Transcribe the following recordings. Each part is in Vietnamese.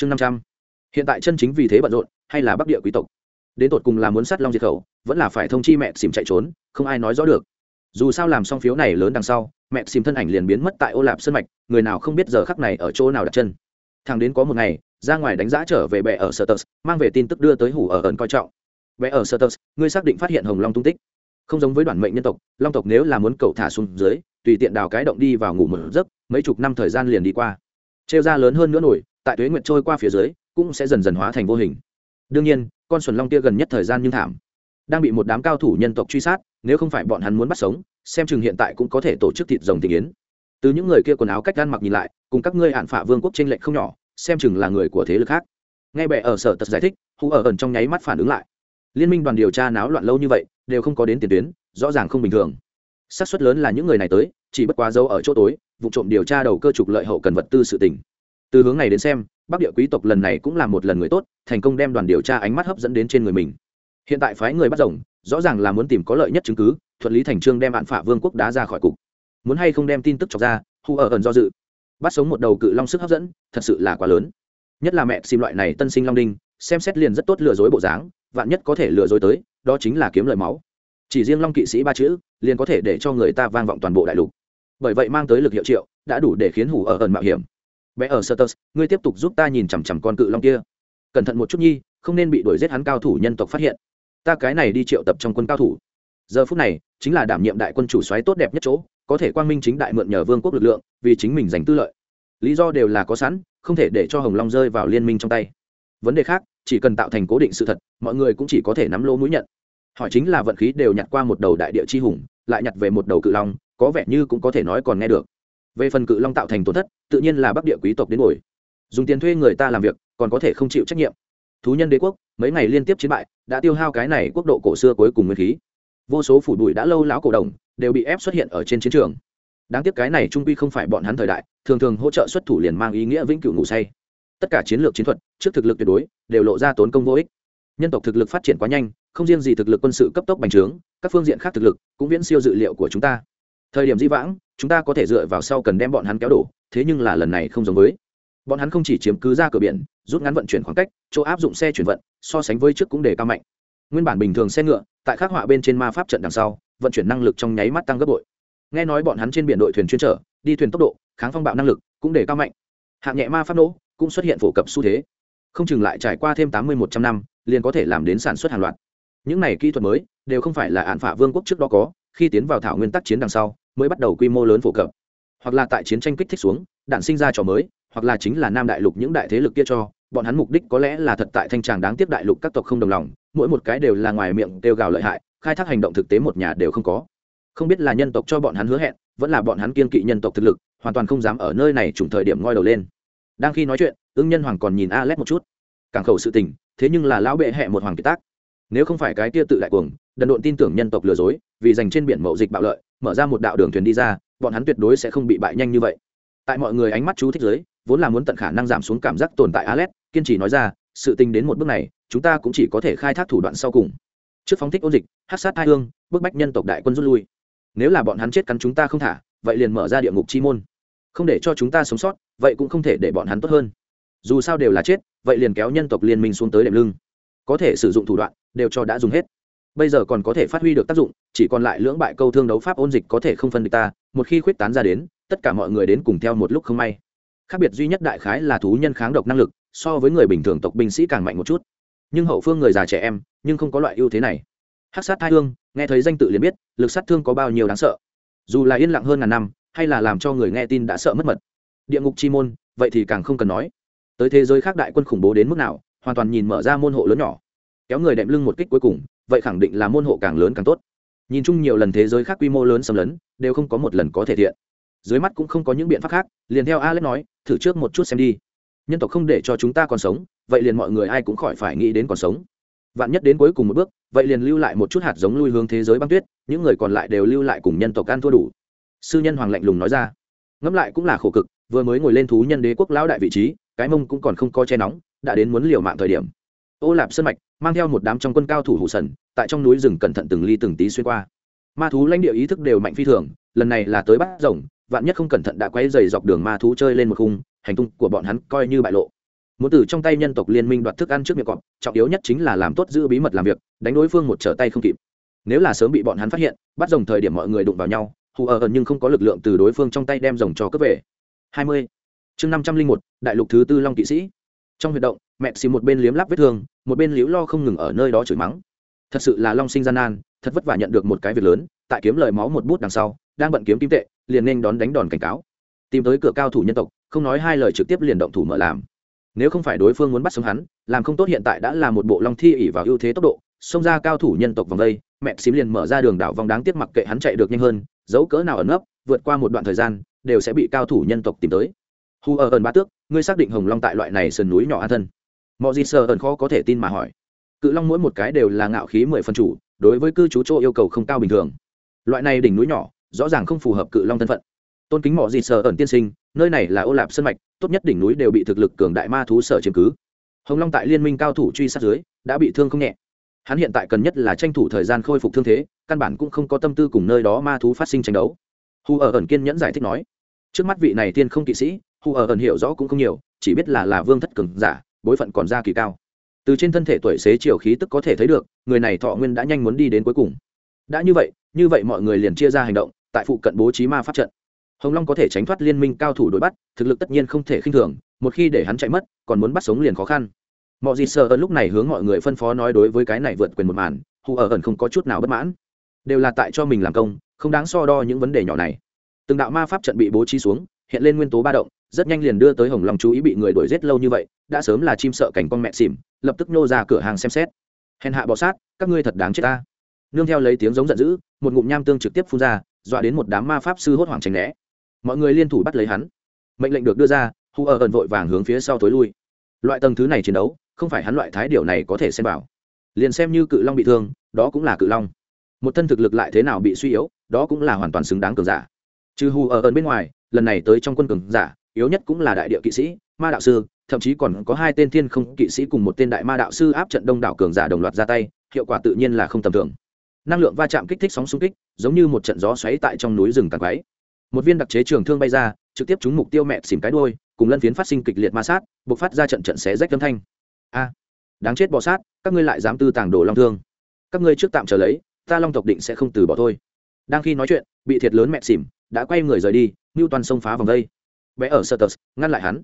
chương năm trăm. Hiện tại chân chính vì thế bận rộn, hay là bắc địa quý tộc? Đến tột cùng là muốn sát long diệt khẩu, vẫn là phải thông chi mẹ xìm chạy trốn, không ai nói rõ được. Dù sao làm xong phiếu này lớn đằng sau, mẹ xìm thân ảnh liền biến mất tại ô lạp sân mạch, người nào không biết giờ khắc này ở chỗ nào đặt chân. Thằng đến có một ngày, ra ngoài đánh giá trở về bệ ở sơ tờ mang về tin tức đưa tới hủ ở ẩn coi trọng. Bệ ở sơ tờ ngươi xác định phát hiện hồng long tung tích. Không giống với đoàn mệnh nhân tộc, long tộc nếu là muốn cậu thả xuống dưới, tùy tiện đào cái động đi vào ngủ một giấc, mấy chục năm thời gian liền đi qua. Trêu ra lớn hơn nữa nổi tại tuế nguyện trôi qua phía dưới, cũng sẽ dần dần hóa thành vô hình. Đương nhiên, con xuẩn long kia gần nhất thời gian nhưng thảm. Đang bị một đám cao thủ nhân tộc truy sát, nếu không phải bọn hắn muốn bắt sống, xem chừng hiện tại cũng có thể tổ chức thịt rồng tình yến. Từ những người kia quần áo cách gan mặc nhìn lại, cùng các ngươi hạn phả vương quốc tranh lệch không nhỏ, xem chừng là người của thế lực khác. Nghe bệ ở sở tật giải thích, hù ở ẩn trong nháy mắt phản ứng lại. Liên minh đoàn điều tra náo loạn lâu như vậy, đều không có đến tiền tuyến, rõ ràng không bình thường. Xác suất lớn là những người này tới, chỉ bất quá dấu ở chỗ tối, vụ trộm điều tra đầu cơ trục lợi hậu cần vật tư sự tình từ hướng này đến xem, bắc địa quý tộc lần này cũng là một lần người tốt, thành công đem đoàn điều tra ánh mắt hấp dẫn đến trên người mình. Hiện tại phái người bắt rồng, rõ ràng là muốn tìm có lợi nhất chứng cứ, thuận lý thành trương đem bạn phả vương quốc đá ra khỏi cục. Muốn hay không đem tin tức chọc ra, hu ở ẩn do dự. Bắt sống một đầu cự long sức hấp dẫn, thật sự là quá lớn. Nhất là mẹ xin loại này tân sinh long đinh, xem xét liền rất tốt lừa dối bộ dáng, vạn nhất có thể lừa dối tới, đó chính là kiếm lời máu. Chỉ riêng long kỵ sĩ ba chữ, liền có thể để cho người ta vang vọng toàn bộ đại lục. Bởi vậy mang tới lực hiệu triệu, đã đủ để khiến hủ ở ẩn mạo hiểm bé ở Sertus, ngươi tiếp tục giúp ta nhìn chằm chằm con cự long kia. Cẩn thận một chút nhi không nên bị đuổi giết hắn cao thủ nhân tộc phát hiện. Ta cái này đi triệu tập trong quân cao thủ. Giờ phút này chính là đảm nhiệm đại quân chủ soái tốt đẹp nhất chỗ có thể quang minh chính đại mượn nhờ vương quốc lực lượng vì chính mình giành tư lợi. Lý do đều là có sẵn không thể để cho hồng long rơi vào liên minh trong tay. Vấn đề khác chỉ cần tạo thành cố định sự thật mọi người cũng chỉ có thể nắm lỗ mũi nhận. Họ chính là vận khí đều nhặt qua một đầu đại địa chi hùng lại nhặt về một đầu cự long có vẻ như cũng có thể nói còn nghe được về phần cự long tạo thành tổn thất, tự nhiên là bắc địa quý tộc đến ngồi. Dùng tiền thuê người ta làm việc, còn có thể không chịu trách nhiệm. Thú nhân đế quốc, mấy ngày liên tiếp chiến bại, đã tiêu hao cái này quốc độ cổ xưa cuối cùng nguyên khí. Vô số phủ bụi đã lâu láo cổ đồng, đều bị ép xuất hiện ở trên chiến trường. Đáng tiếc cái này trung quy không phải bọn hắn thời đại, thường thường hỗ trợ xuất thủ liền mang ý nghĩa vĩnh cửu ngủ say. Tất cả chiến lược chiến thuật, trước thực lực tuyệt đối, đều lộ ra tốn công vô ích. Nhân tộc thực lực phát triển quá nhanh, không riêng gì thực lực quân sự cấp tốc bành trướng, các phương diện khác thực lực cũng viễn siêu dự liệu của chúng ta thời điểm di vãng, chúng ta có thể dựa vào sau cần đem bọn hắn kéo đổ, thế nhưng là lần này không giống với. Bọn hắn không chỉ chiếm cứ ra cửa biển, rút ngắn vận chuyển khoảng cách, chỗ áp dụng xe chuyển vận, so sánh với trước cũng đề cao mạnh. Nguyên bản bình thường xe ngựa, tại khắc họa bên trên ma pháp trận đằng sau, vận chuyển năng lực trong nháy mắt tăng gấp bội. Nghe nói bọn hắn trên biển đội thuyền chuyên trở đi thuyền tốc độ, kháng phong bạo năng lực cũng đề cao mạnh. Hạng nhẹ ma pháp nỗ cũng xuất hiện phổ cập xu thế. Không chừng lại trải qua thêm tám mươi một trăm năm, liền có thể làm đến sản xuất hàng loạt. Những này kỹ thuật mới đều không phải là án phả vương quốc trước đó có khi tiến vào thảo nguyên tắc chiến đằng sau, mới bắt đầu quy mô lớn phổ cập. Hoặc là tại chiến tranh kích thích xuống, đạn sinh ra trò mới, hoặc là chính là nam đại lục những đại thế lực kia cho, bọn hắn mục đích có lẽ là thật tại thanh tràng đáng tiếc đại lục các tộc không đồng lòng, mỗi một cái đều là ngoài miệng đều gào lợi hại, khai thác hành động thực tế một nhà đều không có. Không biết là nhân tộc cho bọn hắn hứa hẹn, vẫn là bọn hắn kiên kỵ nhân tộc thực lực, hoàn toàn không dám ở nơi này trùng thời điểm ngoi đầu lên. Đang khi nói chuyện ưng nhân hoàng còn nhìn a lét một chút. Cảng khẩu sự tình, thế nhưng là lão bệ hẹ một hoàng kiệt tác. Nếu không phải cái kia tự đại cuồng đần độn tin tưởng nhân tộc lừa dối, vì dành trên biển mậu dịch bạo lợi, mở ra một đạo đường thuyền đi ra, bọn hắn tuyệt đối sẽ không bị bại nhanh như vậy. Tại mọi người ánh mắt chú thích giới vốn là muốn tận khả năng giảm xuống cảm giác tồn tại alet, kiên trì nói ra, sự tình đến một bước này, chúng ta cũng chỉ có thể khai thác thủ đoạn sau cùng. Trước phóng thích ôn dịch, hát sát hai hương, bức bách nhân tộc đại quân rút lui. Nếu là bọn hắn chết cắn chúng ta không thả, vậy liền mở ra địa ngục chi môn. Không để cho chúng ta sống sót, vậy cũng không thể để bọn hắn tốt hơn. Dù sao đều là chết, vậy liền kéo nhân tộc liên minh xuống tới đệm lưng. Có thể sử dụng thủ đoạn, đều cho đã dùng hết bây giờ còn có thể phát huy được tác dụng, chỉ còn lại lưỡng bại câu thương đấu pháp ôn dịch có thể không phân địch ta, một khi khuyết tán ra đến, tất cả mọi người đến cùng theo một lúc không may. Khác biệt duy nhất đại khái là thú nhân kháng độc năng lực, so với người bình thường tộc binh sĩ càng mạnh một chút. Nhưng hậu phương người già trẻ em, nhưng không có loại ưu thế này. Hát sát thai hương, nghe thấy danh tự liền biết, lực sát thương có bao nhiêu đáng sợ. Dù là yên lặng hơn ngàn năm, hay là làm cho người nghe tin đã sợ mất mật. Địa ngục chi môn, vậy thì càng không cần nói. Tới thế giới khác đại quân khủng bố đến mức nào, hoàn toàn nhìn mở ra môn hộ lớn nhỏ. Kéo người đệm lưng một kích cuối cùng vậy khẳng định là môn hộ càng lớn càng tốt. Nhìn chung nhiều lần thế giới khác quy mô lớn xâm lấn, đều không có một lần có thể thiện. Dưới mắt cũng không có những biện pháp khác, liền theo alex nói, thử trước một chút xem đi. Nhân tộc không để cho chúng ta còn sống, vậy liền mọi người ai cũng khỏi phải nghĩ đến còn sống. Vạn nhất đến cuối cùng một bước, vậy liền lưu lại một chút hạt giống lui hướng thế giới băng tuyết, những người còn lại đều lưu lại cùng nhân tộc ăn thua đủ. Sư nhân hoàng lạnh lùng nói ra. Ngẫm lại cũng là khổ cực, vừa mới ngồi lên thú nhân đế quốc lão đại vị trí, cái mông cũng còn không có che nóng, đã đến muốn liều mạng thời điểm ô lạp sân mạch, mang theo một đám trong quân cao thủ hủ sần, tại trong núi rừng cẩn thận từng ly từng tí xuyên qua. Ma thú lãnh địa ý thức đều mạnh phi thường, lần này là tới bắt rồng, vạn nhất không cẩn thận đã quay dày dọc đường ma thú chơi lên một khung, hành tung của bọn hắn coi như bại lộ. Muốn từ trong tay nhân tộc liên minh đoạt thức ăn trước miệng cọp, trọng yếu nhất chính là làm tốt giữ bí mật làm việc, đánh đối phương một trở tay không kịp. Nếu là sớm bị bọn hắn phát hiện, bắt rồng thời điểm mọi người đụng vào nhau, hù ở nhưng không có lực lượng từ đối phương trong tay đem rồng cho cướp về. Hai mươi. Chương năm trăm linh một, đại lục thứ tư long kỵ sĩ. Trong huyệt động mẹ xì một bên liếm lắp vết thương, một bên liễu lo không ngừng ở nơi đó chửi mắng. Thật sự là long sinh gian nan, thật vất vả nhận được một cái việc lớn, tại kiếm lời máu một bút đằng sau, đang bận kiếm kim tệ, liền nên đón đánh đòn cảnh cáo. Tìm tới cửa cao thủ nhân tộc, không nói hai lời trực tiếp liền động thủ mở làm. Nếu không phải đối phương muốn bắt sống hắn, làm không tốt hiện tại đã là một bộ long thi ỉ vào ưu thế tốc độ, xông ra cao thủ nhân tộc vòng đây, mẹ xím liền mở ra đường đảo vòng đáng tiếc mặc kệ hắn chạy được nhanh hơn dấu cỡ nào ẩn nấp, vượt qua một đoạn thời gian, đều sẽ bị cao thủ nhân tộc tìm tới. Hu ở ẩn ba tước, ngươi xác định hồng long tại loại này sườn núi nhỏ an thân mọi gì sợ ẩn khó có thể tin mà hỏi. Cự long mỗi một cái đều là ngạo khí mười phần chủ, đối với cư trú chỗ yêu cầu không cao bình thường. Loại này đỉnh núi nhỏ, rõ ràng không phù hợp cự long thân phận. Tôn kính mọi gì sợ ẩn tiên sinh, nơi này là ô lạp sân mạch, tốt nhất đỉnh núi đều bị thực lực cường đại ma thú sở chiếm cứ. Hồng long tại liên minh cao thủ truy sát dưới, đã bị thương không nhẹ. Hắn hiện tại cần nhất là tranh thủ thời gian khôi phục thương thế, căn bản cũng không có tâm tư cùng nơi đó ma thú phát sinh tranh đấu. Hù ở ẩn kiên nhẫn giải thích nói, trước mắt vị này tiên không kỵ sĩ hù ở ẩn hiểu rõ cũng không nhiều, chỉ biết là là vương thất cường giả bối phận còn ra kỳ cao. Từ trên thân thể tuổi xế chiều khí tức có thể thấy được, người này thọ nguyên đã nhanh muốn đi đến cuối cùng. Đã như vậy như vậy mọi người liền chia ra hành động, tại phụ cận bố trí ma pháp trận. Hồng long có thể tránh thoát liên minh cao thủ đuổi bắt, thực lực tất nhiên không thể khinh thường, một khi để hắn chạy mất, còn muốn bắt sống liền khó khăn. Mọi gì sợ ẩn lúc này hướng mọi người phân phó nói đối với cái này vượt quyền một màn, hù ở ẩn không có chút nào bất mãn. Đều là tại cho mình làm công, không đáng so đo những vấn đề nhỏ này. Từng đạo ma pháp trận bị bố trí xuống, hiện lên nguyên tố ba động rất nhanh liền đưa tới hồng long chú ý bị người đuổi giết lâu như vậy, đã sớm là chim sợ cảnh con mẹ xỉm, lập tức nô ra cửa hàng xem xét. Hèn hạ bọ sát, các ngươi thật đáng chết ta. Nương theo lấy tiếng giống giận dữ, một ngụm nham tương trực tiếp phun ra, dọa đến một đám ma pháp sư hốt hoảng tránh né. Mọi người liên thủ bắt lấy hắn. Mệnh lệnh được đưa ra hù ở ẩn vội vàng hướng phía sau tối lui. Loại tầng thứ này chiến đấu, không phải hắn loại thái điều này có thể xem vào. Liền xem như cự long bị thương, đó cũng là cự long. Một thân thực lực lại thế nào bị suy yếu, đó cũng là hoàn toàn xứng đáng cường giả. Trừ hù ở ẩn bên ngoài, lần này tới trong quân cường giả yếu nhất cũng là đại địa kỵ sĩ, ma đạo sư, thậm chí còn có hai tên thiên không kỵ sĩ cùng một tên đại ma đạo sư áp trận đông đảo cường giả đồng loạt ra tay, hiệu quả tự nhiên là không tầm thường. Năng lượng va chạm kích thích sóng xung kích, giống như một trận gió xoáy tại trong núi rừng tàn quáy một viên đặc chế trường thương bay ra, trực tiếp trúng mục tiêu mẹ xỉm cái đôi cùng lân phiến phát sinh kịch liệt ma sát buộc phát ra trận trận xé rách âm thanh. A, đáng chết bọ sát, các ngươi lại dám tư tàng đồ long thương. Các ngươi trước tạm trở lấy, ta long tộc định sẽ không từ bỏ thôi. Đang khi nói chuyện, bị thiệt lớn mẹ xỉm đã quay người rời đi ngưu toàn xông phá vòng đây bé ở sơ tờ ngăn lại hắn.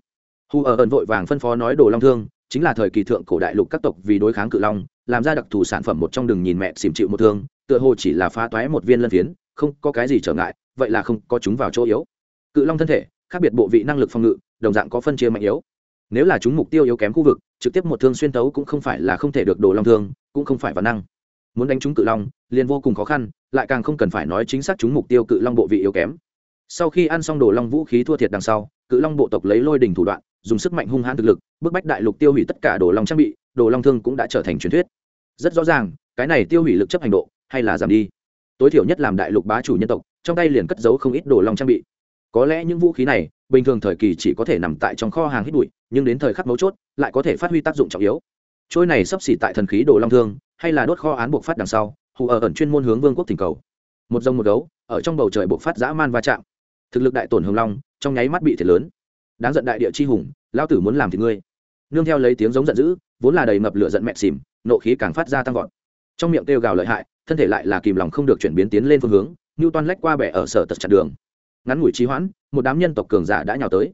Hù ở ẩn vội vàng phân phó nói đồ long thương, chính là thời kỳ thượng cổ đại lục các tộc vì đối kháng cự long, làm ra đặc thù sản phẩm một trong đường nhìn mẹ xỉm chịu một thương, tựa hồ chỉ là phá toái một viên lân phiến, không có cái gì trở ngại, vậy là không có chúng vào chỗ yếu. Cự long thân thể, khác biệt bộ vị năng lực phòng ngự, đồng dạng có phân chia mạnh yếu. Nếu là chúng mục tiêu yếu kém khu vực, trực tiếp một thương xuyên tấu cũng không phải là không thể được đồ long thương, cũng không phải văn năng. Muốn đánh trúng cự long, liền vô cùng khó khăn, lại càng không cần phải nói chính xác chúng mục tiêu cự long bộ vị yếu kém sau khi ăn xong đồ long vũ khí thua thiệt đằng sau, cự long bộ tộc lấy lôi đình thủ đoạn, dùng sức mạnh hung hãn thực lực, bức bách đại lục tiêu hủy tất cả đồ long trang bị, đồ long thương cũng đã trở thành truyền thuyết. Rất rõ ràng, cái này tiêu hủy lực chấp hành độ hay là giảm đi. Tối thiểu nhất làm đại lục bá chủ nhân tộc, trong tay liền cất giấu không ít đồ long trang bị. Có lẽ những vũ khí này, bình thường thời kỳ chỉ có thể nằm tại trong kho hàng hít bụi, nhưng đến thời khắc mấu chốt, lại có thể phát huy tác dụng trọng yếu. Trôi này sắp xỉ tại thần khí đồ long thương, hay là đốt kho án buộc phát đằng sau, hù ở ẩn chuyên môn hướng vương quốc thỉnh cầu. Một dông một gấu, ở trong bầu trời buộc phát dã man va chạm thực lực đại tổn hồng long trong nháy mắt bị thiệt lớn đáng giận đại địa chi hùng lao tử muốn làm thì ngươi nương theo lấy tiếng giống giận dữ vốn là đầy ngập lửa giận mẹ xìm nộ khí càng phát ra tăng vọt trong miệng kêu gào lợi hại thân thể lại là kìm lòng không được chuyển biến tiến lên phương hướng như toan lách qua bẻ ở sở tật chặt đường ngắn ngủi trí hoãn một đám nhân tộc cường giả đã nhào tới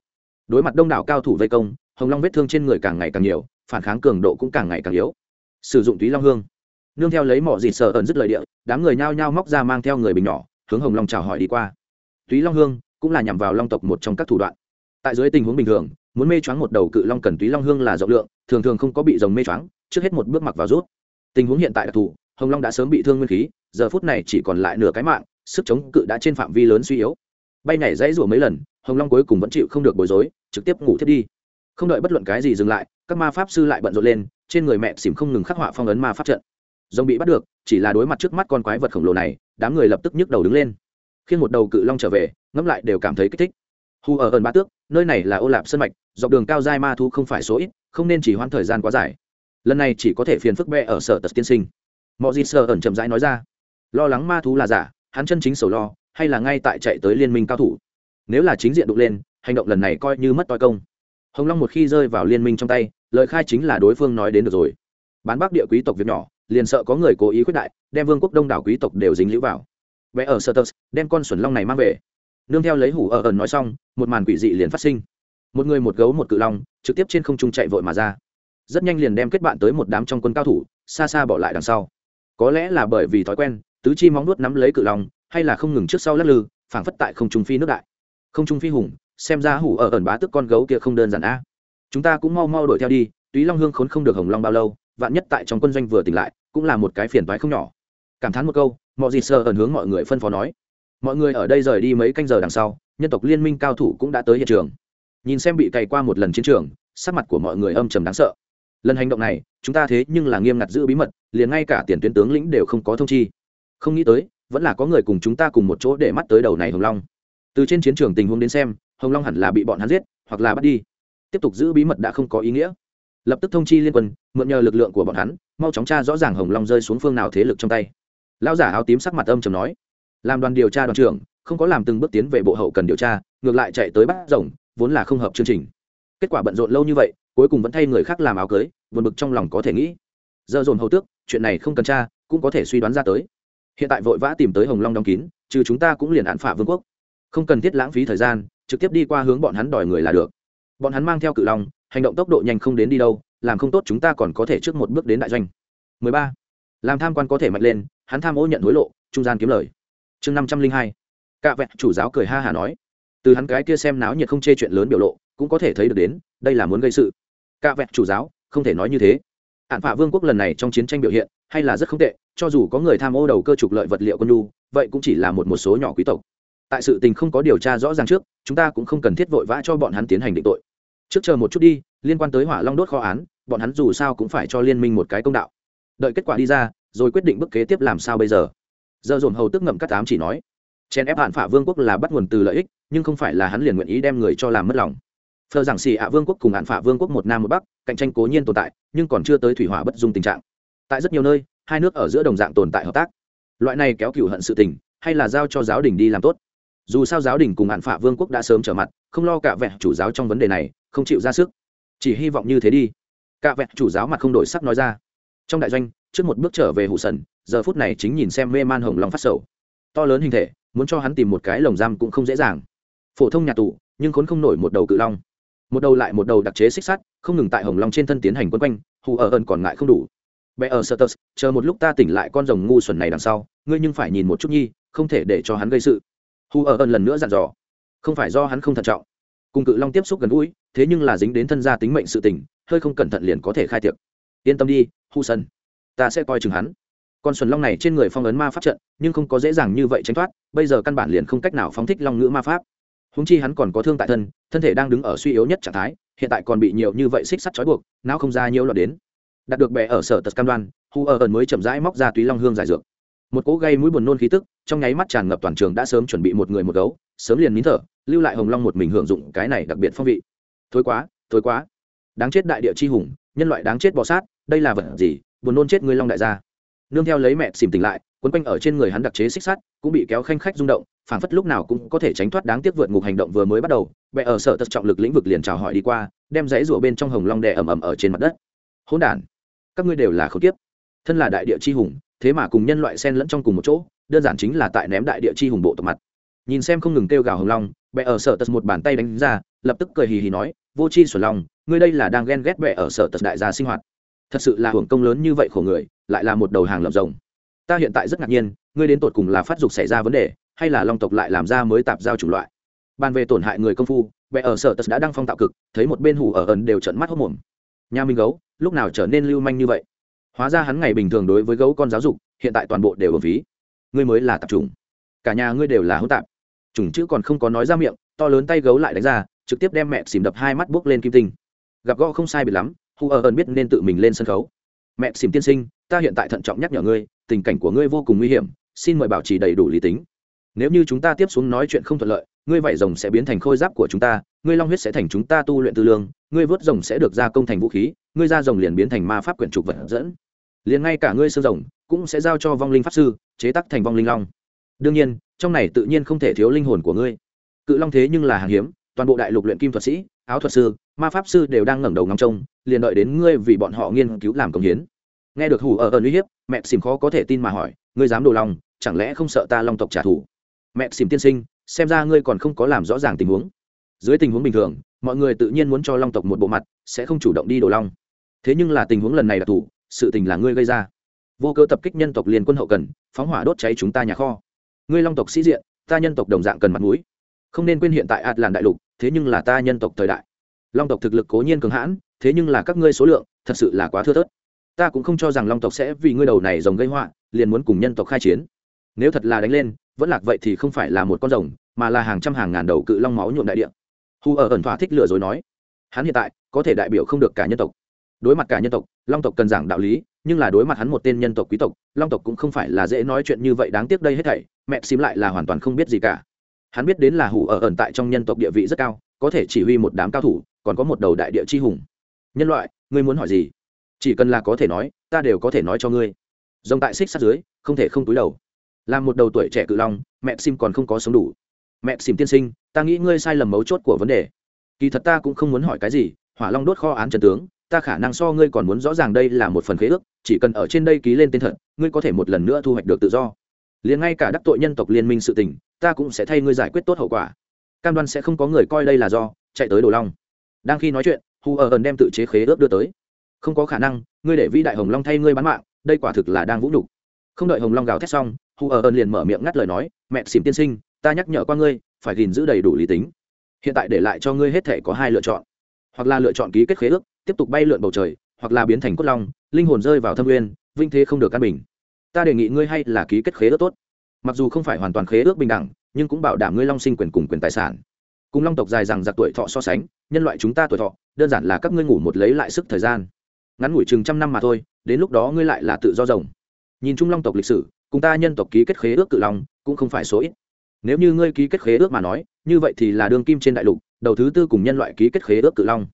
đối mặt đông đảo cao thủ vây công hồng long vết thương trên người càng ngày càng nhiều phản kháng cường độ cũng càng ngày càng yếu sử dụng túy long hương nương theo lấy mỏ dịt sợ ẩn dứt lời địa đám người nhao nhao móc ra mang theo người bình nhỏ hướng hồng long chào hỏi đi qua túy long hương cũng là nhằm vào long tộc một trong các thủ đoạn. Tại dưới tình huống bình thường, muốn mê choáng một đầu cự long cần túy long hương là rộng lượng, thường thường không có bị rồng mê choáng, trước hết một bước mặc vào rút. Tình huống hiện tại đặc thù hồng long đã sớm bị thương nguyên khí, giờ phút này chỉ còn lại nửa cái mạng, sức chống cự đã trên phạm vi lớn suy yếu. Bay nhảy dãy rủa mấy lần, hồng long cuối cùng vẫn chịu không được bối rối, trực tiếp ngủ thiết đi. Không đợi bất luận cái gì dừng lại, các ma pháp sư lại bận rộn lên, trên người mẹ xỉm không ngừng khắc họa phong ấn ma pháp trận. Rồng bị bắt được, chỉ là đối mặt trước mắt con quái vật khổng lồ này, đám người lập tức nhức đầu đứng lên. Khi một đầu cự long trở về ngẫm lại đều cảm thấy kích thích. Hù ở ẩn ba tước, nơi này là ô lạp sân mạch, dọc đường cao giai ma thu không phải số ít, không nên chỉ hoãn thời gian quá dài. Lần này chỉ có thể phiền phức bẹ ở sở tật tiên sinh. Mọi gì sơ ẩn chậm rãi nói ra, lo lắng ma thú là giả, hắn chân chính sầu lo, hay là ngay tại chạy tới liên minh cao thủ? Nếu là chính diện đụng lên, hành động lần này coi như mất toi công. Hồng long một khi rơi vào liên minh trong tay, lời khai chính là đối phương nói đến được rồi. Bán bắc địa quý tộc việc nhỏ, liền sợ có người cố ý quyết đại, đem vương quốc đông đảo quý tộc đều dính lũ vào. Vẽ ở sơ đem con xuẩn long này mang về nương theo lấy hủ ở ẩn nói xong, một màn quỷ dị liền phát sinh. Một người một gấu một cự long, trực tiếp trên không trung chạy vội mà ra. Rất nhanh liền đem kết bạn tới một đám trong quân cao thủ, xa xa bỏ lại đằng sau. Có lẽ là bởi vì thói quen, tứ chi móng nuốt nắm lấy cự long, hay là không ngừng trước sau lắc lư, phảng phất tại không trung phi nước đại. Không trung phi hùng, xem ra hủ ở ẩn bá tức con gấu kia không đơn giản a. Chúng ta cũng mau mau đuổi theo đi, túy long hương khốn không được hồng long bao lâu, vạn nhất tại trong quân doanh vừa tỉnh lại, cũng là một cái phiền toái không nhỏ. Cảm thán một câu, mọi gì sơ ẩn hướng mọi người phân phó nói mọi người ở đây rời đi mấy canh giờ đằng sau, nhân tộc liên minh cao thủ cũng đã tới hiện trường. Nhìn xem bị cày qua một lần chiến trường, sắc mặt của mọi người âm trầm đáng sợ. Lần hành động này, chúng ta thế nhưng là nghiêm ngặt giữ bí mật, liền ngay cả tiền tuyến tướng lĩnh đều không có thông chi. Không nghĩ tới, vẫn là có người cùng chúng ta cùng một chỗ để mắt tới đầu này hồng long. Từ trên chiến trường tình huống đến xem, hồng long hẳn là bị bọn hắn giết, hoặc là bắt đi. Tiếp tục giữ bí mật đã không có ý nghĩa. Lập tức thông chi liên quân, mượn nhờ lực lượng của bọn hắn, mau chóng tra rõ ràng hồng long rơi xuống phương nào thế lực trong tay. Lão giả áo tím sắc mặt âm trầm nói làm đoàn điều tra đoàn trưởng, không có làm từng bước tiến về bộ hậu cần điều tra, ngược lại chạy tới bắt rồng, vốn là không hợp chương trình. Kết quả bận rộn lâu như vậy, cuối cùng vẫn thay người khác làm áo cưới, buồn bực trong lòng có thể nghĩ. Giờ dồn hầu tước, chuyện này không cần tra, cũng có thể suy đoán ra tới. Hiện tại vội vã tìm tới hồng long đóng kín, trừ chúng ta cũng liền án phả vương quốc. Không cần thiết lãng phí thời gian, trực tiếp đi qua hướng bọn hắn đòi người là được. Bọn hắn mang theo cự long, hành động tốc độ nhanh không đến đi đâu, làm không tốt chúng ta còn có thể trước một bước đến đại doanh. 13. làm tham quan có thể mạnh lên, hắn tham ô nhận hối lộ, trung gian kiếm lời chương 502. cạ vẹn chủ giáo cười ha hả nói. Từ hắn cái kia xem náo nhiệt không chê chuyện lớn biểu lộ, cũng có thể thấy được đến, đây là muốn gây sự. Cạ vẹn chủ giáo, không thể nói như thế. Hạn phạ vương quốc lần này trong chiến tranh biểu hiện, hay là rất không tệ, cho dù có người tham ô đầu cơ trục lợi vật liệu quân nhu, vậy cũng chỉ là một một số nhỏ quý tộc. Tại sự tình không có điều tra rõ ràng trước, chúng ta cũng không cần thiết vội vã cho bọn hắn tiến hành định tội. Trước chờ một chút đi, liên quan tới hỏa long đốt kho án, bọn hắn dù sao cũng phải cho liên minh một cái công đạo. Đợi kết quả đi ra, rồi quyết định bước kế tiếp làm sao bây giờ giờ dồn hầu tức ngậm cắt tám chỉ nói chen ép hạn phả vương quốc là bắt nguồn từ lợi ích, nhưng không phải là hắn liền nguyện ý đem người cho làm mất lòng. Phờ giảng xì ạ vương quốc cùng hạn phả vương quốc một nam một bắc, cạnh tranh cố nhiên tồn tại, nhưng còn chưa tới thủy hỏa bất dung tình trạng. Tại rất nhiều nơi, hai nước ở giữa đồng dạng tồn tại hợp tác. Loại này kéo cựu hận sự tình, hay là giao cho giáo đình đi làm tốt. Dù sao giáo đình cùng hạn phả vương quốc đã sớm trở mặt, không lo cả vẹn chủ giáo trong vấn đề này, không chịu ra sức. Chỉ hy vọng như thế đi. Cả vẹn chủ giáo mặt không đổi sắc nói ra. Trong đại doanh, trước một bước trở về hụ sần giờ phút này chính nhìn xem mê man hồng long phát sầu. To lớn hình thể, muốn cho hắn tìm một cái lồng giam cũng không dễ dàng. Phổ thông nhà tù, nhưng khốn không nổi một đầu cự long. Một đầu lại một đầu đặc chế xích sắt, không ngừng tại hồng long trên thân tiến hành quân quanh, hù ở ơn còn ngại không đủ. Bé ở sơ tơ chờ một lúc ta tỉnh lại con rồng ngu xuẩn này đằng sau, ngươi nhưng phải nhìn một chút nhi, không thể để cho hắn gây sự. Hù ở ơn lần nữa dặn dò. Không phải do hắn không thận trọng. Cùng cự long tiếp xúc gần gũi, thế nhưng là dính đến thân gia tính mệnh sự tình, hơi không cẩn thận liền có thể khai tiệc. Yên tâm đi Hù sân. Ta sẽ coi chừng hắn con xuân long này trên người phong ấn ma pháp trận, nhưng không có dễ dàng như vậy tránh thoát, bây giờ căn bản liền không cách nào phóng thích long ngữ ma pháp. Húng chi hắn còn có thương tại thân thân thể đang đứng ở suy yếu nhất trạng thái, hiện tại còn bị nhiều như vậy xích sắt trói buộc, não không ra nhiều loạt đến. Đạt được bè ở sở tật cam đoan, hu ở ẩn mới chậm rãi móc ra túy long hương giải dược. Một cỗ gây mũi buồn nôn khí tức, trong nháy mắt tràn ngập toàn trường đã sớm chuẩn bị một người một gấu, sớm liền nín thở, lưu lại hồng long một mình hưởng dụng cái này đặc biệt phong vị. Thối quá thối quá. Đáng chết đại địa chi hùng, nhân loại đáng chết bò sát, đây là vật gì? Buồn nôn chết ngươi long đại gia nương theo lấy mẹ xìm tỉnh lại, quấn quanh ở trên người hắn đặc chế xích sắt, cũng bị kéo khanh khách rung động, phảng phất lúc nào cũng có thể tránh thoát đáng tiếc vượt ngục hành động vừa mới bắt đầu mẹ ở sở tật trọng lực lĩnh vực liền chào hỏi đi qua, đem dãy rủa bên trong hồng long đè ầm ầm ở trên mặt đất. Hỗn đản, các ngươi đều là khốn kiếp. Thân là đại địa chi hùng, thế mà cùng nhân loại xen lẫn trong cùng một chỗ, đơn giản chính là tại ném đại địa chi hùng bộ tộc mặt. Nhìn xem không ngừng kêu gào hồng long mẹ ở sở tật một bàn tay đánh ra, lập tức cười hì hì nói, vô chi xuẩn long, ngươi đây là đang ghen ghét mẹ ở sở tật đại gia sinh hoạt. Thật sự là hưởng công lớn như vậy khổ người lại là một đầu hàng lợm rồng. Ta hiện tại rất ngạc nhiên, ngươi đến tột cùng là phát dục xảy ra vấn đề, hay là long tộc lại làm ra mới tạp giao chủng loại. Bàn về tổn hại người công phu, vẻ ở sở tật đã đăng phong tạo cực, thấy một bên hủ ở ẩn đều trận mắt hốc mồm. Nhà minh gấu, lúc nào trở nên lưu manh như vậy? Hóa ra hắn ngày bình thường đối với gấu con giáo dục, hiện tại toàn bộ đều ở phí. Ngươi mới là tạp chủng. Cả nhà ngươi đều là hỗn tạp. Chủng chữ còn không có nói ra miệng, to lớn tay gấu lại đánh ra, trực tiếp đem mẹ xìm đập hai mắt buốc lên kim tinh. Gặp gõ không sai biệt lắm, hù ở ẩn biết nên tự mình lên sân khấu. Mẹ xìm tiên sinh ta hiện tại thận trọng nhắc nhở ngươi, tình cảnh của ngươi vô cùng nguy hiểm, xin mời bảo trì đầy đủ lý tính. Nếu như chúng ta tiếp xuống nói chuyện không thuận lợi, ngươi vảy rồng sẽ biến thành khôi giáp của chúng ta, ngươi long huyết sẽ thành chúng ta tu luyện tư lương, ngươi vớt rồng sẽ được gia công thành vũ khí, ngươi da rồng liền biến thành ma pháp quyển trục vật dẫn. Liền ngay cả ngươi xương rồng cũng sẽ giao cho vong linh pháp sư, chế tắc thành vong linh long. Đương nhiên, trong này tự nhiên không thể thiếu linh hồn của ngươi. Cự long thế nhưng là hàng hiếm, toàn bộ đại lục luyện kim thuật sĩ, áo thuật sư, ma pháp sư đều đang ngẩng đầu ngắm trông, liền đợi đến ngươi vì bọn họ nghiên cứu làm công hiến nghe được hủ ở ẩn uy hiếp, mẹ xìm khó có thể tin mà hỏi, ngươi dám đồ lòng, chẳng lẽ không sợ ta long tộc trả thù? Mẹ xìm tiên sinh, xem ra ngươi còn không có làm rõ ràng tình huống. Dưới tình huống bình thường, mọi người tự nhiên muốn cho long tộc một bộ mặt, sẽ không chủ động đi đồ long thế nhưng là tình huống lần này là thủ, sự tình là ngươi gây ra. Vô cơ tập kích nhân tộc liên quân hậu cần, phóng hỏa đốt cháy chúng ta nhà kho. Ngươi long tộc sĩ diện, ta nhân tộc đồng dạng cần mặt mũi. Không nên quên hiện tại ạt làn đại lục, thế nhưng là ta nhân tộc thời đại. Long tộc thực lực cố nhiên cường hãn, thế nhưng là các ngươi số lượng, thật sự là quá thưa thớt ta cũng không cho rằng long tộc sẽ vì ngươi đầu này rồng gây họa, liền muốn cùng nhân tộc khai chiến. Nếu thật là đánh lên, vẫn lạc vậy thì không phải là một con rồng, mà là hàng trăm hàng ngàn đầu cự long máu nhuộm đại địa. Hù ở ẩn thỏa thích lừa dối nói, hắn hiện tại có thể đại biểu không được cả nhân tộc. Đối mặt cả nhân tộc, long tộc cần giảng đạo lý, nhưng là đối mặt hắn một tên nhân tộc quý tộc, long tộc cũng không phải là dễ nói chuyện như vậy đáng tiếc đây hết thảy, mẹ xím lại là hoàn toàn không biết gì cả. Hắn biết đến là hủ ở ẩn tại trong nhân tộc địa vị rất cao, có thể chỉ huy một đám cao thủ, còn có một đầu đại địa chi hùng. Nhân loại, ngươi muốn hỏi gì? Chỉ cần là có thể nói, ta đều có thể nói cho ngươi. Rồng tại xích sát dưới, không thể không túi đầu. Làm một đầu tuổi trẻ cự long, mẹ sim còn không có sống đủ. Mẹ sim tiên sinh, ta nghĩ ngươi sai lầm mấu chốt của vấn đề. Kỳ thật ta cũng không muốn hỏi cái gì, hỏa long đốt kho án trần tướng, ta khả năng so ngươi còn muốn rõ ràng đây là một phần khế ước, chỉ cần ở trên đây ký lên tên thật, ngươi có thể một lần nữa thu hoạch được tự do. Liền ngay cả đắc tội nhân tộc liên minh sự tình, ta cũng sẽ thay ngươi giải quyết tốt hậu quả. Cam đoan sẽ không có người coi đây là do, chạy tới đồ long. Đang khi nói chuyện, Hu ở ẩn đem tự chế khế ước đưa tới không có khả năng, ngươi để vĩ đại hồng long thay ngươi bán mạng, đây quả thực là đang vũ nhục. Không đợi hồng long gào thét xong hù ở ờ ơn liền mở miệng ngắt lời nói, mẹ xỉm tiên sinh, ta nhắc nhở qua ngươi, phải gìn giữ đầy đủ lý tính. Hiện tại để lại cho ngươi hết thể có hai lựa chọn. Hoặc là lựa chọn ký kết khế ước, tiếp tục bay lượn bầu trời, hoặc là biến thành cốt long, linh hồn rơi vào thâm nguyên, vinh thế không được căn bình. Ta đề nghị ngươi hay là ký kết khế ước tốt. Mặc dù không phải hoàn toàn khế ước bình đẳng, nhưng cũng bảo đảm ngươi long sinh quyền cùng quyền tài sản. Cùng long tộc dài rằng giặc tuổi thọ so sánh, nhân loại chúng ta tuổi thọ, đơn giản là các ngươi ngủ một lấy lại sức thời gian ngắn ngủi chừng trăm năm mà thôi, đến lúc đó ngươi lại là tự do rồng. Nhìn chung long tộc lịch sử, cùng ta nhân tộc ký kết khế ước cự long cũng không phải số ít. Nếu như ngươi ký kết khế ước mà nói, như vậy thì là đương kim trên đại lục, đầu thứ tư cùng nhân loại ký kết khế ước cự long.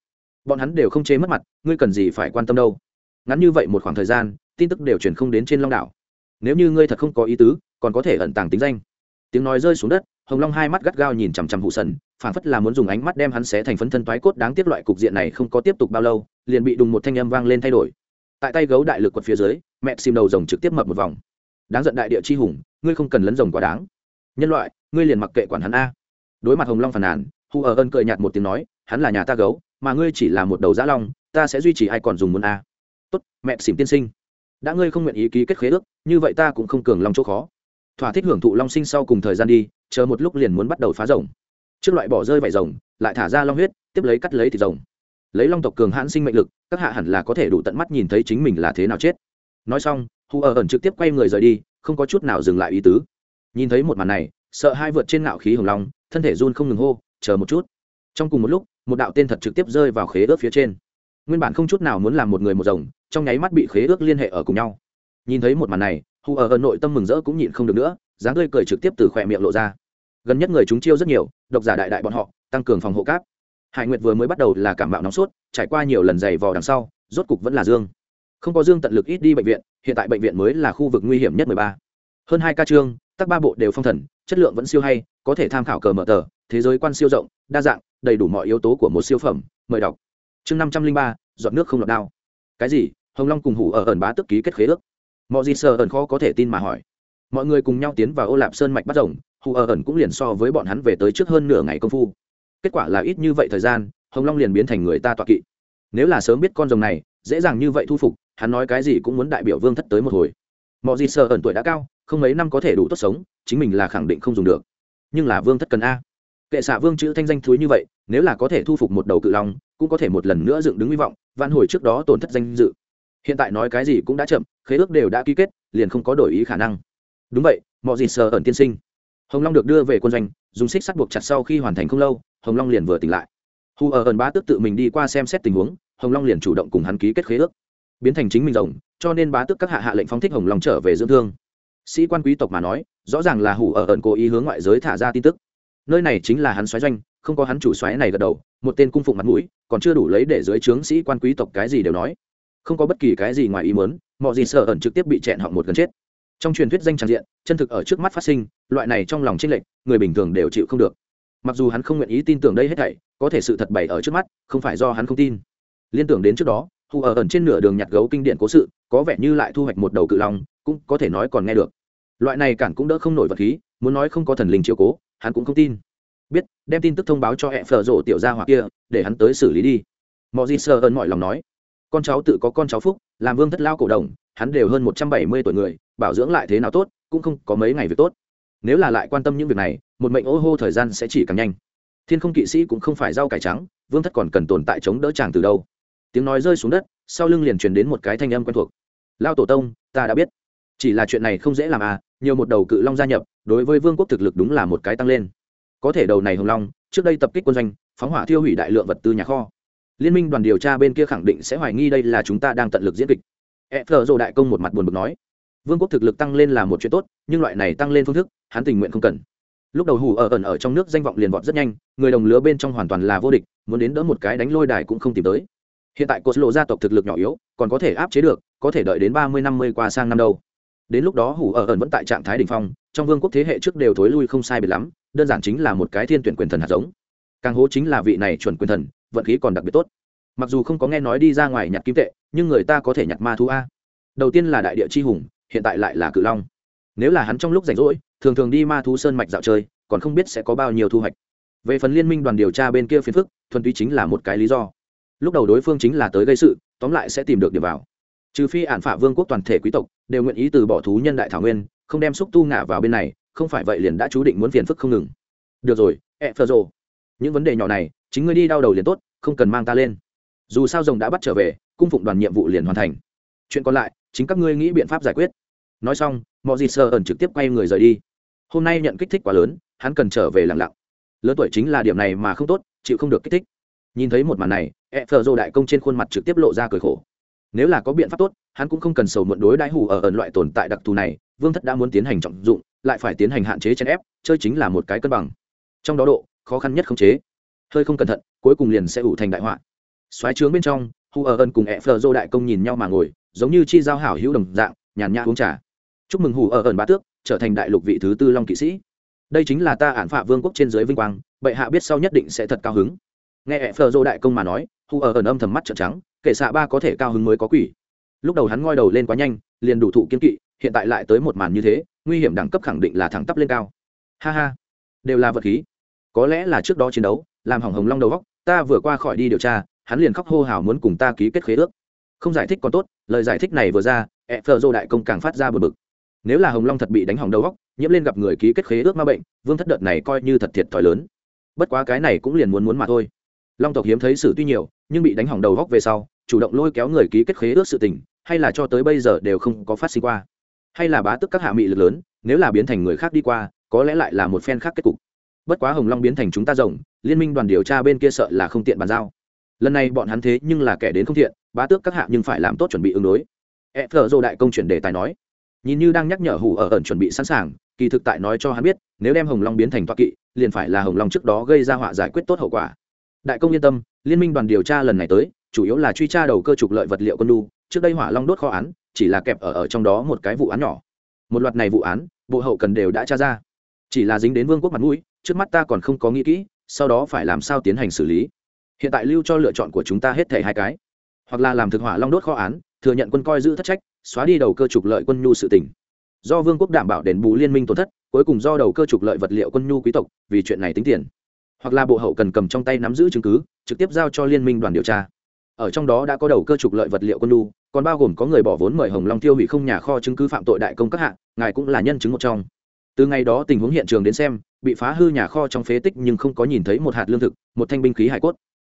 Bọn hắn đều không chế mất mặt, ngươi cần gì phải quan tâm đâu. Ngắn như vậy một khoảng thời gian, tin tức đều truyền không đến trên long đảo. Nếu như ngươi thật không có ý tứ, còn có thể ẩn tàng tính danh. Tiếng nói rơi xuống đất, hồng long hai mắt gắt gao nhìn chằm chằm hụ sần phản phất là muốn dùng ánh mắt đem hắn xé thành phấn thân toái cốt đáng tiếc loại cục diện này không có tiếp tục bao lâu, liền bị đùng một thanh âm vang lên thay đổi. Tại tay gấu đại lực quật phía dưới, mẹ xìm đầu rồng trực tiếp mập một vòng. Đáng giận đại địa chi hùng, ngươi không cần lấn rồng quá đáng. Nhân loại, ngươi liền mặc kệ quản hắn a. Đối mặt hồng long phàn nàn hù ở ơn cười nhạt một tiếng nói, hắn là nhà ta gấu, mà ngươi chỉ là một đầu dã long, ta sẽ duy trì ai còn dùng muốn a. Tốt, mẹ xìm tiên sinh. Đã ngươi không nguyện ý ký kết khế ước, như vậy ta cũng không cường long chỗ khó. Thỏa thích hưởng thụ long sinh sau cùng thời gian đi, chờ một lúc liền muốn bắt đầu phá rồng trước loại bỏ rơi vải rồng, lại thả ra long huyết, tiếp lấy cắt lấy thịt rồng. Lấy long tộc cường hãn sinh mệnh lực, các hạ hẳn là có thể đủ tận mắt nhìn thấy chính mình là thế nào chết. Nói xong hù ở ẩn trực tiếp quay người rời đi, không có chút nào dừng lại ý tứ. Nhìn thấy một màn này, sợ hai vượt trên ngạo khí hồng long, thân thể run không ngừng hô, chờ một chút. Trong cùng một lúc, một đạo tên thật trực tiếp rơi vào khế ước phía trên. Nguyên bản không chút nào muốn làm một người một rồng, trong nháy mắt bị khế ước liên hệ ở cùng nhau. Nhìn thấy một màn này hù ở ẩn nội tâm mừng rỡ cũng nhịn không được nữa, dáng tươi cười trực tiếp từ khỏe miệng lộ ra gần nhất người chúng chiêu rất nhiều, độc giả đại đại bọn họ, tăng cường phòng hộ cáp. Hải nguyệt vừa mới bắt đầu là cảm bạo nóng sốt, trải qua nhiều lần giày vò đằng sau, rốt cục vẫn là dương. Không có dương tận lực ít đi bệnh viện, hiện tại bệnh viện mới là khu vực nguy hiểm nhất mười ba. Hơn hai ca chương tắc ba bộ đều phong thần, chất lượng vẫn siêu hay, có thể tham khảo cờ mở tờ, thế giới quan siêu rộng, đa dạng, đầy đủ mọi yếu tố của một siêu phẩm, mời đọc. Chương năm trăm linh ba dọn nước không lọt đao cái gì? Hồng long cùng hủ ở ẩn bá tức ký kết khế ước. Mọi gì sờ ẩn khó có thể tin mà hỏi. Mọi người cùng nhau tiến vào ô lạp sơn mạch bắt rồng hù ở ẩn cũng liền so với bọn hắn về tới trước hơn nửa ngày công phu. Kết quả là ít như vậy thời gian, hồng long liền biến thành người ta tọa kỵ. Nếu là sớm biết con rồng này, dễ dàng như vậy thu phục, hắn nói cái gì cũng muốn đại biểu vương thất tới một hồi. Mọi gì sợ ẩn tuổi đã cao, không mấy năm có thể đủ tốt sống, chính mình là khẳng định không dùng được. Nhưng là vương thất cần a. Kệ xạ vương chữ thanh danh thúi như vậy, nếu là có thể thu phục một đầu cự long, cũng có thể một lần nữa dựng đứng hy vọng van hồi trước đó tổn thất danh dự. Hiện tại nói cái gì cũng đã chậm, khế ước đều đã ký kết, liền không có đổi ý khả năng. Đúng vậy mọi gì sờ ẩn tiên sinh hồng long được đưa về quân doanh, dùng xích sắt buộc chặt sau khi hoàn thành không lâu, hồng long liền vừa tỉnh lại. Hù ở ẩn bá tước tự mình đi qua xem xét tình huống, hồng long liền chủ động cùng hắn ký kết khế ước. Biến thành chính mình rồng, cho nên bá tước các hạ hạ lệnh phóng thích hồng long trở về dưỡng thương. Sĩ quan quý tộc mà nói, rõ ràng là hủ ở ẩn cố ý hướng ngoại giới thả ra tin tức. Nơi này chính là hắn xoáy doanh, không có hắn chủ xoáy này gật đầu, một tên cung phụng mặt mũi, còn chưa đủ lấy để dưới trướng sĩ quan quý tộc cái gì đều nói. Không có bất kỳ cái gì ngoài ý muốn, mọi gì sợ ẩn trực tiếp bị chẹn họng một gần chết trong truyền thuyết danh tràng diện, chân thực ở trước mắt phát sinh, loại này trong lòng tranh lệch, người bình thường đều chịu không được. Mặc dù hắn không nguyện ý tin tưởng đây hết thảy, có thể sự thật bày ở trước mắt, không phải do hắn không tin. Liên tưởng đến trước đó, hù ở ẩn trên nửa đường nhặt gấu kinh điển cố sự, có vẻ như lại thu hoạch một đầu cự long, cũng có thể nói còn nghe được. Loại này cản cũng đỡ không nổi vật khí, muốn nói không có thần linh chiều cố, hắn cũng không tin. Biết, đem tin tức thông báo cho hẹ phở rộ tiểu gia hoặc kia, để hắn tới xử lý đi. Mọi gì sơ ơn mọi lòng nói. Con cháu tự có con cháu phúc, làm vương thất lao cổ đồng, hắn đều hơn một trăm bảy mươi tuổi người bảo dưỡng lại thế nào tốt, cũng không có mấy ngày việc tốt. Nếu là lại quan tâm những việc này, một mệnh ô hô thời gian sẽ chỉ càng nhanh. Thiên không kỵ sĩ cũng không phải rau cải trắng, vương thất còn cần tồn tại chống đỡ chàng từ đâu. Tiếng nói rơi xuống đất, sau lưng liền truyền đến một cái thanh âm quen thuộc. Lao tổ tông, ta đã biết. Chỉ là chuyện này không dễ làm à nhiều một đầu cự long gia nhập, đối với vương quốc thực lực đúng là một cái tăng lên. Có thể đầu này hồng long, trước đây tập kích quân doanh, phóng hỏa thiêu hủy đại lượng vật tư nhà kho. Liên minh đoàn điều tra bên kia khẳng định sẽ hoài nghi đây là chúng ta đang tận lực diễn kịch. E thờ dồ đại công một mặt buồn bực nói vương quốc thực lực tăng lên là một chuyện tốt, nhưng loại này tăng lên phương thức, hắn tình nguyện không cần. Lúc đầu Hủ ở ẩn ở trong nước danh vọng liền vọt rất nhanh, người đồng lứa bên trong hoàn toàn là vô địch, muốn đến đỡ một cái đánh lôi đài cũng không tìm tới. Hiện tại cột lộ gia tộc thực lực nhỏ yếu, còn có thể áp chế được, có thể đợi đến ba mươi năm mươi qua sang năm đâu. Đến lúc đó hủ ở ẩn vẫn tại trạng thái đ ỉ n h phong, trong vương quốc thế hệ trước đều thối lui không sai biệt lắm, đơn giản chính là một cái thiên tuyển quyền thần hạt giống. Càng hố chính là vị này chuẩn quyền thần, vận khí còn đặc biệt tốt. Mặc dù không có nghe nói đi ra ngoài nhặt kim tệ, nhưng người ta có thể nhặt ma thú a. Đầu tiên là đại địa chi hùng hiện tại lại là cự long. Nếu là hắn trong lúc rảnh rỗi, thường thường đi ma thú sơn mạch dạo chơi, còn không biết sẽ có bao nhiêu thu hoạch. Về phần liên minh đoàn điều tra bên kia phiền phức, thuần túy chính là một cái lý do. Lúc đầu đối phương chính là tới gây sự, tóm lại sẽ tìm được điểm vào. Trừ phi ản phả vương quốc toàn thể quý tộc đều nguyện ý từ bỏ thú nhân đại thảo nguyên, không đem xúc tu ngả vào bên này, không phải vậy liền đã chú định muốn phiền phức không ngừng. Được rồi e phơ rồ. Những vấn đề nhỏ này, chính ngươi đi đau đầu liền tốt, không cần mang ta lên. Dù sao rồng đã bắt trở về, cung phụng đoàn nhiệm vụ liền hoàn thành. Chuyện còn lại chính các ngươi nghĩ biện pháp giải quyết. Nói xong mọi gì sơ ẩn trực tiếp quay người rời đi. Hôm nay nhận kích thích quá lớn, hắn cần trở về lặng lặng. Lớn tuổi chính là điểm này mà không tốt, chịu không được kích thích. Nhìn thấy một màn này e phờ dô đại công trên khuôn mặt trực tiếp lộ ra cười khổ. Nếu là có biện pháp tốt, hắn cũng không cần sầu muộn đối đãi hủ ở ẩn loại tồn tại đặc thù này, vương thất đã muốn tiến hành trọng dụng, lại phải tiến hành hạn chế chèn ép, chơi chính là một cái cân bằng. Trong đó độ, khó khăn nhất khống chế. Hơi không cẩn thận, cuối cùng liền sẽ ủ thành đại họa. Xoáy trướng bên trong hủ ở ân cùng e phờ dô đại công nhìn nhau mà ngồi, giống như chi giao hảo hữu đồng dạng, nhàn nhã uống trà. Chúc mừng hủ ở ẩn bá tước, trở thành đại lục vị thứ tư long kỵ sĩ. Đây chính là ta ản phạ vương quốc trên dưới vinh quang, bệ hạ biết sau nhất định sẽ thật cao hứng. Nghe ẹ phờ dô đại công mà nói hù ở ẩn âm thầm mắt trợn trắng kệ xạ ba có thể cao hứng mới có quỷ. Lúc đầu hắn ngoi đầu lên quá nhanh, liền đủ thụ kiên kỵ, hiện tại lại tới một màn như thế, nguy hiểm đẳng cấp khẳng định là thẳng tắp lên cao. Ha ha, đều là vật khí. Có lẽ là trước đó chiến đấu, làm hỏng hồng long đầu góc ta vừa qua khỏi đi điều tra hắn liền khóc hô hào muốn cùng ta ký kết khế ước. Không giải thích còn tốt, lời giải thích này vừa ra, ẹ, phờ dô đại công càng phát ra bờ bực. Nếu là hồng long thật bị đánh hỏng đầu góc nhiễm lên gặp người ký kết khế ước ma bệnh, vương thất đợt này coi như thật thiệt thòi lớn. Bất quá cái này cũng liền muốn muốn mà thôi. Long tộc hiếm thấy sự tuy nhiều, nhưng bị đánh hỏng đầu góc về sau, chủ động lôi kéo người ký kết khế ước sự tình, hay là cho tới bây giờ đều không có phát sinh qua. Hay là bá tức các hạ mị lực lớn, nếu là biến thành người khác đi qua, có lẽ lại là một phen khác kết cục. Bất quá hồng long biến thành chúng ta rồng, liên minh đoàn điều tra bên kia sợ là không tiện bàn giao lần này bọn hắn thế nhưng là kẻ đến không thiện, bá tước các hạ nhưng phải làm tốt chuẩn bị ứng đối. E thợ dô đại công chuyển đề tài nói, nhìn như đang nhắc nhở hủ ở ẩn chuẩn bị sẵn sàng, kỳ thực tại nói cho hắn biết, nếu đem hồng long biến thành toa kỵ, liền phải là hồng long trước đó gây ra họa giải quyết tốt hậu quả. Đại công yên tâm, liên minh đoàn điều tra lần này tới, chủ yếu là truy tra đầu cơ trục lợi vật liệu quân đu trước đây hỏa long đốt kho án, chỉ là kẹp ở ở trong đó một cái vụ án nhỏ. Một loạt này vụ án, bộ hậu cần đều đã tra ra. Chỉ là dính đến vương quốc mặt mũi, trước mắt ta còn không có nghĩ kỹ, sau đó phải làm sao tiến hành xử lý hiện tại lưu cho lựa chọn của chúng ta hết thể hai cái. Hoặc là làm thực hỏa long đốt kho án, thừa nhận quân coi giữ thất trách, xóa đi đầu cơ trục lợi quân nhu sự tỉnh do vương quốc đảm bảo đền bù liên minh tổn thất, cuối cùng do đầu cơ trục lợi vật liệu quân nhu quý tộc, vì chuyện này tính tiền. Hoặc là bộ hậu cần cầm trong tay nắm giữ chứng cứ, trực tiếp giao cho liên minh đoàn điều tra. Ở trong đó đã có đầu cơ trục lợi vật liệu quân nhu, còn bao gồm có người bỏ vốn mời hồng long tiêu hủy không nhà kho chứng cứ phạm tội đại công các hạng ngài cũng là nhân chứng một trong. Từ ngày đó tình huống hiện trường đến xem, bị phá hư nhà kho trong phế tích nhưng không có nhìn thấy một hạt lương thực, một thanh binh khí hải cốt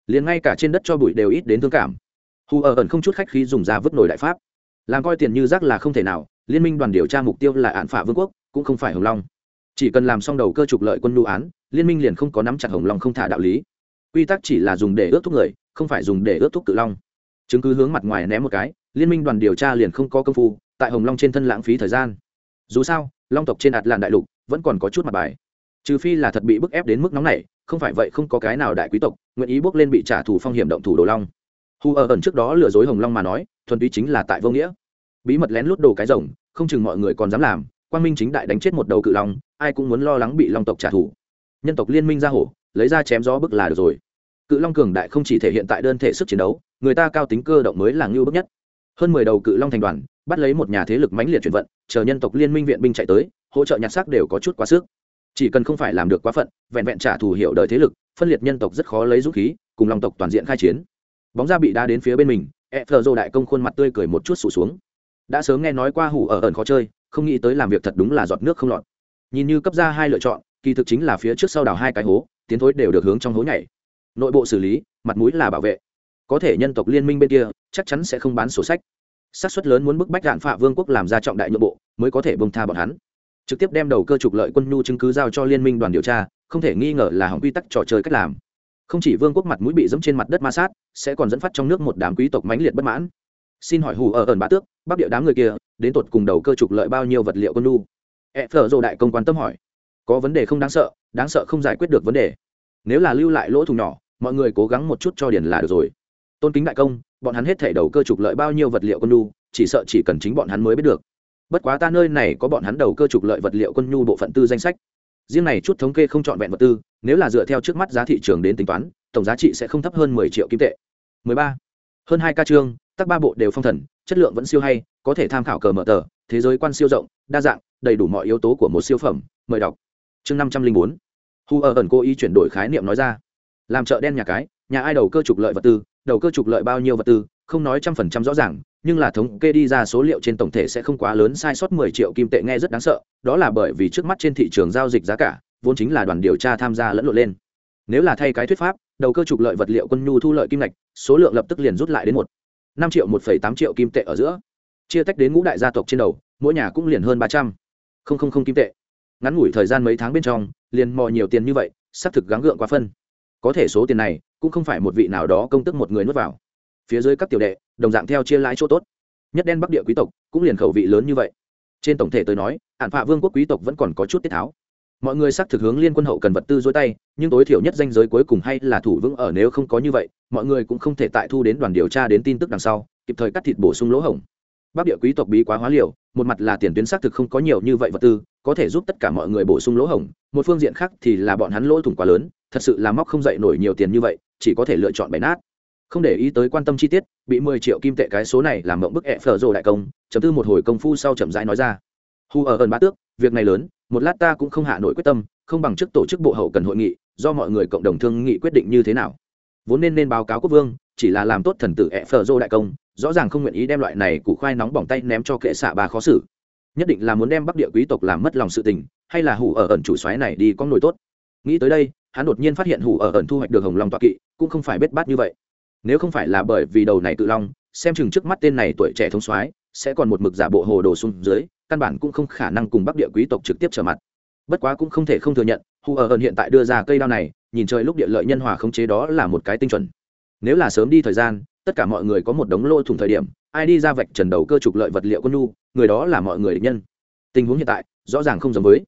liền ngay cả trên đất cho bụi đều ít đến thương cảm. Hù ở ẩn không chút khách khí dùng ra vứt nổi đại pháp. Làm coi tiền như rác là không thể nào, liên minh đoàn điều tra mục tiêu là án phả vương quốc, cũng không phải hồng long. Chỉ cần làm xong đầu cơ trục lợi quân nhu án, liên minh liền không có nắm chặt hồng long không thả đạo lý. Quy tắc chỉ là dùng để ướt thuốc người, không phải dùng để ướt thuốc cự long. Chứng cứ hướng mặt ngoài ném một cái, liên minh đoàn điều tra liền không có công phu, tại hồng long trên thân lãng phí thời gian. Dù sao, long tộc trên ạt làn đại lục vẫn còn có chút mặt bài trừ phi là thật bị bức ép đến mức nóng này không phải vậy không có cái nào đại quý tộc nguyện ý bước lên bị trả thù phong hiểm động thủ đồ long. Hù ở ẩn trước đó lừa dối hồng long mà nói, thuần túy chính là tại vô nghĩa. Bí mật lén lút đồ cái rồng, không chừng mọi người còn dám làm, quang minh chính đại đánh chết một đầu cự long, ai cũng muốn lo lắng bị long tộc trả thù. Nhân tộc liên minh ra hổ, lấy ra chém gió bức là được rồi. Cự long cường đại không chỉ thể hiện tại đơn thể sức chiến đấu, người ta cao tính cơ động mới là ngưu bức nhất. Hơn mười đầu cự long thành đoàn, bắt lấy một nhà thế lực mãnh liệt chuyển vận, chờ nhân tộc liên minh viện binh chạy tới, hỗ trợ nhặt xác đều có chút quá sức chỉ cần không phải làm được quá phận, vẹn vẹn trả thù hiệu đời thế lực, phân liệt nhân tộc rất khó lấy dũng khí, cùng long tộc toàn diện khai chiến. Bóng ra bị đá đến phía bên mình e phờ dô đại công khuôn mặt tươi cười một chút sụt xuống. Đã sớm nghe nói qua hủ ở ẩn khó chơi, không nghĩ tới làm việc thật đúng là giọt nước không lọt. Nhìn như cấp ra hai lựa chọn, kỳ thực chính là phía trước sau đào hai cái hố, tiến thối đều được hướng trong hố nhảy. Nội bộ xử lý, mặt mũi là bảo vệ. Có thể nhân tộc liên minh bên kia, chắc chắn sẽ không bán sổ sách. Xác suất lớn muốn bức bách đạn phạ vương quốc làm ra trọng đại nhượng bộ, mới có thể bông tha bọn hắn trực tiếp đem đầu cơ trục lợi quân nhu chứng cứ giao cho liên minh đoàn điều tra, không thể nghi ngờ là hỏng quy tắc trò chơi cách làm. Không chỉ vương quốc mặt mũi bị dẫm trên mặt đất ma sát, sẽ còn dẫn phát trong nước một đám quý tộc mãnh liệt bất mãn. Xin hỏi hù ở ẩn bá tước bắc địa đám người kia, đến tột cùng đầu cơ trục lợi bao nhiêu vật liệu quân nhu? E phở dồ đại công quan tâm hỏi. Có vấn đề không đáng sợ đáng sợ không giải quyết được vấn đề. Nếu là lưu lại lỗ thủng nhỏ, mọi người cố gắng một chút cho điền là được rồi. Tôn kính đại công, bọn hắn hết thể đầu cơ trục lợi bao nhiêu vật liệu quân nhu, chỉ sợ chỉ cần chính bọn hắn mới biết được bất quá ta nơi này có bọn hắn đầu cơ trục lợi vật liệu quân nhu bộ phận tư danh sách. Riêng này chút thống kê không trọn vẹn vật tư, nếu là dựa theo trước mắt giá thị trường đến tính toán, tổng giá trị sẽ không thấp hơn mười triệu kim tệ. Mười ba. Hơn hai ca chương tác ba bộ đều phong thần, chất lượng vẫn siêu hay, có thể tham khảo cờ mở tờ, thế giới quan siêu rộng, đa dạng, đầy đủ mọi yếu tố của một siêu phẩm, mời đọc. Chương năm trăm linh bốn. Hu ở ẩn cố ý chuyển đổi khái niệm nói ra. Làm chợ đen nhà cái, nhà ai đầu cơ trục lợi vật tư, đầu cơ trục lợi bao nhiêu vật tư không nói trăm phần trăm rõ ràng, nhưng là thống kê đi ra số liệu trên tổng thể sẽ không quá lớn, sai sót mười triệu kim tệ nghe rất đáng sợ, đó là bởi vì trước mắt trên thị trường giao dịch giá cả, vốn chính là đoàn điều tra tham gia lẫn lộn lên. Nếu là thay cái thuyết pháp, đầu cơ trục lợi vật liệu quân nhu thu lợi kim ngạch, số lượng lập tức liền rút lại đến một, năm triệu, một phẩy tám triệu kim tệ ở giữa. Chia tách đến ngũ đại gia tộc trên đầu, mỗi nhà cũng liền hơn ba trăm. Không không không kim tệ. Ngắn ngủi thời gian mấy tháng bên trong, liền mò nhiều tiền như vậy, xác thực gắng gượng quá phân. Có thể số tiền này, cũng không phải một vị nào đó công tức một người nuốt vào phía dưới các tiểu đệ, đồng dạng theo chia lãi chỗ tốt. Nhất đen bắc địa quý tộc cũng liền khẩu vị lớn như vậy. Trên tổng thể tôi nói hạn phạ vương quốc quý tộc vẫn còn có chút tiết tháo. Mọi người xác thực hướng liên quân hậu cần vật tư dối tay, nhưng tối thiểu nhất danh giới cuối cùng hay là thủ vững ở nếu không có như vậy, mọi người cũng không thể tại thu đến đoàn điều tra đến tin tức đằng sau, kịp thời cắt thịt bổ sung lỗ hổng. Bắc địa quý tộc bí quá hóa liều, một mặt là tiền tuyến xác thực không có nhiều như vậy vật tư, có thể giúp tất cả mọi người bổ sung lỗ hổng, một phương diện khác thì là bọn hắn lỗ thủng quá lớn, thật sự là móc không dậy nổi nhiều tiền như vậy, chỉ có thể lựa chọn bày nát không để ý tới quan tâm chi tiết, bị mười triệu kim tệ cái số này làm mộng bức ẹ phở rồ đại công, chấm tư một hồi công phu sau chậm rãi nói ra. Hù ở ẩn bá tước, việc này lớn, một lát ta cũng không hạ nổi quyết tâm, không bằng chức tổ chức bộ hậu cần hội nghị, do mọi người cộng đồng thương nghị quyết định như thế nào. Vốn nên nên báo cáo quốc vương, chỉ là làm tốt thần tử ẹ phở rồ đại công, rõ ràng không nguyện ý đem loại này củ khoai nóng bỏng tay ném cho kệ xạ bà khó xử. Nhất định là muốn đem bắc địa quý tộc làm mất lòng sự tình, hay là hủ ở ẩn chủ xoáy này đi có nổi tốt. Nghĩ tới đây, hắn đột nhiên phát hiện hủ ở ẩn thu hoạch được hồng long toạ kỵ, cũng không phải bết bát như vậy nếu không phải là bởi vì đầu này tự long, xem chừng trước mắt tên này tuổi trẻ thông soái sẽ còn một mực giả bộ hồ đồ xuống dưới, căn bản cũng không khả năng cùng bắc địa quý tộc trực tiếp trở mặt. Bất quá cũng không thể không thừa nhận hù ở ẩn hiện tại đưa ra cây đao này, nhìn trời lúc địa lợi nhân hòa không chế đó là một cái tinh chuẩn. Nếu là sớm đi thời gian, tất cả mọi người có một đống lô thủng thời điểm, ai đi ra vạch trần đầu cơ trục lợi vật liệu con nu người đó là mọi người địch nhân. Tình huống hiện tại, rõ ràng không giống với.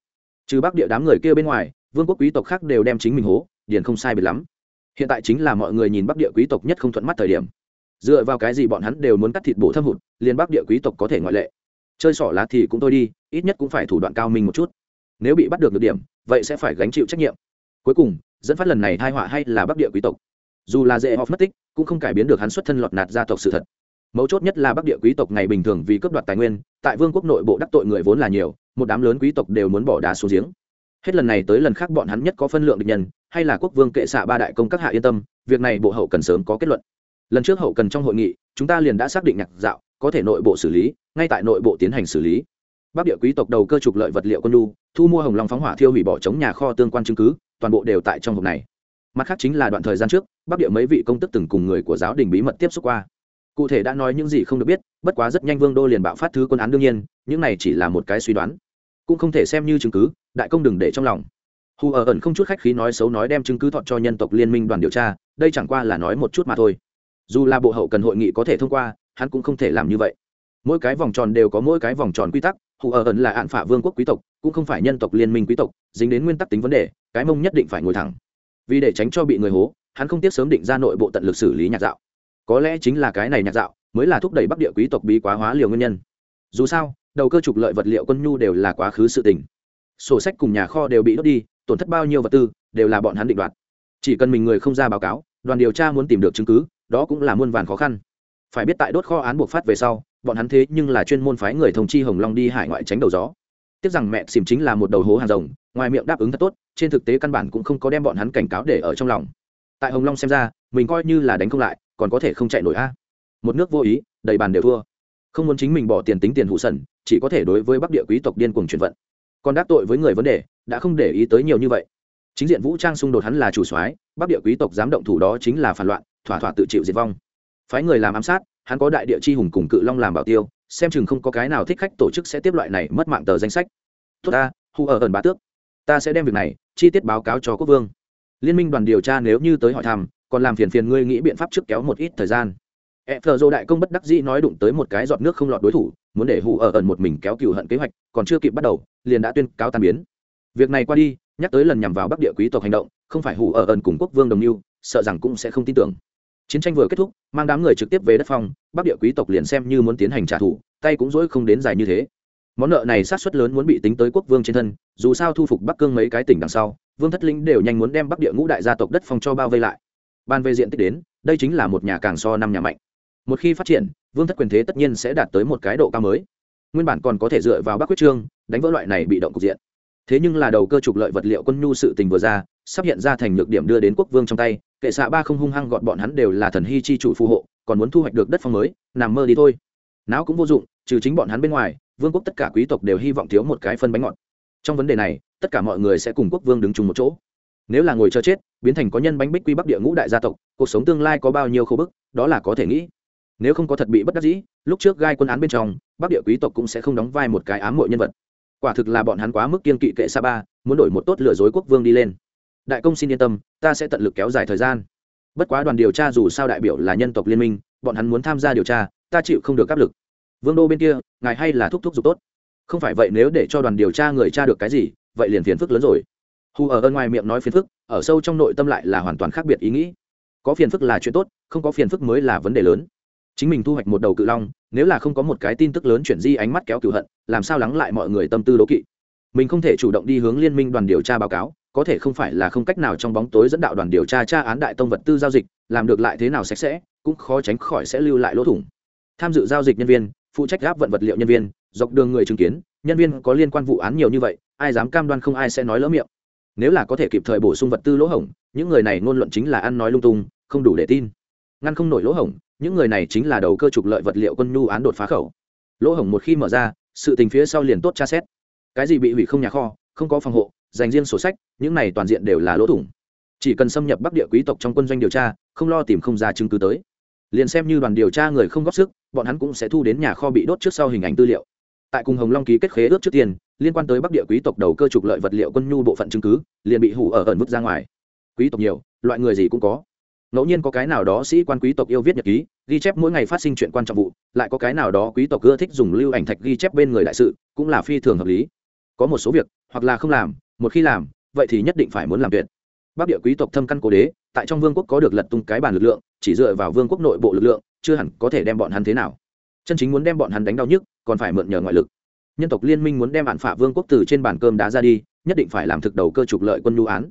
Trừ bắc địa đám người kia bên ngoài, vương quốc quý tộc khác đều đem chính mình hố, điền không sai biệt lắm hiện tại chính là mọi người nhìn bắc địa quý tộc nhất không thuận mắt thời điểm. Dựa vào cái gì bọn hắn đều muốn cắt thịt bổ thâm hụt, liền bắc địa quý tộc có thể ngoại lệ. Chơi sỏ lá thì cũng tôi đi, ít nhất cũng phải thủ đoạn cao minh một chút. Nếu bị bắt được được điểm, vậy sẽ phải gánh chịu trách nhiệm. Cuối cùng, dẫn phát lần này thai họa hay là bắc địa quý tộc? Dù là dễ họp mất tích, cũng không cải biến được hắn xuất thân lọt nạt gia tộc sự thật. Mấu chốt nhất là bắc địa quý tộc ngày bình thường vì cướp đoạt tài nguyên, tại vương quốc nội bộ đắc tội người vốn là nhiều, một đám lớn quý tộc đều muốn bỏ đá xuống giếng hết lần này tới lần khác bọn hắn nhất có phân lượng địch nhân, hay là quốc vương kệ xạ ba đại công các hạ yên tâm, việc này bộ hậu cần sớm có kết luận. Lần trước hậu cần trong hội nghị, chúng ta liền đã xác định nhạc dạo, có thể nội bộ xử lý, ngay tại nội bộ tiến hành xử lý. Bắc địa quý tộc đầu cơ trục lợi vật liệu quân lu thu mua hồng long phóng hỏa thiêu hủy bỏ chống nhà kho tương quan chứng cứ, toàn bộ đều tại trong hộp này. Mặt khác chính là đoạn thời gian trước, bắc địa mấy vị công tức từng cùng người của giáo đình bí mật tiếp xúc qua. Cụ thể đã nói những gì không được biết, bất quá rất nhanh vương đô liền bạo phát thứ quân án đương nhiên, những này chỉ là một cái suy đoán cũng không thể xem như chứng cứ, đại công đừng để trong lòng. Hù ở ẩn không chút khách khí nói xấu nói đem chứng cứ thọ cho nhân tộc liên minh đoàn điều tra, đây chẳng qua là nói một chút mà thôi. Dù là bộ hậu cần hội nghị có thể thông qua, hắn cũng không thể làm như vậy. Mỗi cái vòng tròn đều có mỗi cái vòng tròn quy tắc, hù ở ẩn là ạn phả vương quốc quý tộc, cũng không phải nhân tộc liên minh quý tộc, dính đến nguyên tắc tính vấn đề, cái mông nhất định phải ngồi thẳng. Vì để tránh cho bị người hố, hắn không tiếc sớm định ra nội bộ tận lực xử lý nhạc dạo. Có lẽ chính là cái này nhạc dạo, mới là thúc đẩy bắc địa quý tộc bí quá hóa liều nguyên nhân. Dù sao đầu cơ trục lợi vật liệu quân nhu đều là quá khứ sự tình. Sổ sách cùng nhà kho đều bị đốt đi, tổn thất bao nhiêu vật tư, đều là bọn hắn định đoạt. Chỉ cần mình người không ra báo cáo, đoàn điều tra muốn tìm được chứng cứ, đó cũng là muôn vàn khó khăn. Phải biết tại đốt kho án buộc phát về sau, bọn hắn thế nhưng là chuyên môn phái người thông chi hồng long đi hải ngoại tránh đầu gió. Tiếc rằng mẹ xìm chính là một đầu hố hàng rồng, ngoài miệng đáp ứng thật tốt, trên thực tế căn bản cũng không có đem bọn hắn cảnh cáo để ở trong lòng. Tại hồng long xem ra, mình coi như là đánh không lại, còn có thể không chạy nổi a. Một nước vô ý, đầy bàn đều thua không muốn chính mình bỏ tiền tính tiền hụ sần, chỉ có thể đối với bắc địa quý tộc điên cuồng chuyển vận. Còn đắc tội với người vấn đề, đã không để ý tới nhiều như vậy. Chính diện vũ trang xung đột hắn là chủ soái, bắc địa quý tộc dám động thủ đó chính là phản loạn, thỏa thỏa tự chịu diệt vong. Phái người làm ám sát, hắn có đại địa chi hùng cùng cự long làm bảo tiêu, xem chừng không có cái nào thích khách tổ chức sẽ tiếp loại này mất mạng tờ danh sách. Tốt ta, hù ở ẩn bá tước. Ta sẽ đem việc này, chi tiết báo cáo cho quốc vương. Liên minh đoàn điều tra nếu như tới hỏi thăm, còn làm phiền phiền ngươi nghĩ biện pháp trước kéo một ít thời gian e phờ dô đại công bất đắc dĩ nói đụng tới một cái giọt nước không lọt đối thủ, muốn để hù ở ẩn một mình kéo cựu hận kế hoạch, còn chưa kịp bắt đầu, liền đã tuyên cáo tàn biến. Việc này qua đi, nhắc tới lần nhằm vào bắc địa quý tộc hành động, không phải hù ở ẩn cùng quốc vương đồng mưu, sợ rằng cũng sẽ không tin tưởng. Chiến tranh vừa kết thúc, mang đám người trực tiếp về đất phong, bắc địa quý tộc liền xem như muốn tiến hành trả thù, tay cũng dỗi không đến dài như thế. Món nợ này sát suất lớn muốn bị tính tới quốc vương trên thân, dù sao thu phục bắc cương mấy cái tỉnh đằng sau, vương thất linh đều nhanh muốn đem bắc địa ngũ đại gia tộc đất phong cho bao vây lại. Ban về diện tích đến, đây chính là một nhà càng so năm nhà mạnh một khi phát triển, vương thất quyền thế tất nhiên sẽ đạt tới một cái độ cao mới. Nguyên bản còn có thể dựa vào bắc quyết trương, đánh vỡ loại này bị động cục diện. Thế nhưng là đầu cơ trục lợi vật liệu quân nhu sự tình vừa ra, sắp hiện ra thành nhược điểm đưa đến quốc vương trong tay, kệ xạ ba không hung hăng gọn bọn hắn đều là thần hy chi chủ phù hộ, còn muốn thu hoạch được đất phong mới, nằm mơ đi thôi. Não cũng vô dụng, trừ chính bọn hắn bên ngoài, vương quốc tất cả quý tộc đều hy vọng thiếu một cái phân bánh ngọt. Trong vấn đề này, tất cả mọi người sẽ cùng quốc vương đứng chung một chỗ. Nếu là ngồi chờ chết, biến thành có nhân bánh bích quy bắc địa ngũ đại gia tộc, cuộc sống tương lai có bao nhiêu khâu bức, đó là có thể nghĩ nếu không có thật bị bất đắc dĩ, lúc trước gai quân án bên trong, bắc địa quý tộc cũng sẽ không đóng vai một cái ám mội nhân vật. Quả thực là bọn hắn quá mức kiên kỵ kệ sa ba, muốn đổi một tốt lừa dối quốc vương đi lên. Đại công xin yên tâm, ta sẽ tận lực kéo dài thời gian. Bất quá đoàn điều tra dù sao đại biểu là nhân tộc liên minh, bọn hắn muốn tham gia điều tra, ta chịu không được áp lực. Vương đô bên kia, ngài hay là thúc thúc giục tốt. Không phải vậy nếu để cho đoàn điều tra người tra được cái gì, vậy liền phiền phức lớn rồi. Hù ở ơn ngoài miệng nói phiền phức, ở sâu trong nội tâm lại là hoàn toàn khác biệt ý nghĩ. Có phiền phức là chuyện tốt, không có phiền phức mới là vấn đề lớn chính mình thu hoạch một đầu cự long, nếu là không có một cái tin tức lớn chuyển di ánh mắt kéo cựu hận, làm sao lắng lại mọi người tâm tư đố kỵ? Mình không thể chủ động đi hướng liên minh đoàn điều tra báo cáo, có thể không phải là không cách nào trong bóng tối dẫn đạo đoàn điều tra tra án đại tông vật tư giao dịch, làm được lại thế nào sạch sẽ, cũng khó tránh khỏi sẽ lưu lại lỗ thủng. Tham dự giao dịch nhân viên, phụ trách gáp vận vật liệu nhân viên, dọc đường người chứng kiến, nhân viên có liên quan vụ án nhiều như vậy, ai dám cam đoan không ai sẽ nói lỡ miệng. Nếu là có thể kịp thời bổ sung vật tư lỗ hổng, những người này ngôn luận chính là ăn nói lung tung, không đủ để tin. Ngăn không nổi lỗ hổng những người này chính là đầu cơ trục lợi vật liệu quân nhu án đột phá khẩu. Lỗ hổng một khi mở ra, sự tình phía sau liền tốt tra xét. Cái gì bị hủy không nhà kho, không có phòng hộ, dành riêng sổ sách, những này toàn diện đều là lỗ thủng. Chỉ cần xâm nhập bắc địa quý tộc trong quân doanh điều tra, không lo tìm không ra chứng cứ tới. Liền xem như đoàn điều tra người không góp sức, bọn hắn cũng sẽ thu đến nhà kho bị đốt trước sau hình ảnh tư liệu. Tại cùng hồng long ký kết khế ước trước tiên, liên quan tới bắc địa quý tộc đầu cơ trục lợi vật liệu quân nhu bộ phận chứng cứ, liền bị hủ ở ẩn vứt ra ngoài. Quý tộc nhiều, loại người gì cũng có ngẫu nhiên có cái nào đó sĩ quan quý tộc yêu viết nhật ký, ghi chép mỗi ngày phát sinh chuyện quan trọng vụ, lại có cái nào đó quý tộc ưa thích dùng lưu ảnh thạch ghi chép bên người đại sự, cũng là phi thường hợp lý. Có một số việc, hoặc là không làm, một khi làm, vậy thì nhất định phải muốn làm tuyệt. Bắc địa quý tộc thâm căn cố đế, tại trong vương quốc có được lật tung cái bàn lực lượng, chỉ dựa vào vương quốc nội bộ lực lượng, chưa hẳn có thể đem bọn hắn thế nào. Chân chính muốn đem bọn hắn đánh đau nhức, còn phải mượn nhờ ngoại lực. Nhân tộc liên minh muốn đem bản phả vương quốc từ trên bàn cơm đá ra đi, nhất định phải làm thực đầu cơ trục lợi quân nhu án.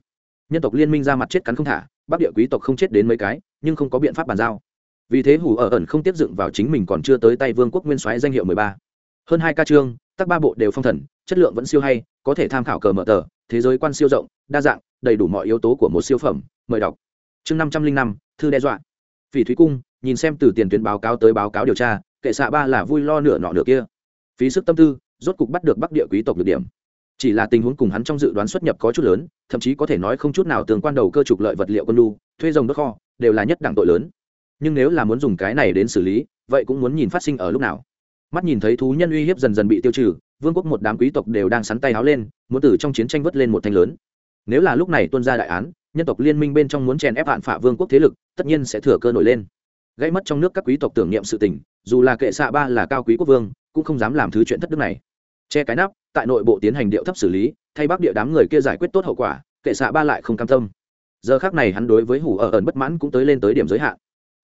Nhân tộc liên minh ra mặt chết cắn không thả bắc địa quý tộc không chết đến mấy cái, nhưng không có biện pháp bàn giao. Vì thế hủ ở ẩn không tiếp dựng vào chính mình còn chưa tới tay vương quốc nguyên soái danh hiệu mười ba. Hơn hai ca chương các ba bộ đều phong thần, chất lượng vẫn siêu hay, có thể tham khảo cờ mở tờ, thế giới quan siêu rộng, đa dạng, đầy đủ mọi yếu tố của một siêu phẩm, mời đọc. Chương năm trăm linh năm, thư đe dọa. Phỉ thúy cung, nhìn xem từ tiền tuyến báo cáo tới báo cáo điều tra, kệ xạ ba là vui lo nửa nọ nửa kia. Phí sức tâm tư, rốt cục bắt được bắc địa quý tộc được điểm chỉ là tình huống cùng hắn trong dự đoán xuất nhập có chút lớn, thậm chí có thể nói không chút nào tương quan đầu cơ trục lợi vật liệu quân lu thuê rồng đất kho, đều là nhất đẳng tội lớn. Nhưng nếu là muốn dùng cái này đến xử lý, vậy cũng muốn nhìn phát sinh ở lúc nào. Mắt nhìn thấy thú nhân uy hiếp dần dần bị tiêu trừ, vương quốc một đám quý tộc đều đang sắn tay háo lên, muốn từ trong chiến tranh vớt lên một thanh lớn. Nếu là lúc này tuân ra đại án, nhân tộc liên minh bên trong muốn chèn ép hạn phả vương quốc thế lực, tất nhiên sẽ thừa cơ nổi lên. Gây mất trong nước các quý tộc tưởng niệm sự tình, dù là kệ xạ ba là cao quý quốc vương, cũng không dám làm thứ chuyện thất đức này che cái nắp, tại nội bộ tiến hành điệu thấp xử lý, thay bắc địa đám người kia giải quyết tốt hậu quả, kệ xạ ba lại không cam tâm. Giờ khác này hắn đối với hủ ở ẩn bất mãn cũng tới lên tới điểm giới hạn.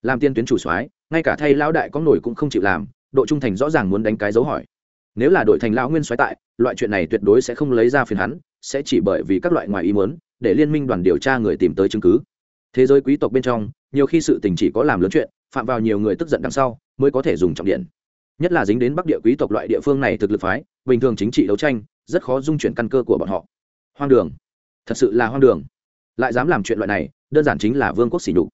Làm tiên tuyến chủ soái, ngay cả thay lão đại có nổi cũng không chịu làm, độ trung thành rõ ràng muốn đánh cái dấu hỏi. Nếu là đội thành lão nguyên soái tại, loại chuyện này tuyệt đối sẽ không lấy ra phiền hắn, sẽ chỉ bởi vì các loại ngoài ý muốn, để liên minh đoàn điều tra người tìm tới chứng cứ. Thế giới quý tộc bên trong, nhiều khi sự tình chỉ có làm lớn chuyện, phạm vào nhiều người tức giận đằng sau, mới có thể dùng trọng điện nhất là dính đến bắc địa quý tộc loại địa phương này thực lực phái, bình thường chính trị đấu tranh, rất khó dung chuyển căn cơ của bọn họ. Hoang đường. Thật sự là hoang đường. Lại dám làm chuyện loại này, đơn giản chính là vương quốc xỉ nhục.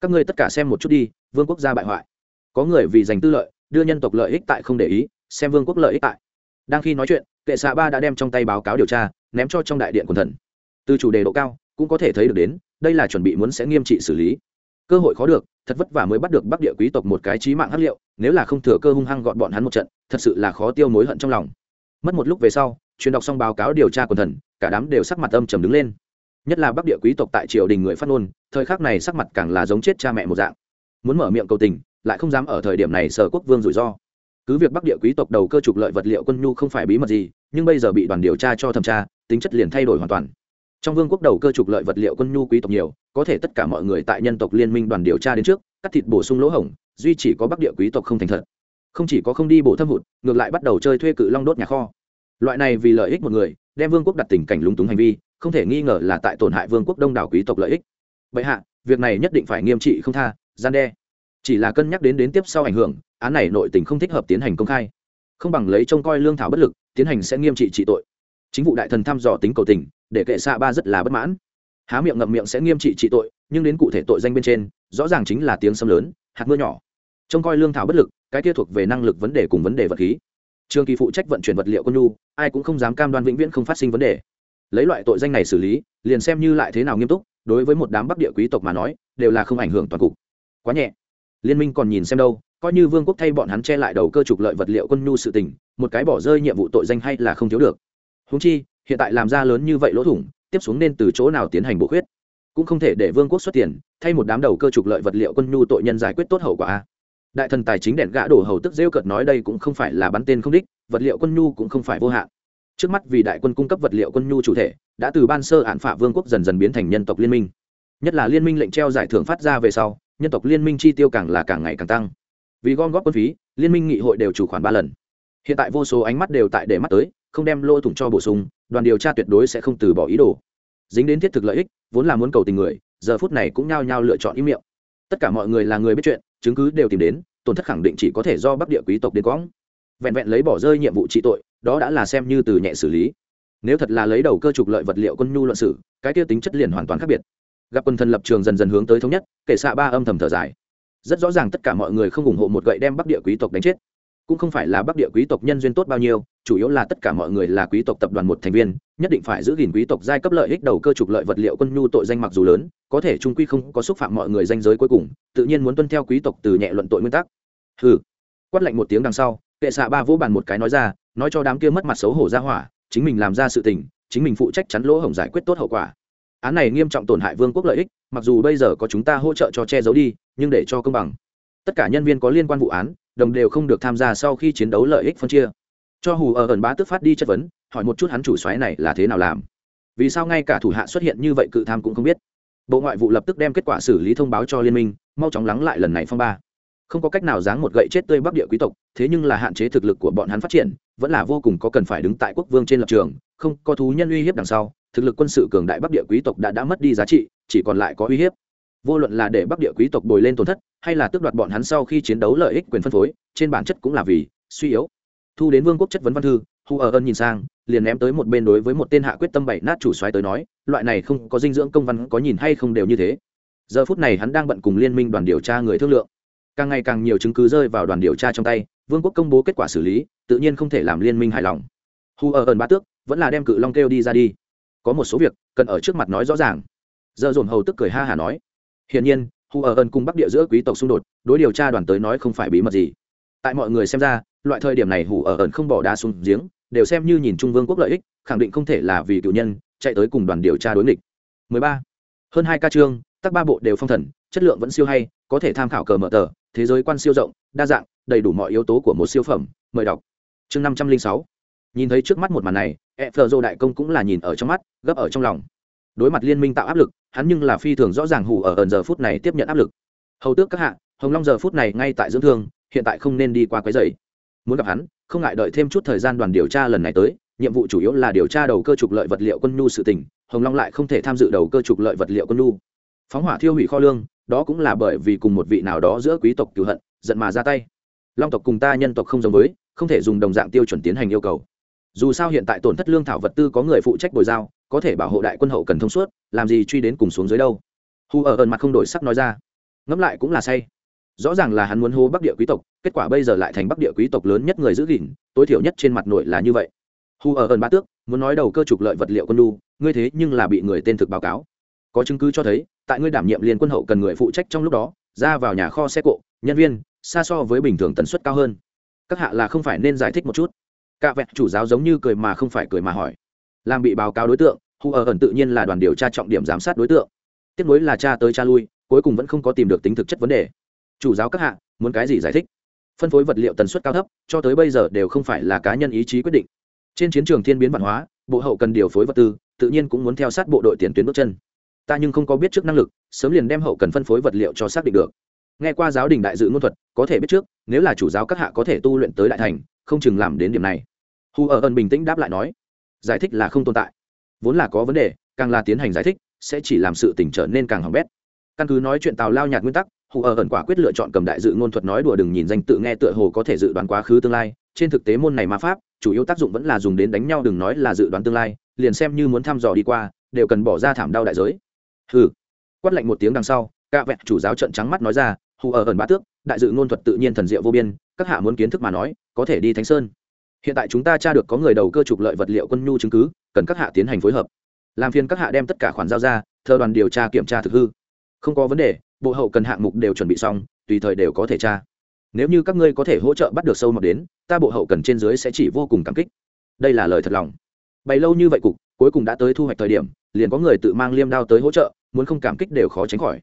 Các ngươi tất cả xem một chút đi, vương quốc gia bại hoại. Có người vì giành tư lợi, đưa nhân tộc lợi ích tại không để ý, xem vương quốc lợi ích tại. Đang khi nói chuyện, kệ xạ ba đã đem trong tay báo cáo điều tra, ném cho trong đại điện quần thần. Từ chủ đề độ cao, cũng có thể thấy được đến, đây là chuẩn bị muốn sẽ nghiêm trị xử lý cơ hội khó được, thật vất vả mới bắt được bắc địa quý tộc một cái trí mạng hắc liệu, nếu là không thừa cơ hung hăng gọn bọn hắn một trận, thật sự là khó tiêu mối hận trong lòng. Mất một lúc về sau truyền đọc xong báo cáo điều tra quần thần, cả đám đều sắc mặt âm trầm đứng lên. Nhất là bắc địa quý tộc tại triều đình người phát ngôn, thời khắc này sắc mặt càng là giống chết cha mẹ một dạng. Muốn mở miệng cầu tình, lại không dám ở thời điểm này sở quốc vương rủi ro. Cứ việc bắc địa quý tộc đầu cơ trục lợi vật liệu quân nhu không phải bí mật gì, nhưng bây giờ bị đoàn điều tra cho thẩm tra, tính chất liền thay đổi hoàn toàn trong vương quốc đầu cơ trục lợi vật liệu quân nhu quý tộc nhiều, có thể tất cả mọi người tại nhân tộc liên minh đoàn điều tra đến trước, cắt thịt bổ sung lỗ hổng, duy chỉ có bắc địa quý tộc không thành thật. Không chỉ có không đi bổ thâm hụt, ngược lại bắt đầu chơi thuê cự long đốt nhà kho. Loại này vì lợi ích một người, đem vương quốc đặt tình cảnh lúng túng hành vi, không thể nghi ngờ là tại tổn hại vương quốc đông đảo quý tộc lợi ích. Vậy hạ, việc này nhất định phải nghiêm trị không tha, gian đe. Chỉ là cân nhắc đến đến tiếp sau ảnh hưởng, án này nội tình không thích hợp tiến hành công khai. Không bằng lấy trông coi lương thảo bất lực, tiến hành sẽ nghiêm trị trị tội. Chính vụ đại thần thăm dò tính cầu tình để kệ xạ ba rất là bất mãn. Há miệng ngậm miệng sẽ nghiêm trị trị tội, nhưng đến cụ thể tội danh bên trên, rõ ràng chính là tiếng sấm lớn, hạt mưa nhỏ. Trông coi lương thảo bất lực, cái kia thuộc về năng lực vấn đề cùng vấn đề vật khí. Trường kỳ phụ trách vận chuyển vật liệu quân nhu, ai cũng không dám cam đoan vĩnh viễn không phát sinh vấn đề. Lấy loại tội danh này xử lý, liền xem như lại thế nào nghiêm túc, đối với một đám bắc địa quý tộc mà nói, đều là không ảnh hưởng toàn cục. Quá nhẹ. Liên minh còn nhìn xem đâu, coi như vương quốc thay bọn hắn che lại đầu cơ trục lợi vật liệu quân nhu sự tình, một cái bỏ rơi nhiệm vụ tội danh hay là không thiếu được. Húng chi hiện tại làm ra lớn như vậy lỗ thủng, tiếp xuống nên từ chỗ nào tiến hành bổ khuyết? Cũng không thể để vương quốc xuất tiền, thay một đám đầu cơ trục lợi vật liệu quân nhu tội nhân giải quyết tốt hậu quả đại thần tài chính đèn gã đổ hầu tức rêu cợt nói đây cũng không phải là bắn tên không đích, vật liệu quân nhu cũng không phải vô hạn. Trước mắt vì đại quân cung cấp vật liệu quân nhu chủ thể, đã từ ban sơ hạn phả vương quốc dần dần biến thành nhân tộc liên minh. Nhất là liên minh lệnh treo giải thưởng phát ra về sau, nhân tộc liên minh chi tiêu càng là càng ngày càng tăng. Vì gom góp quân phí, liên minh nghị hội đều chủ khoản ba lần. Hiện tại vô số ánh mắt đều tại để mắt tới không đem lỗ thủng cho bổ sung, đoàn điều tra tuyệt đối sẽ không từ bỏ ý đồ. Dính đến thiết thực lợi ích, vốn là muốn cầu tình người, giờ phút này cũng nhao nhao lựa chọn ý miệng. Tất cả mọi người là người biết chuyện, chứng cứ đều tìm đến, tổn thất khẳng định chỉ có thể do bắc địa quý tộc đến quõng. Vẹn vẹn lấy bỏ rơi nhiệm vụ trị tội, đó đã là xem như từ nhẹ xử lý. Nếu thật là lấy đầu cơ trục lợi vật liệu quân nhu luận sử cái tiêu tính chất liền hoàn toàn khác biệt. Gặp quân thần lập trường dần dần hướng tới thống nhất, kể xạ ba âm thầm thở dài. Rất rõ ràng tất cả mọi người không ủng hộ một gậy đem bắc địa quý tộc đánh chết cũng không phải là bắc địa quý tộc nhân duyên tốt bao nhiêu, chủ yếu là tất cả mọi người là quý tộc tập đoàn một thành viên, nhất định phải giữ gìn quý tộc giai cấp lợi ích đầu cơ trục lợi vật liệu quân nhu tội danh mặc dù lớn, có thể trung quy không có xúc phạm mọi người danh giới cuối cùng, tự nhiên muốn tuân theo quý tộc từ nhẹ luận tội nguyên tắc. Hừ. Quát lạnh một tiếng đằng sau, kệ xạ ba vỗ bàn một cái nói ra, nói cho đám kia mất mặt xấu hổ ra hỏa, chính mình làm ra sự tình, chính mình phụ trách chắn lỗ hổng giải quyết tốt hậu quả. Án này nghiêm trọng tổn hại vương quốc lợi ích, mặc dù bây giờ có chúng ta hỗ trợ cho che giấu đi, nhưng để cho công bằng. Tất cả nhân viên có liên quan vụ án đồng đều không được tham gia sau khi chiến đấu lợi ích phân chia. Cho hù ở ẩn bá tức phát đi chất vấn, hỏi một chút hắn chủ xoáy này là thế nào làm. Vì sao ngay cả thủ hạ xuất hiện như vậy cự tham cũng không biết. Bộ ngoại vụ lập tức đem kết quả xử lý thông báo cho liên minh, mau chóng lắng lại lần này phong ba. Không có cách nào dáng một gậy chết tươi bắc địa quý tộc, thế nhưng là hạn chế thực lực của bọn hắn phát triển, vẫn là vô cùng có cần phải đứng tại quốc vương trên lập trường, không có thú nhân uy hiếp đằng sau, thực lực quân sự cường đại bắc địa quý tộc đã đã mất đi giá trị, chỉ còn lại có uy hiếp vô luận là để bắc địa quý tộc bồi lên tổn thất, hay là tước đoạt bọn hắn sau khi chiến đấu lợi ích quyền phân phối, trên bản chất cũng là vì suy yếu. Thu đến vương quốc chất vấn văn thư, hu ở ơn nhìn sang, liền ném tới một bên đối với một tên hạ quyết tâm bảy nát chủ xoáy tới nói, loại này không có dinh dưỡng công văn có nhìn hay không đều như thế. Giờ phút này hắn đang bận cùng liên minh đoàn điều tra người thương lượng. Càng ngày càng nhiều chứng cứ rơi vào đoàn điều tra trong tay, vương quốc công bố kết quả xử lý, tự nhiên không thể làm liên minh hài lòng. Hu ở ơn ba tước, vẫn là đem cự long kêu đi ra đi. Có một số việc cần ở trước mặt nói rõ ràng. Giờ dồn hầu tức cười ha hả nói hiển nhiên hu ở ẩn cùng bắc địa giữa quý tộc xung đột, đối điều tra đoàn tới nói không phải bí mật gì. Tại mọi người xem ra, loại thời điểm này hủ ở ẩn không bỏ đá xuống giếng, đều xem như nhìn trung vương quốc lợi ích, khẳng định không thể là vì cựu nhân, chạy tới cùng đoàn điều tra đối nghịch. 13. hơn hai ca chương tất ba bộ đều phong thần, chất lượng vẫn siêu hay, có thể tham khảo cờ mở tờ, thế giới quan siêu rộng, đa dạng, đầy đủ mọi yếu tố của một siêu phẩm, mời đọc. Chương năm trăm linh sáu. Nhìn thấy trước mắt một màn này e đại công cũng là nhìn ở trong mắt, gấp ở trong lòng đối mặt liên minh tạo áp lực, hắn nhưng là phi thường rõ ràng hủ ở ẩn giờ phút này tiếp nhận áp lực. Hầu tước các hạ, hồng long giờ phút này ngay tại dưỡng thương, hiện tại không nên đi qua quái dày muốn gặp hắn, không ngại đợi thêm chút thời gian đoàn điều tra lần này tới, nhiệm vụ chủ yếu là điều tra đầu cơ trục lợi vật liệu quân nhu sự tình, hồng long lại không thể tham dự đầu cơ trục lợi vật liệu quân nhu. Phóng hỏa thiêu hủy kho lương, đó cũng là bởi vì cùng một vị nào đó giữa quý tộc cựu hận, giận mà ra tay. Long tộc cùng ta nhân tộc không giống với, không thể dùng đồng dạng tiêu chuẩn tiến hành yêu cầu. Dù sao hiện tại tổn thất lương thảo vật tư có người phụ trách bồi giao có thể bảo hộ đại quân hậu cần thông suốt, làm gì truy đến cùng xuống dưới đâu. Hu ở ẩn mặt không đổi sắc nói ra. Ngẫm lại cũng là say. Rõ ràng là hắn muốn hô bắc địa quý tộc, kết quả bây giờ lại thành bắc địa quý tộc lớn nhất người giữ gìn, tối thiểu nhất trên mặt nội là như vậy. Hu ở ẩn ba tước, muốn nói đầu cơ trục lợi vật liệu quân đu ngươi thế nhưng là bị người tên thực báo cáo. Có chứng cứ cho thấy, tại ngươi đảm nhiệm liên quân hậu cần người phụ trách trong lúc đó, ra vào nhà kho xe cộ, nhân viên, xa so với bình thường tần suất cao hơn. Các hạ là không phải nên giải thích một chút. Cả vẹn chủ giáo giống như cười mà không phải cười mà hỏi làm bị báo cáo đối tượng hù ở ẩn tự nhiên là đoàn điều tra trọng điểm giám sát đối tượng. Tiếp nối là cha tới cha lui, cuối cùng vẫn không có tìm được tính thực chất vấn đề. Chủ giáo các hạ, muốn cái gì giải thích? Phân phối vật liệu tần suất cao thấp, cho tới bây giờ đều không phải là cá nhân ý chí quyết định. Trên chiến trường thiên biến văn hóa, bộ hậu cần điều phối vật tư, tự nhiên cũng muốn theo sát bộ đội tiền tuyến bước chân. Ta nhưng không có biết trước năng lực, sớm liền đem hậu cần phân phối vật liệu cho xác định được. Nghe qua giáo đình đại dự ngôn thuật, có thể biết trước, nếu là chủ giáo các hạ có thể tu luyện tới đại thành, không chừng làm đến điểm này. Hu ở ẩn bình tĩnh đáp lại nói giải thích là không tồn tại. Vốn là có vấn đề, càng là tiến hành giải thích, sẽ chỉ làm sự tỉnh trở nên càng hỏng bét. Căn cứ nói chuyện tào lao nhạt nguyên tắc, hù ở ẩn quả quyết lựa chọn cầm đại dự ngôn thuật nói đùa đừng nhìn danh tự nghe tựa hồ có thể dự đoán quá khứ tương lai. Trên thực tế môn này ma pháp, chủ yếu tác dụng vẫn là dùng đến đánh nhau đừng nói là dự đoán tương lai, liền xem như muốn thăm dò đi qua, đều cần bỏ ra thảm đau đại giới. Hừ. Quát lạnh một tiếng đằng sau, cạ vẹn chủ giáo trận trắng mắt nói ra, hù ở ẩn bá tước, đại dự ngôn thuật tự nhiên thần diệu vô biên, các hạ muốn kiến thức mà nói, có thể đi thánh sơn hiện tại chúng ta tra được có người đầu cơ trục lợi vật liệu quân nhu chứng cứ, cần các hạ tiến hành phối hợp. Làm phiền các hạ đem tất cả khoản giao ra, thờ đoàn điều tra kiểm tra thực hư. Không có vấn đề, bộ hậu cần hạng mục đều chuẩn bị xong, tùy thời đều có thể tra. Nếu như các ngươi có thể hỗ trợ bắt được sâu mọt đến, ta bộ hậu cần trên dưới sẽ chỉ vô cùng cảm kích. Đây là lời thật lòng. Bày lâu như vậy cục, cuối cùng đã tới thu hoạch thời điểm, liền có người tự mang liêm đao tới hỗ trợ, muốn không cảm kích đều khó tránh khỏi.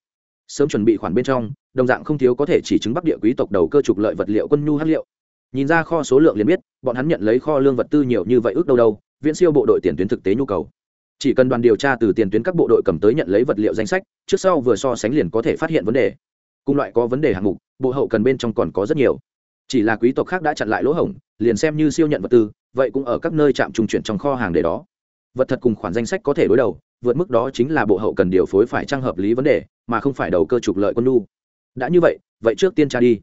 Sớm chuẩn bị khoản bên trong, đồng dạng không thiếu có thể chỉ chứng bắc địa quý tộc đầu cơ trục lợi vật liệu quân nhu hát liệu nhìn ra kho số lượng liền biết, bọn hắn nhận lấy kho lương vật tư nhiều như vậy ước đâu đâu, viễn siêu bộ đội tiền tuyến thực tế nhu cầu. Chỉ cần đoàn điều tra từ tiền tuyến các bộ đội cầm tới nhận lấy vật liệu danh sách, trước sau vừa so sánh liền có thể phát hiện vấn đề. Cùng loại có vấn đề hạng mục, bộ hậu cần bên trong còn có rất nhiều. Chỉ là quý tộc khác đã chặn lại lỗ hổng, liền xem như siêu nhận vật tư, vậy cũng ở các nơi chạm trung chuyển trong kho hàng để đó. Vật thật cùng khoản danh sách có thể đối đầu, vượt mức đó chính là bộ hậu cần điều phối phải trang hợp lý vấn đề, mà không phải đầu cơ trục lợi quân lu đã như vậy vậy trước tiên tra đi.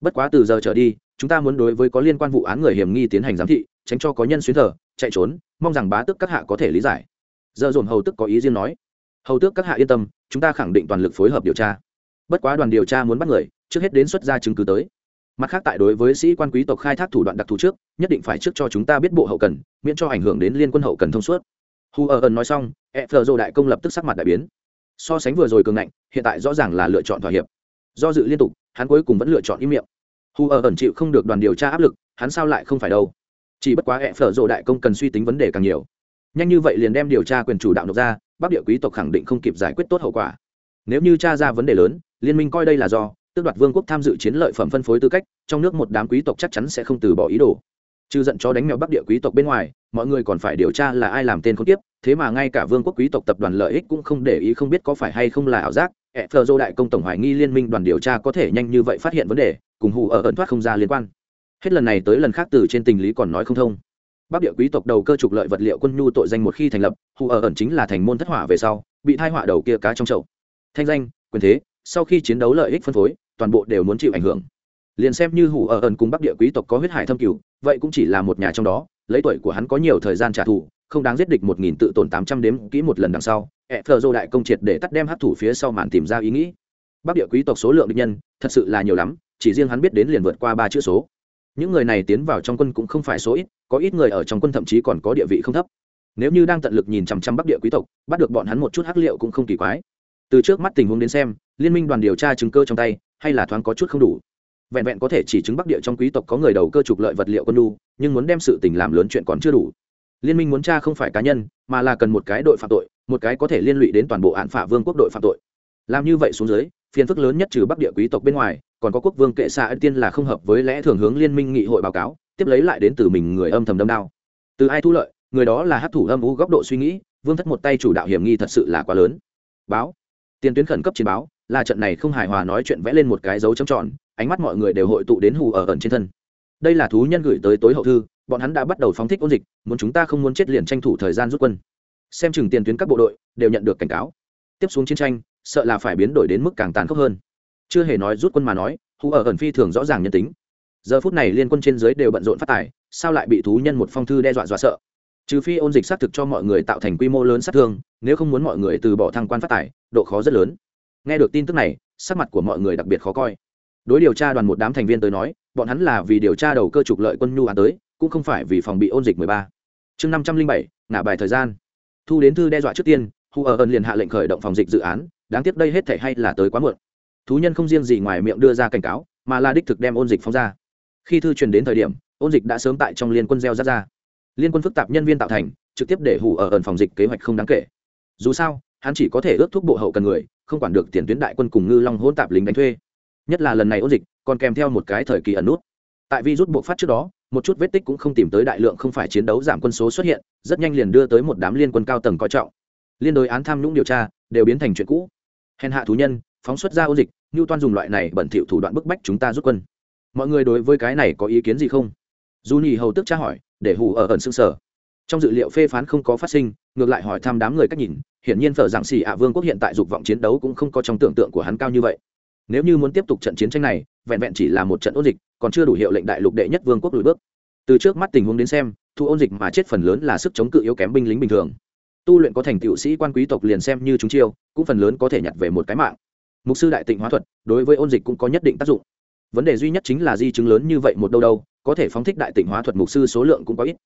Bất quá từ giờ trở đi chúng ta muốn đối với có liên quan vụ án người hiểm nghi tiến hành giám thị, tránh cho có nhân xuyến thờ, chạy trốn, mong rằng bá tức các hạ có thể lý giải. Giờ dồn hầu tức có ý riêng nói. Hầu tước các hạ yên tâm, chúng ta khẳng định toàn lực phối hợp điều tra. Bất quá đoàn điều tra muốn bắt người, trước hết đến xuất ra chứng cứ tới. Mặt khác tại đối với sĩ quan quý tộc khai thác thủ đoạn đặc thù trước, nhất định phải trước cho chúng ta biết bộ hậu cần, miễn cho ảnh hưởng đến liên quân hậu cần thông suốt. Hu ở ẩn nói xong e phờ dô đại công lập tức sắc mặt đại biến. So sánh vừa rồi cường ngạnh, hiện tại rõ ràng là lựa chọn thỏa hiệp. Do dự liên tục, hắn cuối cùng vẫn lựa chọn im miệng hu ở ẩn chịu không được đoàn điều tra áp lực, hắn sao lại không phải đâu? Chỉ bất quá hẹ phở rộ đại công cần suy tính vấn đề càng nhiều. Nhanh như vậy liền đem điều tra quyền chủ đạo nộp ra bắc địa quý tộc khẳng định không kịp giải quyết tốt hậu quả. Nếu như tra ra vấn đề lớn, liên minh coi đây là do, tước đoạt vương quốc tham dự chiến lợi phẩm phân phối tư cách, trong nước một đám quý tộc chắc chắn sẽ không từ bỏ ý đồ. Trừ giận cho đánh mèo bắc địa quý tộc bên ngoài, mọi người còn phải điều tra là ai làm tên không tiếp thế mà ngay cả vương quốc quý tộc tập đoàn lợi ích cũng không để ý không biết có phải hay không là ảo giác. E phờ dô đại công tổng hoài nghi liên minh đoàn điều tra có thể nhanh như vậy phát hiện vấn đề cùng hù ở ẩn thoát không ra liên quan. Hết lần này tới lần khác từ trên tình lý còn nói không thông. Bắc địa quý tộc đầu cơ trục lợi vật liệu quân nhu tội danh một khi thành lập, hù ở ẩn chính là thành môn thất hỏa về sau, bị thai họa đầu kia cá trong chậu. Thanh danh, quyền thế, sau khi chiến đấu lợi ích phân phối, toàn bộ đều muốn chịu ảnh hưởng. Liền xem như hủ ở ẩn cùng bắc địa quý tộc có huyết hải thâm cửu, vậy cũng chỉ là một nhà trong đó, lấy tuổi của hắn có nhiều thời gian trả thù, không đáng giết địch một nghìn tự tổn tám trăm đếm kỹ một lần đằng sau, ẹ thờ dô đại công triệt để tắt đem hấp thủ phía sau màn tìm ra ý nghĩ. Bắc địa quý tộc số lượng địch nhân, thật sự là nhiều lắm chỉ riêng hắn biết đến liền vượt qua ba chữ số. Những người này tiến vào trong quân cũng không phải số ít, có ít người ở trong quân thậm chí còn có địa vị không thấp. Nếu như đang tận lực nhìn chằm chằm bắc địa quý tộc, bắt được bọn hắn một chút hắc liệu cũng không kỳ quái. Từ trước mắt tình huống đến xem, liên minh đoàn điều tra chứng cơ trong tay, hay là thoáng có chút không đủ. Vẹn vẹn có thể chỉ chứng bắc địa trong quý tộc có người đầu cơ trục lợi vật liệu quân lu nhưng muốn đem sự tình làm lớn chuyện còn chưa đủ. Liên minh muốn tra không phải cá nhân, mà là cần một cái đội phạm tội, một cái có thể liên lụy đến toàn bộ án phả vương quốc đội phạm tội. Làm như vậy xuống dưới, phiền phức lớn nhất trừ bắc địa quý tộc bên ngoài còn có quốc vương kệ xạ ân tiên là không hợp với lẽ thường hướng liên minh nghị hội báo cáo, tiếp lấy lại đến từ mình người âm thầm đâm đao. Từ ai thu lợi, người đó là hát thủ âm u góc độ suy nghĩ, vương thất một tay chủ đạo hiểm nghi thật sự là quá lớn. Báo. Tiền tuyến khẩn cấp chiến báo, là trận này không hài hòa nói chuyện vẽ lên một cái dấu chấm tròn, ánh mắt mọi người đều hội tụ đến hù ở ẩn trên thân. Đây là thú nhân gửi tới tối hậu thư, bọn hắn đã bắt đầu phóng thích ôn dịch, muốn chúng ta không muốn chết liền tranh thủ thời gian rút quân. Xem chừng tiền tuyến các bộ đội đều nhận được cảnh cáo. Tiếp xuống chiến tranh, sợ là phải biến đổi đến mức càng tàn khốc hơn chưa hề nói rút quân mà nói hù ở ẩn phi thường rõ ràng nhân tính. Giờ phút này liên quân trên dưới đều bận rộn phát tài sao lại bị thú nhân một phong thư đe dọa dọa sợ? Trừ phi ôn dịch xác thực cho mọi người tạo thành quy mô lớn sát thương nếu không muốn mọi người từ bỏ thăng quan phát tài độ khó rất lớn. Nghe được tin tức này sắc mặt của mọi người đặc biệt khó coi. Đối điều tra đoàn một đám thành viên tới nói bọn hắn là vì điều tra đầu cơ trục lợi quân nhu án tới cũng không phải vì phòng bị ôn dịch 13. chương 507, ngả bài thời gian. Thu đến thư đe dọa trước tiên hu ở ẩn liền hạ lệnh khởi động phòng dịch dự án đáng tiếc đây hết thể hay là tới quá muộn thú nhân không riêng gì ngoài miệng đưa ra cảnh cáo, mà là đích thực đem ôn dịch phóng ra. Khi thư truyền đến thời điểm, ôn dịch đã sớm tại trong liên quân gieo ra ra. Liên quân phức tạp nhân viên tạo thành, trực tiếp để hủ ở ẩn phòng dịch kế hoạch không đáng kể. Dù sao, hắn chỉ có thể ước thúc bộ hậu cần người, không quản được tiền tuyến đại quân cùng ngư long hỗn tạp lính đánh thuê. Nhất là lần này ôn dịch còn kèm theo một cái thời kỳ ẩn nút. Tại vi rút bộ phát trước đó, một chút vết tích cũng không tìm tới đại lượng không phải chiến đấu giảm quân số xuất hiện, rất nhanh liền đưa tới một đám liên quân cao tầng coi trọng. Liên đối án tham nhũng điều tra, đều biến thành chuyện cũ. Hèn hạ thú nhân phóng xuất ra ôn dịch như toan dùng loại này bẩn thỉu thủ đoạn bức bách chúng ta rút quân. Mọi người đối với cái này có ý kiến gì không? Dù nhì hầu tức tra hỏi, để hù ở ẩn xương sở. Trong dự liệu phê phán không có phát sinh, ngược lại hỏi thăm đám người cách nhìn, hiển nhiên phở giảng xỉ ạ vương quốc hiện tại dục vọng chiến đấu cũng không có trong tưởng tượng của hắn cao như vậy. Nếu như muốn tiếp tục trận chiến tranh này, vẹn vẹn chỉ là một trận ôn dịch, còn chưa đủ hiệu lệnh đại lục đệ nhất vương quốc lùi bước. Từ trước mắt tình huống đến xem, thu ôn dịch mà chết phần lớn là sức chống cự yếu kém binh lính bình thường. Tu luyện có thành tựu sĩ quan quý tộc liền xem như chúng chiêu, cũng phần lớn có thể nhặt về một cái mạng mục sư đại tịnh hóa thuật đối với ôn dịch cũng có nhất định tác dụng. Vấn đề duy nhất chính là di chứng lớn như vậy một đâu đâu, có thể phóng thích đại tịnh hóa thuật mục sư số lượng cũng có ít.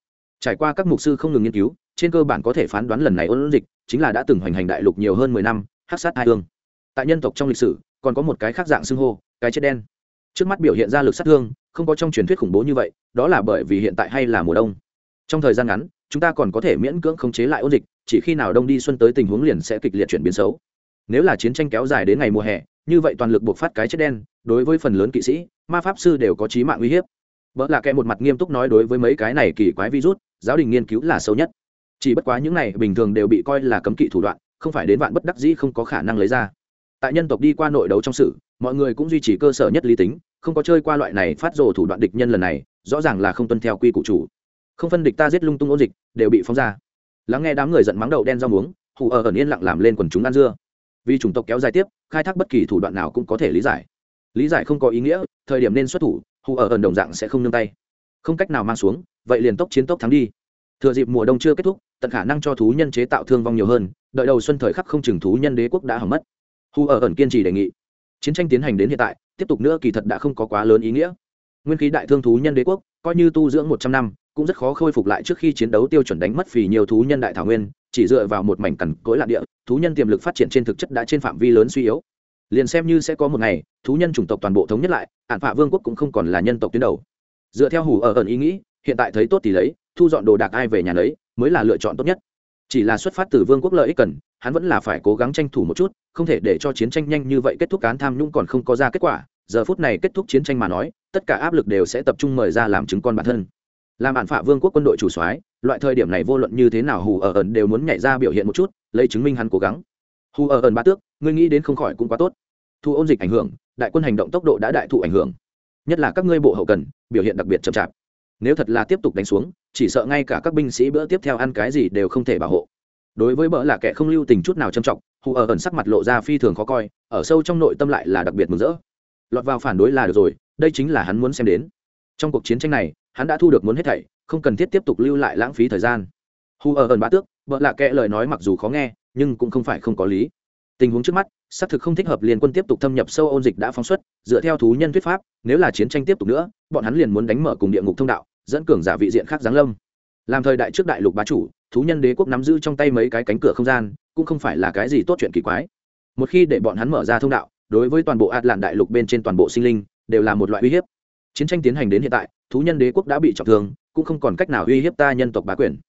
Trải qua các mục sư không ngừng nghiên cứu, trên cơ bản có thể phán đoán lần này ôn dịch chính là đã từng hoành hành đại lục nhiều hơn mười năm hát sát hai thương. tại nhân tộc trong lịch sử, còn có một cái khác dạng xưng hô, cái chết đen. Trước mắt biểu hiện ra lực sát thương, không có trong truyền thuyết khủng bố như vậy, đó là bởi vì hiện tại hay là mùa đông. Trong thời gian ngắn, chúng ta còn có thể miễn cưỡng khống chế lại ôn dịch, chỉ khi nào đông đi xuân tới tình huống liền sẽ kịch liệt chuyển biến xấu nếu là chiến tranh kéo dài đến ngày mùa hè, như vậy toàn lực buộc phát cái chết đen, đối với phần lớn kỵ sĩ, ma pháp sư đều có trí mạng uy hiếp. Vợ là kẻ một mặt nghiêm túc nói đối với mấy cái này kỳ quái virus, giáo đình nghiên cứu là sâu nhất. Chỉ bất quá những này bình thường đều bị coi là cấm kỵ thủ đoạn, không phải đến vạn bất đắc dĩ không có khả năng lấy ra. Tại nhân tộc đi qua nội đấu trong sự, mọi người cũng duy trì cơ sở nhất lý tính, không có chơi qua loại này phát rồ thủ đoạn địch nhân lần này, rõ ràng là không tuân theo quy củ chủ. Không phân địch ta giết lung tung ôn dịch, đều bị phóng ra. Lắng nghe đám người giận mắng đầu đen rau muống, hù ở ẩn yên lặng làm lên quần chúng ăn dưa vì chủng tộc kéo dài tiếp, khai thác bất kỳ thủ đoạn nào cũng có thể lý giải. Lý giải không có ý nghĩa, thời điểm nên xuất thủ, hù ở ẩn đồng dạng sẽ không nương tay. Không cách nào mang xuống, vậy liền tốc chiến tốc thắng đi. Thừa dịp mùa đông chưa kết thúc, tận khả năng cho thú nhân chế tạo thương vong nhiều hơn, đợi đầu xuân thời khắc không chừng thú nhân đế quốc đã hỏng mất. Hù ở ẩn kiên trì đề nghị. Chiến tranh tiến hành đến hiện tại, tiếp tục nữa kỳ thật đã không có quá lớn ý nghĩa. Nguyên khí đại thương thú nhân đế quốc, coi như tu dưỡng một trăm năm cũng rất khó khôi phục lại trước khi chiến đấu tiêu chuẩn đánh mất phì nhiều thú nhân đại thảo nguyên, chỉ dựa vào một mảnh cằn cỗi lạc địa, thú nhân tiềm lực phát triển trên thực chất đã trên phạm vi lớn suy yếu. Liền xem như sẽ có một ngày, thú nhân chủng tộc toàn bộ thống nhất lại ạn phạ vương quốc cũng không còn là nhân tộc tuyến đầu. Dựa theo hủ ở ẩn ý nghĩ, hiện tại thấy tốt thì lấy, thu dọn đồ đạc ai về nhà lấy, mới là lựa chọn tốt nhất. Chỉ là xuất phát từ vương quốc lợi ích cần, hắn vẫn là phải cố gắng tranh thủ một chút, không thể để cho chiến tranh nhanh như vậy kết thúc cán tham nhũng còn không có ra kết quả. Giờ phút này kết thúc chiến tranh mà nói, tất cả áp lực đều sẽ tập trung mời ra làm chứng con bản thân làm bản phạ vương quốc quân đội chủ soái, loại thời điểm này vô luận như thế nào hù ở ẩn đều muốn nhảy ra biểu hiện một chút, lấy chứng minh hắn cố gắng. Hù ở ẩn ba tước, ngươi nghĩ đến không khỏi cũng quá tốt. Thu ôn dịch ảnh hưởng, đại quân hành động tốc độ đã đại thụ ảnh hưởng. Nhất là các ngươi bộ hậu cần, biểu hiện đặc biệt chậm chạp. Nếu thật là tiếp tục đánh xuống, chỉ sợ ngay cả các binh sĩ bữa tiếp theo ăn cái gì đều không thể bảo hộ. Đối với bỡ là kẻ không lưu tình chút nào trầm trọng, hù ở ẩn sắc mặt lộ ra phi thường khó coi, ở sâu trong nội tâm lại là đặc biệt mừng rỡ. Lọt vào phản đối là được rồi, đây chính là hắn muốn xem đến. Trong cuộc chiến tranh này hắn đã thu được muốn hết thảy, không cần thiết tiếp tục lưu lại lãng phí thời gian. Hù ở ẩn bá tước, vợ lạ kệ lời nói mặc dù khó nghe, nhưng cũng không phải không có lý. Tình huống trước mắt, xác thực không thích hợp liên quân tiếp tục thâm nhập sâu ôn dịch đã phóng xuất, dựa theo thú nhân thuyết pháp, nếu là chiến tranh tiếp tục nữa, bọn hắn liền muốn đánh mở cùng địa ngục thông đạo, dẫn cường giả vị diện khác giáng lâm. Làm thời đại trước đại lục bá chủ, thú nhân đế quốc nắm giữ trong tay mấy cái cánh cửa không gian, cũng không phải là cái gì tốt chuyện kỳ quái. Một khi để bọn hắn mở ra thông đạo, đối với toàn bộ ạt lạn đại lục bên trên toàn bộ sinh linh, đều là một loại uy hiếp chiến tranh tiến hành đến hiện tại, thú nhân đế quốc đã bị trọng thương, cũng không còn cách nào uy hiếp ta nhân tộc bá quyền.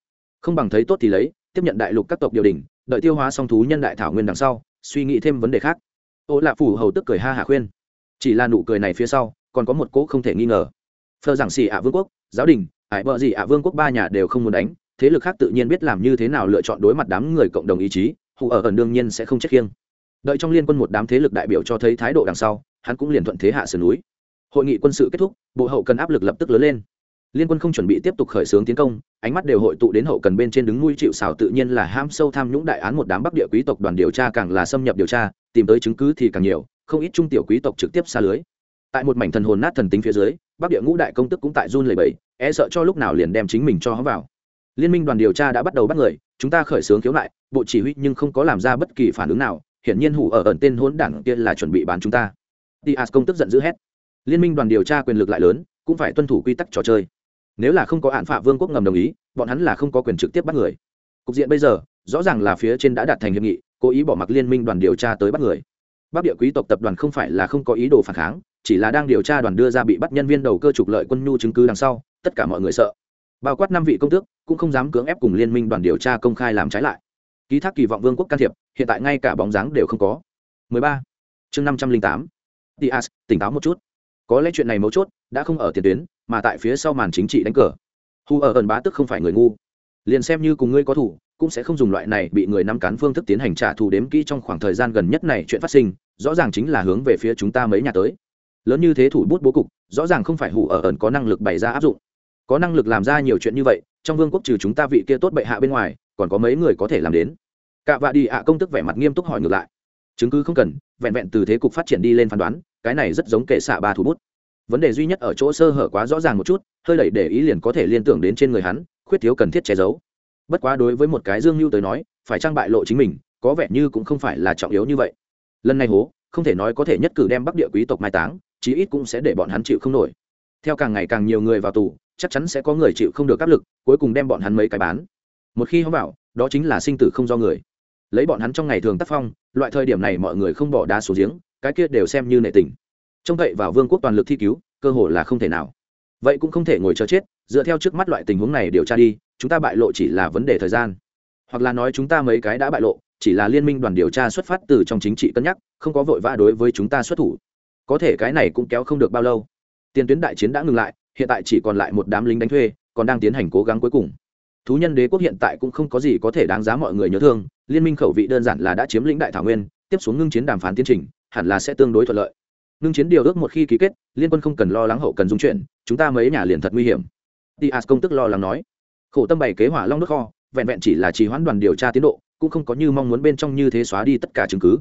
Không bằng thấy tốt thì lấy, tiếp nhận đại lục các tộc điều đình đợi tiêu hóa xong thú nhân đại thảo nguyên đằng sau, suy nghĩ thêm vấn đề khác. Ô lạ phủ hầu tức cười ha hạ khuyên. Chỉ là nụ cười này phía sau, còn có một cỗ không thể nghi ngờ. Phờ giảng xì ạ vương quốc, giáo đình, ải vợ gì ạ vương quốc ba nhà đều không muốn đánh, thế lực khác tự nhiên biết làm như thế nào lựa chọn đối mặt đám người cộng đồng ý chí, hù ở ẩn đương nhiên sẽ không chết khiêng. Đợi trong liên quân một đám thế lực đại biểu cho thấy thái độ đằng sau, hắn cũng liền thuận thế hạ sườn núi hội nghị quân sự kết thúc, bộ hậu cần áp lực lập tức lớn lên. Liên quân không chuẩn bị tiếp tục khởi xướng tiến công, ánh mắt đều hội tụ đến hậu cần bên trên đứng nuôi chịu xảo tự nhiên là ham sâu tham nhũng đại án một đám bắc địa quý tộc đoàn điều tra càng là xâm nhập điều tra, tìm tới chứng cứ thì càng nhiều, không ít trung tiểu quý tộc trực tiếp xa lưới. Tại một mảnh thần hồn nát thần tính phía dưới, bắc địa ngũ đại công tức cũng tại run lầy bẫy e sợ cho lúc nào liền đem chính mình cho hắn vào. Liên minh đoàn điều tra đã bắt đầu bắt người, chúng ta khởi xướng khiếu nại, bộ chỉ huy nhưng không có làm ra bất kỳ phản ứng nào, hiển nhiên hủ ở ẩn tên hỗn đảng kia là chuẩn bị bán chúng ta. Diaz công tức giận dữ hét liên minh đoàn điều tra quyền lực lại lớn cũng phải tuân thủ quy tắc trò chơi. Nếu là không có hạn phạ vương quốc ngầm đồng ý bọn hắn là không có quyền trực tiếp bắt người. Cục diện bây giờ rõ ràng là phía trên đã đạt thành hiệp nghị cố ý bỏ mặc liên minh đoàn điều tra tới bắt người. Bắc địa quý tộc tập đoàn không phải là không có ý đồ phản kháng chỉ là đang điều tra đoàn đưa ra bị bắt nhân viên đầu cơ trục lợi quân nhu chứng cứ đằng sau tất cả mọi người sợ. Bao quát năm vị công tước cũng không dám cưỡng ép cùng liên minh đoàn điều tra công khai làm trái lại. Ký thác kỳ vọng vương quốc can thiệp hiện tại ngay cả bóng dáng đều không có. 13. chương 508. Diaz, tỉnh táo một chút có lẽ chuyện này mấu chốt, đã không ở tiền tuyến, mà tại phía sau màn chính trị đánh cờ. Hù ở ẩn bá tức không phải người ngu. Liền xem như cùng ngươi có thủ, cũng sẽ không dùng loại này bị người nắm cán phương thức tiến hành trả thù đếm kỹ trong khoảng thời gian gần nhất này chuyện phát sinh, rõ ràng chính là hướng về phía chúng ta mấy nhà tới. Lớn như thế thủ bút bố cục, rõ ràng không phải hủ ở ẩn có năng lực bày ra áp dụng. Có năng lực làm ra nhiều chuyện như vậy, trong vương quốc trừ chúng ta vị kia tốt bệ hạ bên ngoài, còn có mấy người có thể làm đến. Cả vạ đi ạ công tức vẻ mặt nghiêm túc hỏi ngược lại. Chứng cứ không cần, vẹn vẹn từ thế cục phát triển đi lên phán đoán cái này rất giống kệ xạ ba thủ bút. Vấn đề duy nhất ở chỗ sơ hở quá rõ ràng một chút, hơi đẩy để ý liền có thể liên tưởng đến trên người hắn, khuyết thiếu cần thiết che giấu. Bất quá đối với một cái dương lưu tới nói, phải trang bại lộ chính mình, có vẻ như cũng không phải là trọng yếu như vậy. Lần này hố, không thể nói có thể nhất cử đem bắc địa quý tộc mai táng, chí ít cũng sẽ để bọn hắn chịu không nổi. Theo càng ngày càng nhiều người vào tù, chắc chắn sẽ có người chịu không được áp lực, cuối cùng đem bọn hắn mấy cái bán. Một khi họ bảo đó chính là sinh tử không do người lấy bọn hắn trong ngày thường tác phong, loại thời điểm này mọi người không bỏ đá số giếng, cái kia đều xem như nệ tình. Trông cậy vào vương quốc toàn lực thi cứu, cơ hội là không thể nào. Vậy cũng không thể ngồi chờ chết, dựa theo trước mắt loại tình huống này điều tra đi, chúng ta bại lộ chỉ là vấn đề thời gian. Hoặc là nói chúng ta mấy cái đã bại lộ, chỉ là liên minh đoàn điều tra xuất phát từ trong chính trị cân nhắc, không có vội vã đối với chúng ta xuất thủ. Có thể cái này cũng kéo không được bao lâu. Tiền tuyến đại chiến đã ngừng lại, hiện tại chỉ còn lại một đám lính đánh thuê, còn đang tiến hành cố gắng cuối cùng thú nhân đế quốc hiện tại cũng không có gì có thể đáng giá mọi người nhớ thương, liên minh khẩu vị đơn giản là đã chiếm lĩnh đại thảo nguyên, tiếp xuống ngưng chiến đàm phán tiến trình, hẳn là sẽ tương đối thuận lợi. Ngưng chiến điều ước một khi ký kết, liên quân không cần lo lắng hậu cần dung chuyển, chúng ta mấy nhà liền thật nguy hiểm. Tias công tức lo lắng nói. Khổ tâm bày kế hỏa long nước kho, vẹn vẹn chỉ là trì hoãn đoàn điều tra tiến độ, cũng không có như mong muốn bên trong như thế xóa đi tất cả chứng cứ.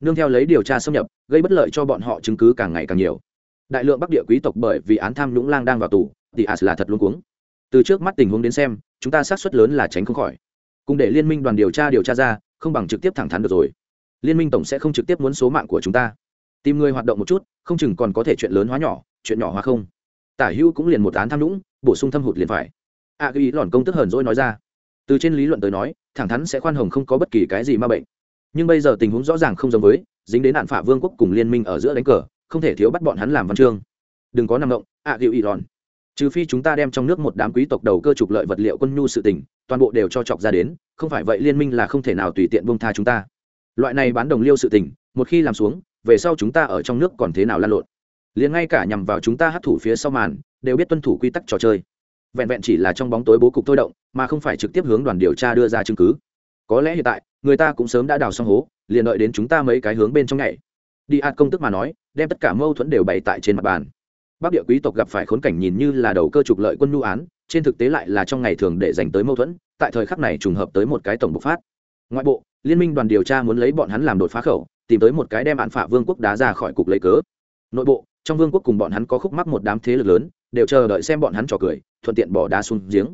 Nương theo lấy điều tra xâm nhập, gây bất lợi cho bọn họ chứng cứ càng ngày càng nhiều. Đại lượng bắc địa quý tộc bởi vì án tham lũng lang đang vào tù Tias là thật luôn cuống từ trước mắt tình huống đến xem chúng ta xác suất lớn là tránh không khỏi. Cùng để liên minh đoàn điều tra điều tra ra không bằng trực tiếp thẳng thắn được rồi. Liên minh tổng sẽ không trực tiếp muốn số mạng của chúng ta. Tìm người hoạt động một chút không chừng còn có thể chuyện lớn hóa nhỏ chuyện nhỏ hóa không. Tả hữu cũng liền một án tham nhũng bổ sung thâm hụt liền phải. A à, ghi lòn công tức hờn dỗi nói ra. Từ trên lý luận tới nói thẳng thắn sẽ khoan hồng không có bất kỳ cái gì ma bệnh. Nhưng bây giờ tình huống rõ ràng không giống với dính đến nạn phả vương quốc cùng liên minh ở giữa đánh cờ không thể thiếu bắt bọn hắn làm văn chương. Đừng có nằm động a à, ghi lòn trừ phi chúng ta đem trong nước một đám quý tộc đầu cơ trục lợi vật liệu quân nhu sự tình, toàn bộ đều cho chọc ra đến, không phải vậy liên minh là không thể nào tùy tiện bông tha chúng ta. Loại này bán đồng liêu sự tình, một khi làm xuống, về sau chúng ta ở trong nước còn thế nào lan lộn? Liền ngay cả nhằm vào chúng ta hấp thủ phía sau màn, đều biết tuân thủ quy tắc trò chơi. Vẹn vẹn chỉ là trong bóng tối bố cục thôi động, mà không phải trực tiếp hướng đoàn điều tra đưa ra chứng cứ. Có lẽ hiện tại, người ta cũng sớm đã đào xong hố, liền đợi đến chúng ta mấy cái hướng bên trong nhảy. Đi ạt công tức mà nói, đem tất cả mâu thuẫn đều bày tại trên mặt bàn bắc địa quý tộc gặp phải khốn cảnh nhìn như là đầu cơ trục lợi quân nhu án trên thực tế lại là trong ngày thường để dành tới mâu thuẫn tại thời khắc này trùng hợp tới một cái tổng bộc phát. Ngoại bộ liên minh đoàn điều tra muốn lấy bọn hắn làm đột phá khẩu tìm tới một cái đem án phả vương quốc đá ra khỏi cục lấy cớ. Nội bộ trong vương quốc cùng bọn hắn có khúc mắc một đám thế lực lớn đều chờ đợi xem bọn hắn trò cười thuận tiện bỏ đá xuống giếng.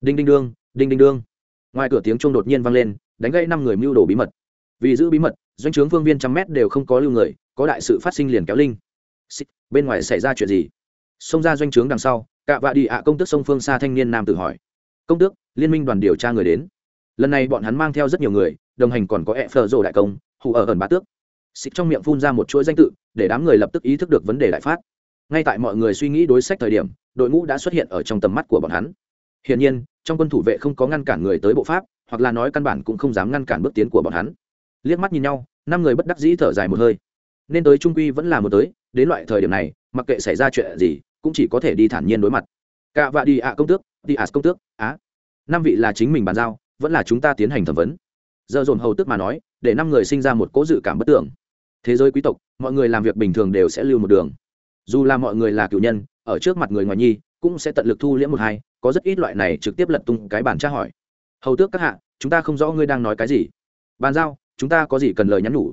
Đinh đinh đương đinh đinh đương. Ngoài cửa tiếng chuông đột nhiên vang lên đánh gây năm người mưu đồ bí mật. Vì giữ bí mật doanh trướng phương viên trăm mét đều không có lưu người có đại sự phát sinh liền kéo linh. Xích, bên ngoài xảy ra chuyện gì? Xông ra doanh trướng đằng sau, cạ vạ đi ạ công tước sông phương xa thanh niên nam tự hỏi. Công tước, liên minh đoàn điều tra người đến. Lần này bọn hắn mang theo rất nhiều người, đồng hành còn có e phờ rồ đại công, hù ở ẩn bá tước. Xịt trong miệng phun ra một chuỗi danh tự, để đám người lập tức ý thức được vấn đề đại phát. Ngay tại mọi người suy nghĩ đối sách thời điểm, đội ngũ đã xuất hiện ở trong tầm mắt của bọn hắn. Hiển nhiên, trong quân thủ vệ không có ngăn cản người tới bộ pháp, hoặc là nói căn bản cũng không dám ngăn cản bước tiến của bọn hắn. Liếc mắt nhìn nhau, năm người bất đắc dĩ thở dài một hơi. Nên tới trung quy vẫn là một tới đến loại thời điểm này, mặc kệ xảy ra chuyện gì, cũng chỉ có thể đi thản nhiên đối mặt. Cạ vạ đi ạ công tước, đi ạ công tước, á. Năm vị là chính mình bàn giao, vẫn là chúng ta tiến hành thẩm vấn. Giờ dồn hầu tức mà nói, để năm người sinh ra một cố dự cảm bất tưởng. Thế giới quý tộc, mọi người làm việc bình thường đều sẽ lưu một đường. Dù là mọi người là cựu nhân, ở trước mặt người ngoài nhi, cũng sẽ tận lực thu liễm một hai, có rất ít loại này trực tiếp lật tung cái bản tra hỏi. Hầu tước các hạ, chúng ta không rõ ngươi đang nói cái gì. Bàn giao, chúng ta có gì cần lời nhắn nhủ?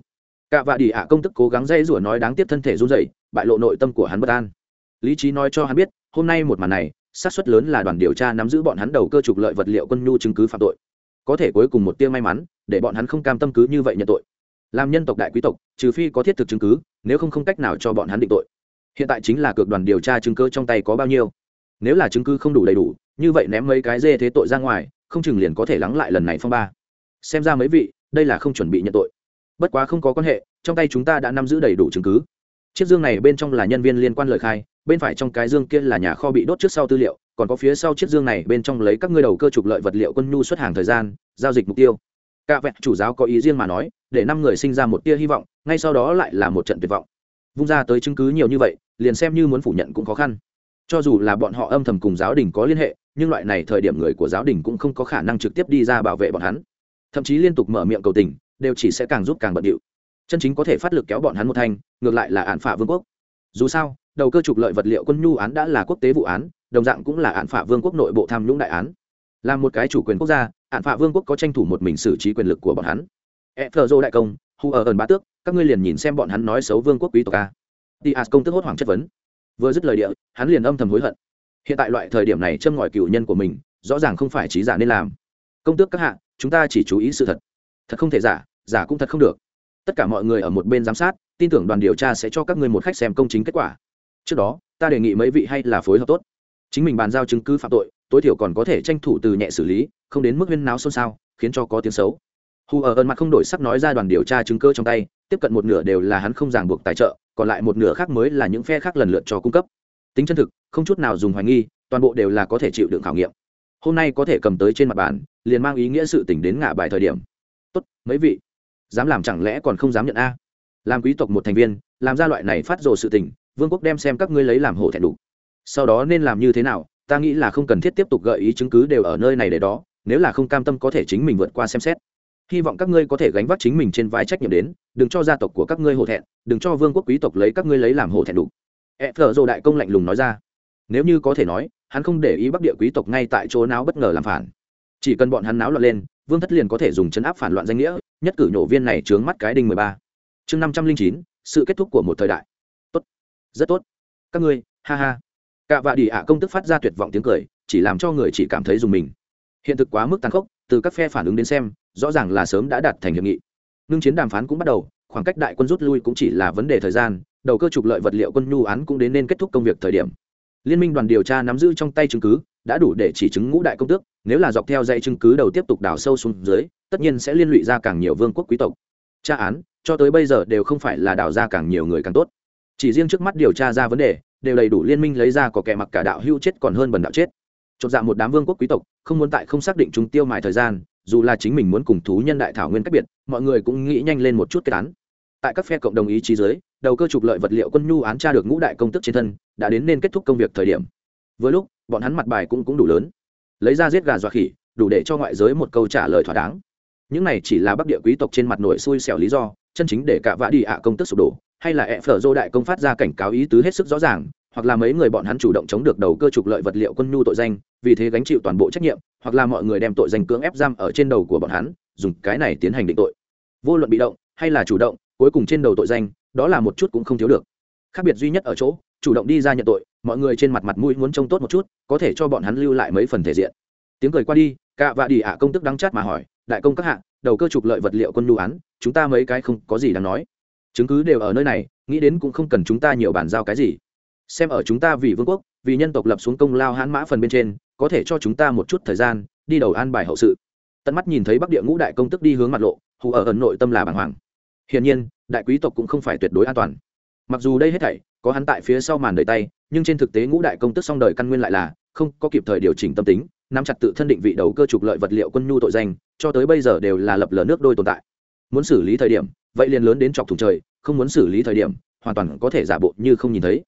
Cả vạ đi ạ công tức cố gắng dây rủa nói đáng tiếc thân thể run rẩy, bại lộ nội tâm của hắn bất an. Lý trí nói cho hắn biết, hôm nay một màn này, xác suất lớn là đoàn điều tra nắm giữ bọn hắn đầu cơ trục lợi vật liệu quân nhu chứng cứ phạm tội. Có thể cuối cùng một tia may mắn, để bọn hắn không cam tâm cứ như vậy nhận tội. Làm nhân tộc đại quý tộc, trừ phi có thiết thực chứng cứ, nếu không không cách nào cho bọn hắn định tội. Hiện tại chính là cược đoàn điều tra chứng cứ trong tay có bao nhiêu. Nếu là chứng cứ không đủ đầy đủ, như vậy ném mấy cái dê thế tội ra ngoài, không chừng liền có thể lắng lại lần này phong ba. Xem ra mấy vị, đây là không chuẩn bị nhận tội bất quá không có quan hệ, trong tay chúng ta đã nắm giữ đầy đủ chứng cứ. Chiếc dương này bên trong là nhân viên liên quan lời khai, bên phải trong cái dương kia là nhà kho bị đốt trước sau tư liệu, còn có phía sau chiếc dương này bên trong lấy các ngươi đầu cơ trục lợi vật liệu quân nhu xuất hàng thời gian, giao dịch mục tiêu. Cả vẹn chủ giáo có ý riêng mà nói, để năm người sinh ra một tia hy vọng, ngay sau đó lại là một trận tuyệt vọng. Vung ra tới chứng cứ nhiều như vậy, liền xem như muốn phủ nhận cũng khó khăn. Cho dù là bọn họ âm thầm cùng giáo đình có liên hệ, nhưng loại này thời điểm người của giáo đình cũng không có khả năng trực tiếp đi ra bảo vệ bọn hắn. Thậm chí liên tục mở miệng cầu tình đều chỉ sẽ càng giúp càng bận điệu chân chính có thể phát lực kéo bọn hắn một thanh ngược lại là án phả vương quốc dù sao đầu cơ trục lợi vật liệu quân nhu án đã là quốc tế vụ án đồng dạng cũng là án phả vương quốc nội bộ tham nhũng đại án là một cái chủ quyền quốc gia án phả vương quốc có tranh thủ một mình xử trí quyền lực của bọn hắn e phờ dô đại công hu ở ẩn bá tước các ngươi liền nhìn xem bọn hắn nói xấu vương quốc quý tộc a Diaz công tức hốt hoảng chất vấn. Vừa dứt lời địa, hắn liền âm thầm hối hận. Hiện tại loại thời điểm này châm ngòi cựu nhân của mình, rõ ràng không phải trí giả nên làm. Công tước các hạ, chúng ta chỉ chú ý sự thật. Thật không thể giả, giả cũng thật không được. Tất cả mọi người ở một bên giám sát, tin tưởng đoàn điều tra sẽ cho các ngươi một khách xem công chính kết quả. Trước đó, ta đề nghị mấy vị hay là phối hợp tốt. Chính mình bàn giao chứng cứ phạm tội, tối thiểu còn có thể tranh thủ từ nhẹ xử lý, không đến mức huyên náo xôn xao, khiến cho có tiếng xấu. Hu ở ơn mặt không đổi sắc nói ra đoàn điều tra chứng cứ trong tay, tiếp cận một nửa đều là hắn không ràng buộc tài trợ, còn lại một nửa khác mới là những phe khác lần lượt cho cung cấp tính chân thực không chút nào dùng hoài nghi toàn bộ đều là có thể chịu đựng khảo nghiệm hôm nay có thể cầm tới trên mặt bàn liền mang ý nghĩa sự tỉnh đến ngã bài thời điểm tốt mấy vị dám làm chẳng lẽ còn không dám nhận a? Làm quý tộc một thành viên, làm ra loại này phát rồ sự tình, vương quốc đem xem các ngươi lấy làm hổ thẹn đủ. Sau đó nên làm như thế nào, ta nghĩ là không cần thiết tiếp tục gợi ý chứng cứ đều ở nơi này để đó, nếu là không cam tâm có thể chính mình vượt qua xem xét. Hy vọng các ngươi có thể gánh vác chính mình trên vai trách nhiệm đến, đừng cho gia tộc của các ngươi hổ thẹn, đừng cho vương quốc quý tộc lấy các ngươi lấy làm hổ thẹn đủ. E phở dồ đại công lạnh lùng nói ra. Nếu như có thể nói, hắn không để ý bắc địa quý tộc ngay tại chỗ nào bất ngờ làm phản. Chỉ cần bọn hắn náo loạn lên vương thất liền có thể dùng chấn áp phản loạn danh nghĩa, nhất cử nhổ viên này trướng mắt cái đinh mười ba. Chương năm trăm linh chín, sự kết thúc của một thời đại. Tốt. Rất tốt. Các ngươi, ha ha. Cả vạ đi ạ công tức phát ra tuyệt vọng tiếng cười, chỉ làm cho người chỉ cảm thấy dùng mình. Hiện thực quá mức tàn khốc, từ các phe phản ứng đến xem, rõ ràng là sớm đã đạt thành hiệp nghị. Ngưng chiến đàm phán cũng bắt đầu, khoảng cách đại quân rút lui cũng chỉ là vấn đề thời gian, đầu cơ trục lợi vật liệu quân nhu án cũng đến nên kết thúc công việc thời điểm. Liên minh đoàn điều tra nắm giữ trong tay chứng cứ đã đủ để chỉ chứng ngũ đại công tước, nếu là dọc theo dãy chứng cứ đầu tiếp tục đào sâu xuống dưới, tất nhiên sẽ liên lụy ra càng nhiều vương quốc quý tộc. Tra án, cho tới bây giờ đều không phải là đào ra càng nhiều người càng tốt. Chỉ riêng trước mắt điều tra ra vấn đề, đều đầy đủ liên minh lấy ra có kẻ mặc cả đạo hưu chết còn hơn bần đạo chết. Chột dạ một đám vương quốc quý tộc, không muốn tại không xác định chúng tiêu mài thời gian, dù là chính mình muốn cùng thú nhân đại thảo nguyên cách biệt, mọi người cũng nghĩ nhanh lên một chút kết án. Tại các phe cộng đồng ý chí dưới, đầu cơ trục lợi vật liệu quân nhu án tra được ngũ đại công tức trên thân, đã đến nên kết thúc công việc thời điểm với lúc, bọn hắn mặt bài cũng cũng đủ lớn. Lấy ra giết gà dọa khỉ, đủ để cho ngoại giới một câu trả lời thỏa đáng. Những này chỉ là bắc địa quý tộc trên mặt nổi xui xẻo lý do, chân chính để cả vã đi ạ công tức sụp đổ, hay là ẹ phở dô đại công phát ra cảnh cáo ý tứ hết sức rõ ràng, hoặc là mấy người bọn hắn chủ động chống được đầu cơ trục lợi vật liệu quân nhu tội danh, vì thế gánh chịu toàn bộ trách nhiệm, hoặc là mọi người đem tội danh cưỡng ép giam ở trên đầu của bọn hắn, dùng cái này tiến hành định tội. Vô luận bị động, hay là chủ động, cuối cùng trên đầu tội danh, đó là một chút cũng không thiếu được. Khác biệt duy nhất ở chỗ chủ động đi ra nhận tội, mọi người trên mặt mặt mũi muốn trông tốt một chút, có thể cho bọn hắn lưu lại mấy phần thể diện. Tiếng cười qua đi, cạ vạ đi ạ công tức đắng chát mà hỏi, đại công các hạ, đầu cơ trục lợi vật liệu quân lưu án, chúng ta mấy cái không có gì đáng nói. Chứng cứ đều ở nơi này, nghĩ đến cũng không cần chúng ta nhiều bàn giao cái gì. Xem ở chúng ta vì vương quốc, vì nhân tộc lập xuống công lao hãn mã phần bên trên, có thể cho chúng ta một chút thời gian, đi đầu an bài hậu sự. Tận mắt nhìn thấy bắc địa ngũ đại công tức đi hướng mặt lộ, hù ở ẩn nội tâm là bàng hoàng. Hiển nhiên, đại quý tộc cũng không phải tuyệt đối an toàn. Mặc dù đây hết thảy có hắn tại phía sau màn đời tay, nhưng trên thực tế ngũ đại công tức song đời căn nguyên lại là không có kịp thời điều chỉnh tâm tính, nắm chặt tự thân định vị đầu cơ trục lợi vật liệu quân nhu tội danh, cho tới bây giờ đều là lập lờ nước đôi tồn tại. Muốn xử lý thời điểm, vậy liền lớn đến chọc thùng trời, không muốn xử lý thời điểm, hoàn toàn có thể giả bộ như không nhìn thấy.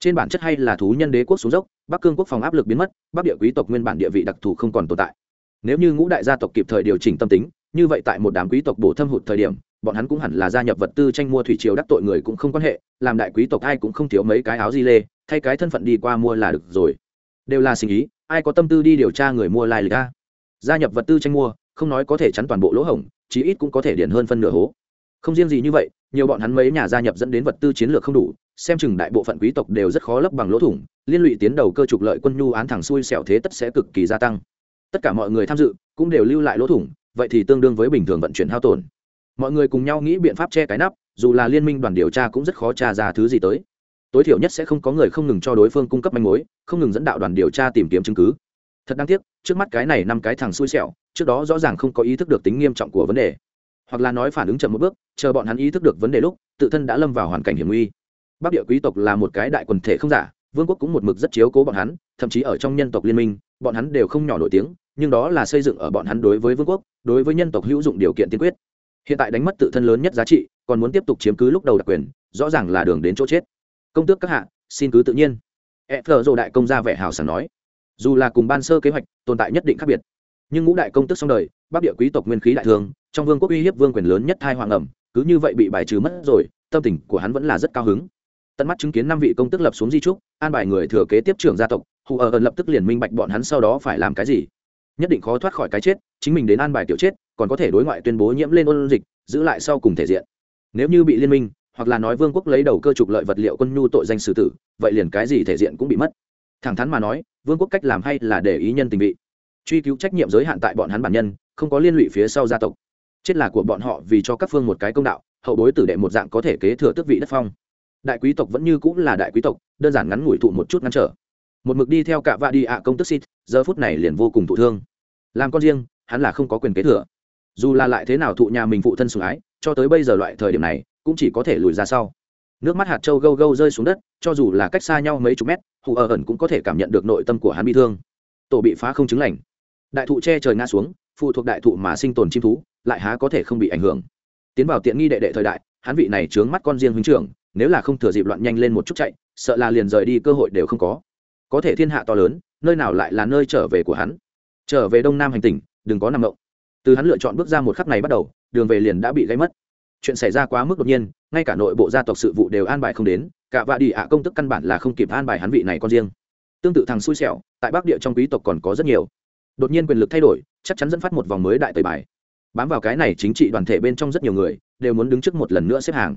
Trên bản chất hay là thú nhân đế quốc xuống dốc, bắc cương quốc phòng áp lực biến mất, bắc địa quý tộc nguyên bản địa vị đặc thù không còn tồn tại. Nếu như ngũ đại gia tộc kịp thời điều chỉnh tâm tính, như vậy tại một đám quý tộc bổ thâm hụt thời điểm bọn hắn cũng hẳn là gia nhập vật tư tranh mua thủy triều đắc tội người cũng không quan hệ, làm đại quý tộc ai cũng không thiếu mấy cái áo di lê, thay cái thân phận đi qua mua là được rồi. Đều là sinh ý, ai có tâm tư đi điều tra người mua lai lịch a? Gia nhập vật tư tranh mua, không nói có thể chắn toàn bộ lỗ hổng, chí ít cũng có thể điển hơn phân nửa hố. Không riêng gì như vậy, nhiều bọn hắn mấy nhà gia nhập dẫn đến vật tư chiến lược không đủ, xem chừng đại bộ phận quý tộc đều rất khó lấp bằng lỗ thủng, liên lụy tiến đầu cơ trục lợi quân nhu án thẳng xuôi xẻo thế tất sẽ cực kỳ gia tăng. Tất cả mọi người tham dự, cũng đều lưu lại lỗ thủng, vậy thì tương đương với bình thường vận chuyển hao tổn mọi người cùng nhau nghĩ biện pháp che cái nắp, dù là liên minh đoàn điều tra cũng rất khó tra ra thứ gì tới. Tối thiểu nhất sẽ không có người không ngừng cho đối phương cung cấp manh mối, không ngừng dẫn đạo đoàn điều tra tìm kiếm chứng cứ. Thật đáng tiếc, trước mắt cái này năm cái thằng xui xẻo, trước đó rõ ràng không có ý thức được tính nghiêm trọng của vấn đề. Hoặc là nói phản ứng chậm một bước, chờ bọn hắn ý thức được vấn đề lúc, tự thân đã lâm vào hoàn cảnh hiểm nguy. Bắc địa quý tộc là một cái đại quần thể không giả, vương quốc cũng một mực rất chiếu cố bọn hắn, thậm chí ở trong nhân tộc liên minh, bọn hắn đều không nhỏ nổi tiếng, nhưng đó là xây dựng ở bọn hắn đối với vương quốc, đối với nhân tộc hữu dụng điều kiện tiên quyết hiện tại đánh mất tự thân lớn nhất giá trị, còn muốn tiếp tục chiếm cứ lúc đầu đặc quyền, rõ ràng là đường đến chỗ chết. Công tước các hạ, xin cứ tự nhiên. E phờ dồ đại công ra vẻ hào sảng nói. Dù là cùng ban sơ kế hoạch, tồn tại nhất định khác biệt. Nhưng ngũ đại công tước xong đời, bắc địa quý tộc nguyên khí đại thương trong vương quốc uy hiếp vương quyền lớn nhất thai hoàng ẩm, cứ như vậy bị bài trừ mất rồi, tâm tình của hắn vẫn là rất cao hứng. Tận mắt chứng kiến năm vị công tức lập xuống di trúc, an bài người thừa kế tiếp trưởng gia tộc, hù ở ẩn lập tức liền minh bạch bọn hắn sau đó phải làm cái gì nhất định khó thoát khỏi cái chết, chính mình đến an bài tiểu chết, còn có thể đối ngoại tuyên bố nhiễm lên ôn dịch, giữ lại sau cùng thể diện. Nếu như bị liên minh, hoặc là nói vương quốc lấy đầu cơ trục lợi vật liệu quân nhu tội danh xử tử, vậy liền cái gì thể diện cũng bị mất. Thẳng thắn mà nói, vương quốc cách làm hay là để ý nhân tình vị. Truy cứu trách nhiệm giới hạn tại bọn hắn bản nhân, không có liên lụy phía sau gia tộc. Chết là của bọn họ vì cho các phương một cái công đạo, hậu bối tử đệ một dạng có thể kế thừa tước vị đất phong. Đại quý tộc vẫn như cũng là đại quý tộc, đơn giản ngắn ngủi thụ một chút ngăn trở một mực đi theo cả vạ đi ạ công tức xít giờ phút này liền vô cùng thụ thương. Làm con riêng, hắn là không có quyền kế thừa. Dù là lại thế nào thụ nhà mình phụ thân sủng ái, cho tới bây giờ loại thời điểm này, cũng chỉ có thể lùi ra sau. Nước mắt hạt châu gâu gâu rơi xuống đất, cho dù là cách xa nhau mấy chục mét, hù ở ẩn cũng có thể cảm nhận được nội tâm của hắn bị thương. Tổ bị phá không chứng lành. Đại thụ che trời ngã xuống, phụ thuộc đại thụ mà sinh tồn chim thú, lại há có thể không bị ảnh hưởng. Tiến vào tiện nghi đệ đệ thời đại, hắn vị này trướng mắt con riêng huynh trưởng, nếu là không thừa dịp loạn nhanh lên một chút chạy, sợ là liền rời đi cơ hội đều không có có thể thiên hạ to lớn, nơi nào lại là nơi trở về của hắn? Trở về đông nam hành tỉnh, đừng có nằm động từ hắn lựa chọn bước ra một khắc này bắt đầu, đường về liền đã bị gây mất. Chuyện xảy ra quá mức đột nhiên, ngay cả nội bộ gia tộc sự vụ đều an bài không đến, cả vạ đi ạ công tức căn bản là không kịp an bài hắn vị này con riêng. Tương tự thằng xui xẻo, tại bắc địa trong quý tộc còn có rất nhiều. Đột nhiên quyền lực thay đổi, chắc chắn dẫn phát một vòng mới đại tời bài. Bám vào cái này chính trị đoàn thể bên trong rất nhiều người, đều muốn đứng trước một lần nữa xếp hàng.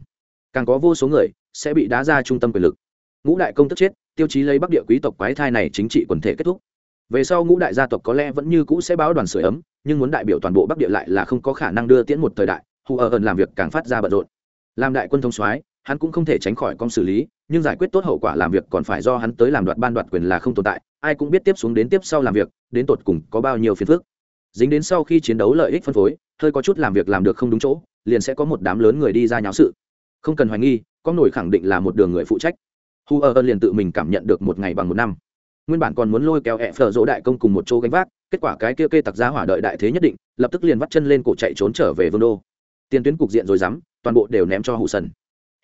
Càng có vô số người sẽ bị đá ra trung tâm quyền lực. Ngũ đại công tức chết tiêu chí lấy bắc địa quý tộc quái thai này chính trị quần thể kết thúc. Về sau ngũ đại gia tộc có lẽ vẫn như cũ sẽ báo đoàn sửa ấm, nhưng muốn đại biểu toàn bộ bắc địa lại là không có khả năng đưa tiễn một thời đại, hù ở ẩn làm việc càng phát ra bận rộn. Làm đại quân thông soái, hắn cũng không thể tránh khỏi công xử lý, nhưng giải quyết tốt hậu quả làm việc còn phải do hắn tới làm đoạt ban đoạt quyền là không tồn tại, ai cũng biết tiếp xuống đến tiếp sau làm việc, đến tột cùng có bao nhiêu phiền phức. Dính đến sau khi chiến đấu lợi ích phân phối, hơi có chút làm việc làm được không đúng chỗ, liền sẽ có một đám lớn người đi ra nháo sự. Không cần hoài nghi con nổi khẳng định là một đường người phụ trách hu ở ơn liền tự mình cảm nhận được một ngày bằng một năm. Nguyên bản còn muốn lôi kéo hẹ phở dỗ đại công cùng một chỗ gánh vác, kết quả cái kia kê tặc giá hỏa đợi đại thế nhất định, lập tức liền vắt chân lên cổ chạy trốn trở về vương đô. Tiền tuyến cục diện rồi dám, toàn bộ đều ném cho hụ sần.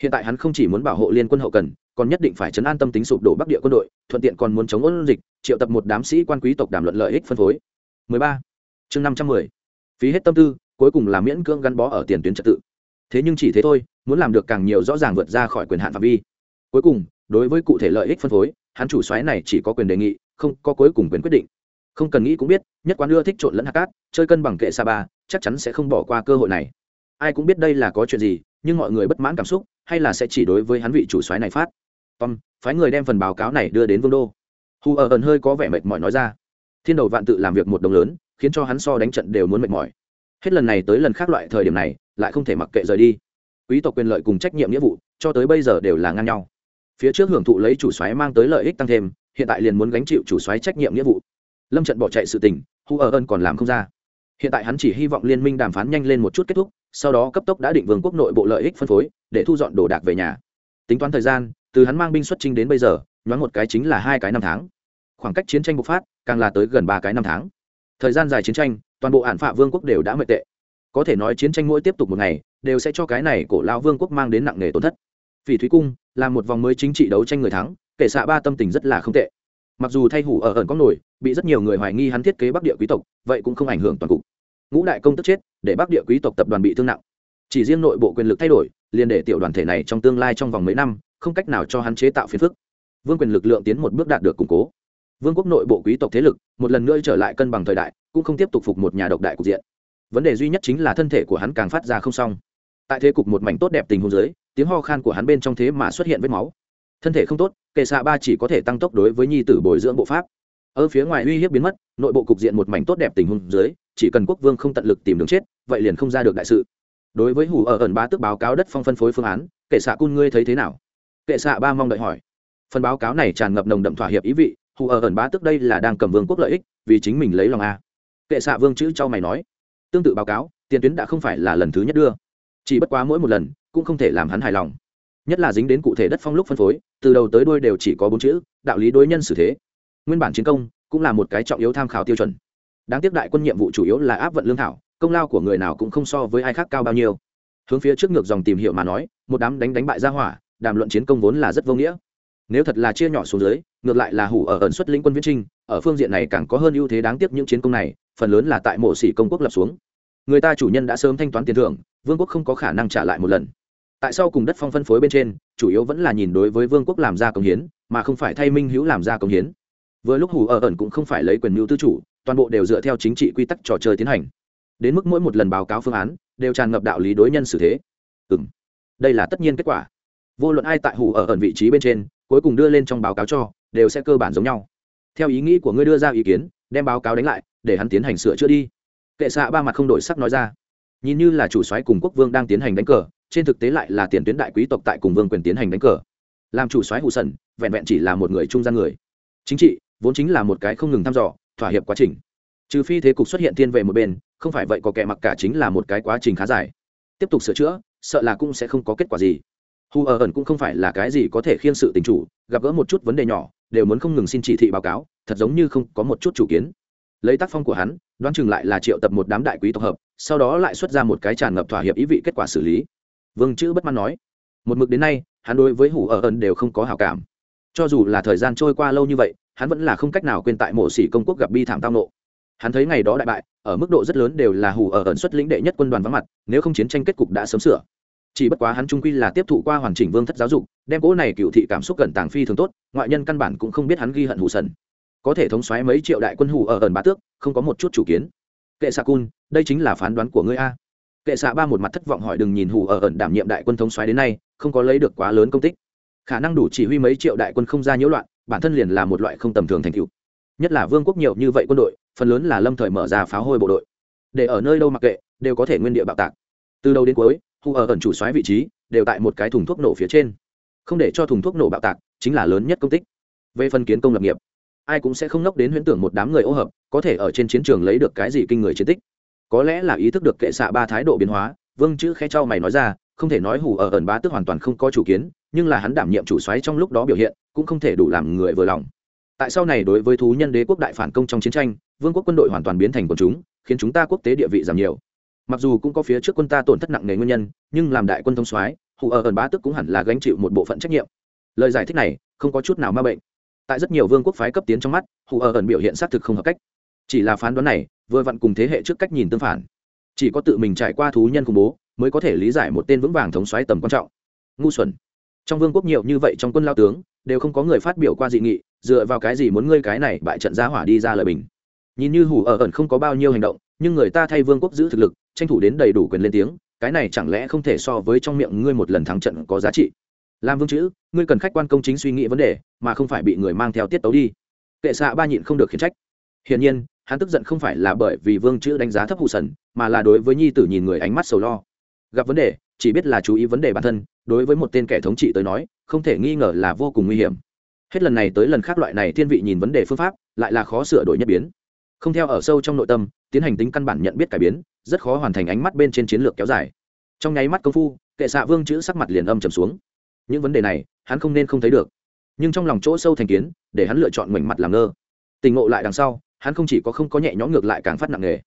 Hiện tại hắn không chỉ muốn bảo hộ liên quân hậu cần, còn nhất định phải chấn an tâm tính sụp đổ bắc địa quân đội, thuận tiện còn muốn chống ôn dịch, triệu tập một đám sĩ quan quý tộc đàm luận lợi ích phân phối. 13. chương 510. phí hết tâm tư, cuối cùng là miễn cưỡng gắn bó ở tiền tuyến trật tự. Thế nhưng chỉ thế thôi, muốn làm được càng nhiều rõ ràng vượt ra khỏi quyền hạn phạm vi. Cuối cùng đối với cụ thể lợi ích phân phối, hắn chủ xoáy này chỉ có quyền đề nghị, không có cuối cùng quyền quyết định. Không cần nghĩ cũng biết, nhất quán ưa thích trộn lẫn hạt cát, chơi cân bằng kệ sa ba, chắc chắn sẽ không bỏ qua cơ hội này. Ai cũng biết đây là có chuyện gì, nhưng mọi người bất mãn cảm xúc, hay là sẽ chỉ đối với hắn vị chủ xoáy này phát. Tom, phái người đem phần báo cáo này đưa đến vương đô. Hù ở ẩn hơi có vẻ mệt mỏi nói ra. Thiên đầu vạn tự làm việc một đồng lớn, khiến cho hắn so đánh trận đều muốn mệt mỏi. Hết lần này tới lần khác loại thời điểm này, lại không thể mặc kệ rời đi. Quý tộc quyền lợi cùng trách nhiệm nghĩa vụ, cho tới bây giờ đều là ngang nhau phía trước hưởng thụ lấy chủ xoáy mang tới lợi ích tăng thêm, hiện tại liền muốn gánh chịu chủ xoáy trách nhiệm nghĩa vụ. Lâm trận bỏ chạy sự tình, hu ở ơn còn làm không ra. Hiện tại hắn chỉ hy vọng liên minh đàm phán nhanh lên một chút kết thúc, sau đó cấp tốc đã định vương quốc nội bộ lợi ích phân phối, để thu dọn đồ đạc về nhà. Tính toán thời gian, từ hắn mang binh xuất trinh đến bây giờ, nhoáng một cái chính là hai cái năm tháng. Khoảng cách chiến tranh bộc phát, càng là tới gần ba cái năm tháng. Thời gian dài chiến tranh, toàn bộ ản phạ vương quốc đều đã mệt tệ. Có thể nói chiến tranh mỗi tiếp tục một ngày, đều sẽ cho cái này cổ lao vương quốc mang đến nặng nề tổn thất. Vì thúy cung là một vòng mới chính trị đấu tranh người thắng, kể xạ ba tâm tình rất là không tệ. Mặc dù thay hủ ở ẩn có nổi, bị rất nhiều người hoài nghi hắn thiết kế bắc địa quý tộc, vậy cũng không ảnh hưởng toàn cục. Ngũ đại công tức chết, để bắc địa quý tộc tập đoàn bị thương nặng. Chỉ riêng nội bộ quyền lực thay đổi, liền để tiểu đoàn thể này trong tương lai trong vòng mấy năm, không cách nào cho hắn chế tạo phiền phức. Vương quyền lực lượng tiến một bước đạt được củng cố. Vương quốc nội bộ quý tộc thế lực, một lần nữa trở lại cân bằng thời đại, cũng không tiếp tục phục một nhà độc đại cục diện. Vấn đề duy nhất chính là thân thể của hắn càng phát ra không xong tại thế cục một mảnh tốt đẹp tình huống dưới, tiếng ho khan của hắn bên trong thế mà xuất hiện vết máu. Thân thể không tốt, kệ xạ ba chỉ có thể tăng tốc đối với nhi tử bồi dưỡng bộ pháp. Ở phía ngoài uy hiếp biến mất, nội bộ cục diện một mảnh tốt đẹp tình huống dưới, chỉ cần quốc vương không tận lực tìm đường chết, vậy liền không ra được đại sự. Đối với hủ ở ẩn bá tức báo cáo đất phong phân phối phương án, kệ xạ cun ngươi thấy thế nào? Kệ xạ ba mong đợi hỏi. Phần báo cáo này tràn ngập nồng đậm thỏa hiệp ý vị, hủ ở ẩn bá tức đây là đang cầm vương quốc lợi ích, vì chính mình lấy lòng a. Kệ xạ vương chữ cho mày nói. Tương tự báo cáo, tiền tuyến đã không phải là lần thứ nhất đưa chỉ bất quá mỗi một lần, cũng không thể làm hắn hài lòng. Nhất là dính đến cụ thể đất phong lúc phân phối, từ đầu tới đuôi đều chỉ có bốn chữ, đạo lý đối nhân xử thế. Nguyên bản chiến công, cũng là một cái trọng yếu tham khảo tiêu chuẩn. Đáng tiếc đại quân nhiệm vụ chủ yếu là áp vận lương thảo, công lao của người nào cũng không so với ai khác cao bao nhiêu. Hướng phía trước ngược dòng tìm hiểu mà nói, một đám đánh đánh bại ra hỏa, đàm luận chiến công vốn là rất vô nghĩa. Nếu thật là chia nhỏ xuống dưới, ngược lại là hủ ở ẩn xuất lĩnh quân viễn trinh, ở phương diện này càng có hơn ưu thế đáng tiếc những chiến công này, phần lớn là tại mộ sĩ công quốc lập xuống người ta chủ nhân đã sớm thanh toán tiền thưởng, vương quốc không có khả năng trả lại một lần. Tại sao cùng đất phong phân phối bên trên, chủ yếu vẫn là nhìn đối với vương quốc làm ra công hiến, mà không phải thay minh hữu làm ra công hiến. Vừa lúc hủ ở ẩn cũng không phải lấy quyền mưu tư chủ, toàn bộ đều dựa theo chính trị quy tắc trò chơi tiến hành. Đến mức mỗi một lần báo cáo phương án, đều tràn ngập đạo lý đối nhân xử thế. Ừ m đây là tất nhiên kết quả. Vô luận ai tại hủ ở ẩn vị trí bên trên, cuối cùng đưa lên trong báo cáo cho, đều sẽ cơ bản giống nhau. Theo ý nghĩ của ngươi đưa ra ý kiến, đem báo cáo đánh lại, để hắn tiến hành sửa chữa đi kệ xạ ba mặt không đổi sắc nói ra. Nhìn như là chủ soái cùng quốc vương đang tiến hành đánh cờ, trên thực tế lại là tiền tuyến đại quý tộc tại cùng vương quyền tiến hành đánh cờ. Làm chủ soái hụ sần, vẹn vẹn chỉ là một người trung gian người. Chính trị, vốn chính là một cái không ngừng thăm dò, thỏa hiệp quá trình. Trừ phi thế cục xuất hiện thiên về một bên, không phải vậy có kẻ mặc cả chính là một cái quá trình khá dài. Tiếp tục sửa chữa, sợ là cũng sẽ không có kết quả gì. Hù ở ẩn cũng không phải là cái gì có thể khiên sự tình chủ, gặp gỡ một chút vấn đề nhỏ, đều muốn không ngừng xin chỉ thị báo cáo, thật giống như không có một chút chủ kiến lấy tác phong của hắn, đoán chừng lại là triệu tập một đám đại quý tộc hợp, sau đó lại xuất ra một cái tràn ngập thỏa hiệp ý vị kết quả xử lý. Vương chữ bất mãn nói, một mực đến nay, hắn đối với hủ ở ẩn đều không có hảo cảm. Cho dù là thời gian trôi qua lâu như vậy, hắn vẫn là không cách nào quên tại mộ sĩ công quốc gặp bi thảm tao nộ. Hắn thấy ngày đó đại bại, ở mức độ rất lớn đều là hủ ở ẩn xuất lĩnh đệ nhất quân đoàn vắng mặt, nếu không chiến tranh kết cục đã sớm sửa. Chỉ bất quá hắn trung quy là tiếp thụ qua hoàn chỉnh vương thất giáo dục, đem cỗ này cựu thị cảm xúc gần tàng phi thường tốt, ngoại nhân căn bản cũng không biết hắn ghi hận hủ sần có thể thống xoáy mấy triệu đại quân hủ ở ẩn bá tước, không có một chút chủ kiến. Kệ xạ cun, đây chính là phán đoán của ngươi a. Kệ xạ ba một mặt thất vọng hỏi đừng nhìn hủ ở ẩn đảm nhiệm đại quân thống xoáy đến nay, không có lấy được quá lớn công tích. Khả năng đủ chỉ huy mấy triệu đại quân không ra nhiễu loạn, bản thân liền là một loại không tầm thường thành tựu. Nhất là vương quốc nhiều như vậy quân đội, phần lớn là lâm thời mở ra pháo hôi bộ đội. Để ở nơi đâu mặc kệ, đều có thể nguyên địa bạo tạc. Từ đầu đến cuối, hủ ở ẩn chủ xoáy vị trí đều tại một cái thùng thuốc nổ phía trên. Không để cho thùng thuốc nổ bạo tạc, chính là lớn nhất công tích. Về phần kiến công lập nghiệp ai cũng sẽ không nốc đến huyễn tưởng một đám người ô hợp, có thể ở trên chiến trường lấy được cái gì kinh người chiến tích. Có lẽ là ý thức được kệ xạ ba thái độ biến hóa, vương chữ khe cho mày nói ra, không thể nói hủ ở ẩn bá tức hoàn toàn không có chủ kiến, nhưng là hắn đảm nhiệm chủ xoáy trong lúc đó biểu hiện, cũng không thể đủ làm người vừa lòng. Tại sau này đối với thú nhân đế quốc đại phản công trong chiến tranh, vương quốc quân đội hoàn toàn biến thành quần chúng, khiến chúng ta quốc tế địa vị giảm nhiều. Mặc dù cũng có phía trước quân ta tổn thất nặng nề nguyên nhân, nhưng làm đại quân thông soái, hủ ở ẩn bá tức cũng hẳn là gánh chịu một bộ phận trách nhiệm. Lời giải thích này, không có chút nào ma bệnh tại rất nhiều vương quốc phái cấp tiến trong mắt, hù ở ẩn biểu hiện xác thực không hợp cách. Chỉ là phán đoán này, vừa vặn cùng thế hệ trước cách nhìn tương phản. Chỉ có tự mình trải qua thú nhân khủng bố, mới có thể lý giải một tên vững vàng thống xoáy tầm quan trọng. Ngu xuẩn. Trong vương quốc nhiều như vậy trong quân lao tướng, đều không có người phát biểu qua dị nghị, dựa vào cái gì muốn ngươi cái này bại trận giá hỏa đi ra lời bình. Nhìn như hủ ở ẩn không có bao nhiêu hành động, nhưng người ta thay vương quốc giữ thực lực, tranh thủ đến đầy đủ quyền lên tiếng, cái này chẳng lẽ không thể so với trong miệng ngươi một lần thắng trận có giá trị? Làm vương chữ, ngươi cần khách quan công chính suy nghĩ vấn đề, mà không phải bị người mang theo tiết tấu đi. Kệ xạ ba nhịn không được khiển trách. Hiển nhiên, hắn tức giận không phải là bởi vì vương chữ đánh giá thấp hụ sần, mà là đối với nhi tử nhìn người ánh mắt sầu lo. Gặp vấn đề, chỉ biết là chú ý vấn đề bản thân, đối với một tên kẻ thống trị tới nói, không thể nghi ngờ là vô cùng nguy hiểm. Hết lần này tới lần khác loại này thiên vị nhìn vấn đề phương pháp, lại là khó sửa đổi nhất biến. Không theo ở sâu trong nội tâm, tiến hành tính căn bản nhận biết cải biến, rất khó hoàn thành ánh mắt bên trên chiến lược kéo dài. Trong nháy mắt công phu, kệ xạ vương chữ sắc mặt liền âm trầm xuống những vấn đề này hắn không nên không thấy được. Nhưng trong lòng chỗ sâu thành kiến để hắn lựa chọn mảnh mặt làm ngơ. Tình ngộ lại đằng sau hắn không chỉ có không có nhẹ nhõm ngược lại càng phát nặng nề.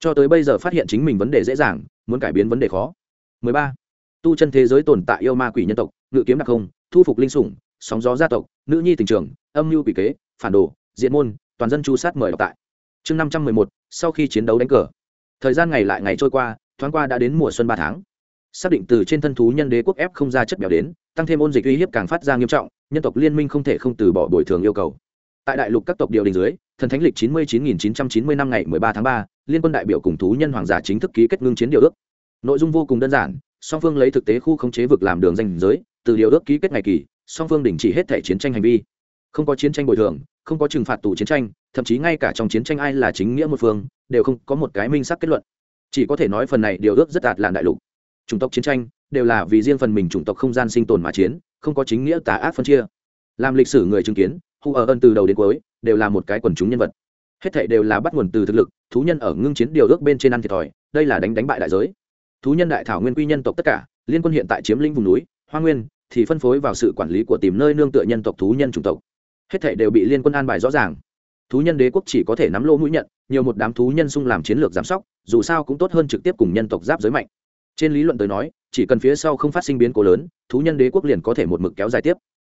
Cho tới bây giờ phát hiện chính mình vấn đề dễ dàng muốn cải biến vấn đề khó. 13. tu chân thế giới tồn tại yêu ma quỷ nhân tộc ngự kiếm đặc không thu phục linh sủng sóng gió gia tộc nữ nhi tình trường âm mưu quỷ kế phản đồ diện môn toàn dân chu sát mời đọc tại. Chương 511, sau khi chiến đấu đánh cờ. Thời gian ngày lại ngày trôi qua thoáng qua đã đến mùa xuân ba tháng xác định từ trên thân thú nhân đế quốc ép không ra chất béo đến, tăng thêm ôn dịch uy hiếp càng phát ra nghiêm trọng, nhân tộc liên minh không thể không từ bỏ bồi thường yêu cầu. Tại đại lục các tộc điều đình dưới, thần thánh lịch chín mươi chín nghìn chín trăm chín mươi năm ngày mười ba tháng ba, liên quân đại biểu cùng thú nhân hoàng giả chính thức ký kết ngưng chiến điều ước. Nội dung vô cùng đơn giản, song phương lấy thực tế khu khống chế vực làm đường danh giới, từ điều ước ký kết ngày kỳ, song phương đình chỉ hết thể chiến tranh hành vi. Không có chiến tranh bồi thường, không có trừng phạt tù chiến tranh, thậm chí ngay cả trong chiến tranh ai là chính nghĩa một phương, đều không có một cái minh sắc kết luận. Chỉ có thể nói phần này điều ước rất đạt làn đại lục chủng tộc chiến tranh đều là vì riêng phần mình chủng tộc không gian sinh tồn mà chiến, không có chính nghĩa tà ác phân chia. Làm lịch sử người chứng kiến hù ở ân từ đầu đến cuối đều là một cái quần chúng nhân vật. Hết thảy đều là bắt nguồn từ thực lực, thú nhân ở ngưng chiến điều ước bên trên ăn thiệt thòi, đây là đánh đánh bại đại giới. Thú nhân đại thảo nguyên quy nhân tộc tất cả, liên quân hiện tại chiếm lĩnh vùng núi, hoa nguyên thì phân phối vào sự quản lý của tìm nơi nương tựa nhân tộc thú nhân chủng tộc. Hết thảy đều bị liên quân an bài rõ ràng. Thú nhân đế quốc chỉ có thể nắm lỗ mũi nhận, nhiều một đám thú nhân xung làm chiến lược giám sóc, dù sao cũng tốt hơn trực tiếp cùng nhân tộc giáp giới mạnh trên lý luận tới nói, chỉ cần phía sau không phát sinh biến cố lớn, thú nhân đế quốc liền có thể một mực kéo dài tiếp.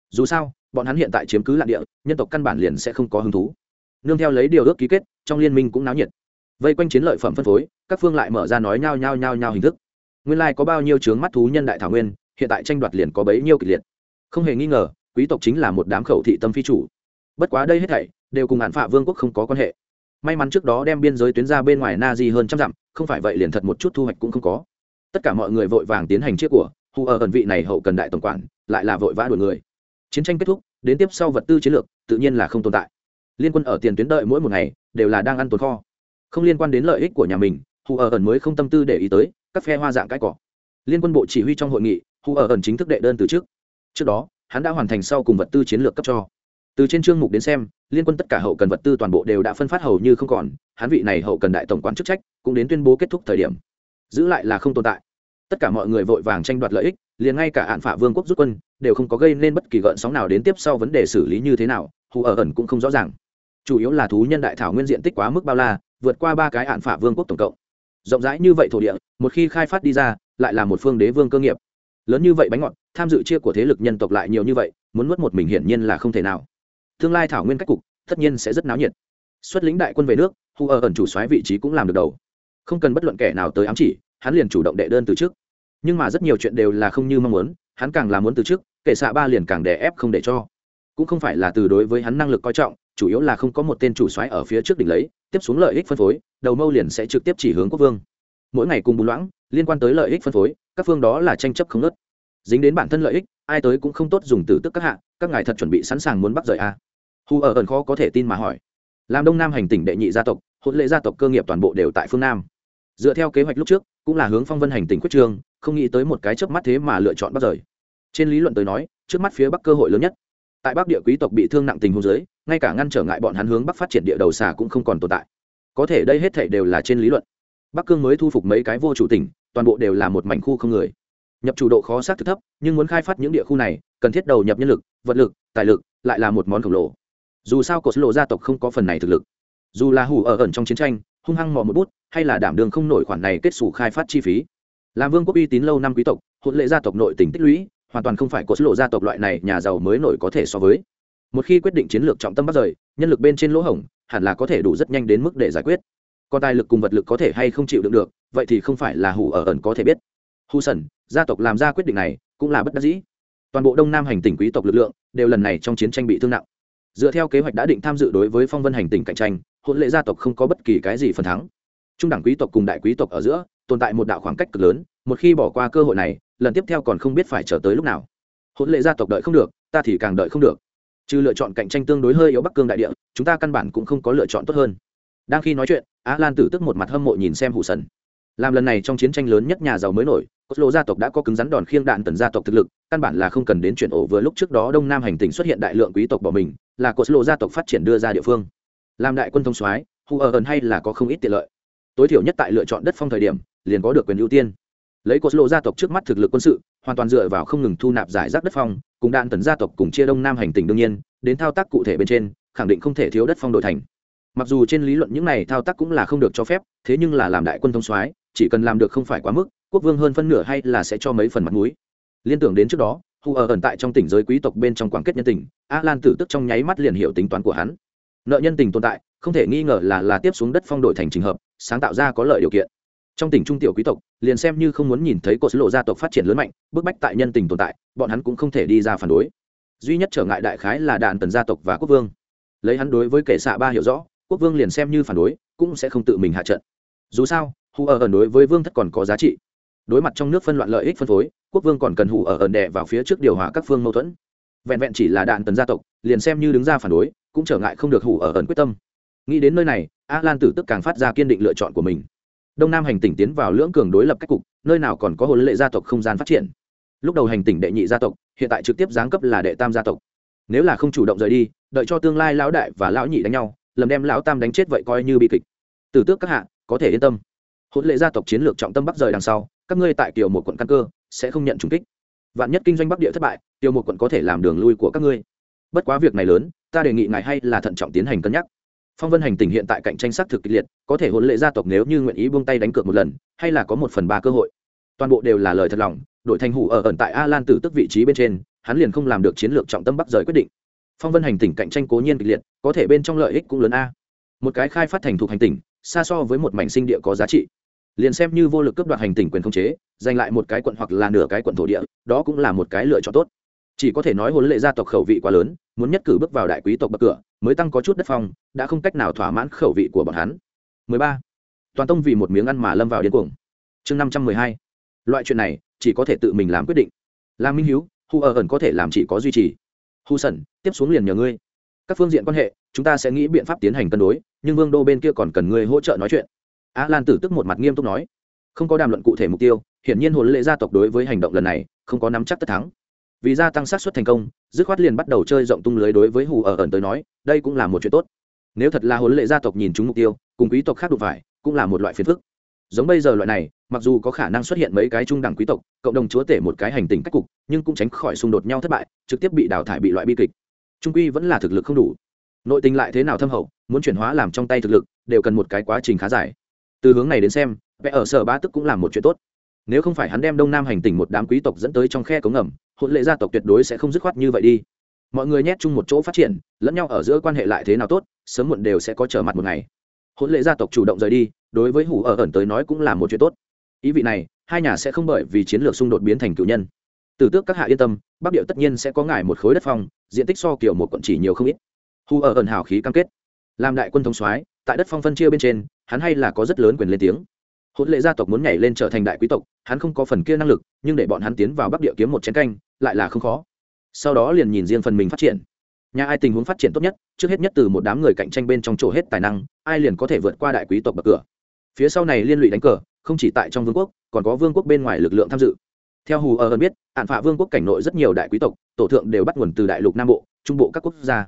Dù sao, bọn hắn hiện tại chiếm cứ lạn địa, nhân tộc căn bản liền sẽ không có hứng thú. Nương theo lấy điều ước ký kết, trong liên minh cũng náo nhiệt. Vây quanh chiến lợi phẩm phân phối, các phương lại mở ra nói nhao nhao nhao nhao hình thức. Nguyên lai có bao nhiêu trướng mắt thú nhân đại thảo nguyên, hiện tại tranh đoạt liền có bấy nhiêu kịch liệt. Không hề nghi ngờ, quý tộc chính là một đám khẩu thị tâm phi chủ. Bất quá đây hết thảy, đều cùng hạn phạ vương quốc không có quan hệ. May mắn trước đó đem biên giới tuyến ra bên ngoài na di hơn trăm dặm, không phải vậy liền thật một chút thu hoạch cũng không có tất cả mọi người vội vàng tiến hành chiếc của, hù ở ẩn vị này hậu cần đại tổng quản, lại là vội vã đuổi người. Chiến tranh kết thúc, đến tiếp sau vật tư chiến lược, tự nhiên là không tồn tại. Liên quân ở tiền tuyến đợi mỗi một ngày, đều là đang ăn tồn kho. Không liên quan đến lợi ích của nhà mình, hù ở ẩn mới không tâm tư để ý tới, các phe hoa dạng cãi cỏ. Liên quân bộ chỉ huy trong hội nghị, hù ở ẩn chính thức đệ đơn từ trước. Trước đó, hắn đã hoàn thành sau cùng vật tư chiến lược cấp cho. Từ trên chương mục đến xem, liên quân tất cả hậu cần vật tư toàn bộ đều đã phân phát hầu như không còn, hắn vị này hậu cần đại tổng quản chức trách cũng đến tuyên bố kết thúc thời điểm giữ lại là không tồn tại. Tất cả mọi người vội vàng tranh đoạt lợi ích, liền ngay cả hạn phả vương quốc rút quân, đều không có gây nên bất kỳ gợn sóng nào đến tiếp sau vấn đề xử lý như thế nào, hù ở ẩn cũng không rõ ràng. Chủ yếu là thú nhân đại thảo nguyên diện tích quá mức bao la, vượt qua ba cái hạn phả vương quốc tổng cộng. Rộng rãi như vậy thổ địa, một khi khai phát đi ra, lại là một phương đế vương cơ nghiệp. Lớn như vậy bánh ngọt, tham dự chia của thế lực nhân tộc lại nhiều như vậy, muốn nuốt một mình hiển nhiên là không thể nào. Tương lai thảo nguyên cách cục, tất nhiên sẽ rất náo nhiệt. Xuất lĩnh đại quân về nước, hù ở ẩn chủ soái vị trí cũng làm được đầu không cần bất luận kẻ nào tới ám chỉ, hắn liền chủ động đệ đơn từ trước. Nhưng mà rất nhiều chuyện đều là không như mong muốn, hắn càng là muốn từ trước, kệ xạ ba liền càng đè ép không để cho. Cũng không phải là từ đối với hắn năng lực coi trọng, chủ yếu là không có một tên chủ soái ở phía trước đỉnh lấy, tiếp xuống lợi ích phân phối, đầu mâu liền sẽ trực tiếp chỉ hướng quốc vương. Mỗi ngày cùng bùn loãng, liên quan tới lợi ích phân phối, các phương đó là tranh chấp không nớt dính đến bản thân lợi ích, ai tới cũng không tốt dùng từ tức các hạ, các ngài thật chuẩn bị sẵn sàng muốn bắt rời a? À. hù ở ẩn khó có thể tin mà hỏi. Làm đông nam hành tỉnh đệ nhị gia tộc hôn lệ gia tộc cơ nghiệp toàn bộ đều tại phương nam dựa theo kế hoạch lúc trước, cũng là hướng phong vân hành tỉnh quyết trường, không nghĩ tới một cái chớp mắt thế mà lựa chọn bắt rời. Trên lý luận tới nói, trước mắt phía bắc cơ hội lớn nhất. Tại bắc địa quý tộc bị thương nặng tình hôn giới ngay cả ngăn trở ngại bọn hắn hướng bắc phát triển địa đầu xà cũng không còn tồn tại. Có thể đây hết thể đều là trên lý luận. Bắc cương mới thu phục mấy cái vô chủ tỉnh, toàn bộ đều là một mảnh khu không người. Nhập chủ độ khó xác thực thấp, nhưng muốn khai phát những địa khu này, cần thiết đầu nhập nhân lực, vật lực, tài lực, lại là một món khổng lồ. Dù sao cột lộ gia tộc không có phần này thực lực. Dù là hủ ở ẩn trong chiến tranh, hung hăng mò một bút hay là đảm đường không nổi khoản này kết xù khai phát chi phí. Làm vương quốc uy tín lâu năm quý tộc hôn lệ gia tộc nội tỉnh tích lũy, hoàn toàn không phải cột lộ gia tộc loại này nhà giàu mới nổi có thể so với. Một khi quyết định chiến lược trọng tâm bắt rời, nhân lực bên trên lỗ hổng, hẳn là có thể đủ rất nhanh đến mức để giải quyết. Còn tài lực cùng vật lực có thể hay không chịu đựng được, vậy thì không phải là hủ ở ẩn có thể biết. Hu sẩn gia tộc làm ra quyết định này, cũng là bất đắc dĩ. Toàn bộ đông nam hành tỉnh quý tộc lực lượng, đều lần này trong chiến tranh bị thương nặng. Dựa theo kế hoạch đã định tham dự đối với phong vân hành tỉnh cạnh tranh hôn lệ gia tộc không có bất kỳ cái gì phần thắng trung đẳng quý tộc cùng đại quý tộc ở giữa, tồn tại một đạo khoảng cách cực lớn, một khi bỏ qua cơ hội này, lần tiếp theo còn không biết phải chờ tới lúc nào. Hôn lệ gia tộc đợi không được, ta thì càng đợi không được. Trừ lựa chọn cạnh tranh tương đối hơi yếu bắc cương đại địa, chúng ta căn bản cũng không có lựa chọn tốt hơn. Đang khi nói chuyện, á lan tử tức một mặt hâm mộ nhìn xem hủ sần. Làm lần này trong chiến tranh lớn nhất nhà giàu mới nổi, cốt lộ gia tộc đã có cứng rắn đòn khiêng đạn tần gia tộc thực lực, căn bản là không cần đến chuyện ổ vừa lúc trước đó đông nam hành tình xuất hiện đại lượng quý tộc bỏ mình, là cốt lộ gia tộc phát triển đưa ra địa phương. Làm đại quân thông soái hù ở ẩn hay là có không ít tiện lợi tối thiểu nhất tại lựa chọn đất phong thời điểm, liền có được quyền ưu tiên. Lấy cốt lộ gia tộc trước mắt thực lực quân sự, hoàn toàn dựa vào không ngừng thu nạp giải rác đất phong, cùng đạn tần gia tộc cùng chia đông nam hành tình đương nhiên, đến thao tác cụ thể bên trên, khẳng định không thể thiếu đất phong đội thành. Mặc dù trên lý luận những này thao tác cũng là không được cho phép, thế nhưng là làm đại quân thông soái, chỉ cần làm được không phải quá mức, quốc vương hơn phân nửa hay là sẽ cho mấy phần mặt mũi. Liên tưởng đến trước đó hù ở ẩn tại trong tỉnh giới quý tộc bên trong quảng kết nhân tình, a lan tử tức trong nháy mắt liền hiểu tính toán của hắn. Nợ nhân tình tồn tại, không thể nghi ngờ là là tiếp xuống đất phong đổi thành trình hợp sáng tạo ra có lợi điều kiện. Trong tỉnh trung tiểu quý tộc, liền xem như không muốn nhìn thấy cột lộ gia tộc phát triển lớn mạnh, bức bách tại nhân tình tồn tại, bọn hắn cũng không thể đi ra phản đối. Duy nhất trở ngại đại khái là đạn tần gia tộc và quốc vương. Lấy hắn đối với kẻ xạ ba hiểu rõ, quốc vương liền xem như phản đối, cũng sẽ không tự mình hạ trận. Dù sao, hù ở ẩn đối với vương thất còn có giá trị. Đối mặt trong nước phân loạn lợi ích phân phối, quốc vương còn cần hù ở ẩn đè vào phía trước điều hòa các phương mâu thuẫn. Vẹn vẹn chỉ là đạn tần gia tộc, liền xem như đứng ra phản đối, cũng trở ngại không được hù ở ẩn quyết tâm nghĩ đến nơi này, a lan tử tức càng phát ra kiên định lựa chọn của mình. Đông nam hành tỉnh tiến vào lưỡng cường đối lập cách cục, nơi nào còn có hồn lệ gia tộc không gian phát triển. Lúc đầu hành tỉnh đệ nhị gia tộc, hiện tại trực tiếp giáng cấp là đệ tam gia tộc. Nếu là không chủ động rời đi, đợi cho tương lai lão đại và lão nhị đánh nhau, lầm đem lão tam đánh chết vậy coi như bị kịch. Tử tước các hạ, có thể yên tâm. Hôn lệ gia tộc chiến lược trọng tâm bắc rời đằng sau, các ngươi tại tiểu một quận căn cơ, sẽ không nhận trùng kích. Vạn nhất kinh doanh bắc địa thất bại, tiểu một quận có thể làm đường lui của các ngươi. Bất quá việc này lớn, ta đề nghị ngài hay là thận trọng tiến hành cân nhắc phong vân hành tỉnh hiện tại cạnh tranh xác thực kịch liệt, có thể hôn lệ gia tộc nếu như nguyện ý buông tay đánh cược một lần, hay là có một phần ba cơ hội. Toàn bộ đều là lời thật lòng, đội thành hủ ở ẩn tại a lan tử tức vị trí bên trên, hắn liền không làm được chiến lược trọng tâm bắc rời quyết định. Phong vân hành tỉnh cạnh tranh cố nhiên kịch liệt, có thể bên trong lợi ích cũng lớn a. Một cái khai phát thành thuộc hành tỉnh, xa so với một mảnh sinh địa có giá trị. Liền xem như vô lực cấp đoạt hành tỉnh quyền khống chế, giành lại một cái quận hoặc là nửa cái quận thổ địa, đó cũng là một cái lựa chọn tốt chỉ có thể nói hồn lệ gia tộc khẩu vị quá lớn, muốn nhất cử bước vào đại quý tộc bậc cửa, mới tăng có chút đất phong, đã không cách nào thỏa mãn khẩu vị của bọn hắn. 13. toàn tông vì một miếng ăn mà lâm vào điên cuồng. Chương 512. loại chuyện này, chỉ có thể tự mình làm quyết định. Làm minh hiếu, hu ở ẩn có thể làm chỉ có duy trì. Hu sẩn, tiếp xuống liền nhờ ngươi. Các phương diện quan hệ, chúng ta sẽ nghĩ biện pháp tiến hành cân đối, nhưng vương đô bên kia còn cần ngươi hỗ trợ nói chuyện. A lan tử tức một mặt nghiêm túc nói. Không có đàm luận cụ thể mục tiêu, hiển nhiên hồn lệ gia tộc đối với hành động lần này, không có nắm chắc tất thắng vì gia tăng xác suất thành công, dứt khoát liền bắt đầu chơi rộng tung lưới đối với hù ở ẩn tới nói, đây cũng là một chuyện tốt. Nếu thật là huấn lệ gia tộc nhìn chúng mục tiêu, cùng quý tộc khác đụng phải, cũng là một loại phiền phức. Giống bây giờ loại này, mặc dù có khả năng xuất hiện mấy cái trung đẳng quý tộc, cộng đồng chúa tể một cái hành tình cách cục, nhưng cũng tránh khỏi xung đột nhau thất bại, trực tiếp bị đào thải bị loại bi kịch. Trung quy vẫn là thực lực không đủ. Nội tình lại thế nào thâm hậu, muốn chuyển hóa làm trong tay thực lực, đều cần một cái quá trình khá dài. Từ hướng này đến xem, vẽ ở sở ba tức cũng là một chuyện tốt nếu không phải hắn đem đông nam hành tỉnh một đám quý tộc dẫn tới trong khe cống ngầm, hôn lệ gia tộc tuyệt đối sẽ không dứt khoát như vậy đi. Mọi người nhét chung một chỗ phát triển, lẫn nhau ở giữa quan hệ lại thế nào tốt, sớm muộn đều sẽ có trở mặt một ngày. Hôn lệ gia tộc chủ động rời đi, đối với hủ ở ẩn tới nói cũng là một chuyện tốt. Ý vị này, hai nhà sẽ không bởi vì chiến lược xung đột biến thành cựu nhân. Từ tước các hạ yên tâm, bắc điệu tất nhiên sẽ có ngài một khối đất phong, diện tích so kiểu một quận chỉ nhiều không ít. Hù ở ẩn hào khí cam kết. Làm đại quân thống soái, tại đất phong phân chia bên trên, hắn hay là có rất lớn quyền lên tiếng hỗn lệ gia tộc muốn nhảy lên trở thành đại quý tộc, hắn không có phần kia năng lực, nhưng để bọn hắn tiến vào bắc địa kiếm một chén canh, lại là không khó. Sau đó liền nhìn riêng phần mình phát triển. Nhà ai tình huống phát triển tốt nhất, trước hết nhất từ một đám người cạnh tranh bên trong chỗ hết tài năng, ai liền có thể vượt qua đại quý tộc bậc cửa. Phía sau này liên lụy đánh cờ, không chỉ tại trong vương quốc, còn có vương quốc bên ngoài lực lượng tham dự. Theo hù ờ ở ơn biết, ạn phạ vương quốc cảnh nội rất nhiều đại quý tộc, tổ thượng đều bắt nguồn từ đại lục nam bộ, trung bộ các quốc gia.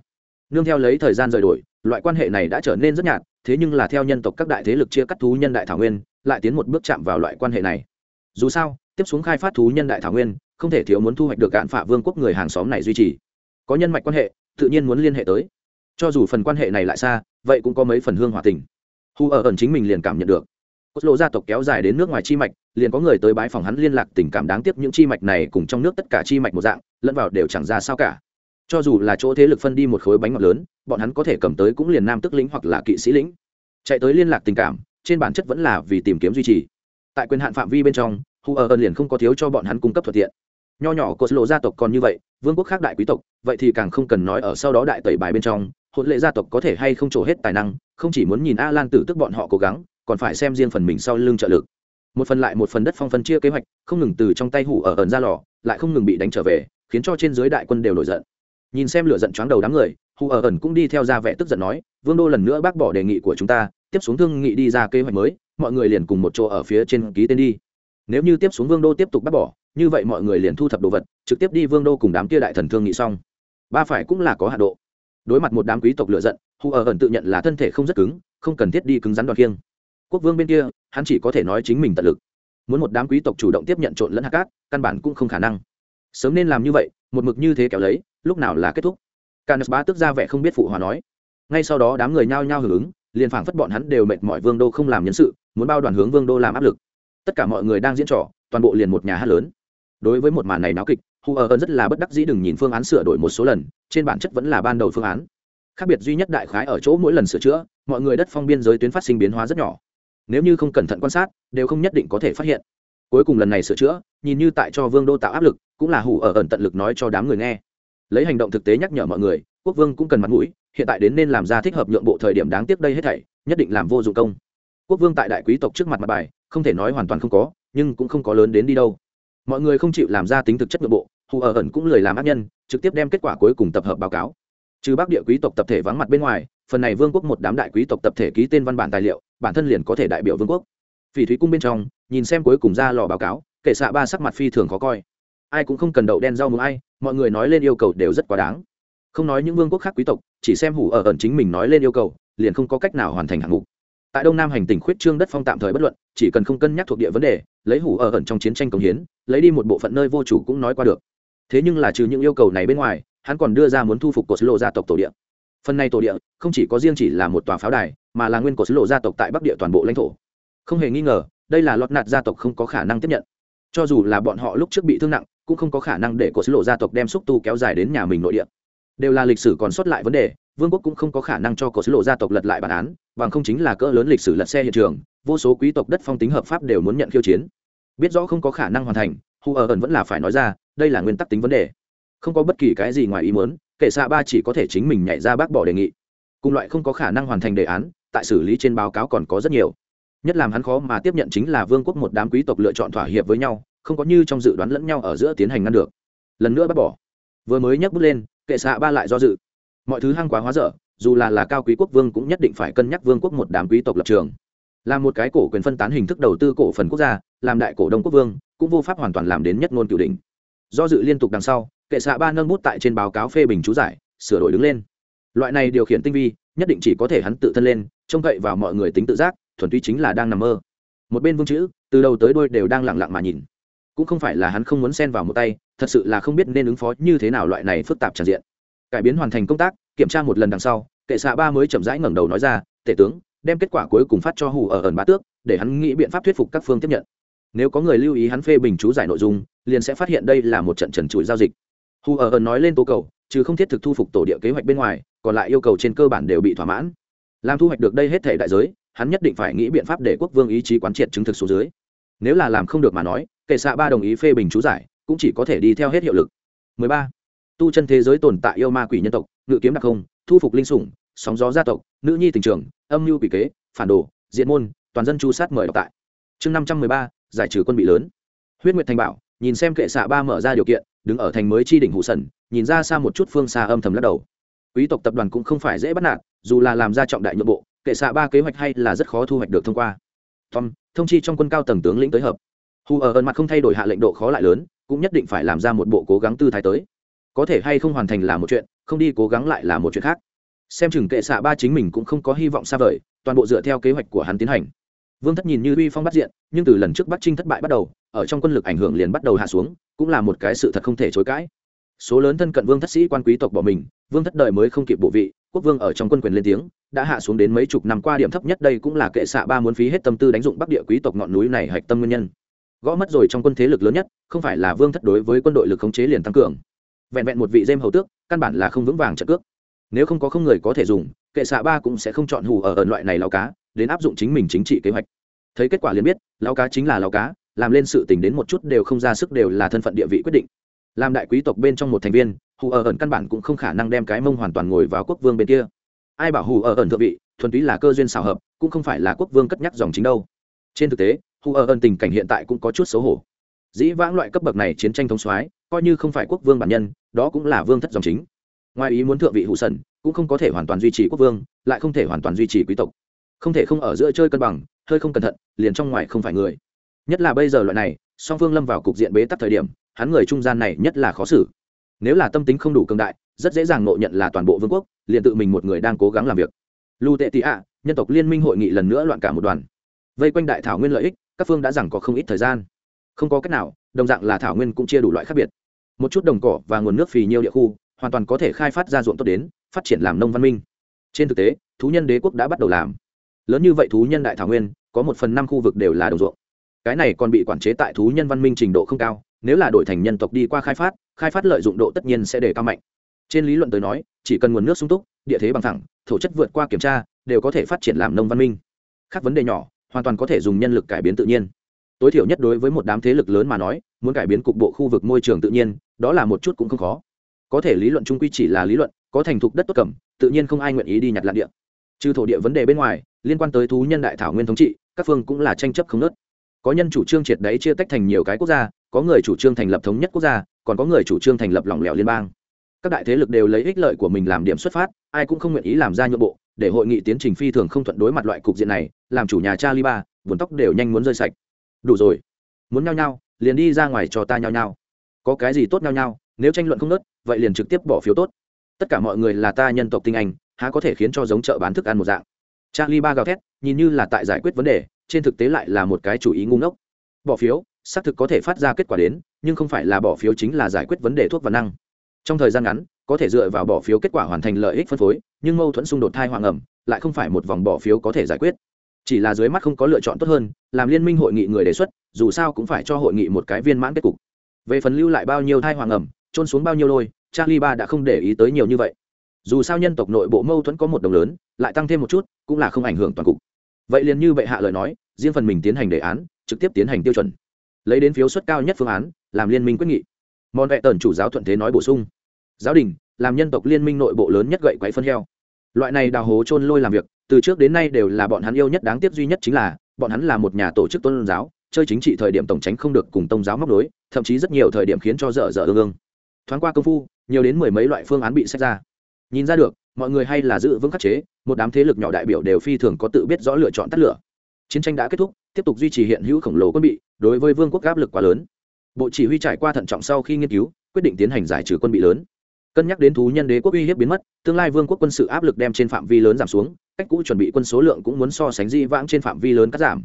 Nương theo lấy thời gian rời đổi, loại quan hệ này đã trở nên rất nhạt thế nhưng là theo nhân tộc các đại thế lực chia cắt thú nhân đại thảo nguyên, lại tiến một bước chạm vào loại quan hệ này. Dù sao, tiếp xuống khai phát thú nhân đại thảo nguyên, không thể thiếu muốn thu hoạch được cạn phạ vương quốc người hàng xóm này duy trì. Có nhân mạch quan hệ, tự nhiên muốn liên hệ tới. Cho dù phần quan hệ này lại xa, vậy cũng có mấy phần hương hòa tình. Hù ở ẩn chính mình liền cảm nhận được. Cốt lộ gia tộc kéo dài đến nước ngoài chi mạch, liền có người tới bái phòng hắn liên lạc tình cảm đáng tiếc những chi mạch này cùng trong nước tất cả chi mạch một dạng, lẫn vào đều chẳng ra sao cả cho dù là chỗ thế lực phân đi một khối bánh ngọt lớn, bọn hắn có thể cầm tới cũng liền nam tức lĩnh hoặc là kỵ sĩ lĩnh. Chạy tới liên lạc tình cảm, trên bản chất vẫn là vì tìm kiếm duy trì. Tại quyền hạn phạm vi bên trong hù ở ơn liền không có thiếu cho bọn hắn cung cấp thuận tiện. Nho nhỏ cột lộ gia tộc còn như vậy, vương quốc khác đại quý tộc, vậy thì càng không cần nói ở sau đó đại tẩy bài bên trong hôn lệ gia tộc có thể hay không trổ hết tài năng, không chỉ muốn nhìn a lan tử tức bọn họ cố gắng, còn phải xem riêng phần mình sau lưng trợ lực. Một phần lại một phần đất phong phân chia kế hoạch, không ngừng từ trong tay hủ ở ẩn ra lò, lại không ngừng bị đánh trở về, khiến cho trên dưới đại quân đều nổi giận nhìn xem lửa giận choáng đầu đám người, Hù ở ẩn cũng đi theo ra vẻ tức giận nói, vương đô lần nữa bác bỏ đề nghị của chúng ta, tiếp xuống thương nghị đi ra kế hoạch mới, mọi người liền cùng một chỗ ở phía trên ký tên đi. Nếu như tiếp xuống vương đô tiếp tục bác bỏ, như vậy mọi người liền thu thập đồ vật, trực tiếp đi vương đô cùng đám kia đại thần thương nghị xong. Ba phải cũng là có hạ độ. Đối mặt một đám quý tộc lựa giận, hù ở ẩn tự nhận là thân thể không rất cứng, không cần thiết đi cứng rắn đoạt kiêng quốc vương bên kia, hắn chỉ có thể nói chính mình tận lực. Muốn một đám quý tộc chủ động tiếp nhận trộn lẫn hạt cát, căn bản cũng không khả năng. Sớm nên làm như vậy, một mực như thế kéo lấy lúc nào là kết thúc? Canis bá tức ra vẻ không biết phụ hòa nói. Ngay sau đó đám người nhao nhao hưởng ứng, liền phảng phất bọn hắn đều mệt mỏi vương đô không làm nhân sự, muốn bao đoàn hướng vương đô làm áp lực. Tất cả mọi người đang diễn trò, toàn bộ liền một nhà hát lớn. Đối với một màn này náo kịch, hu ở ơn rất là bất đắc dĩ đừng nhìn phương án sửa đổi một số lần, trên bản chất vẫn là ban đầu phương án. Khác biệt duy nhất đại khái ở chỗ mỗi lần sửa chữa, mọi người đất phong biên giới tuyến phát sinh biến hóa rất nhỏ. Nếu như không cẩn thận quan sát, đều không nhất định có thể phát hiện. Cuối cùng lần này sửa chữa, nhìn như tại cho vương đô tạo áp lực, cũng là Hù ở ẩn tận lực nói cho đám người nghe lấy hành động thực tế nhắc nhở mọi người, quốc vương cũng cần mặt mũi, hiện tại đến nên làm ra thích hợp nhượng bộ thời điểm đáng tiếc đây hết thảy, nhất định làm vô dụng công. Quốc vương tại đại quý tộc trước mặt mặt bài, không thể nói hoàn toàn không có, nhưng cũng không có lớn đến đi đâu. Mọi người không chịu làm ra tính thực chất nhượng bộ, hù ở ẩn cũng lười làm ác nhân, trực tiếp đem kết quả cuối cùng tập hợp báo cáo. Trừ bắc địa quý tộc tập thể vắng mặt bên ngoài, phần này vương quốc một đám đại quý tộc tập thể ký tên văn bản tài liệu, bản thân liền có thể đại biểu vương quốc. Phỉ thúy cung bên trong, nhìn xem cuối cùng ra lò báo cáo kệ xạ ba sắc mặt phi thường khó coi ai cũng không cần đậu đen rau muống ai, mọi người nói lên yêu cầu đều rất quá đáng. Không nói những vương quốc khác quý tộc, chỉ xem hủ ở ẩn chính mình nói lên yêu cầu, liền không có cách nào hoàn thành hạng mục. Tại đông nam hành tỉnh khuyết trương đất phong tạm thời bất luận, chỉ cần không cân nhắc thuộc địa vấn đề, lấy hủ ở ẩn trong chiến tranh công hiến, lấy đi một bộ phận nơi vô chủ cũng nói qua được. Thế nhưng là trừ những yêu cầu này bên ngoài, hắn còn đưa ra muốn thu phục cột lộ gia tộc tổ địa. Phần này tổ địa, không chỉ có riêng chỉ là một tòa pháo đài, mà là nguyên cột lộ gia tộc tại bắc địa toàn bộ lãnh thổ. Không hề nghi ngờ, đây là lọt nạt gia tộc không có khả năng tiếp nhận. Cho dù là bọn họ lúc trước bị thương nặng cũng không có khả năng để cột lộ gia tộc đem xúc tu kéo dài đến nhà mình nội địa. Đều là lịch sử còn sót lại vấn đề, vương quốc cũng không có khả năng cho cổ sứ lộ gia tộc lật lại bản án, bằng không chính là cỡ lớn lịch sử lật xe hiện trường, vô số quý tộc đất phong tính hợp pháp đều muốn nhận khiêu chiến. Biết rõ không có khả năng hoàn thành hù ở ẩn vẫn là phải nói ra, đây là nguyên tắc tính vấn đề. Không có bất kỳ cái gì ngoài ý muốn kể xạ ba chỉ có thể chính mình nhảy ra bác bỏ đề nghị. Cùng loại không có khả năng hoàn thành đề án, tại xử lý trên báo cáo còn có rất nhiều. Nhất làm hắn khó mà tiếp nhận chính là vương quốc một đám quý tộc lựa chọn thỏa hiệp với nhau không có như trong dự đoán lẫn nhau ở giữa tiến hành ngăn được. Lần nữa bác bỏ. Vừa mới nhấc bút lên, kệ xạ ba lại do dự. Mọi thứ hăng quá hóa dở, dù là là cao quý quốc vương cũng nhất định phải cân nhắc vương quốc một đám quý tộc lập trường. Là một cái cổ quyền phân tán hình thức đầu tư cổ phần quốc gia, làm đại cổ đông quốc vương, cũng vô pháp hoàn toàn làm đến nhất ngôn cửu đỉnh. Do dự liên tục đằng sau, kệ xạ ba nâng bút tại trên báo cáo phê bình chú giải, sửa đổi đứng lên. Loại này điều khiển tinh vi, nhất định chỉ có thể hắn tự thân lên, trông cậy vào mọi người tính tự giác, thuần túy chính là đang nằm mơ. Một bên vương chữ, từ đầu tới đôi đều đang lẳng lặng mà nhìn cũng không phải là hắn không muốn xen vào một tay, thật sự là không biết nên ứng phó như thế nào loại này phức tạp tràn diện. Cải biến hoàn thành công tác, kiểm tra một lần đằng sau, kệ xạ ba mới chậm rãi ngẩng đầu nói ra, tể tướng, đem kết quả cuối cùng phát cho hù ở ẩn bá tước, để hắn nghĩ biện pháp thuyết phục các phương tiếp nhận. Nếu có người lưu ý hắn phê bình chú giải nội dung, liền sẽ phát hiện đây là một trận trần trụi giao dịch. Hù ở ẩn nói lên tố cầu chứ không thiết thực thu phục tổ địa kế hoạch bên ngoài, còn lại yêu cầu trên cơ bản đều bị thỏa mãn. Làm thu hoạch được đây hết thể đại giới, hắn nhất định phải nghĩ biện pháp để quốc vương ý chí quán triệt chứng thực số dưới. Nếu là làm không được mà nói kệ xạ ba đồng ý phê bình chú giải, cũng chỉ có thể đi theo hết hiệu lực. 13. tu chân thế giới tồn tại yêu ma quỷ nhân tộc, ngự kiếm đặc không thu phục linh sủng, sóng gió gia tộc, nữ nhi tình trường, âm mưu quỷ kế, phản đồ, diện môn, toàn dân chu sát mời đọc tại. Chương năm trăm mười ba, giải trừ quân bị lớn. Huyết nguyệt thành bảo, nhìn xem kệ xạ ba mở ra điều kiện, đứng ở thành mới chi đỉnh hụ sần, nhìn ra xa một chút phương xa âm thầm lắc đầu. Quý tộc tập đoàn cũng không phải dễ bắt nạt, dù là làm ra trọng đại nhượng bộ, kệ xạ ba kế hoạch hay là rất khó thu hoạch được thông qua. Tom, thông chi trong quân cao tầng tướng lĩnh tới hợp hù ở ơn mặt không thay đổi hạ lệnh độ khó lại lớn, cũng nhất định phải làm ra một bộ cố gắng tư thái tới. Có thể hay không hoàn thành là một chuyện, không đi cố gắng lại là một chuyện khác. Xem chừng kệ xạ ba chính mình cũng không có hy vọng xa vời, toàn bộ dựa theo kế hoạch của hắn tiến hành. Vương thất nhìn như uy phong bắt diện, nhưng từ lần trước bắc trinh thất bại bắt đầu, ở trong quân lực ảnh hưởng liền bắt đầu hạ xuống, cũng là một cái sự thật không thể chối cãi. Số lớn thân cận vương thất sĩ quan quý tộc bỏ mình, vương thất đời mới không kịp bộ vị, quốc vương ở trong quân quyền lên tiếng, đã hạ xuống đến mấy chục năm qua điểm thấp nhất đây cũng là kệ xạ ba muốn phí hết tâm tư đánh dụng bắc địa quý tộc ngọn núi này hạch tâm nguyên nhân gõ mất rồi trong quân thế lực lớn nhất, không phải là vương thất đối với quân đội lực khống chế liền tăng cường. Vẹn vẹn một vị dêm hầu tước, căn bản là không vững vàng trận cước. Nếu không có không người có thể dùng, kệ xạ ba cũng sẽ không chọn hù ở ẩn loại này lao cá, đến áp dụng chính mình chính trị kế hoạch. Thấy kết quả liền biết lao cá chính là lao cá, làm lên sự tình đến một chút đều không ra sức đều là thân phận địa vị quyết định. Làm đại quý tộc bên trong một thành viên, hù ở ẩn căn bản cũng không khả năng đem cái mông hoàn toàn ngồi vào quốc vương bên kia. Ai bảo hù ở ẩn thượng vị, thuần túy là cơ duyên xào hợp, cũng không phải là quốc vương cất nhắc dòng chính đâu. Trên thực tế hù ở ơn tình cảnh hiện tại cũng có chút xấu hổ. Dĩ vãng loại cấp bậc này chiến tranh thống soái, coi như không phải quốc vương bản nhân, đó cũng là vương thất dòng chính. Ngoài ý muốn thượng vị hủ sần cũng không có thể hoàn toàn duy trì quốc vương, lại không thể hoàn toàn duy trì quý tộc. Không thể không ở giữa chơi cân bằng, hơi không cẩn thận, liền trong ngoài không phải người. Nhất là bây giờ loại này, song phương lâm vào cục diện bế tắc thời điểm, hắn người trung gian này nhất là khó xử. Nếu là tâm tính không đủ cường đại, rất dễ dàng nộ nhận là toàn bộ vương quốc, liền tự mình một người đang cố gắng làm việc. Lưu tệ tị ạ, nhân tộc liên minh hội nghị lần nữa loạn cả một đoàn. Vây quanh đại thảo nguyên lợi ích các phương đã rằng có không ít thời gian. Không có cách nào, đồng dạng là thảo nguyên cũng chia đủ loại khác biệt. Một chút đồng cỏ và nguồn nước phì nhiêu địa khu, hoàn toàn có thể khai phát ra ruộng tốt đến, phát triển làm nông văn minh. Trên thực tế, thú nhân đế quốc đã bắt đầu làm. Lớn như vậy thú nhân đại thảo nguyên, có một phần năm khu vực đều là đồng ruộng. Cái này còn bị quản chế tại thú nhân văn minh trình độ không cao, nếu là đổi thành nhân tộc đi qua khai phát khai phát lợi dụng độ tất nhiên sẽ đề cao mạnh. Trên lý luận tới nói, chỉ cần nguồn nước sung túc, địa thế bằng thẳng, thổ chất vượt qua kiểm tra, đều có thể phát triển làm nông văn minh. Khác vấn đề nhỏ hoàn toàn có thể dùng nhân lực cải biến tự nhiên. Tối thiểu nhất đối với một đám thế lực lớn mà nói, muốn cải biến cục bộ khu vực môi trường tự nhiên, đó là một chút cũng không khó. Có thể lý luận trung quy chỉ là lý luận, có thành thục đất tốt cầm, tự nhiên không ai nguyện ý đi nhặt lạn địa. Trừ thổ địa vấn đề bên ngoài, liên quan tới thú nhân đại thảo nguyên thống trị, các phương cũng là tranh chấp không nớt có nhân chủ trương triệt đấy chia tách thành nhiều cái quốc gia, có người chủ trương thành lập thống nhất quốc gia, còn có người chủ trương thành lập lỏng lẻo liên bang. Các đại thế lực đều lấy ích lợi của mình làm điểm xuất phát, ai cũng không nguyện ý làm ra nhượng bộ để hội nghị tiến trình phi thường không thuận đối mặt loại cục diện này làm chủ nhà cha li ba vườn tóc đều nhanh muốn rơi sạch. Đủ rồi. Muốn nhao nhao, liền đi ra ngoài cho ta nhao nhao. có cái gì tốt nhao nhao? nếu tranh luận không nớt vậy liền trực tiếp bỏ phiếu tốt. Tất cả mọi người là ta nhân tộc tinh anh há có thể khiến cho giống chợ bán thức ăn một dạng. Charlie ba gào thét nhìn như là tại giải quyết vấn đề trên thực tế lại là một cái chủ ý ngu ngốc. Bỏ phiếu xác thực có thể phát ra kết quả đến nhưng không phải là bỏ phiếu chính là giải quyết vấn đề thuốc và năng. Trong thời gian ngắn có thể dựa vào bỏ phiếu kết quả hoàn thành lợi ích phân phối, nhưng mâu thuẫn xung đột thai hoàng ẩm, lại không phải một vòng bỏ phiếu có thể giải quyết. Chỉ là dưới mắt không có lựa chọn tốt hơn, làm liên minh hội nghị người đề xuất, dù sao cũng phải cho hội nghị một cái viên mãn kết cục. Về phần lưu lại bao nhiêu thai hoàng ẩm trôn xuống bao nhiêu lôi, charlie ba đã không để ý tới nhiều như vậy. Dù sao nhân tộc nội bộ mâu thuẫn có một đồng lớn, lại tăng thêm một chút, cũng là không ảnh hưởng toàn cục. Vậy liền như bệ hạ lời nói, riêng phần mình tiến hành đề án, trực tiếp tiến hành tiêu chuẩn. Lấy đến phiếu suất cao nhất phương án, làm liên minh quyết nghị. Mòn vẹ tần chủ giáo thuận thế nói bổ sung. Giáo đình làm nhân tộc liên minh nội bộ lớn nhất gậy quấy phân heo. Loại này đào hố trôn lôi làm việc, từ trước đến nay đều là bọn hắn yêu nhất đáng tiếc duy nhất chính là, bọn hắn là một nhà tổ chức tôn giáo, chơi chính trị thời điểm tổng tránh không được cùng tôn giáo móc đối thậm chí rất nhiều thời điểm khiến cho dở dở ương ương. Thoáng qua công phu, nhiều đến mười mấy loại phương án bị xét ra. Nhìn ra được, mọi người hay là giữ vững khắc chế, một đám thế lực nhỏ đại biểu đều phi thường có tự biết rõ lựa chọn tắt lửa. Chiến tranh đã kết thúc, tiếp tục duy trì hiện hữu khổng lồ quân bị, đối với vương quốc áp lực quá lớn. Bộ chỉ huy trải qua thận trọng sau khi nghiên cứu, quyết định tiến hành giải trừ quân bị lớn cân nhắc đến thú nhân đế quốc uy hiếp biến mất, tương lai vương quốc quân sự áp lực đem trên phạm vi lớn giảm xuống, cách cũ chuẩn bị quân số lượng cũng muốn so sánh di vãng trên phạm vi lớn cắt giảm.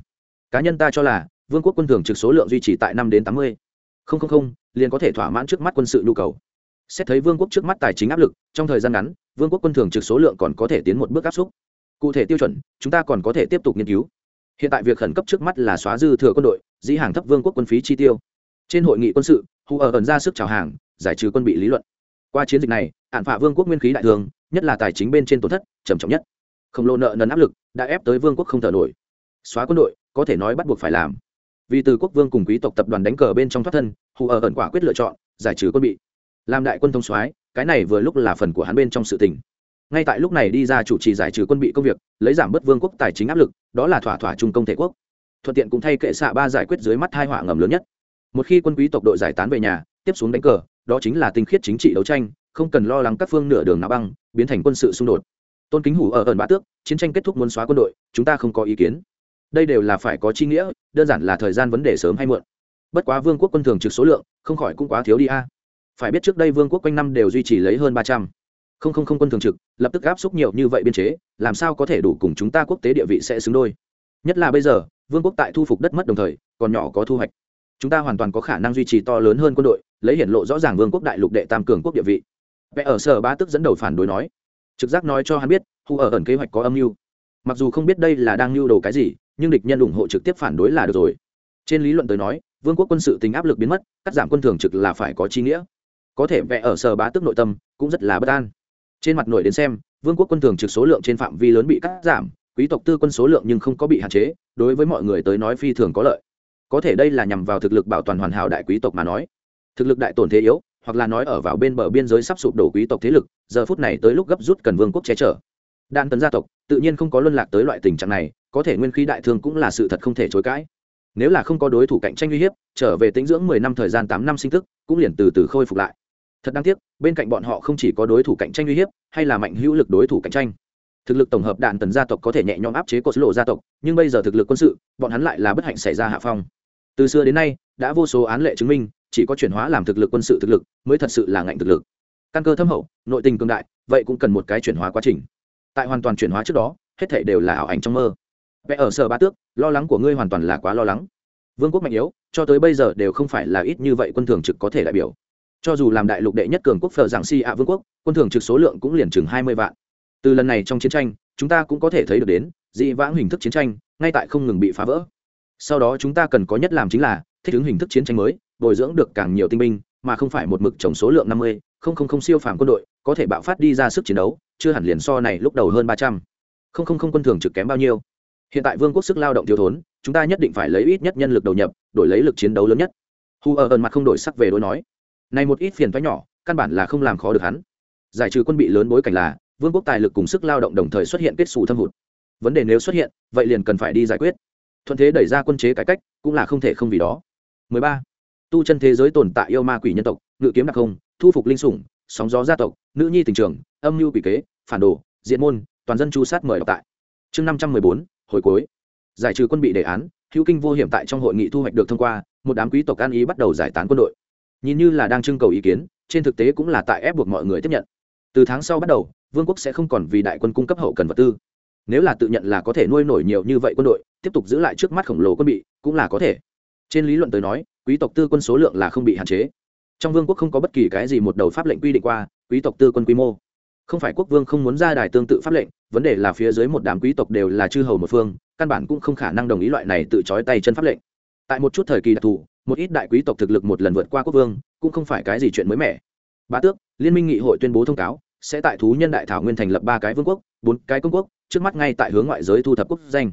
Cá nhân ta cho là, vương quốc quân thường trực số lượng duy trì tại năm đến tám mươi. Không không không, liền có thể thỏa mãn trước mắt quân sự nhu cầu. Xét thấy vương quốc trước mắt tài chính áp lực, trong thời gian ngắn, vương quốc quân thường trực số lượng còn có thể tiến một bước áp xúc. Cụ thể tiêu chuẩn, chúng ta còn có thể tiếp tục nghiên cứu. Hiện tại việc khẩn cấp trước mắt là xóa dư thừa quân đội, dĩ hàng thấp vương quốc quân phí chi tiêu. Trên hội nghị quân sự hù ở ẩn ra sức chào hàng, giải trừ quân bị lý luận qua chiến dịch này, ạn phả vương quốc nguyên khí đại thường, nhất là tài chính bên trên tổn thất, trầm trọng nhất. Khổng lồ nợ nần áp lực đã ép tới vương quốc không thở nổi. Xóa quân đội, có thể nói bắt buộc phải làm. Vì từ quốc vương cùng quý tộc tập đoàn đánh cờ bên trong thoát thân, hù ở ẩn quả quyết lựa chọn, giải trừ quân bị. Làm đại quân thông soái, cái này vừa lúc là phần của hắn bên trong sự tình. Ngay tại lúc này đi ra chủ trì giải trừ quân bị công việc, lấy giảm bớt vương quốc tài chính áp lực, đó là thỏa thỏa trung công thể quốc. Thuận tiện cũng thay kệ xạ ba giải quyết dưới mắt hai họa ngầm lớn nhất. Một khi quân quý tộc đội giải tán về nhà, tiếp xuống đánh cờ đó chính là tinh khiết chính trị đấu tranh, không cần lo lắng các phương nửa đường nào băng, biến thành quân sự xung đột. Tôn kính hủ ở ẩn bá tước, chiến tranh kết thúc muốn xóa quân đội, chúng ta không có ý kiến. Đây đều là phải có chi nghĩa, đơn giản là thời gian vấn đề sớm hay muộn. Bất quá vương quốc quân thường trực số lượng, không khỏi cũng quá thiếu đi a. Phải biết trước đây vương quốc quanh năm đều duy trì lấy hơn ba trăm. Không không không quân thường trực, lập tức áp xúc nhiều như vậy biên chế, làm sao có thể đủ cùng chúng ta quốc tế địa vị sẽ xứng đôi? Nhất là bây giờ, vương quốc tại thu phục đất mất đồng thời, còn nhỏ có thu hoạch. Chúng ta hoàn toàn có khả năng duy trì to lớn hơn quân đội lấy hiển lộ rõ ràng vương quốc đại lục đệ tam cường quốc địa vị. Vẽ ở sở ba tức dẫn đầu phản đối nói, trực giác nói cho hắn biết hù ở ẩn kế hoạch có âm mưu. Mặc dù không biết đây là đang mưu đồ cái gì, nhưng địch nhân ủng hộ trực tiếp phản đối là được rồi. Trên lý luận tới nói, vương quốc quân sự tính áp lực biến mất, cắt giảm quân thường trực là phải có chi nghĩa. Có thể vẽ ở sở bá tức nội tâm, cũng rất là bất an. Trên mặt nổi đến xem, vương quốc quân thường trực số lượng trên phạm vi lớn bị cắt giảm, quý tộc tư quân số lượng nhưng không có bị hạn chế, đối với mọi người tới nói phi thường có lợi. Có thể đây là nhằm vào thực lực bảo toàn hoàn hảo đại quý tộc mà nói thực lực đại tổn thế yếu, hoặc là nói ở vào bên bờ biên giới sắp sụp đổ quý tộc thế lực, giờ phút này tới lúc gấp rút cần vương quốc che chở. Đan tấn gia tộc, tự nhiên không có luân lạc tới loại tình trạng này, có thể nguyên khí đại thương cũng là sự thật không thể chối cãi. Nếu là không có đối thủ cạnh tranh uy hiếp, trở về tính dưỡng mười năm thời gian tám năm sinh thức, cũng liền từ từ khôi phục lại. Thật đáng tiếc, bên cạnh bọn họ không chỉ có đối thủ cạnh tranh uy hiếp, hay là mạnh hữu lực đối thủ cạnh tranh. Thực lực tổng hợp đạn tần gia tộc có thể nhẹ nhõm áp chế cột lộ gia tộc, nhưng bây giờ thực lực quân sự, bọn hắn lại là bất hạnh xảy ra hạ phong. Từ xưa đến nay, đã vô số án lệ chứng minh chỉ có chuyển hóa làm thực lực quân sự thực lực mới thật sự là ngạnh thực lực. Căn cơ thâm hậu, nội tình cường đại, vậy cũng cần một cái chuyển hóa quá trình. Tại hoàn toàn chuyển hóa trước đó, hết thể đều là ảo ảnh trong mơ. Vẽ ở sở ba tước, lo lắng của ngươi hoàn toàn là quá lo lắng. Vương quốc mạnh yếu, cho tới bây giờ đều không phải là ít như vậy quân thường trực có thể đại biểu. Cho dù làm đại lục đệ nhất cường quốc phở giảng si ạ vương quốc, quân thường trực số lượng cũng liền chừng hai mươi vạn. Từ lần này trong chiến tranh, chúng ta cũng có thể thấy được đến dị vãng hình thức chiến tranh, ngay tại không ngừng bị phá vỡ. Sau đó chúng ta cần có nhất làm chính là thích ứng hình thức chiến tranh mới bồi dưỡng được càng nhiều tinh binh, mà không phải một mực trồng số lượng năm mươi, không không không siêu phàm quân đội, có thể bạo phát đi ra sức chiến đấu, chưa hẳn liền so này lúc đầu hơn ba trăm. Không không không quân thường trực kém bao nhiêu. Hiện tại vương quốc sức lao động thiếu thốn, chúng ta nhất định phải lấy ít nhất nhân lực đầu nhập, đổi lấy lực chiến đấu lớn nhất. Hu ở ẩn mặt không đổi sắc về đối nói. Này một ít phiền thoái nhỏ, căn bản là không làm khó được hắn. Giải trừ quân bị lớn bối cảnh là, vương quốc tài lực cùng sức lao động đồng thời xuất hiện kết xù thâm hụt. Vấn đề nếu xuất hiện, vậy liền cần phải đi giải quyết. Thuận thế đẩy ra quân chế cải cách, cũng là không thể không vì đó. 13 tu chân thế giới tồn tại yêu ma quỷ nhân tộc ngự kiếm đặc không thu phục linh sủng sóng gió gia tộc nữ nhi tình trường âm mưu quỷ kế phản đồ diện môn toàn dân chu sát mời đọc tại. Chương 514, hồi cuối. Giải trừ quân bị đề án hữu kinh vô hiểm tại trong hội nghị thu hoạch được thông qua một đám quý tộc an ý bắt đầu giải tán quân đội. Nhìn như là đang trưng cầu ý kiến trên thực tế cũng là tại ép buộc mọi người tiếp nhận. Từ tháng sau bắt đầu vương quốc sẽ không còn vì đại quân cung cấp hậu cần vật tư. Nếu là tự nhận là có thể nuôi nổi nhiều như vậy quân đội tiếp tục giữ lại trước mắt khổng lồ quân bị cũng là có thể. Trên lý luận tới nói quý tộc tư quân số lượng là không bị hạn chế. Trong vương quốc không có bất kỳ cái gì một đầu pháp lệnh quy định qua, quý tộc tư quân quy mô. Không phải quốc vương không muốn ra đài tương tự pháp lệnh, vấn đề là phía dưới một đám quý tộc đều là chư hầu một phương, căn bản cũng không khả năng đồng ý loại này tự trói tay chân pháp lệnh. Tại một chút thời kỳ đặc thù, một ít đại quý tộc thực lực một lần vượt qua quốc vương, cũng không phải cái gì chuyện mới mẻ. Bá tước, liên minh nghị hội tuyên bố thông cáo, sẽ tại thú nhân đại thảo nguyên thành lập ba cái vương quốc, bốn cái công quốc, trước mắt ngay tại hướng ngoại giới thu thập quốc danh.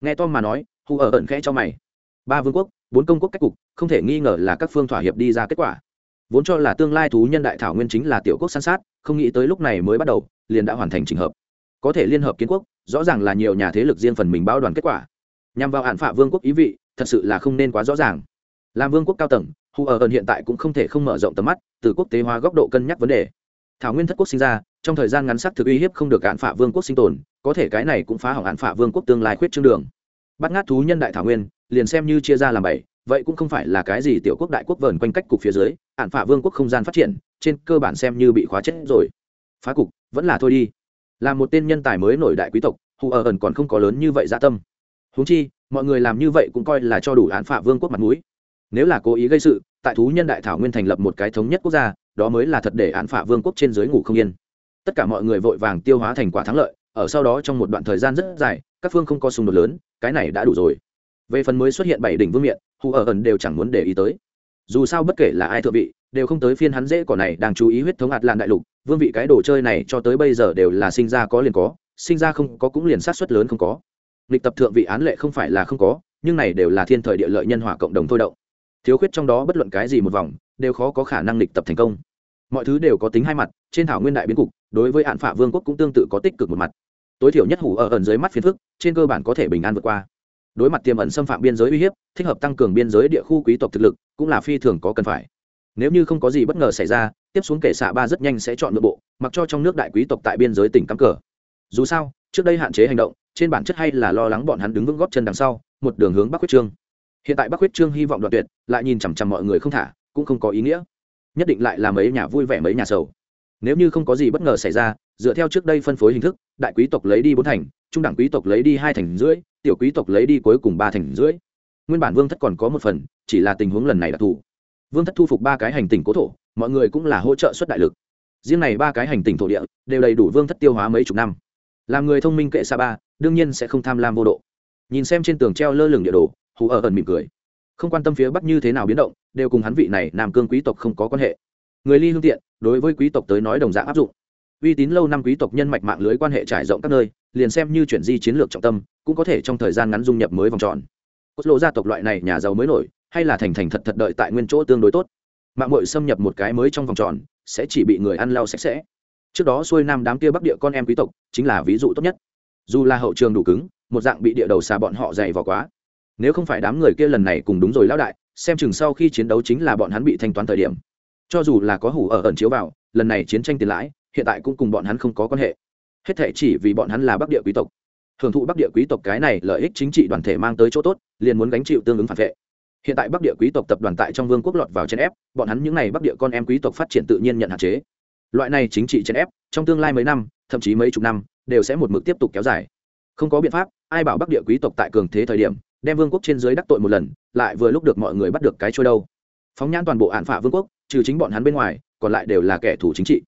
Nghe tom mà nói hù ở ẩn khẽ cho mày. Ba vương quốc bốn công quốc cách cục, không thể nghi ngờ là các phương thỏa hiệp đi ra kết quả. Vốn cho là tương lai thú nhân đại thảo nguyên chính là tiểu quốc san sát, không nghĩ tới lúc này mới bắt đầu, liền đã hoàn thành trình hợp. Có thể liên hợp kiến quốc, rõ ràng là nhiều nhà thế lực riêng phần mình bao đoàn kết quả. Nhằm vào hạn phạ vương quốc ý vị, thật sự là không nên quá rõ ràng. Làm vương quốc cao tầng hù ở ẩn hiện tại cũng không thể không mở rộng tầm mắt, từ quốc tế hóa góc độ cân nhắc vấn đề. Thảo nguyên thất quốc sinh ra, trong thời gian ngắn sắc thực uy hiếp không được hạn phạ vương quốc sinh tồn, có thể cái này cũng phá hỏng hạn phạ vương quốc tương lai khuyết trương đường. Bắt ngát thú nhân đại thảo nguyên liền xem như chia ra làm bảy, vậy cũng không phải là cái gì tiểu quốc đại quốc vờn quanh cách cục phía dưới, ạn phả vương quốc không gian phát triển, trên cơ bản xem như bị khóa chết rồi. Phá cục, vẫn là thôi đi. Là một tên nhân tài mới nổi đại quý tộc, hù ở ẩn còn không có lớn như vậy dạ tâm. Húng chi, mọi người làm như vậy cũng coi là cho đủ án phả vương quốc mặt mũi. Nếu là cố ý gây sự, tại thú nhân đại thảo nguyên thành lập một cái thống nhất quốc gia, đó mới là thật để án phả vương quốc trên dưới ngủ không yên. Tất cả mọi người vội vàng tiêu hóa thành quả thắng lợi, ở sau đó trong một đoạn thời gian rất dài, các phương không có xung đột lớn, cái này đã đủ rồi về phần mới xuất hiện bảy đỉnh vương miện, hù ở ẩn đều chẳng muốn để ý tới. Dù sao bất kể là ai thượng vị, đều không tới phiên hắn dễ cỏ này đang chú ý huyết thống hạt lan đại lục. Vương vị cái đồ chơi này cho tới bây giờ đều là sinh ra có liền có, sinh ra không có cũng liền sát xuất lớn không có. Lịch tập thượng vị án lệ không phải là không có, nhưng này đều là thiên thời địa lợi nhân hòa cộng đồng thôi động. Thiếu khuyết trong đó bất luận cái gì một vòng, đều khó có khả năng lịch tập thành công. Mọi thứ đều có tính hai mặt, trên thảo nguyên đại biến cục, đối với hạn phạ vương quốc cũng tương tự có tích cực một mặt. Tối thiểu nhất hủ ở ẩn dưới mắt phiến phức, trên cơ bản có thể bình an vượt qua đối mặt tiềm ẩn xâm phạm biên giới uy hiếp, thích hợp tăng cường biên giới địa khu quý tộc thực lực, cũng là phi thường có cần phải. Nếu như không có gì bất ngờ xảy ra, tiếp xuống kể xạ ba rất nhanh sẽ chọn nội bộ, mặc cho trong nước đại quý tộc tại biên giới tỉnh cắm cờ. Dù sao, trước đây hạn chế hành động, trên bản chất hay là lo lắng bọn hắn đứng vững góp chân đằng sau, một đường hướng bắc quyết trương. Hiện tại bắc quyết trương hy vọng đoạn tuyệt, lại nhìn chằm chằm mọi người không thả, cũng không có ý nghĩa. Nhất định lại là mấy nhà vui vẻ mấy nhà sầu. Nếu như không có gì bất ngờ xảy ra, dựa theo trước đây phân phối hình thức, đại quý tộc lấy đi bốn thành, trung đẳng quý tộc lấy đi hai thành rưỡi tiểu quý tộc lấy đi cuối cùng ba thành rưỡi. Nguyên bản vương thất còn có một phần, chỉ là tình huống lần này đặc thù. Vương thất thu phục ba cái hành tinh cố thổ, mọi người cũng là hỗ trợ xuất đại lực. Riêng này ba cái hành tinh thổ địa, đều đầy đủ vương thất tiêu hóa mấy chục năm. Làm người thông minh kệ xa ba, đương nhiên sẽ không tham lam vô độ. Nhìn xem trên tường treo lơ lửng địa đồ, hù ở ẩn mỉm cười. Không quan tâm phía bắc như thế nào biến động, đều cùng hắn vị này nam cương quý tộc không có quan hệ. Người ly hương tiện, đối với quý tộc tới nói đồng dạng áp dụng. Uy tín lâu năm quý tộc nhân mạch mạng lưới quan hệ trải rộng các nơi, liền xem như chuyển di chiến lược trọng tâm cũng có thể trong thời gian ngắn dung nhập mới vòng tròn. Cốt lộ gia tộc loại này nhà giàu mới nổi, hay là thành thành thật thật đợi tại nguyên chỗ tương đối tốt. Mạng mội xâm nhập một cái mới trong vòng tròn, sẽ chỉ bị người ăn lau sạch sẽ. Trước đó xuôi nam đám kia bắc địa con em quý tộc, chính là ví dụ tốt nhất. Dù là hậu trường đủ cứng, một dạng bị địa đầu xà bọn họ dày vào quá. Nếu không phải đám người kia lần này cùng đúng rồi lão đại, xem chừng sau khi chiến đấu chính là bọn hắn bị thanh toán thời điểm. Cho dù là có hủ ở ẩn chiếu vào, lần này chiến tranh tiền lãi, hiện tại cũng cùng bọn hắn không có quan hệ. Hết thể chỉ vì bọn hắn là bắc địa quý tộc hưởng thụ bắc địa quý tộc cái này lợi ích chính trị đoàn thể mang tới chỗ tốt, liền muốn gánh chịu tương ứng phản vệ. Hiện tại bắc địa quý tộc tập đoàn tại trong vương quốc lọt vào chèn ép, bọn hắn những n à y bắc địa con em quý tộc phát triển tự nhiên nhận hạn chế. Loại này chính trị chèn ép, trong tương lai mấy năm, thậm chí mấy chục năm, đều sẽ một mực tiếp tục kéo dài. Không có biện pháp, ai bảo bắc địa quý tộc tại cường thế thời điểm, đem vương quốc trên dưới đắc tội một lần, lại vừa lúc được mọi người bắt được cái trôi đâu. Phóng nhãn toàn bộ hạn phả vương quốc, trừ chính bọn hắn bên ngoài, còn lại đều là kẻ thù chính trị.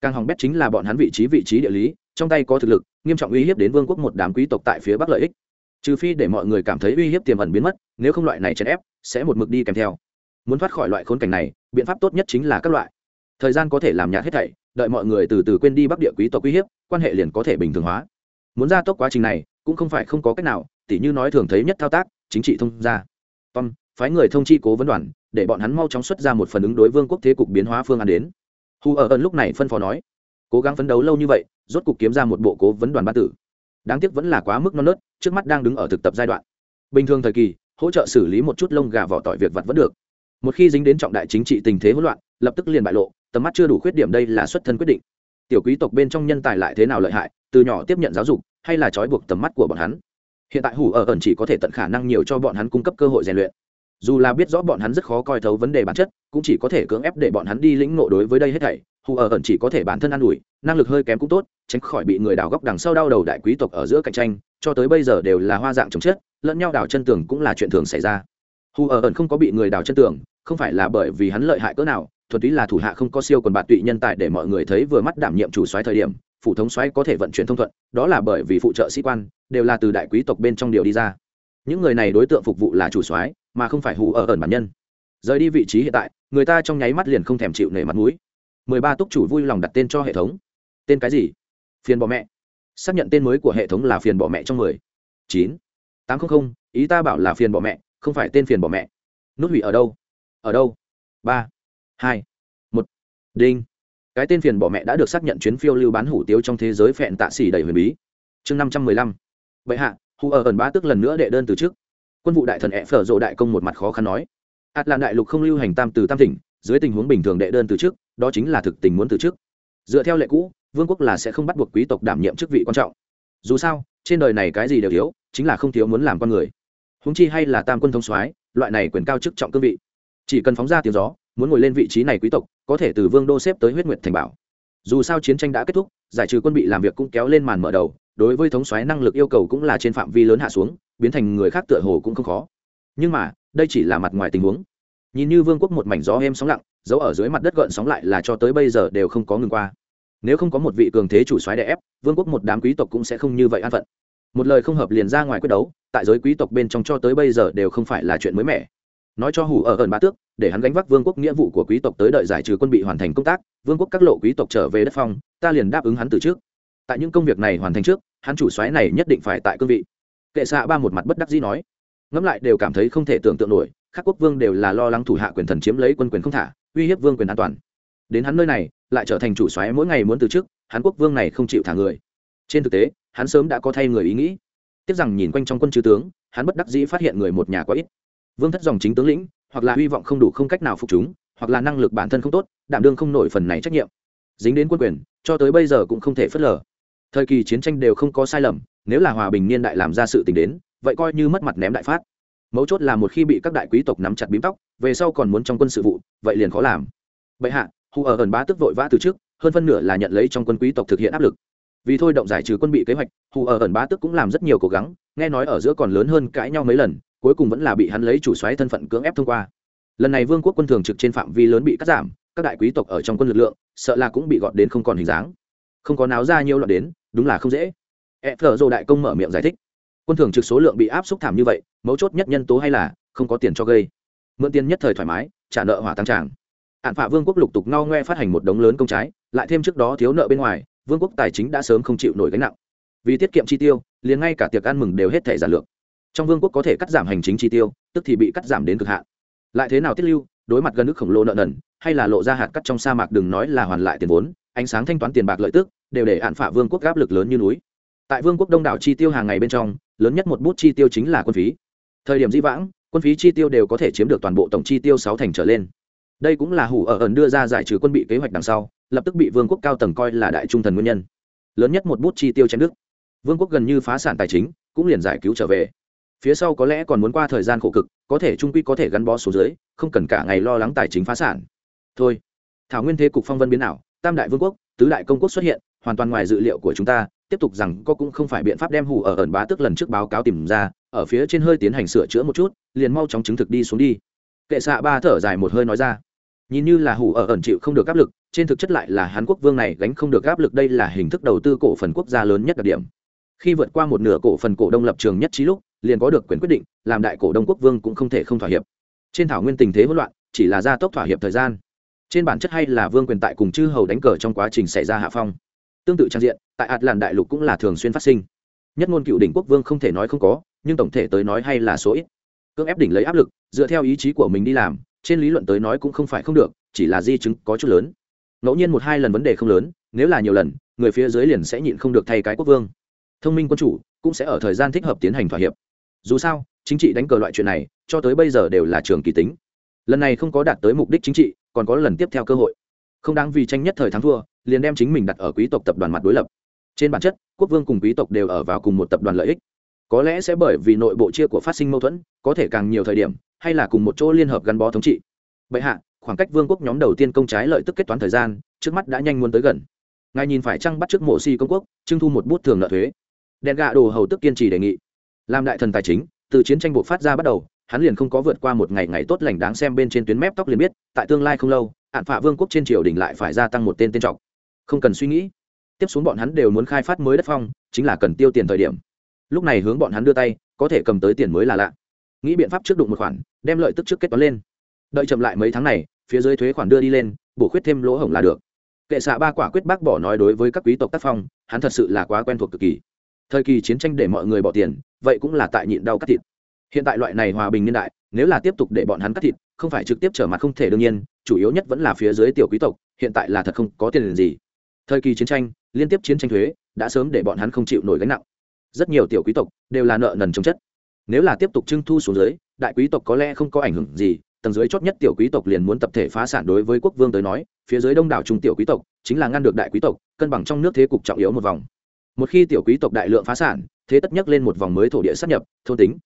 Càng hỏng bét chính là bọn hắn vị trí vị trí địa lý trong tay có thực lực nghiêm trọng uy hiếp đến vương quốc một đám quý tộc tại phía bắc lợi ích. Trừ phi để mọi người cảm thấy uy hiếp tiềm ẩn biến mất nếu không loại này chèn ép sẽ một mực đi kèm theo. Muốn thoát khỏi loại khốn cảnh này biện pháp tốt nhất chính là các loại. Thời gian có thể làm nhạt hết thảy đợi mọi người từ từ quên đi bắc địa quý tộc uy hiếp quan hệ liền có thể bình thường hóa. Muốn ra tốc quá trình này cũng không phải không có cách nào tỉ như nói thường thấy nhất thao tác chính trị thông gia, tom phái người thông chi cố vấn đoàn để bọn hắn mau chóng xuất ra một phần ứng đối vương quốc thế cục biến hóa phương án đến. Hù ở ơn lúc này phân phó nói cố gắng phấn đấu lâu như vậy, rốt cục kiếm ra một bộ cố vấn đoàn ba tử. Đáng tiếc vẫn là quá mức non nớt, trước mắt đang đứng ở thực tập giai đoạn. Bình thường thời kỳ, hỗ trợ xử lý một chút lông gà vỏ tỏi việc vặt vẫn được. Một khi dính đến trọng đại chính trị tình thế hỗn loạn, lập tức liền bại lộ, tầm mắt chưa đủ khuyết điểm đây là xuất thân quyết định. Tiểu quý tộc bên trong nhân tài lại thế nào lợi hại, từ nhỏ tiếp nhận giáo dục, hay là trói buộc tầm mắt của bọn hắn? Hiện tại hủ ở ẩn chỉ có thể tận khả năng nhiều cho bọn hắn cung cấp cơ hội rèn luyện. Dù là biết rõ bọn hắn rất khó coi thấu vấn đề bản chất, cũng chỉ có thể cưỡng ép để bọn hắn đi lĩnh ngộ đối với đây hết thảy hù ở ẩn chỉ có thể bản thân an ủi, năng lực hơi kém cũng tốt, tránh khỏi bị người đào góc đằng sau đau đầu đại quý tộc ở giữa cạnh tranh, cho tới bây giờ đều là hoa dạng chồng chết, lẫn nhau đào chân tường cũng là chuyện thường xảy ra. Hù ở ẩn không có bị người đào chân tường, không phải là bởi vì hắn lợi hại cỡ nào, thuần túy là thủ hạ không có siêu còn bạt tụy nhân tài để mọi người thấy vừa mắt đảm nhiệm chủ soái thời điểm phụ thống soái có thể vận chuyển thông thuận, đó là bởi vì phụ trợ sĩ quan, đều là từ đại quý tộc bên trong điều đi ra. Những người này đối tượng phục vụ là chủ soái, mà không phải hù ở ẩn bản nhân. Rời đi vị trí hiện tại, người ta trong nháy mắt liền không thèm chịu nể mặt mũi mười ba túc chủ vui lòng đặt tên cho hệ thống. Tên cái gì? Phiền bỏ mẹ. Xác nhận tên mới của hệ thống là phiền bỏ mẹ trong mười. Chín. Tám trăm linh ý ta bảo là phiền bỏ mẹ, không phải tên phiền bỏ mẹ. Nút hủy ở đâu? Ở đâu? Ba. Hai. Một. Đinh. Cái tên phiền bỏ mẹ đã được xác nhận chuyến phiêu lưu bán hủ tiếu trong thế giới phẹn tạ xỉ đầy huyền bí. Chương năm trăm mười lăm. Vậy hạ, hù ở ẩn bá tức lần nữa đệ đơn từ trước. Quân vụ đại thần ẹ phở rộ đại công một mặt khó khăn nói. Ạt là đại lục không lưu hành tam từ tam tỉnh dưới tình huống bình thường đệ đơn từ trước đó chính là thực tình muốn từ trước dựa theo lệ cũ, vương quốc là sẽ không bắt buộc quý tộc đảm nhiệm chức vị quan trọng. Dù sao, trên đời này cái gì đều thiếu, chính là không thiếu muốn làm con người. Húng chi hay là tam quân thông soái, loại này quyền cao chức trọng cương vị. Chỉ cần phóng ra tiếng gió, muốn ngồi lên vị trí này quý tộc, có thể từ vương đô xếp tới huyết nguyệt thành bảo. Dù sao chiến tranh đã kết thúc, giải trừ quân bị làm việc cũng kéo lên màn mở đầu, đối với thống soái năng lực yêu cầu cũng là trên phạm vi lớn hạ xuống, biến thành người khác tựa hồ cũng không khó. Nhưng mà, đây chỉ là mặt ngoài tình huống nhìn như vương quốc một mảnh gió êm sóng lặng giấu ở dưới mặt đất gợn sóng lại là cho tới bây giờ đều không có ngừng qua. Nếu không có một vị cường thế chủ soái đè ép, vương quốc một đám quý tộc cũng sẽ không như vậy an phận. Một lời không hợp liền ra ngoài quyết đấu, tại giới quý tộc bên trong cho tới bây giờ đều không phải là chuyện mới mẻ. Nói cho hủ ở ẩn bá tước, để hắn gánh vác vương quốc nghĩa vụ của quý tộc tới đợi giải trừ quân bị hoàn thành công tác, vương quốc các lộ quý tộc trở về đất phong, ta liền đáp ứng hắn từ trước. Tại những công việc này hoàn thành trước, hắn chủ soái này nhất định phải tại cương vị. Kệ xạ ba một mặt bất đắc dĩ nói. Ngẫm lại đều cảm thấy không thể tưởng tượng nổi các quốc vương đều là lo lắng thủ hạ quyền thần chiếm lấy quân quyền không thả, uy hiếp vương quyền an toàn. Đến hắn nơi này, lại trở thành chủ soái mỗi ngày muốn từ chức, hắn quốc vương này không chịu thả người. Trên thực tế, hắn sớm đã có thay người ý nghĩ. Tiếc rằng nhìn quanh trong quân chư tướng, hắn bất đắc dĩ phát hiện người một nhà quá ít. Vương thất dòng chính tướng lĩnh, hoặc là hy vọng không đủ không cách nào phục chúng, hoặc là năng lực bản thân không tốt, đảm đương không nổi phần này trách nhiệm. Dính đến quân quyền, cho tới bây giờ cũng không thể phớt lờ. Thời kỳ chiến tranh đều không có sai lầm, nếu là hòa bình niên đại làm ra sự tình đến, vậy coi như mất mặt ném đại phát mấu chốt là một khi bị các đại quý tộc nắm chặt bím tóc, về sau còn muốn trong quân sự vụ, vậy liền khó làm. Bệ hạ, hù ở ẩn bá tức vội vã từ trước hơn phân nửa là nhận lấy trong quân quý tộc thực hiện áp lực. Vì thôi động giải trừ quân bị kế hoạch, hù ở ẩn bá tức cũng làm rất nhiều cố gắng, nghe nói ở giữa còn lớn hơn cãi nhau mấy lần, cuối cùng vẫn là bị hắn lấy chủ xoáy thân phận cưỡng ép thông qua. Lần này vương quốc quân thường trực trên phạm vi lớn bị cắt giảm, các đại quý tộc ở trong quân lực lượng, sợ là cũng bị gọt đến không còn hình dáng. Không có náo ra nhiều loạn đến, đúng là không dễ. E thờ dô đại công mở miệng giải thích quân thường trực số lượng bị áp xúc thảm như vậy, mấu chốt nhất nhân tố hay là không có tiền cho gây. Mượn tiền nhất thời thoải mái, trả nợ hỏa tăng tràng. Hạn phạ vương quốc lục tục ngao ngoe phát hành một đống lớn công trái, lại thêm trước đó thiếu nợ bên ngoài, vương quốc tài chính đã sớm không chịu nổi gánh nặng. Vì tiết kiệm chi tiêu, liền ngay cả tiệc ăn mừng đều hết thể giản lược trong vương quốc có thể cắt giảm hành chính chi tiêu, tức thì bị cắt giảm đến cực hạn. Lại thế nào tiết lưu, đối mặt gần nước khổng lồ nợ nần, hay là lộ ra hạt cắt trong sa mạc đừng nói là hoàn lại tiền vốn, ánh sáng thanh toán tiền bạc lợi tức, đều để hạn phả vương quốc áp lực lớn như núi. Tại vương quốc đông đảo chi tiêu hàng ngày bên trong lớn nhất một bút chi tiêu chính là quân phí. Thời điểm di vãng, quân phí chi tiêu đều có thể chiếm được toàn bộ tổng chi tiêu sáu thành trở lên. Đây cũng là hủ ở ẩn đưa ra giải trừ quân bị kế hoạch đằng sau, lập tức bị vương quốc cao tầng coi là đại trung thần nguyên nhân. Lớn nhất một bút chi tiêu chém nước vương quốc gần như phá sản tài chính, cũng liền giải cứu trở về. Phía sau có lẽ còn muốn qua thời gian khổ cực, có thể trung quy có thể gắn bó số dưới, không cần cả ngày lo lắng tài chính phá sản. Thôi. Thảo nguyên thế cục phong vân biến nào tam đại vương quốc, tứ đại công quốc xuất hiện, hoàn toàn ngoài dự liệu của chúng ta tiếp tục rằng có cũng không phải biện pháp đem hủ ở ẩn bá tức lần trước báo cáo tìm ra, ở phía trên hơi tiến hành sửa chữa một chút, liền mau chóng chứng thực đi xuống đi. Kệ xạ ba thở dài một hơi nói ra. Nhìn như là hủ ở ẩn chịu không được áp lực, trên thực chất lại là hàn quốc vương này gánh không được áp lực đây là hình thức đầu tư cổ phần quốc gia lớn nhất đặc điểm. Khi vượt qua một nửa cổ phần cổ đông lập trường nhất trí lúc, liền có được quyền quyết định, làm đại cổ đông quốc vương cũng không thể không thỏa hiệp. Trên thảo nguyên tình thế hỗn loạn, chỉ là gia tốc thỏa hiệp thời gian. Trên bản chất hay là vương quyền tại cùng chư hầu đánh cờ trong quá trình xảy ra hạ phong tương tự trang diện, tại ạt làn đại lục cũng là thường xuyên phát sinh. Nhất ngôn cựu đỉnh quốc vương không thể nói không có, nhưng tổng thể tới nói hay là số ít. Cưỡng ép đỉnh lấy áp lực, dựa theo ý chí của mình đi làm, trên lý luận tới nói cũng không phải không được, chỉ là di chứng có chút lớn. Ngẫu nhiên một hai lần vấn đề không lớn, nếu là nhiều lần, người phía dưới liền sẽ nhịn không được thay cái quốc vương. Thông minh quân chủ cũng sẽ ở thời gian thích hợp tiến hành thỏa hiệp. Dù sao, chính trị đánh cờ loại chuyện này, cho tới bây giờ đều là trường kỳ tính. Lần này không có đạt tới mục đích chính trị, còn có lần tiếp theo cơ hội không đáng vì tranh nhất thời thắng thua, liền đem chính mình đặt ở quý tộc tập đoàn mặt đối lập. Trên bản chất, quốc vương cùng quý tộc đều ở vào cùng một tập đoàn lợi ích. Có lẽ sẽ bởi vì nội bộ chia của phát sinh mâu thuẫn, có thể càng nhiều thời điểm, hay là cùng một chỗ liên hợp gắn bó thống trị. Bệ hạ, khoảng cách vương quốc nhóm đầu tiên công trái lợi tức kết toán thời gian, trước mắt đã nhanh muốn tới gần. Ngài nhìn phải trăng bắt trước mộ si công quốc, trưng thu một bút thường nợ thuế. Đèn gạ đồ hầu tức kiên trì đề nghị. Làm đại thần tài chính, từ chiến tranh bộ phát ra bắt đầu, hắn liền không có vượt qua một ngày ngày tốt lành đáng xem bên trên tuyến mép tóc liền biết, tại tương lai không lâu ạn phạ vương quốc trên triều đình lại phải gia tăng một tên tên trọc. Không cần suy nghĩ. Tiếp xuống bọn hắn đều muốn khai phát mới đất phong, chính là cần tiêu tiền thời điểm. Lúc này hướng bọn hắn đưa tay, có thể cầm tới tiền mới là lạ. Nghĩ biện pháp trước đụng một khoản, đem lợi tức trước kết toán lên. Đợi chậm lại mấy tháng này, phía dưới thuế khoản đưa đi lên, bổ khuyết thêm lỗ hổng là được. Kệ xạ ba quả quyết bác bỏ nói đối với các quý tộc tác phong, hắn thật sự là quá quen thuộc cực kỳ. Thời kỳ chiến tranh để mọi người bỏ tiền, vậy cũng là tại nhịn đau cắt thịt. Hiện tại loại này hòa bình niên đại nếu là tiếp tục để bọn hắn cắt thịt, không phải trực tiếp trở mặt không thể đương nhiên, chủ yếu nhất vẫn là phía dưới tiểu quý tộc, hiện tại là thật không có tiền gì. Thời kỳ chiến tranh, liên tiếp chiến tranh thuế, đã sớm để bọn hắn không chịu nổi gánh nặng. Rất nhiều tiểu quý tộc đều là nợ nần chống chất. Nếu là tiếp tục trưng thu xuống dưới, đại quý tộc có lẽ không có ảnh hưởng gì, tầng dưới chót nhất tiểu quý tộc liền muốn tập thể phá sản đối với quốc vương tới nói, phía dưới đông đảo trung tiểu quý tộc, chính là ngăn được đại quý tộc, cân bằng trong nước thế cục trọng yếu một vòng. Một khi tiểu quý tộc đại lượng phá sản, thế tất nhất lên một vòng mới thổ địa sắp nhập, thôn tính.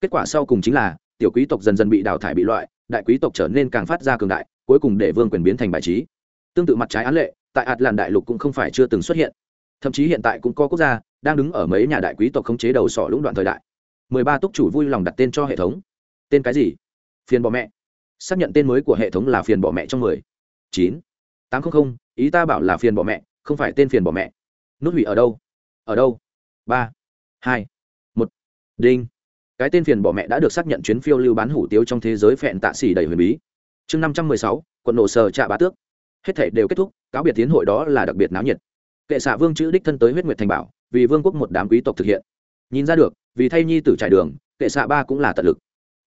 Kết quả sau cùng chính là tiểu quý tộc dần dần bị đào thải bị loại, đại quý tộc trở nên càng phát ra cường đại, cuối cùng để vương quyền biến thành bài trí. Tương tự mặt trái án lệ, tại ạt làn đại lục cũng không phải chưa từng xuất hiện. Thậm chí hiện tại cũng có quốc gia đang đứng ở mấy nhà đại quý tộc khống chế đầu sỏ lũng đoạn thời đại. Mười ba túc chủ vui lòng đặt tên cho hệ thống. Tên cái gì? Phiền bỏ mẹ. Xác nhận tên mới của hệ thống là phiền bỏ mẹ trong mười. Chín. Tám trăm linh ý ta bảo là phiền bỏ mẹ, không phải tên phiền bỏ mẹ. Nút hủy ở đâu? Ở đâu? Ba. Hai. Một. Đinh cái tên phiền bỏ mẹ đã được xác nhận chuyến phiêu lưu bán hủ tiếu trong thế giới phẹn tạ xỉ đầy huyền bí. Chương năm trăm mười sáu, quận nổ sờ trạ bá tước. Hết thể đều kết thúc, cáo biệt tiến hội đó là đặc biệt náo nhiệt. Kệ xạ vương chữ đích thân tới huyết nguyệt thành bảo, vì vương quốc một đám quý tộc thực hiện. Nhìn ra được, vì thay nhi tử trải đường, kệ xạ ba cũng là tận lực.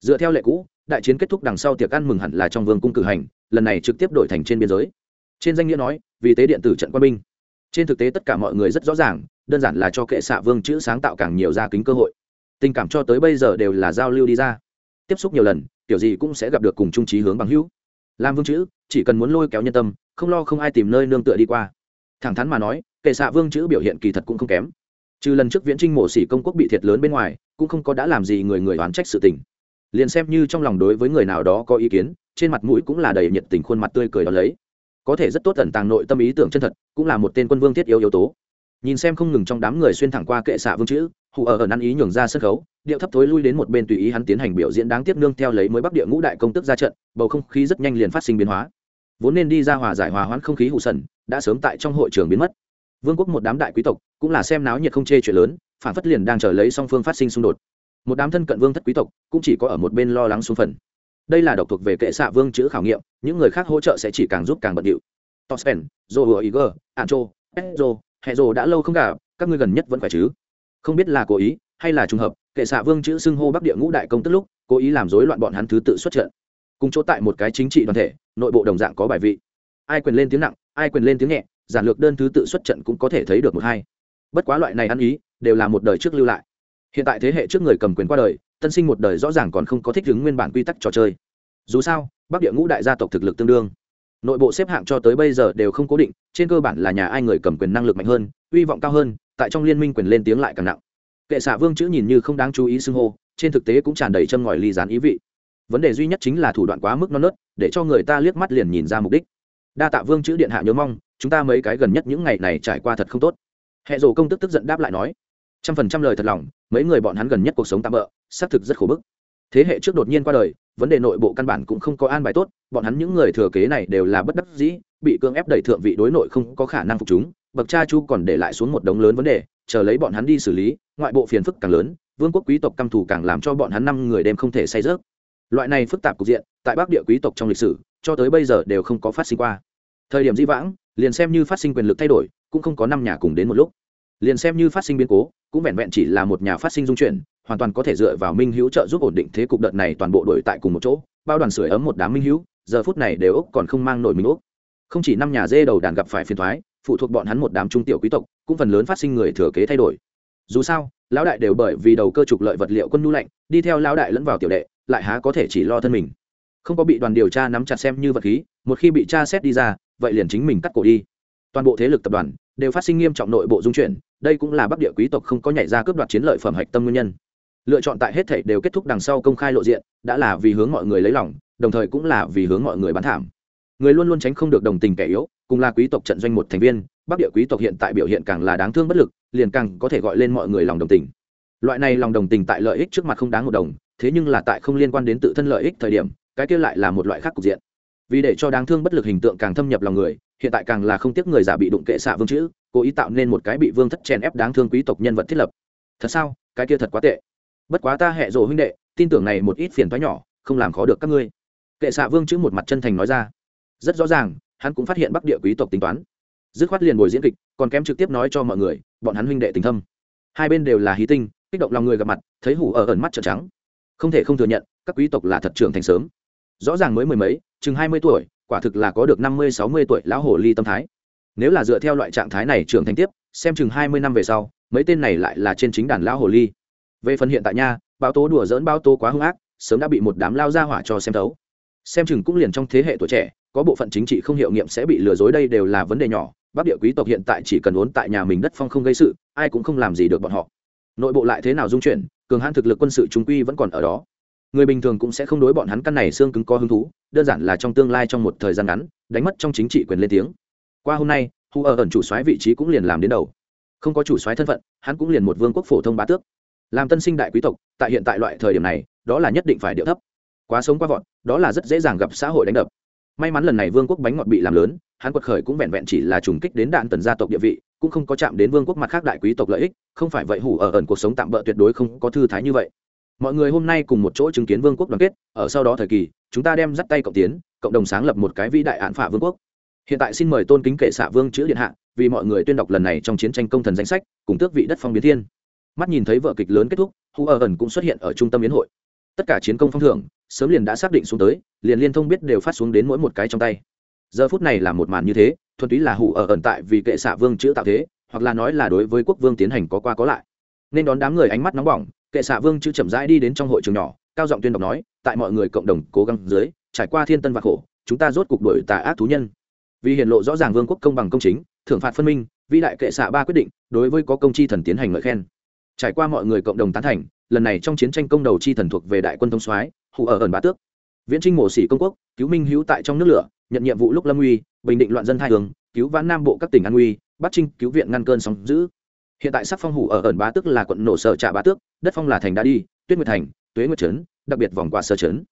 Dựa theo lệ cũ, đại chiến kết thúc đằng sau tiệc ăn mừng hẳn là trong vương cung cử hành, lần này trực tiếp đổi thành trên biên giới. Trên danh nghĩa nói, vì tế điện tử trận quân binh. Trên thực tế tất cả mọi người rất rõ ràng, đơn giản là cho kệ xạ vương chữ sáng tạo càng nhiều gia kính cơ hội tình cảm cho tới bây giờ đều là giao lưu đi ra. Tiếp xúc nhiều lần, kiểu gì cũng sẽ gặp được cùng trung trí hướng bằng hữu. Làm vương chữ, chỉ cần muốn lôi kéo nhân tâm, không lo không ai tìm nơi nương tựa đi qua. Thẳng thắn mà nói, kệ xạ vương chữ biểu hiện kỳ thật cũng không kém. Trừ lần trước viễn trinh mổ xỉ công quốc bị thiệt lớn bên ngoài, cũng không có đã làm gì người người oán trách sự tình. Liền xem như trong lòng đối với người nào đó có ý kiến, trên mặt mũi cũng là đầy nhiệt tình khuôn mặt tươi cười đó lấy. Có thể rất tốt tận tàng nội tâm ý tưởng chân thật, cũng là một tên quân vương thiết yếu yếu tố nhìn xem không ngừng trong đám người xuyên thẳng qua kệ xạ vương chữ, hù ở ở năn ý nhường ra sân khấu, điệu thấp thối lui đến một bên tùy ý hắn tiến hành biểu diễn đáng tiếc nương theo lấy mới bắc địa ngũ đại công tức ra trận, bầu không khí rất nhanh liền phát sinh biến hóa. Vốn nên đi ra hòa giải hòa hoãn không khí hụ sần, đã sớm tại trong hội trường biến mất. Vương quốc một đám đại quý tộc, cũng là xem náo nhiệt không chê chuyện lớn, phản phất liền đang chờ lấy song phương phát sinh xung đột. Một đám thân cận vương thất quý tộc, cũng chỉ có ở một bên lo lắng xuống phần. Đây là độc thuộc về kệ xạ vương chữ khảo nghiệm, những người khác hỗ trợ sẽ chỉ càng giúp càng bận điệu. Tospen joe iger ancho, pedro hệ đã lâu không gặp, các ngươi gần nhất vẫn phải chứ? Không biết là cố ý hay là trùng hợp, kệ xạ vương chữ xưng hô bắc địa ngũ đại công tức lúc, cố ý làm rối loạn bọn hắn thứ tự xuất trận. Cùng chỗ tại một cái chính trị đoàn thể, nội bộ đồng dạng có bài vị. Ai quyền lên tiếng nặng, ai quyền lên tiếng nhẹ, giản lược đơn thứ tự xuất trận cũng có thể thấy được một hai. Bất quá loại này ăn ý, đều là một đời trước lưu lại. Hiện tại thế hệ trước người cầm quyền qua đời, tân sinh một đời rõ ràng còn không có thích ứng nguyên bản quy tắc trò chơi. Dù sao, bắc địa ngũ đại gia tộc thực lực tương đương nội bộ xếp hạng cho tới bây giờ đều không cố định, trên cơ bản là nhà ai người cầm quyền năng lực mạnh hơn, uy vọng cao hơn, tại trong liên minh quyền lên tiếng lại càng nặng. Kệ xạ vương chữ nhìn như không đáng chú ý xưng hô, trên thực tế cũng tràn đầy châm ngòi ly dán ý vị. Vấn đề duy nhất chính là thủ đoạn quá mức non nớt, để cho người ta liếc mắt liền nhìn ra mục đích. Đa tạ vương chữ điện hạ nhớ mong, chúng ta mấy cái gần nhất những ngày này trải qua thật không tốt. Hẹ rồ công tức tức giận đáp lại nói, trăm phần trăm lời thật lòng, mấy người bọn hắn gần nhất cuộc sống tạm bỡ xác thực rất khổ bức thế hệ trước đột nhiên qua đời, vấn đề nội bộ căn bản cũng không có an bài tốt, bọn hắn những người thừa kế này đều là bất đắc dĩ, bị cưỡng ép đẩy thượng vị đối nội không có khả năng phục chúng, bậc cha chu còn để lại xuống một đống lớn vấn đề, chờ lấy bọn hắn đi xử lý, ngoại bộ phiền phức càng lớn, vương quốc quý tộc căm thù càng làm cho bọn hắn năm người đêm không thể say rớt loại này phức tạp cục diện, tại bắc địa quý tộc trong lịch sử, cho tới bây giờ đều không có phát sinh qua. Thời điểm di vãng, liền xem như phát sinh quyền lực thay đổi, cũng không có năm nhà cùng đến một lúc. Liền xem như phát sinh biến cố, cũng vẹn vẹn chỉ là một nhà phát sinh dung chuyển hoàn toàn có thể dựa vào minh hữu trợ giúp ổn định thế cục đợt này toàn bộ đội tại cùng một chỗ, bao đoàn sưởi ấm một đám minh hữu, giờ phút này đều úc còn không mang nổi mình úc không chỉ năm nhà dê đầu đàn gặp phải phiền thoái, phụ thuộc bọn hắn một đám trung tiểu quý tộc, cũng phần lớn phát sinh người thừa kế thay đổi. Dù sao, lão đại đều bởi vì đầu cơ trục lợi vật liệu quân nhu lạnh, đi theo lão đại lẫn vào tiểu đệ, lại há có thể chỉ lo thân mình. Không có bị đoàn điều tra nắm chặt xem như vật khí, một khi bị tra xét đi ra, vậy liền chính mình cắt cổ đi. Toàn bộ thế lực tập đoàn đều phát sinh nghiêm trọng nội bộ dung chuyển, đây cũng là bắc địa quý tộc không có nhảy ra cướp đoạt chiến lợi phẩm hạch tâm nguyên nhân lựa chọn tại hết thảy đều kết thúc đằng sau công khai lộ diện, đã là vì hướng mọi người lấy lòng, đồng thời cũng là vì hướng mọi người bán thảm. Người luôn luôn tránh không được đồng tình kẻ yếu, cùng là quý tộc trận doanh một thành viên, bắc địa quý tộc hiện tại biểu hiện càng là đáng thương bất lực, liền càng có thể gọi lên mọi người lòng đồng tình. Loại này lòng đồng tình tại lợi ích trước mặt không đáng một đồng, thế nhưng là tại không liên quan đến tự thân lợi ích thời điểm, cái kia lại là một loại khác cục diện. Vì để cho đáng thương bất lực hình tượng càng thâm nhập lòng người, hiện tại càng là không tiếc người giả bị đụng kệ xạ vương chữ, cố ý tạo nên một cái bị vương thất chèn ép đáng thương quý tộc nhân vật thiết lập. Thật sao? Cái kia thật quá tệ bất quá ta hẹ rồ huynh đệ, tin tưởng này một ít phiền thoái nhỏ, không làm khó được các ngươi. Kệ xạ vương chữ một mặt chân thành nói ra. Rất rõ ràng, hắn cũng phát hiện bắc địa quý tộc tính toán. Dứt khoát liền bồi diễn kịch, còn kém trực tiếp nói cho mọi người, bọn hắn huynh đệ tình thâm. Hai bên đều là hí tinh, kích động lòng người gặp mặt, thấy hủ ở ẩn mắt trợn trắng. Không thể không thừa nhận, các quý tộc là thật trưởng thành sớm. Rõ ràng mới mười mấy, chừng hai mươi tuổi, quả thực là có được năm mươi, sáu mươi tuổi lão hồ ly tâm thái. Nếu là dựa theo loại trạng thái này trưởng thành tiếp, xem chừng hai mươi năm về sau, mấy tên này lại là trên chính đàn lão hồ ly về phần hiện tại nha báo tố đùa dỡn báo tố quá hung ác, sớm đã bị một đám lao ra hỏa cho xem thấu. Xem chừng cũng liền trong thế hệ tuổi trẻ, có bộ phận chính trị không hiệu nghiệm sẽ bị lừa dối đây đều là vấn đề nhỏ. Bắc địa quý tộc hiện tại chỉ cần ốn tại nhà mình đất phong không gây sự, ai cũng không làm gì được bọn họ. Nội bộ lại thế nào dung chuyển, cường hãn thực lực quân sự chúng quy vẫn còn ở đó. Người bình thường cũng sẽ không đối bọn hắn căn này xương cứng có hứng thú, đơn giản là trong tương lai trong một thời gian ngắn, đánh mất trong chính trị quyền lên tiếng. Qua hôm nay, hu ở ẩn chủ soái vị trí cũng liền làm đến đầu. Không có chủ soái thân phận, hắn cũng liền một vương quốc phổ thông bá tước làm tân sinh đại quý tộc, tại hiện tại loại thời điểm này, đó là nhất định phải điệu thấp. Quá sống quá vọt, đó là rất dễ dàng gặp xã hội đánh đập. May mắn lần này vương quốc bánh ngọt bị làm lớn, hắn quật khởi cũng vẹn vẹn chỉ là trùng kích đến đạn tần gia tộc địa vị, cũng không có chạm đến vương quốc mặt khác đại quý tộc lợi ích, không phải vậy hủ ở ẩn cuộc sống tạm bỡ tuyệt đối không có thư thái như vậy. Mọi người hôm nay cùng một chỗ chứng kiến vương quốc đoàn kết, ở sau đó thời kỳ, chúng ta đem dắt tay cộng tiến, cộng đồng sáng lập một cái vĩ đại án phả vương quốc. Hiện tại xin mời tôn kính kệ xạ vương chữ điện hạ, vì mọi người tuyên đọc lần này trong chiến tranh công thần danh sách, cùng tước vị đất phong biến thiên mắt nhìn thấy vợ kịch lớn kết thúc, hu ở ẩn cũng xuất hiện ở trung tâm biến hội. Tất cả chiến công phong thưởng, sớm liền đã xác định xuống tới, liền liên thông biết đều phát xuống đến mỗi một cái trong tay. Giờ phút này là một màn như thế, thuần túy là hủ ở ẩn tại vì kệ xạ vương chữ tạo thế, hoặc là nói là đối với quốc vương tiến hành có qua có lại. Nên đón đám người ánh mắt nóng bỏng, kệ xạ vương chữ chậm rãi đi đến trong hội trường nhỏ, cao giọng tuyên đọc nói, tại mọi người cộng đồng, cố gắng dưới, trải qua thiên tân và khổ, chúng ta rốt cuộc đổi tà ác thú nhân. Vì hiện lộ rõ ràng vương quốc công bằng công chính, thưởng phạt phân minh, vĩ đại kệ xạ ba quyết định, đối với có công chi thần tiến hành ngợi khen trải qua mọi người cộng đồng tán thành, lần này trong chiến tranh công đầu chi thần thuộc về đại quân thông soái hụ ở ẩn bá tước. Viễn trinh mổ xỉ công quốc, cứu minh hữu tại trong nước lửa, nhận nhiệm vụ lúc lâm uy, bình định loạn dân thai hướng cứu vãn nam bộ các tỉnh an uy, bắc trinh cứu viện ngăn cơn sóng giữ hiện tại sắc phong hủ ở ẩn bá tước là quận nổ sở trạ bá tước, đất phong là thành đã đi, tuyết nguyệt thành, tuế nguyệt trấn, đặc biệt vòng qua sơ trấn.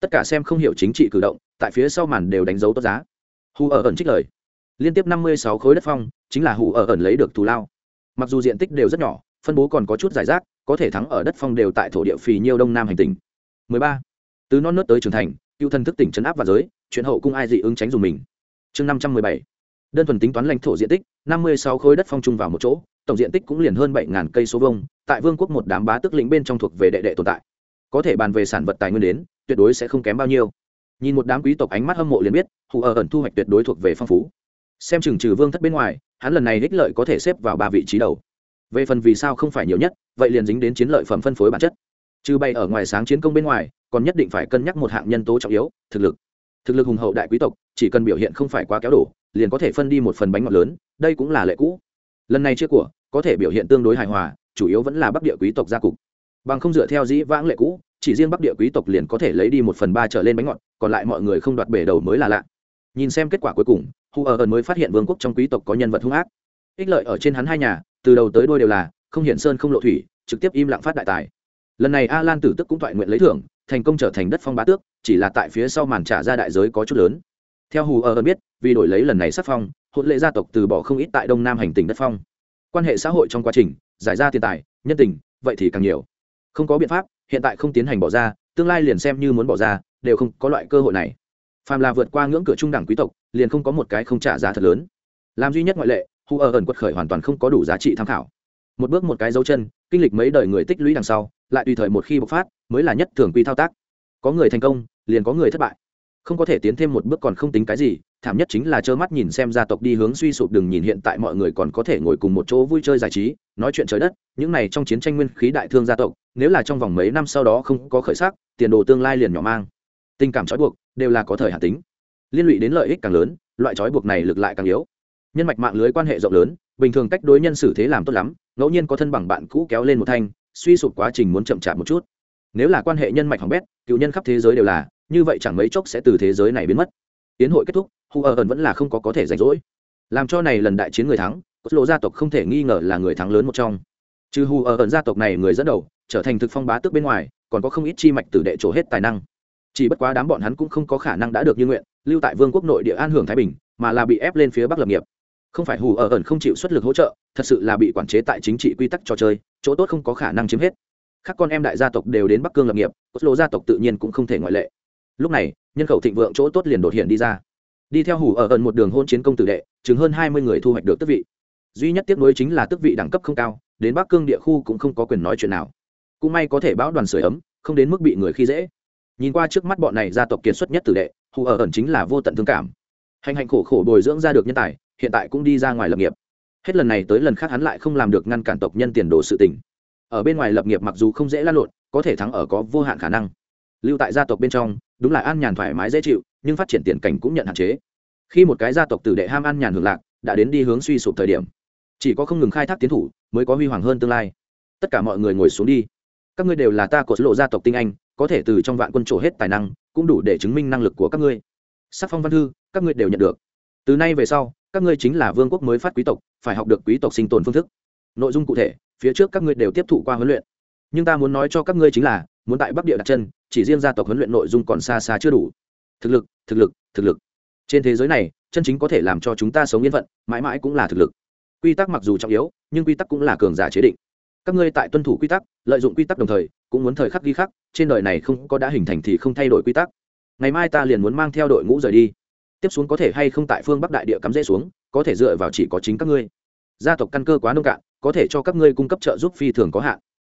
Tất cả xem không hiểu chính trị cử động, tại phía sau màn đều đánh dấu tốt giá. Hù ở ẩn trích lời. Liên tiếp năm mươi sáu khối đất phong, chính là hù ở ẩn lấy được thù lao. Mặc dù diện tích đều rất nhỏ phân bố còn có chút giải rác, có thể thắng ở đất phong đều tại thổ địa phì nhiêu đông nam hành tỉnh. 13. từ non nớt tới trưởng thành, cựu thần thức tỉnh chấn áp và giới, chuyện hậu cung ai dị ứng tránh dùng mình. Chương 517. đơn thuần tính toán lãnh thổ diện tích 56 khối đất phong chung vào một chỗ, tổng diện tích cũng liền hơn 7.000 cây số vông tại vương quốc một đám bá tức lĩnh bên trong thuộc về đệ đệ tồn tại. Có thể bàn về sản vật tài nguyên đến, tuyệt đối sẽ không kém bao nhiêu. Nhìn một đám quý tộc ánh mắt hâm mộ liền biết, hù ở ẩn thu hoạch tuyệt đối thuộc về phong phú. Xem chừng trừ vương thất bên ngoài, hắn lần này ích lợi có thể xếp vào ba vị trí đầu về phần vì sao không phải nhiều nhất, vậy liền dính đến chiến lợi phẩm phân phối bản chất. Trừ bay ở ngoài sáng chiến công bên ngoài, còn nhất định phải cân nhắc một hạng nhân tố trọng yếu, thực lực. Thực lực hùng hậu đại quý tộc, chỉ cần biểu hiện không phải quá kéo đổ, liền có thể phân đi một phần bánh ngọt lớn, đây cũng là lệ cũ. Lần này chia của, có thể biểu hiện tương đối hài hòa, chủ yếu vẫn là bắc địa quý tộc gia cục. Bằng không dựa theo dĩ vãng lệ cũ, chỉ riêng bắc địa quý tộc liền có thể lấy đi một phần ba trở lên bánh ngọt, còn lại mọi người không đoạt bể đầu mới là lạ. Nhìn xem kết quả cuối cùng, hu ở ẩn mới phát hiện vương quốc trong quý tộc có nhân vật hung ác. Ích lợi ở trên hắn hai nhà từ đầu tới đôi đều là không hiển sơn không lộ thủy, trực tiếp im lặng phát đại tài. Lần này a lan tử tức cũng toại nguyện lấy thưởng, thành công trở thành đất phong bá tước, chỉ là tại phía sau màn trả ra đại giới có chút lớn. Theo hù ờ ở ơn biết, vì đổi lấy lần này sắc phong hôn lệ gia tộc từ bỏ không ít tại đông nam hành tỉnh đất phong. Quan hệ xã hội trong quá trình, giải ra tiền tài, nhân tình, vậy thì càng nhiều. Không có biện pháp, hiện tại không tiến hành bỏ ra, tương lai liền xem như muốn bỏ ra, đều không có loại cơ hội này. Phàm là vượt qua ngưỡng cửa trung đẳng quý tộc, liền không có một cái không trả giá thật lớn. Làm duy nhất ngoại lệ hù ở ẩn quật khởi hoàn toàn không có đủ giá trị tham khảo. Một bước một cái dấu chân, kinh lịch mấy đời người tích lũy đằng sau, lại tùy thời một khi bộc phát, mới là nhất thường quy thao tác. Có người thành công, liền có người thất bại. Không có thể tiến thêm một bước còn không tính cái gì, thảm nhất chính là trơ mắt nhìn xem gia tộc đi hướng suy sụp đừng nhìn hiện tại mọi người còn có thể ngồi cùng một chỗ vui chơi giải trí, nói chuyện trời đất, những này trong chiến tranh nguyên khí đại thương gia tộc, nếu là trong vòng mấy năm sau đó không có khởi sắc, tiền đồ tương lai liền nhỏ mang. Tình cảm trói buộc, đều là có thời hạn tính. Liên lụy đến lợi ích càng lớn, loại trói buộc này lực lại càng yếu nhân mạch mạng lưới quan hệ rộng lớn, bình thường cách đối nhân xử thế làm tốt lắm, ngẫu nhiên có thân bằng bạn cũ kéo lên một thanh, suy sụp quá trình muốn chậm chạp một chút. Nếu là quan hệ nhân mạch hỏng bét, cựu nhân khắp thế giới đều là, như vậy chẳng mấy chốc sẽ từ thế giới này biến mất. Tiến hội kết thúc, hu ở ẩn vẫn là không có có thể rảnh rỗi. Làm cho này lần đại chiến người thắng cốt lộ gia tộc không thể nghi ngờ là người thắng lớn một trong. Trừ hu ở ẩn gia tộc này người dẫn đầu, trở thành thực phong bá tước bên ngoài, còn có không ít chi mạch tử đệ trổ hết tài năng. Chỉ bất quá đám bọn hắn cũng không có khả năng đã được như nguyện, lưu tại vương quốc nội địa an hưởng thái bình, mà là bị ép lên phía bắc lập nghiệp không phải hù ở ẩn không chịu xuất lực hỗ trợ, thật sự là bị quản chế tại chính trị quy tắc trò chơi, chỗ tốt không có khả năng chiếm hết. Các con em đại gia tộc đều đến bắc cương lập nghiệp cốt lô gia tộc tự nhiên cũng không thể ngoại lệ. Lúc này, nhân khẩu thịnh vượng chỗ tốt liền đột hiện đi ra. Đi theo hủ ở ẩn một đường hôn chiến công tử đệ chứng hơn hai mươi người thu hoạch được tước vị. Duy nhất tiếc nuối chính là tước vị đẳng cấp không cao, đến bắc cương địa khu cũng không có quyền nói chuyện nào. Cũng may có thể báo đoàn sửa ấm, không đến mức bị người khi dễ. Nhìn qua trước mắt bọn này gia tộc kiệt xuất nhất tử đệ hủ ở ẩn chính là vô tận thương cảm. Hành hạnh khổ khổ bồi dưỡng ra được nhân tài hiện tại cũng đi ra ngoài lập nghiệp. Hết lần này tới lần khác hắn lại không làm được ngăn cản tộc nhân tiền đồ sự tình. Ở bên ngoài lập nghiệp mặc dù không dễ lan lộn, có thể thắng ở có vô hạn khả năng. Lưu tại gia tộc bên trong, đúng là an nhàn thoải mái dễ chịu, nhưng phát triển tiền cảnh cũng nhận hạn chế. Khi một cái gia tộc tử đệ ham an nhàn hưởng lạc, đã đến đi hướng suy sụp thời điểm. Chỉ có không ngừng khai thác tiến thủ, mới có huy hoàng hơn tương lai. Tất cả mọi người ngồi xuống đi. Các ngươi đều là ta của lộ gia tộc tinh anh, có thể từ trong vạn quân trổ hết tài năng, cũng đủ để chứng minh năng lực của các ngươi. Sắc phong văn thư, các ngươi đều nhận được. Từ nay về sau các ngươi chính là vương quốc mới phát quý tộc, phải học được quý tộc sinh tồn phương thức. Nội dung cụ thể, phía trước các ngươi đều tiếp thụ qua huấn luyện. Nhưng ta muốn nói cho các ngươi chính là, muốn tại bắc địa đặt chân, chỉ riêng gia tộc huấn luyện nội dung còn xa xa chưa đủ. Thực lực thực lực thực lực. Trên thế giới này, chân chính có thể làm cho chúng ta sống yên phận, mãi mãi cũng là thực lực. Quy tắc mặc dù trọng yếu, nhưng quy tắc cũng là cường giả chế định. Các ngươi tại tuân thủ quy tắc, lợi dụng quy tắc đồng thời, cũng muốn thời khắc ghi khắc, trên đời này không có đã hình thành thì không thay đổi quy tắc. Ngày mai ta liền muốn mang theo đội ngũ rời đi tiếp xuống có thể hay không tại phương bắc đại địa cắm rễ xuống, có thể dựa vào chỉ có chính các ngươi. Gia tộc căn cơ quá nông cạn, có thể cho các ngươi cung cấp trợ giúp phi thường có hạn.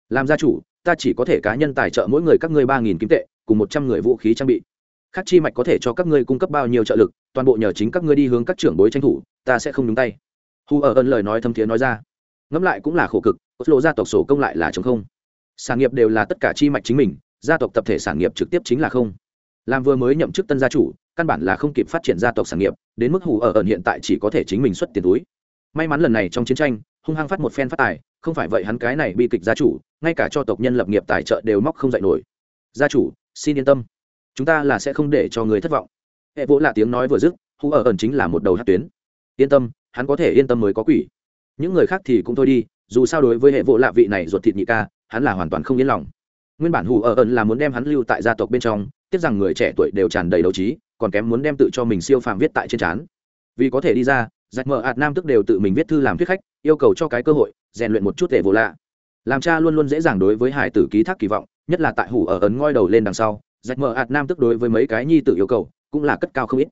Làm gia chủ, ta chỉ có thể cá nhân tài trợ mỗi người các ngươi ba nghìn kim tệ, cùng một trăm người vũ khí trang bị. Khác chi mạch có thể cho các ngươi cung cấp bao nhiêu trợ lực, toàn bộ nhờ chính các ngươi đi hướng các trưởng bối tranh thủ, ta sẽ không nhúng tay. Hu ở ơn lời nói thâm thiế nói ra. Ngẫm lại cũng là khổ cực lộ gia tộc sổ công lại là chống không. Sản nghiệp đều là tất cả chi mạch chính mình, gia tộc tập thể sản nghiệp trực tiếp chính là không. Làm vừa mới nhậm chức tân gia chủ căn bản là không kịp phát triển gia tộc sản nghiệp, đến mức hù ở ẩn hiện tại chỉ có thể chính mình xuất tiền túi. May mắn lần này trong chiến tranh, hung hăng phát một phen phát tài, không phải vậy hắn cái này bi kịch gia chủ, ngay cả cho tộc nhân lập nghiệp tài trợ đều móc không dạy nổi. Gia chủ, xin yên tâm. Chúng ta là sẽ không để cho người thất vọng. Hệ vỗ là tiếng nói vừa dứt, hù ở ẩn chính là một đầu hát tuyến. Yên tâm, hắn có thể yên tâm mới có quỷ. Những người khác thì cũng thôi đi, dù sao đối với hệ vỗ lạ vị này ruột thịt nhị ca, hắn là hoàn toàn không yên lòng. Nguyên bản hù ở ẩn là muốn đem hắn lưu tại gia tộc bên trong, tiếc rằng người trẻ tuổi đều tràn đầy đấu trí còn kém muốn đem tự cho mình siêu phàm viết tại trên trán. Vì có thể đi ra giặc mở ạt nam tức đều tự mình viết thư làm thuyết khách, yêu cầu cho cái cơ hội, rèn luyện một chút để vô lạ. Làm cha luôn luôn dễ dàng đối với hải tử ký thác kỳ vọng, nhất là tại hủ ở ấn ngoi đầu lên đằng sau giặc mở ạt nam tức đối với mấy cái nhi tử yêu cầu, cũng là cất cao không ít.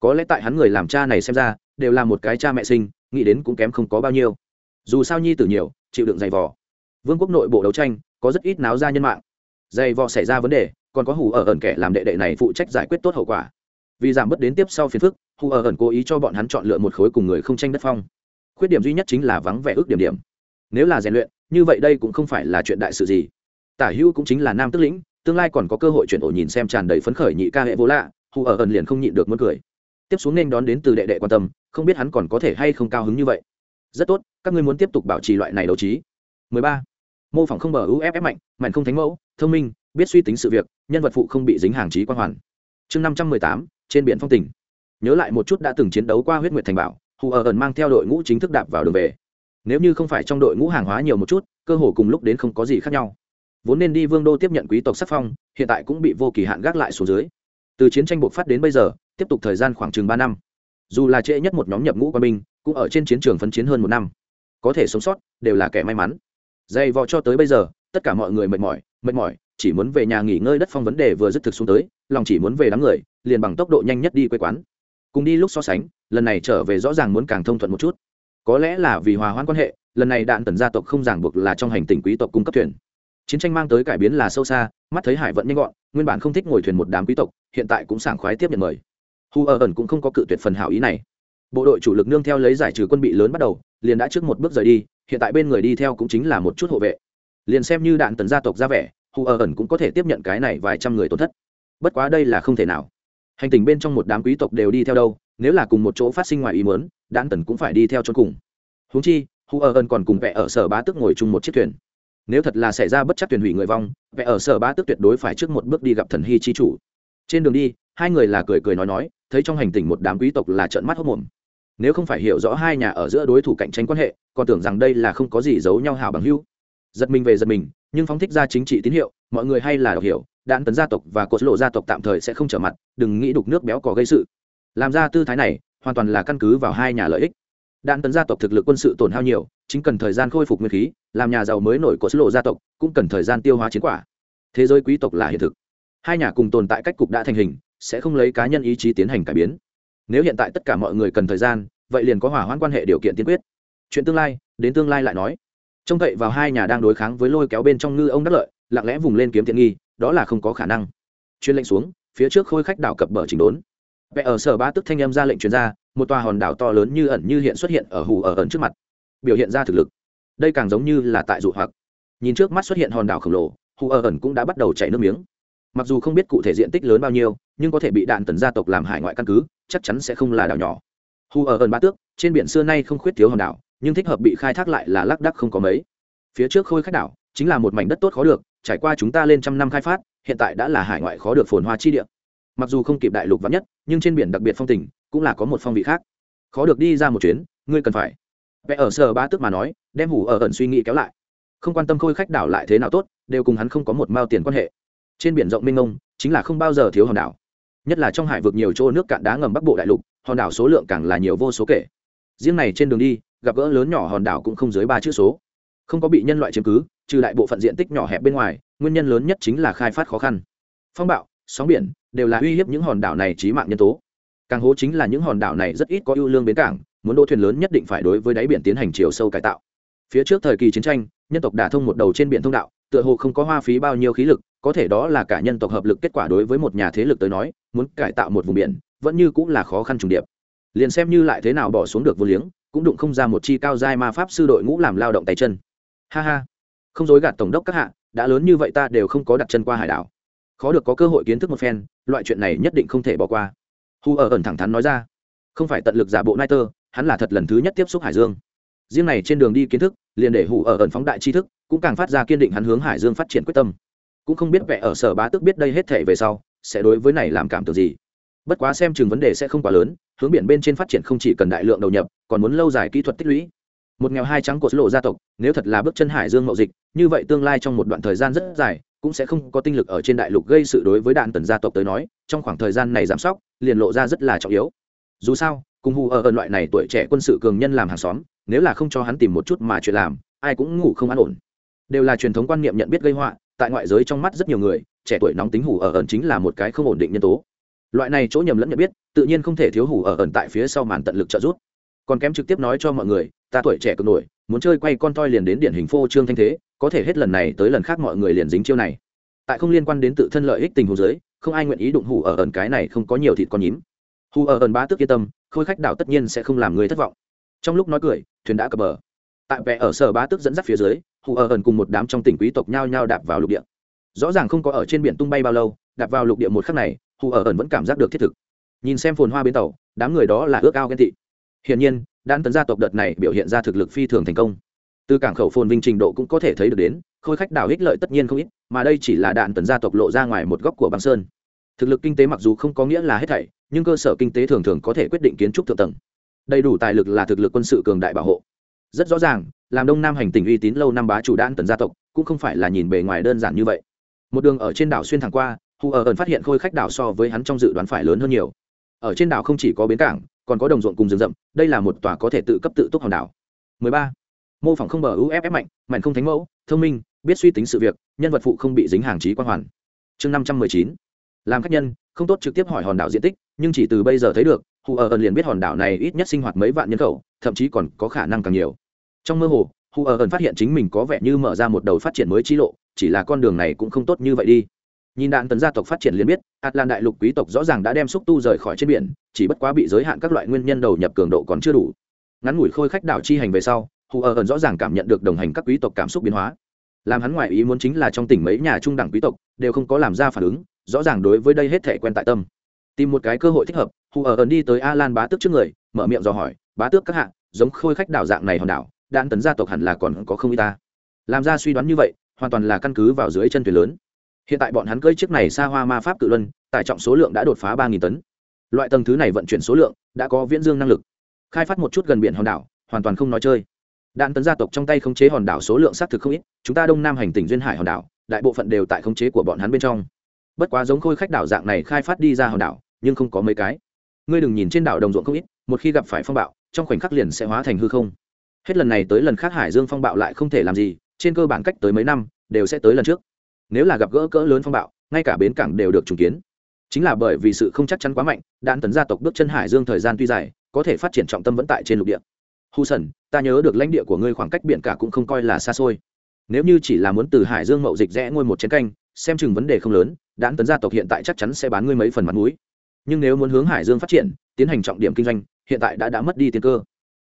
Có lẽ tại hắn người làm cha này xem ra, đều là một cái cha mẹ sinh, nghĩ đến cũng kém không có bao nhiêu. Dù sao nhi tử nhiều, chịu đựng dày vò. Vương quốc nội bộ đấu tranh, có rất ít náo ra nhân mạng. Dày vò xảy ra vấn đề, còn có hủ ở ẩn kẻ làm đệ đệ này phụ trách giải quyết tốt hậu quả vì giảm bớt đến tiếp sau phiền phức Hù ở ẩn cố ý cho bọn hắn chọn lựa một khối cùng người không tranh đất phong. Khuyết điểm duy nhất chính là vắng vẻ ước điểm điểm. Nếu là rèn luyện như vậy đây cũng không phải là chuyện đại sự gì. Tả hữu cũng chính là nam tức lĩnh tương lai còn có cơ hội chuyển ổ nhìn xem tràn đầy phấn khởi nhị ca hệ vô lạ hù ở ẩn liền không nhịn được muốn cười. Tiếp xuống nên đón đến từ đệ đệ quan tâm không biết hắn còn có thể hay không cao hứng như vậy. Rất tốt các ngươi muốn tiếp tục bảo trì loại này đấu trí. 13. mô phỏng không bờ uff mạnh mạnh không thánh mẫu thông minh biết suy tính sự việc nhân vật phụ không bị dính hàng trí quan hoàn. Chương 518, trên biển phong tỉnh nhớ lại một chút đã từng chiến đấu qua huyết nguyệt thành bảo, hù ở ẩn mang theo đội ngũ chính thức đạp vào đường về. Nếu như không phải trong đội ngũ hàng hóa nhiều một chút, cơ hồ cùng lúc đến không có gì khác nhau. Vốn nên đi vương đô tiếp nhận quý tộc sắc phong, hiện tại cũng bị vô kỳ hạn gác lại xuống dưới. Từ chiến tranh bộc phát đến bây giờ, tiếp tục thời gian khoảng chừng ba năm. Dù là trễ nhất một nhóm nhập ngũ quân binh, cũng ở trên chiến trường phấn chiến hơn một năm. Có thể sống sót, đều là kẻ may mắn. Dày vò cho tới bây giờ, tất cả mọi người mệt mỏi mệt mỏi, chỉ muốn về nhà nghỉ ngơi đất phong vấn đề vừa dứt thực xuống tới, lòng chỉ muốn về đám người liền bằng tốc độ nhanh nhất đi quê quán. Cùng đi lúc so sánh, lần này trở về rõ ràng muốn càng thông thuận một chút. Có lẽ là vì hòa hoãn quan hệ, lần này đạn tần gia tộc không ràng buộc là trong hành tình quý tộc cung cấp thuyền. Chiến tranh mang tới cải biến là sâu xa, mắt thấy hải vận nhanh gọn, nguyên bản không thích ngồi thuyền một đám quý tộc, hiện tại cũng sảng khoái tiếp nhận mời. Hu ở ẩn cũng không có cự tuyệt phần hảo ý này. Bộ đội chủ lực nương theo lấy giải trừ quân bị lớn bắt đầu, liền đã trước một bước rời đi, hiện tại bên người đi theo cũng chính là một chút hộ vệ. Liền xem như đạn tần gia tộc ra vẻ, hu ở ẩn cũng có thể tiếp nhận cái này vài trăm người tổn thất. Bất quá đây là không thể nào hành tình bên trong một đám quý tộc đều đi theo đâu, nếu là cùng một chỗ phát sinh ngoài ý muốn đan tần cũng phải đi theo cho cùng. Húng chi, hu ở ẩn còn cùng vẽ ở sở bá tức ngồi chung một chiếc thuyền. Nếu thật là xảy ra bất chắc thuyền hủy người vong, vẽ ở sở bá tức tuyệt đối phải trước một bước đi gặp thần hy chi chủ. Trên đường đi, hai người là cười cười nói nói, thấy trong hành tình một đám quý tộc là trợn mắt hốc mồm. Nếu không phải hiểu rõ hai nhà ở giữa đối thủ cạnh tranh quan hệ, còn tưởng rằng đây là không có gì giấu nhau hảo bằng hữu. Giật mình về giật mình, nhưng phóng thích ra chính trị tín hiệu, mọi người hay là đọc hiểu đạn tấn gia tộc và cột lộ gia tộc tạm thời sẽ không trở mặt, đừng nghĩ đục nước béo có gây sự. Làm ra tư thái này, hoàn toàn là căn cứ vào hai nhà lợi ích. Đạn tấn gia tộc thực lực quân sự tổn hao nhiều, chính cần thời gian khôi phục nguyên khí, làm nhà giàu mới nổi cột lộ gia tộc, cũng cần thời gian tiêu hóa chiến quả. Thế giới quý tộc là hiện thực. Hai nhà cùng tồn tại cách cục đã thành hình, sẽ không lấy cá nhân ý chí tiến hành cải biến. Nếu hiện tại tất cả mọi người cần thời gian, vậy liền có hỏa hoãn quan hệ điều kiện tiên quyết. Chuyện tương lai, đến tương lai lại nói. Trông cậy vào hai nhà đang đối kháng với lôi kéo bên trong ngư ông đắc lợi lặng lẽ vùng lên kiếm tiện nghi, đó là không có khả năng. Chuyên lệnh xuống, phía trước khôi khách đảo cập bờ chỉnh đốn. Vẽ ở sở ba tức thanh âm ra lệnh chuyên ra, một tòa hòn đảo to lớn như ẩn như hiện xuất hiện ở hù ở ẩn trước mặt. Biểu hiện ra thực lực. Đây càng giống như là tại dụ hoặc. Nhìn trước mắt xuất hiện hòn đảo khổng lồ, hù ở ẩn cũng đã bắt đầu chảy nước miếng. Mặc dù không biết cụ thể diện tích lớn bao nhiêu, nhưng có thể bị đạn tần gia tộc làm hải ngoại căn cứ, chắc chắn sẽ không là đảo nhỏ. Hù ở ẩn ba tước, trên biển xưa nay không khuyết thiếu hòn đảo, nhưng thích hợp bị khai thác lại là lác đắc không có mấy. Phía trước khôi khách đảo, chính là một mảnh đất tốt khó được trải qua chúng ta lên trăm năm khai phát, hiện tại đã là hải ngoại khó được phồn hoa chi địa. Mặc dù không kịp đại lục vắn nhất, nhưng trên biển đặc biệt phong tình, cũng là có một phong vị khác. Khó được đi ra một chuyến, ngươi cần phải. Vẽ ở sở ba tức mà nói, đem hủ ở ẩn suy nghĩ kéo lại. Không quan tâm khôi khách đảo lại thế nào tốt, đều cùng hắn không có một mao tiền quan hệ. Trên biển rộng mênh mông, chính là không bao giờ thiếu hòn đảo. Nhất là trong hải vực nhiều chỗ nước cạn đá ngầm bắc bộ đại lục, hòn đảo số lượng càng là nhiều vô số kể. Riêng này trên đường đi, gặp gỡ lớn nhỏ hòn đảo cũng không dưới ba chữ số. Không có bị nhân loại chiếm cứ trừ đại bộ phận diện tích nhỏ hẹp bên ngoài, nguyên nhân lớn nhất chính là khai phát khó khăn. Phong bạo, sóng biển đều là uy hiếp những hòn đảo này trí mạng nhân tố. Càng hố chính là những hòn đảo này rất ít có ưu lương bến cảng, muốn đỗ thuyền lớn nhất định phải đối với đáy biển tiến hành chiều sâu cải tạo. Phía trước thời kỳ chiến tranh, nhân tộc đả thông một đầu trên biển thông đạo, tựa hồ không có hoa phí bao nhiêu khí lực, có thể đó là cả nhân tộc hợp lực kết quả đối với một nhà thế lực tới nói, muốn cải tạo một vùng biển, vẫn như cũng là khó khăn trùng điệp. Liền xem như lại thế nào bỏ xuống được vô liếng, cũng đụng không ra một chi cao giai ma pháp sư đội ngũ làm lao động tay chân. Ha ha không dối gạt tổng đốc các hạ, đã lớn như vậy ta đều không có đặt chân qua hải đảo. Khó được có cơ hội kiến thức một phen, loại chuyện này nhất định không thể bỏ qua. Hu ở ẩn thẳng thắn nói ra. Không phải tận lực giả bộ nai tơ hắn là thật lần thứ nhất tiếp xúc hải dương. Riêng này trên đường đi kiến thức, liền để hủ ở ẩn phóng đại tri thức, cũng càng phát ra kiên định hắn hướng hải dương phát triển quyết tâm. Cũng không biết vẻ ở sở bá tức biết đây hết thể về sau, sẽ đối với này làm cảm tưởng gì. Bất quá xem chừng vấn đề sẽ không quá lớn, hướng biển bên trên phát triển không chỉ cần đại lượng đầu nhập, còn muốn lâu dài kỹ thuật tích lũy một nghèo hai trắng cột lộ gia tộc, nếu thật là bước chân hải dương mậu dịch, như vậy tương lai trong một đoạn thời gian rất dài, cũng sẽ không có tinh lực ở trên đại lục gây sự đối với đạn tần gia tộc tới nói, trong khoảng thời gian này giảm sóc, liền lộ ra rất là trọng yếu. Dù sao, cùng hù ở ơn loại này tuổi trẻ quân sự cường nhân làm hàng xóm, nếu là không cho hắn tìm một chút mà chuyện làm, ai cũng ngủ không an ổn. Đều là truyền thống quan niệm nhận biết gây họa, tại ngoại giới trong mắt rất nhiều người, trẻ tuổi nóng tính hủ ở ẩn chính là một cái không ổn định nhân tố. Loại này chỗ nhầm lẫn nhận biết, tự nhiên không thể thiếu hủ ở ẩn tại phía sau màn tận lực trợ giúp. Còn kém trực tiếp nói cho mọi người ta tuổi trẻ cực nổi, muốn chơi quay con toi liền đến điển hình phô trương thanh thế, có thể hết lần này tới lần khác mọi người liền dính chiêu này. Tại không liên quan đến tự thân lợi ích tình hồ giới không ai nguyện ý đụng hủ ở ẩn cái này không có nhiều thịt con nhím. Hủ ở ẩn ba tức yên tâm, khôi khách đảo tất nhiên sẽ không làm người thất vọng. Trong lúc nói cười, thuyền đã cập bờ. Tại vẻ ở sở bá tức dẫn dắt phía dưới, hủ ở ẩn cùng một đám trong tỉnh quý tộc nhao nhao đạp vào lục địa. Rõ ràng không có ở trên biển tung bay bao lâu, đạp vào lục địa một khắc này, hủ ở ẩn vẫn cảm giác được thiết thực. Nhìn xem phồn hoa bến tàu, đám người đó là ước ao ghen tị. Hiển nhiên đan tấn gia tộc đợt này biểu hiện ra thực lực phi thường thành công. Từ cảng khẩu phồn vinh trình độ cũng có thể thấy được đến, khôi khách đảo ích lợi tất nhiên không ít, mà đây chỉ là đạn tấn gia tộc lộ ra ngoài một góc của băng sơn. Thực lực kinh tế mặc dù không có nghĩa là hết thảy, nhưng cơ sở kinh tế thường thường có thể quyết định kiến trúc thượng tầng. Đầy đủ tài lực là thực lực quân sự cường đại bảo hộ. Rất rõ ràng, làm đông nam hành tình uy tín lâu năm bá chủ đan tần gia tộc, cũng không phải là nhìn bề ngoài đơn giản như vậy. Một đường ở trên đảo xuyên thẳng qua, hù ở ẩn phát hiện khôi khách đảo so với hắn trong dự đoán phải lớn hơn nhiều. Ở trên đảo không chỉ có bến cảng còn có đồng ruộng cùng rừng rậm, đây là một tòa có thể tự cấp tự túc hòn đảo 13. mô phỏng không bờ uff mạnh mạnh không thánh mẫu, thông minh, biết suy tính sự việc, nhân vật phụ không bị dính hàng trí quan hoàn chương 519. làm khách nhân, không tốt trực tiếp hỏi hòn đảo diện tích, nhưng chỉ từ bây giờ thấy được, hù ở ẩn liền biết hòn đảo này ít nhất sinh hoạt mấy vạn nhân khẩu, thậm chí còn có khả năng càng nhiều trong mơ hồ, hù ở ẩn phát hiện chính mình có vẻ như mở ra một đầu phát triển mới chi lộ, chỉ là con đường này cũng không tốt như vậy đi nhìn đạn tấn gia tộc phát triển liền biết atlan đại lục quý tộc rõ ràng đã đem xúc tu rời khỏi trên biển, chỉ bất quá bị giới hạn các loại nguyên nhân đầu nhập cường độ còn chưa đủ. Ngắn ngủi khôi khách đảo chi hành về sau, hù ở ẩn rõ ràng cảm nhận được đồng hành các quý tộc cảm xúc biến hóa. Làm hắn ngoại ý muốn chính là trong tỉnh mấy nhà trung đẳng quý tộc đều không có làm ra phản ứng, rõ ràng đối với đây hết thể quen tại tâm. Tìm một cái cơ hội thích hợp, hù ở ẩn đi tới a lan bá tước trước người, mở miệng dò hỏi, bá tước các hạng giống khôi khách đảo dạng này hòn đảo, đạn tấn gia tộc hẳn là còn có không y ta? Làm ra suy đoán như vậy, hoàn toàn là căn cứ vào dưới chân thuyền lớn hiện tại bọn hắn cưỡi chiếc này xa hoa ma pháp cự luân, tải trọng số lượng đã đột phá ba tấn. Loại tầng thứ này vận chuyển số lượng đã có viễn dương năng lực. Khai phát một chút gần biển hòn đảo, hoàn toàn không nói chơi. Đạn tấn gia tộc trong tay khống chế hòn đảo số lượng xác thực không ít, chúng ta đông nam hành tỉnh duyên hải hòn đảo, đại bộ phận đều tại khống chế của bọn hắn bên trong. Bất quá giống khôi khách đảo dạng này khai phát đi ra hòn đảo, nhưng không có mấy cái. Ngươi đừng nhìn trên đảo đồng ruộng không ít, một khi gặp phải phong bạo, trong khoảnh khắc liền sẽ hóa thành hư không. Hết lần này tới lần khác hải dương phong bạo lại không thể làm gì, trên cơ bản cách tới mấy năm, đều sẽ tới lần trước nếu là gặp gỡ cỡ lớn phong bạo, ngay cả bến cảng đều được trùng kiến. Chính là bởi vì sự không chắc chắn quá mạnh, đạn tấn gia tộc bước chân hải dương thời gian tuy dài, có thể phát triển trọng tâm vẫn tại trên lục địa. Hu sần, ta nhớ được lãnh địa của ngươi khoảng cách biển cả cũng không coi là xa xôi. Nếu như chỉ là muốn từ hải dương mậu dịch rẽ ngôi một chiến canh, xem chừng vấn đề không lớn, đạn tấn gia tộc hiện tại chắc chắn sẽ bán ngươi mấy phần mặt mũi. Nhưng nếu muốn hướng hải dương phát triển, tiến hành trọng điểm kinh doanh, hiện tại đã đã mất đi tiền cơ.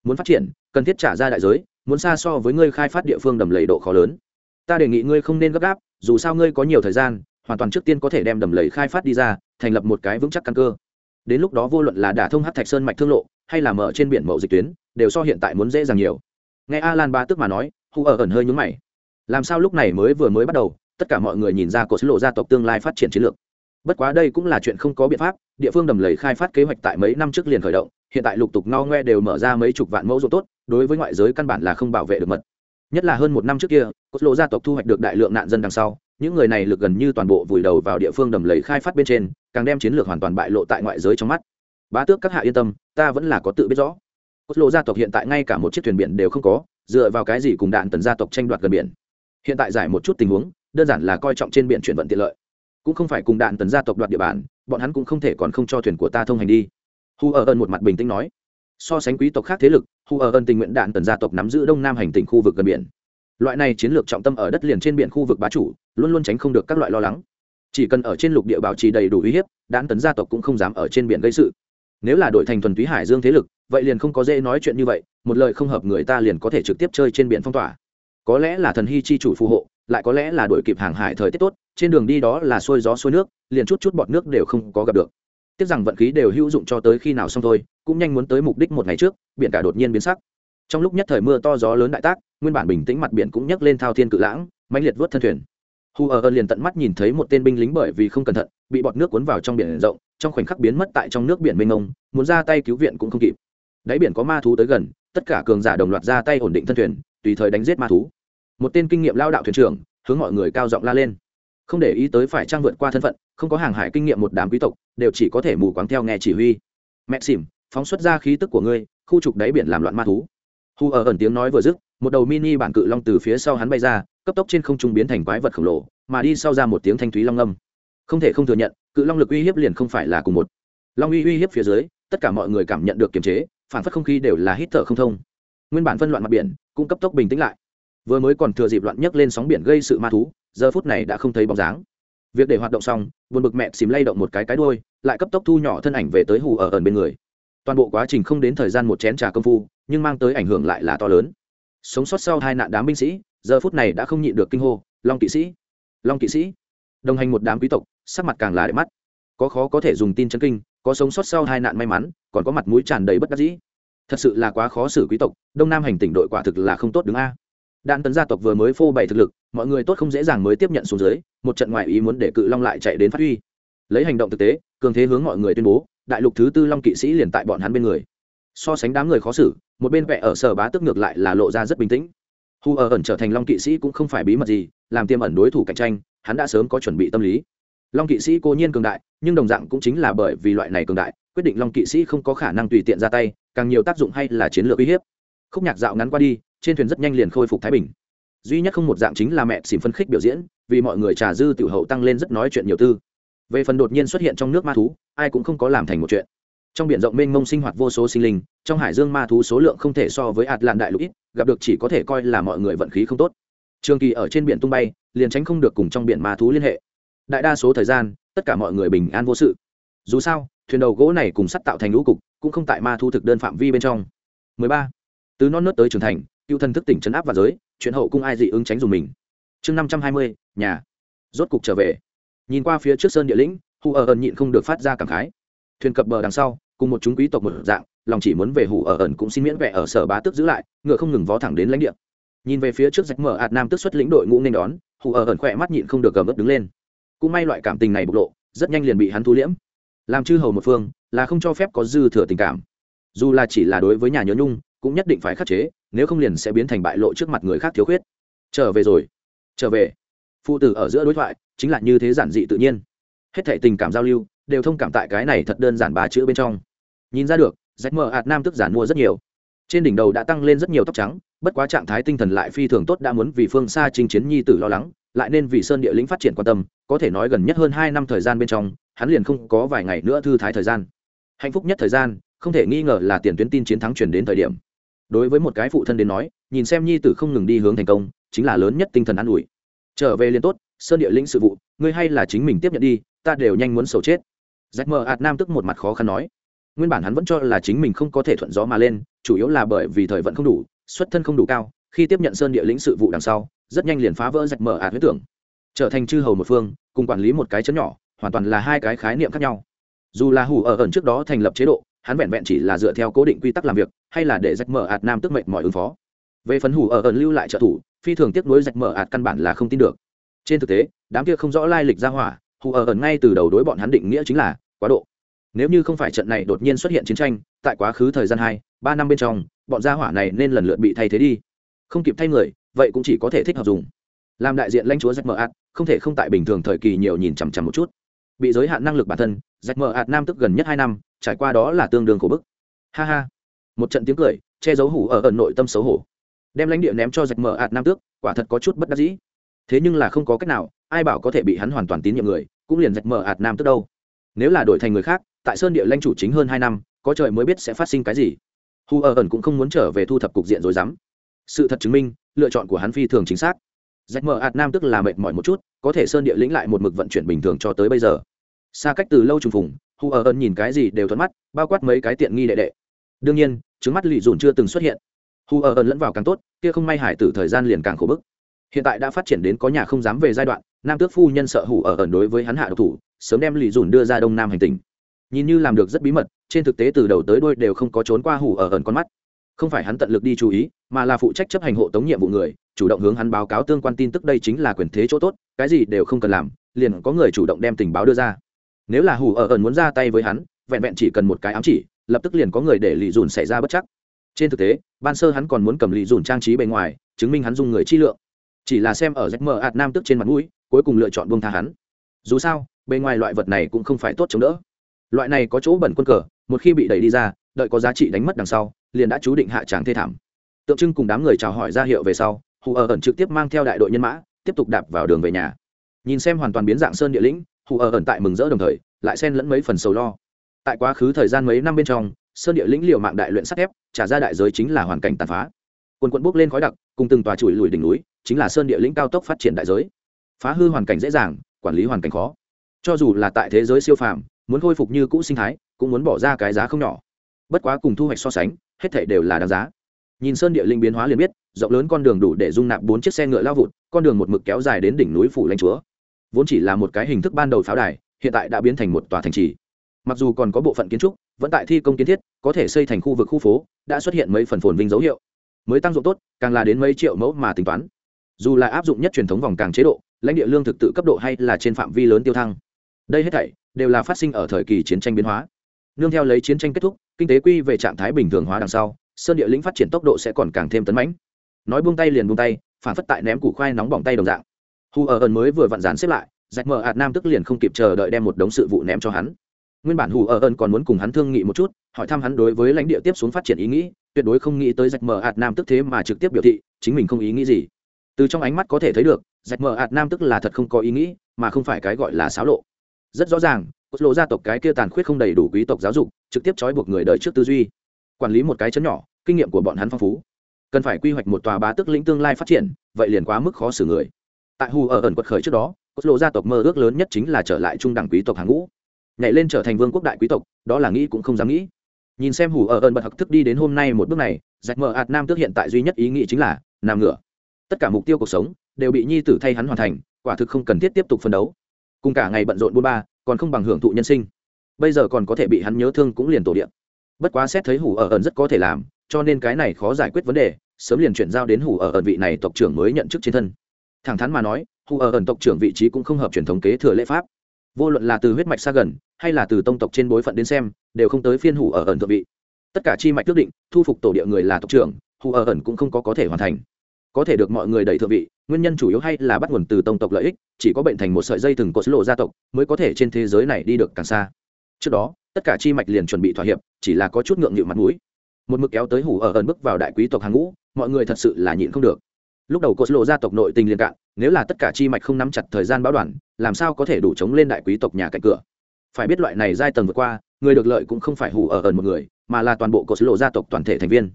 Muốn phát triển, cần thiết trả ra đại giới, muốn xa so với ngươi khai phát địa phương đầm lầy độ khó lớn ta đề nghị ngươi không nên gấp gáp, dù sao ngươi có nhiều thời gian, hoàn toàn trước tiên có thể đem đầm lầy khai phát đi ra, thành lập một cái vững chắc căn cơ. Đến lúc đó vô luận là đả thông hát thạch sơn mạch thương lộ, hay là mở trên biển mậu dịch tuyến, đều so hiện tại muốn dễ dàng nhiều. Nghe a lan ba tức mà nói, hu ở ẩn hơi nhúng mày. Làm sao lúc này mới vừa mới bắt đầu, tất cả mọi người nhìn ra cổ xứ lộ gia tộc tương lai phát triển chiến lược. Bất quá đây cũng là chuyện không có biện pháp, địa phương đầm lầy khai phát kế hoạch tại mấy năm trước liền khởi động, hiện tại lục tục no ngoe đều mở ra mấy chục vạn mẫu ruộng tốt, đối với ngoại giới căn bản là không bảo vệ được mật nhất là hơn một năm trước kia cốt lộ gia tộc thu hoạch được đại lượng nạn dân đằng sau, những người này lực gần như toàn bộ vùi đầu vào địa phương đầm lầy khai phát bên trên, càng đem chiến lược hoàn toàn bại lộ tại ngoại giới trong mắt. Bá tước các hạ yên tâm, ta vẫn là có tự biết rõ. Cốt lộ gia tộc hiện tại ngay cả một chiếc thuyền biển đều không có, dựa vào cái gì cùng đạn tần gia tộc tranh đoạt gần biển. Hiện tại giải một chút tình huống, đơn giản là coi trọng trên biển chuyển vận tiện lợi. Cũng không phải cùng đạn tần gia tộc đoạt địa bàn, bọn hắn cũng không thể còn không cho thuyền của ta thông hành đi. Hu ở ơn một mặt bình tĩnh nói so sánh quý tộc khác thế lực, hu ở ân tình nguyện đạn tần gia tộc nắm giữ đông nam hành tình khu vực gần biển. Loại này chiến lược trọng tâm ở đất liền trên biển khu vực bá chủ, luôn luôn tránh không được các loại lo lắng. Chỉ cần ở trên lục địa bảo trì đầy đủ uy hiếp, đạn tấn gia tộc cũng không dám ở trên biển gây sự. Nếu là đội thành thuần túy hải dương thế lực, vậy liền không có dễ nói chuyện như vậy, một lời không hợp người ta liền có thể trực tiếp chơi trên biển phong tỏa. Có lẽ là thần hy chi chủ phù hộ, lại có lẽ là đội kịp hàng hải thời tiết tốt, trên đường đi đó là xuôi gió xuôi nước, liền chút chút bọt nước đều không có gặp được tiếc rằng vận khí đều hữu dụng cho tới khi nào xong thôi, cũng nhanh muốn tới mục đích một ngày trước, biển cả đột nhiên biến sắc. Trong lúc nhất thời mưa to gió lớn đại tác, nguyên bản bình tĩnh mặt biển cũng nhấc lên thao thiên cự lãng, mãnh liệt vớt thân thuyền. Hu ở liền tận mắt nhìn thấy một tên binh lính bởi vì không cẩn thận, bị bọt nước cuốn vào trong biển rộng, trong khoảnh khắc biến mất tại trong nước biển mênh mông, muốn ra tay cứu viện cũng không kịp. Đáy biển có ma thú tới gần, tất cả cường giả đồng loạt ra tay ổn định thân thuyền, tùy thời đánh giết ma thú. Một tên kinh nghiệm lao đạo thuyền trưởng, hướng mọi người cao giọng la lên. Không để ý tới phải trang vượt qua thân phận không có hàng hải kinh nghiệm một đám quý tộc, đều chỉ có thể mù quáng theo nghe chỉ huy. Mẹ xỉm, phóng xuất ra khí tức của ngươi, khu trục đáy biển làm loạn ma thú. Hu ở ẩn tiếng nói vừa dứt, một đầu mini bản cự long từ phía sau hắn bay ra, cấp tốc trên không trung biến thành quái vật khổng lồ, mà đi sau ra một tiếng thanh thúy long âm không thể không thừa nhận, cự long lực uy hiếp liền không phải là cùng một. Long uy uy hiếp phía dưới, tất cả mọi người cảm nhận được kiềm chế, phản phất không khí đều là hít thở không thông. Nguyên bản phân loạn mặt biển, cũng cấp tốc bình tĩnh lại. Vừa mới còn thừa dịp loạn nhấc lên sóng biển gây sự ma thú, giờ phút này đã không thấy bóng dáng việc để hoạt động xong, buồn bực mẹ xìm lay động một cái cái đôi lại cấp tốc thu nhỏ thân ảnh về tới hù ở ẩn bên người. Toàn bộ quá trình không đến thời gian một chén trà công phu, nhưng mang tới ảnh hưởng lại là to lớn. Sống sót sau hai nạn đám binh sĩ, giờ phút này đã không nhịn được kinh hô, long kỵ sĩ! Long kỵ sĩ! Đồng hành một đám quý tộc, sắc mặt càng là đẹp mắt có khó có thể dùng tin chân kinh, có sống sót sau hai nạn may mắn, còn có mặt mũi tràn đầy bất đắc dĩ. Thật sự là quá khó xử quý tộc, đông nam hành tỉnh đội quả thực là không tốt đứng a đạn tấn gia tộc vừa mới phô bày thực lực, mọi người tốt không dễ dàng mới tiếp nhận xuống dưới, một trận ngoại ý muốn để cự long lại chạy đến phát huy. Lấy hành động thực tế, cường thế hướng mọi người tuyên bố, đại lục thứ tư long kỵ sĩ liền tại bọn hắn bên người. So sánh đám người khó xử, một bên vẽ ở sở bá tức ngược lại là lộ ra rất bình tĩnh. Hu ở ẩn trở thành long kỵ sĩ cũng không phải bí mật gì, làm tiêm ẩn đối thủ cạnh tranh, hắn đã sớm có chuẩn bị tâm lý. Long kỵ sĩ cố nhiên cường đại, nhưng đồng dạng cũng chính là bởi vì loại này cường đại, quyết định long kỵ sĩ không có khả năng tùy tiện ra tay, càng nhiều tác dụng hay là chiến lược uy hiếp. Khúc nhạc dạo ngắn qua đi trên thuyền rất nhanh liền khôi phục thái bình. Duy nhất không một dạng chính là mẹ xỉm phân khích biểu diễn, vì mọi người trà dư tiểu hậu tăng lên rất nói chuyện nhiều tư. Về phần đột nhiên xuất hiện trong nước ma thú, ai cũng không có làm thành một chuyện. Trong biển rộng mênh mông sinh hoạt vô số sinh linh, trong hải dương ma thú số lượng không thể so với ạt lạn đại lục ít, gặp được chỉ có thể coi là mọi người vận khí không tốt. Trường kỳ ở trên biển tung bay, liền tránh không được cùng trong biển ma thú liên hệ. Đại đa số thời gian, tất cả mọi người bình an vô sự. Dù sao, thuyền đầu gỗ này cùng sắt tạo thành lũ cục, cũng không tại ma thú thực đơn phạm vi bên trong. 13. từ non nớt tới trưởng thành cựu thần thức tỉnh chấn áp và giới chuyện hậu cung ai dị ứng tránh dùng mình. Chương 520, nhà. Rốt cục trở về. Nhìn qua phía trước sơn địa lĩnh hù ở ẩn nhịn không được phát ra cảm khái. Thuyền cập bờ đằng sau cùng một chúng quý tộc một dạng lòng chỉ muốn về hủ ở ẩn cũng xin miễn vẽ ở sở bá tước giữ lại ngựa không ngừng vó thẳng đến lãnh địa. Nhìn về phía trước rạch mở ạt nam tức xuất lĩnh đội ngũ nên đón hủ ở ẩn khỏe mắt nhịn không được gầm ớt đứng lên. Cũng may loại cảm tình này bộc lộ rất nhanh liền bị hắn thu liễm. Làm chư hầu một phương là không cho phép có dư thừa tình cảm. Dù là chỉ là đối với nhà nhớ nhung cũng nhất định phải khắc chế, nếu không liền sẽ biến thành bại lộ trước mặt người khác thiếu khuyết. Trở về rồi. Trở về. Phụ tử ở giữa đối thoại, chính là như thế giản dị tự nhiên. Hết thể tình cảm giao lưu, đều thông cảm tại cái này thật đơn giản ba chữ bên trong. Nhìn ra được, rách mờ hạt nam tức giản mua rất nhiều. Trên đỉnh đầu đã tăng lên rất nhiều tóc trắng, bất quá trạng thái tinh thần lại phi thường tốt, đã muốn vì phương xa chinh chiến nhi tử lo lắng, lại nên vì sơn địa lĩnh phát triển quan tâm, có thể nói gần nhất hơn hai năm thời gian bên trong, hắn liền không có vài ngày nữa thư thái thời gian. Hạnh phúc nhất thời gian, không thể nghi ngờ là tiền tuyến tin chiến thắng chuyển đến thời điểm đối với một cái phụ thân đến nói, nhìn xem nhi tử không ngừng đi hướng thành công, chính là lớn nhất tinh thần an ủi. Trở về liền tốt, sơn địa lĩnh sự vụ, ngươi hay là chính mình tiếp nhận đi, ta đều nhanh muốn sầu chết. Rách mờ ạt nam tức một mặt khó khăn nói. Nguyên bản hắn vẫn cho là chính mình không có thể thuận gió mà lên, chủ yếu là bởi vì thời vận không đủ, xuất thân không đủ cao, khi tiếp nhận sơn địa lĩnh sự vụ đằng sau, rất nhanh liền phá vỡ rạch mở ạt huyết tưởng. Trở thành chư hầu một phương, cùng quản lý một cái chấn nhỏ, hoàn toàn là hai cái khái niệm khác nhau. Dù là hủ ở ẩn trước đó thành lập chế độ hắn vẹn vẹn chỉ là dựa theo cố định quy tắc làm việc, hay là để rạch mở ạt nam tức mệnh mọi ứng phó. Về phần hủ ở ẩn lưu lại trợ thủ, phi thường tiếp nối rạch mở ạt căn bản là không tin được. Trên thực tế, đám kia không rõ lai lịch ra hỏa, hủ ở ẩn ngay từ đầu đối bọn hắn định nghĩa chính là quá độ. Nếu như không phải trận này đột nhiên xuất hiện chiến tranh, tại quá khứ thời gian hai, ba năm bên trong, bọn gia hỏa này nên lần lượt bị thay thế đi. Không kịp thay người, vậy cũng chỉ có thể thích hợp dùng. Làm đại diện lãnh chúa rách mở ạt, không thể không tại bình thường thời kỳ nhiều nhìn chằm chằm một chút. Bị giới hạn năng lực bản thân rách mở ạt nam tức gần nhất hai năm trải qua đó là tương đương khổ bức. Ha ha. Một trận tiếng cười, che giấu hủ ở ẩn nội tâm xấu hổ. Đem lãnh địa ném cho rạch mở ạt nam tước, quả thật có chút bất đắc dĩ. Thế nhưng là không có cách nào, ai bảo có thể bị hắn hoàn toàn tín nhiệm người, cũng liền rạch mở ạt nam tước đâu. Nếu là đổi thành người khác, tại sơn địa lãnh chủ chính hơn hai năm, có trời mới biết sẽ phát sinh cái gì. Hù ở ẩn cũng không muốn trở về thu thập cục diện rồi dám. Sự thật chứng minh, lựa chọn của hắn phi thường chính xác. Rạch mở ạt nam tức là mệt mỏi một chút, có thể sơn địa lĩnh lại một mực vận chuyển bình thường cho tới bây giờ. Xa cách từ lâu trùng phùng hù ở ẩn nhìn cái gì đều thuận mắt, bao quát mấy cái tiện nghi đệ đệ. Đương nhiên, trứng mắt lì dùn chưa từng xuất hiện. Hù ở ẩn lẫn vào càng tốt, kia không may hải tử thời gian liền càng khổ bức. Hiện tại đã phát triển đến có nhà không dám về giai đoạn, nam tước phu nhân sợ hủ ở ẩn đối với hắn hạ độc thủ, sớm đem lì dùn đưa ra đông nam hành tình nhìn như làm được rất bí mật, trên thực tế từ đầu tới đôi đều không có trốn qua hủ ở ẩn con mắt. Không phải hắn tận lực đi chú ý, mà là phụ trách chấp hành hộ tống nhiệm vụ người, chủ động hướng hắn báo cáo tương quan tin tức đây chính là quyền thế chỗ tốt, cái gì đều không cần làm, liền có người chủ động đem tình báo đưa ra nếu là hủ ở ẩn muốn ra tay với hắn, vẹn vẹn chỉ cần một cái ám chỉ, lập tức liền có người để lì dùn xảy ra bất chắc. Trên thực tế, ban sơ hắn còn muốn cầm lì dùn trang trí bề ngoài, chứng minh hắn dùng người chi lượng. Chỉ là xem ở rách mờ ạt nam tức trên mặt mũi, cuối cùng lựa chọn buông tha hắn. Dù sao, bề ngoài loại vật này cũng không phải tốt chống đỡ. Loại này có chỗ bẩn quân cờ, một khi bị đẩy đi ra, đợi có giá trị đánh mất đằng sau, liền đã chú định hạ tràng thê thảm. Tượng trưng cùng đám người chào hỏi ra hiệu về sau, hù ở ẩn trực tiếp mang theo đại đội nhân mã, tiếp tục đạp vào đường về nhà. Nhìn xem hoàn toàn biến dạng sơn địa lĩnh hù ở ẩn tại mừng rỡ đồng thời, lại xen lẫn mấy phần sầu lo. Tại quá khứ thời gian mấy năm bên trong, sơn địa lĩnh liều mạng đại luyện sắt thép, trả ra đại giới chính là hoàn cảnh tàn phá. Quần quận bốc lên khói đặc, cùng từng tòa chùi lùi đỉnh núi, chính là sơn địa lĩnh cao tốc phát triển đại giới. Phá hư hoàn cảnh dễ dàng, quản lý hoàn cảnh khó. Cho dù là tại thế giới siêu phàm, muốn khôi phục như cũ sinh thái, cũng muốn bỏ ra cái giá không nhỏ. Bất quá cùng thu hoạch so sánh, hết thảy đều là đáng giá. Nhìn sơn địa linh biến hóa liền biết, rộng lớn con đường đủ để dung nạp bốn chiếc xe ngựa lao vụt, con đường một mực kéo dài đến đỉnh núi phủ lanh chúa vốn chỉ là một cái hình thức ban đầu pháo đài, hiện tại đã biến thành một tòa thành trì. Mặc dù còn có bộ phận kiến trúc, vẫn tại thi công kiến thiết, có thể xây thành khu vực khu phố, đã xuất hiện mấy phần phồn vinh dấu hiệu. Mới tăng dụng tốt, càng là đến mấy triệu mẫu mà tính toán. Dù là áp dụng nhất truyền thống vòng càng chế độ, lãnh địa lương thực tự cấp độ hay là trên phạm vi lớn tiêu thăng, đây hết thảy đều là phát sinh ở thời kỳ chiến tranh biến hóa. Nương theo lấy chiến tranh kết thúc, kinh tế quy về trạng thái bình thường hóa đằng sau, sơn địa lĩnh phát triển tốc độ sẽ còn càng thêm tấn mãnh. Nói buông tay liền buông tay, phản phất tại ném củ khoai nóng bỏng tay đồng dạng. Hù ở ẩn mới vừa vặn dán xếp lại rạch mờ ạt nam tức liền không kịp chờ đợi đem một đống sự vụ ném cho hắn. Nguyên bản hù ở ẩn còn muốn cùng hắn thương nghị một chút, hỏi thăm hắn đối với lãnh địa tiếp xuống phát triển ý nghĩ, tuyệt đối không nghĩ tới rạch mờ ạt nam tức thế mà trực tiếp biểu thị, chính mình không ý nghĩ gì. Từ trong ánh mắt có thể thấy được rạch mờ ạt nam tức là thật không có ý nghĩ, mà không phải cái gọi là xáo lộ. Rất rõ ràng, cốt lộ gia tộc cái kia tàn khuyết không đầy đủ quý tộc giáo dục, trực tiếp trói buộc người đời trước tư duy, quản lý một cái chấn nhỏ, kinh nghiệm của bọn hắn phong phú. Cần phải quy hoạch một tòa bá tức lĩnh tương lai phát triển, vậy liền quá mức khó xử người tại hù ở ẩn quật khởi trước đó cốt lộ gia tộc mơ ước lớn nhất chính là trở lại trung đẳng quý tộc hàng ngũ. Nhảy lên trở thành vương quốc đại quý tộc, đó là nghĩ cũng không dám nghĩ. Nhìn xem hù ở ẩn bật hặc thức đi đến hôm nay một bước này, dạch mờ ạt nam tước hiện tại duy nhất ý nghĩ chính là nam ngửa. Tất cả mục tiêu cuộc sống đều bị nhi tử thay hắn hoàn thành, quả thực không cần thiết tiếp tục phân đấu. Cùng cả ngày bận rộn buôn ba, còn không bằng hưởng thụ nhân sinh. Bây giờ còn có thể bị hắn nhớ thương cũng liền tổ điện. Bất quá xét thấy hủ ở ẩn rất có thể làm, cho nên cái này khó giải quyết vấn đề, sớm liền chuyển giao đến hủ ở ẩn vị này tộc trưởng mới nhận chức trên thân thẳng thắn mà nói hủ ở ẩn tộc trưởng vị trí cũng không hợp truyền thống kế thừa lễ pháp. Vô luận là từ huyết mạch xa gần, hay là từ tông tộc trên bối phận đến xem, đều không tới phiên hủ ở ẩn thượng vị. Tất cả chi mạch quyết định, thu phục tổ địa người là tộc trưởng hủ ở ẩn cũng không có có thể hoàn thành. Có thể được mọi người đẩy thượng vị, nguyên nhân chủ yếu hay là bắt nguồn từ tông tộc lợi ích, chỉ có bệnh thành một sợi dây từng cột lộ gia tộc mới có thể trên thế giới này đi được càng xa. Trước đó, tất cả chi mạch liền chuẩn bị thỏa hiệp, chỉ là có chút ngượng nghịu mặt mũi. Một mực kéo tới hủ ở ẩn bước vào đại quý tộc hàng ngũ, mọi người thật sự là nhịn không được lúc đầu cột lộ gia tộc nội tình liên cạn, nếu là tất cả chi mạch không nắm chặt thời gian báo đoàn, làm sao có thể đủ chống lên đại quý tộc nhà cạnh cửa? Phải biết loại này giai tầng vượt qua, người được lợi cũng không phải hủ ở ẩn một người, mà là toàn bộ cột lộ gia tộc toàn thể thành viên.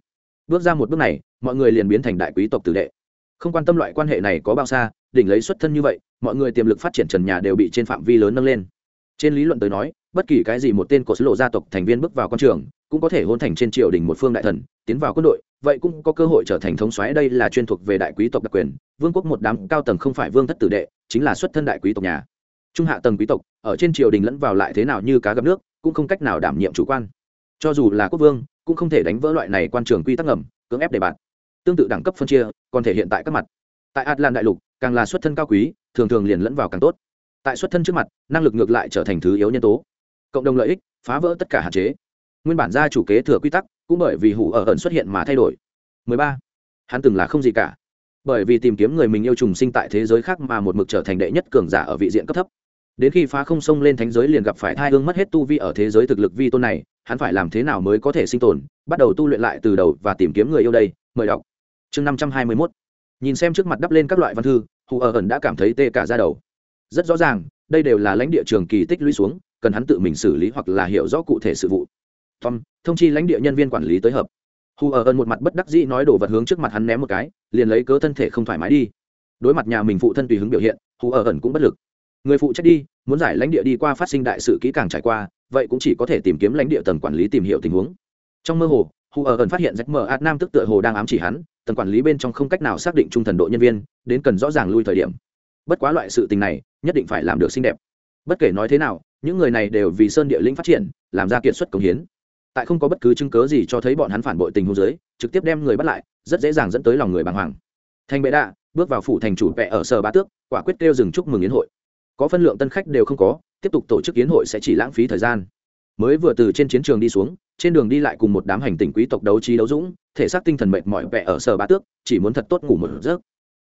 Bước ra một bước này, mọi người liền biến thành đại quý tộc tử đệ. Không quan tâm loại quan hệ này có bao xa, đỉnh lấy xuất thân như vậy, mọi người tiềm lực phát triển trần nhà đều bị trên phạm vi lớn nâng lên. Trên lý luận tới nói, bất kỳ cái gì một tên cột lộ gia tộc thành viên bước vào con trường cũng có thể hôn thành trên triều đình một phương đại thần, tiến vào quân đội, vậy cũng có cơ hội trở thành thống soái đây là chuyên thuộc về đại quý tộc đặc quyền, vương quốc một đám cao tầng không phải vương thất tử đệ, chính là xuất thân đại quý tộc nhà. Trung hạ tầng quý tộc, ở trên triều đình lẫn vào lại thế nào như cá gặp nước, cũng không cách nào đảm nhiệm chủ quan. Cho dù là quốc vương, cũng không thể đánh vỡ loại này quan trường quy tắc ngầm, cưỡng ép đề bạt. Tương tự đẳng cấp phân chia, còn thể hiện tại các mặt. Tại atlan đại lục, càng là xuất thân cao quý, thường thường liền lẫn vào càng tốt. Tại xuất thân trước mặt, năng lực ngược lại trở thành thứ yếu nhân tố. Cộng đồng lợi ích, phá vỡ tất cả hạn chế nguyên bản gia chủ kế thừa quy tắc, cũng bởi vì hủ ở ẩn xuất hiện mà thay đổi. 13. hắn từng là không gì cả. Bởi vì tìm kiếm người mình yêu trùng sinh tại thế giới khác mà một mực trở thành đệ nhất cường giả ở vị diện cấp thấp. Đến khi phá không sông lên thánh giới liền gặp phải thai hương mất hết tu vi ở thế giới thực lực vi tôn này, hắn phải làm thế nào mới có thể sinh tồn, bắt đầu tu luyện lại từ đầu và tìm kiếm người yêu đây, mời đọc. Chương năm trăm hai mươi mốt. Nhìn xem trước mặt đắp lên các loại văn thư hù ở ẩn đã cảm thấy tê cả ra đầu. Rất rõ ràng, đây đều là lãnh địa trường kỳ tích lũy xuống, cần hắn tự mình xử lý hoặc là hiểu rõ cụ thể sự vụ tom, thông chi lãnh địa nhân viên quản lý tới hợp. Hù ở ơn một mặt bất đắc dĩ nói đồ vật hướng trước mặt hắn ném một cái, liền lấy cớ thân thể không thoải mái đi. Đối mặt nhà mình phụ thân tùy hứng biểu hiện hù ở ẩn cũng bất lực. Người phụ trách đi, muốn giải lãnh địa đi qua phát sinh đại sự kỹ càng trải qua, vậy cũng chỉ có thể tìm kiếm lãnh địa tầng quản lý tìm hiểu tình huống. Trong mơ hồ hù ở ẩn phát hiện rách mờ ạt nam tức tựa hồ đang ám chỉ hắn, tầng quản lý bên trong không cách nào xác định trung thần độ nhân viên, đến cần rõ ràng lui thời điểm. Bất quá loại sự tình này, nhất định phải làm được xinh đẹp. Bất kể nói thế nào, những người này đều vì sơn địa lĩnh phát triển, làm ra kiệt xuất công hiến tại không có bất cứ chứng cớ gì cho thấy bọn hắn phản bội tình hôn giới trực tiếp đem người bắt lại, rất dễ dàng dẫn tới lòng người bàng hoàng. Thành bệ đạ, bước vào phủ thành chủ vẽ ở sở bá tước, quả quyết kêu dừng chúc mừng yến hội. Có phân lượng tân khách đều không có, tiếp tục tổ chức yến hội sẽ chỉ lãng phí thời gian. Mới vừa từ trên chiến trường đi xuống, trên đường đi lại cùng một đám hành tình quý tộc đấu trí đấu dũng, thể xác tinh thần mệt mỏi vẽ ở sở bá tước, chỉ muốn thật tốt ngủ một giấc.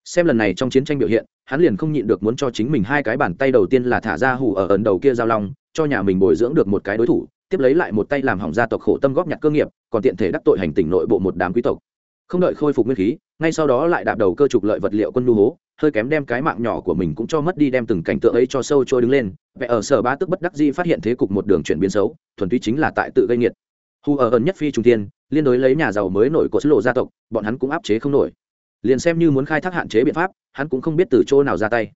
Xem lần này trong chiến tranh biểu hiện, hắn liền không nhịn được muốn cho chính mình hai cái bàn tay đầu tiên là thả ra hủ ở ẩn đầu kia giao long, cho nhà mình bồi dưỡng được một cái đối thủ tiếp lấy lại một tay làm hỏng gia tộc khổ tâm góp nhặt cơ nghiệp, còn tiện thể đắc tội hành tỉnh nội bộ một đám quý tộc. Không đợi khôi phục nguyên khí, ngay sau đó lại đạp đầu cơ trục lợi vật liệu quân nhu hố, hơi kém đem cái mạng nhỏ của mình cũng cho mất đi đem từng cảnh tượng ấy cho sâu trôi đứng lên vẽ ở sở ba tức bất đắc dĩ phát hiện thế cục một đường chuyển biến xấu, thuần túy chính là tại tự gây nghiệt. Hù ở ẩn nhất phi trung tiên liên đối lấy nhà giàu mới nổi của sứ lộ gia tộc, bọn hắn cũng áp chế không nổi. Liền xem như muốn khai thác hạn chế biện pháp, hắn cũng không biết từ chỗ nào ra tay.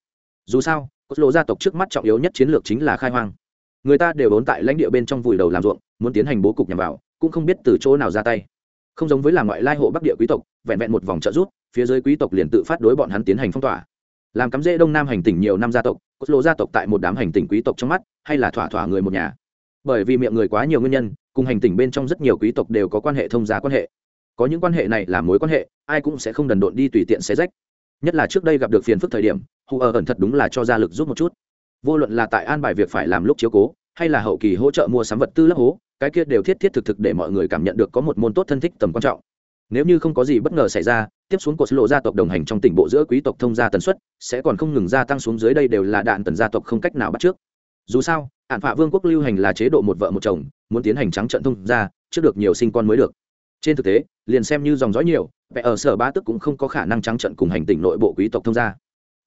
Dù sao có lộ gia tộc trước mắt trọng yếu nhất chiến lược chính là khai hoang người ta đều bốn tại lãnh địa bên trong vùi đầu làm ruộng, muốn tiến hành bố cục nhằm vào, cũng không biết từ chỗ nào ra tay. Không giống với là ngoại lai hộ bắc địa quý tộc, vẹn vẹn một vòng trợ rút phía dưới quý tộc liền tự phát đối bọn hắn tiến hành phong tỏa. Làm cắm rễ đông nam hành tỉnh nhiều năm gia tộc cốt lộ gia tộc tại một đám hành tỉnh quý tộc trong mắt, hay là thỏa thỏa người một nhà. Bởi vì miệng người quá nhiều nguyên nhân, cùng hành tỉnh bên trong rất nhiều quý tộc đều có quan hệ thông gia quan hệ. Có những quan hệ này là mối quan hệ, ai cũng sẽ không đần độn đi tùy tiện xé rách. Nhất là trước đây gặp được phiền phức thời điểm, hù ở ẩn thật đúng là cho ra lực giúp một chút vô luận là tại an bài việc phải làm lúc chiếu cố, hay là hậu kỳ hỗ trợ mua sắm vật tư lấp hố, cái kia đều thiết thiết thực thực để mọi người cảm nhận được có một môn tốt thân thích tầm quan trọng. Nếu như không có gì bất ngờ xảy ra, tiếp xuống cột lộ gia tộc đồng hành trong tỉnh bộ giữa quý tộc thông gia tần suất, sẽ còn không ngừng gia tăng xuống dưới đây đều là đạn tần gia tộc không cách nào bắt trước. Dù sao ạn phạ vương quốc lưu hành là chế độ một vợ một chồng, muốn tiến hành trắng trận thông gia, trước được nhiều sinh con mới được. Trên thực tế, liền xem như dòng dõi nhiều, vẻ ở sở ba tức cũng không có khả năng trắng trận cùng hành tỉnh nội bộ quý tộc thông gia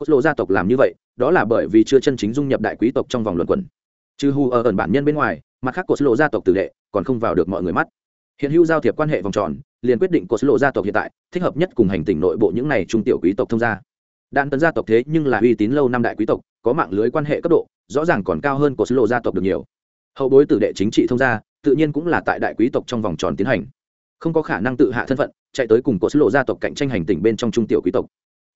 cốt lộ gia tộc làm như vậy, đó là bởi vì chưa chân chính dung nhập đại quý tộc trong vòng luận quẩn. Trừ hù ở ẩn bản nhân bên ngoài, mặt khác cốt lộ gia tộc tử đệ còn không vào được mọi người mắt. Hiện hữu giao thiệp quan hệ vòng tròn, liền quyết định cốt lộ gia tộc hiện tại thích hợp nhất cùng hành tỉnh nội bộ những này trung tiểu quý tộc thông gia. Đạn tấn gia tộc thế nhưng là uy tín lâu năm đại quý tộc, có mạng lưới quan hệ cấp độ, rõ ràng còn cao hơn cốt lộ gia tộc được nhiều. Hậu bối tử đệ chính trị thông gia, tự nhiên cũng là tại đại quý tộc trong vòng tròn tiến hành. Không có khả năng tự hạ thân phận, chạy tới cùng cột lộ gia tộc cạnh tranh hành tỉnh bên trong trung tiểu quý tộc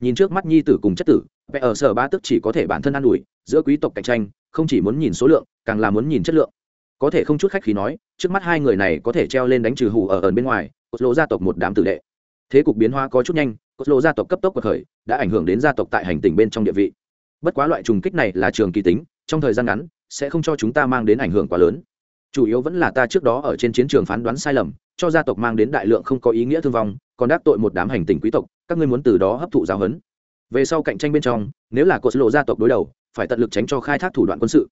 nhìn trước mắt nhi tử cùng chất tử vẽ ở sở ba tức chỉ có thể bản thân an ủi, giữa quý tộc cạnh tranh, không chỉ muốn nhìn số lượng, càng là muốn nhìn chất lượng. Có thể không chút khách khí nói, trước mắt hai người này có thể treo lên đánh trừ hủ ở ẩn bên ngoài, cột lộ gia tộc một đám tử đệ. Thế cục biến hóa có chút nhanh, cột lộ gia tộc cấp tốc của khởi, đã ảnh hưởng đến gia tộc tại hành tình bên trong địa vị. Bất quá loại trùng kích này là trường kỳ tính, trong thời gian ngắn, sẽ không cho chúng ta mang đến ảnh hưởng quá lớn. Chủ yếu vẫn là ta trước đó ở trên chiến trường phán đoán sai lầm, cho gia tộc mang đến đại lượng không có ý nghĩa thương vong, còn đắc tội một đám hành tình quý tộc các ngươi muốn từ đó hấp thụ giáo huấn. Về sau cạnh tranh bên trong, nếu là cột lộ gia tộc đối đầu, phải tận lực tránh cho khai thác thủ đoạn quân sự.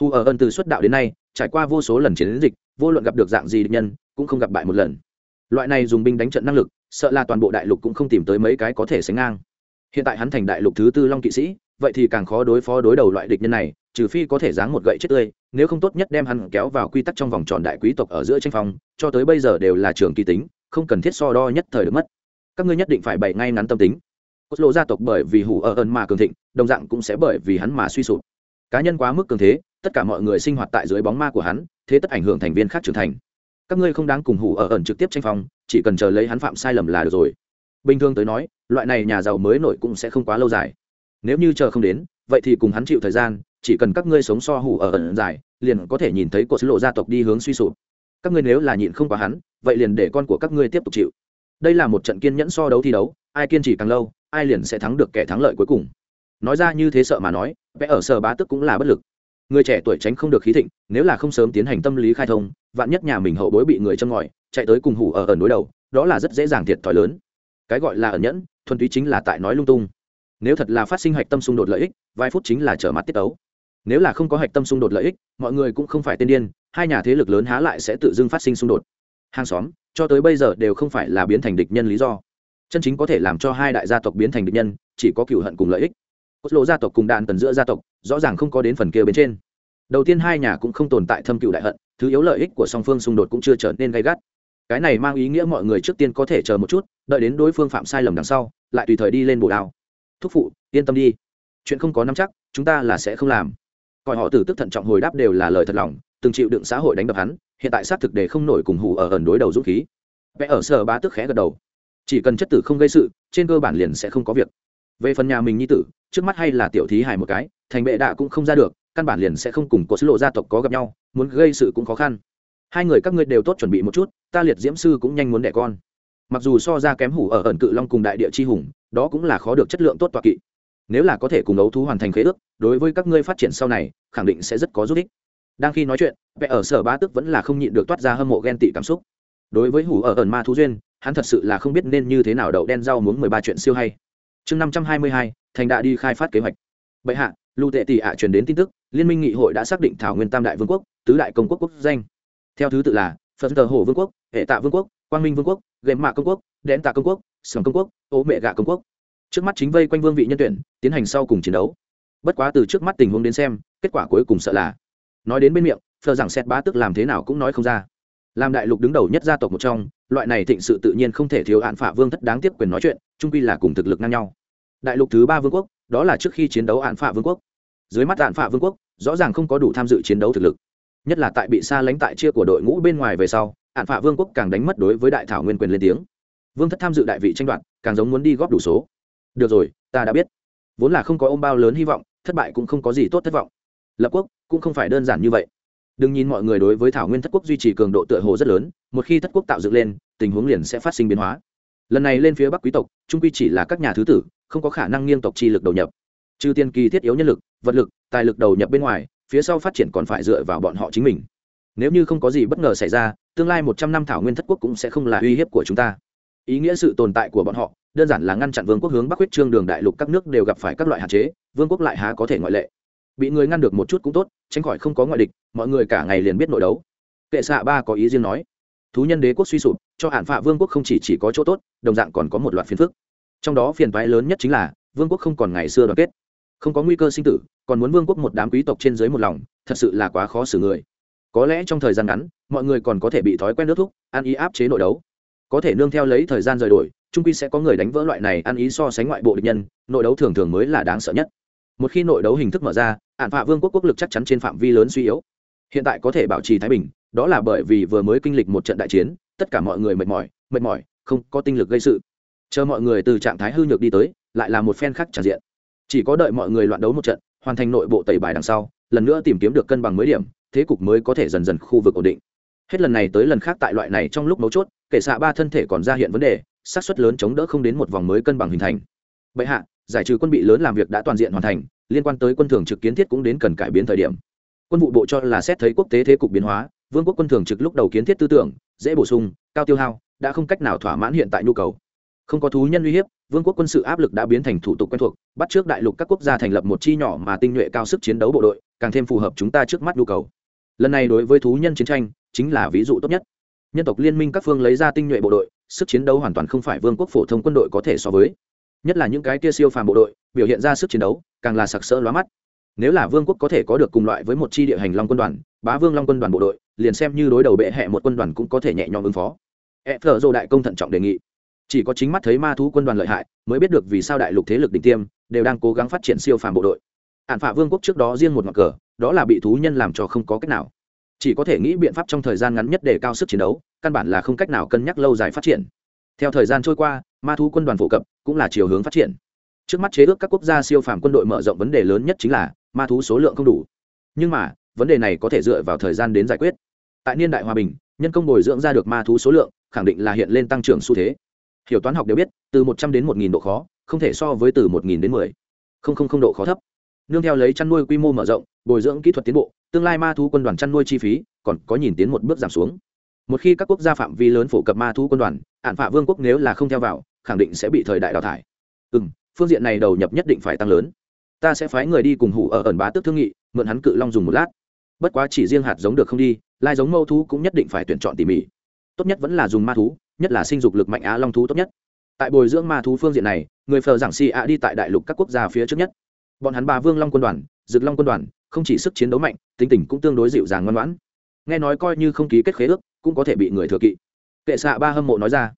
Hù ở ân từ xuất đạo đến nay, trải qua vô số lần chiến dịch, vô luận gặp được dạng gì địch nhân, cũng không gặp bại một lần. Loại này dùng binh đánh trận năng lực, sợ là toàn bộ đại lục cũng không tìm tới mấy cái có thể sánh ngang. Hiện tại hắn thành đại lục thứ tư long kỵ sĩ, vậy thì càng khó đối phó đối đầu loại địch nhân này, trừ phi có thể giáng một gậy chết tươi, nếu không tốt nhất đem hắn kéo vào quy tắc trong vòng tròn đại quý tộc ở giữa tranh phong, cho tới bây giờ đều là trường kỳ tính, không cần thiết so đo nhất thời được mất các ngươi nhất định phải bày ngay ngắn tâm tính. Cốt lộ gia tộc bởi vì hủ ở ơn mà cường thịnh, đồng dạng cũng sẽ bởi vì hắn mà suy sụp. Cá nhân quá mức cường thế, tất cả mọi người sinh hoạt tại dưới bóng ma của hắn, thế tất ảnh hưởng thành viên khác trưởng thành. Các ngươi không đáng cùng hủ ở ẩn trực tiếp tranh phong, chỉ cần chờ lấy hắn phạm sai lầm là được rồi. Bình thường tới nói, loại này nhà giàu mới nổi cũng sẽ không quá lâu dài. Nếu như chờ không đến, vậy thì cùng hắn chịu thời gian, chỉ cần các ngươi sống so hủ ở ẩn dài, liền có thể nhìn thấy cột lộ gia tộc đi hướng suy sụp. Các ngươi nếu là nhịn không quá hắn, vậy liền để con của các ngươi tiếp tục chịu đây là một trận kiên nhẫn so đấu thi đấu, ai kiên trì càng lâu, ai liền sẽ thắng được kẻ thắng lợi cuối cùng. Nói ra như thế sợ mà nói, vẽ ở sở bá tức cũng là bất lực. Người trẻ tuổi tránh không được khí thịnh, nếu là không sớm tiến hành tâm lý khai thông, vạn nhất nhà mình hậu bối bị người châm ngòi, chạy tới cùng hủ ở ẩn đối đầu, đó là rất dễ dàng thiệt thòi lớn. Cái gọi là ẩn nhẫn, thuần túy chính là tại nói lung tung. Nếu thật là phát sinh hạch tâm xung đột lợi ích, vài phút chính là trở mặt tiết tấu. Nếu là không có hạch tâm xung đột lợi ích, mọi người cũng không phải tên điên, hai nhà thế lực lớn há lại sẽ tự dưng phát sinh xung đột. Hàng xóm cho tới bây giờ đều không phải là biến thành địch nhân lý do. Chân chính có thể làm cho hai đại gia tộc biến thành địch nhân, chỉ có cựu hận cùng lợi ích. Cốt lộ gia tộc cùng đạn tần giữa gia tộc, rõ ràng không có đến phần kia bên trên. Đầu tiên hai nhà cũng không tồn tại thâm cựu đại hận, thứ yếu lợi ích của song phương xung đột cũng chưa trở nên gay gắt. Cái này mang ý nghĩa mọi người trước tiên có thể chờ một chút, đợi đến đối phương phạm sai lầm đằng sau, lại tùy thời đi lên bồ đao. Thúc phụ, yên tâm đi. Chuyện không có nắm chắc, chúng ta là sẽ không làm. Còn họ từ tức thận trọng hồi đáp đều là lời thật lòng, từng chịu đựng xã hội đánh đập hắn hiện tại xác thực để không nổi cùng hủ ở ẩn đối đầu dũng khí. Vẽ ở sở bá tức khẽ gật đầu. Chỉ cần chất tử không gây sự, trên cơ bản liền sẽ không có việc. Về phần nhà mình nhi tử, trước mắt hay là tiểu thí hài một cái, thành bệ đạ cũng không ra được, căn bản liền sẽ không cùng có sứ lộ gia tộc có gặp nhau, muốn gây sự cũng khó khăn. Hai người các ngươi đều tốt chuẩn bị một chút, ta liệt diễm sư cũng nhanh muốn đẻ con. Mặc dù so ra kém hủ ở ẩn cự long cùng đại địa chi hùng, đó cũng là khó được chất lượng tốt toạ kỵ. Nếu là có thể cùng đấu thú hoàn thành khế ước, đối với các ngươi phát triển sau này, khẳng định sẽ rất có giúp ích đang khi nói chuyện vẽ ở sở ba tức vẫn là không nhịn được toát ra hâm mộ ghen tị cảm xúc. Đối với hủ ở ẩn ma thú duyên, hắn thật sự là không biết nên như thế nào đậu đen rau muốn mười ba chuyện siêu hay. Chương năm trăm hai mươi hai, thành đã đi khai phát kế hoạch. Bệ hạ lưu tệ tỷ ạ truyền đến tin tức, liên minh nghị hội đã xác định thảo nguyên tam đại vương quốc, tứ đại công quốc quốc danh. Theo thứ tự là, phật tờ hồ vương quốc, hệ tạ vương quốc, quang minh vương quốc gệm mạ công quốc đen tạ công quốc, sầm công quốc, ố mẹ gạ công quốc. Trước mắt chính vây quanh vương vị nhân tuyển, tiến hành sau cùng chiến đấu. Bất quá từ trước mắt tình huống đến xem, kết quả cuối cùng sợ là nói đến bên miệng phờ rằng xét bá tức làm thế nào cũng nói không ra. Làm đại lục đứng đầu nhất gia tộc một trong, loại này thịnh sự tự nhiên không thể thiếu hạn phả vương thất đáng tiếp quyền nói chuyện trung quy là cùng thực lực ngang nhau. Đại lục thứ ba vương quốc, đó là trước khi chiến đấu hạn phả vương quốc. Dưới mắt hạn phả vương quốc, rõ ràng không có đủ tham dự chiến đấu thực lực. Nhất là tại bị xa lánh tại chia của đội ngũ bên ngoài về sau hạn phả vương quốc càng đánh mất đối với đại thảo nguyên quyền lên tiếng. Vương thất tham dự đại vị tranh đoạt, càng giống muốn đi góp đủ số. Được rồi, ta đã biết. Vốn là không có ôm bao lớn hy vọng, thất bại cũng không có gì tốt thất vọng. Lập quốc cũng không phải đơn giản như vậy. Đừng nhìn mọi người đối với thảo nguyên thất quốc duy trì cường độ tựa hồ rất lớn, một khi thất quốc tạo dựng lên, tình huống liền sẽ phát sinh biến hóa. Lần này lên phía bắc quý tộc, trung quy chỉ là các nhà thứ tử, không có khả năng nghiêng tộc chi lực đầu nhập. Trừ tiên kỳ thiết yếu nhân lực, vật lực, tài lực đầu nhập bên ngoài, phía sau phát triển còn phải dựa vào bọn họ chính mình. Nếu như không có gì bất ngờ xảy ra, tương lai một trăm năm thảo nguyên thất quốc cũng sẽ không là uy hiếp của chúng ta. Ý nghĩa sự tồn tại của bọn họ, đơn giản là ngăn chặn vương quốc hướng bắc huyết trương đường đại lục các nước đều gặp phải các loại hạn chế, vương quốc lại há có thể ngoại lệ bị người ngăn được một chút cũng tốt tránh khỏi không có ngoại địch mọi người cả ngày liền biết nội đấu. Kệ xạ ba có ý riêng nói thú nhân đế quốc suy sụp cho hạn phạ vương quốc không chỉ, chỉ có chỗ tốt đồng dạng còn có một loạt phiền phức. Trong đó phiền toái lớn nhất chính là vương quốc không còn ngày xưa đoàn kết. Không có nguy cơ sinh tử còn muốn vương quốc một đám quý tộc trên dưới một lòng thật sự là quá khó xử người. Có lẽ trong thời gian ngắn mọi người còn có thể bị thói quen nước thúc ăn ý áp chế nội đấu. Có thể nương theo lấy thời gian rời đổi trung quy sẽ có người đánh vỡ loại này ăn ý so sánh ngoại bộ địch nhân nội đấu thường thường mới là đáng sợ nhất một khi nội đấu hình thức mở ra, ạn phạ vương quốc quốc lực chắc chắn trên phạm vi lớn suy yếu. Hiện tại có thể bảo trì thái bình, đó là bởi vì vừa mới kinh lịch một trận đại chiến, tất cả mọi người mệt mỏi mệt mỏi, không có tinh lực gây sự. Chờ mọi người từ trạng thái hư nhược đi tới, lại là một phen khác tràn diện. Chỉ có đợi mọi người loạn đấu một trận, hoàn thành nội bộ tẩy bài đằng sau, lần nữa tìm kiếm được cân bằng mới điểm, thế cục mới có thể dần dần khu vực ổn định. Hết lần này tới lần khác tại loại này trong lúc mấu chốt, kể xạ ba thân thể còn ra hiện vấn đề, xác suất lớn chống đỡ không đến một vòng mới cân bằng hình thành. Bệ hạ giải trừ quân bị lớn làm việc đã toàn diện hoàn thành, liên quan tới quân thường trực kiến thiết cũng đến cần cải biến thời điểm. Quân vụ bộ cho là xét thấy quốc tế thế cục biến hóa, vương quốc quân thường trực lúc đầu kiến thiết tư tưởng, dễ bổ sung, cao tiêu hao, đã không cách nào thỏa mãn hiện tại nhu cầu. Không có thú nhân uy hiếp, vương quốc quân sự áp lực đã biến thành thủ tục quen thuộc, bắt trước đại lục các quốc gia thành lập một chi nhỏ mà tinh nhuệ cao sức chiến đấu bộ đội, càng thêm phù hợp chúng ta trước mắt nhu cầu. Lần này đối với thú nhân chiến tranh, chính là ví dụ tốt nhất. Nhân tộc liên minh các phương lấy ra tinh nhuệ bộ đội, sức chiến đấu hoàn toàn không phải vương quốc phổ thông quân đội có thể so với nhất là những cái kia siêu phàm bộ đội, biểu hiện ra sức chiến đấu, càng là sặc sỡ lóa mắt. Nếu là vương quốc có thể có được cùng loại với một chi địa hành long quân đoàn, bá vương long quân đoàn bộ đội, liền xem như đối đầu bệ hẹ một quân đoàn cũng có thể nhẹ nhõm ứng phó. E thờ dô đại công thận trọng đề nghị. Chỉ có chính mắt thấy ma thú quân đoàn lợi hại, mới biết được vì sao đại lục thế lực đỉnh tiêm đều đang cố gắng phát triển siêu phàm bộ đội. Hạn phả vương quốc trước đó riêng một ngọn cờ, đó là bị thú nhân làm cho không có cách nào. Chỉ có thể nghĩ biện pháp trong thời gian ngắn nhất để cao sức chiến đấu, căn bản là không cách nào cân nhắc lâu dài phát triển. Theo thời gian trôi qua ma thú quân đoàn phổ cập cũng là chiều hướng phát triển. Trước mắt chế ước các quốc gia siêu phàm quân đội mở rộng vấn đề lớn nhất chính là ma thú số lượng không đủ. Nhưng mà, vấn đề này có thể dựa vào thời gian đến giải quyết. Tại niên đại hòa bình, nhân công bồi dưỡng ra được ma thú số lượng khẳng định là hiện lên tăng trưởng xu thế. Hiểu toán học đều biết, từ một trăm đến một nghìn độ khó, không thể so với từ một nghìn đến mười. Không không không độ khó thấp. Nương theo lấy chăn nuôi quy mô mở rộng, bồi dưỡng kỹ thuật tiến bộ, tương lai ma thú quân đoàn chăn nuôi chi phí còn có nhìn tiến một bước giảm xuống. Một khi các quốc gia phạm vi lớn phổ cập ma thú quân đoàn ạn phạ vương quốc nếu là không theo vào khẳng định sẽ bị thời đại đào thải. Ừ n phương diện này đầu nhập nhất định phải tăng lớn. Ta sẽ phái người đi cùng hủ ở ẩn bá tước thương nghị, mượn hắn cự long dùng một lát. Bất quá chỉ riêng hạt giống được không đi, lai giống mâu thú cũng nhất định phải tuyển chọn tỉ mỉ. Tốt nhất vẫn là dùng ma thú, nhất là sinh dục lực mạnh á long thú tốt nhất. Tại bồi dưỡng ma thú phương diện này, người phờ giảng si ạ đi tại đại lục các quốc gia phía trước nhất. Bọn hắn bà vương long quân đoàn, dực long quân đoàn, không chỉ sức chiến đấu mạnh, tính tình cũng tương đối dịu dàng ngoan ngoãn. Nghe nói coi như không ký kết khế ước, cũng có thể bị người thừa kỵ. Kệ xạ ba hâm mộ nói ra,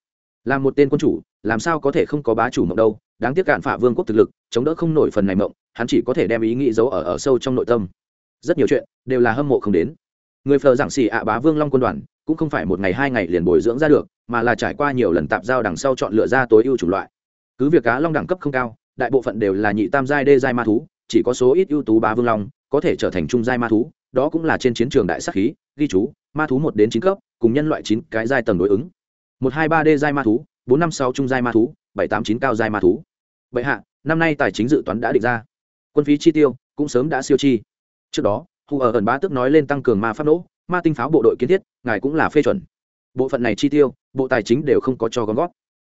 là một tên quân chủ làm sao có thể không có bá chủ mộng đâu, đáng tiếc cạn phạ vương quốc thực lực, chống đỡ không nổi phần này mộng, hắn chỉ có thể đem ý nghĩ giấu ở ở sâu trong nội tâm. Rất nhiều chuyện đều là hâm mộ không đến. Người phờ giảng xì ạ bá vương long quân đoàn, cũng không phải một ngày hai ngày liền bồi dưỡng ra được, mà là trải qua nhiều lần tạp giao đằng sau chọn lựa ra tối ưu chủng loại. Cứ việc cá long đẳng cấp không cao, đại bộ phận đều là nhị tam giai đê giai ma thú, chỉ có số ít ưu tú bá vương long, có thể trở thành trung giai ma thú, đó cũng là trên chiến trường đại sắc khí, ghi chú, ma thú một đến chín cấp, cùng nhân loại chín cái giai tầng đối ứng. Một hai ba đê giai ma thú bốn năm sáu trung giai ma thú, bảy tám chín cao giai ma thú. Vậy hạ, năm nay tài chính dự toán đã định ra. Quân phí chi tiêu cũng sớm đã siêu chi. Trước đó, hù ở ẩn bá tức nói lên tăng cường ma pháp nỗ, ma tinh pháo bộ đội kiến thiết, ngài cũng là phê chuẩn. Bộ phận này chi tiêu, bộ tài chính đều không có cho gom góp.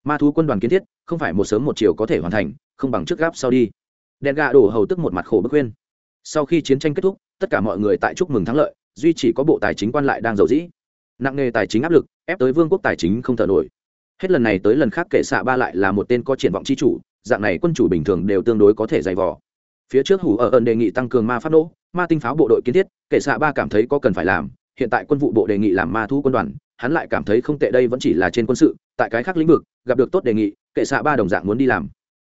Ma thú quân đoàn kiến thiết, không phải một sớm một chiều có thể hoàn thành, không bằng trước gáp sau đi. Đèn gà đổ hầu tức một mặt khổ bức khuyên. Sau khi chiến tranh kết thúc, tất cả mọi người tại chúc mừng thắng lợi, duy chỉ có bộ tài chính quan lại đang giàu dĩ. Nặng nghề tài chính áp lực, ép tới vương quốc tài chính không thở nổi hết lần này tới lần khác kệ xạ ba lại là một tên có triển vọng chi chủ, dạng này quân chủ bình thường đều tương đối có thể dày vò. Phía trước hủ ở ẩn đề nghị tăng cường ma pháp nỗ ma tinh pháo bộ đội kiến thiết, kệ xạ ba cảm thấy có cần phải làm, hiện tại quân vụ bộ đề nghị làm ma thu quân đoàn, hắn lại cảm thấy không tệ đây vẫn chỉ là trên quân sự, tại cái khác lĩnh vực, gặp được tốt đề nghị, kệ xạ ba đồng dạng muốn đi làm.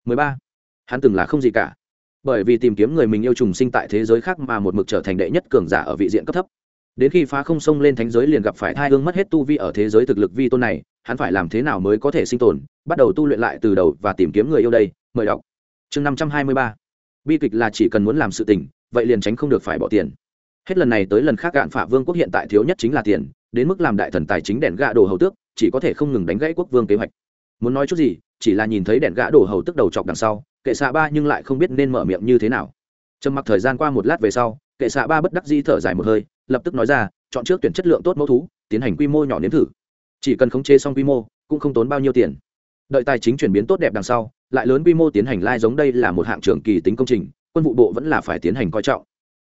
13. hắn từng là không gì cả. Bởi vì tìm kiếm người mình yêu trùng sinh tại thế giới khác mà một mực trở thành đệ nhất cường giả ở vị diện cấp thấp đến khi phá không sông lên thánh giới liền gặp phải thai hương mất hết tu vi ở thế giới thực lực vi tôn này, hắn phải làm thế nào mới có thể sinh tồn, bắt đầu tu luyện lại từ đầu và tìm kiếm người yêu đây, mời đọc. Chương năm trăm hai mươi ba. Bi kịch là chỉ cần muốn làm sự tình, vậy liền tránh không được phải bỏ tiền. Hết lần này tới lần khác gạn phả vương quốc hiện tại thiếu nhất chính là tiền, đến mức làm đại thần tài chính đèn gạ đồ hầu tước, chỉ có thể không ngừng đánh gãy quốc vương kế hoạch. Muốn nói chút gì, chỉ là nhìn thấy đèn gã đồ hầu tức đầu chọc đằng sau, kệ xạ ba nhưng lại không biết nên mở miệng như thế nào. Trầm mặc thời gian qua một lát về sau, kệ xạ ba bất đắc di thở dài một hơi lập tức nói ra, chọn trước tuyển chất lượng tốt mẫu thú, tiến hành quy mô nhỏ nếm thử. Chỉ cần khống chế xong quy mô, cũng không tốn bao nhiêu tiền. Đợi tài chính chuyển biến tốt đẹp đằng sau, lại lớn quy mô tiến hành lai giống đây là một hạng trưởng kỳ tính công trình, quân vụ bộ vẫn là phải tiến hành coi trọng.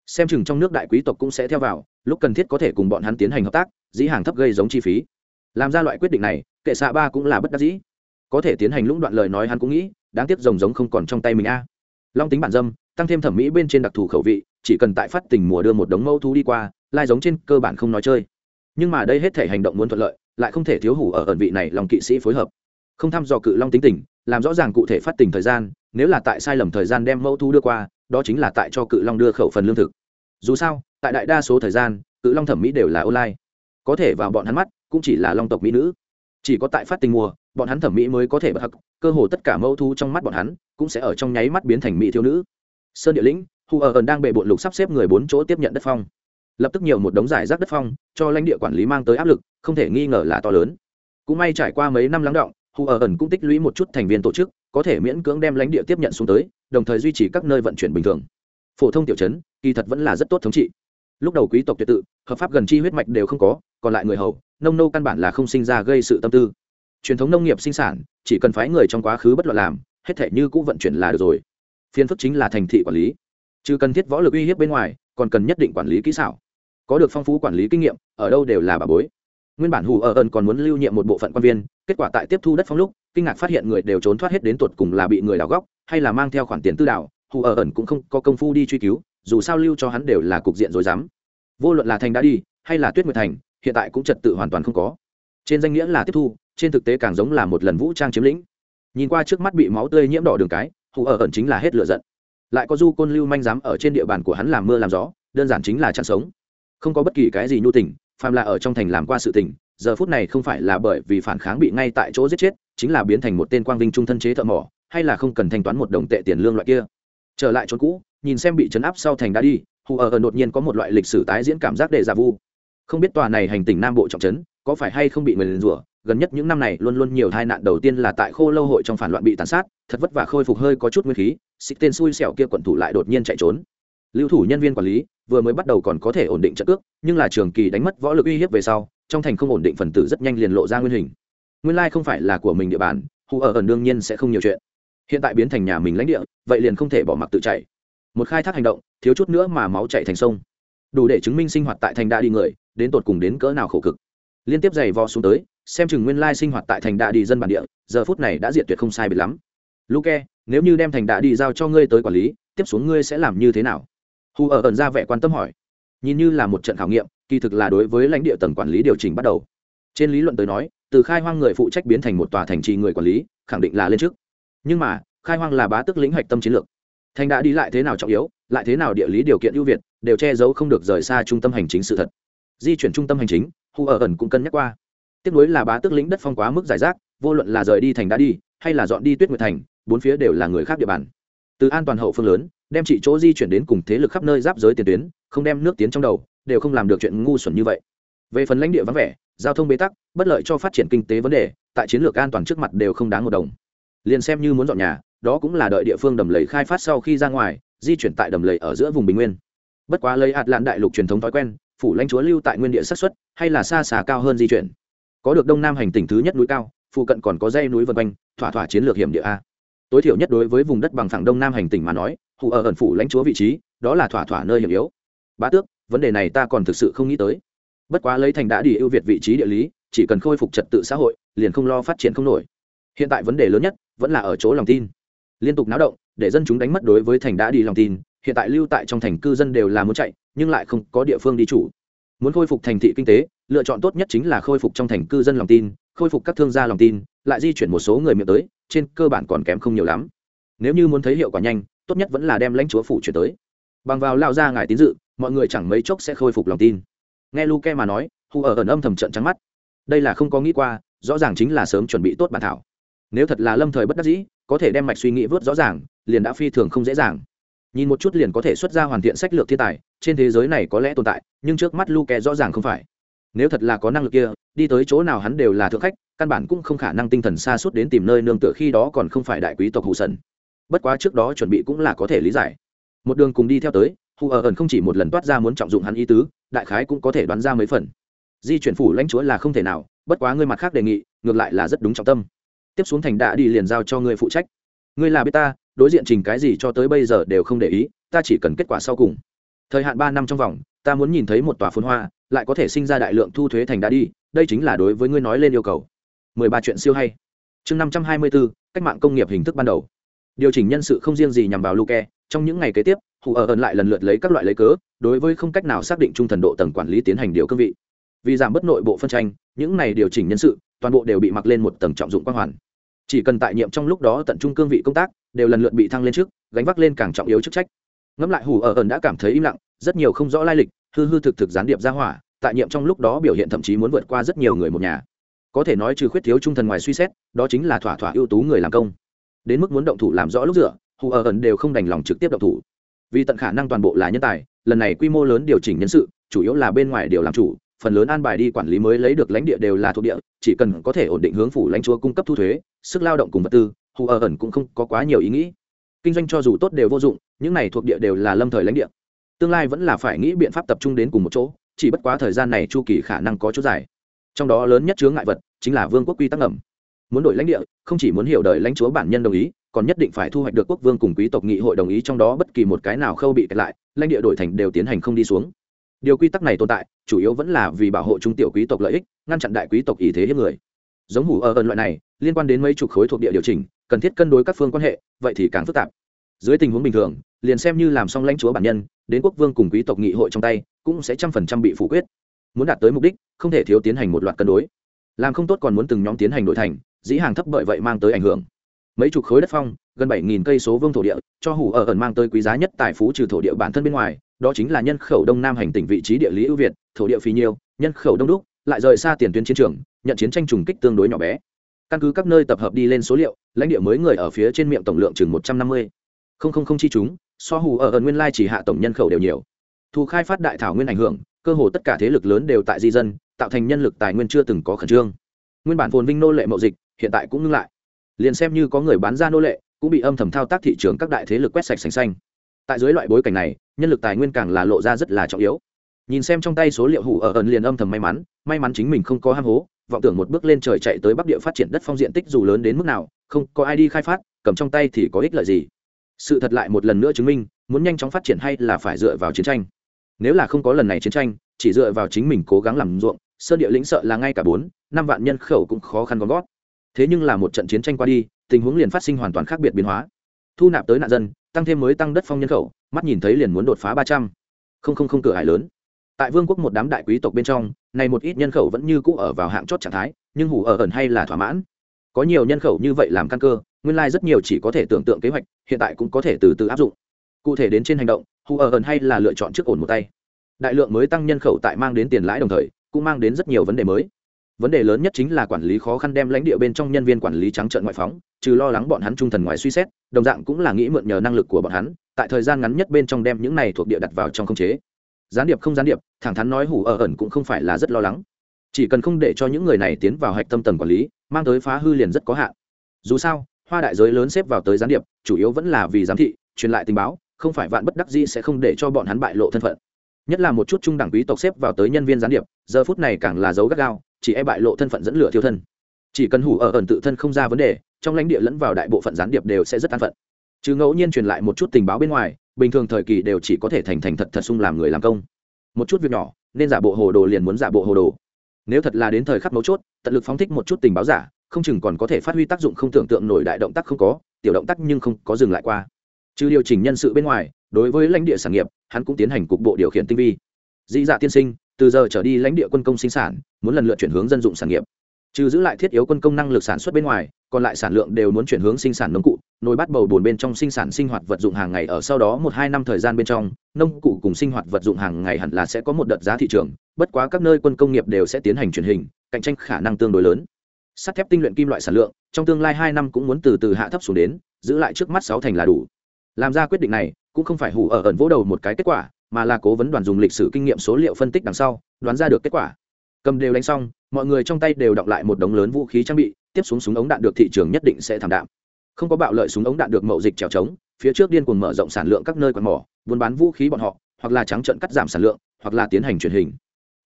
Xem chừng trong nước đại quý tộc cũng sẽ theo vào, lúc cần thiết có thể cùng bọn hắn tiến hành hợp tác, dĩ hàng thấp gây giống chi phí. Làm ra loại quyết định này, kệ xạ ba cũng là bất đắc dĩ. Có thể tiến hành lũng đoạn lời nói hắn cũng nghĩ, đáng tiếc rồng giống không còn trong tay mình a. Long tính bản dâm tăng thêm thẩm mỹ bên trên đặc thù khẩu vị, chỉ cần tại phát tình mùa đưa một đống mẫu thú đi qua, lai giống trên cơ bản không nói chơi. Nhưng mà đây hết thể hành động muốn thuận lợi, lại không thể thiếu hủ ở ẩn vị này lòng kỵ sĩ phối hợp. Không thăm dò cự long tính tình, làm rõ ràng cụ thể phát tình thời gian, nếu là tại sai lầm thời gian đem mẫu thú đưa qua, đó chính là tại cho cự long đưa khẩu phần lương thực. Dù sao, tại đại đa số thời gian, cự long thẩm mỹ đều là online. Có thể vào bọn hắn mắt, cũng chỉ là long tộc mỹ nữ. Chỉ có tại phát tình mùa, bọn hắn thẩm mỹ mới có thể bật hặc cơ hồ tất cả mẫu thú trong mắt bọn hắn, cũng sẽ ở trong nháy mắt biến thành mỹ thiếu nữ sơn địa lĩnh, hù ở ẩn đang bệ bộn lục sắp xếp người bốn chỗ tiếp nhận đất phong. Lập tức nhiều một đống giải rác đất phong, cho lãnh địa quản lý mang tới áp lực, không thể nghi ngờ là to lớn. Cũng may trải qua mấy năm lắng động, hù ở ẩn cũng tích lũy một chút thành viên tổ chức, có thể miễn cưỡng đem lãnh địa tiếp nhận xuống tới, đồng thời duy trì các nơi vận chuyển bình thường. Phổ thông tiểu chấn kỳ thật vẫn là rất tốt thống trị. Lúc đầu quý tộc tuyệt tự, hợp pháp gần chi huyết mạch đều không có, còn lại người hầu, nông nô căn bản là không sinh ra gây sự tâm tư. Truyền thống nông nghiệp sinh sản, chỉ cần phái người trong quá khứ bất loạn làm, hết thể như cũ vận chuyển là được rồi phiên phức chính là thành thị quản lý. Chứ cần thiết võ lực uy hiếp bên ngoài, còn cần nhất định quản lý kỹ xảo. Có được phong phú quản lý kinh nghiệm, ở đâu đều là bà bối. Nguyên bản hù ở ẩn còn muốn lưu nhiệm một bộ phận quan viên, kết quả tại tiếp thu đất phong lúc, kinh ngạc phát hiện người đều trốn thoát hết đến tuột cùng là bị người đào góc, hay là mang theo khoản tiền tư đạo hù ở ẩn cũng không có công phu đi truy cứu, dù sao lưu cho hắn đều là cục diện rồi dám vô luận là thành đã đi, hay là tuyết nguyệt thành, hiện tại cũng trật tự hoàn toàn không có. Trên danh nghĩa là tiếp thu, trên thực tế càng giống là một lần vũ trang chiếm lĩnh. Nhìn qua trước mắt bị máu tươi nhiễm đỏ đường cái hù ở ẩn chính là hết lựa giận. Lại có du côn lưu manh dám ở trên địa bàn của hắn làm mưa làm gió, đơn giản chính là chặn sống. Không có bất kỳ cái gì nhu tình, phàm là ở trong thành làm qua sự tình, giờ phút này không phải là bởi vì phản kháng bị ngay tại chỗ giết chết, chính là biến thành một tên quang vinh trung thân chế thợ mỏ, hay là không cần thanh toán một đồng tệ tiền lương loại kia. Trở lại chỗ cũ, nhìn xem bị chấn áp sau thành đã đi, hù ở ẩn đột nhiên có một loại lịch sử tái diễn cảm giác để giả vu. Không biết tòa này hành tỉnh nam bộ trọng trấn, có phải hay không bị người liền rủa gần nhất những năm này luôn luôn nhiều tai nạn đầu tiên là tại khô lâu hội trong phản loạn bị tàn sát, thật vất vả khôi phục hơi có chút nguyên khí xích tên xui xẻo kia quận thủ lại đột nhiên chạy trốn. Lưu thủ nhân viên quản lý vừa mới bắt đầu còn có thể ổn định trận cước nhưng là trường kỳ đánh mất võ lực uy hiếp về sau, trong thành không ổn định phần tử rất nhanh liền lộ ra nguyên hình. Nguyên lai không phải là của mình địa bàn, hù ở ẩn đương nhiên sẽ không nhiều chuyện. Hiện tại biến thành nhà mình lãnh địa, vậy liền không thể bỏ mặc tự chạy. Một khai thác hành động, thiếu chút nữa mà máu chạy thành sông. Đủ để chứng minh sinh hoạt tại thành đã đi người, đến tột cùng đến cỡ nào khổ cực. Liên tiếp giày vò xuống tới xem chừng nguyên lai sinh hoạt tại thành đạ đi dân bản địa, giờ phút này đã diệt tuyệt không sai biệt lắm. Luke, nếu như đem thành đạ đi giao cho ngươi tới quản lý, tiếp xuống ngươi sẽ làm như thế nào? Hù ở ẩn ra vẻ quan tâm hỏi. Nhìn như là một trận khảo nghiệm, kỳ thực là đối với lãnh địa tầng quản lý điều chỉnh bắt đầu. Trên lý luận tới nói, từ khai hoang người phụ trách biến thành một tòa thành trì người quản lý, khẳng định là lên trước. Nhưng mà, khai hoang là bá tức lĩnh hoạch tâm chiến lược. Thành đã đi lại thế nào trọng yếu, lại thế nào địa lý điều kiện ưu việt, đều che giấu không được rời xa trung tâm hành chính sự thật. Di chuyển trung tâm hành chính hù ở ẩn cũng cân nhắc qua tiếp nối là bá tước lĩnh đất phong quá mức giải rác, vô luận là rời đi thành đã đi, hay là dọn đi tuyết nguyệt thành, bốn phía đều là người khác địa bàn. Từ an toàn hậu phương lớn, đem trị chỗ di chuyển đến cùng thế lực khắp nơi giáp giới tiền tuyến, không đem nước tiến trong đầu, đều không làm được chuyện ngu xuẩn như vậy. Về phần lãnh địa vắng vẻ, giao thông bế tắc, bất lợi cho phát triển kinh tế vấn đề, tại chiến lược an toàn trước mặt đều không đáng một đồng. Liền xem như muốn dọn nhà, đó cũng là đợi địa phương đầm lầy khai phát sau khi ra ngoài, di chuyển tại đầm lầy ở giữa vùng bình nguyên. Bất quá lấy hạt lạn đại lục truyền thống thói quen, phủ lãnh chúa lưu tại nguyên địa xác suất, hay là xa xà cao hơn di chuyển có được đông nam hành tỉnh thứ nhất núi cao, phụ cận còn có dây núi vân quanh, thỏa thỏa chiến lược hiểm địa a. Tối thiểu nhất đối với vùng đất bằng phẳng đông nam hành tỉnh mà nói hụ ở ẩn phủ lãnh chúa vị trí, đó là thỏa thỏa nơi hiểm yếu. Bá tước, vấn đề này ta còn thực sự không nghĩ tới. Bất quá lấy thành đã đi ưu việt vị trí địa lý, chỉ cần khôi phục trật tự xã hội, liền không lo phát triển không nổi. Hiện tại vấn đề lớn nhất vẫn là ở chỗ lòng tin. Liên tục náo động, để dân chúng đánh mất đối với thành đã đi lòng tin, hiện tại lưu tại trong thành cư dân đều là muốn chạy, nhưng lại không có địa phương đi chủ. Muốn khôi phục thành thị kinh tế lựa chọn tốt nhất chính là khôi phục trong thành cư dân lòng tin, khôi phục các thương gia lòng tin, lại di chuyển một số người miệng tới, trên cơ bản còn kém không nhiều lắm. Nếu như muốn thấy hiệu quả nhanh, tốt nhất vẫn là đem lãnh chúa phủ chuyển tới. Bằng vào lao ra ngài tín dự, mọi người chẳng mấy chốc sẽ khôi phục lòng tin. Nghe luke mà nói hù ở ẩn âm thầm trận trắng mắt. Đây là không có nghĩ qua, rõ ràng chính là sớm chuẩn bị tốt bản thảo. Nếu thật là lâm thời bất đắc dĩ, có thể đem mạch suy nghĩ vớt rõ ràng, liền đã phi thường không dễ dàng. Nhìn một chút liền có thể xuất ra hoàn thiện sách lược thiên tài, trên thế giới này có lẽ tồn tại, nhưng trước mắt luke rõ ràng không phải nếu thật là có năng lực kia, đi tới chỗ nào hắn đều là thượng khách, căn bản cũng không khả năng tinh thần xa suốt đến tìm nơi nương tựa khi đó còn không phải đại quý tộc hù sần. Bất quá trước đó chuẩn bị cũng là có thể lý giải. Một đường cùng đi theo tới hù ở ẩn không chỉ một lần toát ra muốn trọng dụng hắn ý tứ, đại khái cũng có thể đoán ra mấy phần. Di chuyển phủ lãnh chúa là không thể nào, bất quá ngươi mặt khác đề nghị, ngược lại là rất đúng trọng tâm. Tiếp xuống thành đã đi liền giao cho ngươi phụ trách. Ngươi là biết ta, đối diện trình cái gì cho tới bây giờ đều không để ý, ta chỉ cần kết quả sau cùng. Thời hạn ba năm trong vòng, ta muốn nhìn thấy một tòa phun hoa lại có thể sinh ra đại lượng thu thuế thành đã đi, đây chính là đối với ngươi nói lên yêu cầu. mười ba chuyện siêu hay. Chương năm trăm hai mươi bốn cách mạng công nghiệp hình thức ban đầu. Điều chỉnh nhân sự không riêng gì nhằm vào luke, trong những ngày kế tiếp, hù ở ẩn lại lần lượt lấy các loại lấy cớ, đối với không cách nào xác định trung thần độ tầng quản lý tiến hành điều cương vị. Vì giảm bất nội bộ phân tranh, những này điều chỉnh nhân sự, toàn bộ đều bị mặc lên một tầng trọng dụng quang hoàn. Chỉ cần tại nhiệm trong lúc đó tận trung cương vị công tác, đều lần lượt bị thăng lên trước, gánh vác lên càng trọng yếu chức trách. Ngẫm lại hù ở ẩn đã cảm thấy im lặng rất nhiều không rõ lai lịch, hư hư thực thực gián điệp ra hỏa, tại nhiệm trong lúc đó biểu hiện thậm chí muốn vượt qua rất nhiều người một nhà. Có thể nói trừ khuyết thiếu trung thần ngoài suy xét, đó chính là thỏa thỏa ưu tú người làm công. Đến mức muốn động thủ làm rõ lúc dựa, hù ở ẩn đều không đành lòng trực tiếp động thủ. Vì tận khả năng toàn bộ là nhân tài, lần này quy mô lớn điều chỉnh nhân sự, chủ yếu là bên ngoài điều làm chủ, phần lớn an bài đi quản lý mới lấy được lãnh địa đều là thuộc địa, chỉ cần có thể ổn định hướng phủ lãnh chúa cung cấp thu thuế, sức lao động cùng vật tư, hù ở ẩn cũng không có quá nhiều ý nghĩ. Kinh doanh cho dù tốt đều vô dụng, những này thuộc địa đều là lâm thời lãnh địa tương lai vẫn là phải nghĩ biện pháp tập trung đến cùng một chỗ, chỉ bất quá thời gian này chu kỳ khả năng có chút dài. Trong đó lớn nhất chướng ngại vật chính là vương quốc quy tắc ngầm. Muốn đổi lãnh địa, không chỉ muốn hiểu đời lãnh chúa bản nhân đồng ý, còn nhất định phải thu hoạch được quốc vương cùng quý tộc nghị hội đồng ý trong đó bất kỳ một cái nào khâu bị kẹt lại, lãnh địa đổi thành đều tiến hành không đi xuống. Điều quy tắc này tồn tại, chủ yếu vẫn là vì bảo hộ trung tiểu quý tộc lợi ích, ngăn chặn đại quý tộc ý thế hiếp người. Giống hủ ở ẩn loại này, liên quan đến mấy chục khối thuộc địa điều chỉnh, cần thiết cân đối các phương quan hệ, vậy thì càng phức tạp dưới tình huống bình thường, liền xem như làm xong lãnh chúa bản nhân, đến quốc vương cùng quý tộc nghị hội trong tay, cũng sẽ trăm phần trăm bị phủ quyết. Muốn đạt tới mục đích, không thể thiếu tiến hành một loạt cân đối. Làm không tốt còn muốn từng nhóm tiến hành đổi thành, dĩ hàng thấp bởi vậy mang tới ảnh hưởng. Mấy chục khối đất phong, gần bảy nghìn cây số vương thổ địa, cho hủ ở ẩn mang tới quý giá nhất tài phú trừ thổ địa bản thân bên ngoài, đó chính là nhân khẩu đông nam hành tỉnh vị trí địa lý ưu việt, thổ địa phí nhiêu, nhân khẩu đông đúc, lại rời xa tiền tuyến chiến trường, nhận chiến tranh trùng kích tương đối nhỏ bé. Căn cứ các nơi tập hợp đi lên số liệu, lãnh địa mới người ở phía trên miệng tổng lượng chừng một trăm năm mươi không không không chi chúng, so hủ ở ẩn nguyên lai chỉ hạ tổng nhân khẩu đều nhiều. Thu khai phát đại thảo nguyên ảnh hưởng, cơ hồ tất cả thế lực lớn đều tại di dân, tạo thành nhân lực tài nguyên chưa từng có khẩn trương. Nguyên bản phồn vinh nô lệ mậu dịch, hiện tại cũng ngưng lại. Liền xem như có người bán ra nô lệ, cũng bị âm thầm thao tác thị trường các đại thế lực quét sạch sành xanh. Tại dưới loại bối cảnh này, nhân lực tài nguyên càng là lộ ra rất là trọng yếu. Nhìn xem trong tay số liệu hủ ở ẩn liền âm thầm may mắn may mắn chính mình không có ham hố, vọng tưởng một bước lên trời chạy tới bắc địa phát triển đất phong diện tích dù lớn đến mức nào, không có ai đi khai phát, cầm trong tay thì có ích lợi gì sự thật lại một lần nữa chứng minh, muốn nhanh chóng phát triển hay là phải dựa vào chiến tranh. Nếu là không có lần này chiến tranh, chỉ dựa vào chính mình cố gắng làm ruộng, sơn địa lĩnh sợ là ngay cả bốn, năm vạn nhân khẩu cũng khó khăn gom gót. Thế nhưng là một trận chiến tranh qua đi, tình huống liền phát sinh hoàn toàn khác biệt biến hóa. Thu nạp tới nạn dân, tăng thêm mới tăng đất phong nhân khẩu, mắt nhìn thấy liền muốn đột phá ba trăm. Không không không, cửa hải lớn. Tại vương quốc một đám đại quý tộc bên trong, này một ít nhân khẩu vẫn như cũ ở vào hạng chót trạng thái, nhưng hủ ở ẩn hay là thỏa mãn. Có nhiều nhân khẩu như vậy làm căn cơ nguyên lai rất nhiều chỉ có thể tưởng tượng kế hoạch, hiện tại cũng có thể từ từ áp dụng. Cụ thể đến trên hành động hủ ở ẩn hay là lựa chọn trước ổn một tay. Đại lượng mới tăng nhân khẩu tại mang đến tiền lãi đồng thời, cũng mang đến rất nhiều vấn đề mới. Vấn đề lớn nhất chính là quản lý khó khăn đem lãnh địa bên trong nhân viên quản lý trắng trợn ngoại phóng, trừ lo lắng bọn hắn trung thần ngoài suy xét, đồng dạng cũng là nghĩ mượn nhờ năng lực của bọn hắn, tại thời gian ngắn nhất bên trong đem những này thuộc địa đặt vào trong không chế. Gián điệp không gián điệp, thẳng thắn nói hủ ở ẩn cũng không phải là rất lo lắng. Chỉ cần không để cho những người này tiến vào hạch tâm tầng quản lý, mang tới phá hư liền rất có hạn. Dù sao hoa đại giới lớn xếp vào tới gián điệp, chủ yếu vẫn là vì giám thị, truyền lại tình báo, không phải vạn bất đắc dĩ sẽ không để cho bọn hắn bại lộ thân phận. Nhất là một chút trung đẳng quý tộc xếp vào tới nhân viên gián điệp, giờ phút này càng là dấu gắt gao, chỉ e bại lộ thân phận dẫn lửa thiêu thân. Chỉ cần hủ ở ẩn tự thân không ra vấn đề, trong lãnh địa lẫn vào đại bộ phận gián điệp đều sẽ rất an phận. Chứ ngẫu nhiên truyền lại một chút tình báo bên ngoài, bình thường thời kỳ đều chỉ có thể thành thành thật thật sung làm người làm công. Một chút việc nhỏ, nên giả bộ hồ đồ liền muốn giả bộ hồ đồ. Nếu thật là đến thời khắc mấu chốt, tận lực phóng thích một chút tình báo giả không chừng còn có thể phát huy tác dụng không tưởng tượng nổi đại động tác không có, tiểu động tác nhưng không có dừng lại qua. Trừ điều chỉnh nhân sự bên ngoài, đối với lãnh địa sản nghiệp, hắn cũng tiến hành cục bộ điều khiển tinh vi. Dĩ dạ tiên sinh, từ giờ trở đi lãnh địa quân công sinh sản, muốn lần lượt chuyển hướng dân dụng sản nghiệp. Trừ giữ lại thiết yếu quân công năng lực sản xuất bên ngoài, còn lại sản lượng đều muốn chuyển hướng sinh sản nông cụ, nồi bắt bầu bồn bên trong sinh sản sinh hoạt vật dụng hàng ngày ở sau đó một hai năm thời gian bên trong, nông cụ cùng sinh hoạt vật dụng hàng ngày hẳn là sẽ có một đợt giá thị trường, bất quá các nơi quân công nghiệp đều sẽ tiến hành truyền hình, cạnh tranh khả năng tương đối lớn sắt thép tinh luyện kim loại sản lượng, trong tương lai hai năm cũng muốn từ từ hạ thấp xuống đến, giữ lại trước mắt sáu thành là đủ. Làm ra quyết định này, cũng không phải hủ ở ẩn vỗ đầu một cái kết quả, mà là cố vấn đoàn dùng lịch sử kinh nghiệm số liệu phân tích đằng sau, đoán ra được kết quả. Cầm đều đánh xong, mọi người trong tay đều đọng lại một đống lớn vũ khí trang bị, tiếp xuống súng ống đạn được thị trường nhất định sẽ thảm đạm. Không có bạo lợi súng ống đạn được mậu dịch trèo trống, phía trước điên cuồng mở rộng sản lượng các nơi quạt mỏ, buôn bán vũ khí bọn họ, hoặc là trắng trận cắt giảm sản lượng, hoặc là tiến hành truyền hình.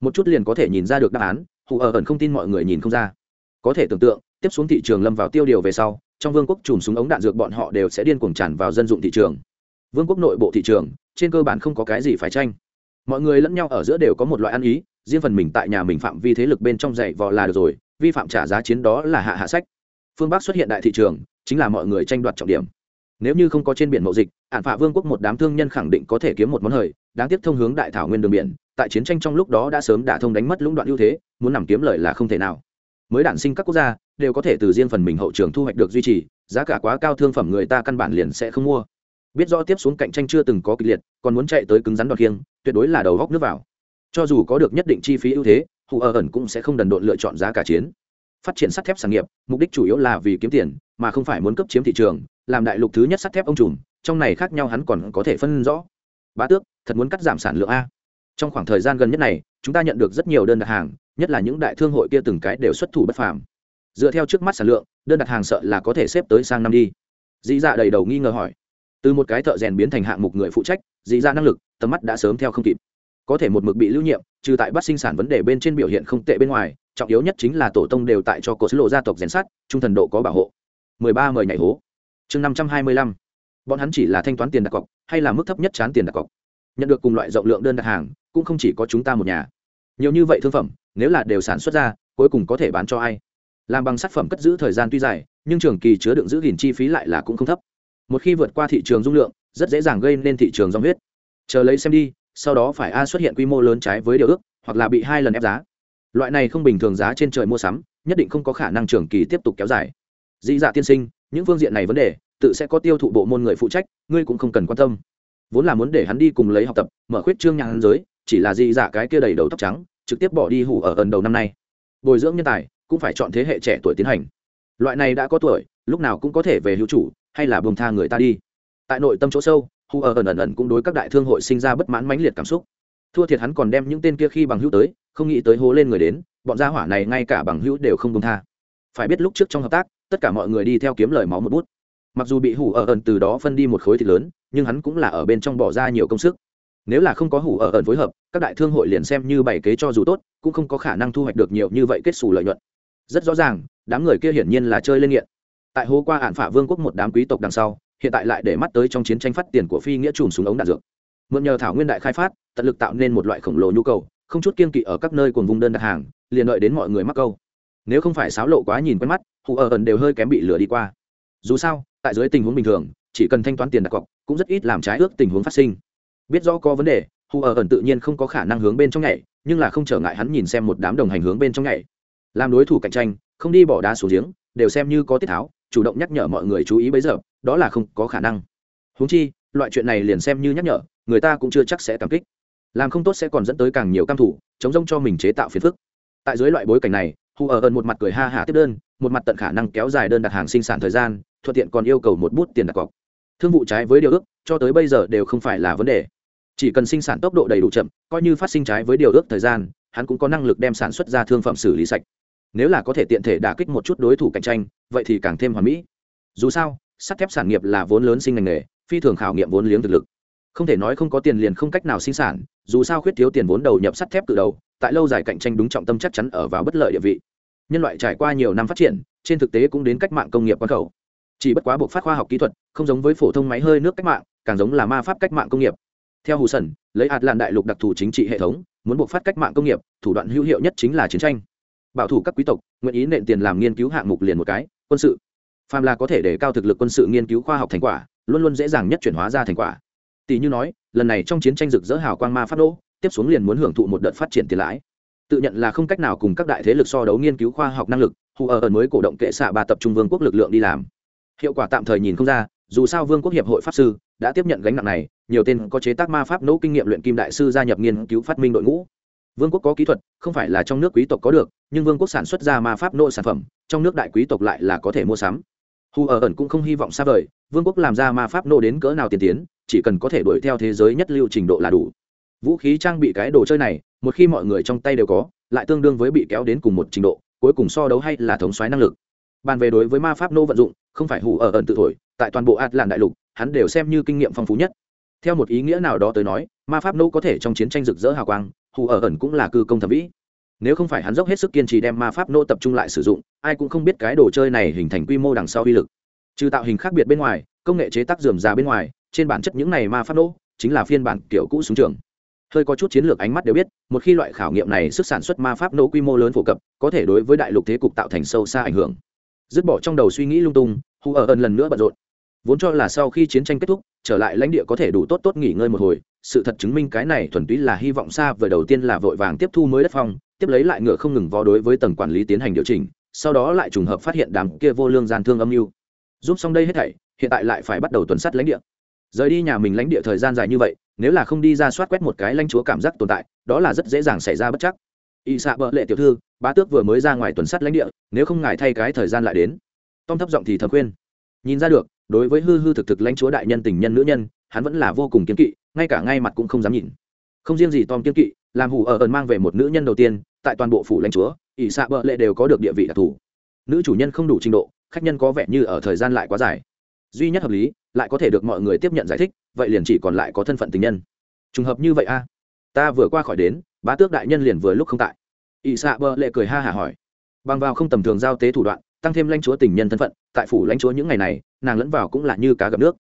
Một chút liền có thể nhìn ra được đáp án, hù ở ẩn không tin mọi người nhìn không ra có thể tưởng tượng, tiếp xuống thị trường lâm vào tiêu điều về sau, trong vương quốc chùm súng ống đạn dược bọn họ đều sẽ điên cuồng tràn vào dân dụng thị trường. Vương quốc nội bộ thị trường, trên cơ bản không có cái gì phải tranh. Mọi người lẫn nhau ở giữa đều có một loại ăn ý, riêng phần mình tại nhà mình phạm vi thế lực bên trong dạy vò là được rồi, vi phạm trả giá chiến đó là hạ hạ sách. Phương bắc xuất hiện đại thị trường, chính là mọi người tranh đoạt trọng điểm. Nếu như không có trên biển mậu dịch ạn phạ vương quốc một đám thương nhân khẳng định có thể kiếm một món hời, đáng tiếc thông hướng đại thảo nguyên đường biển, tại chiến tranh trong lúc đó đã sớm đả thông đánh mất lũng đoạn ưu thế, muốn nằm kiếm lợi là không thể nào mới đản sinh các quốc gia, đều có thể từ riêng phần mình hậu trường thu hoạch được duy trì, giá cả quá cao thương phẩm người ta căn bản liền sẽ không mua. Biết rõ tiếp xuống cạnh tranh chưa từng có kịch liệt, còn muốn chạy tới cứng rắn đoạt kiêng tuyệt đối là đầu góc nước vào. Cho dù có được nhất định chi phí ưu thế, hù ở ẩn cũng sẽ không đần độn lựa chọn giá cả chiến. Phát triển sắt thép sản nghiệp, mục đích chủ yếu là vì kiếm tiền, mà không phải muốn cấp chiếm thị trường, làm đại lục thứ nhất sắt thép ông trùm, trong này khác nhau hắn còn có thể phân rõ. Bá tước, thật muốn cắt giảm sản lượng a. Trong khoảng thời gian gần nhất này, chúng ta nhận được rất nhiều đơn đặt hàng nhất là những đại thương hội kia từng cái đều xuất thủ bất phàm. Dựa theo trước mắt sản lượng, đơn đặt hàng sợ là có thể xếp tới sang năm đi. Dĩ dạ đầy đầu nghi ngờ hỏi. Từ một cái thợ rèn biến thành hạng mục người phụ trách, dĩ dạ năng lực, tầm mắt đã sớm theo không kịp. Có thể một mực bị lưu nhiệm, trừ tại bắt sinh sản vấn đề bên trên biểu hiện không tệ bên ngoài, trọng yếu nhất chính là tổ tông đều tại cho cột lộ gia tộc rèn sắt, trung thần độ có bảo hộ. 13 mời nhảy hố. Chương 525 bọn hắn chỉ là thanh toán tiền đặt cọc, hay là mức thấp nhất chán tiền đặt cọc. Nhận được cùng loại rộng lượng đơn đặt hàng, cũng không chỉ có chúng ta một nhà. Nhiều như vậy thương phẩm nếu là đều sản xuất ra, cuối cùng có thể bán cho ai? Làm bằng sản phẩm cất giữ thời gian tuy dài, nhưng trường kỳ chứa đựng giữ gìn chi phí lại là cũng không thấp. Một khi vượt qua thị trường dung lượng, rất dễ dàng gây nên thị trường do huyết. Chờ lấy xem đi, sau đó phải a xuất hiện quy mô lớn trái với điều ước, hoặc là bị hai lần ép giá. Loại này không bình thường giá trên trời mua sắm, nhất định không có khả năng trường kỳ tiếp tục kéo dài. Dĩ dạ tiên sinh, những phương diện này vấn đề, tự sẽ có tiêu thụ bộ môn người phụ trách, ngươi cũng không cần quan tâm. Vốn là muốn để hắn đi cùng lấy học tập, mở khuyết trương nhà hắn giới, chỉ là dĩ dạ cái kia đầy đầu tóc trắng trực tiếp bỏ đi hủ ở ẩn đầu năm nay. Bồi dưỡng nhân tài cũng phải chọn thế hệ trẻ tuổi tiến hành. Loại này đã có tuổi, lúc nào cũng có thể về hữu chủ, hay là bông tha người ta đi. Tại nội tâm chỗ sâu hù ở ẩn ẩn ẩn cũng đối các đại thương hội sinh ra bất mãn mãnh liệt cảm xúc. Thua thiệt hắn còn đem những tên kia khi bằng hữu tới, không nghĩ tới hố lên người đến, bọn gia hỏa này ngay cả bằng hữu đều không bông tha. Phải biết lúc trước trong hợp tác, tất cả mọi người đi theo kiếm lời máu một bút. Mặc dù bị hủ ở ẩn từ đó phân đi một khối thịt lớn, nhưng hắn cũng là ở bên trong bỏ ra nhiều công sức nếu là không có hủ ở ẩn phối hợp, các đại thương hội liền xem như bày kế cho dù tốt, cũng không có khả năng thu hoạch được nhiều như vậy kết xù lợi nhuận. Rất rõ ràng, đám người kia hiển nhiên là chơi lên nghiện. Tại hố qua hạn phả vương quốc một đám quý tộc đằng sau, hiện tại lại để mắt tới trong chiến tranh phát tiền của phi nghĩa chùm súng ống đạn dược. Mượn nhờ thảo nguyên đại khai phát, tận lực tạo nên một loại khổng lồ nhu cầu, không chút kiên kỵ ở các nơi cùng vùng đơn đặt hàng, liền đợi đến mọi người mắc câu. Nếu không phải xáo lộ quá nhìn quen mắt hụ ở ẩn đều hơi kém bị lửa đi qua. Dù sao, tại dưới tình huống bình thường, chỉ cần thanh toán tiền đặt cọc, cũng rất ít làm trái ước tình huống phát sinh biết rõ có vấn đề hù ở ẩn tự nhiên không có khả năng hướng bên trong nhảy, nhưng là không trở ngại hắn nhìn xem một đám đồng hành hướng bên trong nhảy. Làm đối thủ cạnh tranh, không đi bỏ đá xuống giếng, đều xem như có tiết tháo, chủ động nhắc nhở mọi người chú ý bấy giờ, đó là không có khả năng. Huống chi, loại chuyện này liền xem như nhắc nhở, người ta cũng chưa chắc sẽ cảm kích. Làm không tốt sẽ còn dẫn tới càng nhiều cam thủ, chống rông cho mình chế tạo phiền phức. Tại dưới loại bối cảnh này hù ở ẩn một mặt cười ha hả tiếp đơn, một mặt tận khả năng kéo dài đơn đặt hàng sinh sản thời gian, thuận tiện còn yêu cầu một bút tiền đặt cọc. Thương vụ trái với điều ước cho tới bây giờ đều không phải là vấn đề. Chỉ cần sinh sản tốc độ đầy đủ chậm, coi như phát sinh trái với điều ước thời gian, hắn cũng có năng lực đem sản xuất ra thương phẩm xử lý sạch. Nếu là có thể tiện thể đả kích một chút đối thủ cạnh tranh, vậy thì càng thêm hoàn mỹ. Dù sao, sắt thép sản nghiệp là vốn lớn sinh ngành nghề, phi thường khảo nghiệm vốn liếng thực lực. Không thể nói không có tiền liền không cách nào sinh sản, dù sao khuyết thiếu tiền vốn đầu nhập sắt thép từ đầu, tại lâu dài cạnh tranh đúng trọng tâm chắc chắn ở vào bất lợi địa vị. Nhân loại trải qua nhiều năm phát triển, trên thực tế cũng đến cách mạng công nghiệp quan khẩu. Chỉ bất quá buộc phát khoa học kỹ thuật, không giống với phổ thông máy hơi nước cách mạng càng giống là ma pháp cách mạng công nghiệp. Theo hù sần, lấy hạt làn đại lục đặc thù chính trị hệ thống, muốn buộc phát cách mạng công nghiệp, thủ đoạn hữu hiệu nhất chính là chiến tranh. Bảo thủ các quý tộc, nguyện ý nện tiền làm nghiên cứu hạng mục liền một cái, quân sự. Phàm là có thể để cao thực lực quân sự nghiên cứu khoa học thành quả, luôn luôn dễ dàng nhất chuyển hóa ra thành quả. Tỷ như nói, lần này trong chiến tranh rực rỡ hào quang ma pháp đỗ tiếp xuống liền muốn hưởng thụ một đợt phát triển tiền lãi. Tự nhận là không cách nào cùng các đại thế lực so đấu nghiên cứu khoa học năng lực, hù ở ẩn mới cổ động kệ xạ ba tập trung vương quốc lực lượng đi làm. Hiệu quả tạm thời nhìn không ra, dù sao vương quốc hiệp hội pháp sư đã tiếp nhận gánh nặng này, nhiều tên có chế tác ma pháp nỗ kinh nghiệm luyện kim đại sư gia nhập nghiên cứu phát minh đội ngũ. Vương quốc có kỹ thuật, không phải là trong nước quý tộc có được, nhưng vương quốc sản xuất ra ma pháp nỗ sản phẩm, trong nước đại quý tộc lại là có thể mua sắm. Hù ở ẩn cũng không hy vọng xa vời, vương quốc làm ra ma pháp nô đến cỡ nào tiên tiến, chỉ cần có thể đuổi theo thế giới nhất lưu trình độ là đủ. Vũ khí trang bị cái đồ chơi này, một khi mọi người trong tay đều có, lại tương đương với bị kéo đến cùng một trình độ, cuối cùng so đấu hay là thống xoáy năng lực. Bàn về đối với ma pháp nô vận dụng, không phải hù ở ẩn tự thổi, tại toàn bộ atlan đại lục hắn đều xem như kinh nghiệm phong phú nhất. Theo một ý nghĩa nào đó tới nói, ma pháp nô có thể trong chiến tranh rực rỡ hào quang, hù ở ẩn cũng là cư công thẩm vĩ nếu không phải hắn dốc hết sức kiên trì đem ma pháp nô tập trung lại sử dụng, ai cũng không biết cái đồ chơi này hình thành quy mô đằng sau uy lực. Trừ tạo hình khác biệt bên ngoài, công nghệ chế tác dườm ra bên ngoài, trên bản chất những này ma pháp nô chính là phiên bản kiểu cũ súng trường. Hơi có chút chiến lược ánh mắt đều biết, một khi loại khảo nghiệm này sức sản xuất ma pháp nô quy mô lớn phổ cập, có thể đối với đại lục thế cục tạo thành sâu xa ảnh hưởng. Dứt bỏ trong đầu suy nghĩ lung tung, hù ở ẩn lần nữa bận rộn vốn cho là sau khi chiến tranh kết thúc, trở lại lãnh địa có thể đủ tốt tốt nghỉ ngơi một hồi, sự thật chứng minh cái này thuần túy là hy vọng xa vời đầu tiên là vội vàng tiếp thu mới đất phong, tiếp lấy lại ngựa không ngừng vó đối với tầng quản lý tiến hành điều chỉnh, sau đó lại trùng hợp phát hiện đám kia vô lương gian thương âm mưu. Giúp xong đây hết thảy, hiện tại lại phải bắt đầu tuần sát lãnh địa. Rời đi nhà mình lãnh địa thời gian dài như vậy, nếu là không đi ra soát quét một cái lãnh chúa cảm giác tồn tại, đó là rất dễ dàng xảy ra bất chắc. Y xạ bợ lệ tiểu thư, bá tước vừa mới ra ngoài tuần sát lãnh địa, nếu không ngài thay cái thời gian lại đến. Tom thấp giọng thì thầm khuyên. Nhìn ra được đối với hư hư thực thực lãnh chúa đại nhân tình nhân nữ nhân, hắn vẫn là vô cùng kiên kỵ, ngay cả ngay mặt cũng không dám nhìn. Không riêng gì tom kiên kỵ, làm hủ ở ẩn mang về một nữ nhân đầu tiên, tại toàn bộ phủ lãnh chúa, ỷ xạ bợ lệ đều có được địa vị đặc thù. Nữ chủ nhân không đủ trình độ, khách nhân có vẻ như ở thời gian lại quá dài. Duy nhất hợp lý, lại có thể được mọi người tiếp nhận giải thích, vậy liền chỉ còn lại có thân phận tình nhân. Trùng hợp như vậy a. Ta vừa qua khỏi đến, bá tước đại nhân liền vừa lúc không tại. Ỷ xạ bợ lệ cười ha hả hỏi. Bằng vào không tầm thường giao tế thủ đoạn, tăng thêm lãnh chúa tình nhân thân phận, tại phủ lãnh chúa những ngày này nàng lẫn vào cũng là như cá gặp nước.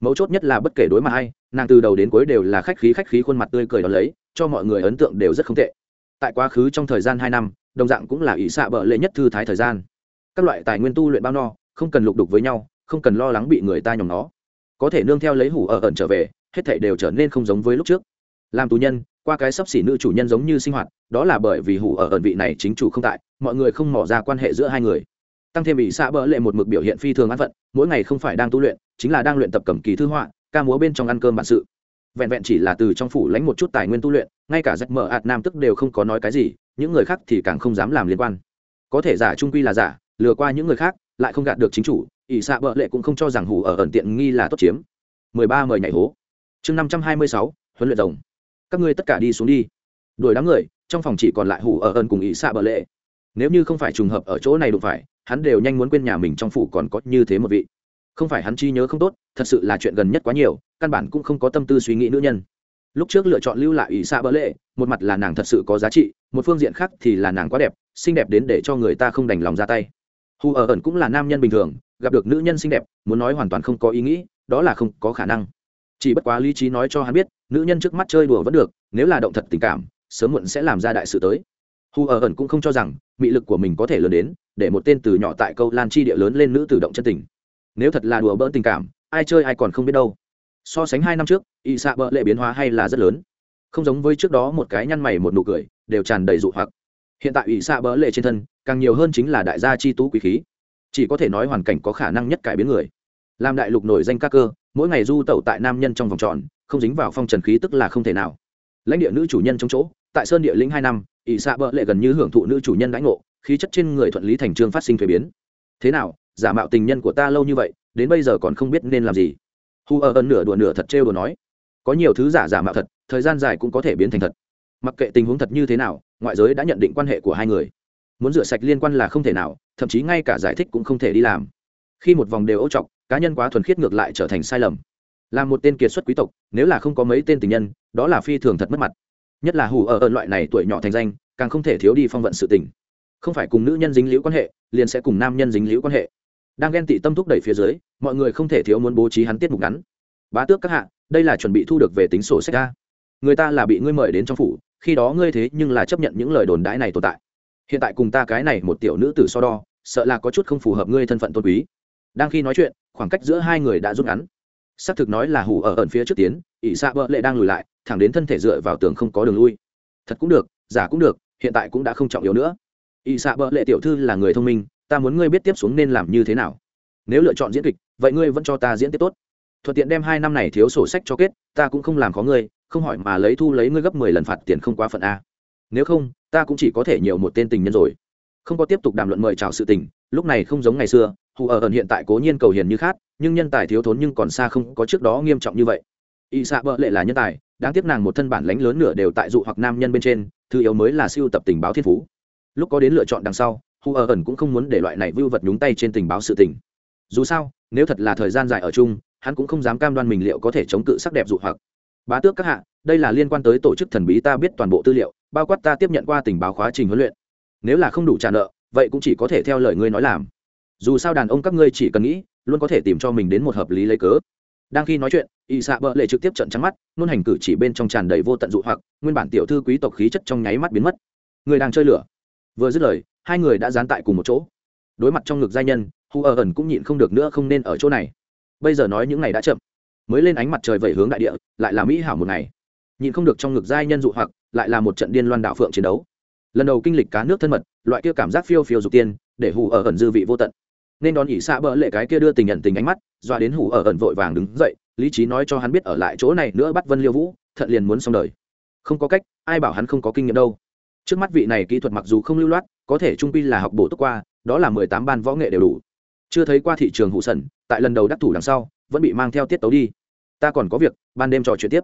Mấu chốt nhất là bất kể đối mặt hay nàng từ đầu đến cuối đều là khách khí khách khí khuôn mặt tươi cười đón lấy, cho mọi người ấn tượng đều rất không tệ. Tại quá khứ trong thời gian hai năm, đồng dạng cũng là ỷ xạ bợ lệ nhất thư thái thời gian. Các loại tài nguyên tu luyện bao no, không cần lục đục với nhau, không cần lo lắng bị người ta nhòm nó. Có thể nương theo lấy hủ ở ẩn trở về, hết thảy đều trở nên không giống với lúc trước. Làm tù nhân, qua cái sắp xỉ nữ chủ nhân giống như sinh hoạt, đó là bởi vì hủ ở ẩn vị này chính chủ không tại, mọi người không mỏ ra quan hệ giữa hai người tăng thêm ỷ xạ bỡ lệ một mực biểu hiện phi thường an phận, mỗi ngày không phải đang tu luyện, chính là đang luyện tập cầm kỳ thư họa, ca múa bên trong ăn cơm bản sự. Vẹn vẹn chỉ là từ trong phủ lãnh một chút tài nguyên tu luyện, ngay cả rách mở ạt nam tức đều không có nói cái gì, những người khác thì càng không dám làm liên quan. Có thể giả trung quy là giả, lừa qua những người khác, lại không gạt được chính chủ, ỷ xạ bợ lệ cũng không cho rằng hủ ở ẩn tiện nghi là tốt chiếm. Mười ba mời nhảy hố. Chương năm trăm hai mươi sáu, huấn luyện rồng. Các ngươi tất cả đi xuống đi. Đuổi đám người, trong phòng chỉ còn lại hủ ở ẩn cùng ỷ xạ bợ lệ nếu như không phải trùng hợp ở chỗ này đụng phải, hắn đều nhanh muốn quên nhà mình trong phủ còn có như thế một vị. Không phải hắn chi nhớ không tốt, thật sự là chuyện gần nhất quá nhiều, căn bản cũng không có tâm tư suy nghĩ nữ nhân. Lúc trước lựa chọn lưu lại ỷ xạ bỡ lệ, một mặt là nàng thật sự có giá trị, một phương diện khác thì là nàng quá đẹp, xinh đẹp đến để cho người ta không đành lòng ra tay. Hù ở ẩn cũng là nam nhân bình thường, gặp được nữ nhân xinh đẹp, muốn nói hoàn toàn không có ý nghĩ, đó là không có khả năng. Chỉ bất quá lý trí nói cho hắn biết, nữ nhân trước mắt chơi đùa vẫn được, nếu là động thật tình cảm, sớm muộn sẽ làm ra đại sự tới. Hù ở ẩn cũng không cho rằng mị lực của mình có thể lớn đến, để một tên từ nhỏ tại câu lan chi địa lớn lên nữ tự động chân tình. Nếu thật là đùa bỡn tình cảm, ai chơi ai còn không biết đâu. So sánh hai năm trước, y xạ bợ lệ biến hóa hay là rất lớn. Không giống với trước đó một cái nhăn mày một nụ cười, đều tràn đầy dụ hoặc. Hiện tại y xạ bợ lệ trên thân, càng nhiều hơn chính là đại gia chi tú quý khí. Chỉ có thể nói hoàn cảnh có khả năng nhất cải biến người. Làm đại lục nổi danh các cơ, mỗi ngày du tẩu tại nam nhân trong vòng tròn, không dính vào phong trần khí tức là không thể nào. Lãnh địa nữ chủ nhân trong chỗ, tại sơn địa lĩnh hai năm ỷ xạ bợ lệ gần như hưởng thụ nữ chủ nhân đãi ngộ, khí chất trên người thuận lý thành trương phát sinh thuế biến. Thế nào, giả mạo tình nhân của ta lâu như vậy, đến bây giờ còn không biết nên làm gì? Hu ở ẩn nửa đùa nửa thật trêu đùa nói. Có nhiều thứ giả giả mạo thật, thời gian dài cũng có thể biến thành thật. Mặc kệ tình huống thật như thế nào, ngoại giới đã nhận định quan hệ của hai người. Muốn rửa sạch liên quan là không thể nào, thậm chí ngay cả giải thích cũng không thể đi làm. Khi một vòng đều ô trọc, cá nhân quá thuần khiết ngược lại trở thành sai lầm. Là một tên kiệt xuất quý tộc, nếu là không có mấy tên tình nhân, đó là phi thường thật mất mặt nhất là hù ở ẩn loại này tuổi nhỏ thành danh, càng không thể thiếu đi phong vận sự tình. Không phải cùng nữ nhân dính liễu quan hệ, liền sẽ cùng nam nhân dính liễu quan hệ. Đang ghen tị tâm thúc đẩy phía dưới, mọi người không thể thiếu muốn bố trí hắn tiết mục ngắn. Bá tước các hạ, đây là chuẩn bị thu được về tính sổ sách ra người ta là bị ngươi mời đến trong phủ, khi đó ngươi thế nhưng là chấp nhận những lời đồn đãi này tồn tại. Hiện tại cùng ta cái này một tiểu nữ tử so đo, sợ là có chút không phù hợp ngươi thân phận tôn quý. Đang khi nói chuyện, khoảng cách giữa hai người đã rút ngắn. Xác thực nói là hủ ở ẩn phía trước tiến, ỷ xạ bợ lệ đang lùi lại thẳng đến thân thể dựa vào tường không có đường lui. Thật cũng được, giả cũng được, hiện tại cũng đã không trọng yếu nữa. Y xạ bợ lệ tiểu thư là người thông minh, ta muốn ngươi biết tiếp xuống nên làm như thế nào. Nếu lựa chọn diễn kịch, vậy ngươi vẫn cho ta diễn tiếp tốt. Thuận tiện đem hai năm này thiếu sổ sách cho kết, ta cũng không làm khó ngươi, không hỏi mà lấy thu lấy ngươi gấp mười lần phạt tiền không quá phận a. Nếu không, ta cũng chỉ có thể nhiều một tên tình nhân rồi. Không có tiếp tục đàm luận mời chào sự tình, lúc này không giống ngày xưa, hù ở ẩn hiện tại cố nhiên cầu hiền như khác nhưng nhân tài thiếu thốn nhưng còn xa không có trước đó nghiêm trọng như vậy. Y xạ bợ lệ là nhân tài đáng tiếc nàng một thân bản lãnh lớn nửa đều tại dụ hoặc nam nhân bên trên, thứ yếu mới là siêu tập tình báo thiên phú. Lúc có đến lựa chọn đằng sau, hu ở ẩn cũng không muốn để loại này vưu vật nhúng tay trên tình báo sự tình. Dù sao, nếu thật là thời gian dài ở chung, hắn cũng không dám cam đoan mình liệu có thể chống cự sắc đẹp dụ hoặc. Bá tước các hạ, đây là liên quan tới tổ chức thần bí ta biết toàn bộ tư liệu, bao quát ta tiếp nhận qua tình báo khóa trình huấn luyện. Nếu là không đủ trả nợ, vậy cũng chỉ có thể theo lời ngươi nói làm. Dù sao đàn ông các ngươi chỉ cần nghĩ, luôn có thể tìm cho mình đến một hợp lý lấy cớ đang khi nói chuyện, y xạ bợ lệ trực tiếp trận trắng mắt, nôn hành cử chỉ bên trong tràn đầy vô tận dụ hoặc, nguyên bản tiểu thư quý tộc khí chất trong nháy mắt biến mất. Người đang chơi lửa. Vừa dứt lời, hai người đã dán tại cùng một chỗ. Đối mặt trong ngực giai nhân, hu ở ẩn cũng nhịn không được nữa không nên ở chỗ này. Bây giờ nói những ngày đã chậm. Mới lên ánh mặt trời vẩy hướng đại địa, lại là mỹ hảo một ngày. Nhịn không được trong ngực giai nhân dụ hoặc, lại là một trận điên loan đạo phượng chiến đấu. Lần đầu kinh lịch cá nước thân mật, loại kia cảm giác phiêu phiêu dục tiên, để hù ở ẩn dư vị vô tận nên đón ỉ xạ bỡ lệ cái kia đưa tình nhận tình ánh mắt doa đến hủ ở ẩn vội vàng đứng dậy, lý trí nói cho hắn biết ở lại chỗ này nữa bắt vân liêu vũ, thận liền muốn xong đời. Không có cách, ai bảo hắn không có kinh nghiệm đâu. Trước mắt vị này kỹ thuật mặc dù không lưu loát, có thể trung pi là học bổ túc qua, đó là mười tám ban võ nghệ đều đủ. Chưa thấy qua thị trường hụ sẩn tại lần đầu đắc thủ đằng sau, vẫn bị mang theo tiết tấu đi. Ta còn có việc, ban đêm trò chuyện tiếp.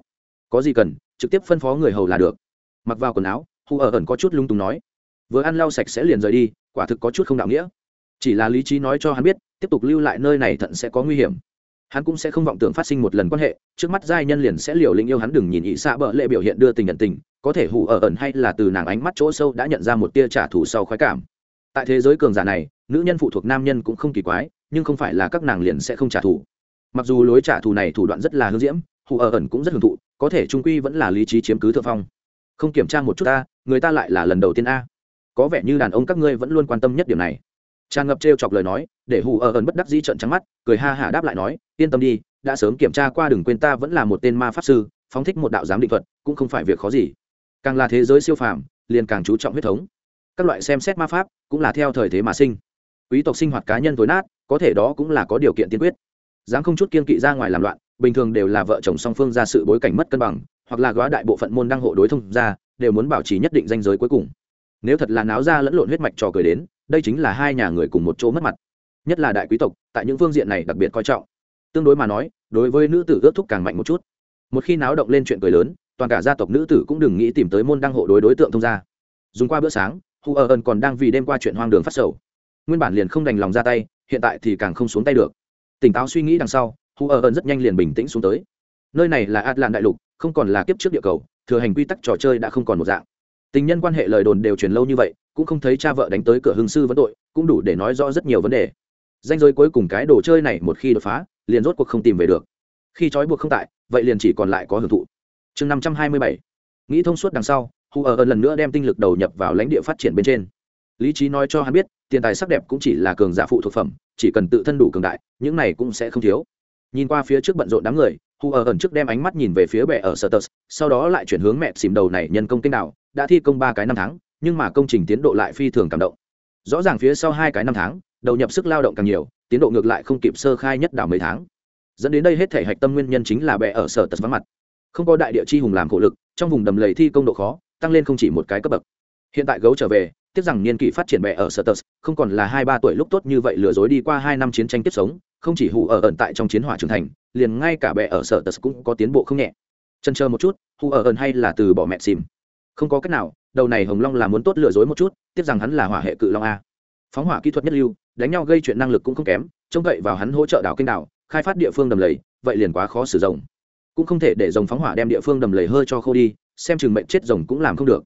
Có gì cần, trực tiếp phân phó người hầu là được. Mặc vào quần áo hù ở ẩn có chút lung tùng nói. Vừa ăn lau sạch sẽ liền rời đi, quả thực có chút không đạo nghĩa chỉ là lý trí nói cho hắn biết, tiếp tục lưu lại nơi này thận sẽ có nguy hiểm. Hắn cũng sẽ không vọng tưởng phát sinh một lần quan hệ, trước mắt giai nhân liền sẽ liều lĩnh yêu hắn đừng nhìn ỵ xạ bợ lệ biểu hiện đưa tình nhận tình, có thể hủ ở ẩn hay là từ nàng ánh mắt chỗ sâu đã nhận ra một tia trả thù sau khoái cảm. Tại thế giới cường giả này, nữ nhân phụ thuộc nam nhân cũng không kỳ quái, nhưng không phải là các nàng liền sẽ không trả thù. Mặc dù lối trả thù này thủ đoạn rất là hư diễm hủ ở ẩn cũng rất hưởng thụ, có thể trung quy vẫn là lý trí chiếm cứ thượng phong. Không kiểm tra một chút ta, người ta lại là lần đầu tiên a. Có vẻ như đàn ông các ngươi vẫn luôn quan tâm nhất điểm này tràn ngập t chọc lời nói, để hù ở ẩn bất đắc dĩ trận trắng mắt, cười ha hả đáp lại nói, yên tâm đi, đã sớm kiểm tra qua đừng quên ta vẫn là một tên ma pháp sư, phóng thích một đạo giám định thuật, cũng không phải việc khó gì. Càng là thế giới siêu phàm, liền càng chú trọng huyết thống. Các loại xem xét ma pháp, cũng là theo thời thế mà sinh. Quý tộc sinh hoạt cá nhân tối nát, có thể đó cũng là có điều kiện tiên quyết. Dám không chút kiên kỵ ra ngoài làm loạn, bình thường đều là vợ chồng song phương ra sự bối cảnh mất cân bằng, hoặc là góa đại bộ phận môn đăng hộ đối thông ra, đều muốn bảo trì nhất định danh giới cuối cùng. Nếu thật là náo ra lẫn lộn huyết mạch trò cười đến đây chính là hai nhà người cùng một chỗ mất mặt. Nhất là đại quý tộc, tại những phương diện này đặc biệt coi trọng. Tương đối mà nói, đối với nữ tử ước thúc càng mạnh một chút. Một khi náo động lên chuyện cười lớn, toàn cả gia tộc nữ tử cũng đừng nghĩ tìm tới môn đăng hộ đối đối tượng thông gia. Dùng qua bữa sáng, hu ở ẩn còn đang vì đêm qua chuyện hoang đường phát sầu. Nguyên bản liền không đành lòng ra tay, hiện tại thì càng không xuống tay được. Tỉnh táo suy nghĩ đằng sau, hu ở ẩn rất nhanh liền bình tĩnh xuống tới. Nơi này là atlan đại lục, không còn là kiếp trước địa cầu, thừa hành quy tắc trò chơi đã không còn một dạng. Tình nhân quan hệ lời đồn đều truyền lâu như vậy cũng không thấy cha vợ đánh tới cửa hương sư vấn tội, cũng đủ để nói rõ rất nhiều vấn đề. Danh giới cuối cùng cái đồ chơi này một khi đột phá, liền rốt cuộc không tìm về được. Khi trói buộc không tại, vậy liền chỉ còn lại có hưởng thụ. Chương năm trăm hai mươi bảy. Nghĩ thông suốt đằng sau hù ở ơn lần nữa đem tinh lực đầu nhập vào lãnh địa phát triển bên trên. Lý trí nói cho hắn biết, tiền tài sắc đẹp cũng chỉ là cường giả phụ thuộc phẩm, chỉ cần tự thân đủ cường đại, những này cũng sẽ không thiếu. Nhìn qua phía trước bận rộn đám người hù ở ẩn trước đem ánh mắt nhìn về phía bệ ở sở tờ sau đó lại chuyển hướng mẹ xìm đầu này nhân công kênh đạo đã thi công ba cái năm tháng nhưng mà công trình tiến độ lại phi thường cảm động. Rõ ràng phía sau hai cái năm tháng, đầu nhập sức lao động càng nhiều, tiến độ ngược lại không kịp sơ khai nhất đảo mấy tháng. Dẫn đến đây hết thể hạch tâm nguyên nhân chính là bệ ở sở tật vắng mặt. Không có đại địa chi hùng làm khổ lực, trong vùng đầm lầy thi công độ khó, tăng lên không chỉ một cái cấp bậc. Hiện tại gấu trở về, tiếc rằng niên kỷ phát triển bệ ở sở tật, không còn là hai ba tuổi lúc tốt như vậy lừa dối đi qua hai năm chiến tranh tiếp sống, không chỉ hù ở ẩn tại trong chiến hỏa trưởng thành, liền ngay cả bệ ở sở tật cũng có tiến bộ không nhẹ. Chân chờ một chút, hù ở ẩn hay là từ bỏ mẹ xìm không có cách nào, đầu này hồng long là muốn tốt lừa dối một chút tiếc rằng hắn là hỏa hệ cự long a. Phóng hỏa kỹ thuật nhất lưu, đánh nhau gây chuyện năng lực cũng không kém, trông cậy vào hắn hỗ trợ đảo kinh đảo, khai phát địa phương đầm lầy, vậy liền quá khó sử dụng. Cũng không thể để dòng phóng hỏa đem địa phương đầm lầy hơi cho khô đi, xem chừng mệnh chết rồng cũng làm không được.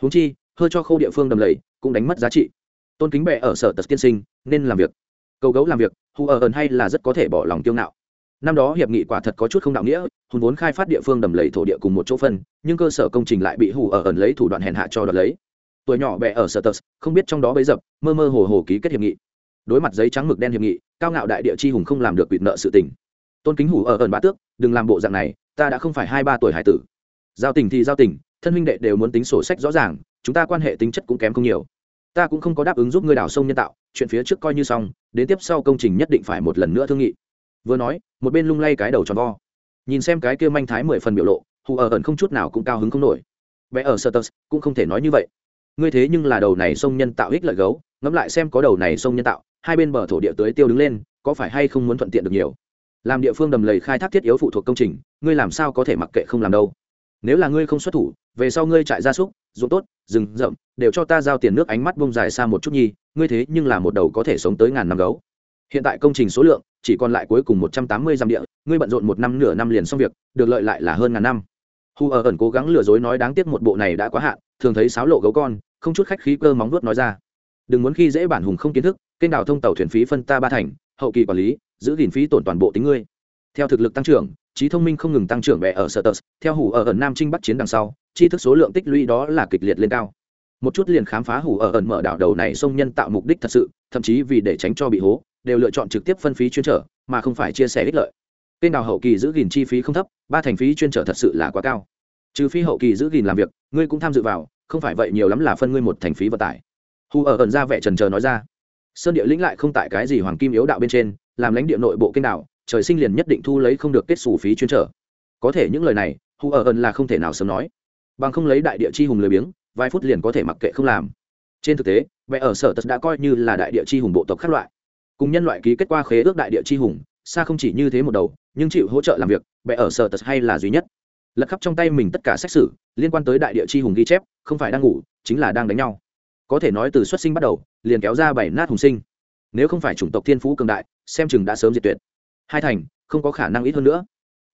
Húng chi hơi cho khô địa phương đầm lầy cũng đánh mất giá trị. Tôn kính bệ ở sở tật tiên sinh, nên làm việc. Cầu gấu làm việc, hù ở ẩn hay là rất có thể bỏ lòng tiêu ngạo. Năm đó hiệp nghị quả thật có chút không đạo nghĩa hùn vốn khai phát địa phương đầm lầy thổ địa cùng một chỗ phân, nhưng cơ sở công trình lại bị hù ở ẩn lấy thủ đoạn hèn hạ cho đoạt lấy. Tuổi nhỏ bẹ ở sở tật không biết trong đó bấy dập, mơ mơ hồ hồ ký kết hiệp nghị. Đối mặt giấy trắng mực đen hiệp nghị, cao ngạo đại địa chi hùng không làm được quỵt nợ sự tình. Tôn kính hủ ở ẩn bá tước, đừng làm bộ dạng này, ta đã không phải hai ba tuổi hải tử. Giao tình thì giao tình, thân huynh đệ đều muốn tính sổ sách rõ ràng, chúng ta quan hệ tính chất cũng kém không nhiều. Ta cũng không có đáp ứng giúp ngươi đào sông nhân tạo, chuyện phía trước coi như xong, đến tiếp sau công trình nhất định phải một lần nữa thương nghị. Vừa nói, một bên lung lay cái đầu tròn vo nhìn xem cái kia manh thái mười phần biểu lộ, hù ở ẩn không chút nào cũng cao hứng không nổi. Vẽ ở sơ cũng không thể nói như vậy. Ngươi thế nhưng là đầu này sông nhân tạo ích lợi gấu, ngẫm lại xem có đầu này sông nhân tạo, hai bên bờ thổ địa tưới tiêu đứng lên, có phải hay không muốn thuận tiện được nhiều? Làm địa phương đầm lầy khai thác thiết yếu phụ thuộc công trình, ngươi làm sao có thể mặc kệ không làm đâu? Nếu là ngươi không xuất thủ, về sau ngươi trại gia súc, ruộng tốt, rừng rậm, đều cho ta giao tiền nước ánh mắt bông dài xa một chút nhi, ngươi thế nhưng là một đầu có thể sống tới ngàn năm gấu hiện tại công trình số lượng chỉ còn lại cuối cùng một trăm tám mươi dặm địa, ngươi bận rộn một năm nửa năm liền xong việc, được lợi lại là hơn ngàn năm. Hu ở ẩn cố gắng lừa dối nói đáng tiếc một bộ này đã quá hạn, thường thấy sáo lộ gấu con, không chút khách khí cơ móng vuốt nói ra. Đừng muốn khi dễ bản hùng không kiến thức, kênh đào thông tàu thuyền phí phân ta ba thành, hậu kỳ quản lý, giữ gìn phí tổn toàn bộ tính ngươi. Theo thực lực tăng trưởng, trí thông minh không ngừng tăng trưởng bè ở sở tờ theo hủ ở ẩn nam trinh bắc chiến đằng sau chi thức số lượng tích lũy đó là kịch liệt lên cao. Một chút liền khám phá hủ ở ẩn mở đảo đầu này sông nhân tạo mục đích thật sự, thậm chí vì để tránh cho bị hố đều lựa chọn trực tiếp phân phí chuyên trở mà không phải chia sẻ ích lợi. Kênh đào hậu kỳ giữ gìn chi phí không thấp ba thành phí chuyên trở thật sự là quá cao. Trừ phí hậu kỳ giữ gìn làm việc ngươi cũng tham dự vào không phải vậy nhiều lắm là phân ngươi một thành phí vận tải. Hù ở ẩn ra vẻ trần trờ nói ra. Sơn địa lĩnh lại không tại cái gì hoàng kim yếu đạo bên trên làm lãnh địa nội bộ kênh đảo, trời sinh liền nhất định thu lấy không được kết xù phí chuyên trở. Có thể những lời này hù ở ẩn là không thể nào sớm nói. Bằng không lấy đại địa chi hùng lười biếng vài phút liền có thể mặc kệ không làm. Trên thực tế vẽ ở sở tật đã coi như là đại địa chi hùng bộ tộc khác loại cùng nhân loại ký kết qua khế ước đại địa chi hùng, xa không chỉ như thế một đầu, nhưng chịu hỗ trợ làm việc vẽ ở sở tật hay là duy nhất. Lật khắp trong tay mình tất cả xét xử liên quan tới đại địa chi hùng ghi chép, không phải đang ngủ, chính là đang đánh nhau. Có thể nói từ xuất sinh bắt đầu, liền kéo ra bảy nát hùng sinh. Nếu không phải chủng tộc thiên phú cường đại, xem chừng đã sớm diệt tuyệt. Hai thành, không có khả năng ít hơn nữa.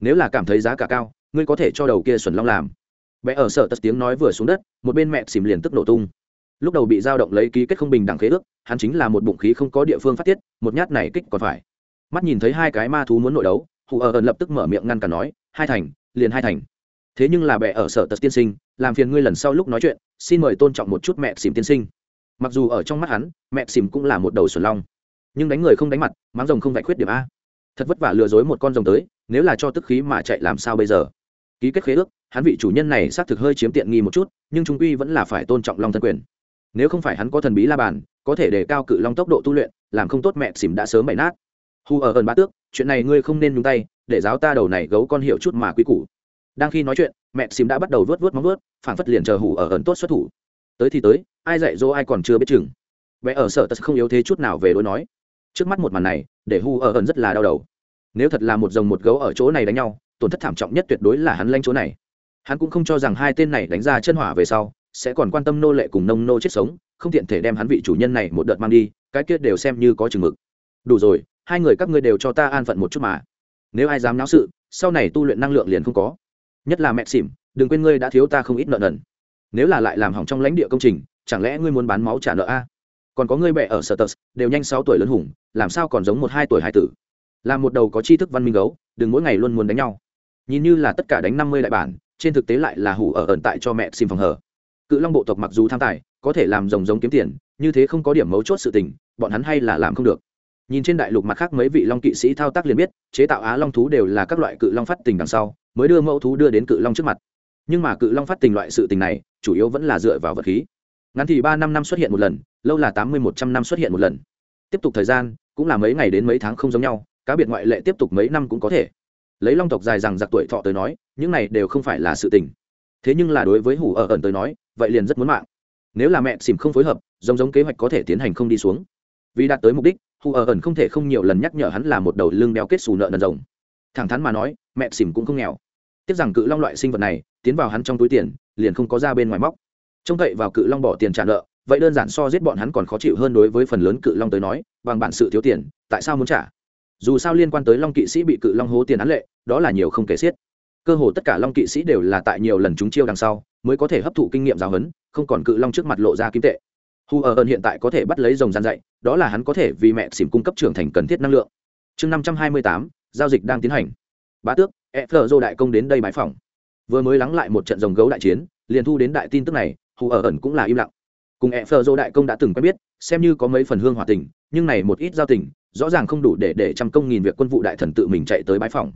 Nếu là cảm thấy giá cả cao, ngươi có thể cho đầu kia xuẩn long làm. Bé ở sở tật tiếng nói vừa xuống đất, một bên mẹ xìm liền tức nổ tung lúc đầu bị dao động lấy ký kết không bình đẳng khế ước, hắn chính là một bụng khí không có địa phương phát tiết, một nhát này kích còn phải. Mắt nhìn thấy hai cái ma thú muốn nội đấu, hù ở ẩn lập tức mở miệng ngăn cả nói, hai thành, liền hai thành. Thế nhưng là bệ ở sở tật tiên sinh, làm phiền ngươi lần sau lúc nói chuyện, xin mời tôn trọng một chút mẹ xìm tiên sinh. Mặc dù ở trong mắt hắn, mẹ xìm cũng là một đầu xuẩn long. Nhưng đánh người không đánh mặt mắng rồng không vạch khuyết điểm a. Thật vất vả lừa dối một con rồng tới, nếu là cho tức khí mà chạy làm sao bây giờ? Ký kết khế ước, hắn vị chủ nhân này xác thực hơi chiếm tiện nghi một chút, nhưng trung quy vẫn là phải tôn trọng long thân quyền nếu không phải hắn có thần bí la bàn, có thể đề cao cự long tốc độ tu luyện, làm không tốt mẹ xỉm đã sớm bày nát. Hu ở ẩn bá tước, chuyện này ngươi không nên nhúng tay, để giáo ta đầu này gấu con hiểu chút mà quý củ. Đang khi nói chuyện, mẹ xỉm đã bắt đầu vớt vớt móng vớt phản phất liền chờ hù ở ẩn tốt xuất thủ. Tới thì tới, ai dạy dỗ ai còn chưa biết chừng. Vẽ ở sở tật không yếu thế chút nào về đối nói. Trước mắt một màn này, để hù ở ẩn rất là đau đầu. Nếu thật là một dòng một gấu ở chỗ này đánh nhau, tổn thất thảm trọng nhất tuyệt đối là hắn lanh chỗ này. Hắn cũng không cho rằng hai tên này đánh ra chân hỏa về sau sẽ còn quan tâm nô lệ cùng nông nô chết sống, không tiện thể đem hắn vị chủ nhân này một đợt mang đi, cái kia đều xem như có chừng mực. Đủ rồi, hai người các ngươi đều cho ta an phận một chút mà. Nếu ai dám náo sự, sau này tu luyện năng lượng liền không có. Nhất là mẹ xỉm, đừng quên ngươi đã thiếu ta không ít nợ nần. Nếu là lại làm hỏng trong lãnh địa công trình, chẳng lẽ ngươi muốn bán máu trả nợ a? Còn có ngươi mẹ ở sở tờ đều nhanh sáu tuổi lớn hùng, làm sao còn giống một hai tuổi hai tử? Làm một đầu có tri thức văn minh gấu, đừng mỗi ngày luôn muốn đánh nhau. Nhìn như là tất cả đánh năm mươi đại bản, trên thực tế lại là hủ ở ẩn tại cho mẹ xin phòng hở cự long bộ tộc mặc dù tham tài, có thể làm rồng giống kiếm tiền, như thế không có điểm mấu chốt sự tình, bọn hắn hay là làm không được. Nhìn trên đại lục mặt khác mấy vị long kỵ sĩ thao tác liền biết, chế tạo á long thú đều là các loại cự long phát tình đằng sau, mới đưa mẫu thú đưa đến cự long trước mặt. Nhưng mà cự long phát tình loại sự tình này, chủ yếu vẫn là dựa vào vật khí. Ngắn thì ba năm năm xuất hiện một lần, lâu là tám mươi một trăm năm xuất hiện một lần. Tiếp tục thời gian, cũng là mấy ngày đến mấy tháng không giống nhau, cá biệt ngoại lệ tiếp tục mấy năm cũng có thể. Lấy long tộc dài rằng giặc tuổi thọ tới nói, những này đều không phải là sự tình. Thế nhưng là đối với hủ ở ẩn tới nói vậy liền rất muốn mạng. Nếu là mẹ xìm không phối hợp, giống giống kế hoạch có thể tiến hành không đi xuống. Vì đạt tới mục đích hù ở ẩn không thể không nhiều lần nhắc nhở hắn là một đầu lưng đeo kết xù nợ nần rồng. Thẳng thắn mà nói, mẹ xìm cũng không nghèo. Tiếc rằng cự long loại sinh vật này, tiến vào hắn trong túi tiền, liền không có ra bên ngoài móc. Trông cậy vào cự long bỏ tiền trả nợ, vậy đơn giản so giết bọn hắn còn khó chịu hơn đối với phần lớn cự long tới nói, bằng bản sự thiếu tiền, tại sao muốn trả? Dù sao liên quan tới long kỵ sĩ bị cự long hố tiền án lệ, đó là nhiều không kể xiết cơ hồ tất cả long kỵ sĩ đều là tại nhiều lần chúng chiêu đằng sau mới có thể hấp thụ kinh nghiệm giáo huấn, không còn cự long trước mặt lộ ra kim tệ. Hù ở ơn hiện tại có thể bắt lấy dòng gian dạy, đó là hắn có thể vì mẹ xỉm cung cấp trưởng thành cần thiết năng lượng. Chương năm trăm hai mươi tám, giao dịch đang tiến hành. Bá tước e phờ dô đại công đến đây bãi phòng vừa mới lắng lại một trận rồng gấu đại chiến, liền thu đến đại tin tức này hù ở ẩn cũng là im lặng. Cùng e phờ dô đại công đã từng quen biết, xem như có mấy phần hương hòa tình, nhưng này một ít giao tình, rõ ràng không đủ để để trăm công nghìn việc quân vụ đại thần tự mình chạy tới bãi phòng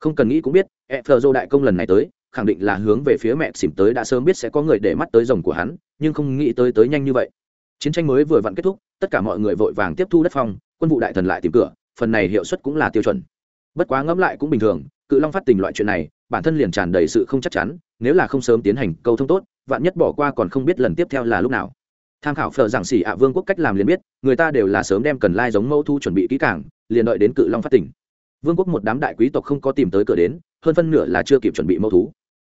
không cần nghĩ cũng biết e phờ dô đại công lần này tới, khẳng định là hướng về phía mẹ xỉm tới đã sớm biết sẽ có người để mắt tới rồng của hắn, nhưng không nghĩ tới tới nhanh như vậy. Chiến tranh mới vừa vặn kết thúc, tất cả mọi người vội vàng tiếp thu đất phong, quân vụ đại thần lại tìm cửa, phần này hiệu suất cũng là tiêu chuẩn. Bất quá ngẫm lại cũng bình thường, cự long phát tình loại chuyện này, bản thân liền tràn đầy sự không chắc chắn, nếu là không sớm tiến hành câu thông tốt, vạn nhất bỏ qua còn không biết lần tiếp theo là lúc nào. Tham khảo phở giảng xỉ ạ vương quốc cách làm liền biết, người ta đều là sớm đem cần lai giống mẫu thu chuẩn bị kỹ càng, liền đợi đến cự long phát tỉnh vương quốc một đám đại quý tộc không có tìm tới cửa đến, hơn phân nửa là chưa kịp chuẩn bị mẫu thú.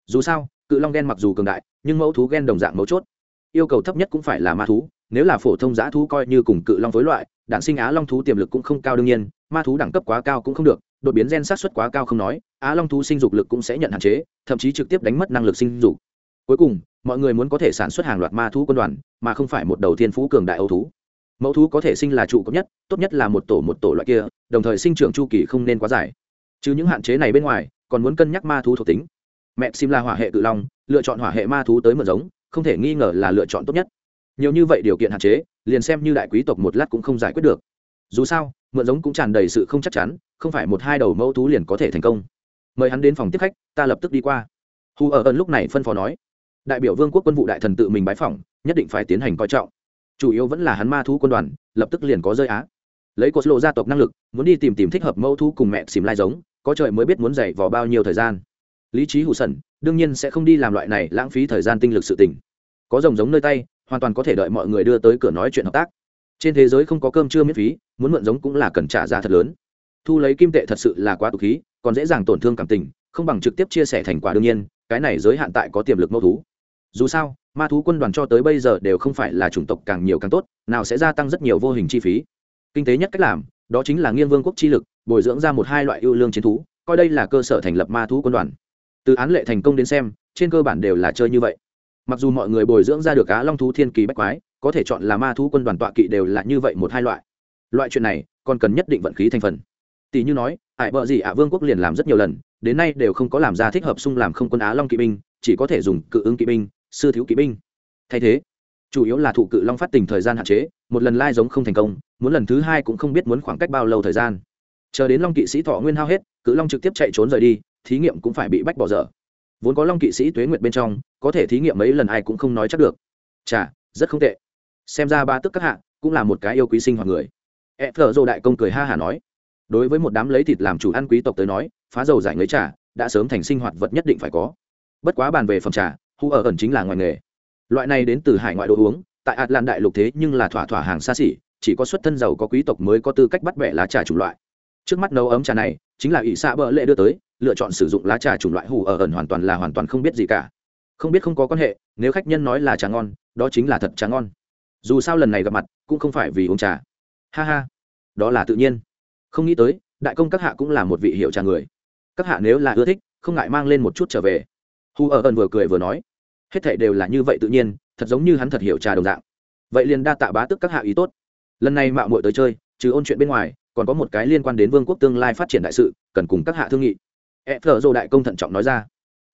Dù sao, cự long ghen mặc dù cường đại, nhưng mẫu thú ghen đồng dạng mấu chốt. Yêu cầu thấp nhất cũng phải là ma thú, nếu là phổ thông giã thú coi như cùng cự long phối loại đạn sinh á long thú tiềm lực cũng không cao đương nhiên, ma thú đẳng cấp quá cao cũng không được, đột biến gen sát xuất quá cao không nói, á long thú sinh dục lực cũng sẽ nhận hạn chế, thậm chí trực tiếp đánh mất năng lực sinh dục. Cuối cùng, mọi người muốn có thể sản xuất hàng loạt ma thú quân đoàn, mà không phải một đầu thiên phú cường đại âu thú. Mẫu thú có thể sinh là trụ cấp nhất, tốt nhất là một tổ một tổ loại kia đồng thời sinh trưởng chu kỳ không nên quá dài. Chứ những hạn chế này bên ngoài, còn muốn cân nhắc ma thú thuộc tính. Mẹ sim là hỏa hệ cự long, lựa chọn hỏa hệ ma thú tới mượn giống, không thể nghi ngờ là lựa chọn tốt nhất. Nhiều như vậy điều kiện hạn chế, liền xem như đại quý tộc một lát cũng không giải quyết được. Dù sao, mượn giống cũng tràn đầy sự không chắc chắn, không phải một hai đầu mẫu thú liền có thể thành công. Mời hắn đến phòng tiếp khách, ta lập tức đi qua. Hù ở ẩn lúc này phân phó nói. Đại biểu vương quốc quân vụ đại thần tự mình bái phỏng, nhất định phải tiến hành coi trọng. Chủ yếu vẫn là hắn ma thú quân đoàn, lập tức liền có rơi á lấy cột lộ gia tộc năng lực, muốn đi tìm tìm thích hợp mẫu thu cùng mẹ xìm lai giống, có trời mới biết muốn dạy vào bao nhiêu thời gian. Lý trí hủ sẩn, đương nhiên sẽ không đi làm loại này lãng phí thời gian tinh lực sự tỉnh có rồng giống nơi tay, hoàn toàn có thể đợi mọi người đưa tới cửa nói chuyện hợp tác. Trên thế giới không có cơm chưa miễn phí, muốn mượn giống cũng là cần trả giá thật lớn. Thu lấy kim tệ thật sự là quá tục khí, còn dễ dàng tổn thương cảm tình, không bằng trực tiếp chia sẻ thành quả đương nhiên, cái này giới hạn tại có tiềm lực mẫu thú. Dù sao, ma thú quân đoàn cho tới bây giờ đều không phải là chủng tộc càng nhiều càng tốt, nào sẽ gia tăng rất nhiều vô hình chi phí kinh tế nhất cách làm, đó chính là nghiên vương quốc chi lực, bồi dưỡng ra một hai loại ưu lương chiến thú, coi đây là cơ sở thành lập ma thú quân đoàn. Từ án lệ thành công đến xem, trên cơ bản đều là chơi như vậy. Mặc dù mọi người bồi dưỡng ra được cá long thú thiên kỳ bách quái, có thể chọn là ma thú quân đoàn tọa kỵ đều là như vậy một hai loại. Loại chuyện này, còn cần nhất định vận khí thành phần. Tỷ như nói ải bợ gì ạ vương quốc liền làm rất nhiều lần, đến nay đều không có làm ra thích hợp xung làm không quân á long kỵ binh, chỉ có thể dùng cự ứng kỵ binh, sư thiếu kỵ binh. Thay thế chủ yếu là thụ cự long phát tình thời gian hạn chế, một lần lai giống không thành công, muốn lần thứ hai cũng không biết muốn khoảng cách bao lâu thời gian. Chờ đến long kỵ sĩ thọ nguyên hao hết, cự long trực tiếp chạy trốn rời đi, thí nghiệm cũng phải bị bách bỏ dở. Vốn có long kỵ sĩ tuế nguyệt bên trong, có thể thí nghiệm mấy lần ai cũng không nói chắc được. Chà, rất không tệ. Xem ra ba tức các hạ cũng là một cái yêu quý sinh hoạt người. E phờ dô đại công cười ha hả nói. Đối với một đám lấy thịt làm chủ ăn quý tộc tới nói, phá dầu giải ngấy trà, đã sớm thành sinh hoạt vật nhất định phải có. Bất quá bàn về phẩm trà, hu ở ẩn chính là ngoài nghề loại này đến từ hải ngoại đồ uống, tại atlan đại lục thế nhưng là thỏa thỏa hàng xa xỉ, chỉ có xuất thân giàu có quý tộc mới có tư cách bắt bẻ lá trà chủng loại. Trước mắt nấu ấm trà này, chính là ỷ xạ bợ lệ đưa tới, lựa chọn sử dụng lá trà chủng loại hủ ở ẩn hoàn toàn là hoàn toàn không biết gì cả. Không biết không có quan hệ, nếu khách nhân nói là trà ngon, đó chính là thật trà ngon. Dù sao lần này gặp mặt, cũng không phải vì uống trà. Ha ha, đó là tự nhiên. Không nghĩ tới, đại công các hạ cũng là một vị hiệu trà người. Các hạ nếu là ưa thích, không ngại mang lên một chút trở về. Hù ở ẩn vừa cười vừa nói hết thảy đều là như vậy tự nhiên, thật giống như hắn thật hiểu trà đồng dạng. Vậy liền đa tạ bá tức các hạ ý tốt. Lần này mạo muội tới chơi, trừ ôn chuyện bên ngoài, còn có một cái liên quan đến vương quốc tương lai phát triển đại sự, cần cùng các hạ thương nghị. E thờ dô đại công thận trọng nói ra.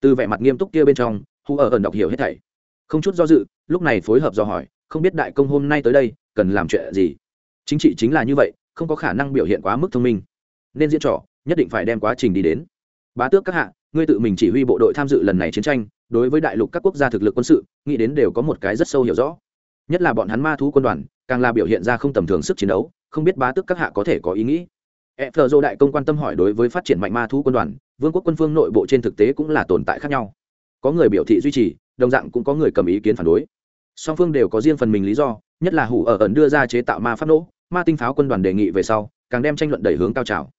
Từ vẻ mặt nghiêm túc kia bên trong, hu ở ẩn đọc hiểu hết thảy. Không chút do dự, lúc này phối hợp do hỏi, không biết đại công hôm nay tới đây, cần làm chuyện gì? Chính trị chính là như vậy, không có khả năng biểu hiện quá mức thông minh. Nên diễn trò, nhất định phải đem quá trình đi đến. Bá tước các hạ ngươi tự mình chỉ huy bộ đội tham dự lần này chiến tranh, đối với đại lục các quốc gia thực lực quân sự, nghĩ đến đều có một cái rất sâu hiểu rõ. Nhất là bọn hắn ma thú quân đoàn, càng là biểu hiện ra không tầm thường sức chiến đấu, không biết bá tước các hạ có thể có ý nghĩ. E phờ dô đại công quan tâm hỏi đối với phát triển mạnh ma thú quân đoàn, vương quốc quân phương nội bộ trên thực tế cũng là tồn tại khác nhau. Có người biểu thị duy trì, đồng dạng cũng có người cầm ý kiến phản đối. Song phương đều có riêng phần mình lý do, nhất là hủ ở ẩn đưa ra chế tạo ma pháp nỗ ma tinh pháo quân đoàn đề nghị về sau, càng đem tranh luận đẩy hướng cao trào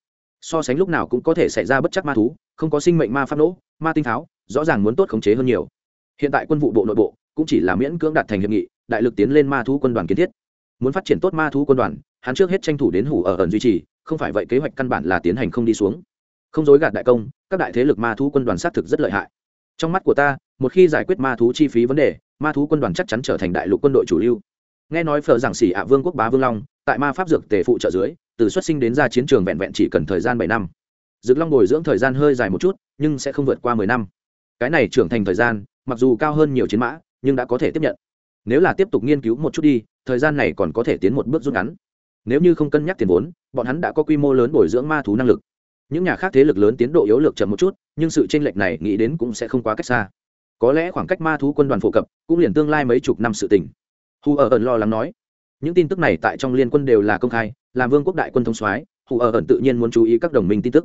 so sánh lúc nào cũng có thể xảy ra bất chắc ma thú không có sinh mệnh ma pháp nỗ ma tinh tháo, rõ ràng muốn tốt khống chế hơn nhiều. Hiện tại quân vụ bộ nội bộ cũng chỉ là miễn cưỡng đạt thành hiệp nghị đại lực tiến lên ma thú quân đoàn kiến thiết. Muốn phát triển tốt ma thú quân đoàn hắn trước hết tranh thủ đến hủ ở ẩn duy trì không phải vậy kế hoạch căn bản là tiến hành không đi xuống. Không dối gạt đại công các đại thế lực ma thú quân đoàn xác thực rất lợi hại. Trong mắt của ta một khi giải quyết ma thú chi phí vấn đề ma thú quân đoàn chắc chắn trở thành đại lục quân đội chủ lưu. Nghe nói phở giảng xỉ ạ vương quốc bá vương long tại ma pháp dược tề phụ trợ dưới từ xuất sinh đến ra chiến trường vẹn vẹn chỉ cần thời gian bảy năm. Dực long bồi dưỡng thời gian hơi dài một chút, nhưng sẽ không vượt qua mười năm. Cái này trưởng thành thời gian, mặc dù cao hơn nhiều chiến mã, nhưng đã có thể tiếp nhận. Nếu là tiếp tục nghiên cứu một chút đi, thời gian này còn có thể tiến một bước rút ngắn. Nếu như không cân nhắc tiền vốn, bọn hắn đã có quy mô lớn bồi dưỡng ma thú năng lực. Những nhà khác thế lực lớn tiến độ yếu lược chậm một chút, nhưng sự tranh lệch này nghĩ đến cũng sẽ không quá cách xa. Có lẽ khoảng cách ma thú quân đoàn phổ cập cũng liền tương lai mấy chục năm sự tình. hù ở ẩn lo lắng nói, những tin tức này tại trong liên quân đều là công khai làm vương quốc đại quân thông soái, hù ở ẩn tự nhiên muốn chú ý các đồng minh tin tức.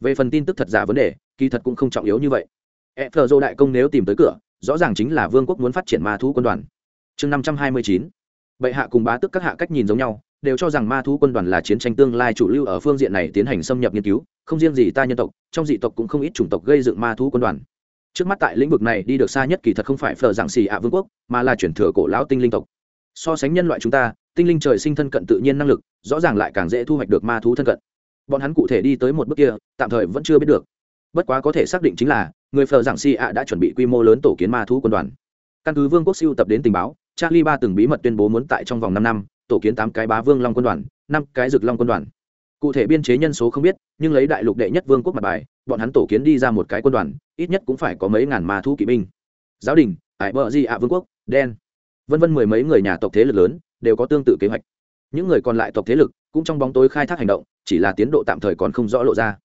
Về phần tin tức thật giả vấn đề, kỳ thật cũng không trọng yếu như vậy. E phờ dô đại công nếu tìm tới cửa, rõ ràng chính là vương quốc muốn phát triển ma thú quân đoàn. Chương năm trăm hai mươi chín. Bệ hạ cùng bá tức các hạ cách nhìn giống nhau, đều cho rằng ma thú quân đoàn là chiến tranh tương lai chủ lưu ở phương diện này tiến hành xâm nhập nghiên cứu, không riêng gì ta nhân tộc, trong dị tộc cũng không ít chủng tộc gây dựng ma thú quân đoàn. Trước mắt tại lĩnh vực này đi được xa nhất kỳ thật không phải phờ giảng xì ạ vương quốc, mà là chuyển thừa cổ lão tinh linh tộc so sánh nhân loại chúng ta, tinh linh trời sinh thân cận tự nhiên năng lực, rõ ràng lại càng dễ thu hoạch được ma thú thân cận. Bọn hắn cụ thể đi tới một bước kia, tạm thời vẫn chưa biết được. Bất quá có thể xác định chính là, người phờ giảng si ạ đã chuẩn bị quy mô lớn tổ kiến ma thú quân đoàn. Căn cứ vương quốc siêu tập đến tình báo, charlie ba từng bí mật tuyên bố muốn tại trong vòng năm năm, tổ kiến tám cái bá vương long quân đoàn, năm cái rực long quân đoàn. Cụ thể biên chế nhân số không biết, nhưng lấy đại lục đệ nhất vương quốc mặt bài, bọn hắn tổ kiến đi ra một cái quân đoàn, ít nhất cũng phải có mấy ngàn ma thú kỵ binh. Giáo đình ải bờ di ạ vương quốc, đen vân vân mười mấy người nhà tộc thế lực lớn đều có tương tự kế hoạch. Những người còn lại tộc thế lực cũng trong bóng tối khai thác hành động, chỉ là tiến độ tạm thời còn không rõ lộ ra.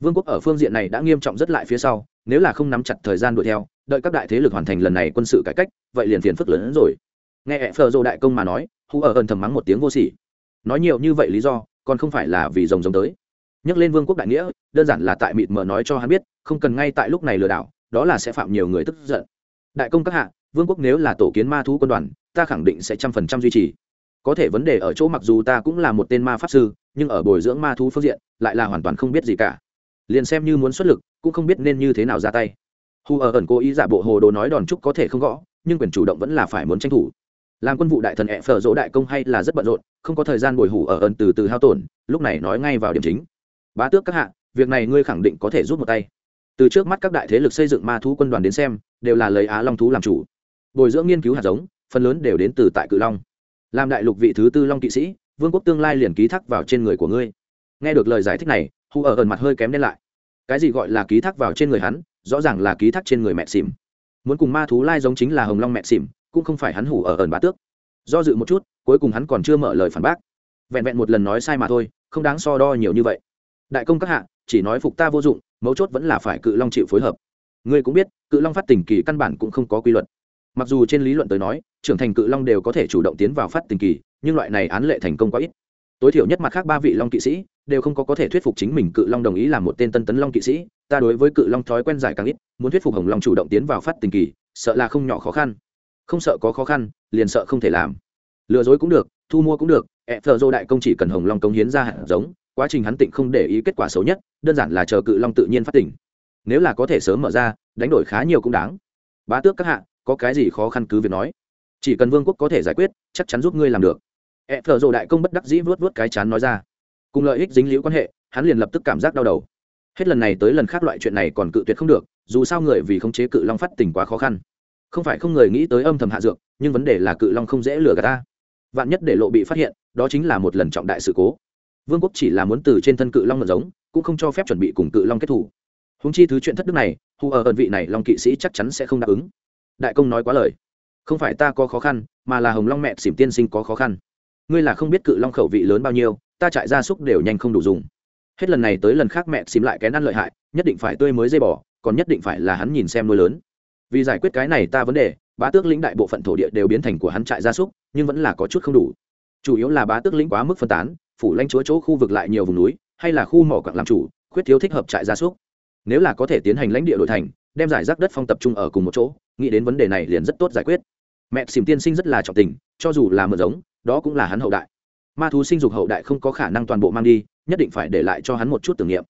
Vương quốc ở phương diện này đã nghiêm trọng rất lại phía sau, nếu là không nắm chặt thời gian đuổi theo, đợi các đại thế lực hoàn thành lần này quân sự cải cách, vậy liền phiền phức lớn hơn rồi. Nghe ẹ phờ dô đại công mà nói hu ở ơn thầm mắng một tiếng vô sỉ. Nói nhiều như vậy lý do, còn không phải là vì rồng rồng tới. Nhắc lên vương quốc đại nghĩa, đơn giản là tại mịt mờ nói cho hắn biết, không cần ngay tại lúc này lừa đảo, đó là sẽ phạm nhiều người tức giận. Đại công các hạ vương quốc nếu là tổ kiến ma thú quân đoàn, ta khẳng định sẽ trăm phần trăm duy trì. Có thể vấn đề ở chỗ mặc dù ta cũng là một tên ma pháp sư, nhưng ở bồi dưỡng ma thú phương diện, lại là hoàn toàn không biết gì cả. Liền xem như muốn xuất lực, cũng không biết nên như thế nào ra tay. Hù ở ẩn cố ý giả bộ hồ đồ nói đòn trúc có thể không gõ, nhưng quyền chủ động vẫn là phải muốn tranh thủ. Làm quân vụ đại thần ẹ phở dỗ đại công hay là rất bận rộn, không có thời gian bồi hủ ở ẩn từ từ hao tổn, lúc này nói ngay vào điểm chính. Bá tước các hạ, việc này ngươi khẳng định có thể rút một tay. Từ trước mắt các đại thế lực xây dựng ma thú quân đoàn đến xem, đều là lấy á long thú làm chủ bồi dưỡng nghiên cứu hạt giống, phần lớn đều đến từ tại cự long. Làm đại lục vị thứ tư long kỵ sĩ, vương quốc tương lai liền ký thác vào trên người của ngươi. Nghe được lời giải thích này, hù ở ẩn mặt hơi kém đen lại. Cái gì gọi là ký thác vào trên người hắn, rõ ràng là ký thác trên người mẹ xìm muốn cùng ma thú lai giống chính là hồng long mẹ xìm cũng không phải hắn hủ ở ẩn bá tước. Do dự một chút, cuối cùng hắn còn chưa mở lời phản bác. Vẹn vẹn một lần nói sai mà thôi, không đáng so đo nhiều như vậy. Đại công các hạ, chỉ nói phục ta vô dụng, mấu chốt vẫn là phải cự long chịu phối hợp. Ngươi cũng biết, cự long phát tình kỳ căn bản cũng không có quy luật mặc dù trên lý luận tới nói, trưởng thành cự long đều có thể chủ động tiến vào phát tình kỳ, nhưng loại này án lệ thành công quá ít. Tối thiểu nhất mặt khác ba vị long kỵ sĩ, đều không có có thể thuyết phục chính mình cự long đồng ý làm một tên tân tấn long kỵ sĩ. Ta đối với cự long thói quen giải càng ít, muốn thuyết phục hồng long chủ động tiến vào phát tình kỳ, sợ là không nhỏ khó khăn. Không sợ có khó khăn, liền sợ không thể làm. Lừa dối cũng được, thu mua cũng được, ẹ thợ dô đại công chỉ cần hồng long công hiến ra hạt giống, quá trình hắn tịnh không để ý kết quả xấu nhất, đơn giản là chờ cự long tự nhiên phát tỉnh nếu là có thể sớm mở ra, đánh đổi khá nhiều cũng đáng. Bá tước các hạ có cái gì khó khăn cứ việc nói. Chỉ cần vương quốc có thể giải quyết, chắc chắn giúp ngươi làm được. E thợ dô đại công bất đắc dĩ vớt vớt cái chán nói ra. Cùng lợi ích dính liễu quan hệ, hắn liền lập tức cảm giác đau đầu. Hết lần này tới lần khác loại chuyện này còn cự tuyệt không được, dù sao người vì khống chế cự long phát tình quá khó khăn. Không phải không người nghĩ tới âm thầm hạ dược, nhưng vấn đề là cự long không dễ lừa gạt ta. Vạn nhất để lộ bị phát hiện, đó chính là một lần trọng đại sự cố. Vương quốc chỉ là muốn từ trên thân cự long mật giống, cũng không cho phép chuẩn bị cùng cự long kết thủ húng chi thứ chuyện thất đức này, hù ở ơn vị này long kỵ sĩ chắc chắn sẽ không đáp ứng đại công nói quá lời. Không phải ta có khó khăn, mà là hồng long mẹ xỉm tiên sinh có khó khăn. Ngươi là không biết cự long khẩu vị lớn bao nhiêu, ta trại gia súc đều nhanh không đủ dùng. Hết lần này tới lần khác mẹ Xỉm lại kén ăn lợi hại, nhất định phải tươi mới dây bỏ còn nhất định phải là hắn nhìn xem nuôi lớn. Vì giải quyết cái này ta vấn đề, bá tước lĩnh đại bộ phận thổ địa đều biến thành của hắn trại gia súc, nhưng vẫn là có chút không đủ. Chủ yếu là bá tước lĩnh quá mức phân tán, phủ lanh chúa chỗ khu vực lại nhiều vùng núi, hay là khu mỏ quặng làm chủ, khuyết thiếu thích hợp trại gia súc nếu là có thể tiến hành lãnh địa đổi thành, đem giải rác đất phong tập trung ở cùng một chỗ, nghĩ đến vấn đề này liền rất tốt giải quyết. Mẹ xìm tiên sinh rất là trọng tình, cho dù là mượn giống, đó cũng là hắn hậu đại. Ma thú sinh dục hậu đại không có khả năng toàn bộ mang đi, nhất định phải để lại cho hắn một chút tưởng niệm.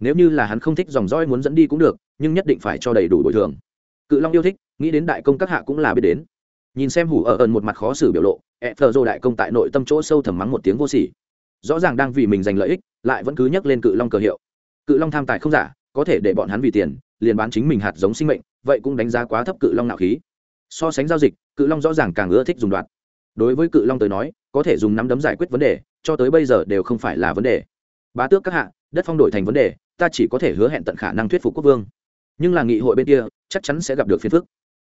Nếu như là hắn không thích dòng dõi muốn dẫn đi cũng được, nhưng nhất định phải cho đầy đủ bồi thường. Cự long yêu thích, nghĩ đến đại công các hạ cũng là biết đến. Nhìn xem hủ ở ẩn một mặt khó xử biểu lộ e thờ dô đại công tại nội tâm chỗ sâu thầm mắng một tiếng vô sỉ. Rõ ràng đang vì mình giành lợi ích, lại vẫn cứ nhắc lên cự long cờ hiệu. Cự long tham tài không giả có thể để bọn hắn vì tiền, liền bán chính mình hạt giống sinh mệnh, vậy cũng đánh giá quá thấp cự long nạo khí. So sánh giao dịch, cự long rõ ràng càng ưa thích dùng đoạt. Đối với cự long tới nói, có thể dùng nắm đấm giải quyết vấn đề, cho tới bây giờ đều không phải là vấn đề. Bá tước các hạ, đất phong đổi thành vấn đề, ta chỉ có thể hứa hẹn tận khả năng thuyết phục quốc vương. Nhưng là nghị hội bên kia, chắc chắn sẽ gặp được phiền phức.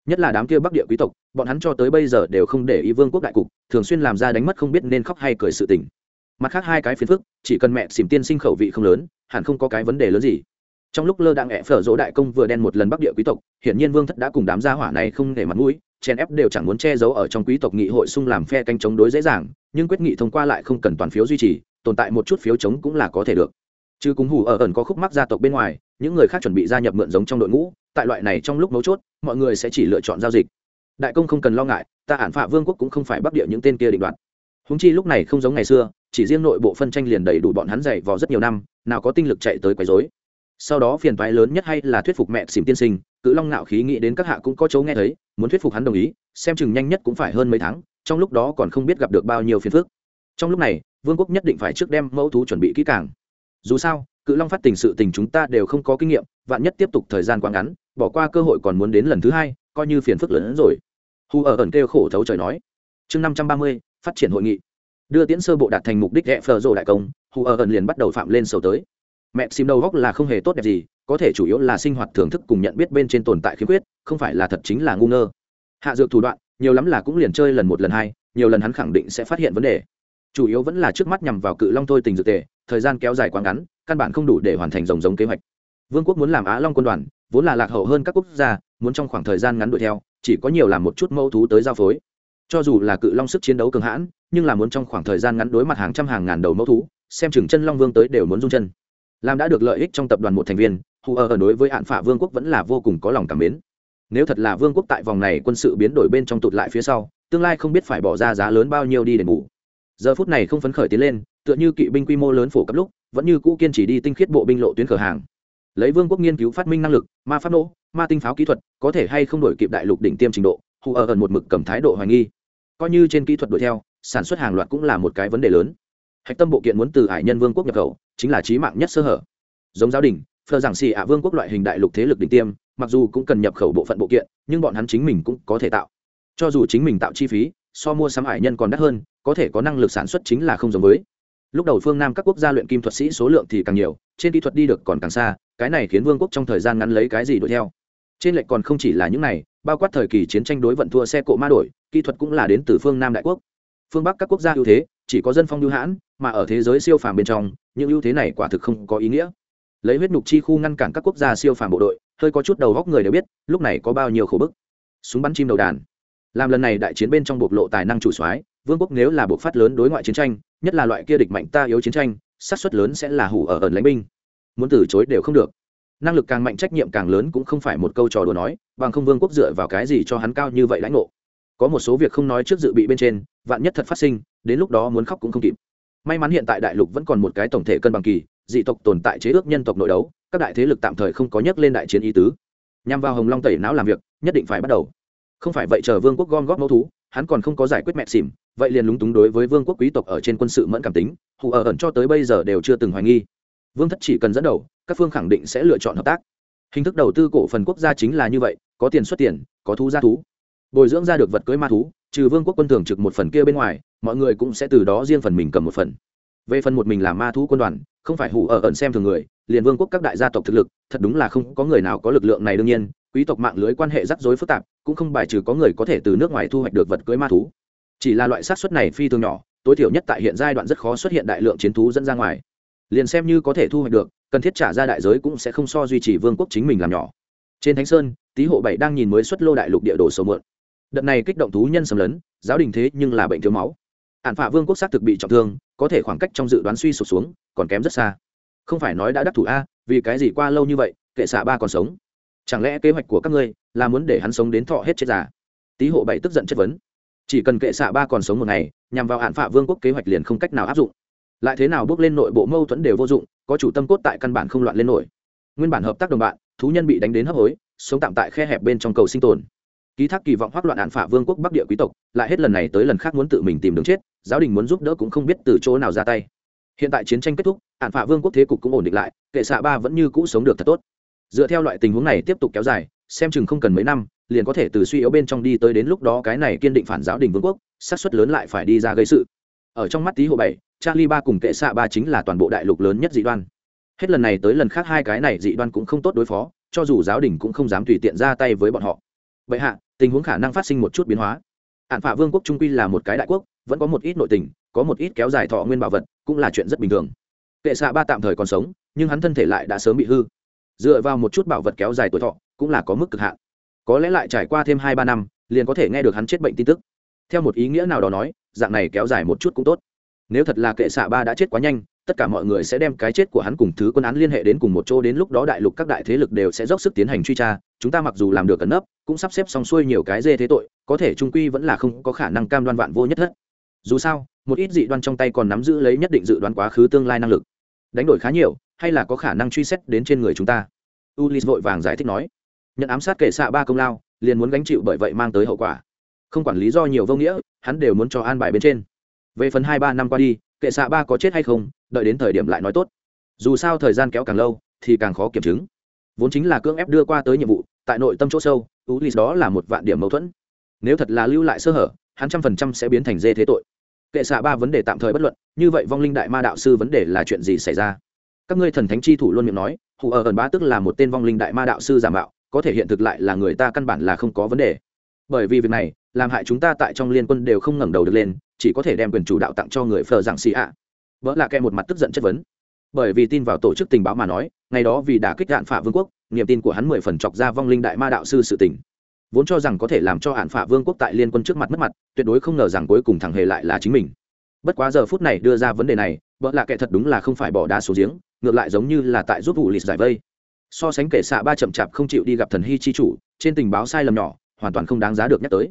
Nhất là đám kia bắc địa quý tộc, bọn hắn cho tới bây giờ đều không để ý vương quốc đại cục, thường xuyên làm ra đánh mất không biết nên khóc hay cười sự tình. Mặt khác hai cái phiền phức, chỉ cần mẹ xỉm tiên sinh khẩu vị không lớn, hẳn không có cái vấn đề lớn gì trong lúc lơ đặng ẹ phở dỗ đại công vừa đen một lần bắc địa quý tộc, hiển nhiên vương thất đã cùng đám gia hỏa này không để mặt mũi chen ép đều chẳng muốn che giấu ở trong quý tộc nghị hội xung làm phe canh chống đối dễ dàng, nhưng quyết nghị thông qua lại không cần toàn phiếu duy trì, tồn tại một chút phiếu chống cũng là có thể được. Chứ cùng hủ ở ẩn có khúc mắc gia tộc bên ngoài, những người khác chuẩn bị gia nhập mượn giống trong đội ngũ, tại loại này trong lúc mấu chốt, mọi người sẽ chỉ lựa chọn giao dịch. Đại công không cần lo ngại, ta ản phạ vương quốc cũng không phải bắc địa những tên kia định đoạt. Húng chi lúc này không giống ngày xưa, chỉ riêng nội bộ phân tranh liền đầy đủ bọn hắn dày vò rất nhiều năm, nào có tinh lực chạy tới quấy rối sau đó phiền toái lớn nhất hay là thuyết phục mẹ xỉm tiên sinh, cự long nạo khí nghĩ đến các hạ cũng có chỗ nghe thấy, muốn thuyết phục hắn đồng ý, xem chừng nhanh nhất cũng phải hơn mấy tháng, trong lúc đó còn không biết gặp được bao nhiêu phiền phức. Trong lúc này, vương quốc nhất định phải trước đem mẫu thú chuẩn bị kỹ càng. Dù sao, cự long phát tình sự tình chúng ta đều không có kinh nghiệm, vạn nhất tiếp tục thời gian quá ngắn, bỏ qua cơ hội còn muốn đến lần thứ hai, coi như phiền phức lớn hơn rồi. Hù ở ẩn kêu khổ thấu trời nói. Chương năm trăm ba mươi, phát triển hội nghị. Đưa tiễn sơ bộ đạt thành mục đích ghẹ phờ rồ đại công hù ở ẩn liền bắt đầu phạm lên sầu tới mẹ xìm đầu góc là không hề tốt đẹp gì, có thể chủ yếu là sinh hoạt thưởng thức cùng nhận biết bên trên tồn tại khiếm khuyết, không phải là thật chính là ngu ngơ. Hạ dược thủ đoạn, nhiều lắm là cũng liền chơi lần một lần hai, nhiều lần hắn khẳng định sẽ phát hiện vấn đề. Chủ yếu vẫn là trước mắt nhằm vào cự long thôi tình dược tề, thời gian kéo dài quá ngắn, căn bản không đủ để hoàn thành rồng giống kế hoạch. Vương quốc muốn làm á long quân đoàn, vốn là lạc hậu hơn các quốc gia, muốn trong khoảng thời gian ngắn đuổi theo, chỉ có nhiều làm một chút mâu thú tới giao phối. Cho dù là cự long sức chiến đấu cường hãn, nhưng là muốn trong khoảng thời gian ngắn đối mặt hàng trăm hàng ngàn đầu mẫu thú, xem chừng chân long vương tới đều muốn rung chân làm đã được lợi ích trong tập đoàn một thành viên, hù ở đối với hạn phả vương quốc vẫn là vô cùng có lòng cảm mến. Nếu thật là vương quốc tại vòng này quân sự biến đổi bên trong tụt lại phía sau, tương lai không biết phải bỏ ra giá lớn bao nhiêu đi đền bù. Giờ phút này không phấn khởi tiến lên, tựa như kỵ binh quy mô lớn phổ cấp lúc, vẫn như cũ kiên trì đi tinh khiết bộ binh lộ tuyến cửa hàng. Lấy vương quốc nghiên cứu phát minh năng lực, ma phát nổ ma tinh pháo kỹ thuật, có thể hay không đổi kịp đại lục đỉnh tiêm trình độ, hù ở gần một mực cầm thái độ hoài nghi. Coi như trên kỹ thuật đuổi theo, sản xuất hàng loạt cũng là một cái vấn đề lớn. Hạch tâm bộ kiện muốn từ hải nhân vương quốc nhập khẩu chính là trí mạng nhất sơ hở. Giống giáo đình, phờ giảng xì ạ vương quốc loại hình đại lục thế lực đỉnh tiêm, mặc dù cũng cần nhập khẩu bộ phận bộ kiện, nhưng bọn hắn chính mình cũng có thể tạo. Cho dù chính mình tạo chi phí, so mua sắm hải nhân còn đắt hơn, có thể có năng lực sản xuất chính là không giống với. Lúc đầu phương nam các quốc gia luyện kim thuật sĩ số lượng thì càng nhiều, trên kỹ thuật đi được còn càng xa, cái này khiến vương quốc trong thời gian ngắn lấy cái gì đuổi theo. Trên lệch còn không chỉ là những này, bao quát thời kỳ chiến tranh đối vận thua xe cộ ma đổi, kỹ thuật cũng là đến từ phương nam đại quốc. Phương bắc các quốc gia ưu thế chỉ có dân phong lưu hãn, mà ở thế giới siêu phàm bên trong, những ưu thế này quả thực không có ý nghĩa. Lấy huyết nhục chi khu ngăn cản các quốc gia siêu phàm bộ đội, hơi có chút đầu góc người đều biết, lúc này có bao nhiêu khổ bức. Súng bắn chim đầu đàn. Làm lần này đại chiến bên trong bộc lộ tài năng chủ soái, vương quốc nếu là bộc phát lớn đối ngoại chiến tranh, nhất là loại kia địch mạnh ta yếu chiến tranh sát suất lớn sẽ là hủ ở ẩn lãnh binh. Muốn từ chối đều không được. Năng lực càng mạnh trách nhiệm càng lớn cũng không phải một câu trò đùa nói, bằng không vương quốc dựa vào cái gì cho hắn cao như vậy lãnh ngộ có một số việc không nói trước dự bị bên trên, vạn nhất thật phát sinh, đến lúc đó muốn khóc cũng không kịp. May mắn hiện tại đại lục vẫn còn một cái tổng thể cân bằng kỳ, dị tộc tồn tại chế ước nhân tộc nội đấu, các đại thế lực tạm thời không có nhắc lên đại chiến ý tứ. Nhằm vào hồng long tẩy não làm việc, nhất định phải bắt đầu. Không phải vậy chờ vương quốc gom góp mẫu thú, hắn còn không có giải quyết mẹ xỉm, vậy liền lúng túng đối với vương quốc quý tộc ở trên quân sự mẫn cảm tính, hù ở ẩn cho tới bây giờ đều chưa từng hoài nghi. Vương thất chỉ cần dẫn đầu, các phương khẳng định sẽ lựa chọn hợp tác. Hình thức đầu tư cổ phần quốc gia chính là như vậy, có tiền xuất tiền, có thú ra thú bồi dưỡng ra được vật cưới ma thú, trừ vương quốc quân thường trực một phần kia bên ngoài, mọi người cũng sẽ từ đó riêng phần mình cầm một phần. Về phần một mình làm ma thú quân đoàn, không phải hủ ở ẩn xem thường người, liền vương quốc các đại gia tộc thực lực, thật đúng là không có người nào có lực lượng này đương nhiên, quý tộc mạng lưới quan hệ rắc rối phức tạp, cũng không bài trừ có người có thể từ nước ngoài thu hoạch được vật cưới ma thú. Chỉ là loại sát xuất này phi thường nhỏ, tối thiểu nhất tại hiện giai đoạn rất khó xuất hiện đại lượng chiến thú dẫn ra ngoài. Liền xem như có thể thu hoạch được, cần thiết trả ra đại giới cũng sẽ không so duy trì vương quốc chính mình làm nhỏ. Trên thánh sơn, tý hộ bảy đang nhìn mới xuất lô đại lục địa đồ sầu mượn đợt này kích động thú nhân xâm lấn, giáo đình thế nhưng là bệnh thiếu máu. Hạn phạ vương quốc xác thực bị trọng thương, có thể khoảng cách trong dự đoán suy sụp xuống, còn kém rất xa. Không phải nói đã đắc thủ a, vì cái gì qua lâu như vậy, kệ xạ ba còn sống? Chẳng lẽ kế hoạch của các ngươi là muốn để hắn sống đến thọ hết chết già? Tý hộ bảy tức giận chất vấn. Chỉ cần kệ xạ ba còn sống một ngày, nhằm vào hạn phạ vương quốc kế hoạch liền không cách nào áp dụng. Lại thế nào bước lên nội bộ mâu thuẫn đều vô dụng, có chủ tâm cốt tại căn bản không loạn lên nổi. Nguyên bản hợp tác đồng bạn, thú nhân bị đánh đến hấp hối, sống tạm tại khe hẹp bên trong cầu sinh tồn ký thác kỳ vọng hoác loạn hạn phả vương quốc bắc địa quý tộc, lại hết lần này tới lần khác muốn tự mình tìm đường chết, giáo đình muốn giúp đỡ cũng không biết từ chỗ nào ra tay. Hiện tại chiến tranh kết thúc hạn phả vương quốc thế cục cũng ổn định lại, kệ xạ ba vẫn như cũ sống được thật tốt. Dựa theo loại tình huống này tiếp tục kéo dài, xem chừng không cần mấy năm, liền có thể từ suy yếu bên trong đi tới đến lúc đó cái này kiên định phản giáo đình vương quốc sát xuất lớn lại phải đi ra gây sự. Ở trong mắt tý hộ bảy, charlie ba cùng kệ xạ ba chính là toàn bộ đại lục lớn nhất dị đoan. Hết lần này tới lần khác hai cái này dị đoan cũng không tốt đối phó, cho dù giáo đình cũng không dám tùy tiện ra tay với bọn họ vậy hạ, tình huống khả năng phát sinh một chút biến hóa. Hạn phả vương quốc trung quy là một cái đại quốc, vẫn có một ít nội tình, có một ít kéo dài thọ nguyên bảo vật, cũng là chuyện rất bình thường. Kệ xạ ba tạm thời còn sống, nhưng hắn thân thể lại đã sớm bị hư. Dựa vào một chút bảo vật kéo dài tuổi thọ, cũng là có mức cực hạn. Có lẽ lại trải qua thêm hai ba năm, liền có thể nghe được hắn chết bệnh tin tức. Theo một ý nghĩa nào đó nói, dạng này kéo dài một chút cũng tốt. Nếu thật là kệ xạ ba đã chết quá nhanh tất cả mọi người sẽ đem cái chết của hắn cùng thứ quân án liên hệ đến cùng một chỗ, đến lúc đó đại lục các đại thế lực đều sẽ dốc sức tiến hành truy tra. Chúng ta mặc dù làm được cẩn nấp, cũng sắp xếp xong xuôi nhiều cái dê thế tội, có thể trung quy vẫn là không có khả năng cam đoan vạn vô nhất thất. Dù sao, một ít dị đoan trong tay còn nắm giữ lấy nhất định dự đoán quá khứ tương lai năng lực. Đánh đổi khá nhiều, hay là có khả năng truy xét đến trên người chúng ta? Ulis vội vàng giải thích nói. Nhận ám sát kệ xạ ba công lao, liền muốn gánh chịu bởi vậy mang tới hậu quả. Không quản lý do nhiều vô nghĩa, hắn đều muốn cho an bài bên trên. Về phần hai ba năm qua đi kệ xạ ba có chết hay không đợi đến thời điểm lại nói tốt. Dù sao thời gian kéo càng lâu, thì càng khó kiểm chứng. Vốn chính là cưỡng ép đưa qua tới nhiệm vụ, tại nội tâm chỗ sâu ulis đó là một vạn điểm mâu thuẫn. Nếu thật là lưu lại sơ hở, hắn trăm phần trăm sẽ biến thành dê thế tội. Kệ xạ ba vấn đề tạm thời bất luận, như vậy vong linh đại ma đạo sư vấn đề là chuyện gì xảy ra? Các ngươi thần thánh chi thủ luôn miệng nói, hù ở ẩn bá tức là một tên vong linh đại ma đạo sư giả mạo, có thể hiện thực lại là người ta căn bản là không có vấn đề. Bởi vì việc này, làm hại chúng ta tại trong liên quân đều không ngẩng đầu được lên, chỉ có thể đem quyền chủ đạo tặng cho người phờ giảng xì ạ vợ lạ kệ một mặt tức giận chất vấn. Bởi vì tin vào tổ chức tình báo mà nói, ngày đó vì đã kích hạn phả vương quốc, niềm tin của hắn mười phần chọc ra vong linh đại ma đạo sư sự tình. Vốn cho rằng có thể làm cho hạn phả vương quốc tại liên quân trước mặt mất mặt, tuyệt đối không ngờ rằng cuối cùng thằng hề lại là chính mình. Bất quá giờ phút này đưa ra vấn đề này, vợ lạ kệ thật đúng là không phải bỏ đá số giếng, ngược lại giống như là tại giúp vụ lịch giải vây. So sánh kể xạ ba chậm chạp không chịu đi gặp thần hy chi chủ, trên tình báo sai lầm nhỏ, hoàn toàn không đáng giá được nhắc tới.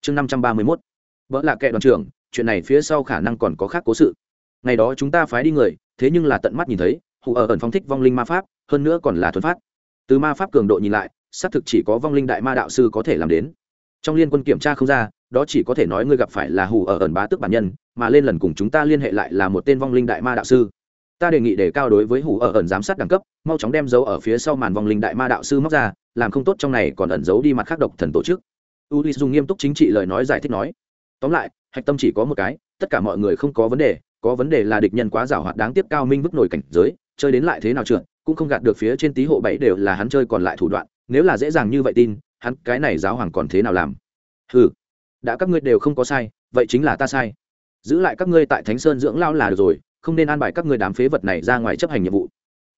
Chương năm trăm ba mươi mốt. Vợ lạ kệ đoàn trưởng, chuyện này phía sau khả năng còn có khác cố sự ngày đó chúng ta phái đi người, thế nhưng là tận mắt nhìn thấy hụ ở ẩn phong thích vong linh ma pháp, hơn nữa còn là thuần phát. Từ ma pháp cường độ nhìn lại, xác thực chỉ có vong linh đại ma đạo sư có thể làm đến. Trong liên quân kiểm tra không ra, đó chỉ có thể nói ngươi gặp phải là hù ở ẩn bá tước bản nhân, mà lên lần cùng chúng ta liên hệ lại là một tên vong linh đại ma đạo sư. Ta đề nghị đề cao đối với hủ ở ẩn giám sát đẳng cấp, mau chóng đem dấu ở phía sau màn vong linh đại ma đạo sư móc ra, làm không tốt trong này còn ẩn giấu đi mặt khác độc thần tổ chức. Ulis dùng nghiêm túc chính trị lời nói giải thích nói. Tóm lại, hạch tâm chỉ có một cái, tất cả mọi người không có vấn đề có vấn đề là địch nhân quá giảo hoạt đáng tiếc cao minh vứt nổi cảnh giới, chơi đến lại thế nào trượt, cũng không gạt được phía trên tí hộ bảy đều là hắn chơi còn lại thủ đoạn, nếu là dễ dàng như vậy tin, hắn cái này giáo hoàng còn thế nào làm? Ừ đã các ngươi đều không có sai, vậy chính là ta sai. Giữ lại các ngươi tại thánh sơn dưỡng lao là được rồi, không nên an bài các ngươi đám phế vật này ra ngoài chấp hành nhiệm vụ.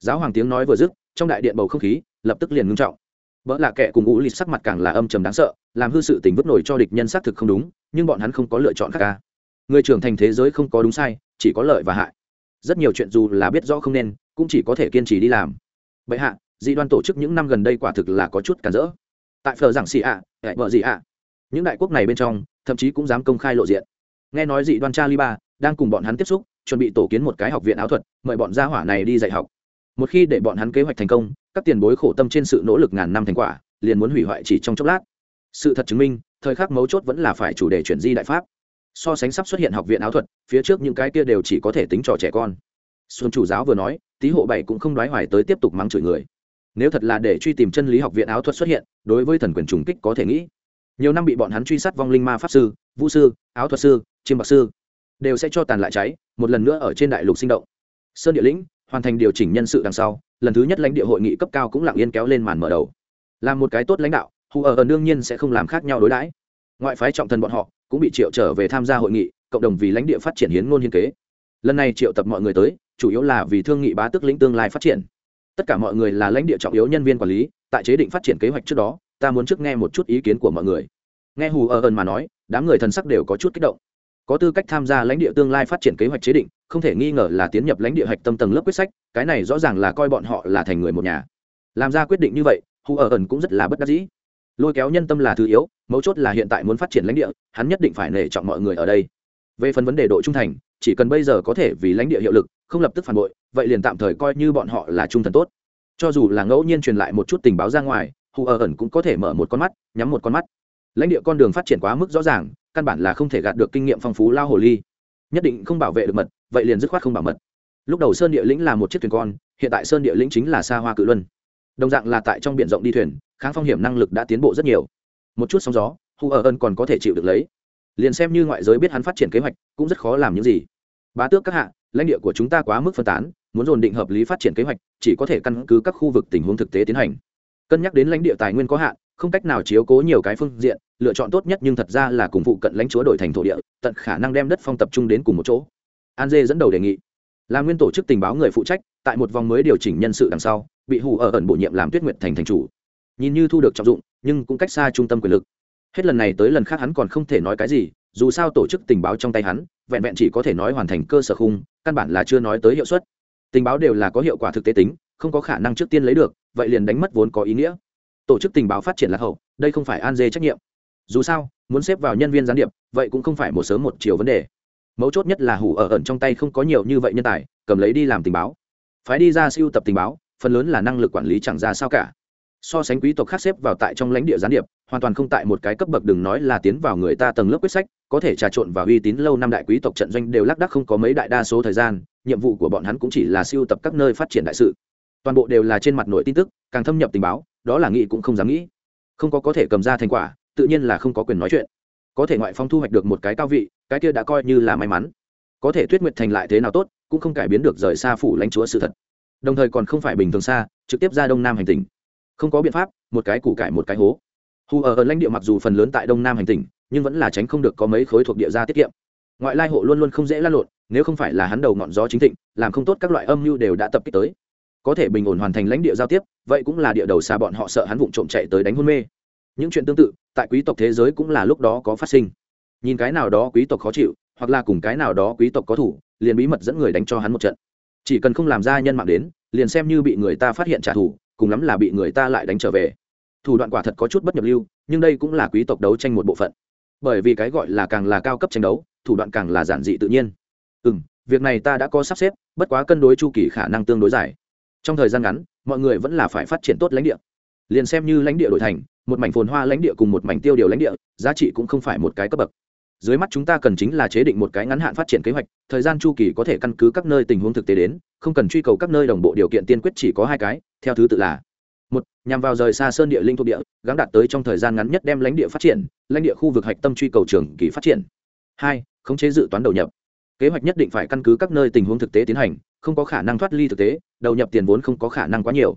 Giáo hoàng tiếng nói vừa dứt, trong đại điện bầu không khí lập tức liền ngưng trọng. Vợ là kẻ cùng ngũ lịch sắc mặt càng là âm trầm đáng sợ, làm hư sự tình vứt nổi cho địch nhân xác thực không đúng, nhưng bọn hắn không có lựa chọn khác ca người trưởng thành thế giới không có đúng sai chỉ có lợi và hại. Rất nhiều chuyện dù là biết rõ không nên cũng chỉ có thể kiên trì đi làm. Bệ hạ dị đoan tổ chức những năm gần đây quả thực là có chút cản rỡ. Tại phờ giảng xì ạ à, vợ gì ạ. Những đại quốc này bên trong thậm chí cũng dám công khai lộ diện. Nghe nói dị đoan cha liba đang cùng bọn hắn tiếp xúc chuẩn bị tổ kiến một cái học viện áo thuật mời bọn gia hỏa này đi dạy học. Một khi để bọn hắn kế hoạch thành công các tiền bối khổ tâm trên sự nỗ lực ngàn năm thành quả liền muốn hủy hoại chỉ trong chốc lát. Sự thật chứng minh thời khắc mấu chốt vẫn là phải chủ đề chuyển di đại pháp so sánh sắp xuất hiện học viện áo thuật, phía trước những cái kia đều chỉ có thể tính trò trẻ con. Xuân chủ giáo vừa nói, tý hộ bảy cũng không đoái hoài tới tiếp tục mắng chửi người. Nếu thật là để truy tìm chân lý học viện áo thuật xuất hiện, đối với thần quyền trùng kích có thể nghĩ. Nhiều năm bị bọn hắn truy sát vong linh ma pháp sư, vũ sư, áo thuật sư, chiêm bạc sư, đều sẽ cho tàn lại cháy, một lần nữa ở trên đại lục sinh động. Sơn địa lĩnh hoàn thành điều chỉnh nhân sự đằng sau, lần thứ nhất lãnh địa hội nghị cấp cao cũng lặng yên kéo lên màn mở đầu. Làm một cái tốt lãnh đạo, hù ở đương nhiên sẽ không làm khác nhau đối đãi ngoại phái trọng thần bọn họ cũng bị triệu trở về tham gia hội nghị, cộng đồng vì lãnh địa phát triển hiến ngôn hiến kế. Lần này triệu tập mọi người tới, chủ yếu là vì thương nghị bá tức lĩnh tương lai phát triển. Tất cả mọi người là lãnh địa trọng yếu nhân viên quản lý, tại chế định phát triển kế hoạch trước đó, ta muốn trước nghe một chút ý kiến của mọi người. Nghe hù ờ ở ẩn mà nói, đám người thần sắc đều có chút kích động. Có tư cách tham gia lãnh địa tương lai phát triển kế hoạch chế định, không thể nghi ngờ là tiến nhập lãnh địa hạch tâm tầng lớp quyết sách, cái này rõ ràng là coi bọn họ là thành người một nhà. Làm ra quyết định như vậy, hù ờ ở ẩn cũng rất là bất đắc dĩ lôi kéo nhân tâm là thứ yếu, mấu chốt là hiện tại muốn phát triển lãnh địa, hắn nhất định phải nể trọng mọi người ở đây. Về phần vấn đề độ trung thành, chỉ cần bây giờ có thể vì lãnh địa hiệu lực, không lập tức phản bội, vậy liền tạm thời coi như bọn họ là trung thần tốt. Cho dù là ngẫu nhiên truyền lại một chút tình báo ra ngoài, hù ở ẩn cũng có thể mở một con mắt, nhắm một con mắt. Lãnh địa con đường phát triển quá mức rõ ràng, căn bản là không thể gạt được kinh nghiệm phong phú lao hồ ly. Nhất định không bảo vệ được mật, vậy liền dứt khoát không bảo mật. Lúc đầu sơn địa lĩnh là một chiếc thuyền con, hiện tại sơn địa lĩnh chính là xa hoa cự luân. Đồng dạng là tại trong b i ể n rộng đi thuyền kháng phong hiểm năng lực đã tiến bộ rất nhiều. Một chút sóng gió hù ở ân còn có thể chịu được lấy. Liền xem như ngoại giới biết hắn phát triển kế hoạch, cũng rất khó làm những gì. Bá tước các hạ, lãnh địa của chúng ta quá mức phân tán, muốn dồn định hợp lý phát triển kế hoạch, chỉ có thể căn cứ các khu vực tình huống thực tế tiến hành. Cân nhắc đến lãnh địa tài nguyên có hạn, không cách nào chiếu cố nhiều cái phương diện, lựa chọn tốt nhất nhưng thật ra là cùng phụ cận lãnh chúa đổi thành thổ địa, tận khả năng đem đất phong tập trung đến cùng một chỗ. An dê dẫn đầu đề nghị. Là nguyên tổ chức tình báo người phụ trách, tại một vòng mới điều chỉnh nhân sự đằng sau, bị hù ở ẩn bổ nhiệm làm tuyết nguyệt thành thành chủ nhìn như thu được trọng dụng, nhưng cũng cách xa trung tâm quyền lực. Hết lần này tới lần khác hắn còn không thể nói cái gì, dù sao tổ chức tình báo trong tay hắn, vẹn vẹn chỉ có thể nói hoàn thành cơ sở khung, căn bản là chưa nói tới hiệu suất. Tình báo đều là có hiệu quả thực tế tính, không có khả năng trước tiên lấy được, vậy liền đánh mất vốn có ý nghĩa. Tổ chức tình báo phát triển lạc hậu, đây không phải an dê trách nhiệm. Dù sao, muốn xếp vào nhân viên gián điệp, vậy cũng không phải một sớm một chiều vấn đề. Mấu chốt nhất là hủ ở ẩn trong tay không có nhiều như vậy nhân tài, cầm lấy đi làm tình báo. Phái đi ra siêu tập tình báo, phần lớn là năng lực quản lý chẳng ra sao cả so sánh quý tộc khác xếp vào tại trong lãnh địa gián điệp, hoàn toàn không tại một cái cấp bậc đừng nói là tiến vào người ta tầng lớp quyết sách, có thể trà trộn và uy tín lâu năm đại quý tộc trận doanh đều lác đác không có mấy đại đa số thời gian, nhiệm vụ của bọn hắn cũng chỉ là siêu tập các nơi phát triển đại sự. Toàn bộ đều là trên mặt nội tin tức, càng thâm nhập tình báo, đó là nghĩ cũng không dám nghĩ. Không có có thể cầm ra thành quả, tự nhiên là không có quyền nói chuyện. Có thể ngoại phong thu hoạch được một cái cao vị, cái kia đã coi như là may mắn. Có thể tuyết nguyệt thành lại thế nào tốt, cũng không cải biến được rời xa phủ lãnh chúa sự thật. Đồng thời còn không phải bình thường xa, trực tiếp ra đông nam hành tình không có biện pháp, một cái củ cải một cái hố. Hù ở ở lãnh địa mặc dù phần lớn tại đông nam hành tỉnh, nhưng vẫn là tránh không được có mấy khối thuộc địa gia tiết kiệm. Ngoại lai hộ luôn luôn không dễ lan lộn, nếu không phải là hắn đầu ngọn gió chính thịnh, làm không tốt các loại âm mưu đều đã tập kích tới. Có thể bình ổn hoàn thành lãnh địa giao tiếp, vậy cũng là địa đầu xa bọn họ sợ hắn vụng trộm chạy tới đánh hôn mê. Những chuyện tương tự, tại quý tộc thế giới cũng là lúc đó có phát sinh. Nhìn cái nào đó quý tộc khó chịu, hoặc là cùng cái nào đó quý tộc có thủ, liền bí mật dẫn người đánh cho hắn một trận. Chỉ cần không làm ra nhân mạng đến, liền xem như bị người ta phát hiện trả thù cùng lắm là bị người ta lại đánh trở về. Thủ đoạn quả thật có chút bất nhập lưu, nhưng đây cũng là quý tộc đấu tranh một bộ phận. Bởi vì cái gọi là càng là cao cấp tranh đấu, thủ đoạn càng là giản dị tự nhiên. Ừ m việc này ta đã có sắp xếp, bất quá cân đối chu kỳ khả năng tương đối dài. Trong thời gian ngắn, mọi người vẫn là phải phát triển tốt lãnh địa. Liền xem như lãnh địa đổi thành, một mảnh phồn hoa lãnh địa cùng một mảnh tiêu điều lãnh địa, giá trị cũng không phải một cái cấp bậc. Dưới mắt chúng ta cần chính là chế định một cái ngắn hạn phát triển kế hoạch, thời gian chu kỳ có thể căn cứ các nơi tình huống thực tế đến không cần truy cầu các nơi đồng bộ điều kiện tiên quyết chỉ có hai cái, theo thứ tự là, một, nhằm vào rời xa sơn địa linh thuộc địa gắn đạt tới trong thời gian ngắn nhất đem lãnh địa phát triển, lãnh địa khu vực hạch tâm truy cầu trường kỳ phát triển. Hai, khống chế dự toán đầu nhập. Kế hoạch nhất định phải căn cứ các nơi tình huống thực tế tiến hành, không có khả năng thoát ly thực tế, đầu nhập tiền vốn không có khả năng quá nhiều.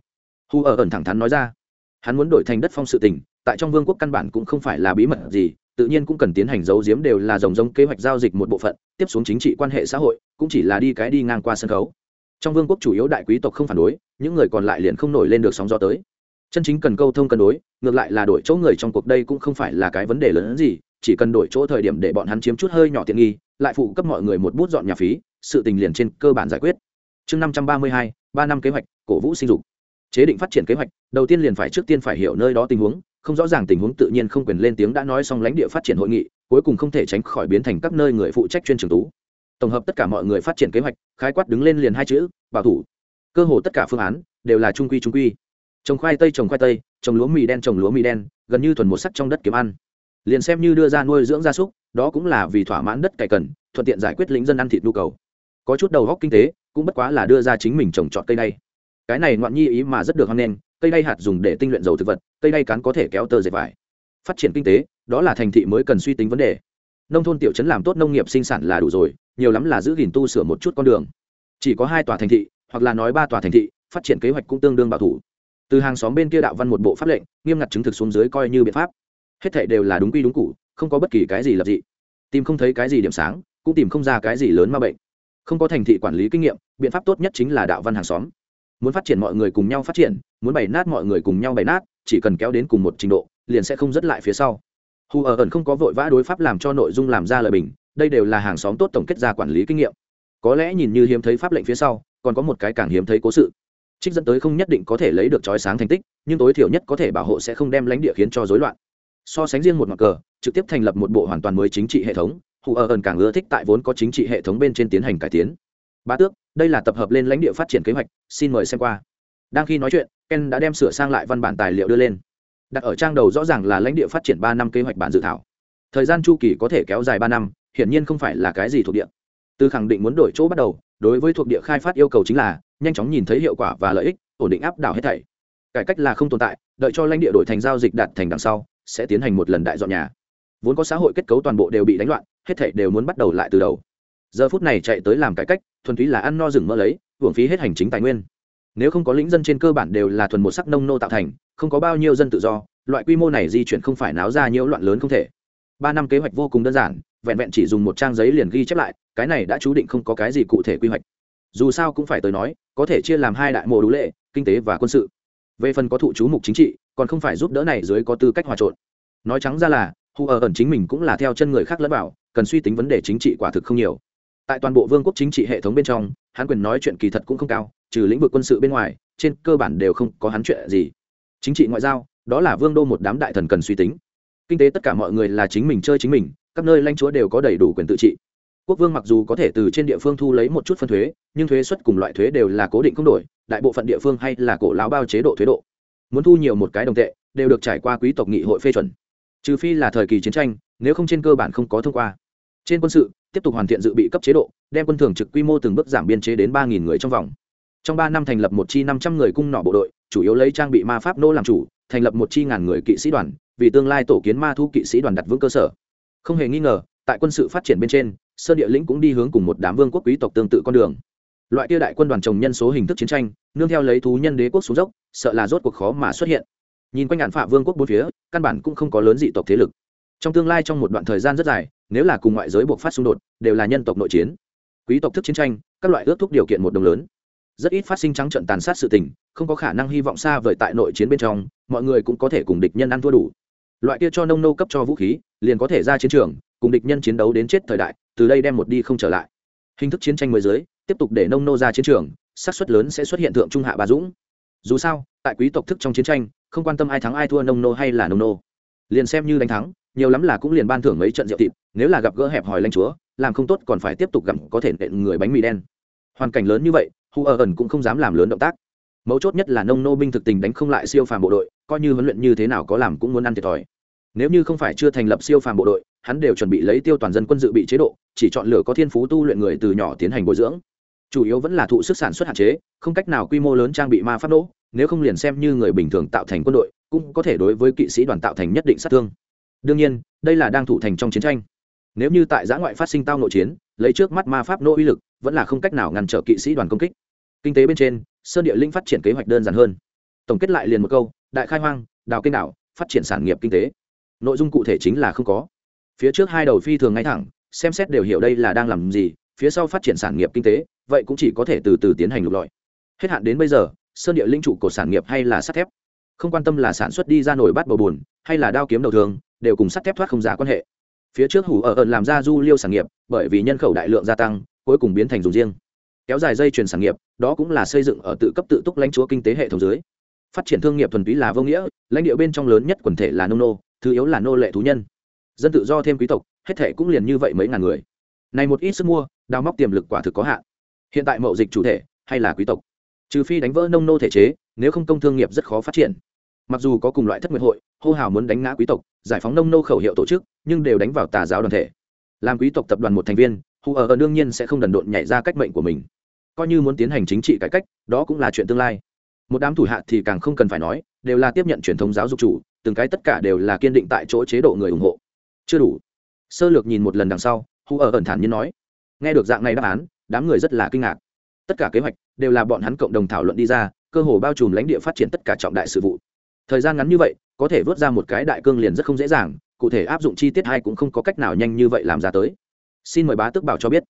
Hu ở ẩn thẳng thắn nói ra, hắn muốn đổi thành đất phong sự tình, tại trong vương quốc căn bản cũng không phải là bí mật gì, tự nhiên cũng cần tiến hành giấu giếm đều là dòng giống kế hoạch giao dịch một bộ phận, tiếp xuống chính trị quan hệ xã hội, cũng chỉ là đi cái đi ngang qua sân khấu trong vương quốc chủ yếu đại quý tộc không phản đối, những người còn lại liền không nổi lên được sóng gió tới. Chân chính cần câu thông cân đối, ngược lại là đổi chỗ người trong cuộc đây cũng không phải là cái vấn đề lớn hơn gì, chỉ cần đổi chỗ thời điểm để bọn hắn chiếm chút hơi nhỏ tiện nghi, lại phụ cấp mọi người một bút dọn nhà phí, sự tình liền trên cơ bản giải quyết. Chương năm trăm ba mươi hai, ba năm kế hoạch, cổ vũ sinh dục. Chế định phát triển kế hoạch, đầu tiên liền phải trước tiên phải hiểu nơi đó tình huống, không rõ ràng tình huống tự nhiên không quyền lên tiếng đã nói xong lãnh địa phát triển hội nghị, cuối cùng không thể tránh khỏi biến thành các nơi người phụ trách chuyên trường tú tổng hợp tất cả mọi người phát triển kế hoạch, khái quát đứng lên liền hai chữ, bảo thủ. Cơ hồ tất cả phương án đều là trung quy trung quy. Trồng khoai tây, trồng khoai tây, trồng lúa mì đen, trồng lúa mì đen, gần như thuần một sắc trong đất kiếm ăn. Liền xem như đưa ra nuôi dưỡng gia súc, đó cũng là vì thỏa mãn đất cày cần, thuận tiện giải quyết lính dân ăn thịt nhu cầu. Có chút đầu góc kinh tế, cũng bất quá là đưa ra chính mình trồng trọt cây đay. Cái này ngoạn nhi ý mà rất được hoan nghênh, cây đay hạt dùng để tinh luyện dầu thực vật, cây đay cán có thể kéo tơ dệt vải. Phát triển kinh tế, đó là thành thị mới cần suy tính vấn đề nông thôn tiểu trấn làm tốt nông nghiệp sinh sản là đủ rồi, nhiều lắm là giữ gìn tu sửa một chút con đường. Chỉ có hai tòa thành thị, hoặc là nói ba tòa thành thị, phát triển kế hoạch cũng tương đương bảo thủ. Từ hàng xóm bên kia đạo văn một bộ pháp lệnh, nghiêm ngặt chứng thực xuống dưới coi như biện pháp. Hết thệ đều là đúng quy đúng cụ không có bất kỳ cái gì lập dị. Tìm không thấy cái gì điểm sáng, cũng tìm không ra cái gì lớn ma bệnh. Không có thành thị quản lý kinh nghiệm, biện pháp tốt nhất chính là đạo văn hàng xóm. Muốn phát triển mọi người cùng nhau phát triển, muốn bày nát mọi người cùng nhau bày nát, chỉ cần kéo đến cùng một trình độ, liền sẽ không dứt lại phía sau hù ở ẩn không có vội vã đối pháp làm cho nội dung làm ra lời bình, đây đều là hàng xóm tốt tổng kết ra quản lý kinh nghiệm. Có lẽ nhìn như hiếm thấy pháp lệnh phía sau, còn có một cái càng hiếm thấy cố sự. Trích dẫn tới không nhất định có thể lấy được trói sáng thành tích, nhưng tối thiểu nhất có thể bảo hộ sẽ không đem lãnh địa khiến cho rối loạn. So sánh riêng một mặt cờ, trực tiếp thành lập một bộ hoàn toàn mới chính trị hệ thống, hù ở ẩn càng ưa thích tại vốn có chính trị hệ thống bên trên tiến hành cải tiến. Ba tước, đây là tập hợp lên lãnh địa phát triển kế hoạch, xin mời xem qua. Đang khi nói chuyện, ken đã đem sửa sang lại văn bản tài liệu đưa lên đặt ở trang đầu rõ ràng là lãnh địa phát triển ba năm kế hoạch bản dự thảo. Thời gian chu kỳ có thể kéo dài ba năm, hiển nhiên không phải là cái gì thuộc địa. Từ khẳng định muốn đổi chỗ bắt đầu, đối với thuộc địa khai phát yêu cầu chính là, nhanh chóng nhìn thấy hiệu quả và lợi ích, ổn định áp đảo hết thảy. Cải cách là không tồn tại, đợi cho lãnh địa đổi thành giao dịch đạt thành đằng sau, sẽ tiến hành một lần đại dọn nhà. Vốn có xã hội kết cấu toàn bộ đều bị đánh loạn, hết thảy đều muốn bắt đầu lại từ đầu. Giờ phút này chạy tới làm cải cách, thuần túy là ăn no rừng mỡ lấy, hưởng phí hết hành chính tài nguyên nếu không có lĩnh dân trên cơ bản đều là thuần một sắc nông nô tạo thành, không có bao nhiêu dân tự do, loại quy mô này di chuyển không phải náo ra nhiễu loạn lớn không thể. Ba năm kế hoạch vô cùng đơn giản, vẹn vẹn chỉ dùng một trang giấy liền ghi chép lại, cái này đã chú định không có cái gì cụ thể quy hoạch. Dù sao cũng phải tới nói, có thể chia làm hai đại mộ đủ lệ, kinh tế và quân sự. Về phần có thụ chú mục chính trị, còn không phải giúp đỡ này dưới có tư cách hòa trộn. Nói trắng ra là hù ở ẩn chính mình cũng là theo chân người khác lẫn bảo cần suy tính vấn đề chính trị quả thực không nhiều. Tại toàn bộ vương quốc chính trị hệ thống bên trong hắn quyền nói chuyện kỳ thật cũng không cao, trừ lĩnh vực quân sự bên ngoài, trên cơ bản đều không có hắn chuyện gì. Chính trị ngoại giao, đó là vương đô một đám đại thần cần suy tính. Kinh tế tất cả mọi người là chính mình chơi chính mình, các nơi lãnh chúa đều có đầy đủ quyền tự trị. Quốc vương mặc dù có thể từ trên địa phương thu lấy một chút phân thuế, nhưng thuế xuất cùng loại thuế đều là cố định không đổi, đại bộ phận địa phương hay là cổ lão bao chế độ thuế độ. Muốn thu nhiều một cái đồng tệ, đều được trải qua quý tộc nghị hội phê chuẩn. Trừ phi là thời kỳ chiến tranh, nếu không trên cơ bản không có thông qua. Trên quân sự tiếp tục hoàn thiện dự bị cấp chế độ, đem quân thường trực quy mô từng bước giảm biên chế đến ba người trong vòng. Trong ba năm thành lập một chi năm trăm người cung nỏ bộ đội, chủ yếu lấy trang bị ma pháp nô làm chủ, thành lập một chi ngàn người kỵ sĩ đoàn, vì tương lai tổ kiến ma thu kỵ sĩ đoàn đặt vững cơ sở. Không hề nghi ngờ, tại quân sự phát triển bên trên sơn địa lĩnh cũng đi hướng cùng một đám vương quốc quý tộc tương tự con đường. Loại kia đại quân đoàn trồng nhân số hình thức chiến tranh, nương theo lấy thú nhân đế quốc xuống dốc, sợ là rốt cuộc khó mà xuất hiện. Nhìn quanh ngạn phạ vương quốc bốn phía, căn bản cũng không có lớn dị tộc thế lực trong tương lai trong một đoạn thời gian rất dài, nếu là cùng ngoại giới buộc phát xung đột, đều là nhân tộc nội chiến. Quý tộc thức chiến tranh, các loại ước thúc điều kiện một đồng lớn. Rất ít phát sinh trắng trận tàn sát sự tình, không có khả năng hy vọng xa vời tại nội chiến bên trong, mọi người cũng có thể cùng địch nhân ăn thua đủ. Loại kia cho nông nô cấp cho vũ khí, liền có thể ra chiến trường, cùng địch nhân chiến đấu đến chết thời đại, từ đây đem một đi không trở lại. Hình thức chiến tranh mới dưới, tiếp tục để nông nô ra chiến trường, xác suất lớn sẽ xuất hiện thượng trung hạ bà dũng. Dù sao, tại quý tộc thức trong chiến tranh, không quan tâm ai thắng ai thua nông nô hay là nông nô. Liền xem như đánh thắng nhiều lắm là cũng liền ban thưởng mấy trận rượu thịt, nếu là gặp gỡ hẹp hòi lanh chúa, làm không tốt còn phải tiếp tục gặm, có thể nện người bánh mì đen. Hoàn cảnh lớn như vậy, hu ở ẩn cũng không dám làm lớn động tác. Mấu chốt nhất là nông nô binh thực tình đánh không lại siêu phàm bộ đội, coi như huấn luyện như thế nào có làm cũng muốn ăn thiệt thòi. Nếu như không phải chưa thành lập siêu phàm bộ đội, hắn đều chuẩn bị lấy tiêu toàn dân quân dự bị chế độ, chỉ chọn lựa có thiên phú tu luyện người từ nhỏ tiến hành bồi dưỡng. Chủ yếu vẫn là thụ sức sản xuất hạn chế, không cách nào quy mô lớn trang bị ma pháp nỗ nếu không liền xem như người bình thường tạo thành quân đội, cũng có thể đối với kỵ sĩ đoàn tạo thành nhất định sát thương đương nhiên, đây là đang thủ thành trong chiến tranh. Nếu như tại giã ngoại phát sinh tao nội chiến, lấy trước mắt ma pháp nô uy lực, vẫn là không cách nào ngăn trở kỵ sĩ đoàn công kích. Kinh tế bên trên, sơn địa linh phát triển kế hoạch đơn giản hơn. Tổng kết lại liền một câu, đại khai hoang, đào kênh đảo, phát triển sản nghiệp kinh tế. Nội dung cụ thể chính là không có. Phía trước hai đầu phi thường ngay thẳng, xem xét đều hiểu đây là đang làm gì, phía sau phát triển sản nghiệp kinh tế, vậy cũng chỉ có thể từ từ tiến hành lục lọi. Hết hạn đến bây giờ, sơn địa linh trụ của sản nghiệp hay là sắt thép? Không quan tâm là sản xuất đi ra nổi bát bầu bùn hay là đao kiếm đầu thường đều cùng sắt thép thoát không giá quan hệ. Phía trước hủ ở ẩn làm ra du liêu sản nghiệp, bởi vì nhân khẩu đại lượng gia tăng, cuối cùng biến thành dùng riêng. Kéo dài dây chuyền sản nghiệp, đó cũng là xây dựng ở tự cấp tự túc lãnh chúa kinh tế hệ thống dưới. Phát triển thương nghiệp thuần túy là vô nghĩa, lãnh địa bên trong lớn nhất quần thể là nông nô, thứ yếu là nô lệ thú nhân. Dân tự do thêm quý tộc, hết thể cũng liền như vậy mấy ngàn người. Này một ít sức mua, đào móc tiềm lực quả thực có hạn. Hiện tại mậu dịch chủ thể, hay là quý tộc. Trừ phi đánh vỡ nông nô thể chế, nếu không công thương nghiệp rất khó phát triển mặc dù có cùng loại thất nguyện hội, hô hào muốn đánh ngã quý tộc, giải phóng nông nô khẩu hiệu tổ chức, nhưng đều đánh vào tà giáo đoàn thể. Làm quý tộc tập đoàn một thành viên hù ở đương nhiên sẽ không đần độn nhảy ra cách mệnh của mình. Coi như muốn tiến hành chính trị cải cách, đó cũng là chuyện tương lai. Một đám thủ hạ thì càng không cần phải nói, đều là tiếp nhận truyền thống giáo dục chủ, từng cái tất cả đều là kiên định tại chỗ chế độ người ủng hộ. Chưa đủ. Sơ lược nhìn một lần đằng sau hù ở ẩn thản nhiên nói. Nghe được dạng này đáp án, đám người rất là kinh ngạc. Tất cả kế hoạch đều là bọn hắn cộng đồng thảo luận đi ra, cơ hồ bao trùm lãnh địa phát triển tất cả trọng đại sự vụ thời gian ngắn như vậy, có thể vớt ra một cái đại cương liền rất không dễ dàng, cụ thể áp dụng chi tiết hay cũng không có cách nào nhanh như vậy làm ra tới. Xin mời bá tước bảo cho biết.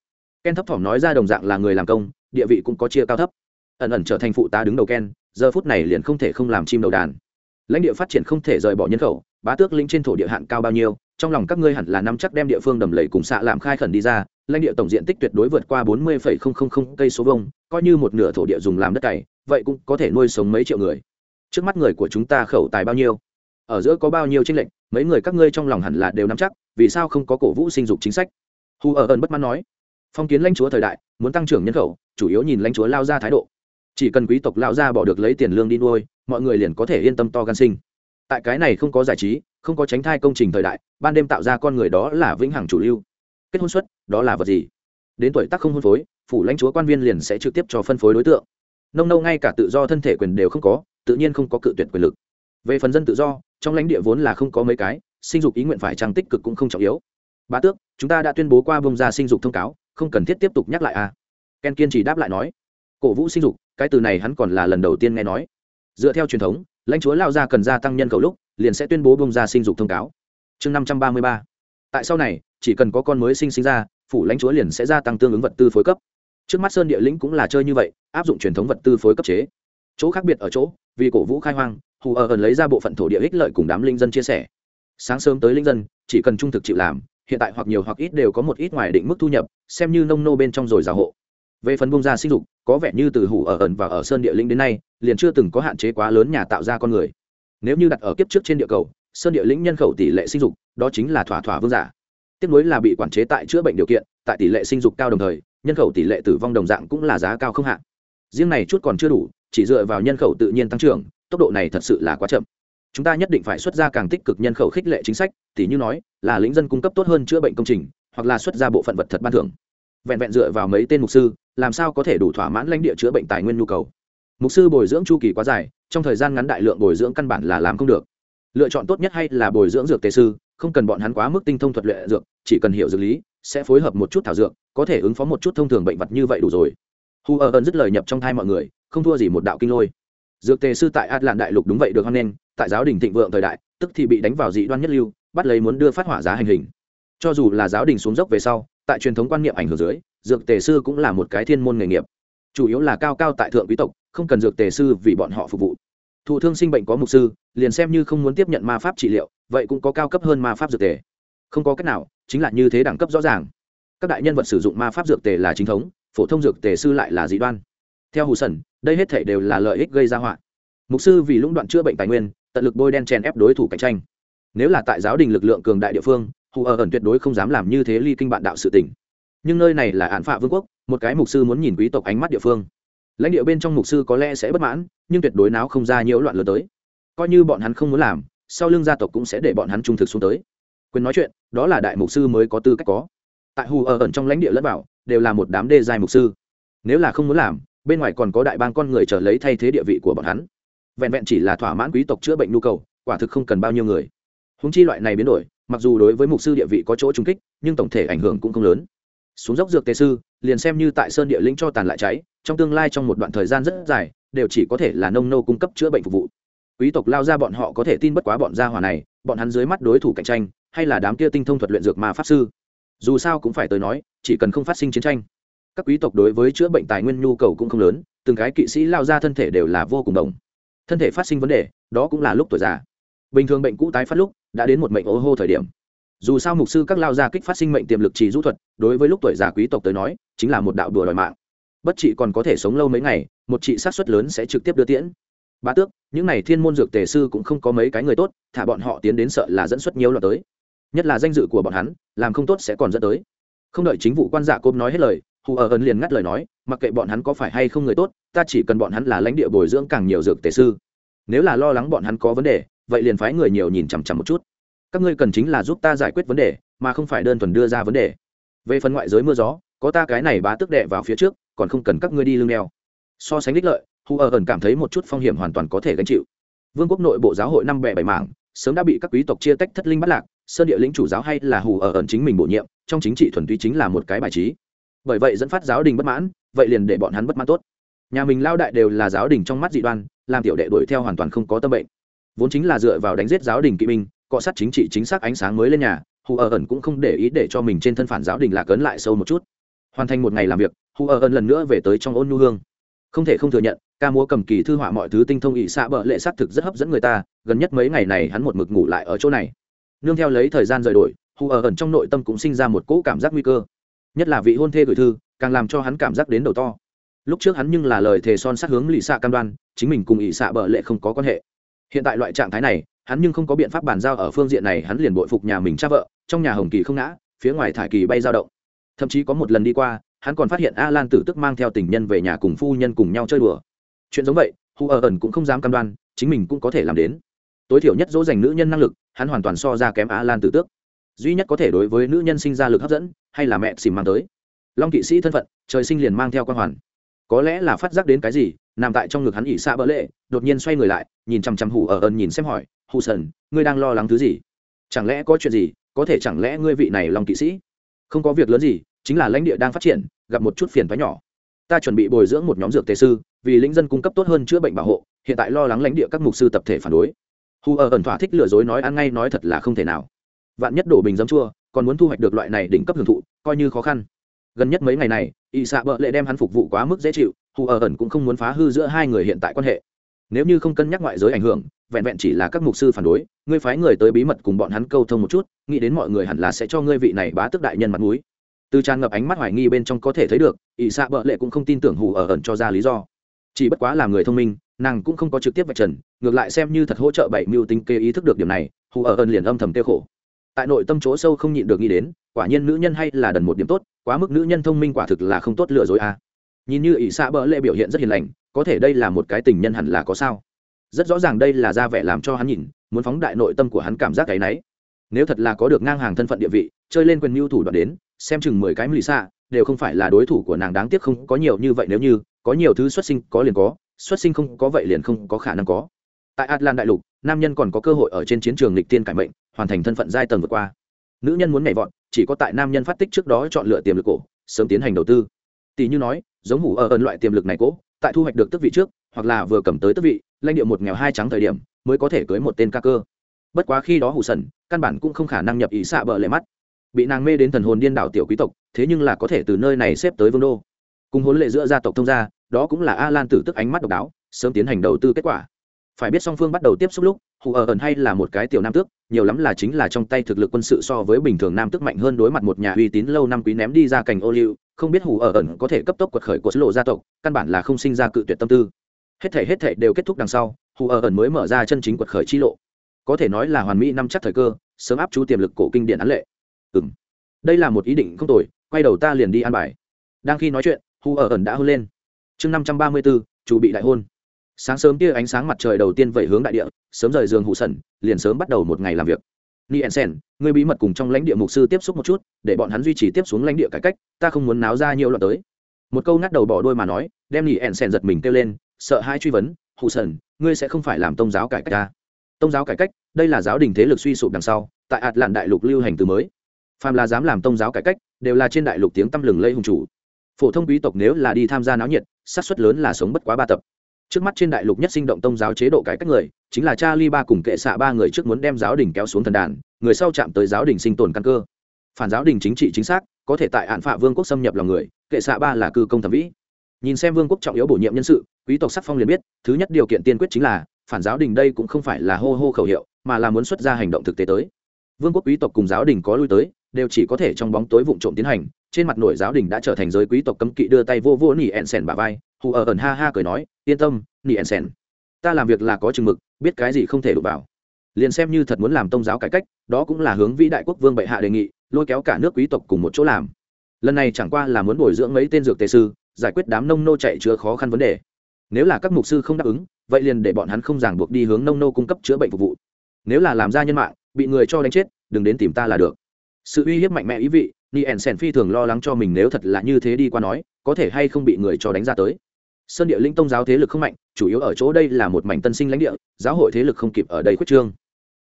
Ken thấp thỏm nói ra đồng dạng là người làm công, địa vị cũng có chia cao thấp. Ẩn ẩn trở thành phụ tá đứng đầu ken, giờ phút này liền không thể không làm chim đầu đàn. Lãnh địa phát triển không thể rời bỏ nhân khẩu, bá tước lĩnh trên thổ địa hạn cao bao nhiêu, trong lòng các ngươi hẳn là nắm chắc đem địa phương đầm lầy cùng xạ làm khai khẩn đi ra, lãnh địa tổng diện tích tuyệt đối vượt qua bốn mươi cây số vông coi như một nửa thổ địa dùng làm đất cày, vậy cũng có thể nuôi sống mấy triệu người trước mắt người của chúng ta khẩu tài bao nhiêu? Ở giữa có bao nhiêu tranh lệnh mấy người các ngươi trong lòng hẳn là đều nắm chắc, vì sao không có cổ vũ sinh dục chính sách? Hù ở ẩn bất mãn nói. Phong kiến lãnh chúa thời đại, muốn tăng trưởng nhân khẩu, chủ yếu nhìn lãnh chúa lao ra thái độ. Chỉ cần quý tộc lao ra bỏ được lấy tiền lương đi nuôi, mọi người liền có thể yên tâm to gan sinh. Tại cái này không có giải trí, không có tránh thai công trình thời đại, ban đêm tạo ra con người đó là vĩnh hằng chủ lưu. Kết hôn suất đó là vật gì? Đến tuổi tác không hôn phối, phủ lãnh chúa quan viên liền sẽ trực tiếp cho phân phối đối tượng. Nông nâu ngay cả tự do thân thể quyền đều không có tự nhiên không có cự tuyệt quyền lực. Về phần dân tự do, trong lãnh địa vốn là không có mấy cái, sinh dục ý nguyện phải trang tích cực cũng không trọng yếu. Bá tước, chúng ta đã tuyên bố qua bông ra sinh dục thông cáo, không cần thiết tiếp tục nhắc lại à? Ken kiên chỉ đáp lại nói. Cổ vũ sinh dục, cái từ này hắn còn là lần đầu tiên nghe nói. Dựa theo truyền thống, lãnh chúa lao ra cần gia tăng nhân khẩu lúc, liền sẽ tuyên bố bông ra sinh dục thông cáo. Chương năm trăm ba mươi ba. Tại sau này, chỉ cần có con mới sinh sinh ra, phủ lãnh chúa liền sẽ gia tăng tương ứng vật tư phối cấp. Trước mắt sơn địa lĩnh cũng là chơi như vậy, áp dụng truyền thống vật tư phối cấp chế. Chỗ khác biệt ở chỗ vì cổ vũ khai hoang, hù ở ẩn lấy ra bộ phận thổ địa ích lợi cùng đám linh dân chia sẻ. Sáng sớm tới linh dân, chỉ cần trung thực chịu làm, hiện tại hoặc nhiều hoặc ít đều có một ít ngoài định mức thu nhập, xem như nông nô bên trong rồi giả hộ. Về phần bông ra sinh dục, có vẻ như từ hủ ở ẩn và ở sơn địa linh đến nay, liền chưa từng có hạn chế quá lớn nhà tạo ra con người. Nếu như đặt ở kiếp trước trên địa cầu, sơn địa lĩnh nhân khẩu tỷ lệ sinh dục, đó chính là thỏa thỏa vương giả. Tiếp nối là bị quản chế tại chữa bệnh điều kiện, tại tỷ lệ sinh dục cao đồng thời, nhân khẩu tỷ lệ tử vong đồng dạng cũng là giá cao không hạn riêng này chút còn chưa đủ chỉ dựa vào nhân khẩu tự nhiên tăng trưởng, tốc độ này thật sự là quá chậm. Chúng ta nhất định phải xuất ra càng tích cực nhân khẩu khích lệ chính sách, Tỉ như nói, là lĩnh dân cung cấp tốt hơn chữa bệnh công trình, hoặc là xuất ra bộ phận vật thật ban thưởng. Vẹn vẹn dựa vào mấy tên mục sư, làm sao có thể đủ thỏa mãn lãnh địa chữa bệnh tài nguyên nhu cầu. Mục sư bồi dưỡng chu kỳ quá dài, trong thời gian ngắn đại lượng bồi dưỡng căn bản là làm không được. Lựa chọn tốt nhất hay là bồi dưỡng dược tề sư, không cần bọn hắn quá mức tinh thông thuật luyện dược, chỉ cần hiểu dược lý, sẽ phối hợp một chút thảo dược, có thể ứng phó một chút thông thường bệnh vật như vậy đủ rồi hù ở ơn dứt lời nhập trong thai mọi người, không thua gì một đạo kinh lôi. Dược tề sư tại lạn đại lục đúng vậy được hoan nghênh, tại giáo đình thịnh vượng thời đại, tức thì bị đánh vào dị đoan nhất lưu, bắt lấy muốn đưa phát hỏa giá hành hình. Cho dù là giáo đình xuống dốc về sau, tại truyền thống quan niệm ảnh hưởng dưới, dược tề sư cũng là một cái thiên môn nghề nghiệp. Chủ yếu là cao cao tại thượng quý tộc, không cần dược tề sư vì bọn họ phục vụ. Thụ thương sinh bệnh có mục sư, liền xem như không muốn tiếp nhận ma pháp trị liệu, vậy cũng có cao cấp hơn ma pháp dược tề. Không có cách nào, chính là như thế đẳng cấp rõ ràng. Các đại nhân vật sử dụng ma pháp dược tề là chính thống phổ thông dược tề sư lại là dị đoan. Theo hù sần, đây hết thể đều là lợi ích gây ra họa. Mục sư vì lũng đoạn chữa bệnh tài nguyên, tận lực bôi đen chèn ép đối thủ cạnh tranh. Nếu là tại giáo đình lực lượng cường đại địa phương, hù ở ẩn tuyệt đối không dám làm như thế ly kinh bạn đạo sự tỉnh nhưng nơi này là án phạ vương quốc, một cái mục sư muốn nhìn quý tộc ánh mắt địa phương. Lãnh địa bên trong mục sư có lẽ sẽ bất mãn, nhưng tuyệt đối nào không ra nhiễu loạn lớn tới. Coi như bọn hắn không muốn làm, sau lưng gia tộc cũng sẽ để bọn hắn trung thực xuống tới. Quyền nói chuyện, đó là đại mục sư mới có tư cách có. Tại hù ở ẩn trong lãnh địa lẫn bảo đều là một đám đê giai mục sư. Nếu là không muốn làm, bên ngoài còn có đại bang con người trở lấy thay thế địa vị của bọn hắn. Vẹn vẹn chỉ là thỏa mãn quý tộc chữa bệnh nhu cầu, quả thực không cần bao nhiêu người. Húng chi loại này biến đổi, mặc dù đối với mục sư địa vị có chỗ trung kích, nhưng tổng thể ảnh hưởng cũng không lớn. Xuống dốc dược tề sư, liền xem như tại sơn địa lĩnh cho tàn lại cháy, trong tương lai trong một đoạn thời gian rất dài, đều chỉ có thể là nông nô cung cấp chữa bệnh phục vụ. Quý tộc lao ra bọn họ có thể tin bất quá bọn gia hỏa này, bọn hắn dưới mắt đối thủ cạnh tranh, hay là đám kia tinh thông thuật luyện dược mà pháp sư dù sao cũng phải tới nói, chỉ cần không phát sinh chiến tranh, các quý tộc đối với chữa bệnh tài nguyên nhu cầu cũng không lớn, từng cái kỵ sĩ lao ra thân thể đều là vô cùng đồng. Thân thể phát sinh vấn đề, đó cũng là lúc tuổi già. Bình thường bệnh cũ tái phát lúc, đã đến một mệnh ô hô thời điểm. Dù sao mục sư các lao gia kích phát sinh mệnh tiềm lực trì rũ thuật, đối với lúc tuổi già quý tộc tới nói, chính là một đạo đùa đòi mạng. Bất trị còn có thể sống lâu mấy ngày, một trị sát xuất lớn sẽ trực tiếp đưa tiễn. Bá tước, những n à y thiên môn dược tề sư cũng không có mấy cái người tốt, thả bọn họ tiến đến sợ là dẫn xuất nhiều loạt tới nhất là danh dự của bọn hắn, làm không tốt sẽ còn dẫn tới. Không đợi chính vụ quan dạ cốp nói hết lời, hù ở ẩn liền ngắt lời nói, mặc kệ bọn hắn có phải hay không người tốt, ta chỉ cần bọn hắn là lãnh địa bồi dưỡng càng nhiều dược tề sư. Nếu là lo lắng bọn hắn có vấn đề, vậy liền phái người nhiều nhìn chằm chằm một chút. Các ngươi cần chính là giúp ta giải quyết vấn đề, mà không phải đơn thuần đưa ra vấn đề. Về phần ngoại giới mưa gió, có ta cái này bá tức đệ vào phía trước, còn không cần các ngươi đi lưng đeo so sánh đích lợi, hù ở ẩn cảm thấy một chút phong hiểm hoàn toàn có thể gánh chịu. Vương quốc nội bộ giáo hội năm bẻ bảy mảng, sớm đã bị các quý tộc chia tách thất linh bắt lạc sơn địa lĩnh chủ giáo hay là hù ở ẩn chính mình bổ nhiệm, trong chính trị thuần túy chính là một cái bài trí. Bởi vậy dẫn phát giáo đình bất mãn, vậy liền để bọn hắn bất mãn tốt. Nhà mình lao đại đều là giáo đình trong mắt dị đoan, làm tiểu đệ đuổi theo hoàn toàn không có tâm bệnh. Vốn chính là dựa vào đánh giết giáo đình kỵ binh, cọ sát chính trị chính xác ánh sáng mới lên nhà, hù ở ẩn cũng không để ý để cho mình trên thân phản giáo đình lạc ấn lại sâu một chút. Hoàn thành một ngày làm việc, hù ở ẩn lần nữa về tới trong ôn nhu hương. Không thể không thừa nhận, ca múa cầm kỳ thư họa mọi thứ tinh thông ỵ xạ bợ lệ xác thực rất hấp dẫn người ta, gần nhất mấy ngày này hắn một mực ngủ lại ở chỗ này nương theo lấy thời gian rời đổi, hù ở ẩn trong nội tâm cũng sinh ra một cỗ cảm giác nguy cơ. Nhất là vị hôn thê gửi thư, càng làm cho hắn cảm giác đến đầu to. Lúc trước hắn nhưng là lời thề son sát hướng lì xạ cam đoan, chính mình cùng ỵ xạ bợ lệ không có quan hệ. Hiện tại loại trạng thái này, hắn nhưng không có biện pháp bàn giao ở phương diện này, hắn liền bội phục nhà mình cha vợ, trong nhà hồng kỳ không ngã, phía ngoài thải kỳ bay dao động. Thậm chí có một lần đi qua, hắn còn phát hiện a lan tử tức mang theo tình nhân về nhà cùng phu nhân cùng nhau chơi đùa. Chuyện giống vậy hu ở ẩn cũng không dám cam đoan, chính mình cũng có thể làm đến. Tối thiểu nhất dỗ dành nữ nhân năng lực hắn hoàn toàn so ra kém á lan tử tước. Duy nhất có thể đối với nữ nhân sinh ra lực hấp dẫn, hay là mẹ xìm mang tới. Long kỵ sĩ thân phận, trời sinh liền mang theo quan hoàn. Có lẽ là phát giác đến cái gì, nằm tại trong ngực hắn ỉ xa bỡ lệ, đột nhiên xoay người lại, nhìn chằm chằm hủ ở ẩn nhìn xem hỏi hù sần, ngươi đang lo lắng thứ gì? Chẳng lẽ có chuyện gì, có thể chẳng lẽ ngươi vị này long kỵ sĩ? Không có việc lớn gì, chính là lãnh địa đang phát triển, gặp một chút phiền thoái nhỏ. Ta chuẩn bị bồi dưỡng một nhóm dược tề sư, vì lĩnh dân cung cấp tốt hơn chữa bệnh bảo hộ, hiện tại lo lắng lãnh địa các mục sư tập thể phản đối hù ở ẩn thỏa thích lừa dối nói ăn ngay nói thật là không thể nào. Vạn nhất đổ bình dấm chua, còn muốn thu hoạch được loại này đỉnh cấp hưởng thụ, coi như khó khăn. Gần nhất mấy ngày này ỵ xạ bợ lệ đem hắn phục vụ quá mức dễ chịu, hù ở ẩn cũng không muốn phá hư giữa hai người hiện tại quan hệ. Nếu như không cân nhắc ngoại giới ảnh hưởng, vẹn vẹn chỉ là các mục sư phản đối, ngươi phái người tới bí mật cùng bọn hắn câu thông một chút, nghĩ đến mọi người hẳn là sẽ cho ngươi vị này bá tức đại nhân mặt mũi. Từ tràn ngập ánh mắt hoài nghi bên trong có thể thấy được ỵ xạ bợ lệ cũng không tin tưởng hù ở ẩn cho ra lý do. Chỉ bất quá là người thông minh nàng cũng không có trực tiếp vạch trần, ngược lại xem như thật hỗ trợ bảy mưu tính kê ý thức được điểm này, hù ở ơn liền âm thầm tiêu khổ. Tại nội tâm chỗ sâu không nhịn được nghĩ đến, quả nhiên nữ nhân hay là đần một điểm tốt, quá mức nữ nhân thông minh quả thực là không tốt lừa dối à. nhìn như ỷ xạ bỡ lệ biểu hiện rất hiền lành, có thể đây là một cái tình nhân hẳn là có sao? Rất rõ ràng đây là ra vẻ làm cho hắn nhìn, muốn phóng đại nội tâm của hắn cảm giác cái náy nếu thật là có được ngang hàng thân phận địa vị, chơi lên quyền mưu thủ đoạn đến, xem chừng mười cái lì xạ đều không phải là đối thủ của nàng, đáng tiếc không có nhiều như vậy nếu như, có nhiều thứ xuất sinh có liền có xuất sinh không có vậy liền không có khả năng có. Tại atlan đại lục, nam nhân còn có cơ hội ở trên chiến trường lịch tiên cải mệnh, hoàn thành thân phận giai tầng vượt qua. Nữ nhân muốn nhảy vọt, chỉ có tại nam nhân phát tích trước đó chọn lựa tiềm lực cổ, sớm tiến hành đầu tư. Tỷ như nói, giống hủ ở ẩn loại tiềm lực này cổ tại thu hoạch được tức vị trước, hoặc là vừa cầm tới tức vị, lãnh địa một nghèo hai trắng thời điểm, mới có thể cưới một tên ca cơ. Bất quá khi đó hủ sần, căn bản cũng không khả năng nhập ý xạ bờ lệ mắt. Bị nàng mê đến thần hồn điên đảo tiểu quý tộc, thế nhưng là có thể từ nơi này xếp tới vương đô. Cùng hôn lệ giữa gia tộc thông gia đó cũng là a lan tử tức ánh mắt độc đáo, sớm tiến hành đầu tư kết quả. Phải biết song phương bắt đầu tiếp xúc lúc, hù ở ẩn hay là một cái tiểu nam tước, nhiều lắm là chính là trong tay thực lực quân sự so với bình thường nam tước mạnh hơn đối mặt một nhà uy tín lâu năm quý ném đi ra cành ô liu, không biết hù ở ẩn có thể cấp tốc quật khởi của lộ gia tộc, căn bản là không sinh ra cự tuyệt tâm tư. Hết thể hết thể đều kết thúc đằng sau, hù ở ẩn mới mở ra chân chính quật khởi chi lộ. Có thể nói là hoàn mỹ năm chắc thời cơ, sớm áp chú tiềm lực cổ kinh điển án lệ. Ừ m đây là một ý định không tồi, quay đầu ta liền đi ăn bài. Đang khi nói chuyện, hù ở ẩn đã hôn lên chương năm trăm ba mươi bốn chủ bị đại hôn. Sáng sớm tia ánh sáng mặt trời đầu tiên vẩy hướng đại địa, sớm rời giường hụ sẩn liền sớm bắt đầu một ngày làm việc. Ni ensen người bí mật cùng trong lãnh địa mục sư tiếp xúc một chút, để bọn hắn duy trì tiếp xuống lãnh địa cải cách, ta không muốn náo ra nhiều loạt tới. Một câu ngắt đầu bỏ đôi mà nói, đem ni ensen giật mình kêu lên, sợ hai truy vấn, hụ sẩn ngươi sẽ không phải làm tôn giáo cải cách à? ta tôn giáo cải cách, đây là giáo đình thế lực suy sụp đằng sau, tại ạt lạn đại lục lưu hành từ mới. Phàm là dám làm tôn giáo cải cách, đều là trên đại lục tiếng tăm lừng lây hùng chủ. Phổ thông quý tộc nếu là đi tham gia náo nhiệt xác suất lớn là sống bất quá ba tập. Trước mắt trên đại lục nhất sinh động tông giáo chế độ cải cách người, chính là cha ly ba cùng kệ xạ ba người trước muốn đem giáo đình kéo xuống thần đàn, người sau chạm tới giáo đình sinh tồn căn cơ. Phản giáo đình chính trị chính xác, có thể tại hạn phạ vương quốc xâm nhập lòng người, kệ xạ ba là cư công thẩm vĩ. Nhìn xem vương quốc trọng yếu bổ nhiệm nhân sự, quý tộc sắc phong liền biết, thứ nhất điều kiện tiên quyết chính là, phản giáo đình đây cũng không phải là hô hô khẩu hiệu, mà là muốn xuất ra hành động thực tế tới. Vương quốc quý tộc cùng giáo đình có lui tới, đều chỉ có thể trong bóng tối vụn trộm tiến hành trên mặt nổi giáo đình đã trở thành giới quý tộc cấm kỵ đưa tay vô vô nỉ ẹn sèn bà vai, hù ở ẩn ha ha cười nói, yên tâm, nỉ ẹn sèn, ta làm việc là có chừng mực, biết cái gì không thể đụng vào. Liền xem như thật muốn làm tôn giáo cải cách, đó cũng là hướng vĩ đại quốc vương bệ hạ đề nghị, lôi kéo cả nước quý tộc cùng một chỗ làm. Lần này chẳng qua là muốn bồi dưỡng mấy tên dược tề sư, giải quyết đám nông nô chạy chữa khó khăn vấn đề. Nếu là các mục sư không đáp ứng, vậy liền để bọn hắn không ràng buộc đi hướng nông nô cung cấp chữa bệnh phục vụ. Nếu là làm ra nhân mạng, bị người cho đánh chết, đừng đến tìm ta là được. Sự uy hiếp mạnh mẽ ý vị nien sen phi thường lo lắng cho mình nếu thật là như thế đi qua nói, có thể hay không bị người cho đánh ra tới. Sơn địa linh tông giáo thế lực không mạnh, chủ yếu ở chỗ đây là một mảnh tân sinh lãnh địa, giáo hội thế lực không kịp ở đây khuyết trương.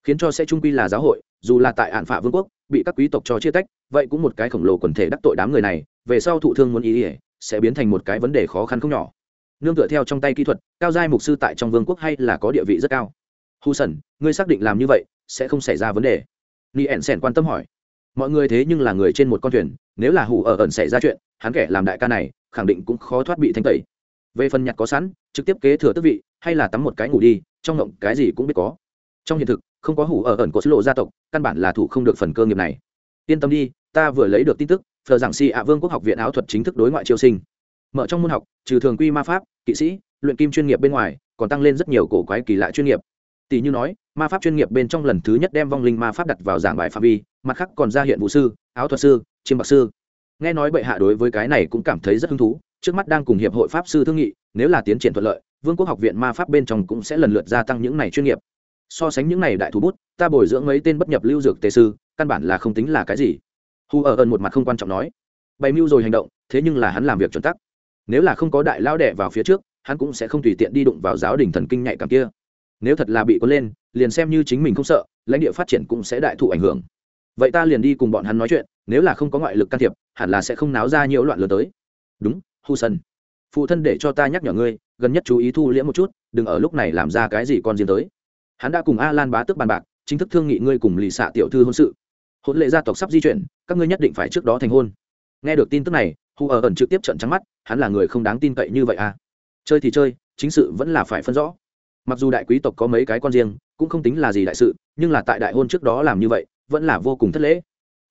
Khiến cho sẽ trung quy là giáo hội, dù là tại hạn phạ vương quốc, bị các quý tộc cho chia tách, vậy cũng một cái khổng lồ quần thể đắc tội đám người này, về sau thụ thương muốn ý ỉa sẽ biến thành một cái vấn đề khó khăn không nhỏ. Nương tựa theo trong tay kỹ thuật, cao giai mục sư tại trong vương quốc hay là có địa vị rất cao. Hu sần ngươi xác định làm như vậy, sẽ không xảy ra vấn đề. Ni ẻn sẻn quan tâm hỏi mọi người thế nhưng là người trên một con thuyền, nếu là hủ ở ẩn xảy ra chuyện, hắn kẻ làm đại ca này, khẳng định cũng khó thoát bị thanh tẩy. Về phần nhặt có sẵn, trực tiếp kế thừa tước vị, hay là tắm một cái ngủ đi, trong ngộng cái gì cũng biết có. Trong hiện thực, không có hủ ở ẩn có sứ lộ gia tộc, căn bản là thủ không được phần cơ nghiệp này. Yên tâm đi, ta vừa lấy được tin tức, phờ giảng si ạ vương quốc học viện áo thuật chính thức đối ngoại triều sinh. Mở trong môn học, trừ thường quy ma pháp, kỵ sĩ, luyện kim chuyên nghiệp bên ngoài, còn tăng lên rất nhiều cổ quái kỳ lạ chuyên nghiệp. Tỷ như nói ma pháp chuyên nghiệp bên trong lần thứ nhất đem vong linh ma pháp đặt vào giảng bài phạm vi, mặt khác còn ra hiện vũ sư, áo thuật sư, chiêm bạc sư. Nghe nói bệ hạ đối với cái này cũng cảm thấy rất hứng thú, trước mắt đang cùng hiệp hội pháp sư thương nghị, nếu là tiến triển thuận lợi, vương quốc học viện ma pháp bên trong cũng sẽ lần lượt gia tăng những này chuyên nghiệp. So sánh những này đại thú bút, ta bồi dưỡng mấy tên bất nhập lưu dược tề sư, căn bản là không tính là cái gì. Hu ở ơn một mặt không quan trọng nói. Bày mưu rồi hành động, thế nhưng là hắn làm việc chuẩn tắc. Nếu là không có đại lao đẻ vào phía trước, hắn cũng sẽ không tùy tiện đi đụng vào giáo đình thần kinh nhạy cảm kia nếu thật là bị có lên, liền xem như chính mình không sợ, lãnh địa phát triển cũng sẽ đại thụ ảnh hưởng. Vậy ta liền đi cùng bọn hắn nói chuyện, nếu là không có ngoại lực can thiệp, hẳn là sẽ không náo ra nhiều loạn lớn tới. Đúng, hu sân. Phụ thân để cho ta nhắc nhở ngươi, gần nhất chú ý thu liễm một chút, đừng ở lúc này làm ra cái gì con riêng tới. Hắn đã cùng a lan bá tức bàn bạc, chính thức thương nghị ngươi cùng lì xạ tiểu thư hôn sự. Hôn lệ gia tộc sắp di chuyển, các ngươi nhất định phải trước đó thành hôn. Nghe được tin tức này, hu ở ẩn trực tiếp trận trắng mắt, hắn là người không đáng tin cậy như vậy à? Chơi thì chơi, chính sự vẫn là phải phân rõ mặc dù đại quý tộc có mấy cái con riêng, cũng không tính là gì đại sự, nhưng là tại đại hôn trước đó làm như vậy, vẫn là vô cùng thất lễ.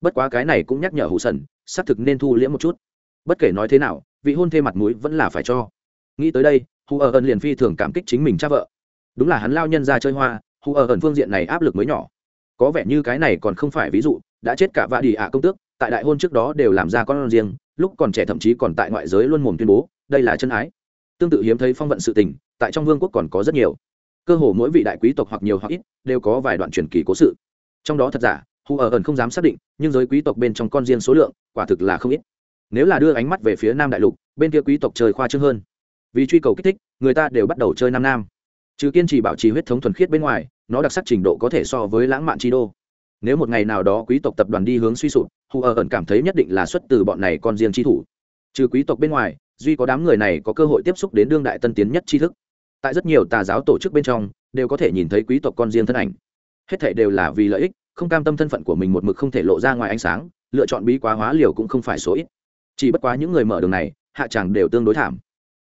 Bất quá cái này cũng nhắc nhở hụ sần xác thực nên thu liễm một chút. Bất kể nói thế nào, vị hôn thê mặt mũi vẫn là phải cho. Nghĩ tới đây hù ở ẩn liền phi thường cảm kích chính mình cha vợ. Đúng là hắn lao nhân ra chơi hoa hù ở ẩn phương diện này áp lực mới nhỏ. Có vẻ như cái này còn không phải ví dụ, đã chết cả vạ đi ạ công tước, tại đại hôn trước đó đều làm ra con riêng, lúc còn trẻ thậm chí còn tại ngoại giới luôn mồm tuyên bố, đây là chân ái tương tự hiếm thấy phong vận sự tình, tại trong vương quốc còn có rất nhiều. Cơ hồ mỗi vị đại quý tộc hoặc nhiều hoặc ít đều có vài đoạn truyền kỳ cố sự. Trong đó thật giả hù ở ẩn không dám xác định, nhưng giới quý tộc bên trong con riêng số lượng quả thực là không ít. Nếu là đưa ánh mắt về phía nam đại lục, bên kia quý tộc chơi khoa trương hơn. Vì truy cầu kích thích, người ta đều bắt đầu chơi nam nam. Trừ kiên trì bảo trì huyết thống thuần khiết bên ngoài, nó đặc sắc trình độ có thể so với lãng mạn chi đô. Nếu một ngày nào đó quý tộc tập đoàn đi hướng suy sụp hù ở ẩn cảm thấy nhất định là xuất từ bọn này con riêng chi thủ. Trừ quý tộc bên ngoài duy có đám người này có cơ hội tiếp xúc đến đương đại tân tiến nhất tri thức. Tại rất nhiều tà giáo tổ chức bên trong, đều có thể nhìn thấy quý tộc con riêng thân ảnh. Hết thể đều là vì lợi ích, không cam tâm thân phận của mình một mực không thể lộ ra ngoài ánh sáng, lựa chọn bí quá hóa liều cũng không phải số ít. Chỉ bất quá những người mở đường này, hạ tràng đều tương đối thảm.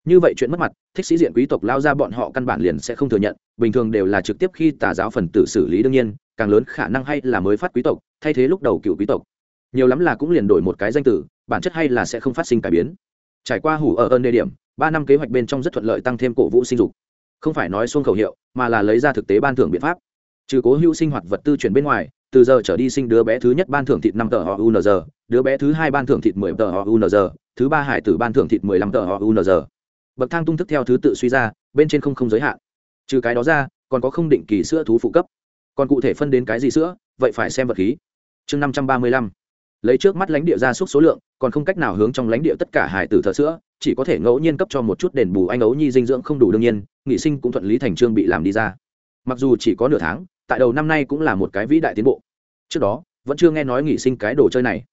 Như vậy chuyện mất mặt, thích sĩ diện quý tộc lao ra bọn họ căn bản liền sẽ không thừa nhận, bình thường đều là trực tiếp khi tà giáo phần tử xử lý đương nhiên, càng lớn khả năng hay là mới phát quý tộc, thay thế lúc đầu cựu quý tộc. Nhiều lắm là cũng liền đổi một cái danh tử, bản chất hay là sẽ không phát sinh cải biến trải qua hủ ở ơn đề điểm, ba năm kế hoạch bên trong rất thuận lợi tăng thêm cổ vũ sinh dục. Không phải nói xuông khẩu hiệu, mà là lấy ra thực tế ban thưởng biện pháp. Trừ cố hữu sinh hoạt vật tư chuyển bên ngoài, từ giờ trở đi sinh đứa bé thứ nhất ban thưởng thịt năm tờ họ unz đứa bé thứ hai ban thưởng thịt mười tờ họ unz thứ ba hải tử ban thưởng thịt mười lăm tờ họ unz bậc thang tung thức theo thứ tự suy ra, bên trên không không giới hạn. Trừ cái đó ra, còn có không định kỳ sữa thú phụ cấp. Còn cụ thể phân đến cái gì sữa, vậy phải xem vật khí. Chương năm trăm ba mươi lăm lấy trước mắt lãnh địa gia súc số lượng, còn không cách nào hướng trong lãnh địa tất cả hải tử thợ sữa, chỉ có thể ngẫu nhiên cấp cho một chút đền bù anh ấu nhi dinh dưỡng không đủ đương nhiên nghị sinh cũng thuận lý thành trương bị làm đi ra. Mặc dù chỉ có nửa tháng, tại đầu năm nay cũng là một cái vĩ đại tiến bộ. Trước đó, vẫn chưa nghe nói nghị sinh cái đồ chơi này.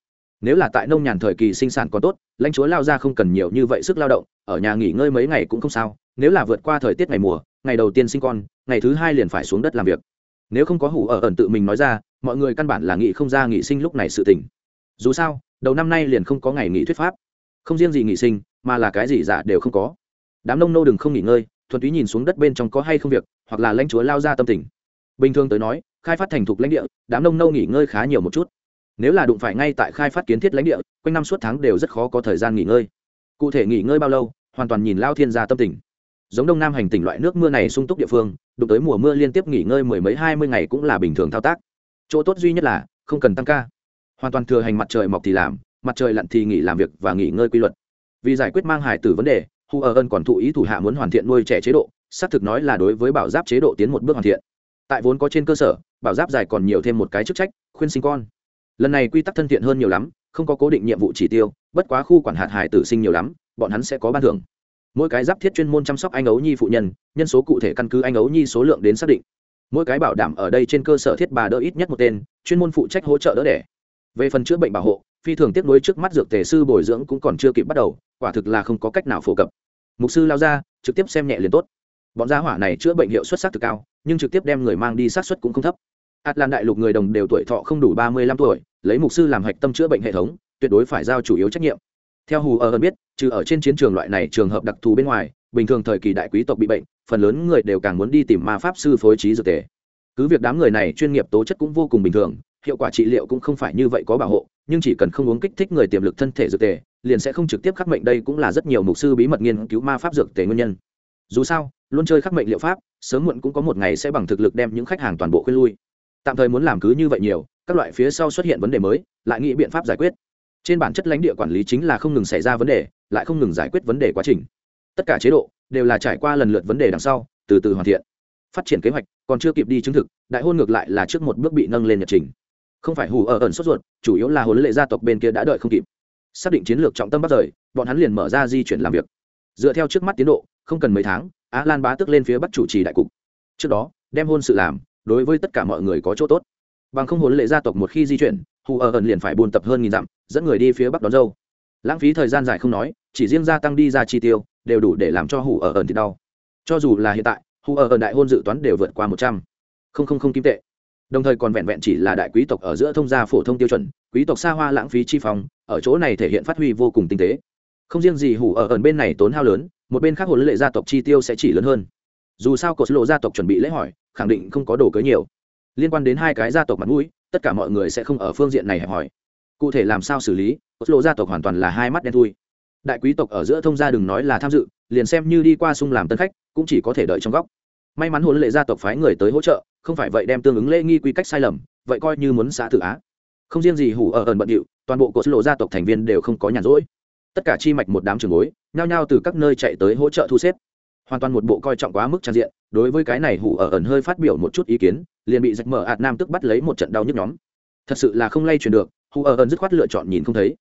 Nếu là tại nông nhàn thời kỳ sinh sản còn tốt, lãnh chúa lao ra không cần nhiều như vậy sức lao động, ở nhà nghỉ ngơi mấy ngày cũng không sao, nếu là vượt qua thời tiết ngày mùa, ngày đầu tiên sinh con, ngày thứ hai liền phải xuống đất làm việc. Nếu không có hủ ở ẩn tự mình nói ra, mọi người căn bản là nghị không ra nghị sinh lúc này sự tỉnh dù sao, đầu năm nay liền không có ngày nghỉ thuyết pháp. Không riêng gì nghỉ sinh, mà là cái gì giả đều không có. Đám nông nô đừng không nghỉ ngơi, thuần túy nhìn xuống đất bên trong có hay không việc, hoặc là lãnh chúa lao ra tâm tình. Bình thường tới nói, khai phát thành thục lãnh địa, đám nông nâu nghỉ ngơi khá nhiều một chút. Nếu là đụng phải ngay tại khai phát kiến thiết lãnh địa, quanh năm suốt tháng đều rất khó có thời gian nghỉ ngơi. Cụ thể nghỉ ngơi bao lâu, hoàn toàn nhìn lao thiên gia tâm tình. Giống đông nam hành tỉnh loại nước mưa này sung túc địa phương, đụng tới mùa mưa liên tiếp nghỉ ngơi mười mấy hai mươi ngày cũng là bình thường thao tác. Chỗ tốt duy nhất là, không cần tăng ca hoàn toàn thừa hành mặt trời mọc thì làm, mặt trời lặn thì nghỉ làm việc và nghỉ ngơi quy luật. Vì giải quyết mang hải tử vấn đề, hu ở ân còn thụ ý thủ hạ muốn hoàn thiện nuôi trẻ chế độ, xác thực nói là đối với bảo giáp chế độ tiến một bước hoàn thiện. Tại vốn có trên cơ sở, bảo giáp dài còn nhiều thêm một cái chức trách, khuyên sinh con. Lần này quy tắc thân thiện hơn nhiều lắm, không có cố định nhiệm vụ chỉ tiêu, bất quá khu quản hạt hải tử sinh nhiều lắm, bọn hắn sẽ có ban thưởng. Mỗi cái giáp thiết chuyên môn chăm sóc anh ấu nhi phụ nhân nhân số cụ thể căn cứ anh ấu nhi số lượng đến xác định. Mỗi cái bảo đảm ở đây trên cơ sở thiết bà đỡ ít nhất một tên, chuyên môn phụ trách hỗ trợ đỡ đẻ về phần chữa bệnh bảo hộ, phi thường tiếp nối trước mắt dược tề sư bồi dưỡng cũng còn chưa kịp bắt đầu, quả thực là không có cách nào phổ cập. Mục sư lao ra, trực tiếp xem nhẹ liền tốt. Bọn gia hỏa này chữa bệnh hiệu suất sắc thực cao, nhưng trực tiếp đem người mang đi sát xuất cũng không thấp. Atlan đại lục người đồng đều tuổi thọ không đủ ba mươi lăm tuổi, lấy mục sư làm hạch tâm chữa bệnh hệ thống, tuyệt đối phải giao chủ yếu trách nhiệm. Theo hù ở hơn biết, trừ ở trên chiến trường loại này trường hợp đặc thù bên ngoài, bình thường thời kỳ đại quý tộc bị bệnh, phần lớn người đều càng muốn đi tìm ma pháp sư phối trí dược tề. Cứ việc đám người này chuyên nghiệp tố chất cũng vô cùng bình thường hiệu quả trị liệu cũng không phải như vậy có bảo hộ, nhưng chỉ cần không uống kích thích người tiềm lực thân thể dược tề, liền sẽ không trực tiếp khắc mệnh. Đây cũng là rất nhiều mục sư bí mật nghiên cứu ma pháp dược tề nguyên nhân. Dù sao, luôn chơi khắc mệnh liệu pháp, sớm muộn cũng có một ngày sẽ bằng thực lực đem những khách hàng toàn bộ khuyên lui. Tạm thời muốn làm cứ như vậy nhiều, các loại phía sau xuất hiện vấn đề mới, lại nghĩ biện pháp giải quyết. Trên bản chất lãnh địa quản lý chính là không ngừng xảy ra vấn đề, lại không ngừng giải quyết vấn đề quá trình. Tất cả chế độ đều là trải qua lần lượt vấn đề đằng sau, từ từ hoàn thiện. Phát triển kế hoạch còn chưa kịp đi chứng thực, đại hôn ngược lại là trước một bước bị nâng lên nhật trình không phải hù ở ẩn sốt ruột, chủ yếu là huấn lệ gia tộc bên kia đã đợi không kịp. Xác định chiến lược trọng tâm bắt rời, bọn hắn liền mở ra di chuyển làm việc. Dựa theo trước mắt tiến độ, không cần mấy tháng, á lan bá tức lên phía bắc chủ trì đại cục. Trước đó, đem hôn sự làm, đối với tất cả mọi người có chỗ tốt. Bằng không huấn lệ gia tộc một khi di chuyển, hù ở ẩn liền phải buôn tập hơn nghìn dặm, dẫn người đi phía bắc đón dâu. Lãng phí thời gian dài không nói, chỉ riêng gia tăng đi ra chi tiêu, đều đủ để làm cho hù ở ẩn thì đau. Cho dù là hiện tại, hù ở ẩn đại hôn dự toán đều vượt qua một trăm. Linh kim tệ đồng thời còn vẹn vẹn chỉ là đại quý tộc ở giữa thông gia phổ thông tiêu chuẩn, quý tộc xa hoa lãng phí chi phóng ở chỗ này thể hiện phát huy vô cùng tinh tế. Không riêng gì hủ ở ẩn bên này tốn hao lớn, một bên khác hồn lệ gia tộc chi tiêu sẽ chỉ lớn hơn. Dù sao cột lộ gia tộc chuẩn bị lễ hỏi, khẳng định không có đồ cưới nhiều. Liên quan đến hai cái gia tộc mặt mũi, tất cả mọi người sẽ không ở phương diện này hẹp hỏi. Cụ thể làm sao xử lý cột lộ gia tộc hoàn toàn là hai mắt đen thui. Đại quý tộc ở giữa thông gia đừng nói là tham dự, liền xem như đi qua sung làm tân khách, cũng chỉ có thể đợi trong góc. May mắn hồn lệ gia tộc phái người tới hỗ trợ không phải vậy đem tương ứng lễ nghi quy cách sai lầm, vậy coi như muốn xã tự á. Không riêng gì hủ ở ẩn bận điệu, toàn bộ cột lộ gia tộc thành viên đều không có nhàn rỗi. Tất cả chi mạch một đám trường bối, nhao nhao từ các nơi chạy tới hỗ trợ thu xếp. Hoàn toàn một bộ coi trọng quá mức trang diện, đối với cái này hủ ở ẩn hơi phát biểu một chút ý kiến, liền bị rạch mở ạt nam tức bắt lấy một trận đau nhức nhóm. Thật sự là không lay chuyển được, hủ ở ẩn dứt khoát lựa chọn nhìn không thấy.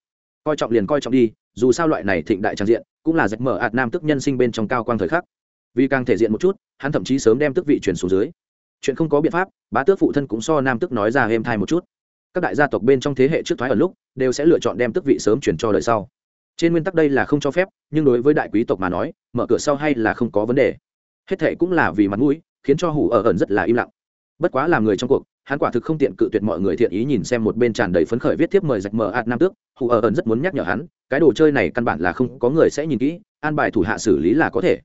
Coi trọng liền coi trọng đi, dù sao loại này thịnh đại trang diện, cũng là rạch mở ạt nam tức nhân sinh bên trong cao quang thời khắc. Vì càng thể diện một chút, hắn thậm chí sớm đem tước vị truyền xuống dưới chuyện không có biện pháp, bá tước phụ thân cũng so nam tước nói ra êm thai một chút. Các đại gia tộc bên trong thế hệ trước thoái ở lúc, đều sẽ lựa chọn đem tước vị sớm chuyển cho đời sau. Trên nguyên tắc đây là không cho phép, nhưng đối với đại quý tộc mà nói, mở cửa sau hay là không có vấn đề. Hết thệ cũng là vì mặt mũi, khiến cho hủ ở ẩn rất là im lặng. Bất quá làm người trong cuộc, hắn quả thực không tiện cự tuyệt mọi người thiện ý nhìn xem một bên tràn đầy phấn khởi viết tiếp mời rạch mở ạt nam tước, hủ ở ẩn rất muốn nhắc nhở hắn, cái đồ chơi này căn bản là không có người sẽ nhìn kỹ, an bài thủ hạ xử lý là có thể.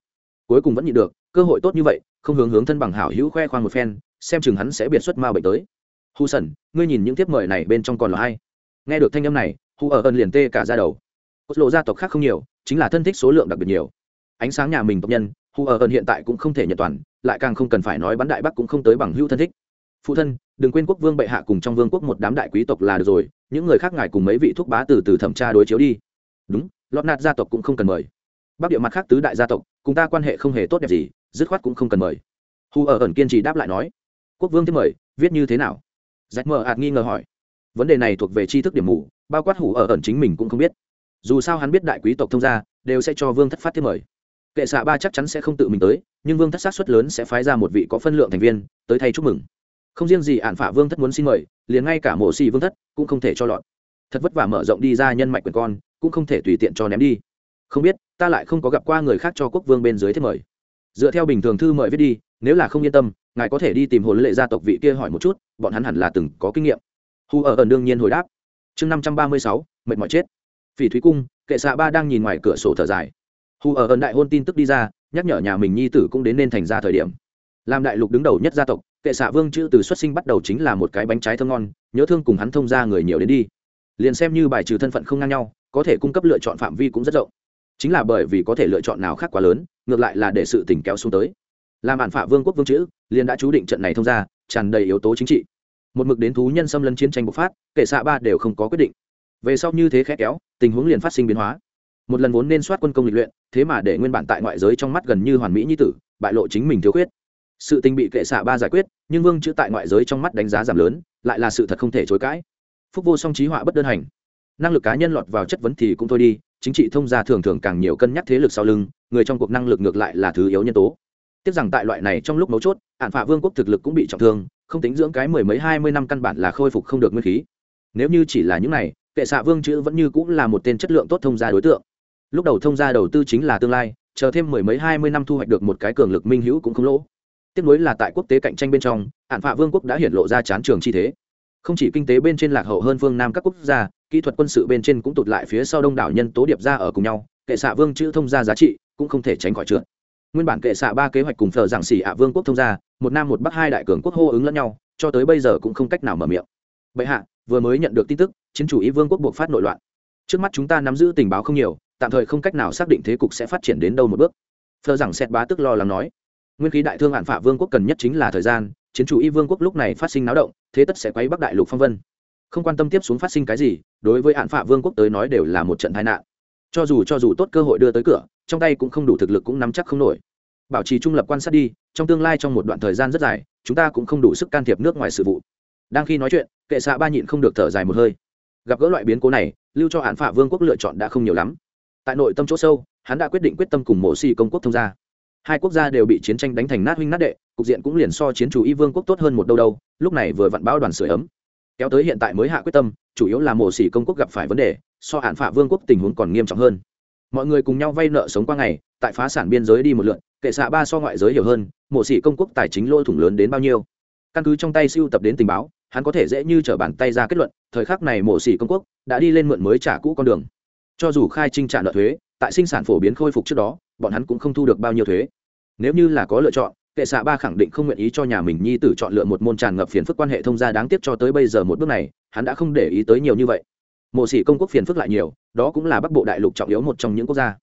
Cuối cùng vẫn nhịn được, cơ hội tốt như vậy không hướng hướng thân bằng hảo hữu khoe khoang một phen, xem chừng hắn sẽ biệt xuất ma bệnh tới. Hù sần ngươi nhìn những tiếp mời này bên trong còn là ai? Nghe được thanh âm này hù ở ẩn liền tê cả ra đầu. Cốt lộ gia tộc khác không nhiều, chính là thân thích số lượng đặc biệt nhiều. Ánh sáng nhà mình tộc nhân hù ở ẩn hiện tại cũng không thể nhận toàn, lại càng không cần phải nói bắn đại bắc cũng không tới bằng hữu thân thích. Phụ thân, đừng quên quốc vương bệ hạ cùng trong vương quốc một đám đại quý tộc là được rồi, những người khác ngài cùng mấy vị thuốc bá từ từ thẩm tra đối chiếu đi. Đúng lọt nạt gia tộc cũng không cần mời. Bắc địa mặt khác tứ đại gia tộc, cùng ta quan hệ không hề tốt đẹp gì dứt khoát cũng không cần mời. Hù ở ẩn kiên trì đáp lại nói, quốc vương tiếp mời, viết như thế nào? Rách mờ ạt nghi ngờ hỏi. Vấn đề này thuộc về tri thức điểm mù, bao quát hủ ở ẩn chính mình cũng không biết. Dù sao hắn biết đại quý tộc thông gia đều sẽ cho vương thất phát tiếp mời. Kệ xạ ba chắc chắn sẽ không tự mình tới, nhưng vương thất sát xuất lớn sẽ phái ra một vị có phân lượng thành viên tới thay chúc mừng. Không riêng gì ạn phả vương thất muốn xin mời, liền ngay cả mộ xì vương thất cũng không thể cho lọt. Thật vất vả mở rộng đi ra nhân mạch quyền con, cũng không thể tùy tiện cho ném đi. Không biết, ta lại không có gặp qua người khác cho quốc vương bên dưới thế mời dựa theo bình thường thư mời viết đi, nếu là không yên tâm, ngài có thể đi tìm hồn lệ gia tộc vị kia hỏi một chút, bọn hắn hẳn là từng có kinh nghiệm. Hu ở ẩn đương nhiên hồi đáp. Chương năm trăm ba mươi sáu, mệt mỏi chết. Phỉ thúy cung, kệ xạ ba đang nhìn ngoài cửa sổ thở dài. Hu ở ẩn đại hôn tin tức đi ra, nhắc nhở nhà mình nhi tử cũng đến nên thành ra thời điểm. Làm đại lục đứng đầu nhất gia tộc, kệ xạ vương chữ từ xuất sinh bắt đầu chính là một cái bánh trái thơm ngon, nhớ thương cùng hắn thông ra người nhiều đến đi. Liền xem như bài trừ thân phận không ngang nhau, có thể cung cấp lựa chọn phạm vi cũng rất rộng. Chính là bởi vì có thể lựa chọn nào khác quá lớn ngược lại là để sự tình kéo xuống tới. Làm bản phạ vương quốc vương chữ, liền đã chú định trận này thông ra tràn đầy yếu tố chính trị. Một mực đến thú nhân xâm lấn chiến tranh bộc phát kệ xạ ba đều không có quyết định. Về sau như thế khẽ kéo, tình huống liền phát sinh biến hóa. Một lần vốn nên soát quân công lịch luyện, thế mà để nguyên bản tại ngoại giới trong mắt gần như hoàn mỹ như tử, bại lộ chính mình thiếu khuyết. Sự tình bị kệ xạ ba giải quyết, nhưng vương chữ tại ngoại giới trong mắt đánh giá giảm lớn, lại là sự thật không thể chối cãi. Phúc vô song trí họa bất đơn hành. Năng lực cá nhân lọt vào chất vấn thì cũng thôi đi, chính trị thông gia thường thường càng nhiều cân nhắc thế lực sau lưng người trong cuộc năng lực ngược lại là thứ yếu nhân tố. Tiếc rằng tại loại này trong lúc mấu chốt ạn phạ vương quốc thực lực cũng bị trọng thương, không tính dưỡng cái mười mấy hai mươi năm căn bản là khôi phục không được nguyên khí. Nếu như chỉ là những này, kệ xạ vương chữ vẫn như cũng là một tên chất lượng tốt thông gia đối tượng. Lúc đầu thông gia đầu tư chính là tương lai, chờ thêm mười mấy hai mươi năm thu hoạch được một cái cường lực minh hữu cũng không lỗ. Tiếp nối là tại quốc tế cạnh tranh bên trong ạn phạ vương quốc đã hiện lộ ra chán trường chi thế. Không chỉ kinh tế bên trên lạc hậu hơn phương nam các quốc gia, kỹ thuật quân sự bên trên cũng tụt lại phía sau đông đảo nhân tố điệp ra ở cùng nhau, kệ xạ vương chữ thông gia giá trị cũng không thể tránh khỏi trượt. Nguyên bản kệ xạ ba kế hoạch cùng phở giảng xỉ ạ vương quốc thông gia, một nam một bắc hai đại cường quốc hô ứng lẫn nhau, cho tới bây giờ cũng không cách nào mở miệng. Bệ hạ, vừa mới nhận được tin tức, chiến chủ ý vương quốc buộc phát nội loạn. Trước mắt chúng ta nắm giữ tình báo không nhiều, tạm thời không cách nào xác định thế cục sẽ phát triển đến đâu một bước. Thờ giảng xét bá tức lo lắng nói. Nguyên khí đại thương hạn phả vương quốc cần nhất chính là thời gian, chiến chủ y vương quốc lúc này phát sinh náo động, thế tất sẽ quấy bắc đại lục phong vân. Không quan tâm tiếp xuống phát sinh cái gì, đối với hạn phả vương quốc tới nói đều là một trận tai nạn cho dù cho dù tốt cơ hội đưa tới cửa, trong tay cũng không đủ thực lực cũng nắm chắc không nổi. Bảo trì trung lập quan sát đi, trong tương lai trong một đoạn thời gian rất dài, chúng ta cũng không đủ sức can thiệp nước ngoài sự vụ. Đang khi nói chuyện, kệ xạ ba nhịn không được thở dài một hơi. Gặp gỡ loại biến cố này, lưu cho hạn phả vương quốc lựa chọn đã không nhiều lắm. Tại nội tâm chỗ sâu, hắn đã quyết định quyết tâm cùng mổ xì công quốc thông gia. Hai quốc gia đều bị chiến tranh đánh thành nát huynh nát đệ, cục diện cũng liền so chiến chủ y vương quốc tốt hơn một đâu đâu, lúc này vừa vặn bão đoàn sửa ấm kéo tới hiện tại mới hạ quyết tâm, chủ yếu là mộ xỉ công quốc gặp phải vấn đề, so hạn phạ vương quốc tình huống còn nghiêm trọng hơn. Mọi người cùng nhau vay nợ sống qua ngày, tại phá sản biên giới đi một lượn, kệ xạ ba so ngoại giới hiểu hơn mộ xỉ công quốc tài chính lôi thủng lớn đến bao nhiêu. Căn cứ trong tay siêu tập đến tình báo, hắn có thể dễ như t bàn tay ra kết luận, thời khắc này mộ xỉ công quốc đã đi lên mượn mới trả cũ con đường. Cho dù khai trinh trả nợ thuế, tại sinh sản phổ biến khôi phục trước đó, bọn hắn cũng không thu được bao nhiêu thuế. Nếu như là có lựa chọn kệ xạ ba khẳng định không nguyện ý cho nhà mình nhi tử chọn lựa một môn tràn ngập phiền phức quan hệ thông gia đáng tiếc cho tới bây giờ một bước này, hắn đã không để ý tới nhiều như vậy. Mộ sĩ công quốc phiền phức lại nhiều, đó cũng là bắc bộ đại lục trọng yếu một trong những quốc gia.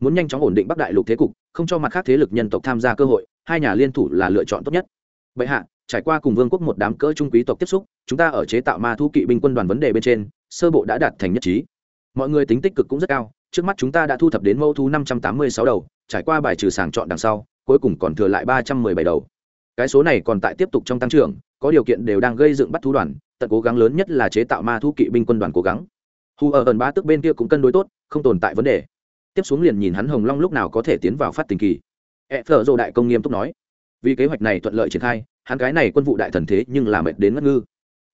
Muốn nhanh chóng ổn định bắc đại lục thế cục, không cho mặt khác thế lực nhân tộc tham gia cơ hội, hai nhà liên thủ là lựa chọn tốt nhất. Bệ hạ, trải qua cùng vương quốc một đám cỡ trung quý tộc tiếp xúc, chúng ta ở chế tạo ma thu kỵ binh quân đoàn vấn đề bên trên, sơ bộ đã đạt thành nhất trí. Mọi người tính tích cực cũng rất cao, trước mắt chúng ta đã thu thập đến mẫu thú năm trăm tám mươi sáu đầu, trải qua bài trừ sàng chọn đằng sau cuối cùng còn thừa lại ba trăm mười bảy đầu. Cái số này còn tại tiếp tục trong tăng trưởng, có điều kiện đều đang gây dựng bắt thú đoàn, tận cố gắng lớn nhất là chế tạo ma thú kỵ binh quân đoàn cố gắng. Hù ở ẩn ba tức bên kia cũng cân đối tốt, không tồn tại vấn đề. Tiếp xuống liền nhìn hắn hồng long lúc nào có thể tiến vào phát tình kỳ. E thợ dô đại công nghiêm túc nói. Vì kế hoạch này thuận lợi triển khai, hắn cái này quân vụ đại thần thế nhưng làm mệt đến ngất ngư.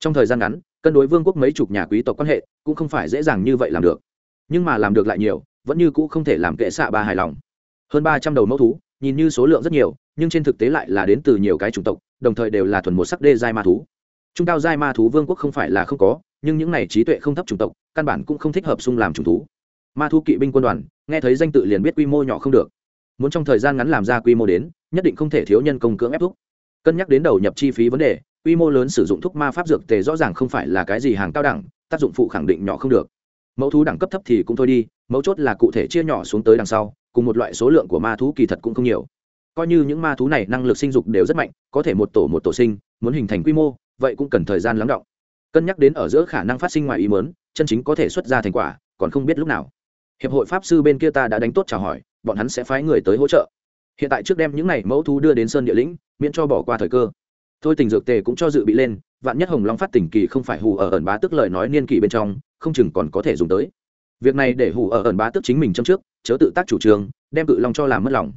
Trong thời gian ngắn, cân đối vương quốc mấy chục nhà quý tộc quan hệ, cũng không phải dễ dàng như vậy làm được. Nhưng mà làm được lại nhiều, vẫn như cũ không thể làm kệ xạ ba hài lòng. Hơn ba trăm đầu mẫu thú nhìn như số lượng rất nhiều, nhưng trên thực tế lại là đến từ nhiều cái chủng tộc, đồng thời đều là thuần một sắc đê giai ma thú. Trung cao giai ma thú vương quốc không phải là không có, nhưng những này trí tuệ không thấp chủng tộc, căn bản cũng không thích hợp xung làm chủng thú. Ma thú kỵ binh quân đoàn, nghe thấy danh tự liền biết quy mô nhỏ không được. Muốn trong thời gian ngắn làm ra quy mô đến, nhất định không thể thiếu nhân công cưỡng ép thuốc cân nhắc đến đầu nhập chi phí vấn đề, quy mô lớn sử dụng thuốc ma pháp dược tề rõ ràng không phải là cái gì hàng cao đẳng, tác dụng phụ khẳng định nhỏ không được. Mẫu thú đẳng cấp thấp thì cũng thôi đi, mấu chốt là cụ thể chia nhỏ xuống tới đằng sau cùng một loại số lượng của ma thú kỳ thật cũng không nhiều. Coi như những ma thú này năng lực sinh dục đều rất mạnh, có thể một tổ một tổ sinh, muốn hình thành quy mô, vậy cũng cần thời gian lắng động. Cân nhắc đến ở giữa khả năng phát sinh ngoài ý mớn chân chính có thể xuất ra thành quả, còn không biết lúc nào. Hiệp hội pháp sư bên kia ta đã đánh tốt chào hỏi, bọn hắn sẽ phái người tới hỗ trợ. Hiện tại trước đem những này mẫu thú đưa đến sơn địa lĩnh, miễn cho bỏ qua thời cơ. Thôi tình dược tề cũng cho dự bị lên, vạn nhất hồng long phát tỉnh kỳ không phải hù ở ẩn bá tức lời nói niên kỳ bên trong, không chừng còn có thể dùng tới việc này để hù ở ẩn bá tức chính mình châm trước, chớ tự tác chủ trương, đem cự long cho làm mất lòng.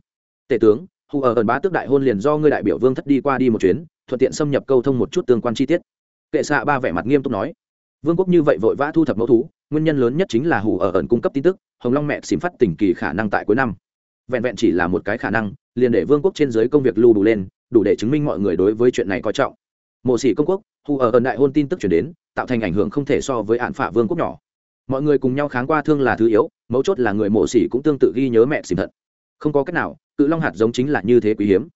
Tể tướng, hù ở ẩn bá tức đại hôn liền do ngươi đại biểu vương thất đi qua đi một chuyến, thuận tiện xâm nhập câu thông một chút tương quan chi tiết. Kệ xạ ba vẻ mặt nghiêm túc nói. Vương quốc như vậy vội vã thu thập mẫu thú, nguyên nhân lớn nhất chính là hù ở ẩn cung cấp tin tức, hồng long mẹ xìm phát tỉnh kỳ khả năng tại cuối năm. Vẹn vẹn chỉ là một cái khả năng, liền để vương quốc trên dưới công việc lưu đủ lên, đủ để chứng minh mọi người đối với chuyện này coi trọng. Mộ sĩ công quốc, hù ở ẩn đại hôn tin tức chuyển đến, tạo thành ảnh hưởng không thể so với hạn phả vương quốc nhỏ mọi người cùng nhau kháng qua thương là thứ yếu, mấu chốt là người mộ sĩ cũng tương tự ghi nhớ mẹ xỉn thận không có cách nào, cự long hạt giống chính là như thế quý hiếm.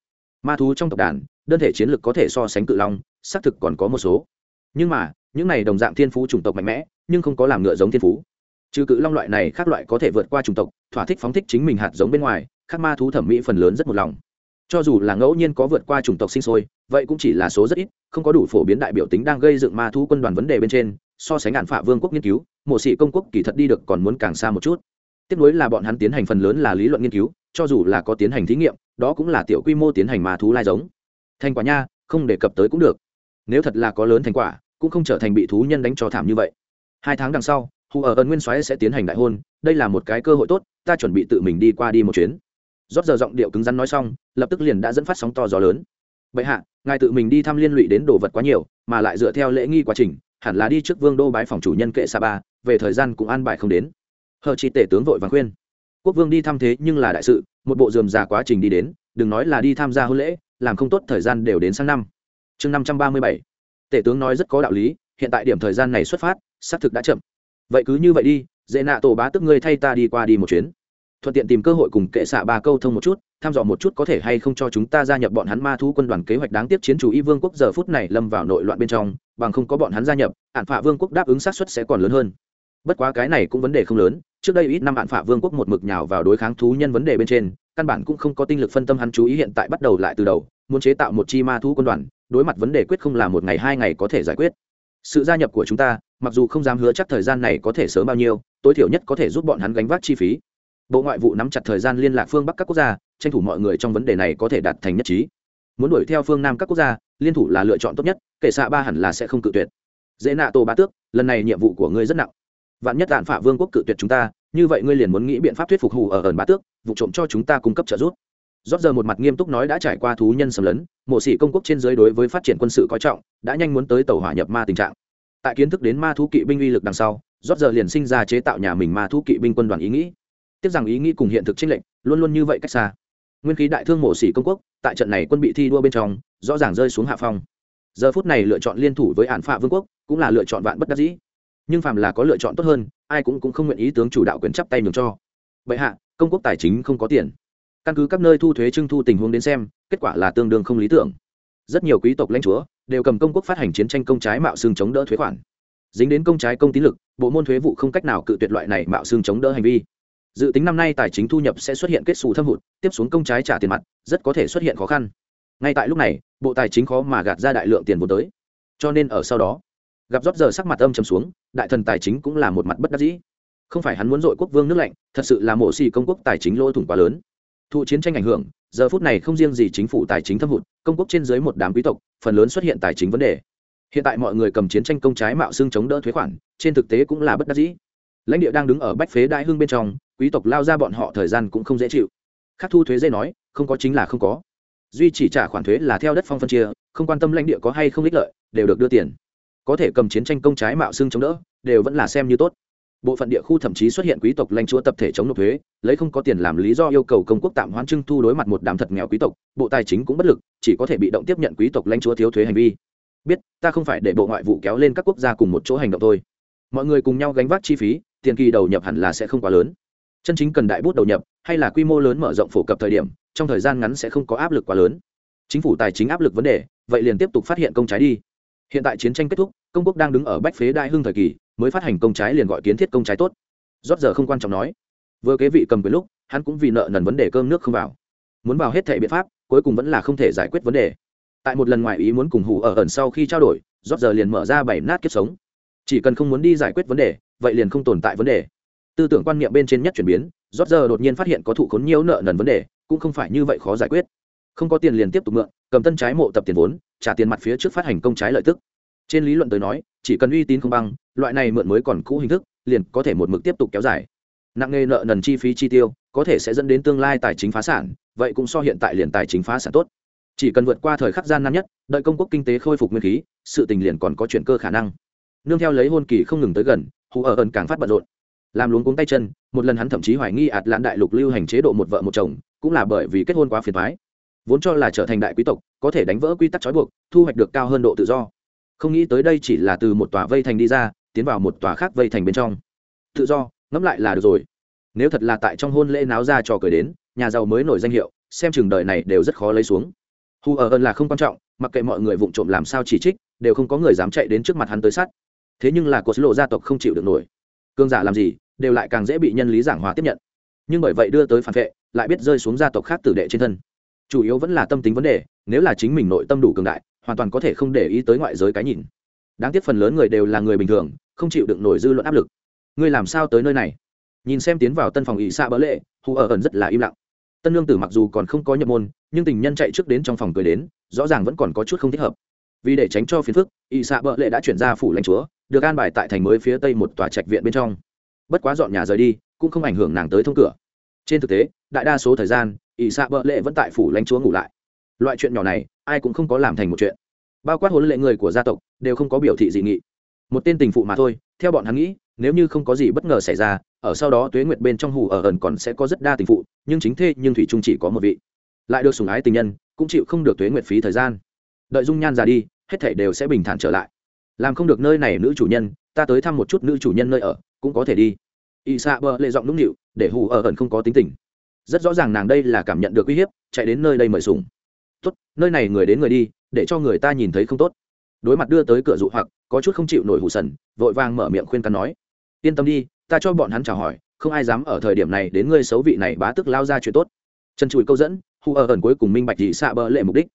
Ma thú trong tộc đàn, đơn thể chiến lược có thể so sánh cự long, xác thực còn có một số. Nhưng mà, những này đồng dạng thiên phú chủng tộc mạnh mẽ, nhưng không có làm ngựa giống thiên phú. Trừ cự long loại này khác loại có thể vượt qua chủng tộc, thỏa thích phóng thích chính mình hạt giống bên ngoài, khác ma thú thẩm mỹ phần lớn rất một lòng. Cho dù là ngẫu nhiên có vượt qua chủng tộc sinh sôi, vậy cũng chỉ là số rất ít, không có đủ phổ biến đại biểu tính đang gây dựng ma thú quân đoàn vấn đề bên trên so sánh ngạn phạ vương quốc nghiên cứu, mộ sĩ công quốc kỳ thật đi được còn muốn càng xa một chút. Tiếp nối là bọn hắn tiến hành phần lớn là lý luận nghiên cứu, cho dù là có tiến hành thí nghiệm, đó cũng là tiểu quy mô tiến hành mà thú lai giống. Thành quả nha, không đề cập tới cũng được. Nếu thật là có lớn thành quả, cũng không trở thành bị thú nhân đánh cho thảm như vậy. Hai tháng đằng sau, hù ở ẩn nguyên soái sẽ tiến hành đại hôn, đây là một cái cơ hội tốt, ta chuẩn bị tự mình đi qua đi một chuyến. Rót giờ giọng điệu cứng rắn nói xong, lập tức liền đã dẫn phát sóng to gió lớn. Bệ hạ, ngài tự mình đi thăm liên lụy đến đồ vật quá nhiều, mà lại dựa theo lễ nghi quá trình hẳn là đi trước vương đô bái phòng chủ nhân kệ sa ba, về thời gian cũng an bài không đến. Hờ chi tể tướng vội vàng khuyên. Quốc vương đi thăm thế nhưng là đại sự, một bộ dườm già quá trình đi đến, đừng nói là đi tham gia hôn lễ, làm không tốt thời gian đều đến sang năm. Chương năm trăm ba mươi bảy. Tể tướng nói rất có đạo lý, hiện tại điểm thời gian này xuất phát xác thực đã chậm. Vậy cứ như vậy đi dễ nạ tổ bá tức ngươi thay ta đi qua đi một chuyến thuận tiện tìm cơ hội cùng kệ xạ ba câu thông một chút thăm dò một chút có thể hay không cho chúng ta gia nhập bọn hắn ma thú quân đoàn kế hoạch đáng tiếc chiến chủ y vương quốc giờ phút này lâm vào nội loạn bên trong, bằng không có bọn hắn gia nhập ạn phạ vương quốc đáp ứng sát xuất sẽ còn lớn hơn. Bất quá cái này cũng vấn đề không lớn, trước đây ít năm ạn phạ vương quốc một mực nhào vào đối kháng thú nhân vấn đề bên trên, căn bản cũng không có tinh lực phân tâm hắn chú ý hiện tại bắt đầu lại từ đầu, muốn chế tạo một chi ma thú quân đoàn, đối mặt vấn đề quyết không là một ngày hai ngày có thể giải quyết. Sự gia nhập của chúng ta, mặc dù không dám hứa chắc thời gian này có thể sớm bao nhiêu, tối thiểu nhất có thể giúp bọn hắn gánh vác chi phí bộ ngoại vụ nắm chặt thời gian liên lạc phương bắc các quốc gia tranh thủ mọi người trong vấn đề này có thể đạt thành nhất trí muốn đuổi theo phương nam các quốc gia liên thủ là lựa chọn tốt nhất kể xạ ba hẳn là sẽ không cự tuyệt dễ nạ tổ bá tước lần này nhiệm vụ của ngươi rất nặng vạn nhất đạn phả vương quốc cự tuyệt chúng ta như vậy ngươi liền muốn nghĩ biện pháp thuyết phục hù ở ẩn bá tước vụ trộm cho chúng ta cung cấp trợ giúp rót giờ một mặt nghiêm túc nói đã trải qua thú nhân xâm lấn mộ sĩ công quốc trên giới đối với phát triển quân sự coi trọng đã nhanh muốn tới tàu hỏa nhập ma tình trạng tại kiến thức đến ma thú kỵ binh uy lực đằng sau rót giờ liền sinh ra chế tạo nhà mình ma thú kỵ binh quân đoàn ý nghĩ tiếc rằng ý nghĩ cùng hiện thực chênh lệnh luôn luôn như vậy cách xa. Nguyên khí đại thương mộ sĩ công quốc tại trận này quân bị thi đua bên trong rõ ràng rơi xuống hạ phong. Giờ phút này lựa chọn liên thủ với hạn phạ vương quốc cũng là lựa chọn vạn bất đắc dĩ. Nhưng phàm là có lựa chọn tốt hơn ai cũng, cũng không nguyện ý tướng chủ đạo quyền chấp tay nhường cho. Bệ hạ công quốc tài chính không có tiền. Căn cứ các nơi thu thuế trưng thu tình huống đến xem kết quả là tương đương không lý tưởng. Rất nhiều quý tộc lãnh chúa đều cầm công quốc phát hành chiến tranh công trái mạo xương chống đỡ thuế khoản. Dính đến công trái công tín lực bộ môn thuế vụ không cách nào cự tuyệt loại này mạo xương chống đỡ hành vi dự tính năm nay tài chính thu nhập sẽ xuất hiện kết xù thâm hụt, tiếp xuống công trái trả tiền mặt, rất có thể xuất hiện khó khăn. Ngay tại lúc này, bộ tài chính khó mà gạt ra đại lượng tiền vốn tới. Cho nên ở sau đó, gặp rót giờ sắc mặt âm trầm xuống, đại thần tài chính cũng là một mặt bất đắc dĩ. Không phải hắn muốn dội quốc vương nước lạnh, thật sự là mổ xì công quốc tài chính lỗ thủng quá lớn. Thụ chiến tranh ảnh hưởng, giờ phút này không riêng gì chính phủ tài chính thâm hụt, công quốc trên dưới một đám quý tộc, phần lớn xuất hiện tài chính vấn đề. Hiện tại mọi người cầm chiến tranh công trái mạo xương chống đỡ thuế khoản, trên thực tế cũng là bất đắc dĩ. Lãnh địa đang đứng ở bách phế đại hương bên trong quý tộc lao ra bọn họ thời gian cũng không dễ chịu. Khác thu thuế dây nói, không có chính là không có. Duy chỉ trả khoản thuế là theo đất phong phân chia, không quan tâm lãnh địa có hay không ích lợi, đều được đưa tiền. Có thể cầm chiến tranh công trái mạo xương chống đỡ, đều vẫn là xem như tốt. Bộ phận địa khu thậm chí xuất hiện quý tộc lãnh chúa tập thể chống nộp thuế, lấy không có tiền làm lý do yêu cầu công quốc tạm hoãn trưng thu đối mặt một đám thật nghèo quý tộc, bộ tài chính cũng bất lực, chỉ có thể bị động tiếp nhận quý tộc lãnh chúa thiếu thuế hành vi. Biết, ta không phải để bộ ngoại vụ kéo lên các quốc gia cùng một chỗ hành động thôi. Mọi người cùng nhau gánh vác chi phí, tiền kỳ đầu nhập hẳn là sẽ không quá lớn chân chính cần đại bút đầu nhập, hay là quy mô lớn mở rộng phổ cập thời điểm, trong thời gian ngắn sẽ không có áp lực quá lớn. Chính phủ tài chính áp lực vấn đề, vậy liền tiếp tục phát hiện công trái đi. Hiện tại chiến tranh kết thúc, công quốc đang đứng ở bách phế đại hưng thời kỳ, mới phát hành công trái liền gọi kiến thiết công trái tốt. Rót giờ không quan trọng nói. Vừa kế vị cầm quyền lúc, hắn cũng vì nợ nần vấn đề cơm nước không vào. Muốn vào hết thệ biện pháp, cuối cùng vẫn là không thể giải quyết vấn đề. Tại một lần ngoài ý muốn cùng hủ ở ẩn sau khi trao đổi, rót giờ liền mở ra bảy nát kiếp sống. Chỉ cần không muốn đi giải quyết vấn đề, vậy liền không tồn tại vấn đề tư tưởng quan niệm bên trên nhất chuyển biến, rót giờ đột nhiên phát hiện có thụ khốn nhiều nợ nần vấn đề, cũng không phải như vậy khó giải quyết. Không có tiền liền tiếp tục mượn, cầm tân trái mộ tập tiền vốn, trả tiền mặt phía trước phát hành công trái lợi tức. Trên lý luận tới nói, chỉ cần uy tín không băng, loại này mượn mới còn cũ hình thức, liền có thể một mực tiếp tục kéo dài. Nặng nghề nợ nần chi phí chi tiêu, có thể sẽ dẫn đến tương lai tài chính phá sản, vậy cũng so hiện tại liền tài chính phá sản tốt. Chỉ cần vượt qua thời khắc gian nan nhất, đợi công quốc kinh tế khôi phục nguyên khí, sự tình liền còn có chuyển cơ khả năng. Nương theo lấy hôn kỳ không ngừng tới gần, hù ở ẩn càng phát bận rộn làm luống cuống tay chân, một lần hắn thậm chí hoài nghi ạt lãn đại lục lưu hành chế độ một vợ một chồng, cũng là bởi vì kết hôn quá phiền thoái vốn cho là trở thành đại quý tộc, có thể đánh vỡ quy tắc trói buộc, thu hoạch được cao hơn độ tự do. Không nghĩ tới đây chỉ là từ một tòa vây thành đi ra, tiến vào một tòa khác vây thành bên trong. Tự do, ngẫm lại là được rồi. Nếu thật là tại trong hôn lễ náo ra trò cười đến, nhà giàu mới nổi danh hiệu, xem chừng đời này đều rất khó lấy xuống. Hù ở ơn là không quan trọng, mặc kệ mọi người vụng trộm làm sao chỉ trích, đều không có người dám chạy đến trước mặt hắn tới sát. Thế nhưng là cột lộ gia tộc không chịu được nổi. Cương giả làm gì đều lại càng dễ bị nhân lý giảng hòa tiếp nhận. Nhưng bởi vậy đưa tới phản vệ, lại biết rơi xuống gia tộc khác tử đệ trên thân. Chủ yếu vẫn là tâm tính vấn đề, nếu là chính mình nội tâm đủ cường đại, hoàn toàn có thể không để ý tới ngoại giới cái nhìn. Đáng tiếc phần lớn người đều là người bình thường, không chịu được nổi dư luận áp lực. Ngươi làm sao tới nơi này? Nhìn xem tiến vào tân phòng ỵ xạ bỡ lệ, hù ở ẩn rất là im lặng. Tân lương tử mặc dù còn không có nhập môn, nhưng tình nhân chạy trước đến trong phòng cười đến, rõ ràng vẫn còn có chút không thích hợp. Vì để tránh cho phiền phức ỵ xạ bỡ lệ đã chuyển ra phủ lãnh chúa, được an bài tại thành mới phía tây một tòa trạch viện bên trong bất quá dọn nhà rời đi, cũng không ảnh hưởng nàng tới thông cửa. Trên thực tế, đại đa số thời gian, ỷ xạ bợ lệ vẫn tại phủ lãnh chúa ngủ lại. Loại chuyện nhỏ này, ai cũng không có làm thành một chuyện. Bao quát huấn lệ người của gia tộc, đều không có biểu thị dị nghị. Một tên tình phụ mà thôi, theo bọn hắn nghĩ, nếu như không có gì bất ngờ xảy ra, ở sau đó tuế nguyệt bên trong hủ ở ẩn còn sẽ có rất đa tình phụ, nhưng chính thế nhưng thủy trung chỉ có một vị. Lại được sùng ái tình nhân, cũng chịu không được tuế nguyệt phí thời gian. Đợi dung nhan già đi, hết thảy đều sẽ bình thản trở lại. Làm không được nơi này nữ chủ nhân, ta tới thăm một chút nữ chủ nhân nơi ở cũng có thể đi. Y xạ bờ lệ giọng nũng nịu, để hù ở ẩn không có tính tình. Rất rõ ràng nàng đây là cảm nhận được uy hiếp, chạy đến nơi đây mời sùng tốt, nơi này người đến người đi, để cho người ta nhìn thấy không tốt. Đối mặt đưa tới cửa dụ hoặc, có chút không chịu nổi hù sần, vội vàng mở miệng khuyên cắn nói. Yên tâm đi, ta cho bọn hắn chào hỏi, không ai dám ở thời điểm này đến ngươi xấu vị này bá tức lao ra chuyện tốt. Chân chùi câu dẫn, hù ở ẩn cuối cùng minh bạch dị xạ bờ lệ mục đích.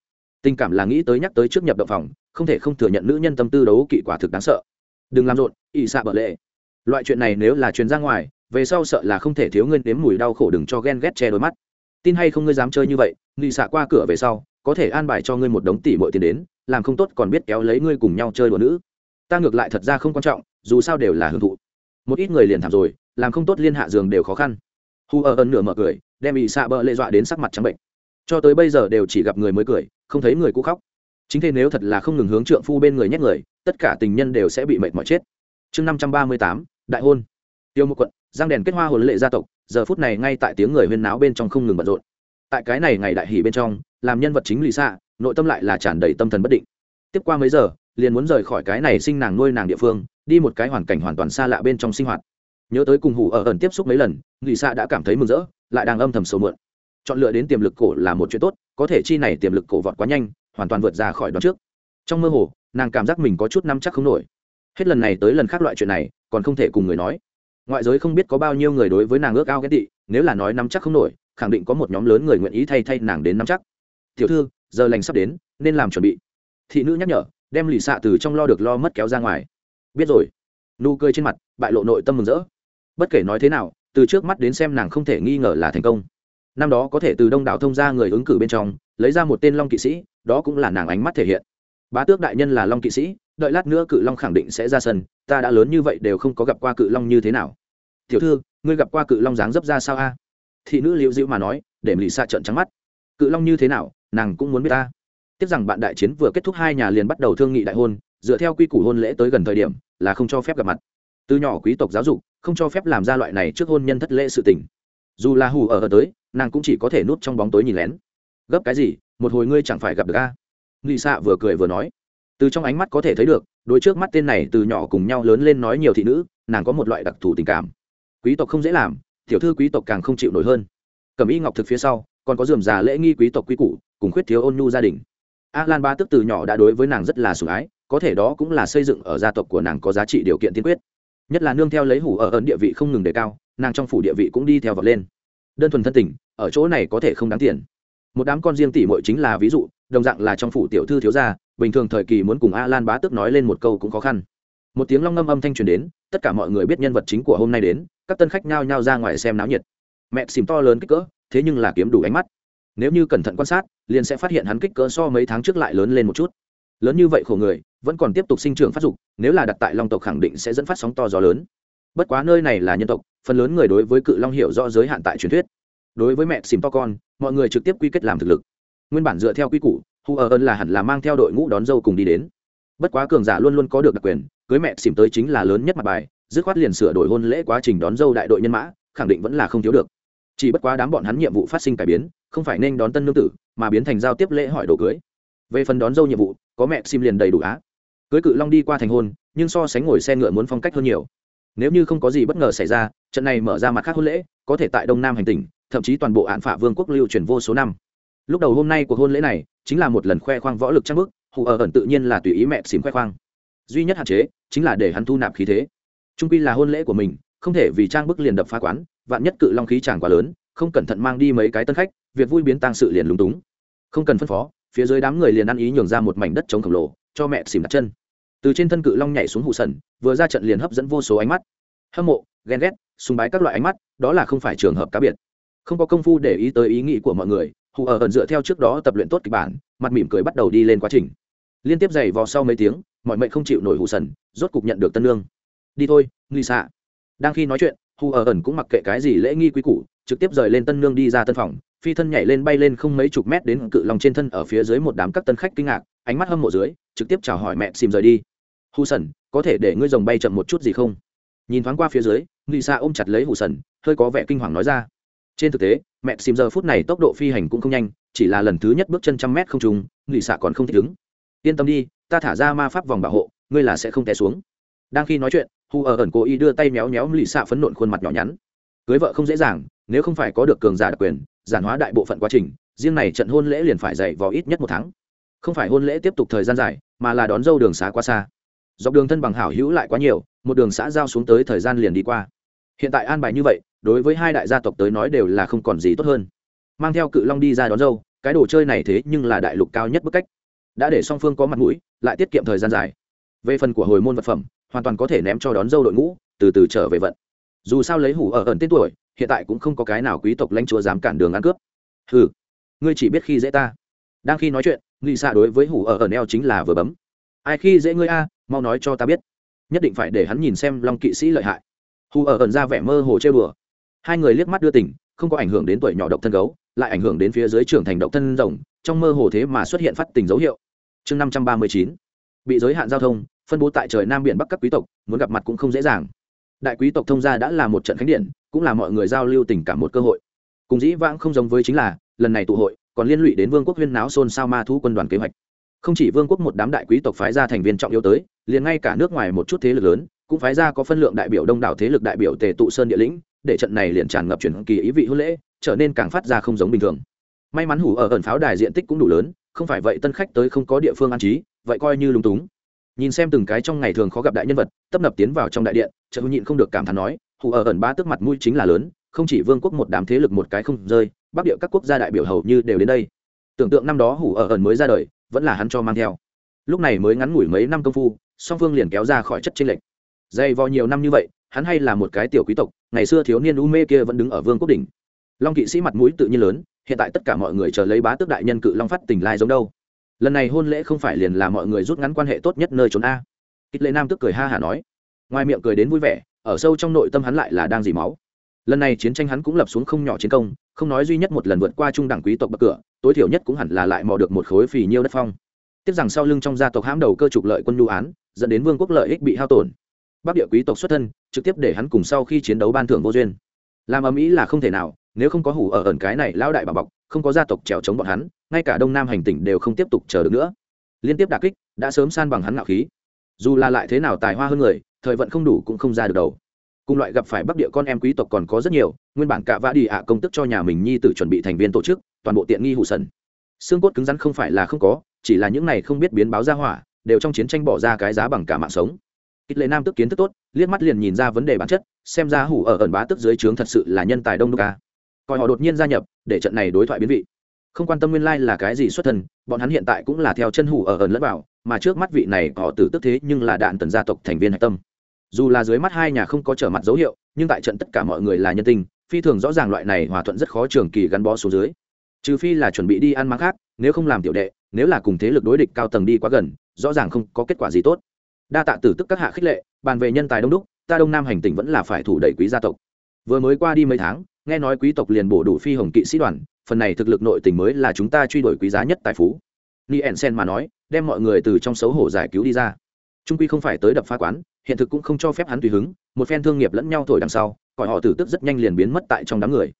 Tình cảm là nghĩ tới nhắc tới trước nhập động phòng, không thể không thừa nhận nữ nhân tâm tư đấu kỵ quả thực đáng sợ. Đừng làm rộn ỵ xạ bờ lệ loại chuyện này nếu là truyền ra ngoài, về sau sợ là không thể thiếu ngươi nếm mùi đau khổ đừng cho ghen ghét che đôi mắt. Tin hay không ngươi dám chơi như vậy, nghị xạ qua cửa về sau, có thể an bài cho ngươi một đống tỷ bội tiền đến, làm không tốt còn biết kéo lấy ngươi cùng nhau chơi đùa nữ. Ta ngược lại thật ra không quan trọng, dù sao đều là hưởng thụ. Một ít người liền thảm rồi, làm không tốt liên hạ giường đều khó khăn. Hu ở ân nửa mở cười, đem ỵ xạ bờ lệ dọa đến sắc mặt trắng bệnh. Cho tới bây giờ đều chỉ gặp người mới cười, không thấy người cũ khóc. Chính thế nếu thật là không ngừng hướng trượng phu bên người nhét người, tất cả tình nhân đều sẽ bị mệt mỏi chết. Chương năm trăm ba mươi tám đại hôn. Tiêu một quận, giang đèn kết hoa hồn lệ gia tộc, giờ phút này ngay tại tiếng người huyên náo bên trong không ngừng bận rộn. Tại cái này ngày đại hỷ bên trong, làm nhân vật chính lì xạ nội tâm lại là tràn đầy tâm thần bất định. Tiếp qua mấy giờ, liền muốn rời khỏi cái này sinh nàng nuôi nàng địa phương, đi một cái hoàn cảnh hoàn toàn xa lạ bên trong sinh hoạt. Nhớ tới cùng hủ ở ẩn tiếp xúc mấy lần, lì xạ đã cảm thấy mừng rỡ, lại đang âm thầm sầu mượn chọn lựa đến tiềm lực cổ là một chuyện tốt, có thể chi này tiềm lực cổ vọt quá nhanh, hoàn toàn vượt ra khỏi đoạn trước. Trong mơ hồ, nàng cảm giác mình có chút năm chắc không nổi. Hết lần này tới lần khác loại chuyện này còn không thể cùng người nói. Ngoại giới không biết có bao nhiêu người đối với nàng ước ao ghét tị, nếu là nói nắm chắc không nổi, khẳng định có một nhóm lớn người nguyện ý thay thay nàng đến nắm chắc. Tiểu thư, giờ lành sắp đến, nên làm chuẩn bị. Thị nữ nhắc nhở, đem lì xạ từ trong lo được lo mất kéo ra ngoài. Biết rồi. Nụ cười trên mặt, bại lộ nội tâm mừng rỡ. Bất kể nói thế nào, từ trước mắt đến xem nàng không thể nghi ngờ là thành công. Năm đó có thể từ đông đảo thông ra người ứng cử bên trong, lấy ra một tên long kỵ sĩ, đó cũng là nàng ánh mắt thể hiện. Bá tước đại nhân là long kỵ sĩ đợi lát nữa cự long khẳng định sẽ ra sân ta đã lớn như vậy đều không có gặp qua cự long như thế nào. Tiểu thư ngươi gặp qua cự long dáng dấp ra sao a? Thị nữ liễu dịu mà nói để lì xa trợn trắng mắt. Cự long như thế nào nàng cũng muốn biết ta. Tiếc rằng bạn đại chiến vừa kết thúc hai nhà liền bắt đầu thương nghị đại hôn dựa theo quy củ hôn lễ tới gần thời điểm là không cho phép gặp mặt. Từ nhỏ quý tộc giáo dục không cho phép làm ra loại này trước hôn nhân thất lễ sự tình. Dù là hù ở, ở tới nàng cũng chỉ có thể núp trong bóng tối nhìn lén. Gấp cái gì một hồi ngươi chẳng phải gặp được a? Lì xạ vừa cười vừa nói từ trong ánh mắt có thể thấy được đôi trước mắt tên này từ nhỏ cùng nhau lớn lên nói nhiều thị nữ, nàng có một loại đặc thù tình cảm. Quý tộc không dễ làm, tiểu thư quý tộc càng không chịu nổi hơn. Cầm y ngọc thực phía sau, còn có dườm già lễ nghi quý tộc quý cụ cùng khuyết thiếu ôn nhu gia đình. A lan ba tức từ nhỏ đã đối với nàng rất là sủng ái, có thể đó cũng là xây dựng ở gia tộc của nàng có giá trị điều kiện tiên quyết. Nhất là nương theo lấy hủ ở ẩn địa vị không ngừng đề cao, nàng trong phủ địa vị cũng đi theo vật lên. Đơn thuần thân tình, ở chỗ này có thể không đáng tiền. Một đám con riêng tỷ muội chính là ví dụ, đồng dạng là trong phủ tiểu thư thiếu gia bình thường thời kỳ muốn cùng a lan bá tước nói lên một câu cũng khó khăn. Một tiếng long ngâm âm thanh truyền đến, tất cả mọi người biết nhân vật chính của hôm nay đến, các tân khách nhao nhao ra ngoài xem náo nhiệt. Mẹ xìm to lớn kích cỡ, thế nhưng là kiếm đủ ánh mắt. Nếu như cẩn thận quan sát, liền sẽ phát hiện hắn kích cỡ so mấy tháng trước lại lớn lên một chút. Lớn như vậy khổ người, vẫn còn tiếp tục sinh trưởng phát dục, nếu là đặt tại long tộc khẳng định sẽ dẫn phát sóng to gió lớn. Bất quá nơi này là nhân tộc, phần lớn người đối với cự long hiểu rõ giới hạn tại truyền thuyết. Đối với mẹ xìm to con, mọi người trực tiếp quy kết làm thực lực. Nguyên bản dựa theo quy củ hù ở ơn là hẳn là mang theo đội ngũ đón dâu cùng đi đến. Bất quá cường giả luôn luôn có được đặc quyền, cưới mẹ xìm tới chính là lớn nhất mặt bài, dứt khoát liền sửa đổi hôn lễ quá trình đón dâu đại đội nhân mã, khẳng định vẫn là không thiếu được. Chỉ bất quá đám bọn hắn nhiệm vụ phát sinh cải biến, không phải nên đón tân nương tử, mà biến thành giao tiếp lễ hỏi đồ cưới. Về phần đón dâu nhiệm vụ, có mẹ xỉm liền đầy đủ á. Cưới cự long đi qua thành hôn, nhưng so sánh ngồi xe ngựa muốn phong cách hơn nhiều. Nếu như không có gì bất ngờ xảy ra, trận này mở ra mặt khác hôn lễ, có thể tại đông nam hành tỉnh, thậm chí toàn bộ án phả vương quốc lưu truyền vô số năm lúc đầu hôm nay của hôn lễ này chính là một lần khoe khoang võ lực trang bức hù ở ẩn tự nhiên là tùy ý mẹ xìm khoe khoang. Duy nhất hạn chế chính là để hắn thu nạp khí thế. Trung quy là hôn lễ của mình, không thể vì trang bức liền đập phá quán, vạn nhất cự long khí chàng quá lớn, không cẩn thận mang đi mấy cái tân khách, việc vui biến tăng sự liền lúng túng. Không cần phân phó, phía dưới đám người liền ăn ý nhường ra một mảnh đất trống khổng lồ, cho mẹ xìm đặt chân. Từ trên thân cự long nhảy xuống hụ sần, vừa ra trận liền hấp dẫn vô số ánh mắt. Hâm mộ, ghen ghét, sùng bái các loại ánh mắt, đó là không phải trường hợp cá biệt. Không có công phu để ý tới ý nghĩ của mọi người hù ở ẩn dựa theo trước đó tập luyện tốt kịch bản, mặt mỉm cười bắt đầu đi lên quá trình. Liên tiếp giày vò sau mấy tiếng, mọi mệnh không chịu nổi hù sần, rốt cục nhận được tân lương. Đi thôi, nghi xạ đang khi nói chuyện, hù ở ẩn cũng mặc kệ cái gì lễ nghi quý củ, trực tiếp rời lên tân lương đi ra tân phòng, phi thân nhảy lên bay lên không mấy chục mét đến cự lòng trên thân ở phía dưới một đám các tân khách kinh ngạc, ánh mắt hâm mộ dưới, trực tiếp chào hỏi mẹ xìm rời đi. Hù sần, có thể để ngươi rồng bay chậm một chút gì không? Nhìn thoáng qua phía dưới, nghi xạ ôm chặt lấy hù sần, hơi có vẻ kinh hoàng nói ra trên thực tế, mẹ xìm giờ phút này tốc độ phi hành cũng không nhanh, chỉ là lần thứ nhất bước chân trăm mét không trùng nghi xạ còn không thích ứng. Yên tâm đi, ta thả ra ma pháp vòng bảo hộ, ngươi là sẽ không té xuống. Đang khi nói chuyện hù ở ẩn cố ý đưa tay méo méo lì xạ phấn nộn khuôn mặt nhỏ nhắn. Cưới vợ không dễ dàng, nếu không phải có được cường giả đặc quyền, giản hóa đại bộ phận quá trình, riêng này trận hôn lễ liền phải dày vào ít nhất một tháng. Không phải hôn lễ tiếp tục thời gian dài, mà là đón dâu đường xá quá xa. Dọc đường thân bằng hảo hữu lại quá nhiều, một đường xã giao xuống tới thời gian liền đi qua. Hiện tại an bài như vậy đối với hai đại gia tộc tới nói đều là không còn gì tốt hơn. Mang theo cự long đi ra đón dâu, cái đồ chơi này thế nhưng là đại lục cao nhất bức cách. Đã để song phương có mặt mũi, lại tiết kiệm thời gian dài. Về phần của hồi môn vật phẩm, hoàn toàn có thể ném cho đón dâu đội ngũ, từ từ trở về vận. Dù sao lấy hủ ở ẩn tên tuổi, hiện tại cũng không có cái nào quý tộc lãnh chúa dám cản đường ăn cướp. Ừ ngươi chỉ biết khi dễ ta. Đang khi nói chuyện nghị xạ đối với hủ ở ẩn eo chính là vừa bấm. Ai khi dễ ngươi a, mau nói cho ta biết. Nhất định phải để hắn nhìn xem long kỵ sĩ lợi hại. Hù ở ẩn ra vẻ mơ hồ trêu đùa hai người liếc mắt đưa tình, không có ảnh hưởng đến tuổi nhỏ độc thân gấu, lại ảnh hưởng đến phía dưới trưởng thành độc thân rồng, trong mơ hồ thế mà xuất hiện phát tình dấu hiệu. Chương năm trăm ba mươi chín, bị giới hạn giao thông, phân bố tại trời nam biển bắc các quý tộc, muốn gặp mặt cũng không dễ dàng. Đại quý tộc thông gia đã là một trận khánh điện, cũng là mọi người giao lưu tình cảm một cơ hội. Cùng dĩ vãng không giống với chính là, lần này tụ hội, còn liên lụy đến vương quốc huyên náo xôn xao ma thu quân đoàn kế hoạch. Không chỉ vương quốc một đám đại quý tộc phái ra thành viên trọng yếu tới, liền ngay cả nước ngoài một chút thế lực lớn, cũng phái ra có phân lượng đại biểu đông đảo thế lực đại biểu tề tụ sơn địa lĩnh để trận này liền tràn ngập chuyển kỳ ý vị hôn lễ, trở nên càng phát ra không giống bình thường. May mắn hủ ở ẩn pháo đài diện tích cũng đủ lớn, không phải vậy tân khách tới không có địa phương an trí, vậy coi như lúng túng. Nhìn xem từng cái trong ngày thường khó gặp đại nhân vật, tấp nập tiến vào trong đại điện trợ nhịn không được cảm thán nói, hủ ở ẩn ba tức mặt mũi chính là lớn, không chỉ vương quốc một đám thế lực một cái không rơi, bắc địa các quốc gia đại biểu hầu như đều đến đây. Tưởng tượng năm đó hủ ở ẩn mới ra đời, vẫn là hắn cho mang theo. Lúc này mới ngắn ngủi mấy năm công phu, song phương liền kéo ra khỏi chất tranh lệch. Dày vò nhiều năm như vậy hắn hay là một cái tiểu quý tộc, ngày xưa thiếu niên u mê kia vẫn đứng ở vương quốc đỉnh. Long kỵ sĩ mặt mũi tự nhiên lớn, hiện tại tất cả mọi người chờ lấy bá tước đại nhân cự long phát tình lai giống đâu. Lần này hôn lễ không phải liền là mọi người rút ngắn quan hệ tốt nhất nơi trốn a. Kích lệ nam tức cười ha hả nói. Ngoài miệng cười đến vui vẻ, ở sâu trong nội tâm hắn lại là đang dì máu. Lần này chiến tranh hắn cũng lập xuống không nhỏ chiến công, không nói duy nhất một lần vượt qua trung đẳng quý tộc bậc cửa, tối thiểu nhất cũng hẳn là lại mò được một khối phì nhiêu đất phong. Tiếc rằng sau lưng trong gia tộc hãm đầu cơ trục lợi quân nhu án, dẫn đến vương quốc lợi ích bị hao tổn bắc địa quý tộc xuất thân, trực tiếp để hắn cùng sau khi chiến đấu ban thưởng vô duyên. Làm ở mỹ là không thể nào, nếu không có hủ ở ẩn cái này lão đại bà bọc, không có gia tộc trèo chống bọn hắn, ngay cả đông nam hành tỉnh đều không tiếp tục chờ được nữa. Liên tiếp đà kích, đã sớm san bằng hắn ngạo khí. Dù là lại thế nào tài hoa hơn người, thời vận không đủ cũng không ra được đầu. Cùng loại gặp phải bắc địa con em quý tộc còn có rất nhiều, nguyên bản cả vã đi ạ công tức cho nhà mình nhi tử chuẩn bị thành viên tổ chức, toàn bộ tiện nghi hụ sần. Xương cốt cứng rắn không phải là không có, chỉ là những này không biết biến báo ra hỏa, đều trong chiến tranh bỏ ra cái giá bằng cả mạng sống ít lệ nam tức kiến thức tốt, liếc mắt liền nhìn ra vấn đề bản chất, xem ra hủ ở ẩn bá tức dưới trướng thật sự là nhân tài đông đúc ca coi họ đột nhiên gia nhập, để trận này đối thoại biến vị. Không quan tâm nguyên lai là cái gì xuất thân bọn hắn hiện tại cũng là theo chân hủ ở ẩn lẫn vào, mà trước mắt vị này họ tử tức thế nhưng là đạn tần gia tộc thành viên hạch tâm. Dù là dưới mắt hai nhà không có trở mặt dấu hiệu, nhưng tại trận tất cả mọi người là nhân tình, phi thường rõ ràng loại này hòa thuận rất khó trường kỳ gắn bó xuống dưới. Trừ phi là chuẩn bị đi ăn mắng khác, nếu không làm tiểu đệ, nếu là cùng thế lực đối địch cao tầng đi quá gần, rõ ràng không có kết quả gì tốt đa tạ tử tức các hạ khích lệ, bàn về nhân tài đông đúc, ta đông nam hành tỉnh vẫn là phải thủ đẩy quý gia tộc. Vừa mới qua đi mấy tháng, nghe nói quý tộc liền bổ đủ phi hồng kỵ sĩ đoàn, phần này thực lực nội tình mới là chúng ta truy đuổi quý giá nhất tài phú. Ni ẩn sen mà nói, đem mọi người từ trong xấu hổ giải cứu đi ra. Trung quy không phải tới đập phá quán, hiện thực cũng không cho phép hắn tùy hứng, một phen thương nghiệp lẫn nhau thổi đằng sau, cõi họ tử tức rất nhanh liền biến mất tại trong đám người.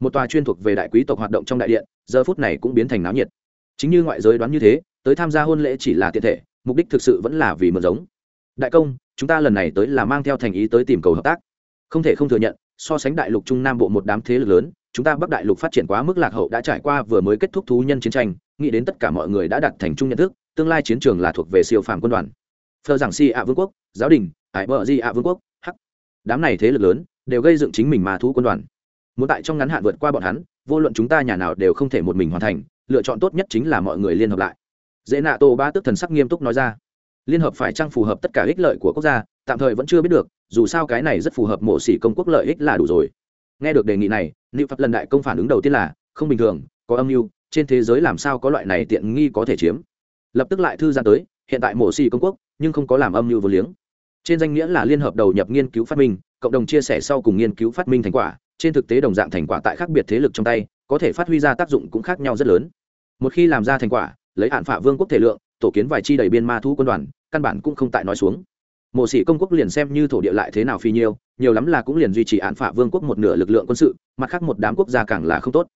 Một tòa chuyên thuộc về đại quý tộc hoạt động trong đại điện, giờ phút này cũng biến thành náo nhiệt. Chính như ngoại giới đoán như thế, tới tham gia hôn lễ chỉ là tiện thể mục đích thực sự vẫn là vì mượn giống. Đại công, chúng ta lần này tới là mang theo thành ý tới tìm cầu hợp tác. Không thể không thừa nhận, so sánh đại lục trung nam bộ một đám thế lực lớn, chúng ta bắc đại lục phát triển quá mức lạc hậu đã trải qua vừa mới kết thúc thú nhân chiến tranh, nghĩ đến tất cả mọi người đã đặt thành chung nhận thức, tương lai chiến trường là thuộc về siêu phàm quân đoàn. Phờ giảng si ạ vương quốc, giáo đình, ải bờ di ạ vương quốc, hắc. Đám này thế lực lớn đều gây dựng chính mình mà thú quân đoàn. Muốn tại trong ngắn hạn vượt qua bọn hắn, vô luận chúng ta nhà nào đều không thể một mình hoàn thành, lựa chọn tốt nhất chính là mọi người liên hợp lại dễ nạ tô ba tức thần sắc nghiêm túc nói ra. Liên hợp phải chăng phù hợp tất cả ích lợi của quốc gia? Tạm thời vẫn chưa biết được, dù sao cái này rất phù hợp mộ xỉ công quốc lợi ích là đủ rồi. Nghe được đề nghị này liệu pháp lần đại công phản ứng đầu tiên là, không bình thường, có âm mưu, trên thế giới làm sao có loại này tiện nghi có thể chiếm? Lập tức lại thư ra tới, hiện tại mộ xỉ công quốc, nhưng không có làm âm mưu vô liếng. Trên danh nghĩa là liên hợp đầu nhập nghiên cứu phát minh, cộng đồng chia sẻ sau cùng nghiên cứu phát minh thành quả, trên thực tế đồng dạng thành quả tại khác biệt thế lực trong tay, có thể phát huy ra tác dụng cũng khác nhau rất lớn. Một khi làm ra thành quả lấy hạn phả vương quốc thể lượng, tổ kiến vài chi đầy biên ma thu quân đoàn, căn bản cũng không tại nói xuống. Mộ sĩ công quốc liền xem như thổ địa lại thế nào phi nhiêu, nhiều lắm là cũng liền duy trì hạn phả vương quốc một nửa lực lượng quân sự, mặt khác một đám quốc gia càng là không tốt.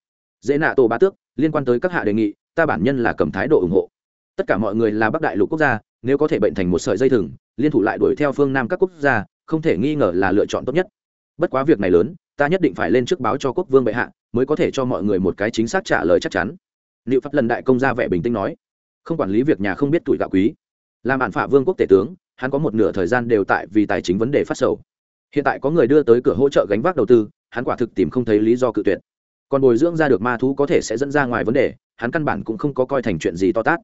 Dễ nạ tổ ba tước, liên quan tới các hạ đề nghị, ta bản nhân là cầm thái độ ủng hộ. Tất cả mọi người là bắc đại lục quốc gia, nếu có thể bệnh thành một sợi dây thừng, liên thủ lại đuổi theo phương nam các quốc gia, không thể nghi ngờ là lựa chọn tốt nhất. Bất quá việc này lớn, ta nhất định phải lên trước báo cho quốc vương bệ hạ, mới có thể cho mọi người một cái chính xác trả lời chắc chắn liệu pháp lần đại công ra vẻ bình tĩnh nói, không quản lý việc nhà không biết tuổi gạo quý, làm bản phả vương quốc tể tướng, hắn có một nửa thời gian đều tại vì tài chính vấn đề phát sầu. Hiện tại có người đưa tới cửa hỗ trợ gánh vác đầu tư, hắn quả thực tìm không thấy lý do cự tuyệt. Còn bồi dưỡng ra được ma thú có thể sẽ dẫn ra ngoài vấn đề, hắn căn bản cũng không có coi thành chuyện gì to tát.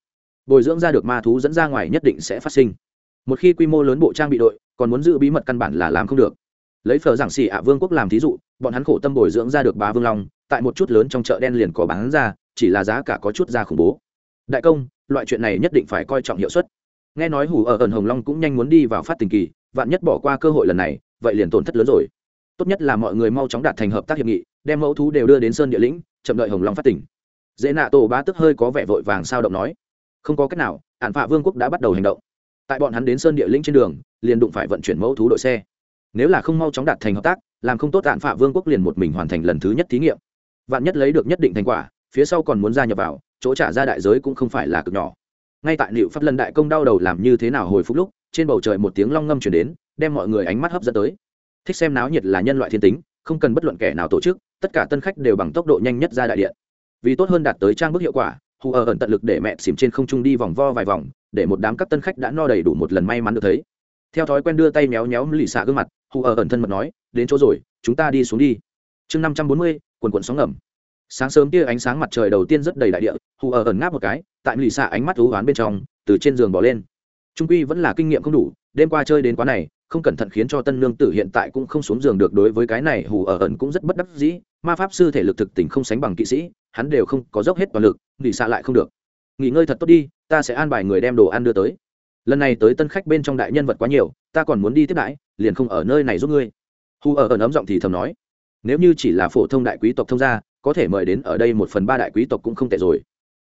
Bồi dưỡng ra được ma thú dẫn ra ngoài nhất định sẽ phát sinh. Một khi quy mô lớn bộ trang bị đội, còn muốn giữ bí mật căn bản là làm không được. Lấy phở giảng xỉ ạ vương quốc làm thí dụ, bọn hắn khổ tâm bồi dưỡng ra được bá vương long, tại một chút lớn trong chợ đen liền có bán ra chỉ là giá cả có chút ra khủng bố. Đại công, loại chuyện này nhất định phải coi trọng hiệu suất. Nghe nói hủ ở ẩn hồng long cũng nhanh muốn đi vào phát tình kỳ, vạn nhất bỏ qua cơ hội lần này, vậy liền tổn thất lớn rồi. Tốt nhất là mọi người mau chóng đạt thành hợp tác hiệp nghị, đem mẫu thú đều đưa đến sơn địa lĩnh, chậm đợi hồng long phát tỉnh dễ nạ tổ bá tức hơi có vẻ vội vàng sao động nói. Không có cách nào, ản phạ vương quốc đã bắt đầu hành động. Tại bọn hắn đến sơn địa lĩnh trên đường, liền đụng phải vận chuyển mẫu thú đội xe. Nếu là không mau chóng đạt thành hợp tác, làm không tốt ản phạ vương quốc liền một mình hoàn thành lần thứ nhất thí nghiệm. Vạn nhất lấy được nhất định thành quả phía sau còn muốn gia nhập vào, chỗ trả ra đại giới cũng không phải là cực nhỏ. Ngay tại liệu pháp lần đại công đau đầu làm như thế nào hồi phục lúc, trên bầu trời một tiếng long ngâm chuyển đến, đem mọi người ánh mắt hấp dẫn tới. Thích xem náo nhiệt là nhân loại thiên tính, không cần bất luận kẻ nào tổ chức, tất cả tân khách đều bằng tốc độ nhanh nhất ra đại điện. Vì tốt hơn đạt tới trang bức hiệu quả, hù ở ẩn tận lực để mẹ xìm trên không trung đi vòng vo vài vòng, để một đám các tân khách đã no đầy đủ một lần may mắn được thấy. Theo thói quen đưa tay méo méo lì xạ gương mặt, hù ở ẩn thân mật nói, đến chỗ rồi, chúng ta đi xuống đi. Chương năm trăm bốn mươi, quần quần sóng ngầm sáng sớm kia ánh sáng mặt trời đầu tiên rất đầy đại địa, hù ở ẩn ngáp một cái, tại lì xạ ánh mắt thú oán bên trong, từ trên giường bỏ lên. Trung quy vẫn là kinh nghiệm không đủ, đêm qua chơi đến quá này, không cẩn thận khiến cho tân lương tử hiện tại cũng không xuống giường được đối với cái này hù ở ẩn cũng rất bất đắc dĩ, ma pháp sư thể lực thực tình không sánh bằng kỵ sĩ, hắn đều không có dốc hết toàn lực nghỉ xạ lại không được. Nghỉ ngơi thật tốt đi, ta sẽ an bài người đem đồ ăn đưa tới. Lần này tới tân khách bên trong đại nhân vật quá nhiều, ta còn muốn đi tiếp đãi, liền không ở nơi này giúp ngươi. Hù ở ẩn ấm giọng thì thầm nói. Nếu như chỉ là phổ thông đại quý tộc thông gia có thể mời đến ở đây một phần ba đại quý tộc cũng không tệ rồi.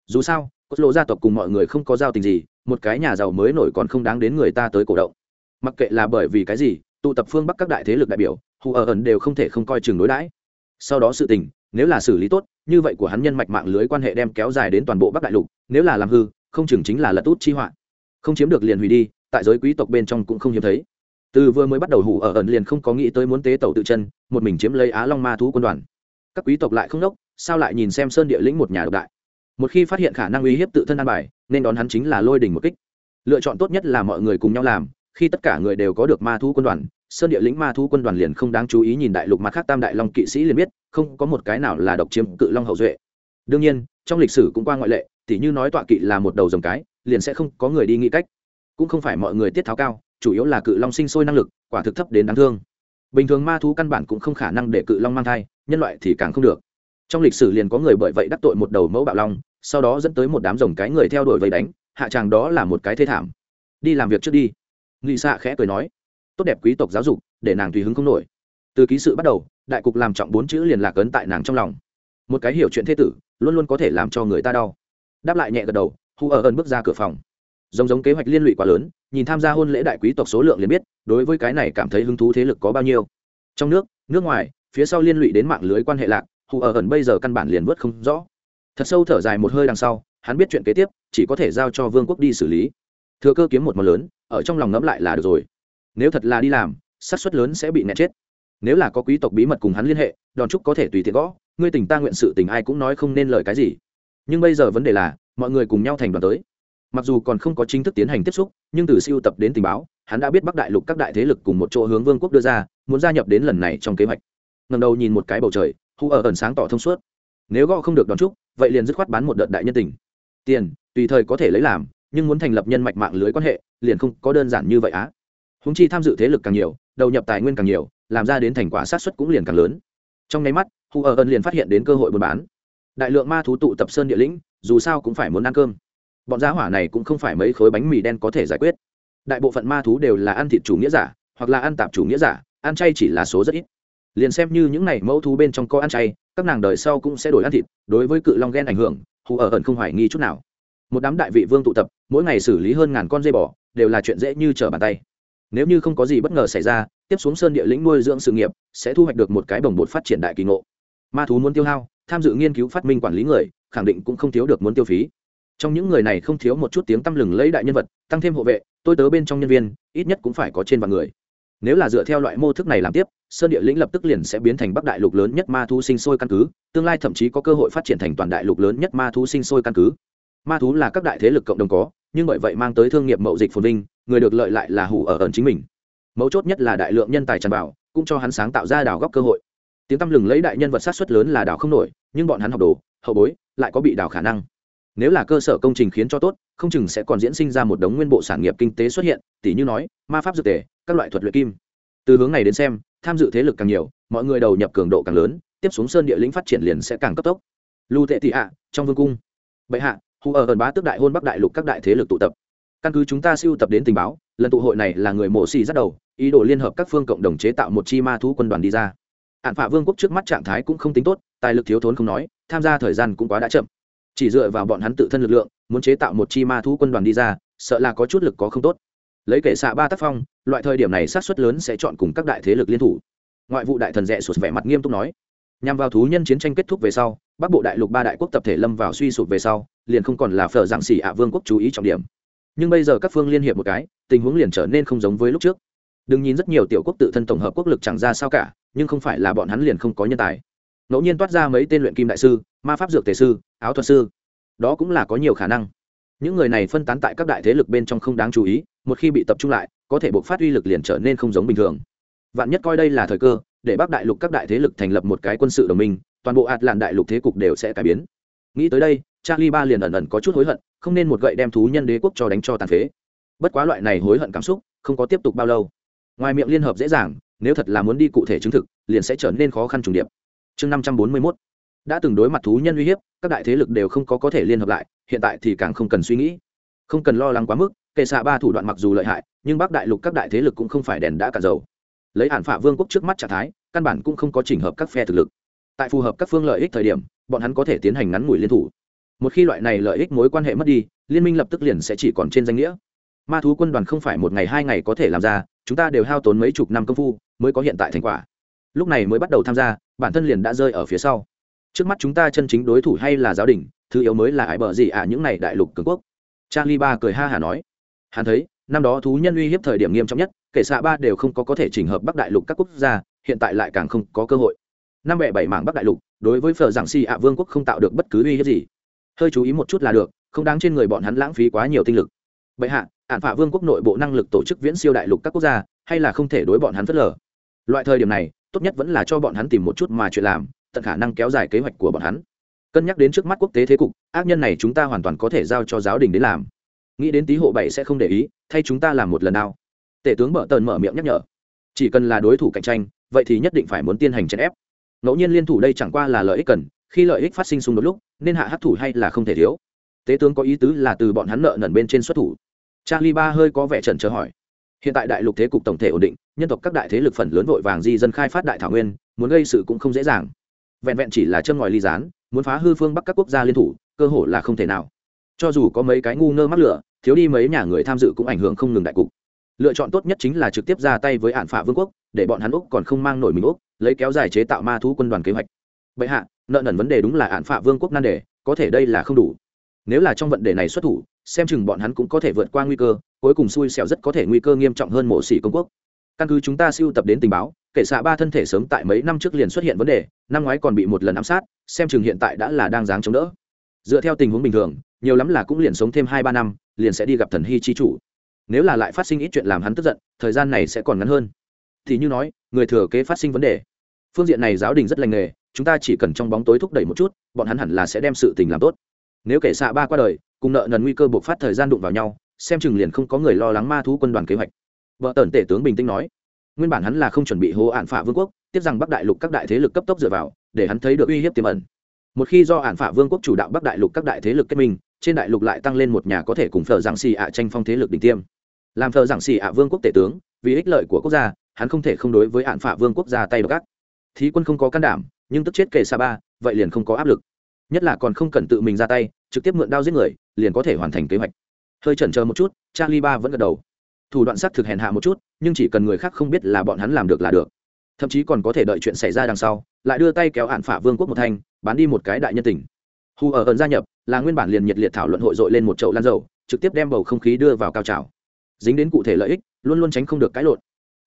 Dù sao, cốt lộ gia tộc cùng mọi người không có giao tình gì, một cái nhà giàu mới nổi còn không đáng đến người ta tới cổ động. Mặc kệ là bởi vì cái gì, tụ tập phương bắc các đại thế lực đại biểu, hù ở ẩn đều không thể không coi chừng đối đãi. Sau đó sự tình, nếu là xử lý tốt, như vậy của hắn nhân mạch mạng lưới quan hệ đem kéo dài đến toàn bộ bắc đại lục, nếu là làm hư, không chừng chính là lật út chi họa. Không chiếm được liền hủy đi, tại giới quý tộc bên trong cũng không hiếm thấy. Từ vừa mới bắt đầu hủ ở ẩn liền không có nghĩ tới muốn tế tẩu tự chân, một mình chiếm lấy á long ma thú quân đoàn các quý tộc lại không đốc, sao lại nhìn xem sơn địa lĩnh một nhà độc đại? Một khi phát hiện khả năng uy hiếp tự thân an bài, nên đón hắn chính là lôi đỉnh một kích. Lựa chọn tốt nhất là mọi người cùng nhau làm, khi tất cả người đều có được ma thú quân đoàn, sơn địa lĩnh ma thú quân đoàn liền không đáng chú ý nhìn đại lục mặt khác tam đại long kỵ sĩ liền biết, không có một cái nào là độc chiếm cự long hậu duệ. Đương nhiên, trong lịch sử cũng qua ngoại lệ, tỉ như nói tọa kỵ là một đầu dòng cái, liền sẽ không có người đi nghĩ cách. Cũng không phải mọi người tiết tháo cao, chủ yếu là cự long sinh sôi năng lực, quả thực thấp đến đáng thương. Bình thường ma thú căn bản cũng không khả năng để cự long mang thai nhân loại thì càng không được. Trong lịch sử liền có người bởi vậy đắc tội một đầu mẫu bạo long, sau đó dẫn tới một đám rồng cái người theo đuổi vây đánh, hạ tràng đó là một cái thê thảm. Đi làm việc trước đi. Nghị xạ khẽ cười nói. Tốt đẹp quý tộc giáo dục, để nàng tùy hứng không nổi. Từ ký sự bắt đầu, đại cục làm trọng bốn chữ liền lạc ấn tại nàng trong lòng. Một cái hiểu chuyện thế tử, luôn luôn có thể làm cho người ta đau. Đáp lại nhẹ gật đầu, hu ở ơn bước ra cửa phòng. Giống giống kế hoạch liên lụy quá lớn, nhìn tham gia hôn lễ đại quý tộc số lượng liền biết, đối với cái này cảm thấy hứng thú thế lực có bao nhiêu. Trong nước nước ngoài phía sau liên lụy đến mạng lưới quan hệ lạc, hù ở ẩn bây giờ căn bản liền vớt không rõ. Thật sâu thở dài một hơi đằng sau, hắn biết chuyện kế tiếp, chỉ có thể giao cho vương quốc đi xử lý. Thừa cơ kiếm một món lớn, ở trong lòng ngẫm lại là được rồi. Nếu thật là đi làm, xác suất lớn sẽ bị nẹt chết. Nếu là có quý tộc bí mật cùng hắn liên hệ, đòn trúc có thể tùy tiện gõ, ngươi tình ta nguyện sự tình ai cũng nói không nên lời cái gì. Nhưng bây giờ vấn đề là, mọi người cùng nhau thành đoàn tới. Mặc dù còn không có chính thức tiến hành tiếp xúc, nhưng từ siêu tập đến tình báo, hắn đã biết bắc đại lục các đại thế lực cùng một chỗ hướng vương quốc đưa ra, muốn gia nhập đến lần này trong kế hoạch ngầm đầu nhìn một cái bầu trời Hù ở ẩn sáng tỏ thông suốt. Nếu gõ không được đón trúc vậy liền dứt khoát bán một đợt đại nhân tình. Tiền, tùy thời có thể lấy làm, nhưng muốn thành lập nhân mạch mạng lưới quan hệ, liền không có đơn giản như vậy á. Húng chi tham dự thế lực càng nhiều, đầu nhập tài nguyên càng nhiều, làm ra đến thành quả sát xuất cũng liền càng lớn. Trong nháy mắt hu ở ẩn liền phát hiện đến cơ hội buôn bán. Đại lượng ma thú tụ tập sơn địa lĩnh, dù sao cũng phải muốn ăn cơm. Bọn giá hỏa này cũng không phải mấy khối bánh mì đen có thể giải quyết. Đại bộ phận ma thú đều là ăn thịt chủ nghĩa giả, hoặc là ăn tạp chủ nghĩa giả, ăn chay chỉ là số rất ít liền xem như những này mẫu thú bên trong có ăn chay, các nàng đời sau cũng sẽ đổi ăn thịt, đối với cự long ghen ảnh hưởng, hù ở ẩn không hoài nghi chút nào. Một đám đại vị vương tụ tập, mỗi ngày xử lý hơn ngàn con dây bò, đều là chuyện dễ như trở bàn tay. Nếu như không có gì bất ngờ xảy ra, tiếp xuống sơn địa lĩnh nuôi dưỡng sự nghiệp, sẽ thu hoạch được một cái bồng bột phát triển đại kỳ ngộ. Ma thú muốn tiêu hao, tham dự nghiên cứu phát minh quản lý người, khẳng định cũng không thiếu được muốn tiêu phí. Trong những người này không thiếu một chút tiếng tăm lừng lấy đại nhân vật, tăng thêm hộ vệ, tôi tớ bên trong nhân viên, ít nhất cũng phải có trên vạn người nếu là dựa theo loại mô thức này làm tiếp, sơn địa lĩnh lập tức liền sẽ biến thành bắc đại lục lớn nhất ma thú sinh sôi căn cứ, tương lai thậm chí có cơ hội phát triển thành toàn đại lục lớn nhất ma thú sinh sôi căn cứ. Ma thú là các đại thế lực cộng đồng có, nhưng bởi vậy mang tới thương nghiệp mậu dịch phồn vinh, người được lợi lại là hủ ở ẩn chính mình. Mấu chốt nhất là đại lượng nhân tài tràn vào, cũng cho hắn sáng tạo ra đào góc cơ hội. Tiếng tăm lừng lấy đại nhân vật sát xuất lớn là đào không nổi, nhưng bọn hắn học đồ, hậu bối, lại có bị đào khả năng nếu là cơ sở công trình khiến cho tốt, không chừng sẽ còn diễn sinh ra một đống nguyên bộ sản nghiệp kinh tế xuất hiện tỷ như nói, ma pháp dược tề, các loại thuật luyện kim. Từ hướng này đến xem, tham dự thế lực càng nhiều, mọi người đầu nhập cường độ càng lớn, tiếp xuống sơn địa lĩnh phát triển liền sẽ càng cấp tốc. Lưu tệ tị ạ, trong vương cung. Bệ hạ hù ở ẩn bá tước đại hôn bắc đại lục các đại thế lực tụ tập. Căn cứ chúng ta siêu tập đến tình báo, lần tụ hội này là người mổ xì dắt đầu, ý đồ liên hợp các phương cộng đồng chế tạo một chi ma thú quân đoàn đi ra. Hạn phạ vương quốc trước mắt trạng thái cũng không tính tốt, tài lực thiếu thốn không nói, tham gia thời gian cũng quá đã chậm chỉ dựa vào bọn hắn tự thân lực lượng, muốn chế tạo một chi ma thú quân đoàn đi ra, sợ là có chút lực có không tốt. Lấy kể xạ ba tác phong, loại thời điểm này sát xuất lớn sẽ chọn cùng các đại thế lực liên thủ. Ngoại vụ đại thần rẽ sụt vẻ mặt nghiêm túc nói. Nhằm vào thú nhân chiến tranh kết thúc về sau, bắc bộ đại lục ba đại quốc tập thể lâm vào suy sụp về sau, liền không còn là phở giảng xỉ ạ vương quốc chú ý trọng điểm. Nhưng bây giờ các phương liên hiệp một cái, tình huống liền trở nên không giống với lúc trước. Đừng nhìn rất nhiều tiểu quốc tự thân tổng hợp quốc lực chẳng ra sao cả, nhưng không phải là bọn hắn liền không có nhân tài ngẫu nhiên toát ra mấy tên luyện kim đại sư, ma pháp dược tề sư, áo thuật sư. Đó cũng là có nhiều khả năng. Những người này phân tán tại các đại thế lực bên trong không đáng chú ý, một khi bị tập trung lại, có thể buộc phát uy lực liền trở nên không giống bình thường. Vạn nhất coi đây là thời cơ, để bắc đại lục các đại thế lực thành lập một cái quân sự đồng minh, toàn bộ ạt làn đại lục thế cục đều sẽ cải biến. Nghĩ tới đây, charlie ba liền ẩn ẩn có chút hối hận, không nên một gậy đem thú nhân đế quốc cho đánh cho tàn phế. Bất quá loại này hối hận cảm xúc, không có tiếp tục bao lâu. Ngoài miệng liên hợp dễ dàng, nếu thật là muốn đi cụ thể chứng thực, liền sẽ trở nên khó khăn trùng điệp chương năm trăm bốn mươi mốt. Đã từng đối mặt thú nhân uy hiếp, các đại thế lực đều không có có thể liên hợp lại, hiện tại thì càng không cần suy nghĩ. Không cần lo lắng quá mức, kệ xạ ba thủ đoạn mặc dù lợi hại, nhưng bắc đại lục các đại thế lực cũng không phải đèn đã cả dầu. Lấy hạn phả vương quốc trước mắt trạng thái, căn bản cũng không có trình hợp các phe thực lực. Tại phù hợp các phương lợi ích thời điểm, bọn hắn có thể tiến hành ngắn ngủi liên thủ. Một khi loại này lợi ích mối quan hệ mất đi, liên minh lập tức liền sẽ chỉ còn trên danh nghĩa. Ma thú quân đoàn không phải một ngày hai ngày có thể làm ra, chúng ta đều hao tốn mấy chục năm công phu mới có hiện tại thành quả lúc này mới bắt đầu tham gia, bản thân liền đã rơi ở phía sau. Trước mắt chúng ta chân chính đối thủ hay là giáo đình, thứ yếu mới là ải bờ gì ạ à những này đại lục cường quốc. Charlie ba cười ha hả nói. Hắn thấy, năm đó thú nhân uy hiếp thời điểm nghiêm trọng nhất, kể xạ ba đều không có có thể chỉnh hợp bắc đại lục các quốc gia, hiện tại lại càng không có cơ hội. Năm bẻ bảy mảng bắc đại lục, đối với phở giảng si ạ vương quốc không tạo được bất cứ uy hiếp gì. Hơi chú ý một chút là được, không đáng trên người bọn hắn lãng phí quá nhiều tinh lực. Bệ hạ ạn phả vương quốc nội bộ năng lực tổ chức viễn siêu đại lục các quốc gia, hay là không thể đối bọn hắn phớt lờ? Loại thời điểm này tốt nhất vẫn là cho bọn hắn tìm một chút mà chuyện làm, tận khả năng kéo dài kế hoạch của bọn hắn. Cân nhắc đến trước mắt quốc tế thế cục, ác nhân này chúng ta hoàn toàn có thể giao cho giáo đình đến làm. Nghĩ đến tý hộ bảy sẽ không để ý, thay chúng ta làm một lần nào. Tể tướng mở tần mở miệng nhắc nhở. Chỉ cần là đối thủ cạnh tranh, vậy thì nhất định phải muốn tiên hành chèn ép. Ngẫu nhiên liên thủ đây chẳng qua là lợi ích cần, khi lợi ích phát sinh xung đột lúc, nên hạ hát thủ hay là không thể thiếu. Tế tướng có ý tứ là từ bọn hắn nợ nần bên trên xuất thủ. Charlie ba hơi có vẻ trần chờ hỏi hiện tại đại lục thế cục tổng thể ổn định, nhân tộc các đại thế lực phần lớn vội vàng di dân khai phát đại thảo nguyên, muốn gây sự cũng không dễ dàng. Vẹn vẹn chỉ là châm ngòi ly gián, muốn phá hư phương bắc các quốc gia liên thủ, cơ hội là không thể nào. Cho dù có mấy cái ngu ngơ mắc lửa, thiếu đi mấy nhà người tham dự cũng ảnh hưởng không ngừng đại cục. Lựa chọn tốt nhất chính là trực tiếp ra tay với hạn phả vương quốc, để bọn hắn úc còn không mang nổi mình úc, lấy kéo dài chế tạo ma thú quân đoàn kế hoạch. Bệ hạ, nợ nần vấn đề đúng là hạn phả vương quốc nan đề, có thể đây là không đủ. Nếu là trong vận đề này xuất thủ xem chừng bọn hắn cũng có thể vượt qua nguy cơ, cuối cùng xui xẻo rất có thể nguy cơ nghiêm trọng hơn mộ xỉ công quốc. Căn cứ chúng ta siêu tập đến tình báo, kể xạ ba thân thể sớm tại mấy năm trước liền xuất hiện vấn đề, năm ngoái còn bị một lần ám sát, xem chừng hiện tại đã là đang dáng chống đỡ. Dựa theo tình huống bình thường, nhiều lắm là cũng liền sống thêm hai ba năm, liền sẽ đi gặp thần hy chi chủ. Nếu là lại phát sinh ít chuyện làm hắn tức giận, thời gian này sẽ còn ngắn hơn. Thì như nói, người thừa kế phát sinh vấn đề. Phương diện này giáo đình rất lành nghề, chúng ta chỉ cần trong bóng tối thúc đẩy một chút, bọn hắn hẳn là sẽ đem sự tình làm tốt. Nếu kể xạ ba qua đời cùng nợ nần nguy cơ bộc phát thời gian đụng vào nhau, xem chừng liền không có người lo lắng ma thú quân đoàn kế hoạch. Vợ tần tể tướng bình tĩnh nói, nguyên bản hắn là không chuẩn bị hô ạn phả vương quốc, tiếp rằng bắc đại lục các đại thế lực cấp tốc dựa vào, để hắn thấy được uy hiếp tiềm ẩn. Một khi do ạn phả vương quốc chủ đạo bắc đại lục các đại thế lực kết minh, trên đại lục lại tăng lên một nhà có thể cùng phở giảng xì ạ tranh phong thế lực đỉnh tiêm. Làm phở giảng xì ạ vương quốc tể tướng, vì ích lợi của quốc gia, hắn không thể không đối với ạn phả vương quốc ra tay đ gác thí quân không có can đảm, nhưng tức chết kể xa ba, vậy liền không có áp lực nhất là còn không cần tự mình ra tay, trực tiếp mượn đao giết người, liền có thể hoàn thành kế hoạch. Hơi chần chờ một chút, charlie ba vẫn gật đầu. Thủ đoạn xác thực hèn hạ một chút, nhưng chỉ cần người khác không biết là bọn hắn làm được là được. Thậm chí còn có thể đợi chuyện xảy ra đằng sau, lại đưa tay kéo hạn phả vương quốc một thanh, bán đi một cái đại nhân tình. Hù ở ẩn gia nhập, là nguyên bản liền nhiệt liệt thảo luận hội dội lên một chậu lan dầu, trực tiếp đem bầu không khí đưa vào cao trào. Dính đến cụ thể lợi ích, luôn luôn tránh không được cãi lộn.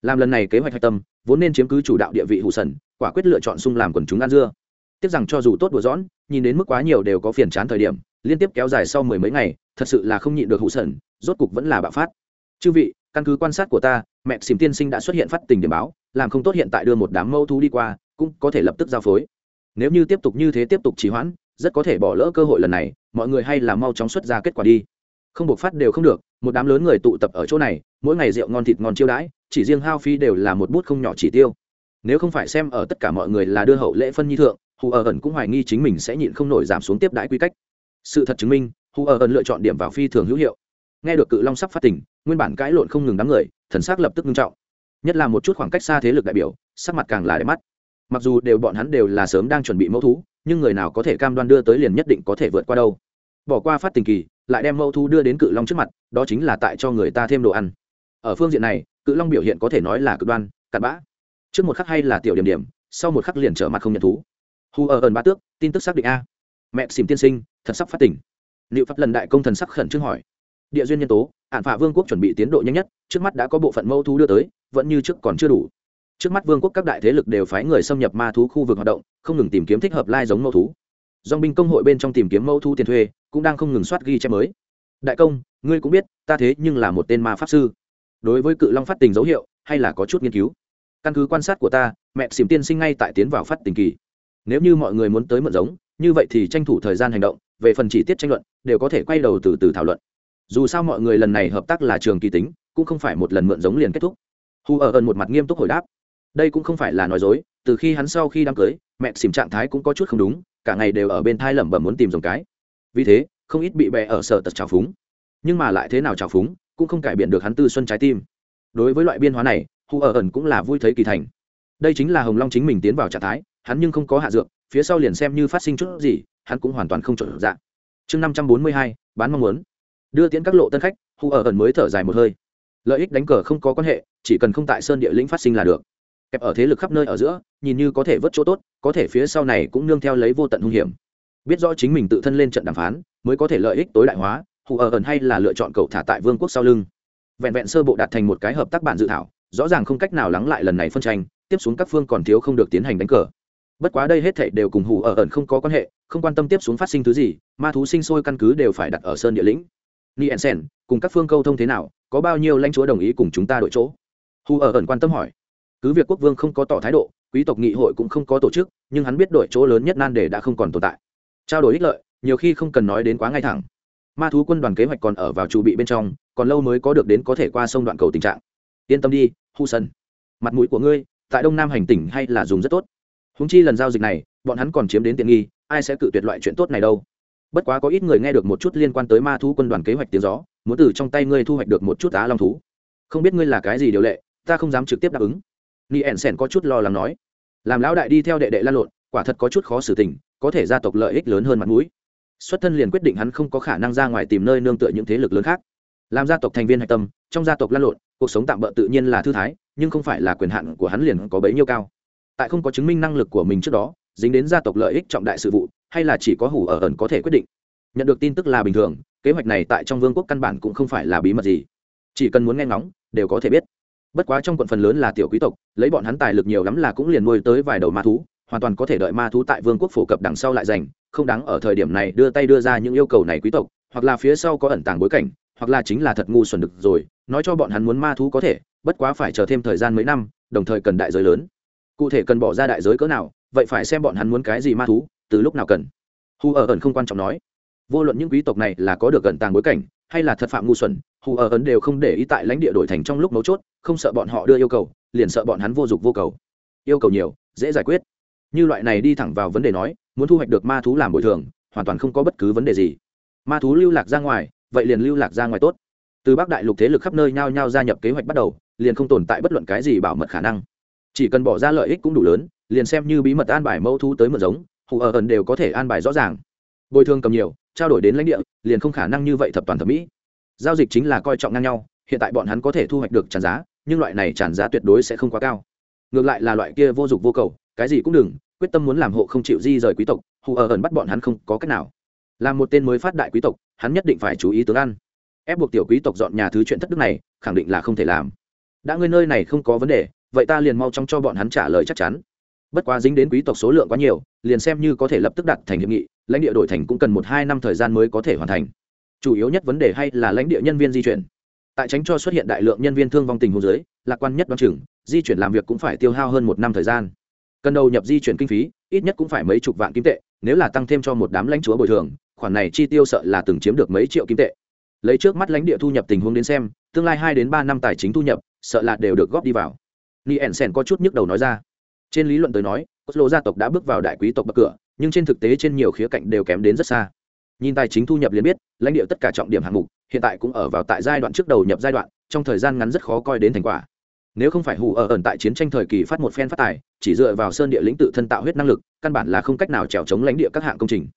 Làm lần này kế hoạch hạch tâm, vốn nên chiếm cứ chủ đạo địa vị hụ sần, quả quyết lựa chọn sung làm quần chúng ăn dưa. Tiếc rằng cho dù tốt đùa dõn nhìn đến mức quá nhiều đều có phiền chán thời điểm, liên tiếp kéo dài sau mười mấy ngày, thật sự là không nhịn được hụ sẩn rốt cục vẫn là bạo phát. Chư vị, căn cứ quan sát của ta, mẹ xìm tiên sinh đã xuất hiện phát tình điểm báo, làm không tốt hiện tại đưa một đám mâu thú đi qua, cũng có thể lập tức giao phối. Nếu như tiếp tục như thế tiếp tục trì hoãn, rất có thể bỏ lỡ cơ hội lần này, mọi người hay là mau chóng xuất ra kết quả đi. Không buộc phát đều không được, một đám lớn người tụ tập ở chỗ này, mỗi ngày rượu ngon thịt ngon chiêu đãi, chỉ riêng hao phí đều là một bút không nhỏ chỉ tiêu nếu không phải xem ở tất cả mọi người là đưa hậu lễ phân nhi thượng, hù ở ẩn cũng hoài nghi chính mình sẽ nhịn không nổi giảm xuống tiếp đãi quy cách. Sự thật chứng minh, hù ở ẩn lựa chọn điểm vào phi thường hữu hiệu. Nghe được cự long sắp phát tỉnh nguyên bản cãi lộn không ngừng đám người, thần sắc lập tức nghiêm trọng. Nhất là một chút khoảng cách xa thế lực đại biểu, sắc mặt càng là đẹp mắt. Mặc dù đều bọn hắn đều là sớm đang chuẩn bị mẫu thú, nhưng người nào có thể cam đoan đưa tới liền nhất định có thể vượt qua đâu. Bỏ qua phát tình kỳ, lại đem mẫu thú đưa đến cự long trước mặt, đó chính là tại cho người ta thêm đồ ăn. Ở phương diện này, cự long biểu hiện có thể nói là cực đoan, cặn bã trước một khắc hay là tiểu điểm điểm, sau một khắc liền trở mặt không nhận thú. Hù ở ẩn ba tước, tin tức xác định a. Mẹ xìm tiên sinh thật sắp phát tỉnh. Liệu pháp lần đại công thần sắc khẩn trương hỏi. Địa duyên nhân tố ạn phả vương quốc chuẩn bị tiến độ nhanh nhất, trước mắt đã có bộ phận mẫu thú đưa tới, vẫn như trước còn chưa đủ. Trước mắt vương quốc các đại thế lực đều phái người xâm nhập ma thú khu vực hoạt động, không ngừng tìm kiếm thích hợp lai giống mẫu thú. Dong binh công hội bên trong tìm kiếm mẫu thú tiền thuê, cũng đang không ngừng soát ghi chép mới. Đại công, ngươi cũng biết, ta thế nhưng là một tên ma pháp sư. Đối với cự long phát tình dấu hiệu, hay là có chút nghiên cứu? Căn cứ quan sát của ta, mẹ xìm tiên sinh ngay tại tiến vào phát tình kỳ. Nếu như mọi người muốn tới mượn giống, như vậy thì tranh thủ thời gian hành động, về phần chỉ tiết tranh luận, đều có thể quay đầu từ từ thảo luận. Dù sao mọi người lần này hợp tác là trường kỳ tính, cũng không phải một lần mượn giống liền kết thúc. Hu ở ẩn một mặt nghiêm túc hồi đáp. Đây cũng không phải là nói dối, từ khi hắn sau khi đám cưới, mẹ xìm trạng thái cũng có chút không đúng, cả ngày đều ở bên thai lẩm bẩm muốn tìm dòng cái. Vì thế, không ít bị bè ở sở tật trào phúng. Nhưng mà lại thế nào trào phúng, cũng không cải biện được hắn tư xuân trái tim. Đối với loại biên hóa này Hù ở ẩn cũng là vui thấy kỳ thành. Đây chính là hồng long chính mình tiến vào trạng thái, hắn nhưng không có hạ dược, phía sau liền xem như phát sinh chút gì, hắn cũng hoàn toàn không chuẩn dạng. Chương năm trăm bốn mươi hai, bán mong muốn. Đưa tiễn các lộ tân khách, Hù ở ẩn mới thở dài một hơi. Lợi ích đánh cờ không có quan hệ, chỉ cần không tại sơn địa lĩnh phát sinh là được. Kẹp ở thế lực khắp nơi ở giữa, nhìn như có thể vớt chỗ tốt, có thể phía sau này cũng nương theo lấy vô tận hung hiểm. Biết rõ chính mình tự thân lên trận đàm phán, mới có thể lợi ích tối đại hóa, hù ở ẩn hay là lựa chọn cậu thả tại vương quốc sau lưng. Vẹn vẹn sơ bộ đạt thành một cái hợp tác bản dự thảo rõ ràng không cách nào lắng lại lần này phân tranh, tiếp xuống các phương còn thiếu không được tiến hành đánh cờ. Bất quá đây hết thảy đều cùng hủ ở ẩn không có quan hệ, không quan tâm tiếp xuống phát sinh thứ gì, ma thú sinh sôi căn cứ đều phải đặt ở sơn địa lĩnh. Nielsen cùng các phương câu thông thế nào, có bao nhiêu lãnh chúa đồng ý cùng chúng ta đội chỗ? Hủ ở ẩn quan tâm hỏi. Cứ việc quốc vương không có tỏ thái độ, quý tộc nghị hội cũng không có tổ chức, nhưng hắn biết đội chỗ lớn nhất nan đề đã không còn tồn tại. Trao đổi ích lợi, nhiều khi không cần nói đến quá ngay thẳng. Ma thú quân đoàn kế hoạch còn ở vào trụ bị bên trong, còn lâu mới có được đến có thể qua sông đoạn cầu tình trạng yên tâm đi, hu sân. Mặt mũi của ngươi, tại đông nam hành tỉnh hay là dùng rất tốt. Húng chi lần giao dịch này, bọn hắn còn chiếm đến tiện nghi, ai sẽ cự tuyệt loại chuyện tốt này đâu. Bất quá có ít người nghe được một chút liên quan tới ma thú quân đoàn kế hoạch tiếng gió, muốn từ trong tay ngươi thu hoạch được một chút á long thú. Không biết ngươi là cái gì điều lệ, ta không dám trực tiếp đáp ứng. Ni ẻn sẻn có chút lo lắng nói. Làm lão đại đi theo đệ đệ lan lộn, quả thật có chút khó xử tình, có thể gia tộc lợi ích lớn hơn mặt mũi. Xuất thân liền quyết định hắn không có khả năng ra ngoài tìm nơi nương tựa những thế lực lớn khác. Làm gia tộc thành viên hạch tâm trong gia tộc lan lộn, cuộc sống tạm bỡ tự nhiên là thư thái, nhưng không phải là quyền hạn của hắn liền có bấy nhiêu cao. Tại không có chứng minh năng lực của mình trước đó, dính đến gia tộc lợi ích trọng đại sự vụ, hay là chỉ có hủ ở ẩn có thể quyết định. Nhận được tin tức là bình thường, kế hoạch này tại trong vương quốc căn bản cũng không phải là bí mật gì. Chỉ cần muốn nghe ngóng, đều có thể biết. Bất quá trong quận phần lớn là tiểu quý tộc, lấy bọn hắn tài lực nhiều lắm là cũng liền nuôi tới vài đầu ma thú, hoàn toàn có thể đợi ma thú tại vương quốc phổ cập đằng sau lại giành, không đáng ở thời điểm này đưa tay đưa ra những yêu cầu này quý tộc, hoặc là phía sau có ẩn tàng bối cảnh hoặc là chính là thật ngu xuẩn được rồi, nói cho bọn hắn muốn ma thú có thể, bất quá phải chờ thêm thời gian mấy năm, đồng thời cần đại giới lớn. Cụ thể cần bỏ ra đại giới cỡ nào, vậy phải xem bọn hắn muốn cái gì ma thú, từ lúc nào cần. Hù ở ẩn không quan trọng nói. Vô luận những quý tộc này là có được gần tàng bối cảnh, hay là thật phạm ngu xuẩn hù ở ẩn đều không để ý tại lãnh địa đổi thành trong lúc mấu chốt, không sợ bọn họ đưa yêu cầu, liền sợ bọn hắn vô dụng vô cầu. Yêu cầu nhiều, dễ giải quyết. Như loại này đi thẳng vào vấn đề nói, muốn thu hoạch được ma thú làm bồi thường, hoàn toàn không có bất cứ vấn đề gì. Ma thú lưu lạc ra ngoài vậy liền lưu lạc ra ngoài tốt. Từ bắc đại lục thế lực khắp nơi nhao nhao gia nhập kế hoạch bắt đầu, liền không tồn tại bất luận cái gì bảo mật khả năng. Chỉ cần bỏ ra lợi ích cũng đủ lớn, liền xem như bí mật an bài mẫu thú tới mượn giống, hù ở ẩn đều có thể an bài rõ ràng. Bồi thường cầm nhiều, trao đổi đến lãnh địa, liền không khả năng như vậy thập toàn thẩm mỹ. Giao dịch chính là coi trọng ngang nhau, hiện tại bọn hắn có thể thu hoạch được tràn giá, nhưng loại này tràn giá tuyệt đối sẽ không quá cao. Ngược lại là loại kia vô dụng vô cầu, cái gì cũng đừng, quyết tâm muốn làm hộ không chịu di rời quý tộc, hù ở ẩn bắt bọn hắn không có cách nào làm một tên mới phát đại quý tộc, hắn nhất định phải chú ý tướng ăn. Ép buộc tiểu quý tộc dọn nhà thứ chuyện thất đức này, khẳng định là không thể làm. Đã ngươi nơi này không có vấn đề, vậy ta liền mau chóng cho bọn hắn trả lời chắc chắn. Bất quá dính đến quý tộc số lượng quá nhiều, liền xem như có thể lập tức đặt thành hiệp nghị, lãnh địa đổi thành cũng cần một hai năm thời gian mới có thể hoàn thành. Chủ yếu nhất vấn đề hay là lãnh địa nhân viên di chuyển. Tại tránh cho xuất hiện đại lượng nhân viên thương vong tình hồ dưới, lạc quan nhất đoán chừng, di chuyển làm việc cũng phải tiêu hao hơn một năm thời gian. Cần đầu nhập di chuyển kinh phí, ít nhất cũng phải mấy chục vạn kim tệ, nếu là tăng thêm cho một đám lãnh chúa bồi thường khoản này chi tiêu sợ là từng chiếm được mấy triệu kim tệ. Lấy trước mắt lãnh địa thu nhập tình huống đến xem, tương lai hai đến ba năm tài chính thu nhập, sợ là đều được góp đi vào. Ni ẩn sen có chút nhức đầu nói ra. Trên lý luận tới nói, oslo gia tộc đã bước vào đại quý tộc bậc cửa, nhưng trên thực tế trên nhiều khía cạnh đều kém đến rất xa. Nhìn tài chính thu nhập liền biết, lãnh địa tất cả trọng điểm hạng mục, hiện tại cũng ở vào tại giai đoạn trước đầu nhập giai đoạn, trong thời gian ngắn rất khó coi đến thành quả. Nếu không phải hù ở ẩn tại chiến tranh thời kỳ phát một phen phát tài, chỉ dựa vào sơn địa lĩnh tự thân tạo huyết năng lực, căn bản là không cách nào trèo chống lãnh địa các hạng công trình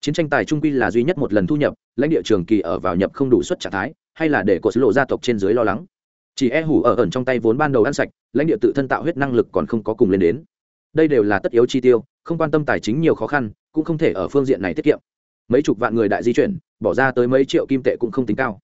chiến tranh tài trung quy là duy nhất một lần thu nhập, lãnh địa trường kỳ ở vào nhập không đủ suất trạng thái, hay là để cột lộ gia tộc trên dưới lo lắng. Chỉ e hủ ở ẩn trong tay vốn ban đầu ăn sạch, lãnh địa tự thân tạo huyết năng lực còn không có cùng lên đến. Đây đều là tất yếu chi tiêu, không quan tâm tài chính nhiều khó khăn, cũng không thể ở phương diện này tiết kiệm. Mấy chục vạn người đại di chuyển, bỏ ra tới mấy triệu kim tệ cũng không tính cao.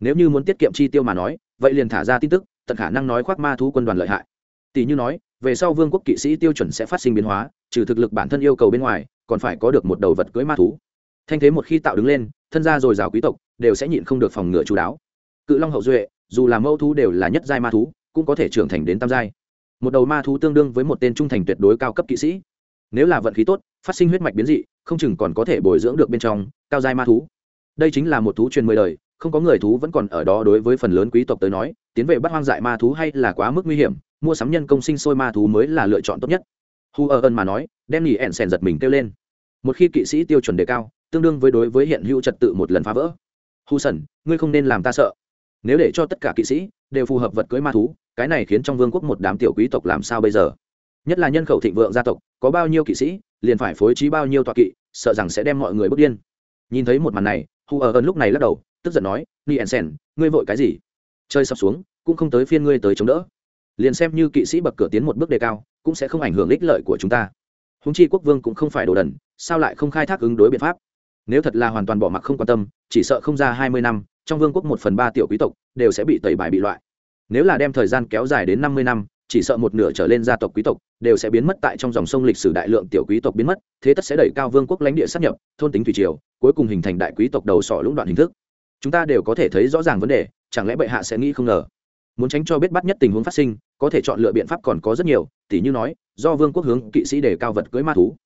Nếu như muốn tiết kiệm chi tiêu mà nói, vậy liền thả ra tin tức, tận khả năng nói khoác ma thú quân đoàn lợi hại. Tỷ như nói, về sau vương quốc kỵ sĩ tiêu chuẩn sẽ phát sinh biến hóa, trừ thực lực bản thân yêu cầu bên ngoài còn phải có được một đầu vật cưới ma thú. Thanh thế một khi tạo đứng lên, thân gia dồi dào quý tộc đều sẽ nhịn không được phòng ngừa chú đáo. Cự long hậu duệ, dù là mẫu thú đều là nhất giai ma thú, cũng có thể trưởng thành đến tam giai. Một đầu ma thú tương đương với một tên trung thành tuyệt đối cao cấp kỵ sĩ. Nếu là vận khí tốt, phát sinh huyết mạch biến dị, không chừng còn có thể bồi dưỡng được bên trong cao giai ma thú. Đây chính là một thú truyền mười đời, không có người thú vẫn còn ở đó đối với phần lớn quý tộc tới nói, tiến về bắt hoang dại ma thú hay là quá mức nguy hiểm, mua sắm nhân công sinh sôi ma thú mới là lựa chọn tốt nhất. Hu ơ ân mà nói, đem nhỉ ẹn sèn giật mình kêu lên một khi kỵ sĩ tiêu chuẩn đề cao, tương đương với đối với hiện hữu trật tự một lần phá vỡ. Hu sần ngươi không nên làm ta sợ. Nếu để cho tất cả kỵ sĩ đều phù hợp vật cưới ma thú, cái này khiến trong vương quốc một đám tiểu quý tộc làm sao bây giờ? Nhất là nhân khẩu thịnh vượng gia tộc, có bao nhiêu kỵ sĩ, liền phải phối trí bao nhiêu tọa kỵ, sợ rằng sẽ đem mọi người bước điên. Nhìn thấy một màn này, hu ở ơn lúc này lắc đầu, tức giận nói, ni ẩn sen, ngươi vội cái gì? Chơi sập xuống, cũng không tới phiên ngươi tới chống đỡ. Liền xem như kỵ sĩ bậc cửa tiến một bước đề cao, cũng sẽ không ảnh hưởng ích lợi của chúng ta. Húng chi quốc vương cũng không phải đồ đần sao lại không khai thác ứng đối biện pháp? Nếu thật là hoàn toàn bỏ mặc không quan tâm, chỉ sợ không ra hai mươi năm, trong vương quốc một phần ba tiểu quý tộc đều sẽ bị tẩy bài bị loại. Nếu là đem thời gian kéo dài đến năm mươi năm, chỉ sợ một nửa trở lên gia tộc quý tộc đều sẽ biến mất tại trong dòng sông lịch sử đại lượng tiểu quý tộc biến mất, thế tất sẽ đẩy cao vương quốc lãnh địa sắp nhập, thôn tính thủy triều, cuối cùng hình thành đại quý tộc đầu sỏ lũng đoạn hình thức. Chúng ta đều có thể thấy rõ ràng vấn đề, chẳng lẽ bệ hạ sẽ nghĩ không ngờ? Muốn tránh cho biết bắt nhất tình huống phát sinh, có thể chọn lựa biện pháp còn có rất nhiều tỷ như nói, do vương quốc hướng kỵ sĩ để cao vật cưới ma thú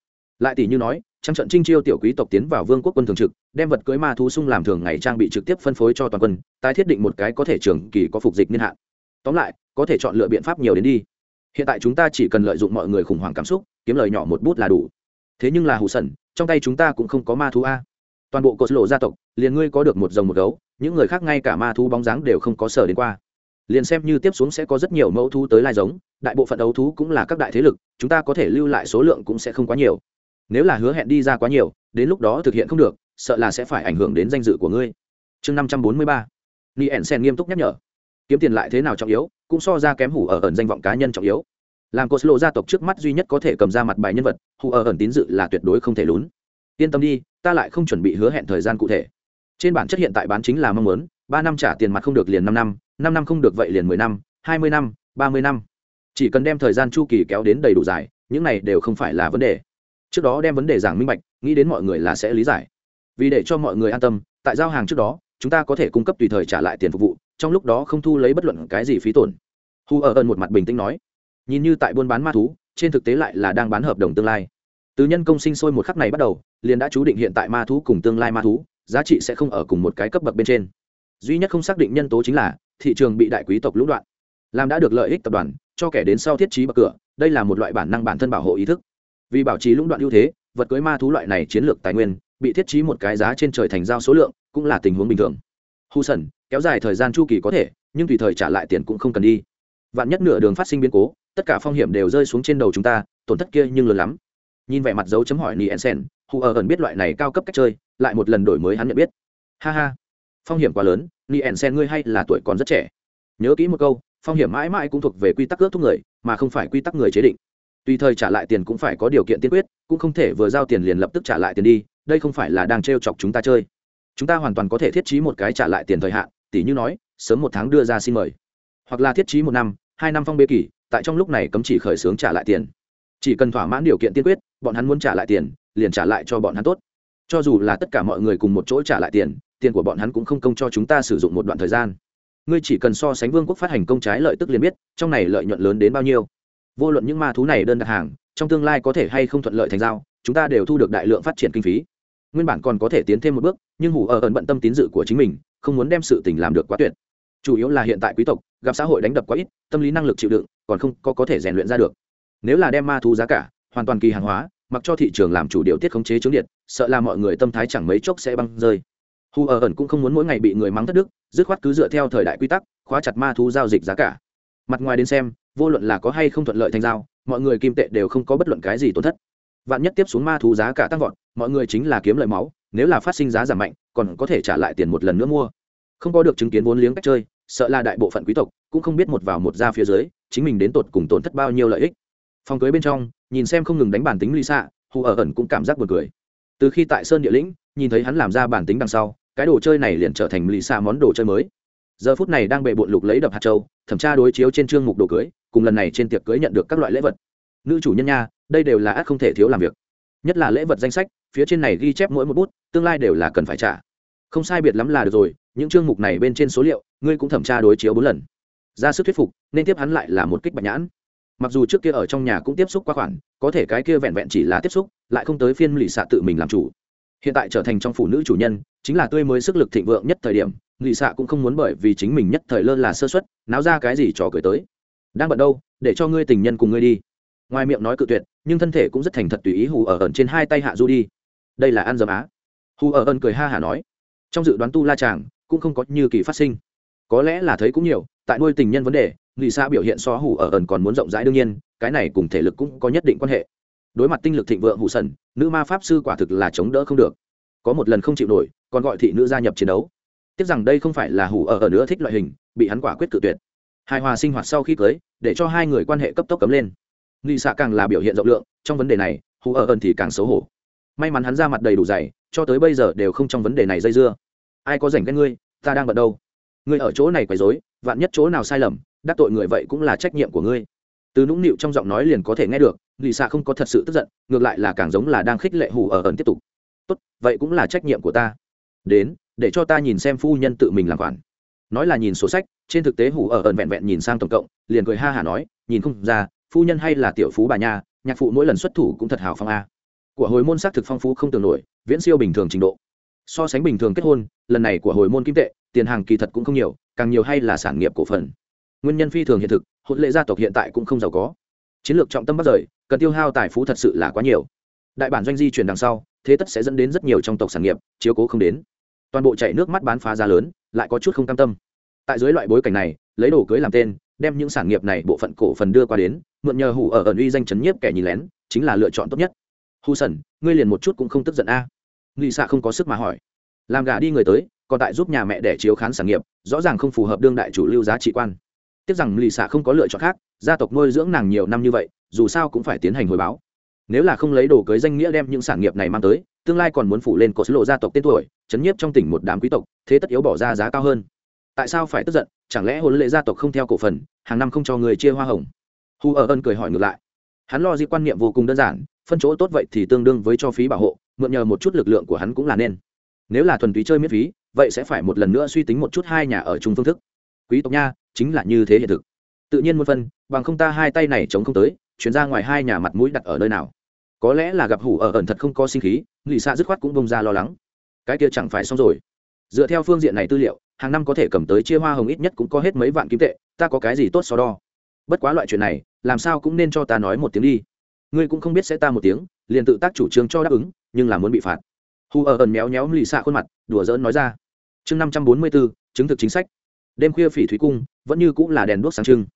lại tỷ như nói trong trận trinh chiêu tiểu quý tộc tiến vào vương quốc quân thường trực, đem vật cưới ma thú sung làm thường ngày trang bị trực tiếp phân phối cho toàn quân, tái thiết định một cái có thể trường kỳ có phục dịch niên hạn. Tóm lại, có thể chọn lựa biện pháp nhiều đến đi. Hiện tại chúng ta chỉ cần lợi dụng mọi người khủng hoảng cảm xúc, kiếm lời nhỏ một bút là đủ. Thế nhưng là hù sẩn trong tay chúng ta cũng không có ma thú a. Toàn bộ cột lộ gia tộc, liền ngươi có được một dòng một gấu, những người khác ngay cả ma thú bóng dáng đều không có sở đến qua. Liền xem như tiếp xuống sẽ có rất nhiều mẫu thú tới lai giống, đại bộ phận ấu thú cũng là các đại thế lực, chúng ta có thể lưu lại số lượng cũng sẽ không quá nhiều nếu là hứa hẹn đi ra quá nhiều, đến lúc đó thực hiện không được, sợ là sẽ phải ảnh hưởng đến danh dự của ngươi. Chương năm trăm bốn mươi ba. Ni ẩn sen nghiêm túc nhắc nhở. Kiếm tiền lại thế nào trọng yếu, cũng so ra kém hủ ở ẩn danh vọng cá nhân trọng yếu. Làm cột lộ gia tộc trước mắt duy nhất có thể cầm ra mặt bài nhân vật, hủ ở ẩn tín dự là tuyệt đối không thể lún. Yên tâm đi, ta lại không chuẩn bị hứa hẹn thời gian cụ thể. Trên bản chất hiện tại bán chính là mong muốn, ba năm trả tiền mặt không được liền năm năm năm năm không được vậy liền mười năm, hai mươi năm, ba mươi năm. Chỉ cần đem thời gian chu kỳ kéo đến đầy đủ dài, những này đều không phải là vấn đề trước đó đem vấn đề giảng minh bạch, nghĩ đến mọi người là sẽ lý giải. Vì để cho mọi người an tâm, tại giao hàng trước đó, chúng ta có thể cung cấp tùy thời trả lại tiền phục vụ, trong lúc đó không thu lấy bất luận cái gì phí tổn. Hu ở ơn một mặt bình tĩnh nói, nhìn như tại buôn bán ma thú, trên thực tế lại là đang bán hợp đồng tương lai. Từ nhân công sinh sôi một khắc này bắt đầu, liền đã chú định hiện tại ma thú cùng tương lai ma thú, giá trị sẽ không ở cùng một cái cấp bậc bên trên. Duy nhất không xác định nhân tố chính là, thị trường bị đại quý tộc lũng đoạn. Làm đã được lợi ích tập đoàn, cho kẻ đến sau thiết trí bậc cửa, đây là một loại bản năng bản thân bảo hộ ý thức vì bảo trì lũng đoạn ưu thế, vật cưới ma thú loại này chiến lược tài nguyên, bị thiết trí một cái giá trên trời thành giao số lượng, cũng là tình huống bình thường. Hù sần, kéo dài thời gian chu kỳ có thể, nhưng tùy thời trả lại tiền cũng không cần đi. Vạn nhất nửa đường phát sinh biến cố, tất cả phong hiểm đều rơi xuống trên đầu chúng ta, tổn thất kia nhưng lớn lắm. Nhìn vẻ mặt dấu chấm hỏi ni ensen, hù ở ẩn biết loại này cao cấp cách chơi, lại một lần đổi mới hắn nhận biết. Ha ha, phong hiểm quá lớn, ni ensen ngươi hay là tuổi còn rất trẻ. Nhớ kỹ một câu, phong hiểm mãi mãi cũng thuộc về quy tắc ước thúc người, mà không phải quy tắc người chế định tùy thời trả lại tiền cũng phải có điều kiện tiên quyết, cũng không thể vừa giao tiền liền lập tức trả lại tiền đi, đây không phải là đang t chọc chúng ta chơi. Chúng ta hoàn toàn có thể thiết trí một cái trả lại tiền thời hạn tỷ như nói, sớm một tháng đưa ra xin mời. Hoặc là thiết trí một năm, hai năm phong bê kỳ, tại trong lúc này cấm chỉ khởi xướng trả lại tiền. Chỉ cần thỏa mãn điều kiện tiên quyết, bọn hắn muốn trả lại tiền, liền trả lại cho bọn hắn tốt. Cho dù là tất cả mọi người cùng một chỗ trả lại tiền tiền của bọn hắn cũng không công cho chúng ta sử dụng một đoạn thời gian. Ngươi chỉ cần so sánh vương quốc phát hành công trái lợi tức liền biết, trong này lợi nhuận lớn đến bao nhiêu vô luận những ma thú này đơn đặt hàng, trong tương lai có thể hay không thuận lợi thành giao, chúng ta đều thu được đại lượng phát triển kinh phí. Nguyên bản còn có thể tiến thêm một bước, nhưng hủ ở ẩn bận tâm tín dự của chính mình, không muốn đem sự tình làm được quá tuyệt. Chủ yếu là hiện tại quý tộc, gặp xã hội đánh đập quá ít, tâm lý năng lực chịu đựng, còn không có có thể rèn luyện ra được. Nếu là đem ma thú giá cả, hoàn toàn kỳ hàng hóa, mặc cho thị trường làm chủ điều tiết khống chế chống điện, sợ là mọi người tâm thái chẳng mấy chốc sẽ băng rơi. Hù ở ẩn cũng không muốn mỗi ngày bị người mắng thất đức, dứt khoát cứ dựa theo thời đại quy tắc, khóa chặt ma thú giao dịch giá cả mặt ngoài đến xem, vô luận là có hay không thuận lợi thành giao, mọi người kim tệ đều không có bất luận cái gì tổn thất. Vạn nhất tiếp xuống ma thú giá cả tăng vọt, mọi người chính là kiếm lợi máu, nếu là phát sinh giá giảm mạnh, còn có thể trả lại tiền một lần nữa mua. Không có được chứng kiến vốn liếng cách chơi, sợ là đại bộ phận quý tộc cũng không biết một vào một ra phía dưới, chính mình đến tột cùng tổn thất bao nhiêu lợi ích. Phòng cưới bên trong, nhìn xem không ngừng đánh bản tính ly xạ hù ở ẩn cũng cảm giác buồn cười. Từ khi tại sơn địa lĩnh, nhìn thấy hắn làm ra bản tính đằng sau, cái đồ chơi này liền trở thành ly xạ món đồ chơi mới giờ phút này đang bệ bộn lục lấy đập hạt châu, thẩm tra đối chiếu trên chương mục đồ cưới, cùng lần này trên tiệc cưới nhận được các loại lễ vật. Nữ chủ nhân nha, đây đều là ác không thể thiếu làm việc. Nhất là lễ vật danh sách, phía trên này ghi chép mỗi một bút, tương lai đều là cần phải trả. Không sai biệt lắm là được rồi, những chương mục này bên trên số liệu, ngươi cũng thẩm tra đối chiếu bốn lần. Ra sức thuyết phục, nên tiếp hắn lại là một kích bạch nhãn. Mặc dù trước kia ở trong nhà cũng tiếp xúc qua khoản, có thể cái kia vẹn vẹn chỉ là tiếp xúc, lại không tới phiên lì xạ tự mình làm chủ. Hiện tại trở thành trong phụ nữ chủ nhân, chính là tươi mới sức lực thịnh vượng nhất thời điểm lì xạ cũng không muốn bởi vì chính mình nhất thời lơ là sơ xuất náo ra cái gì trò cười tới. Đang bận đâu, để cho ngươi tình nhân cùng ngươi đi. Ngoài miệng nói cự tuyệt, nhưng thân thể cũng rất thành thật tùy ý hù ở ẩn trên hai tay hạ du đi. Đây là ăn dấm á. Hù ở ẩn cười ha hả nói. Trong dự đoán tu la chàng, cũng không có như kỳ phát sinh. Có lẽ là thấy cũng nhiều, tại nuôi tình nhân vấn đề, lì xạ biểu hiện so hù ở ẩn còn muốn rộng rãi đương nhiên, cái này cùng thể lực cũng có nhất định quan hệ. Đối mặt tinh lực thịnh vượng hụ sần, nữ ma pháp sư quả thực là chống đỡ không được. Có một lần không chịu nổi, còn gọi thị nữ gia nhập chiến đấu tiếc rằng đây không phải là hủ ở ở nữa thích loại hình, bị hắn quả quyết cự tuyệt. Hài hòa sinh hoạt sau khi cưới, để cho hai người quan hệ cấp tốc cấm lên. Nghi xạ càng là biểu hiện rộng lượng, trong vấn đề này, hủ ở ẩn thì càng xấu hổ. May mắn hắn ra mặt đầy đủ dày, cho tới bây giờ đều không trong vấn đề này dây dưa. Ai có rảnh cái ngươi, ta đang bận đâu. Ngươi ở chỗ này quấy rối, vạn nhất chỗ nào sai lầm, đắc tội người vậy cũng là trách nhiệm của ngươi. Từ nũng nịu trong giọng nói liền có thể nghe được lì xạ không có thật sự tức giận, ngược lại là càng giống là đang khích lệ hù ở ẩn tiếp tục. Tốt, vậy cũng là trách nhiệm của ta. Đến để cho ta nhìn xem phu nhân tự mình làm khoản. Nói là nhìn sổ sách, trên thực tế hủ ở ẩn vẹn vẹn nhìn sang tổng cộng, liền cười ha hả nói, nhìn không ra, phu nhân hay là tiểu phú bà nha, nhạc phụ mỗi lần xuất thủ cũng thật hào phong a. Của hồi môn xác thực phong phú không tưởng nổi, viễn siêu bình thường trình độ. So sánh bình thường kết hôn, lần này của hồi môn kim tệ, tiền hàng kỳ thật cũng không nhiều, càng nhiều hay là sản nghiệp cổ phần. Nguyên nhân phi thường hiện thực, hôn lệ gia tộc hiện tại cũng không giàu có. Chiến lược trọng tâm bắt rời, cần tiêu hao tài phú thật sự là quá nhiều. Đại bản doanh di chuyển đằng sau, thế tất sẽ dẫn đến rất nhiều trong tộc sản nghiệp, chiếu cố không đến toàn bộ chạy nước mắt bán phá giá lớn, lại có chút không cam tâm. Tại dưới loại bối cảnh này, lấy đồ cưới làm tên, đem những sản nghiệp này bộ phận cổ phần đưa qua đến, mượn nhờ hủ ở ẩn uy danh chấn nhiếp kẻ nhìn lén, chính là lựa chọn tốt nhất. Hu sần ngươi liền một chút cũng không tức giận a. À. nghị xạ không có sức mà hỏi. Làm gà đi người tới, còn tại giúp nhà mẹ đẻ chiếu khán sản nghiệp, rõ ràng không phù hợp đương đại chủ lưu giá trị quan. Tiếc rằng lì xạ không có lựa chọn khác, gia tộc nuôi dưỡng nàng nhiều năm như vậy, dù sao cũng phải tiến hành hồi báo. Nếu là không lấy đồ cưới danh nghĩa đem những sản nghiệp này mang tới tương lai còn muốn phủ lên có số lộ gia tộc tên tuổi, chấn nhiếp trong tỉnh một đám quý tộc, thế tất yếu bỏ ra giá cao hơn. Tại sao phải tức giận? Chẳng lẽ hôn lệ gia tộc không theo cổ phần, hàng năm không cho người chia hoa hồng? Hu ở ân cười hỏi ngược lại. Hắn lo di quan niệm vô cùng đơn giản, phân chỗ tốt vậy thì tương đương với cho phí bảo hộ, mượn nhờ một chút lực lượng của hắn cũng là nên. Nếu là thuần túy chơi miễn phí, vậy sẽ phải một lần nữa suy tính một chút hai nhà ở chung phương thức. Quý tộc nha, chính là như thế hiện thực. Tự nhiên một phân, bằng không ta hai tay này chống không tới, chuyển ra ngoài hai nhà mặt mũi đặt ở nơi nào? Có lẽ là gặp hủ ở ẩn thật không có sinh khí, lì xạ dứt khoát cũng bông ra lo lắng. Cái kia chẳng phải xong rồi. Dựa theo phương diện này tư liệu, hàng năm có thể cầm tới chia hoa hồng ít nhất cũng có hết mấy vạn kim tệ, ta có cái gì tốt so đo? Bất quá loại chuyện này, làm sao cũng nên cho ta nói một tiếng đi. Ngươi cũng không biết sẽ ta một tiếng, liền tự tác chủ trương cho đáp ứng, nhưng là muốn bị phạt. Hù ở ẩn méo méo lì xạ khuôn mặt, đùa dỡn nói ra. Chương năm trăm bốn mươi bốn, chứng thực chính sách. Đêm khuya phỉ thúy cung, vẫn như cũng là đèn đuốc sáng trưng.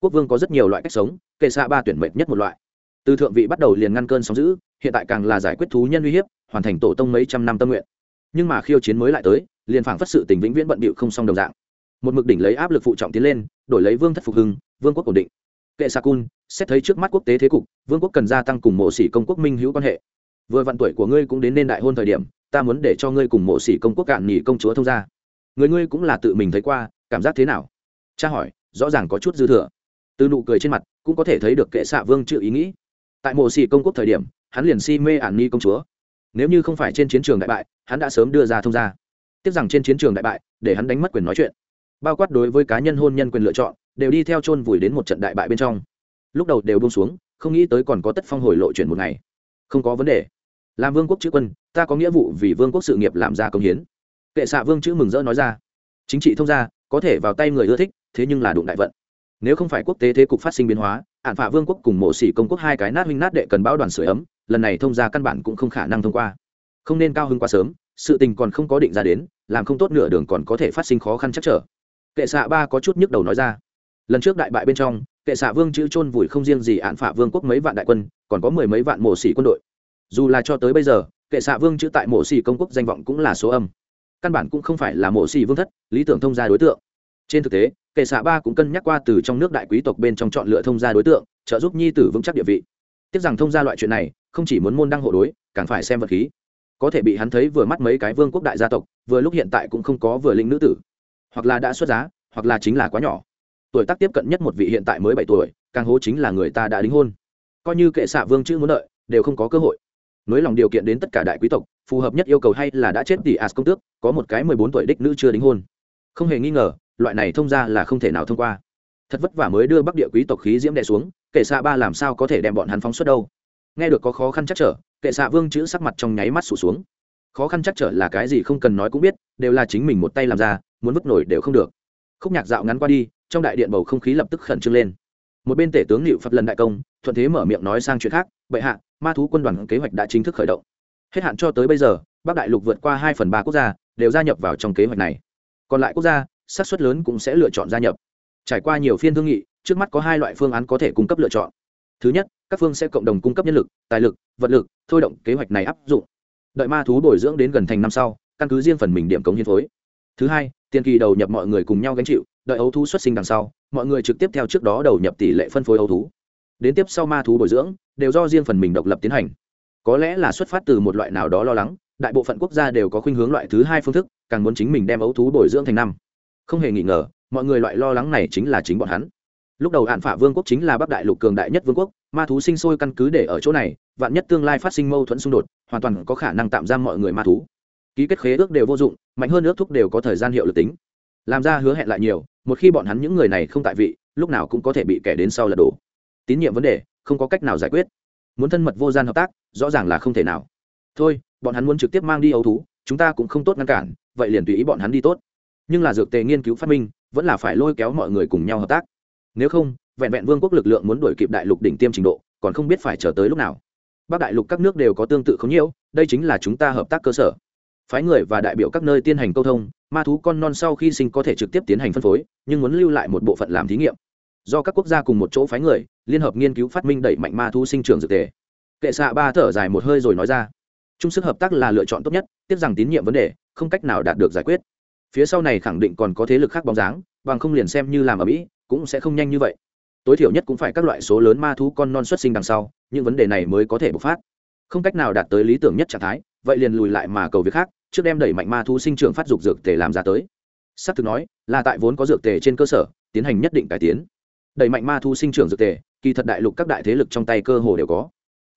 Quốc vương có rất nhiều loại cách sống, kệ xạ ba tuyển mệnh nhất một loại từ thượng vị bắt đầu liền ngăn cơn sóng giữ hiện tại càng là giải quyết thú nhân uy hiếp, hoàn thành tổ tông mấy trăm năm tâm nguyện. Nhưng mà khiêu chiến mới lại tới, liền phảng phất sự tình vĩnh viễn bận bịu không xong đồng dạng. Một mực đỉnh lấy áp lực phụ trọng tiến lên, đổi lấy vương thất phục hưng, vương quốc ổn định. Kệ sa cun, xét thấy trước mắt quốc tế thế cục, vương quốc cần gia tăng cùng mộ sĩ công quốc minh hữu quan hệ. Vừa vạn tuổi của ngươi cũng đến nên đại hôn thời điểm, ta muốn để cho ngươi cùng mộ sĩ công quốc cạn nghỉ công chúa thông gia. Người ngươi cũng là tự mình thấy qua, cảm giác thế nào? Cha hỏi, rõ ràng có chút dư thừa. Từ nụ cười trên mặt, cũng có thể thấy được kệ xạ vương chữ ý nghĩ tại mộ xì công quốc thời điểm, hắn liền si mê ản ni công chúa. Nếu như không phải trên chiến trường đại bại, hắn đã sớm đưa ra thông gia. Tiếc rằng trên chiến trường đại bại, để hắn đánh mất quyền nói chuyện. Bao quát đối với cá nhân hôn nhân quyền lựa chọn, đều đi theo chôn vùi đến một trận đại bại bên trong. Lúc đầu đều buông xuống, không nghĩ tới còn có tất phong hồi lộ chuyển một ngày. Không có vấn đề. Làm vương quốc chữ quân, ta có nghĩa vụ vì vương quốc sự nghiệp làm ra công hiến. Kệ xạ vương chữ mừng rỡ nói ra. Chính trị thông gia, có thể vào tay người ưa thích, thế nhưng là đụng đại vận. Nếu không phải quốc tế thế cục phát sinh biến hóa ạn phả vương quốc cùng mộ sĩ công quốc hai cái nát huynh nát đệ cần bão đoàn sửa ấm, lần này thông gia căn bản cũng không khả năng thông qua. Không nên cao hơn quá sớm, sự tình còn không có định ra đến, làm không tốt nửa đường còn có thể phát sinh khó khăn chắc trở. Kệ xạ ba có chút nhức đầu nói ra. Lần trước đại bại bên trong, kệ xạ vương chữ chôn vùi không riêng gì ạn phả vương quốc mấy vạn đại quân, còn có mười mấy vạn mộ sĩ quân đội. Dù là cho tới bây giờ, kệ xạ vương chữ tại mộ sĩ công quốc danh vọng cũng là số âm. Căn bản cũng không phải là mộ sĩ vương thất, lý tưởng thông gia đối tượng. Trên thực tế kệ xạ ba cũng cân nhắc qua từ trong nước đại quý tộc bên trong chọn lựa thông gia đối tượng, trợ giúp nhi tử vững chắc địa vị. Tiếc rằng thông gia loại chuyện này, không chỉ muốn môn đăng hộ đối, càng phải xem vật khí. Có thể bị hắn thấy vừa mắt mấy cái vương quốc đại gia tộc, vừa lúc hiện tại cũng không có vừa linh nữ tử. Hoặc là đã xuất giá, hoặc là chính là quá nhỏ. Tuổi tác tiếp cận nhất một vị hiện tại mới bảy tuổi, càng hố chính là người ta đã đính hôn. Coi như kệ xạ vương chữ muốn đợi, đều không có cơ hội. Nới lòng điều kiện đến tất cả đại quý tộc, phù hợp nhất yêu cầu hay là đã chết tỷ as công tước có một cái mười bốn tuổi đích nữ chưa đính hôn. Không hề nghi ngờ loại này thông ra là không thể nào thông qua. Thật vất vả mới đưa bắc địa quý tộc khí diễm đè xuống, kệ xạ ba làm sao có thể đem bọn hắn phóng xuất đâu. Nghe được có khó khăn chắc trở, kệ xạ vương chữ sắc mặt trong nháy mắt sụt xuống. Khó khăn chắc trở là cái gì không cần nói cũng biết, đều là chính mình một tay làm ra, muốn vứt nổi đều không được. Khúc nhạc dạo ngắn qua đi, trong đại điện bầu không khí lập tức khẩn trương lên. Một bên tể tướng liệu phật lần đại công, thuận thế mở miệng nói sang chuyện khác, bệ hạ, ma thú quân đoàn kế hoạch đã chính thức khởi động. Hết hạn cho tới bây giờ, bắc đại lục vượt qua hai phần ba quốc gia, đều gia nhập vào trong kế hoạch này. Còn lại quốc gia xác suất lớn cũng sẽ lựa chọn gia nhập. Trải qua nhiều phiên thương nghị, trước mắt có hai loại phương án có thể cung cấp lựa chọn. Thứ nhất, các phương sẽ cộng đồng cung cấp nhân lực, tài lực, vật lực, thôi động kế hoạch này áp dụng. Đợi ma thú bồi dưỡng đến gần thành năm sau, căn cứ riêng phần mình điểm cống hiến phối. Thứ hai, tiền kỳ đầu nhập mọi người cùng nhau gánh chịu, đợi ấu thú xuất sinh đằng sau, mọi người trực tiếp theo trước đó đầu nhập tỷ lệ phân phối ấu thú. Đến tiếp sau ma thú bồi dưỡng, đều do riêng phần mình độc lập tiến hành. Có lẽ là xuất phát từ một loại nào đó lo lắng, đại bộ phận quốc gia đều có khuynh hướng loại thứ hai phương thức, càng muốn chính mình đem ấu thú bồi dưỡng thành năm không hề nghi ngờ, mọi người loại lo lắng này chính là chính bọn hắn. Lúc đầu hạn phả vương quốc chính là bắc đại lục cường đại nhất vương quốc, ma thú sinh sôi căn cứ để ở chỗ này, vạn nhất tương lai phát sinh mâu thuẫn xung đột, hoàn toàn có khả năng tạm giam mọi người ma thú. Ký kết khế ước đều vô dụng, mạnh hơn ước thúc đều có thời gian hiệu lực tính. Làm ra hứa hẹn lại nhiều, một khi bọn hắn những người này không tại vị, lúc nào cũng có thể bị kẻ đến sau lật đổ. Tín nhiệm vấn đề, không có cách nào giải quyết. Muốn thân mật vô gian hợp tác, rõ ràng là không thể nào. Thôi, bọn hắn muốn trực tiếp mang đi ấu thú, chúng ta cũng không tốt ngăn cản, vậy liền tùy ý bọn hắn đi tốt nhưng là dược tề nghiên cứu phát minh, vẫn là phải lôi kéo mọi người cùng nhau hợp tác. Nếu không, vẹn vẹn vương quốc lực lượng muốn đuổi kịp đại lục đỉnh tiêm trình độ, còn không biết phải chờ tới lúc nào. Bắc đại lục các nước đều có tương tự không nhiễu đây chính là chúng ta hợp tác cơ sở. Phái người và đại biểu các nơi tiến hành câu thông, ma thú con non sau khi sinh có thể trực tiếp tiến hành phân phối, nhưng muốn lưu lại một bộ phận làm thí nghiệm. Do các quốc gia cùng một chỗ phái người, liên hợp nghiên cứu phát minh đẩy mạnh ma thú sinh trưởng dược tề. Kệ xạ ba thở dài một hơi rồi nói ra. Chung sức hợp tác là lựa chọn tốt nhất, tiếp rằng tín nhiệm vấn đề, không cách nào đạt được giải quyết phía sau này khẳng định còn có thế lực khác bóng dáng, bằng không liền xem như làm ở mỹ, cũng sẽ không nhanh như vậy. Tối thiểu nhất cũng phải các loại số lớn ma thú con non xuất sinh đằng sau, những vấn đề này mới có thể bộc phát. Không cách nào đạt tới lý tưởng nhất trạng thái, vậy liền lùi lại mà cầu việc khác, trước đem đẩy mạnh ma thú sinh trưởng phát dục dược tề làm ra tới. S ắ c thực nói, là tại vốn có dược tề trên cơ sở, tiến hành nhất định cải tiến. Đẩy mạnh ma thú sinh trưởng dược tề, kỳ thật đại lục các đại thế lực trong tay cơ hồ đều có.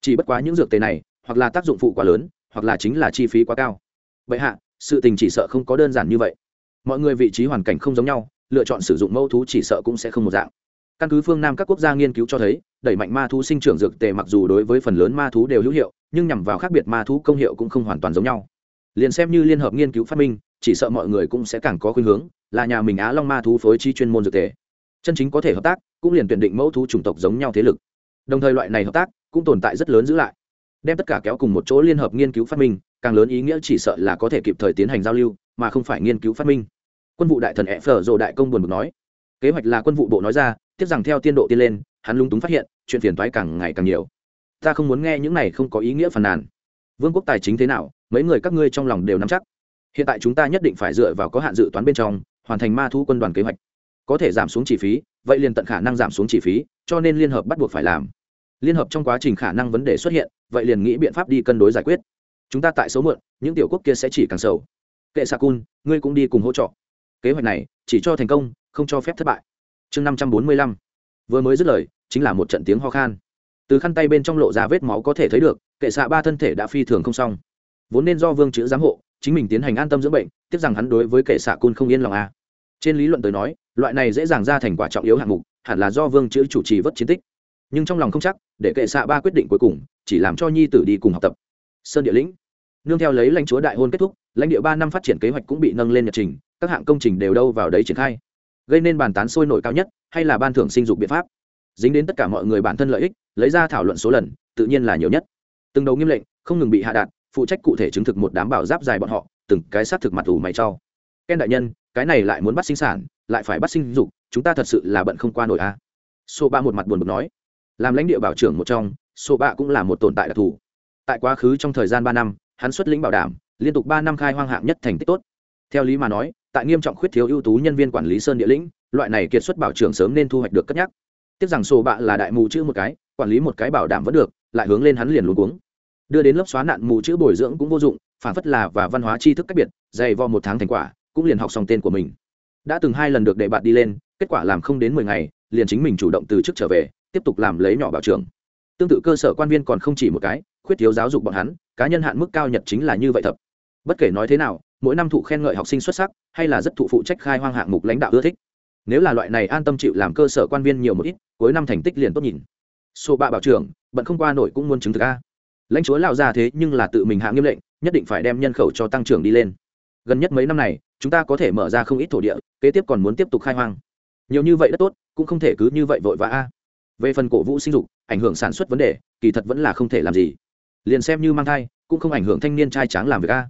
Chỉ bất quá những dược tề này, hoặc là tác dụng phụ quá lớn, hoặc là chính là chi phí quá cao. Vậy hạ sự tình chỉ sợ không có đơn giản như vậy. Mọi người vị trí hoàn cảnh không giống nhau, lựa chọn sử dụng mẫu thú chỉ sợ cũng sẽ không một dạng. Căn cứ phương nam các quốc gia nghiên cứu cho thấy, đẩy mạnh ma thú sinh trưởng dược tề mặc dù đối với phần lớn ma thú đều hữu hiệu, nhưng nhằm vào khác biệt ma thú công hiệu cũng không hoàn toàn giống nhau. Liền xem như liên hợp nghiên cứu phát minh, chỉ sợ mọi người cũng sẽ càng có khuynh hướng, là nhà mình á long ma thú phối chi chuyên môn dược tề. Chân chính có thể hợp tác, cũng liền tuyển định mẫu thú chủng tộc giống nhau thế lực. Đồng thời loại này hợp tác, cũng tồn tại rất lớn giữ lại. Đem tất cả kéo cùng một chỗ liên hợp nghiên cứu phát minh càng lớn ý nghĩa chỉ sợ là có thể kịp thời tiến hành giao lưu, mà không phải nghiên cứu phát minh. Quân vụ đại thần e phở rồ đại công buồn bực nói. Kế hoạch là quân vụ bộ nói ra, tiếp rằng theo tiên độ tiên lên, hắn lung túng phát hiện, chuyện phiền toái càng ngày càng nhiều. Ta không muốn nghe những này không có ý nghĩa phàn nàn. Vương quốc tài chính thế nào, mấy người các ngươi trong lòng đều nắm chắc. Hiện tại chúng ta nhất định phải dựa vào có hạn dự toán bên trong, hoàn thành ma thu quân đoàn kế hoạch. Có thể giảm xuống chi phí, vậy liền tận khả năng giảm xuống chi phí, cho nên liên hợp bắt buộc phải làm. Liên hợp trong quá trình khả năng vấn đề xuất hiện, vậy liền nghĩ biện pháp đi cân đối giải quyết chúng ta tại số mượn những tiểu quốc kia sẽ chỉ càng sầu. Kệ sa cun, ngươi cũng đi cùng hỗ trợ. Kế hoạch này, chỉ cho thành công, không cho phép thất bại. Chương năm trăm bốn mươi lăm. Vừa mới dứt lời, chính là một trận tiếng ho khan. Từ khăn tay bên trong lộ ra vết máu có thể thấy được, kệ xạ ba thân thể đã phi thường không xong. Vốn nên do vương chữ giám hộ, chính mình tiến hành an tâm dưỡng bệnh, Tiếc rằng hắn đối với kệ xạ cun không yên lòng a trên lý luận tới nói, loại này dễ dàng ra thành quả trọng yếu hạng mục, hẳn là do vương chữ chủ trì vất chiến tích. Nhưng trong lòng không chắc, để kệ xạ ba quyết định cuối cùng, chỉ làm cho nhi tử đi cùng học tập. Sơn địa lĩnh nương theo lấy lãnh chúa đại hôn kết thúc, lãnh địa ba năm phát triển kế hoạch cũng bị nâng lên nhật trình, các hạng công trình đều đâu vào đấy triển khai. Gây nên bàn tán sôi nổi cao nhất, hay là ban thưởng sinh dục biện pháp? Dính đến tất cả mọi người bản thân lợi ích, lấy ra thảo luận số lần, tự nhiên là nhiều nhất. Từng đầu nghiêm lệnh, không ngừng bị hạ đạt phụ trách cụ thể chứng thực một đám bảo giáp dài bọn họ, từng cái sát thực mặt ủ mày cho. Ken đại nhân, cái này lại muốn bắt sinh sản, lại phải bắt sinh dục, chúng ta thật sự là bận không qua nổi a. À. sô ba một mặt buồn bực nói. Làm lãnh địa bảo trưởng một trong, sô ba cũng là một tồn tại đặc thù. Tại quá khứ trong thời gian ba năm hắn xuất lĩnh bảo đảm, liên tục ba năm khai hoang hạng nhất thành tích tốt. Theo lý mà nói, tại nghiêm trọng khuyết thiếu ưu tú nhân viên quản lý sơn địa lĩnh, loại này kiệt xuất bảo trưởng sớm nên thu hoạch được cất nhắc. Tiếc rằng sổ bạ là đại mù chữ một cái, quản lý một cái bảo đảm vẫn được, lại hướng lên hắn liền luôn cuống. Đưa đến lớp xóa nạn mù chữ bồi dưỡng cũng vô dụng, phản phất là và văn hóa tri thức cách biệt, dày vò một tháng thành quả, cũng liền học xong tên của mình. Đã từng hai lần được đệ bạn đi lên, kết quả làm không đến mười ngày, liền chính mình chủ động từ chức trở về, tiếp tục làm lấy nhỏ bảo trưởng. Tương tự cơ sở quan viên còn không chỉ một cái, khuyết thiếu giáo dục bọn hắn cá nhân hạn mức cao nhật chính là như vậy thập. bất kể nói thế nào, mỗi năm thụ khen ngợi học sinh xuất sắc, hay là rất thụ phụ trách khai hoang hạng mục lãnh đạo ưa thích. Nếu là loại này an tâm chịu làm cơ sở quan viên nhiều một ít, cuối năm thành tích liền tốt nhìn. Số bạ bảo trưởng, bận không qua nổi cũng muốn chứng thực a. Lãnh chúa lao ra thế nhưng là tự mình hạ nghiêm lệnh, nhất định phải đem nhân khẩu cho tăng trưởng đi lên. Gần nhất mấy năm này, chúng ta có thể mở ra không ít thổ địa, kế tiếp còn muốn tiếp tục khai hoang. Nhiều như vậy đất tốt, cũng không thể cứ như vậy vội vã a. Về phần cổ vũ sinh dục, ảnh hưởng sản xuất vấn đề, kỳ thật vẫn là không thể làm gì liền xem như mang thai, cũng không ảnh hưởng thanh niên trai tráng làm việc a.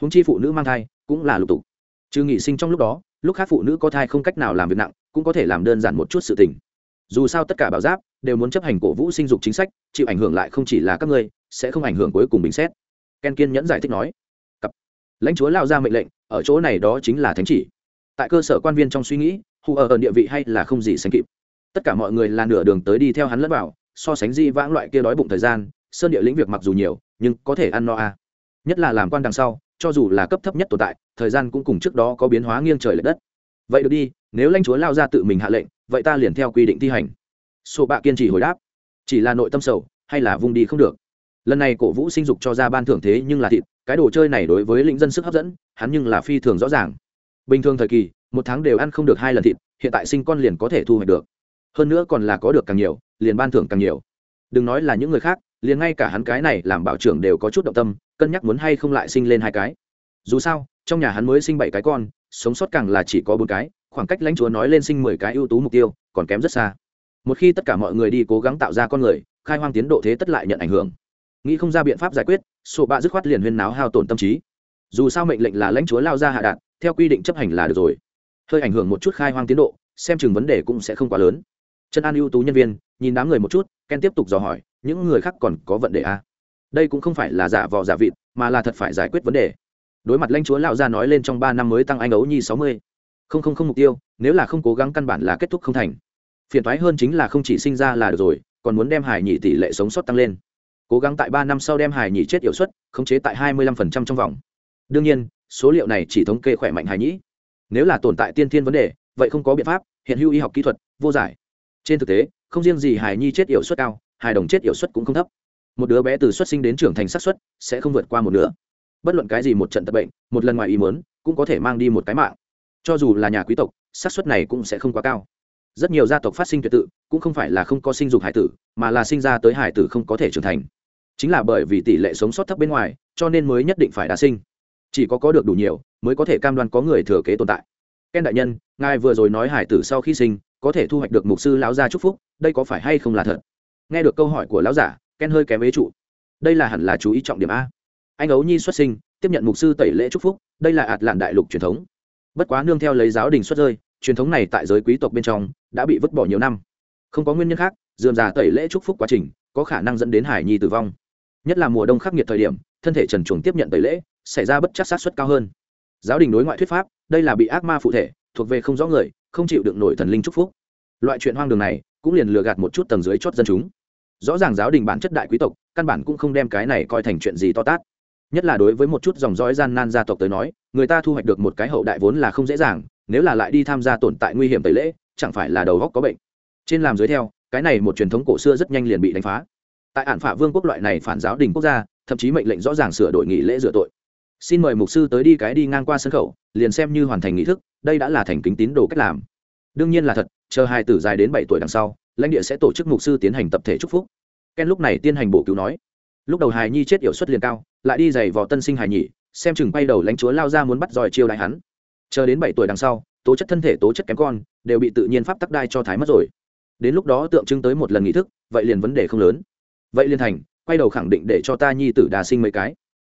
Húng chi phụ nữ mang thai, cũng là lục tục. Trừ nghị sinh trong lúc đó, lúc khác phụ nữ có thai không cách nào làm việc nặng, cũng có thể làm đơn giản một chút sự tình. Dù sao tất cả bảo giáp đều muốn chấp hành cổ vũ sinh dục chính sách, chịu ảnh hưởng lại không chỉ là các ngươi, sẽ không ảnh hưởng cuối cùng bình xét. Ken kiên nhẫn giải thích nói. Cặp. lãnh chúa lao ra mệnh lệnh, ở chỗ này đó chính là thánh chỉ. Tại cơ sở quan viên trong suy nghĩ, hù ở địa vị hay là không gì sánh kịp. Tất cả mọi người là nửa đường tới đi theo hắn lẫn vào, so sánh di vãng loại kia đói bụng thời gian sơn địa lĩnh việc mặc dù nhiều, nhưng có thể ăn no a à. nhất là làm quan đằng sau, cho dù là cấp thấp nhất tồn tại, thời gian cũng cùng trước đó có biến hóa nghiêng trời l ệ đất. Vậy được đi, nếu lãnh chúa lao ra tự mình hạ lệnh, vậy ta liền theo quy định thi hành. Sổ bạ kiên trì hồi đáp. Chỉ là nội tâm sầu, hay là vung đi không được. Lần này cổ vũ sinh dục cho ra ban thưởng thế nhưng là thịt, cái đồ chơi này đối với lĩnh dân sức hấp dẫn, hắn nhưng là phi thường rõ ràng. Bình thường thời kỳ, một tháng đều ăn không được hai lần thịt, hiện tại sinh con liền có thể thu hoạch được. Hơn nữa còn là có được càng nhiều, liền ban thưởng càng nhiều. Đừng nói là những người khác liền ngay cả hắn cái này làm bảo trưởng đều có chút động tâm, cân nhắc muốn hay không lại sinh lên hai cái. Dù sao, trong nhà hắn mới sinh bảy cái con, sống sót càng là chỉ có bốn cái, khoảng cách lãnh chúa nói lên sinh mười cái ưu tú mục tiêu, còn kém rất xa. Một khi tất cả mọi người đi cố gắng tạo ra con người, khai hoang tiến độ thế tất lại nhận ảnh hưởng. Nghĩ không ra biện pháp giải quyết, sổ bạ dứt khoát liền huyên náo hao tổn tâm trí. Dù sao mệnh lệnh là lãnh chúa lao ra hạ đạn, theo quy định chấp hành là được rồi. Hơi ảnh hưởng một chút khai hoang tiến độ, xem chừng vấn đề cũng sẽ không quá lớn. Chân an ưu tú nhân viên, nhìn đám người một chút, ken tiếp tục dò hỏi những người khác còn có vấn đề à? đây cũng không phải là giả vò giả vịt, mà là thật phải giải quyết vấn đề. Đối mặt lãnh chúa lão gia nói lên trong ba năm mới tăng anh ấu nhi sáu mươi. Không không không mục tiêu, nếu là không cố gắng căn bản là kết thúc không thành. Phiền toái hơn chính là không chỉ sinh ra là được rồi, còn muốn đem hải nhị tỷ lệ sống sót tăng lên. Cố gắng tại ba năm sau đem hải nhị chết hiệu suất, khống chế tại hai mươi lăm phần trăm trong vòng. Đương nhiên, số liệu này chỉ thống kê khỏe mạnh hải nhĩ nếu là tồn tại tiên thiên vấn đề, vậy không có biện pháp, hiện hữu y học kỹ thuật, vô giải. Trên thực tế, không riêng gì hải nhi chết hiệu suất cao hài đồng chết yểu suất cũng không thấp. Một đứa bé từ xuất sinh đến trưởng thành xác suất sẽ không vượt qua một nửa. Bất luận cái gì một trận tập bệnh, một lần ngoài ý mớn cũng có thể mang đi một cái mạng. Cho dù là nhà quý tộc, xác suất này cũng sẽ không quá cao. Rất nhiều gia tộc phát sinh tuyệt tự, cũng không phải là không có sinh dục hải tử, mà là sinh ra tới hải tử không có thể trưởng thành. Chính là bởi vì tỷ lệ sống sót thấp bên ngoài, cho nên mới nhất định phải đa sinh. Chỉ có có được đủ nhiều, mới có thể cam đoan có người thừa kế tồn tại. Ken đại nhân, ngài vừa rồi nói hải tử sau khi sinh, có thể thu hoạch được mục sư lão gia chúc phúc, đây có phải hay không là thật? Nghe được câu hỏi của lão giả, ken hơi kém ế trụ. Đây là hẳn là chú ý trọng điểm a. Anh ấu nhi xuất sinh, tiếp nhận mục sư tẩy lễ chúc phúc, đây là ạt lạn đại lục truyền thống. Bất quá nương theo lấy giáo đình xuất rơi, truyền thống này tại giới quý tộc bên trong đã bị vứt bỏ nhiều năm. Không có nguyên nhân khác, dườm già tẩy lễ chúc phúc quá trình có khả năng dẫn đến hải nhi tử vong. Nhất là mùa đông khắc nghiệt thời điểm, thân thể trần chuồng tiếp nhận tẩy lễ, xảy ra bất chắc sát xuất cao hơn. Giáo đình đối ngoại thuyết pháp, đây là bị ác ma phụ thể, thuộc về không rõ người, không chịu được nổi thần linh chúc phúc. Loại chuyện hoang đường này cũng liền lừa gạt một chút tầng dưới chót dân chúng rõ ràng giáo đình bản chất đại quý tộc, căn bản cũng không đem cái này coi thành chuyện gì to tát. Nhất là đối với một chút dòng dõi gian nan gia tộc tới nói, người ta thu hoạch được một cái hậu đại vốn là không dễ dàng, nếu là lại đi tham gia tồn tại nguy hiểm tẩy lễ, chẳng phải là đầu góc có bệnh. Trên làm dưới theo, cái này một truyền thống cổ xưa rất nhanh liền bị đánh phá. Tại ản phả vương quốc loại này phản giáo đình quốc gia, thậm chí mệnh lệnh rõ ràng sửa đổi nghị lễ rửa tội. Xin mời mục sư tới đi cái đi ngang qua sân khẩu, liền xem như hoàn thành nghị thức, đây đã là thành kính tín đồ cách làm. Đương nhiên là thật, chờ hai tử dài đến bảy tuổi đằng sau lãnh địa sẽ tổ chức mục sư tiến hành tập thể chúc phúc. Ken lúc này tiến hành bổ cứu nói, lúc đầu hài nhi chết yểu suất liền cao, lại đi giày vò tân sinh hài nhỉ, xem chừng bay đầu lãnh chúa lao ra muốn bắt giỏi chiêu đại hắn. Chờ đến bảy tuổi đằng sau, tố chất thân thể tố chất kém con, đều bị tự nhiên pháp tắc đai cho thái mất rồi. Đến lúc đó tượng trưng tới một lần nghị thức, vậy liền vấn đề không lớn. Vậy liên thành, quay đầu khẳng định để cho ta nhi tử đà sinh mấy cái.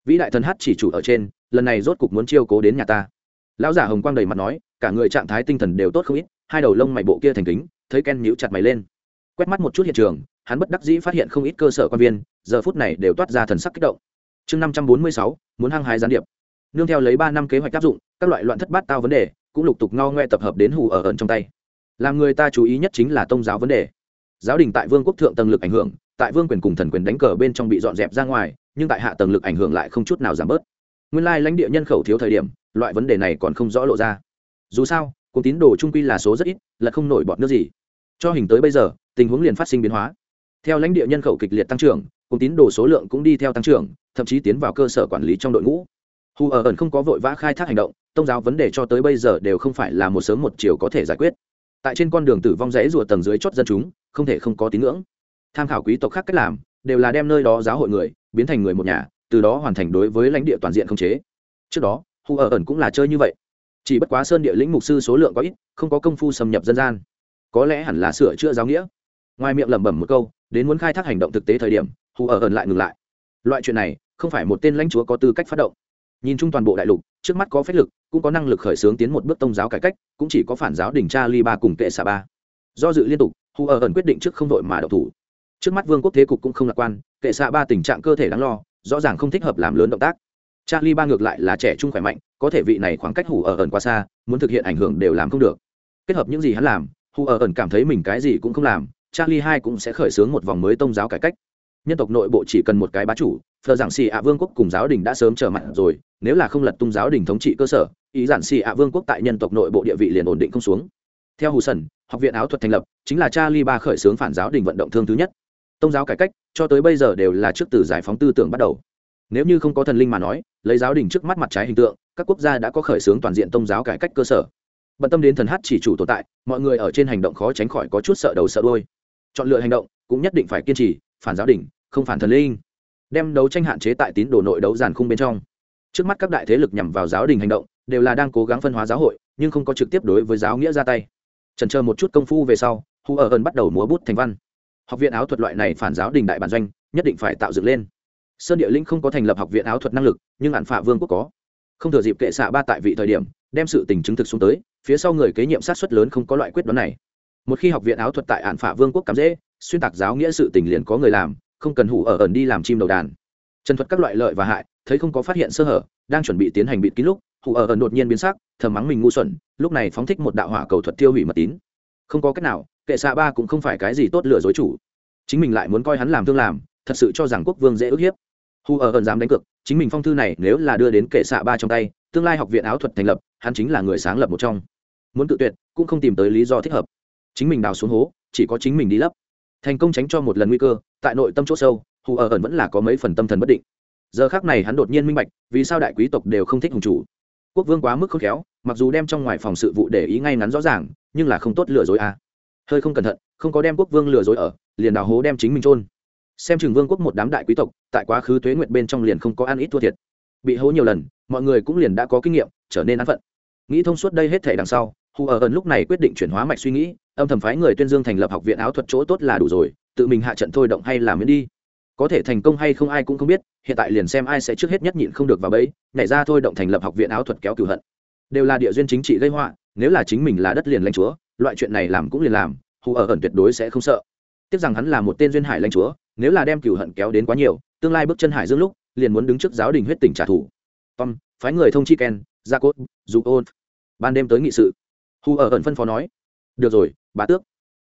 Vĩ đại thần hát chỉ chủ ở trên, lần này rốt cục muốn chiêu cố đến nhà ta. Lão giả hồng quang đầy mặt nói, cả người trạng thái tinh thần đều tốt không ít, hai đầu lông mày bộ kia thành kính thấy ken nhíu chặt mày lên. Quét mắt một chút hiện trường, hắn bất đắc dĩ phát hiện không ít cơ sở quan viên, giờ phút này đều toát ra thần sắc kích động. Chương năm trăm bốn mươi sáu, muốn hăng hái gián điệp. Nương theo lấy ba năm kế hoạch áp dụng, các loại loạn thất bát tao vấn đề, cũng lục tục ngao ngoe tập hợp đến hù ở ẩn trong tay. Làm người ta chú ý nhất chính là tôn giáo vấn đề. Giáo đình tại vương quốc thượng tầng lực ảnh hưởng, tại vương quyền cùng thần quyền đánh cờ bên trong bị dọn dẹp ra ngoài, nhưng tại hạ tầng lực ảnh hưởng lại không chút nào giảm bớt. Nguyên lai lãnh địa nhân khẩu thiếu thời điểm, loại vấn đề này còn không rõ lộ ra. Dù sao cùng tín đồ trung quy là số rất ít, là không nổi bọt nước gì. Cho hình tới bây giờ, tình huống liền phát sinh biến hóa. Theo lãnh địa nhân khẩu kịch liệt tăng trưởng cùng tín đồ số lượng cũng đi theo tăng trưởng, thậm chí tiến vào cơ sở quản lý trong đội ngũ. Hù ở ẩn không có vội vã khai thác hành động tôn giáo vấn đề cho tới bây giờ đều không phải là một sớm một chiều có thể giải quyết. Tại trên con đường tử vong rẽ rùa tầng dưới chót dân chúng, không thể không có tín ngưỡng. Tham khảo quý tộc khác cách làm, đều là đem nơi đó giáo hội người, biến thành người một nhà, từ đó hoàn thành đối với lãnh địa toàn diện không chế. Trước đó, hù ở ẩn cũng là chơi như vậy chỉ bất quá sơn địa lĩnh mục sư số lượng có ít, không có công phu xâm nhập dân gian. Có lẽ hẳn là sửa chữa giáo nghĩa. Ngoài miệng lẩm bẩm một câu, đến muốn khai thác hành động thực tế thời điểm, hù ở ẩn lại ngừng lại. Loại chuyện này, không phải một tên lãnh chúa có tư cách phát động. Nhìn chung toàn bộ đại lục, trước mắt có phép lực, cũng có năng lực khởi xướng tiến một bước tông giáo cải cách, cũng chỉ có phản giáo đỉnh cha Li ba cùng kệ xà ba. Do dự liên tục, hù ở ẩn quyết định trước không đội mà độc thủ. Trước mắt vương quốc thế cục cũng không lạc quan kệ xạ ba tình trạng cơ thể đáng lo, rõ ràng không thích hợp làm lớn động tác charlie ba ngược lại là trẻ trung khỏe mạnh, có thể vị này khoảng cách hủ ở ẩn quá xa, muốn thực hiện ảnh hưởng đều làm không được. Kết hợp những gì hắn làm hủ ở ẩn cảm thấy mình cái gì cũng không làm, charlie hai cũng sẽ khởi xướng một vòng mới tông giáo cải cách. Nhân tộc nội bộ chỉ cần một cái bá chủ phờ giảng xì ạ vương quốc cùng giáo đình đã sớm trở mặt rồi, nếu là không lật tung giáo đình thống trị cơ sở, ý giản xì ạ vương quốc tại nhân tộc nội bộ địa vị liền ổn định không xuống. Theo hù sần học viện áo thuật thành lập, chính là Charlie ba khởi xướng phản giáo đình vận động thương thứ nhất. Tôn giáo cải cách, cho tới bây giờ đều là trước từ giải phóng tư tưởng bắt đầu nếu như không có thần linh mà nói, lấy giáo đình trước mắt mặt trái hình tượng, các quốc gia đã có khởi xướng toàn diện tôn giáo cải cách cơ sở. Bận tâm đến thần hát chỉ chủ tồn tại, mọi người ở trên hành động khó tránh khỏi có chút sợ đầu sợ đôi chọn lựa hành động, cũng nhất định phải kiên trì, phản giáo đình, không phản thần linh. Đem đấu tranh hạn chế tại tín đồ nội đấu giàn khung bên trong. Trước mắt các đại thế lực nhằm vào giáo đình hành động, đều là đang cố gắng phân hóa giáo hội, nhưng không có trực tiếp đối với giáo nghĩa ra tay. Trần chờ một chút công phu về sau, hu ở ơn bắt đầu múa bút thành văn. Học viện áo thuật loại này phản giáo đình đại bản doanh, nhất định phải tạo dựng lên sơn địa linh không có thành lập học viện áo thuật năng lực, nhưng hạn phạ vương quốc có. Không thừa dịp kệ xạ ba tại vị thời điểm, đem sự tình chứng thực xuống tới, phía sau người kế nhiệm sát xuất lớn không có loại quyết đoán này. Một khi học viện áo thuật tại hạn phạ vương quốc cắm dễ, xuyên tạc giáo nghĩa sự tình liền có người làm, không cần hủ ở ẩn đi làm chim đầu đàn. Trần thuật các loại lợi và hại, thấy không có phát hiện sơ hở, đang chuẩn bị tiến hành bịt kín lúc, hủ ở ẩn đột nhiên biến sắc, thầm mắng mình ngu xuẩn, lúc này phóng thích một đạo hỏa cầu thuật tiêu hủy mật tín. Không có cách nào, kệ xạ ba cũng không phải cái gì tốt lừa dối chủ. Chính mình lại muốn coi hắn làm thương làm, thật sự cho rằng quốc vương dễ ức hiếp hù ở ẩn dám đánh cược, chính mình phong thư này nếu là đưa đến kệ xạ ba trong tay, tương lai học viện áo thuật thành lập, hắn chính là người sáng lập một trong. Muốn tự tuyệt, cũng không tìm tới lý do thích hợp. Chính mình đào xuống hố, chỉ có chính mình đi lấp. Thành công tránh cho một lần nguy cơ, tại nội tâm chỗ sâu hù ở ẩn vẫn là có mấy phần tâm thần bất định. Giờ khác này hắn đột nhiên minh bạch, vì sao đại quý tộc đều không thích hùng chủ. Quốc vương quá mức khôn khéo, mặc dù đem trong ngoài phòng sự vụ để ý ngay ngắn rõ ràng, nhưng là không tốt lừa dối à. hơi không cẩn thận, không có đem quốc vương lừa dối ở, liền đào hố đem chính mình trôn xem chừng vương quốc một đám đại quý tộc, tại quá khứ tuế nguyệt bên trong liền không có ăn ít thua thiệt. Bị hố nhiều lần, mọi người cũng liền đã có kinh nghiệm, trở nên an phận. Nghĩ thông suốt đây hết thể đằng sau, hù ở ẩn lúc này quyết định chuyển hóa mạch suy nghĩ, âm thầm phái người tuyên dương thành lập học viện áo thuật chỗ tốt là đủ rồi, tự mình hạ trận thôi động hay làm miễn đi. Có thể thành công hay không ai cũng không biết, hiện tại liền xem ai sẽ trước hết nhất nhịn không được vào bẫy, nhảy ra thôi động thành lập học viện áo thuật kéo cửu hận. Đều là địa duyên chính trị gây họa, nếu là chính mình là đất liền lãnh chúa, loại chuyện này làm cũng liền làm, hù ở ẩn tuyệt đối sẽ không sợ. Tiếc rằng hắn là một tên duyên hải lãnh chúa nếu là đem cửu hận kéo đến quá nhiều, tương lai bước chân hải dương lúc, liền muốn đứng trước giáo đình huyết tỉnh trả thù. Tom, phái người thông chi ken gia cốt dù ôn ban đêm tới nghị sự. Hù ở ẩn phân phó nói. Được rồi, bà tước.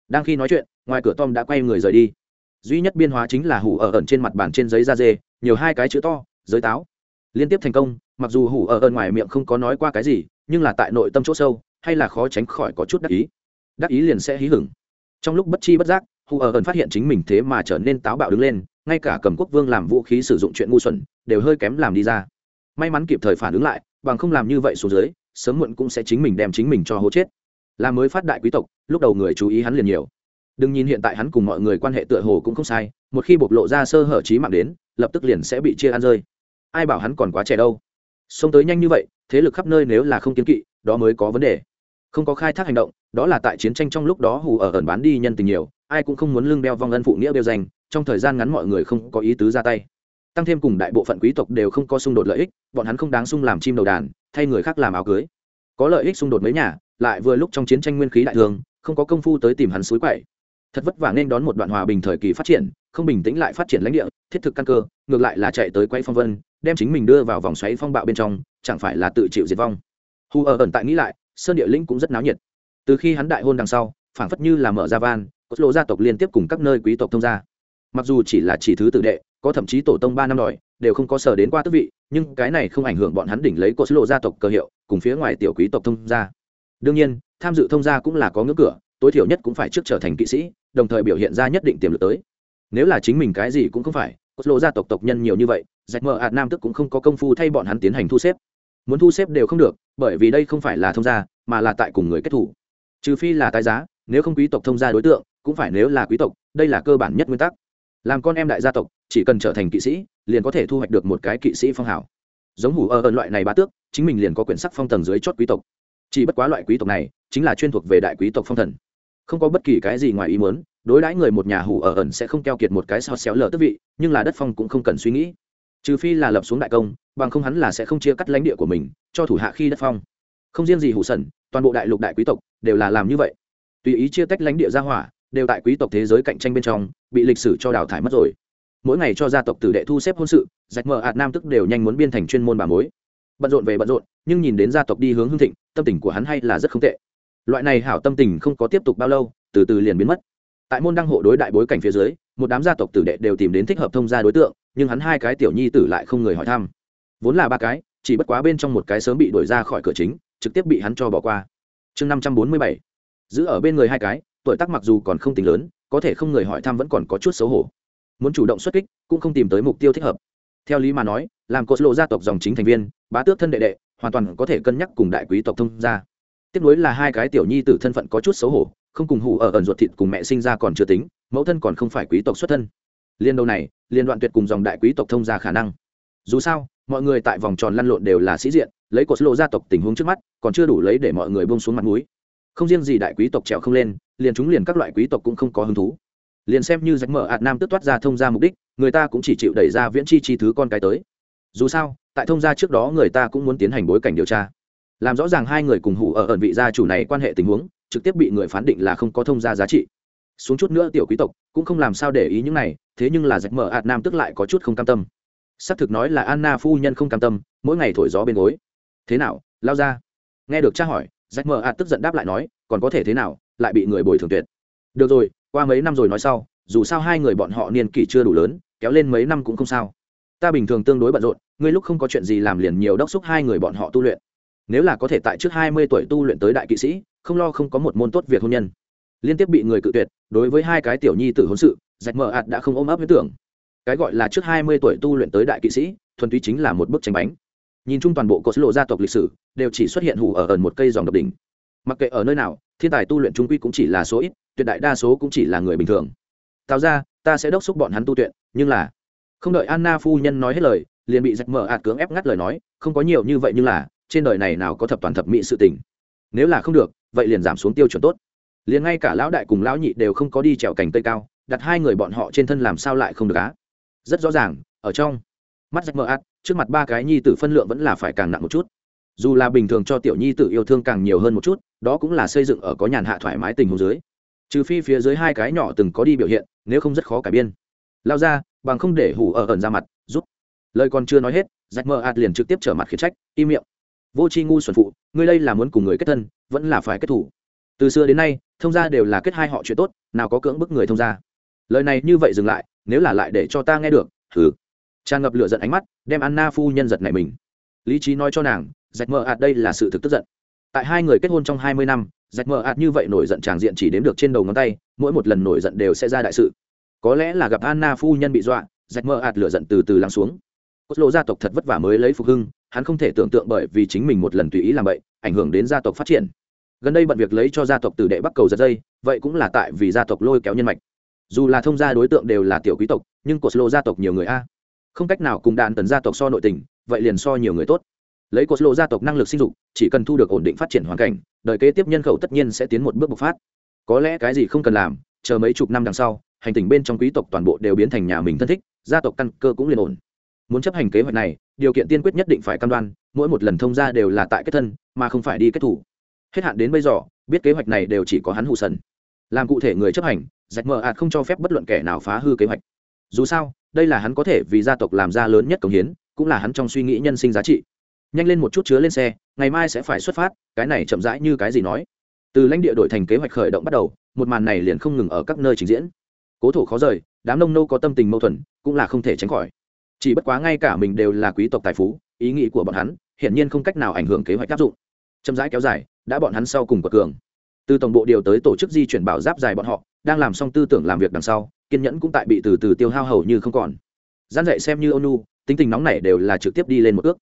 Đang khi nói chuyện, ngoài cửa tom đã quay người rời đi. Duy nhất biên hóa chính là hủ ở ẩn trên mặt bàn trên giấy da dê, nhiều hai cái chữ to, giới táo. Liên tiếp thành công, mặc dù hủ ở ẩn ngoài miệng không có nói qua cái gì, nhưng là tại nội tâm chỗ sâu, hay là khó tránh khỏi có chút đắc ý. Đắc ý liền sẽ hí hửng. Trong lúc bất chi bất giác Hù ở ẩn phát hiện chính mình thế mà trở nên táo bạo đứng lên, ngay cả cầm quốc vương làm vũ khí sử dụng chuyện ngu xuẩn, đều hơi kém làm đi ra. May mắn kịp thời phản ứng lại, bằng không làm như vậy xuống dưới, sớm muộn cũng sẽ chính mình đem chính mình cho hố chết. Là mới phát đại quý tộc, lúc đầu người chú ý hắn liền nhiều. Đừng nhìn hiện tại hắn cùng mọi người quan hệ tựa hồ cũng không sai, một khi bộc lộ ra sơ hở trí mạng đến, lập tức liền sẽ bị chia ăn rơi. Ai bảo hắn còn quá trẻ đâu. Xông tới nhanh như vậy, thế lực khắp nơi nếu là không kiến kỵ, đó mới có vấn đề. Không có khai thác hành động, đó là tại chiến tranh trong lúc đó hù ở ẩn bán đi nhân tình nhiều ai cũng không muốn lưng đeo vong ân phụ nghĩa đeo danh trong thời gian ngắn mọi người không có ý tứ ra tay. Tăng thêm cùng đại bộ phận quý tộc đều không có xung đột lợi ích, bọn hắn không đáng xung làm chim đầu đàn, thay người khác làm áo cưới. Có lợi ích xung đột mấy nhà, lại vừa lúc trong chiến tranh nguyên khí đại thường, không có công phu tới tìm hắn suối quậy. Thật vất vả nên đón một đoạn hòa bình thời kỳ phát triển, không bình tĩnh lại phát triển lãnh địa, thiết thực căn cơ, ngược lại là chạy tới quay phong vân, đem chính mình đưa vào vòng xoáy phong bạo bên trong, chẳng phải là tự chịu diệt vong. Hù ở ẩn tại nghĩ lại, sơn địa lĩnh cũng rất náo nhiệt. Từ khi hắn đại hôn đằng sau, phảng phất như là mở ra van cốt lộ gia tộc liên tiếp cùng các nơi quý tộc thông gia. Mặc dù chỉ là chỉ thứ tự đệ, có thậm chí tổ tông ba năm đòi, đều không có sở đến qua tước vị, nhưng cái này không ảnh hưởng bọn hắn đỉnh lấy cốt lộ gia tộc cơ hiệu, cùng phía ngoài tiểu quý tộc thông gia. Đương nhiên, tham dự thông gia cũng là có ngưỡng cửa, tối thiểu nhất cũng phải trước trở thành kỵ sĩ, đồng thời biểu hiện ra nhất định tiềm lực tới. Nếu là chính mình cái gì cũng không phải, cốt lộ gia tộc tộc nhân nhiều như vậy, dạch mờ ạt nam tức cũng không có công phu thay bọn hắn tiến hành thu xếp. Muốn thu xếp đều không được, bởi vì đây không phải là thông gia, mà là tại cùng người kết thủ. Trừ phi là tái giá, nếu không quý tộc thông gia đối tượng cũng phải nếu là quý tộc, đây là cơ bản nhất nguyên tắc. Làm con em đại gia tộc, chỉ cần trở thành kỵ sĩ, liền có thể thu hoạch được một cái kỵ sĩ phong hảo giống hủ ở ơn loại này bá tước, chính mình liền có quyển sắc phong tầng dưới chót quý tộc. Chỉ bất quá loại quý tộc này, chính là chuyên thuộc về đại quý tộc phong thần. Không có bất kỳ cái gì ngoài ý muốn, đối đãi người một nhà hủ ở ẩn sẽ không keo kiệt một cái sao xéo lở tức vị, nhưng là đất phong cũng không cần suy nghĩ. Trừ phi là lập xuống đại công, bằng không hắn là sẽ không chia cắt lãnh địa của mình, cho thủ hạ khi đất phong. Không riêng gì hủ sần, toàn bộ đại lục đại quý tộc đều là làm như vậy. Tùy ý chia tách lãnh địa ra hỏa đều tại quý tộc thế giới cạnh tranh bên trong, bị lịch sử cho đào thải mất rồi. Mỗi ngày cho gia tộc tử đệ thu xếp hôn sự rạch mờ hạt nam tức đều nhanh muốn biên thành chuyên môn bà mối. Bận rộn về bận rộn, nhưng nhìn đến gia tộc đi hướng hưng thịnh, tâm tình của hắn hay là rất không tệ. Loại này hảo tâm tình không có tiếp tục bao lâu, từ từ liền biến mất. Tại môn đăng hộ đối đại bối cảnh phía dưới, một đám gia tộc tử đệ đều tìm đến thích hợp thông gia đối tượng, nhưng hắn hai cái tiểu nhi tử lại không người hỏi thăm. Vốn là ba cái, chỉ bất quá bên trong một cái sớm bị đuổi ra khỏi cửa chính, trực tiếp bị hắn cho bỏ qua. Chương năm trăm bốn mươi bảy, giữ ở bên người hai cái tuổi tác mặc dù còn không tính lớn, có thể không người hỏi thăm vẫn còn có chút xấu hổ. Muốn chủ động xuất kích, cũng không tìm tới mục tiêu thích hợp. Theo lý mà nói, làm cột lộ gia tộc dòng chính thành viên, bá tước thân đệ đệ, hoàn toàn có thể cân nhắc cùng đại quý tộc thông gia. Tiếp nối là hai cái tiểu nhi tử thân phận có chút xấu hổ, không cùng hủ ở ẩn ruột thịt cùng mẹ sinh ra còn chưa tính, mẫu thân còn không phải quý tộc xuất thân. Liên đầu này, liên đoạn tuyệt cùng dòng đại quý tộc thông gia khả năng. Dù sao, mọi người tại vòng tròn lăn lộn đều là sĩ diện, lấy cột lộ gia tộc tình huống trước mắt, còn chưa đủ lấy để mọi người bông xuống mặt mũi. không riêng gì đại quý tộc trèo không lên liền chúng liền các loại quý tộc cũng không có hứng thú. Liền xem như rách mở ạt nam tức toát ra thông gia mục đích, người ta cũng chỉ chịu đẩy ra viễn chi chi thứ con cái tới. Dù sao, tại thông gia trước đó người ta cũng muốn tiến hành bối cảnh điều tra. Làm rõ ràng hai người cùng hủ ở ẩn vị gia chủ này quan hệ tình huống, trực tiếp bị người phán định là không có thông gia giá trị. Xuống chút nữa tiểu quý tộc, cũng không làm sao để ý những này, thế nhưng là rạch mở ạt nam tức lại có chút không cam tâm. Xác thực nói là anna phu nhân không cam tâm, mỗi ngày thổi gió bên gối. Thế nào, lao ra? Nghe được cha hỏi rạch mở ạt tức giận đáp lại nói còn có thể thế nào, lại bị người bồi thường tuyệt. Được rồi, qua mấy năm rồi nói sau, dù sao hai người bọn họ niên kỷ chưa đủ lớn, kéo lên mấy năm cũng không sao. Ta bình thường tương đối bận rộn, ngươi lúc không có chuyện gì làm liền nhiều đốc xúc hai người bọn họ tu luyện. Nếu là có thể tại trước hai mươi tuổi tu luyện tới đại kỵ sĩ, không lo không có một môn tốt việc hôn nhân. Liên tiếp bị người cự tuyệt, đối với hai cái tiểu nhi tử hôn sự rạch mờ ạt đã không ôm ấp ý tưởng. Cái gọi là trước hai mươi tuổi tu luyện tới đại kỵ sĩ, thuần túy chính là một bức tranh bánh. Nhìn chung toàn bộ cột lộ gia tộc lịch sử, đều chỉ xuất hiện hủ ở ẩn một cây dòng độc đỉnh mặc kệ ở nơi nào, thiên tài tu luyện trung quy cũng chỉ là số ít, tuyệt đại đa số cũng chỉ là người bình thường. Tạo ra ta sẽ đốc xúc bọn hắn tu luyện nhưng là, không đợi anna phu nhân nói hết lời, liền bị rạch mở ạt cưỡng ép ngắt lời nói, không có nhiều như vậy nhưng là, trên đời này nào có thập toàn thập mỹ sự tình. Nếu là không được, vậy liền giảm xuống tiêu chuẩn tốt. Liền ngay cả lão đại cùng lão nhị đều không có đi trèo cành tây cao, đặt hai người bọn họ trên thân làm sao lại không được á? Rất rõ ràng, ở trong mắt rạch mở ạt, trước mặt ba cái nhi tử phân lượng vẫn là phải càng nặng một chút dù là bình thường cho tiểu nhi tự yêu thương càng nhiều hơn một chút, đó cũng là xây dựng ở có nhàn hạ thoải mái tình hồ dưới. Trừ phi phía dưới hai cái nhỏ từng có đi biểu hiện, nếu không rất khó cải biên. Lao ra, bằng không để hủ ở ẩn ra mặt, giúp. Lời còn chưa nói hết, rạch mờ ạt liền trực tiếp trở mặt khiển trách, im miệng. Vô c h i ngu xuẩn phụ, ngươi đây là muốn cùng người kết thân, vẫn là phải kết thủ. Từ xưa đến nay, thông gia đều là kết hai họ chuyện tốt, nào có cưỡng bức người thông gia. Lời này như vậy dừng lại, nếu là lại để cho ta nghe được thử tràn ngập lửa giận ánh mắt, đem anna phu nhân giật này mình lý trí nói cho nàng dạch mờ ạt đây là sự thực tức giận. Tại hai người kết hôn trong hai mươi năm dạch mờ ạt như vậy nổi giận tràng diện chỉ đếm được trên đầu ngón tay, mỗi một lần nổi giận đều sẽ ra đại sự. Có lẽ là gặp anna phu nhân bị dọa dạch mờ ạt lửa giận từ từ lắng xuống. Cốt lộ gia tộc thật vất vả mới lấy phục hưng, hắn không thể tưởng tượng bởi vì chính mình một lần tùy ý làm vậy, ảnh hưởng đến gia tộc phát triển. Gần đây bận việc lấy cho gia tộc từ đệ bắc cầu giật dây, vậy cũng là tại vì gia tộc lôi kéo nhân mạch. Dù là thông gia đối tượng đều là tiểu quý tộc, nhưng cột lộ gia tộc nhiều người a không cách nào cùng đạn tần gia tộc so nội tình, vậy liền so nhiều người tốt. Lấy cột lộ gia tộc năng lực sinh dục, chỉ cần thu được ổn định phát triển hoàn cảnh, đời kế tiếp nhân khẩu tất nhiên sẽ tiến một bước bộc phát. Có lẽ cái gì không cần làm, chờ mấy chục năm đằng sau, hành tình bên trong quý tộc toàn bộ đều biến thành nhà mình thân thích, gia tộc căn cơ cũng liền ổn. Muốn chấp hành kế hoạch này, điều kiện tiên quyết nhất định phải cam đoan, mỗi một lần thông gia đều là tại kết thân, mà không phải đi kết thủ. Hết hạn đến bây giờ, biết kế hoạch này đều chỉ có hắn hụ sần. Làm cụ thể người chấp hành rạch mờ ạt không cho phép bất luận kẻ nào phá hư kế hoạch. Dù sao đây là hắn có thể vì gia tộc làm ra lớn nhất cống hiến, cũng là hắn trong suy nghĩ nhân sinh giá trị. Nhanh lên một chút chứa lên xe, ngày mai sẽ phải xuất phát, cái này chậm rãi như cái gì nói. Từ lãnh địa đổi thành kế hoạch khởi động bắt đầu, một màn này liền không ngừng ở các nơi trình diễn. Cố thủ khó rời, đám nông nô có tâm tình mâu thuẫn, cũng là không thể tránh khỏi. Chỉ bất quá ngay cả mình đều là quý tộc tài phú, ý nghĩ của bọn hắn, hiển nhiên không cách nào ảnh hưởng kế hoạch áp dụng. Chậm rãi kéo dài, đã bọn hắn sau cùng quật cường. Từ tổng bộ điều tới tổ chức di chuyển bảo giáp dài bọn họ, đang làm xong tư tưởng làm việc đằng sau kiên nhẫn cũng tại bị từ từ tiêu hao hầu như không còn. Gian dạy xem như ônu, tính tình nóng này đều là trực tiếp đi lên một ước.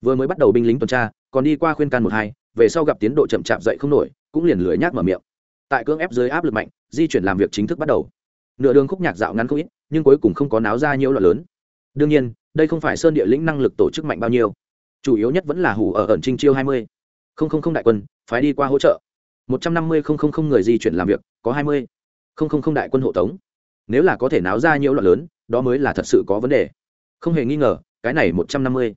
Vừa mới bắt đầu binh lính tuần tra, còn đi qua khuyên can một hai, về sau gặp tiến độ chậm chạp dậy không nổi, cũng liền lưới nhác mở miệng. Tại cưỡng ép dưới áp lực mạnh, di chuyển làm việc chính thức bắt đầu. Nửa đường khúc nhạc dạo ngắn không ít, nhưng cuối cùng không có náo ra nhiều loạn lớn. Đương nhiên, đây không phải sơn địa lĩnh năng lực tổ chức mạnh bao nhiêu. Chủ yếu nhất vẫn là hủ ở ẩn trinh chiêu hai mươi. Không không không đại quân, phái đi qua hỗ trợ. Một trăm năm mươi không không không người di chuyển làm việc, có hai mươi. Không không không đại quân hộ tống nếu là có thể náo ra nhiều loạn lớn, đó mới là thật sự có vấn đề. Không hề nghi ngờ, cái này một trăm năm mươi,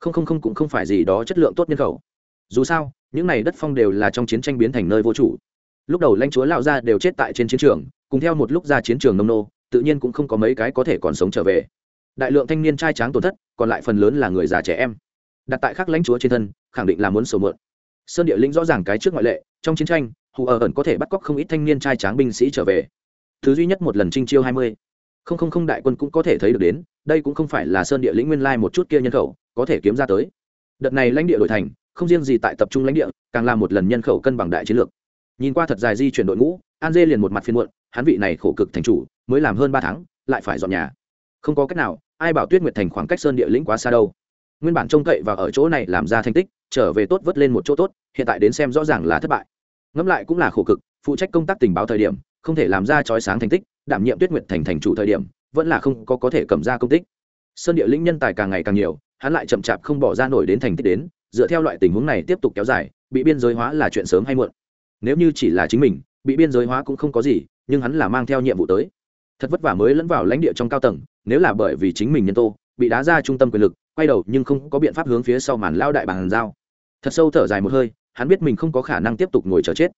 không không không cũng không phải gì đó chất lượng tốt nhân khẩu. Dù sao, những này đất phong đều là trong chiến tranh biến thành nơi vô chủ. Lúc đầu lãnh chúa lão gia đều chết tại trên chiến trường, cùng theo một lúc ra chiến trường nông nô, tự nhiên cũng không có mấy cái có thể còn sống trở về. Đại lượng thanh niên trai tráng tổn thất, còn lại phần lớn là người già trẻ em. Đặt tại khắc lãnh chúa trên thân, khẳng định là muốn sầu mượn sơn địa lĩnh rõ ràng cái trước ngoại lệ, trong chiến tranh, hù ở ẩn có thể bắt cóc không ít thanh niên trai tráng binh sĩ trở về thứ duy nhất một lần trinh chiêu hai mươi. Không không không, đại quân cũng có thể thấy được đến, đây cũng không phải là sơn địa lĩnh nguyên lai một chút kia nhân khẩu, có thể kiếm ra tới. Đợt này lãnh địa đổi thành, không riêng gì tại tập trung lãnh địa, càng là một lần nhân khẩu cân bằng đại chiến lược. Nhìn qua thật dài di chuyển đội ngũ, an dê liền một mặt phiên muộn, hắn vị này khổ cực thành chủ, mới làm hơn ba tháng, lại phải dọn nhà. Không có cách nào, ai bảo tuyết nguyệt thành khoảng cách sơn địa lĩnh quá xa đâu. Nguyên bản trông cậy và ở chỗ này làm ra thành tích, trở về tốt vớt lên một chỗ tốt, hiện tại đến xem rõ ràng là thất bại. Ngẫm lại cũng là khổ cực, phụ trách công tác tình báo thời điểm không thể làm ra trói sáng thành tích, đảm nhiệm tuyết nguyệt thành thành chủ thời điểm, vẫn là không có có thể cầm ra công tích. Sơn địa lĩnh nhân tài càng ngày càng nhiều, hắn lại chậm chạp không bỏ ra nổi đến thành tích đến, dựa theo loại tình huống này tiếp tục kéo dài, bị biên giới hóa là chuyện sớm hay muộn. Nếu như chỉ là chính mình, bị biên giới hóa cũng không có gì, nhưng hắn là mang theo nhiệm vụ tới. Thật vất vả mới lẫn vào lãnh địa trong cao tầng, nếu là bởi vì chính mình nhân tô, bị đá ra trung tâm quyền lực, quay đầu nhưng không có biện pháp hướng phía sau màn lao đại bàn giao. Thật sâu thở dài một hơi, hắn biết mình không có khả năng tiếp tục ngồi chờ chết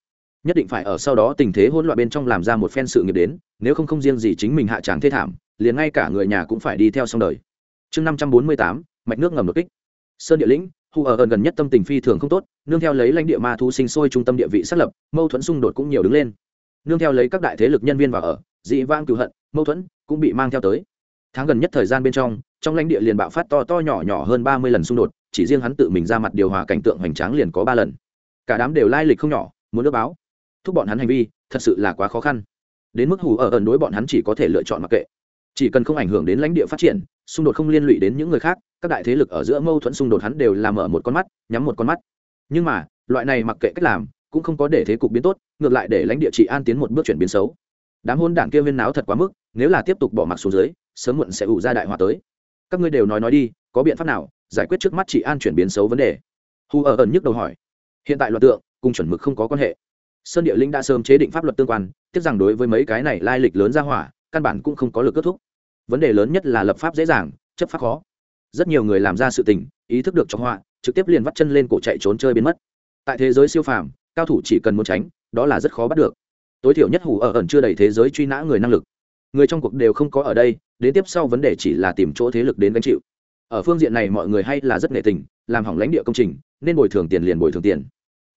nhất định phải ở sau đó tình thế hỗn loạn bên trong làm ra một phen sự nghiệp đến, nếu không không riêng gì chính mình hạ tràng thê thảm, liền ngay cả người nhà cũng phải đi theo xong đời. Chương năm trăm bốn mươi tám, mạch nước ngầm đột kích. Sơn địa lĩnh, hu ở gần nhất tâm tình phi thường không tốt, nương theo lấy lãnh địa ma thu sinh sôi trung tâm địa vị xác lập, mâu thuẫn xung đột cũng nhiều đứng lên. Nương theo lấy các đại thế lực nhân viên vào ở, dị vang cựu hận, mâu thuẫn cũng bị mang theo tới. Tháng gần nhất thời gian bên trong trong lãnh địa liền bạo phát to to nhỏ nhỏ hơn ba mươi lần xung đột, chỉ riêng hắn tự mình ra mặt điều hòa cảnh tượng hoành tráng liền có ba lần. Cả đám đều lai lịch không nhỏ, muốn nước báo thúc bọn hắn hành vi, thật sự là quá khó khăn. Đến mức hù ở ẩn đối bọn hắn chỉ có thể lựa chọn mặc kệ. Chỉ cần không ảnh hưởng đến lãnh địa phát triển, xung đột không liên lụy đến những người khác, các đại thế lực ở giữa mâu thuẫn xung đột hắn đều làm mở một con mắt, nhắm một con mắt. Nhưng mà, loại này mặc kệ cách làm, cũng không có để thế cục biến tốt, ngược lại để lãnh địa trị an tiến một bước chuyển biến xấu. Đám hôn đảng kia viên náo thật quá mức, nếu là tiếp tục bỏ mặc xuống dưới, sớm muộn sẽ ủ ra đại hòa tới. Các ngươi đều nói nói đi, có biện pháp nào giải quyết trước mắt trị an chuyển biến xấu vấn đề? Hù ở ẩn nhức đầu hỏi. Hiện tại loạt tượng, cùng chuẩn mực không có quan hệ sơn địa linh đã sớm chế định pháp luật tương quan, tiếc rằng đối với mấy cái này lai lịch lớn ra hỏa, căn bản cũng không có lực kết thúc. Vấn đề lớn nhất là lập pháp dễ dàng, chấp pháp khó. Rất nhiều người làm ra sự tình, ý thức được trong họa, trực tiếp liền vắt chân lên cổ chạy trốn chơi biến mất. Tại thế giới siêu phàm, cao thủ chỉ cần muốn tránh, đó là rất khó bắt được. Tối thiểu nhất hủ ở ẩn chưa đầy thế giới truy nã người năng lực. Người trong cuộc đều không có ở đây, đến tiếp sau vấn đề chỉ là tìm chỗ thế lực đến gánh chịu. Ở phương diện này mọi người hay là rất nghệ tình, làm hỏng lãnh địa công trình, nên bồi thường tiền liền bồi thường tiền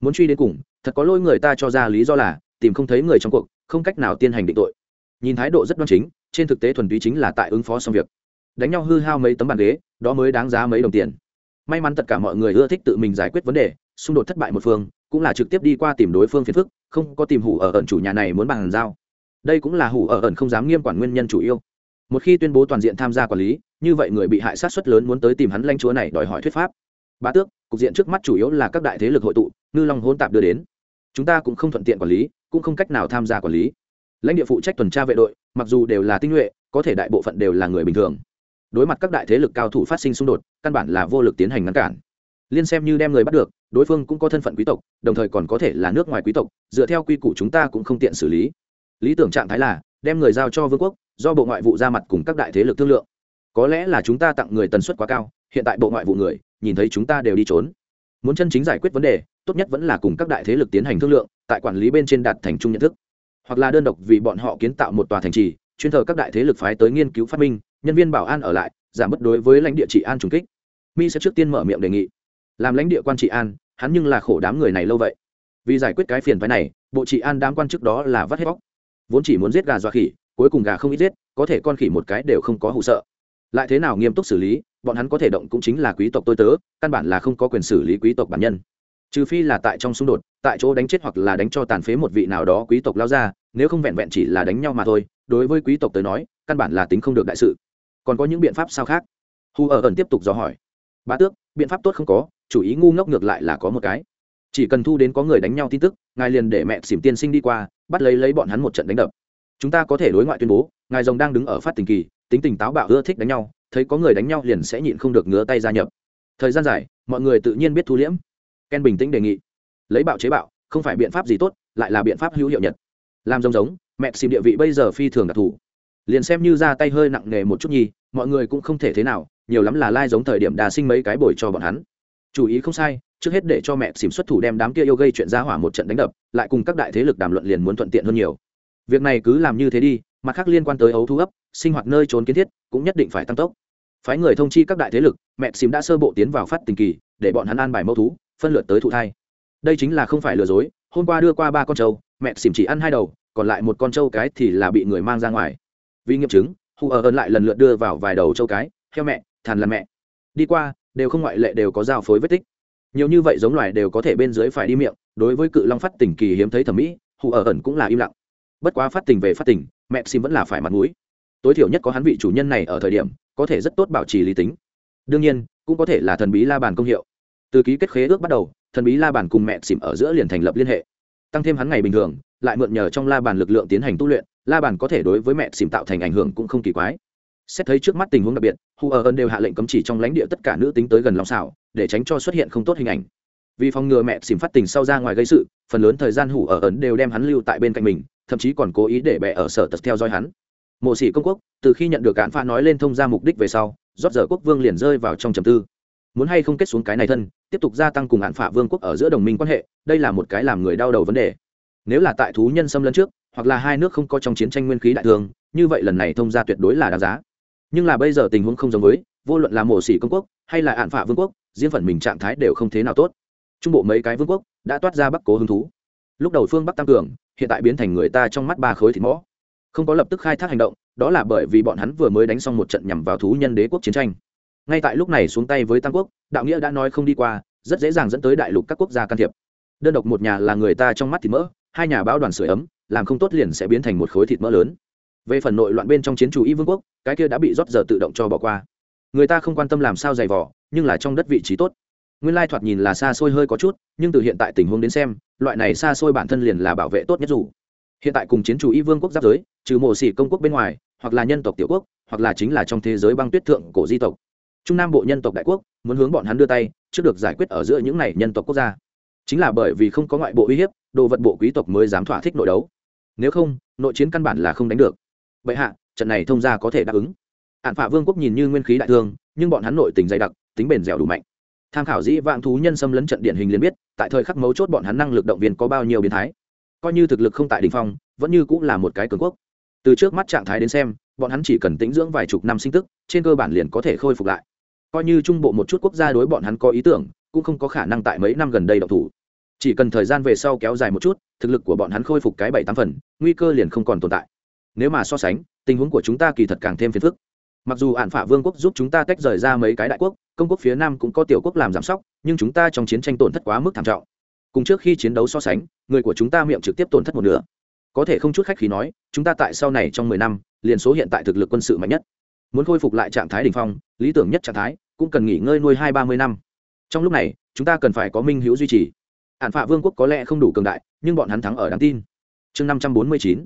muốn truy đến cùng, thật có lỗi người ta cho ra lý do là, tìm không thấy người trong cuộc, không cách nào tiến hành định tội. Nhìn thái độ rất đoan chính, trên thực tế thuần túy chính là tại ứng phó xong việc. Đánh nhau hư hao mấy tấm bàn ghế, đó mới đáng giá mấy đồng tiền. May mắn tất cả mọi người ưa thích tự mình giải quyết vấn đề, xung đột thất bại một phương, cũng là trực tiếp đi qua tìm đối phương phiền phức, không có tìm hủ ở ẩn chủ nhà này muốn bàn giao. Đây cũng là hủ ở ẩn không dám nghiêm quản nguyên nhân chủ yếu. Một khi tuyên bố toàn diện tham gia quản lý, như vậy người bị hại sát xuất lớn muốn tới tìm hắn lãnh chúa này đòi hỏi thuyết pháp bá tước, cục diện trước mắt chủ yếu là các đại thế lực hội tụ, ngư long hôn tạp đưa đến. Chúng ta cũng không thuận tiện quản lý, cũng không cách nào tham gia quản lý. Lãnh địa phụ trách tuần tra vệ đội, mặc dù đều là tinh nhuệ, có thể đại bộ phận đều là người bình thường. Đối mặt các đại thế lực cao thủ phát sinh xung đột, căn bản là vô lực tiến hành ngăn cản. Liên xem như đem người bắt được, đối phương cũng có thân phận quý tộc, đồng thời còn có thể là nước ngoài quý tộc, dựa theo quy củ chúng ta cũng không tiện xử lý. Lý tưởng trạng thái là, đem người giao cho vương quốc, do bộ ngoại vụ ra mặt cùng các đại thế lực thương lượng. Có lẽ là chúng ta tặng người tần suất quá cao hiện tại bộ ngoại vụ người, nhìn thấy chúng ta đều đi trốn. Muốn chân chính giải quyết vấn đề, tốt nhất vẫn là cùng các đại thế lực tiến hành thương lượng, tại quản lý bên trên đạt thành chung nhận thức. Hoặc là đơn độc vì bọn họ kiến tạo một tòa thành trì, chuyên thờ các đại thế lực phái tới nghiên cứu phát minh, nhân viên bảo an ở lại, giảm bất đối với lãnh địa trị an trùng kích. Mi sẽ trước tiên mở miệng đề nghị. Làm lãnh địa quan trị an, hắn nhưng là khổ đám người này lâu vậy. Vì giải quyết cái phiền phái này, bộ trị an đám quan chức đó là vắt hết bóc vốn chỉ muốn giết gà dọa khỉ, cuối cùng gà không ít giết, có thể con khỉ một cái đều không có hụ sợ lại thế nào nghiêm túc xử lý, bọn hắn có thể động cũng chính là quý tộc tôi tớ, căn bản là không có quyền xử lý quý tộc bản nhân. Trừ phi là tại trong xung đột, tại chỗ đánh chết hoặc là đánh cho tàn phế một vị nào đó quý tộc lao ra, nếu không vẹn vẹn chỉ là đánh nhau mà thôi, đối với quý tộc tới nói, căn bản là tính không được đại sự. Còn có những biện pháp sao khác? Hu ở ẩn tiếp tục dò hỏi. Bá tước, biện pháp tốt không có, chủ ý ngu ngốc ngược lại là có một cái. Chỉ cần thu đến có người đánh nhau tin tức, ngài liền để mẹ xỉm tiên sinh đi qua, bắt lấy lấy bọn hắn một trận đánh đập. Chúng ta có thể đối ngoại tuyên bố, ngài rồng đang đứng ở phát tình kỳ tính tình táo bạo ưa thích đánh nhau, thấy có người đánh nhau liền sẽ nhịn không được ngứa tay gia nhập. Thời gian dài, mọi người tự nhiên biết thu liễm. Ken bình tĩnh đề nghị. Lấy bạo chế bạo, không phải biện pháp gì tốt, lại là biện pháp hữu hiệu nhật làm giống giống, mẹ xìm địa vị bây giờ phi thường đặc thù. Liền xem như ra tay hơi nặng nề một chút nhi mọi người cũng không thể thế nào, nhiều lắm là lai giống thời điểm đà sinh mấy cái bồi cho bọn hắn. Chủ ý không sai, trước hết để cho mẹ xìm xuất thủ đem đám kia yêu gây chuyện ra hỏa một trận đánh đập, lại cùng các đại thế lực đàm luận liền muốn thuận tiện hơn nhiều. Việc này cứ làm như thế đi mặt khác liên quan tới ấu thu ấp, sinh hoạt nơi trốn kiến thiết, cũng nhất định phải tăng tốc. Phái người thông chi các đại thế lực, mẹ xìm đã sơ bộ tiến vào phát tình kỳ, để bọn hắn an bài mẫu thú, phân lượt tới thụ thai. Đây chính là không phải lừa dối, hôm qua đưa qua ba con trâu, mẹ xìm chỉ ăn hai đầu, còn lại một con trâu cái thì là bị người mang ra ngoài. Vì nghiệm chứng hù ở ơn lại lần lượt đưa vào vài đầu trâu cái theo mẹ, thàn là mẹ. Đi qua, đều không ngoại lệ đều có giao phối vết tích. Nhiều như vậy giống loài đều có thể bên dưới phải đi miệng, đối với cự long phát tình kỳ hiếm thấy thẩm mỹ hù ở ẩn cũng là im lặng bất quá phát tình về phát tình, mẹ sim vẫn là phải mặt mũi. Tối thiểu nhất có hắn vị chủ nhân này ở thời điểm, có thể rất tốt bảo trì lý tính. Đương nhiên, cũng có thể là thần bí la bàn công hiệu. Từ ký kết khế ước bắt đầu, thần bí la bàn cùng mẹ xỉm ở giữa liền thành lập liên hệ. Tăng thêm hắn ngày bình thường, lại mượn nhờ trong la bàn lực lượng tiến hành tu luyện, la bàn có thể đối với mẹ xỉm tạo thành ảnh hưởng cũng không kỳ quái. Xét thấy trước mắt tình huống đặc biệt, hu ở ơn đều hạ lệnh cấm chỉ trong lãnh địa tất cả nữ tính tới gần lòng xảo để tránh cho xuất hiện không tốt hình ảnh vì phòng ngừa mẹ xỉm phát tình sau ra ngoài gây sự, phần lớn thời gian hủ ở ấn đều đem hắn lưu tại bên cạnh mình, thậm chí còn cố ý để bẹ ở sở tật theo dõi hắn. Mộ sĩ công quốc, từ khi nhận được cạn pha nói lên thông ra mục đích về sau, rót giờ quốc vương liền rơi vào trong trầm tư. Muốn hay không kết xuống cái này thân, tiếp tục gia tăng cùng hạn phả vương quốc ở giữa đồng minh quan hệ, đây là một cái làm người đau đầu vấn đề. Nếu là tại thú nhân xâm lấn trước, hoặc là hai nước không có trong chiến tranh nguyên khí đại thương như vậy lần này thông gia tuyệt đối là đáng giá. Nhưng là bây giờ tình huống không giống với, vô luận là mổ xỉ công quốc, hay là hạn phả vương quốc, riêng phần mình trạng thái đều không thế nào tốt trung bộ mấy cái vương quốc đã toát ra bắc cố hứng thú. Lúc đầu phương bắc tăng cường, hiện tại biến thành người ta trong mắt ba khối thịt mõ. Không có lập tức khai thác hành động, đó là bởi vì bọn hắn vừa mới đánh xong một trận nhằm vào thú nhân đế quốc chiến tranh. Ngay tại lúc này xuống tay với tam quốc, đạo nghĩa đã nói không đi qua, rất dễ dàng dẫn tới đại lục các quốc gia can thiệp. Đơn độc một nhà là người ta trong mắt thịt mỡ, hai nhà báo đoàn sửa ấm, làm không tốt liền sẽ biến thành một khối thịt mỡ lớn. Về phần nội loạn bên trong chiến chủ y vương quốc, cái kia đã bị rót giờ tự động cho bỏ qua. Người ta không quan tâm làm sao dày vỏ nhưng là trong đất vị trí tốt nguyên lai thoạt nhìn là xa xôi hơi có chút, nhưng từ hiện tại tình huống đến xem, loại này xa xôi bản thân liền là bảo vệ tốt nhất dù. Hiện tại cùng chiến chủ y vương quốc giáp giới, trừ mộ xỉ công quốc bên ngoài, hoặc là nhân tộc tiểu quốc, hoặc là chính là trong thế giới băng tuyết thượng cổ di tộc. Trung nam bộ nhân tộc đại quốc, muốn hướng bọn hắn đưa tay, trước được giải quyết ở giữa những này nhân tộc quốc gia. Chính là bởi vì không có ngoại bộ uy hiếp, đồ vật bộ quý tộc mới dám thỏa thích nội đấu. Nếu không, nội chiến căn bản là không đánh được. Vậy hạ, trận này thông ra có thể đáp ứng. Hạn phả vương quốc nhìn như nguyên khí đại thương, nhưng bọn hắn nội tình dày đặc, tính bền dẻo đủ mạnh tham khảo dĩ vạn thú nhân xâm lấn trận điển hình liền biết, tại thời khắc mấu chốt bọn hắn năng lực động viên có bao nhiêu biến thái. Coi như thực lực không tại đ ỉ n h phong, vẫn như cũng là một cái cường quốc. Từ trước mắt trạng thái đến xem, bọn hắn chỉ cần tĩnh dưỡng vài chục năm sinh tức, trên cơ bản liền có thể khôi phục lại. Coi như trung bộ một chút quốc gia đối bọn hắn có ý tưởng, cũng không có khả năng tại mấy năm gần đây độc thủ. Chỉ cần thời gian về sau kéo dài một chút, thực lực của bọn hắn khôi phục cái bảy tám phần, nguy cơ liền không còn tồn tại. Nếu mà so sánh, tình huống của chúng ta kỳ thật càng thêm phiền phức mặc dù ạn phả vương quốc giúp chúng ta tách rời ra mấy cái đại quốc, công quốc phía nam cũng có tiểu quốc làm giảm sóc, nhưng chúng ta trong chiến tranh tổn thất quá mức thảm trọng. Cùng trước khi chiến đấu so sánh, người của chúng ta miệng trực tiếp tổn thất một nửa. Có thể không chút khách khí nói, chúng ta tại sau này trong mười năm, liền số hiện tại thực lực quân sự mạnh nhất. Muốn khôi phục lại trạng thái đ ỉ n h phong, lý tưởng nhất trạng thái, cũng cần nghỉ ngơi nuôi hai ba mươi năm. Trong lúc này, chúng ta cần phải có minh hữu duy trì. Hạn phạ vương quốc có lẽ không đủ cường đại, nhưng bọn hắn thắng ở đáng tin. Chương năm trăm bốn mươi chín.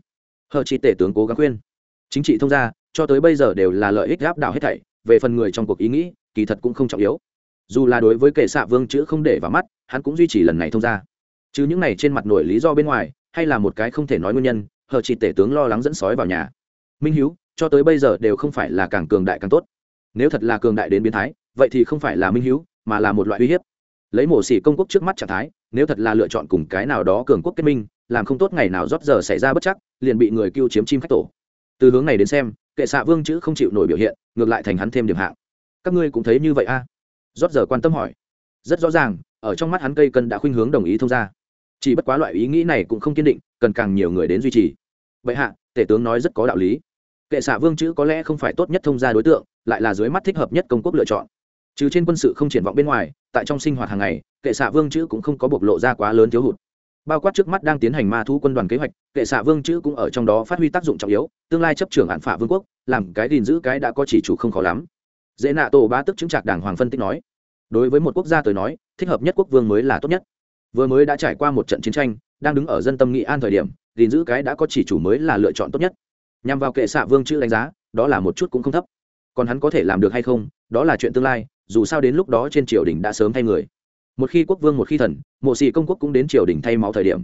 Hờ chị tể tướng cố gắng khuyên. Chính trị thông gia cho tới bây giờ đều là lợi ích gáp đảo hết thảy, về phần người trong cuộc ý nghĩ, kỳ thật cũng không trọng yếu. Dù là đối với kệ xạ vương chữ không để vào mắt, hắn cũng duy trì lần này thông ra chứ những này trên mặt nổi lý do bên ngoài, hay là một cái không thể nói nguyên nhân, hờ chỉ tể tướng lo lắng dẫn sói vào nhà. Minh hiếu, cho tới bây giờ đều không phải là càng cường đại càng tốt. Nếu thật là cường đại đến biến thái, vậy thì không phải là minh hiếu, mà là một loại uy hiếp. Lấy mổ xỉ công quốc trước mắt trạng thái, nếu thật là lựa chọn cùng cái nào đó cường quốc kết minh, làm không tốt ngày nào rót giờ xảy ra bất chắc, liền bị người cưu chiếm chim khách tổ. Từ hướng này đến xem kệ xạ vương chữ không chịu nổi biểu hiện, ngược lại thành hắn thêm điểm hạng. Các ngươi cũng thấy như vậy a? À? rót giờ quan tâm hỏi. Rất rõ ràng, ở trong mắt hắn cây cân đã khuynh hướng đồng ý thông ra chỉ bất quá loại ý nghĩ này cũng không kiên định, cần càng nhiều người đến duy trì. Vậy hạ, tể tướng nói rất có đạo lý. Kệ xạ vương chữ có lẽ không phải tốt nhất thông gia đối tượng, lại là dưới mắt thích hợp nhất công quốc lựa chọn. Trừ trên quân sự không triển vọng bên ngoài, tại trong sinh hoạt hàng ngày, kệ xạ vương chữ cũng không có bộc lộ ra quá lớn thiếu hụt bao quát trước mắt đang tiến hành ma thu quân đoàn kế hoạch, kệ xạ vương chữ cũng ở trong đó phát huy tác dụng trọng yếu, tương lai chấp trưởng hạn phả vương quốc, làm cái gìn giữ cái đã có chỉ chủ không khó lắm. Dễ nạ tổ ba tức chứng trạc đảng hoàng phân tích nói, đối với một quốc gia tới nói, thích hợp nhất quốc vương mới là tốt nhất. Vừa mới đã trải qua một trận chiến tranh, đang đứng ở dân tâm nghị an thời điểm, gìn giữ cái đã có chỉ chủ mới là lựa chọn tốt nhất. Nhằm vào kệ xạ vương chữ đánh giá, đó là một chút cũng không thấp. Còn hắn có thể làm được hay không, đó là chuyện tương lai, dù sao đến lúc đó trên triều đình đã sớm thay người một khi quốc vương một khi thần, mộ sĩ công quốc cũng đến triều đình thay máu thời điểm.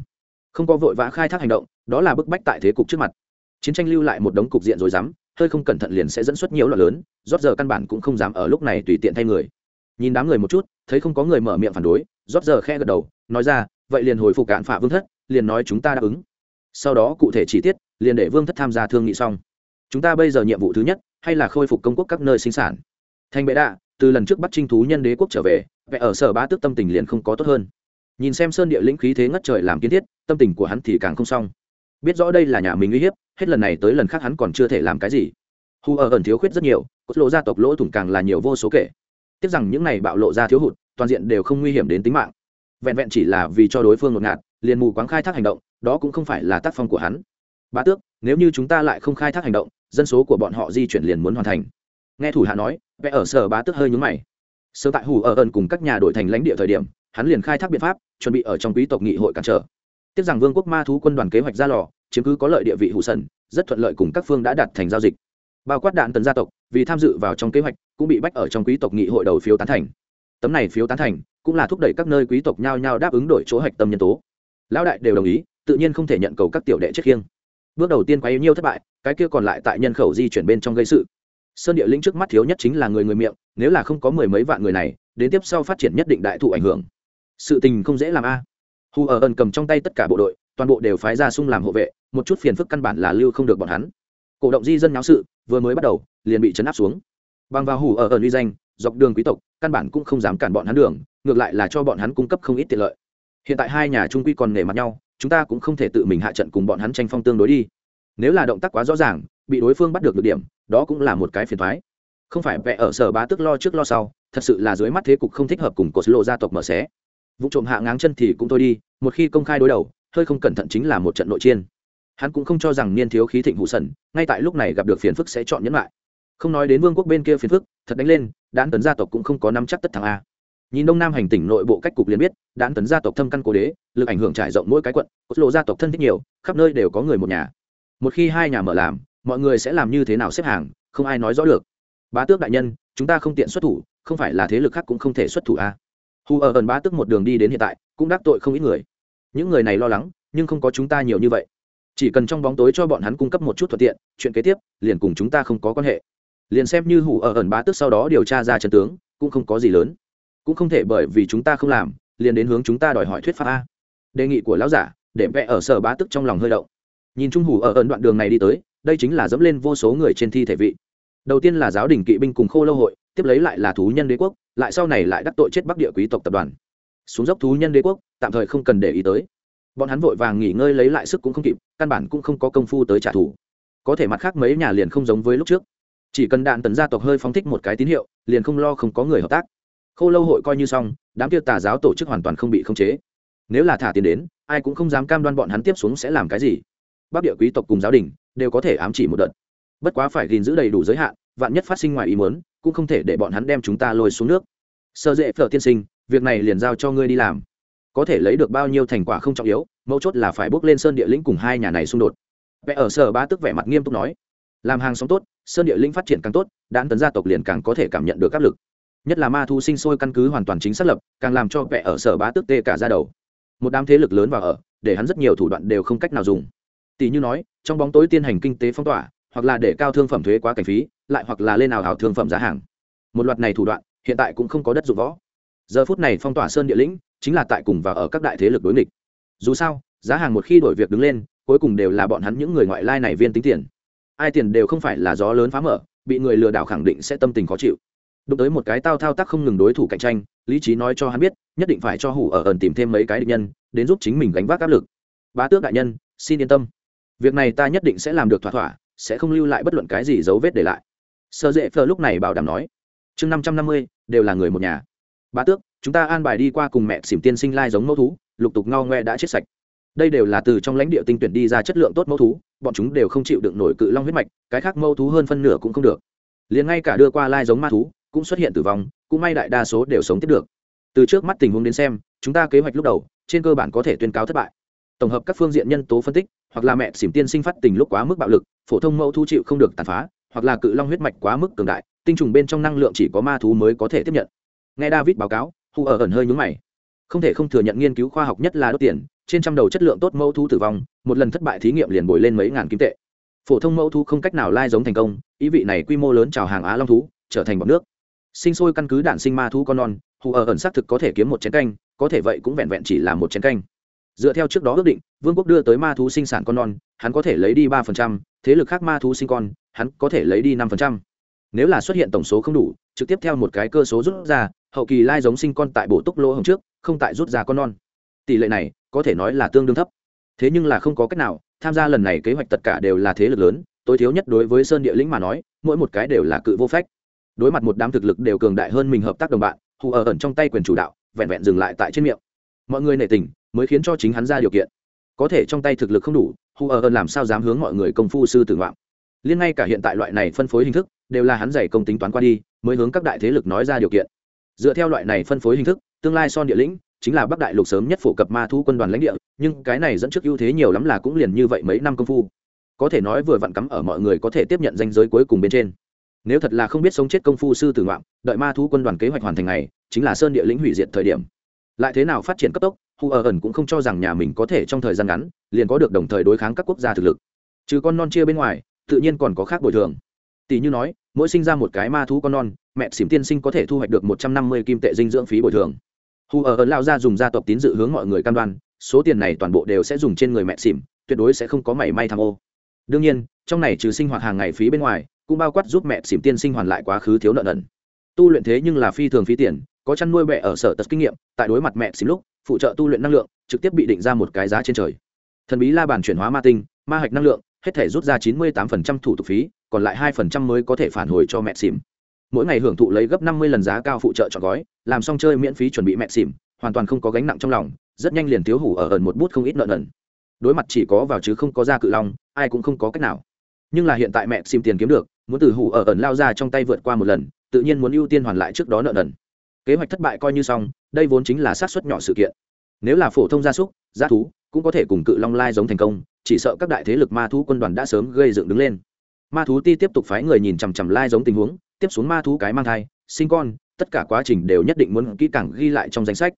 Không có vội vã khai thác hành động, đó là bức bách tại thế cục trước mặt. Chiến tranh lưu lại một đống cục diện rồi dám, hơi không cẩn thận liền sẽ dẫn xuất nhiều loạn lớn, rót giờ căn bản cũng không dám ở lúc này tùy tiện thay người. Nhìn đám người một chút, thấy không có người mở miệng phản đối, rót giờ khe gật đầu, nói ra, vậy liền hồi phục cạn phả vương thất, liền nói chúng ta đáp ứng. Sau đó cụ thể chi tiết, liền để vương thất tham gia thương nghị xong. Chúng ta bây giờ nhiệm vụ thứ nhất, hay là khôi phục công quốc các nơi sinh sản. Thành bệ đạ, từ lần trước bắt trinh thú nhân đế quốc trở về vẽ ở sở bá tước tâm tình liền không có tốt hơn. Nhìn xem sơn địa lĩnh khí thế ngất trời làm kiến thiết, tâm tình của hắn thì càng không xong. Biết rõ đây là nhà mình uy hiếp, hết lần này tới lần khác hắn còn chưa thể làm cái gì. Hù ở ẩn thiếu khuyết rất nhiều, cốt lộ gia tộc lỗ thủng càng là nhiều vô số kể. Tiếc rằng những này bạo lộ ra thiếu hụt, toàn diện đều không nguy hiểm đến tính mạng. Vẹn vẹn chỉ là vì cho đối phương ngột ngạt, liền mù quáng khai thác hành động, đó cũng không phải là tác phong của hắn. Bá tước, nếu như chúng ta lại không khai thác hành động, dân số của bọn họ di chuyển liền muốn hoàn thành. Nghe thủ hạ nói, vẽ ở sở bá tước hơi nhúng mày sơ tại hủ ở ẩn cùng các nhà đổi thành lãnh địa thời điểm, hắn liền khai thác biện pháp, chuẩn bị ở trong quý tộc nghị hội cản trở. Tiếc rằng vương quốc ma thú quân đoàn kế hoạch ra lò, chiếm cứ có lợi địa vị hủ sần rất thuận lợi cùng các phương đã đạt thành giao dịch. Bao quát đạn tấn gia tộc, vì tham dự vào trong kế hoạch, cũng bị bách ở trong quý tộc nghị hội đầu phiếu tán thành. Tấm này phiếu tán thành, cũng là thúc đẩy các nơi quý tộc nhao nhao đáp ứng đổi chỗ hạch tâm nhân tố. Lão đại đều đồng ý, tự nhiên không thể nhận cầu các tiểu đệ chết khiêng. Bước đầu tiên quá yếu nhiêu thất bại, cái kia còn lại tại nhân khẩu di chuyển bên trong gây sự sơn địa lĩnh trước mắt thiếu nhất chính là người người miệng, nếu là không có mười mấy vạn người này, đến tiếp sau phát triển nhất định đại thụ ảnh hưởng. Sự tình không dễ làm a. À. hù ở ẩn cầm trong tay tất cả bộ đội, toàn bộ đều phái ra sung làm hộ vệ, một chút phiền phức căn bản là lưu không được bọn hắn. Cổ động di dân náo sự, vừa mới bắt đầu, liền bị chấn áp xuống. Bằng vào hù ở ẩn uy danh, dọc đường quý tộc, căn bản cũng không dám cản bọn hắn đường, ngược lại là cho bọn hắn cung cấp không ít tiện lợi. Hiện tại hai nhà trung quy còn nể mặt nhau, chúng ta cũng không thể tự mình hạ trận cùng bọn hắn tranh phong tương đối đi nếu là động tác quá rõ ràng, bị đối phương bắt được được điểm, đó cũng là một cái phiền thoái không phải vẽ ở sở bá tức lo trước lo sau, thật sự là dưới mắt thế cục không thích hợp cùng cột lộ gia tộc mở xé. Vụ trộm hạ ngáng chân thì cũng thôi đi, một khi công khai đối đầu, hơi không cẩn thận chính là một trận nội chiên. Hắn cũng không cho rằng niên thiếu khí thịnh hụ sần ngay tại lúc này gặp được phiền phức sẽ chọn nhẫn lại. Không nói đến vương quốc bên kia phiền phức, thật đánh lên, đán tấn gia tộc cũng không có nắm chắc tất thắng a. Nhìn đông nam hành tỉnh nội bộ cách cục liền biết, đán tấn gia tộc thâm căn cố đế, lực ảnh hưởng trải rộng mỗi cái quận cột lộ gia tộc thân thích nhiều, khắp nơi đều có người một nhà một khi hai nhà mở làm, mọi người sẽ làm như thế nào xếp hàng, không ai nói rõ được. Bá tước đại nhân, chúng ta không tiện xuất thủ, không phải là thế lực khác cũng không thể xuất thủ a hù ở ẩn bá tước một đường đi đến hiện tại, cũng đắc tội không ít người. Những người này lo lắng, nhưng không có chúng ta nhiều như vậy. Chỉ cần trong bóng tối cho bọn hắn cung cấp một chút thuận tiện, chuyện kế tiếp, liền cùng chúng ta không có quan hệ. Liền xem như hủ ở ẩn bá tước sau đó điều tra ra trần tướng, cũng không có gì lớn. Cũng không thể bởi vì chúng ta không làm, liền đến hướng chúng ta đòi hỏi thuyết pháp a. Đề nghị của lão giả, để vẽ ở sở bá tức trong lòng hơi động nhìn trung hủ ở ẩn đoạn đường này đi tới, đây chính là dẫm lên vô số người trên thi thể vị. Đầu tiên là giáo đình kỵ binh cùng khô lâu hội, tiếp lấy lại là thú nhân đế quốc, lại sau này lại đắc tội chết bắc địa quý tộc tập đoàn. Xuống dốc thú nhân đế quốc, tạm thời không cần để ý tới. Bọn hắn vội vàng nghỉ ngơi lấy lại sức cũng không kịp, căn bản cũng không có công phu tới trả thù. Có thể mặt khác mấy nhà liền không giống với lúc trước. Chỉ cần đạn tần gia tộc hơi phóng thích một cái tín hiệu, liền không lo không có người hợp tác. Khô lâu hội coi như xong, đám tiêu tà giáo tổ chức hoàn toàn không bị khống chế. Nếu là thả tiền đến, ai cũng không dám cam đoan bọn hắn tiếp xuống sẽ làm cái gì bắc địa quý tộc cùng giáo đình đều có thể ám chỉ một đợt. Bất quá phải gìn giữ đầy đủ giới hạn, vạn nhất phát sinh ngoài ý muốn, cũng không thể để bọn hắn đem chúng ta lôi xuống nước. Sơ dễ phở tiên sinh, việc này liền giao cho ngươi đi làm. Có thể lấy được bao nhiêu thành quả không trọng yếu, mấu chốt là phải bước lên sơn địa lĩnh cùng hai nhà này xung đột. Vẽ ở sở ba tức vẻ mặt nghiêm túc nói, làm hàng sống tốt, sơn địa lĩnh phát triển càng tốt đạn tấn gia tộc liền càng có thể cảm nhận được áp lực. Nhất là ma thu sinh sôi căn cứ hoàn toàn chính xác lập, càng làm cho vẽ ở sở bá tức tê cả ra đầu. Một đám thế lực lớn vào ở, để hắn rất nhiều thủ đoạn đều không cách nào dùng tỷ như nói, trong bóng tối tiên hành kinh tế phong tỏa, hoặc là để cao thương phẩm thuế quá cảnh phí, lại hoặc là lên nào hảo thương phẩm giá hàng. Một loạt này thủ đoạn, hiện tại cũng không có đất dụng võ. Giờ phút này phong tỏa sơn địa lĩnh, chính là tại cùng và ở các đại thế lực đối nghịch. Dù sao, giá hàng một khi đổi việc đứng lên, cuối cùng đều là bọn hắn những người ngoại lai này viên tính tiền. Ai tiền đều không phải là gió lớn phá mở, bị người lừa đảo khẳng định sẽ tâm tình khó chịu. Đụng tới một cái tao thao tác không ngừng đối thủ cạnh tranh, lý trí nói cho hắn biết, nhất định phải cho hủ ở ẩn tìm thêm mấy cái định nhân, đến giúp chính mình gánh vác áp lực. Bá tước đại nhân, xin yên tâm việc này ta nhất định sẽ làm được thỏa thỏa, sẽ không lưu lại bất luận cái gì dấu vết để lại. Sơ dễ phờ lúc này bảo đảm nói, chương năm trăm năm mươi, đều là người một nhà. Bá tước, chúng ta an bài đi qua cùng mẹ xỉm tiên sinh lai giống mẫu thú, lục tục ngao ngoe đã chết sạch. Đây đều là từ trong lãnh địa tinh tuyển đi ra chất lượng tốt mẫu thú, bọn chúng đều không chịu được nổi cự long huyết mạch, cái khác mẫu thú hơn phân nửa cũng không được. Liền ngay cả đưa qua lai giống ma thú, cũng xuất hiện tử vong, cũng may đại đa số đều sống tiếp được. Từ trước mắt tình huống đến xem, chúng ta kế hoạch lúc đầu, trên cơ bản có thể tuyên cáo thất bại. Tổng hợp các phương diện nhân tố phân tích hoặc là mẹ xỉm tiên sinh phát tình lúc quá mức bạo lực, phổ thông mẫu thu chịu không được tàn phá, hoặc là cự long huyết mạch quá mức cường đại, tinh trùng bên trong năng lượng chỉ có ma thú mới có thể tiếp nhận. Nghe david báo cáo Hù ở ẩn hơi nhúng mày. Không thể không thừa nhận nghiên cứu khoa học nhất là đốt tiền, trên trăm đầu chất lượng tốt mẫu thú tử vong, một lần thất bại thí nghiệm liền bồi lên mấy ngàn kim tệ. Phổ thông mẫu thú không cách nào lai giống thành công, ý vị này quy mô lớn trào hàng á long thú, trở thành bọc nước. Sinh sôi căn cứ đạn sinh ma thú con non hù ở ẩn xác thực có thể kiếm một chén canh, có thể vậy cũng vẹn vẹn chỉ là một chén canh dựa theo trước đó ước định, vương quốc đưa tới ma thú sinh sản con non, hắn có thể lấy đi ba phần trăm, thế lực khác ma thú sinh con, hắn có thể lấy đi năm phần trăm. Nếu là xuất hiện tổng số không đủ, trực tiếp theo một cái cơ số rút ra, hậu kỳ lai giống sinh con tại bổ túc lỗ hồng trước, không tại rút ra con non. Tỷ lệ này, có thể nói là tương đương thấp. Thế nhưng là không có cách nào, tham gia lần này kế hoạch tất cả đều là thế lực lớn, tối thiếu nhất đối với sơn địa lĩnh mà nói, mỗi một cái đều là cự vô phách. Đối mặt một đám thực lực đều cường đại hơn mình hợp tác đồng bạn, hù ở ẩn trong tay quyền chủ đạo, vẹn vẹn dừng lại tại trên miệng. Mọi người nể tình mới khiến cho chính hắn ra điều kiện. Có thể trong tay thực lực không đủ hù ở ơn làm sao dám hướng mọi người công phu sư tử ngoạm? Liên ngay cả hiện tại loại này phân phối hình thức, đều là hắn dày công tính toán qua đi, mới hướng các đại thế lực nói ra điều kiện. Dựa theo loại này phân phối hình thức, tương lai son địa lĩnh chính là bắc đại lục sớm nhất phổ cập ma thu quân đoàn lãnh địa, nhưng cái này dẫn trước ưu thế nhiều lắm là cũng liền như vậy mấy năm công phu. Có thể nói vừa vặn cắm ở mọi người có thể tiếp nhận danh giới cuối cùng bên trên. Nếu thật là không biết sống chết công phu sư tử ngoạm, đợi ma thu quân đoàn kế hoạch hoàn thành này chính là sơn địa lĩnh hủy diệt thời điểm. Lại thế nào phát triển cấp tốc hù ở ẩn cũng không cho rằng nhà mình có thể trong thời gian ngắn liền có được đồng thời đối kháng các quốc gia thực lực. Trừ con non chia bên ngoài, tự nhiên còn có khác bồi thường. Tỷ như nói, mỗi sinh ra một cái ma thú con non, mẹ xỉm tiên sinh có thể thu hoạch được một trăm năm mươi kim tệ dinh dưỡng phí bồi thường. Hù ở ẩn lao ra dùng gia tộc tín dự hướng mọi người cam đoan, số tiền này toàn bộ đều sẽ dùng trên người mẹ xỉm, tuyệt đối sẽ không có mảy may tham ô. Đương nhiên, trong này trừ sinh hoạt hàng ngày phí bên ngoài, cũng bao quát giúp mẹ xỉm tiên sinh hoàn lại quá khứ thiếu nợ nần. Tu luyện thế nhưng là phi thường phí tiền, có chăn nuôi mẹ ở sở tật kinh nghiệm, tại đối mặt mẹ xỉm lúc phụ trợ tu luyện năng lượng, trực tiếp bị định ra một cái giá trên trời. Thần bí la bàn chuyển hóa ma tinh, ma hạch năng lượng, hết thể rút ra chín mươi tám thủ tục phí, còn lại hai mới có thể phản hồi cho mẹ xỉm. Mỗi ngày hưởng thụ lấy gấp năm mươi lần giá cao phụ trợ chọn gói, làm xong chơi miễn phí chuẩn bị mẹ xỉm, hoàn toàn không có gánh nặng trong lòng, rất nhanh liền thiếu hủ ở ẩn một bút không ít nợ nần. Đối mặt chỉ có vào chứ không có ra cự long, ai cũng không có cách nào. Nhưng là hiện tại mẹ xỉm tiền kiếm được, muốn từ hủ ở ẩn lao ra trong tay vượt qua một lần, tự nhiên muốn ưu tiên hoàn lại trước đó nợ nần kế hoạch thất bại coi như xong, đây vốn chính là sát xuất nhỏ sự kiện. Nếu là phổ thông gia súc, gia thú, cũng có thể cùng cự long lai giống thành công, chỉ sợ các đại thế lực ma thú quân đoàn đã sớm gây dựng đứng lên. Ma thú ti tiếp tục phái người nhìn chằm chằm lai giống tình huống, tiếp xuống ma thú cái mang thai, sinh con, tất cả quá trình đều nhất định muốn kỹ càng ghi lại trong danh sách.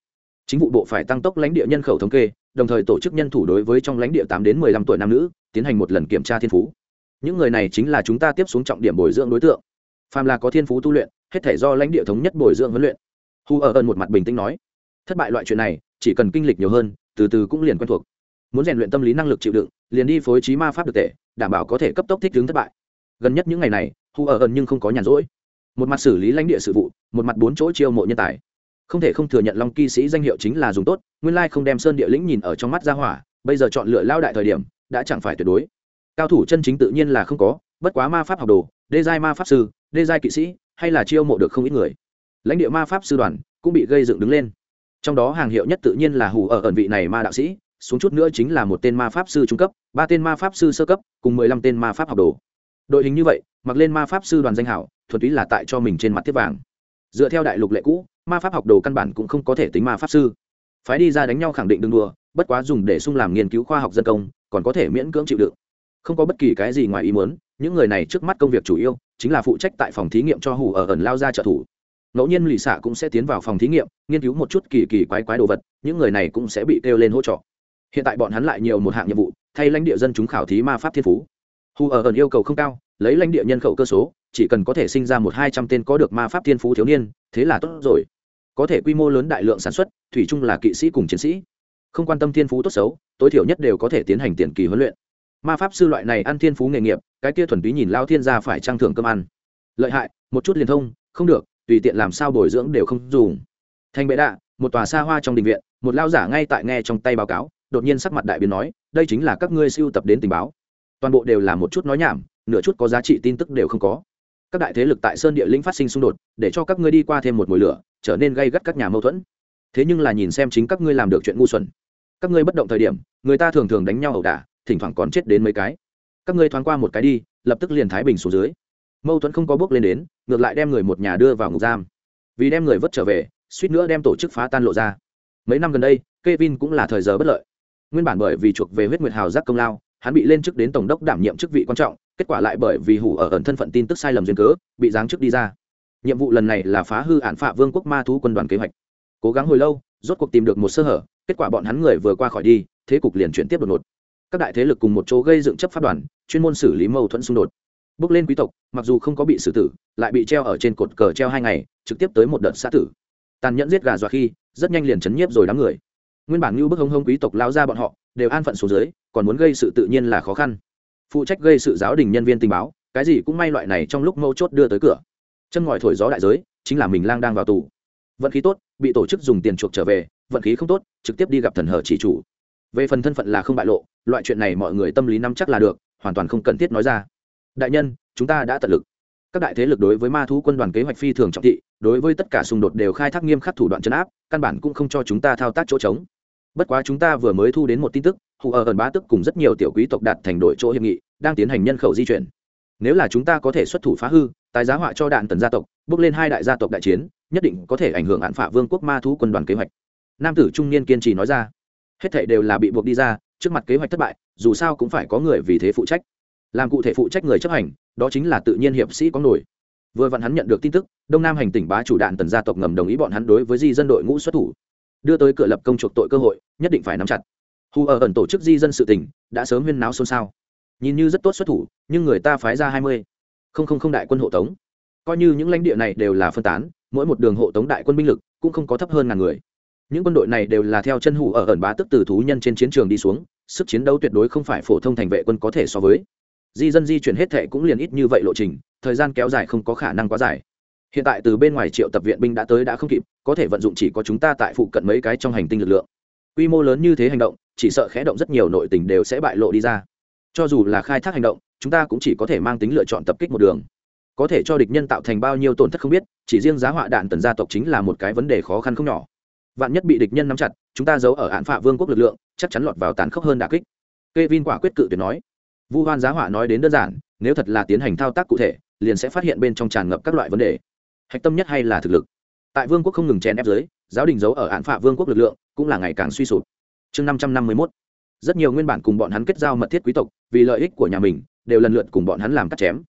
Chính vụ bộ phải tăng tốc lãnh địa nhân khẩu thống kê, đồng thời tổ chức nhân thủ đối với trong lãnh địa tám đến mười lăm tuổi nam nữ, tiến hành một lần kiểm tra thiên phú. Những người này chính là chúng ta tiếp xuống trọng điểm bồi dưỡng đối tượng. Phàm là có thiên phú tu luyện, hết thể do lãnh địa thống nhất bồi dưỡng huấn luyện hu ở ơn một mặt bình tĩnh nói, thất bại loại chuyện này, chỉ cần kinh lịch nhiều hơn, từ từ cũng liền quen thuộc. Muốn rèn luyện tâm lý năng lực chịu đựng, liền đi phối trí ma pháp được tệ, đảm bảo có thể cấp tốc thích ứng thất bại. Gần nhất những ngày này, hu ở ẩn nhưng không có nhàn rỗi. Một mặt xử lý lãnh địa sự vụ, một mặt bốn chỗ chiêu mộ nhân tài. Không thể không thừa nhận long kỵ sĩ danh hiệu chính là dùng tốt, nguyên lai không đem sơn địa lĩnh nhìn ở trong mắt ra hỏa, bây giờ chọn lựa lao đại thời điểm, đã chẳng phải tuyệt đối. Cao thủ chân chính tự nhiên là không có, bất quá ma pháp học đồ, đê giai ma pháp sư, đê giai kỵ sĩ, hay là chiêu mộ được không ít người lãnh địa ma pháp sư đoàn cũng bị gây dựng đứng lên. Trong đó hàng hiệu nhất tự nhiên là hù ở ẩn vị này ma đạo sĩ, xuống chút nữa chính là một tên ma pháp sư trung cấp, ba tên ma pháp sư sơ cấp, cùng mười lăm tên ma pháp học đồ. Đội hình như vậy, mặc lên ma pháp sư đoàn danh hảo, thuần túy là tại cho mình trên mặt tiếp vàng. Dựa theo đại lục lệ cũ, ma pháp học đồ căn bản cũng không có thể tính ma pháp sư. Phái đi ra đánh nhau khẳng định đừng đùa, bất quá dùng để sung làm nghiên cứu khoa học dân công, còn có thể miễn cưỡng chịu đựng. Không có bất kỳ cái gì ngoài ý muốn, những người này trước mắt công việc chủ yếu chính là phụ trách tại phòng thí nghiệm cho hủ ở ẩn lao ra trợ thủ ngẫu nhiên lì xạ cũng sẽ tiến vào phòng thí nghiệm, nghiên cứu một chút kỳ kỳ quái quái đồ vật, những người này cũng sẽ bị kêu lên hỗ trợ. Hiện tại bọn hắn lại nhiều một hạng nhiệm vụ, thay lãnh địa dân chúng khảo thí ma pháp thiên phú. Hù ở ẩn yêu cầu không cao, lấy lãnh địa nhân khẩu cơ số, chỉ cần có thể sinh ra một hai trăm tên có được ma pháp thiên phú thiếu niên, thế là tốt rồi. Có thể quy mô lớn đại lượng sản xuất, thủy chung là kỵ sĩ cùng chiến sĩ. Không quan tâm thiên phú tốt xấu, tối thiểu nhất đều có thể tiến hành tiền kỳ huấn luyện. Ma pháp sư loại này ăn thiên phú nghề nghiệp, cái kia thuần túy nhìn lao thiên gia phải trang thưởng cơm ăn. Lợi hại, một chút liền thông, không được tùy tiện làm sao bồi dưỡng đều không dùng. Thành bệ đạ, một tòa xa hoa trong đình viện, một lao giả ngay tại nghe trong tay báo cáo, đột nhiên sắc mặt đại biến nói, đây chính là các ngươi siêu tập đến tình báo. Toàn bộ đều là một chút nói nhảm, nửa chút có giá trị tin tức đều không có. Các đại thế lực tại sơn địa lĩnh phát sinh xung đột, để cho các ngươi đi qua thêm một mùi lửa, trở nên gây gắt các nhà mâu thuẫn. Thế nhưng là nhìn xem chính các ngươi làm được chuyện ngu xuẩn. Các ngươi bất động thời điểm, người ta thường thường đánh nhau ẩu đả, thỉnh thoảng còn chết đến mấy cái. Các ngươi thoáng qua một cái đi, lập tức liền thái bình xuống dưới mâu thuẫn không có bước lên đến, ngược lại đem người một nhà đưa vào ngục giam. Vì đem người vất trở về, suýt nữa đem tổ chức phá tan lộ ra. Mấy năm gần đây, Kevin cũng là thời giờ bất lợi. Nguyên bản bởi vì chuộc về huyết nguyệt hào giác công lao, hắn bị lên chức đến tổng đốc đảm nhiệm chức vị quan trọng, kết quả lại bởi vì hủ ở ẩn thân phận tin tức sai lầm duyên cớ, bị giáng chức đi ra. Nhiệm vụ lần này là phá hư ản phạ vương quốc ma thú quân đoàn kế hoạch. Cố gắng hồi lâu, rốt cuộc tìm được một sơ hở, kết quả bọn hắn người vừa qua khỏi đi, thế cục liền chuyển tiếp đột ngột. Các đại thế lực cùng một chỗ gây dựng chấp pháp đoàn, chuyên môn xử lý mâu thuẫn xung đột bước lên quý tộc, mặc dù không có bị xử tử, lại bị treo ở trên cột cờ treo hai ngày, trực tiếp tới một đợt xã tử. Tàn nhẫn giết gà dọa khi, rất nhanh liền chấn nhiếp rồi đám người. Nguyên bản như bức hông hông quý tộc lao ra bọn họ, đều an phận số dưới, còn muốn gây sự tự nhiên là khó khăn. Phụ trách gây sự giáo đình nhân viên tình báo, cái gì cũng may loại này trong lúc mâu chốt đưa tới cửa. Chân ngòi thổi gió đại giới, chính là mình lang đang vào tù. Vận khí tốt, bị tổ chức dùng tiền chuộc trở về, vận khí không tốt, trực tiếp đi gặp thần hờ chỉ chủ. Về phần thân phận là không bại lộ, loại chuyện này mọi người tâm lý nắm chắc là được, hoàn toàn không cần thiết nói ra đại nhân, chúng ta đã tận lực. Các đại thế lực đối với ma thú quân đoàn kế hoạch phi thường trọng thị, đối với tất cả xung đột đều khai thác nghiêm khắc thủ đoạn chấn áp, căn bản cũng không cho chúng ta thao tác chỗ trống. Bất quá chúng ta vừa mới thu đến một tin tức, hù ở ẩn bá tức cùng rất nhiều tiểu quý tộc đạt thành đội chỗ hiệp nghị, đang tiến hành nhân khẩu di chuyển. Nếu là chúng ta có thể xuất thủ phá hư, tái giá họa cho đạn tần gia tộc, bước lên hai đại gia tộc đại chiến, nhất định có thể ảnh hưởng hạn phả vương quốc ma thú quân đoàn kế hoạch. Nam tử trung niên kiên trì nói ra. Hết thảy đều là bị buộc đi ra, trước mặt kế hoạch thất bại, dù sao cũng phải có người vì thế phụ trách làm cụ thể phụ trách người chấp hành, đó chính là tự nhiên hiệp sĩ có nổi. Vừa vặn hắn nhận được tin tức, đông nam hành tỉnh bá chủ đạn tần gia tộc ngầm đồng ý bọn hắn đối với di dân đội ngũ xuất thủ. Đưa tới cửa lập công chuộc tội cơ hội, nhất định phải nắm chặt. Hù ở ẩn tổ chức di dân sự tỉnh, đã sớm huyên náo xôn xao. Nhìn như rất tốt xuất thủ, nhưng người ta phái ra hai mươi không không không đại quân hộ tống. Coi như những lãnh địa này đều là phân tán, mỗi một đường hộ tống đại quân binh lực cũng không có thấp hơn ngàn người. Những quân đội này đều là theo chân hủ ở ẩn bá tức từ thú nhân trên chiến trường đi xuống, sức chiến đấu tuyệt đối không phải phổ thông thành vệ quân có thể so với di dân di chuyển hết thệ cũng liền ít như vậy lộ trình, thời gian kéo dài không có khả năng quá dài. Hiện tại từ bên ngoài triệu tập viện binh đã tới đã không kịp, có thể vận dụng chỉ có chúng ta tại phụ cận mấy cái trong hành tinh lực lượng. Quy mô lớn như thế hành động, chỉ sợ khẽ động rất nhiều nội tình đều sẽ bại lộ đi ra. Cho dù là khai thác hành động, chúng ta cũng chỉ có thể mang tính lựa chọn tập kích một đường. Có thể cho địch nhân tạo thành bao nhiêu tổn thất không biết, chỉ riêng giá họa đạn tần gia tộc chính là một cái vấn đề khó khăn không nhỏ. Vạn nhất bị địch nhân nắm chặt, chúng ta giấu ở hạn phạ vương quốc lực lượng, chắc chắn lọt vào tàn khốc hơn đà kích. K e vin quả quyết cự tuyệt nói vu hoan giá họa nói đến đơn giản, nếu thật là tiến hành thao tác cụ thể, liền sẽ phát hiện bên trong tràn ngập các loại vấn đề. Hạch tâm nhất hay là thực lực. Tại vương quốc không ngừng chèn ép giới, giáo đình giấu ở hạn phạ vương quốc lực lượng, cũng là ngày càng suy sụp. Chương năm trăm năm mươi mốt. Rất nhiều nguyên bản cùng bọn hắn kết giao mật thiết quý tộc, vì lợi ích của nhà mình, đều lần lượt cùng bọn hắn làm cắt chém.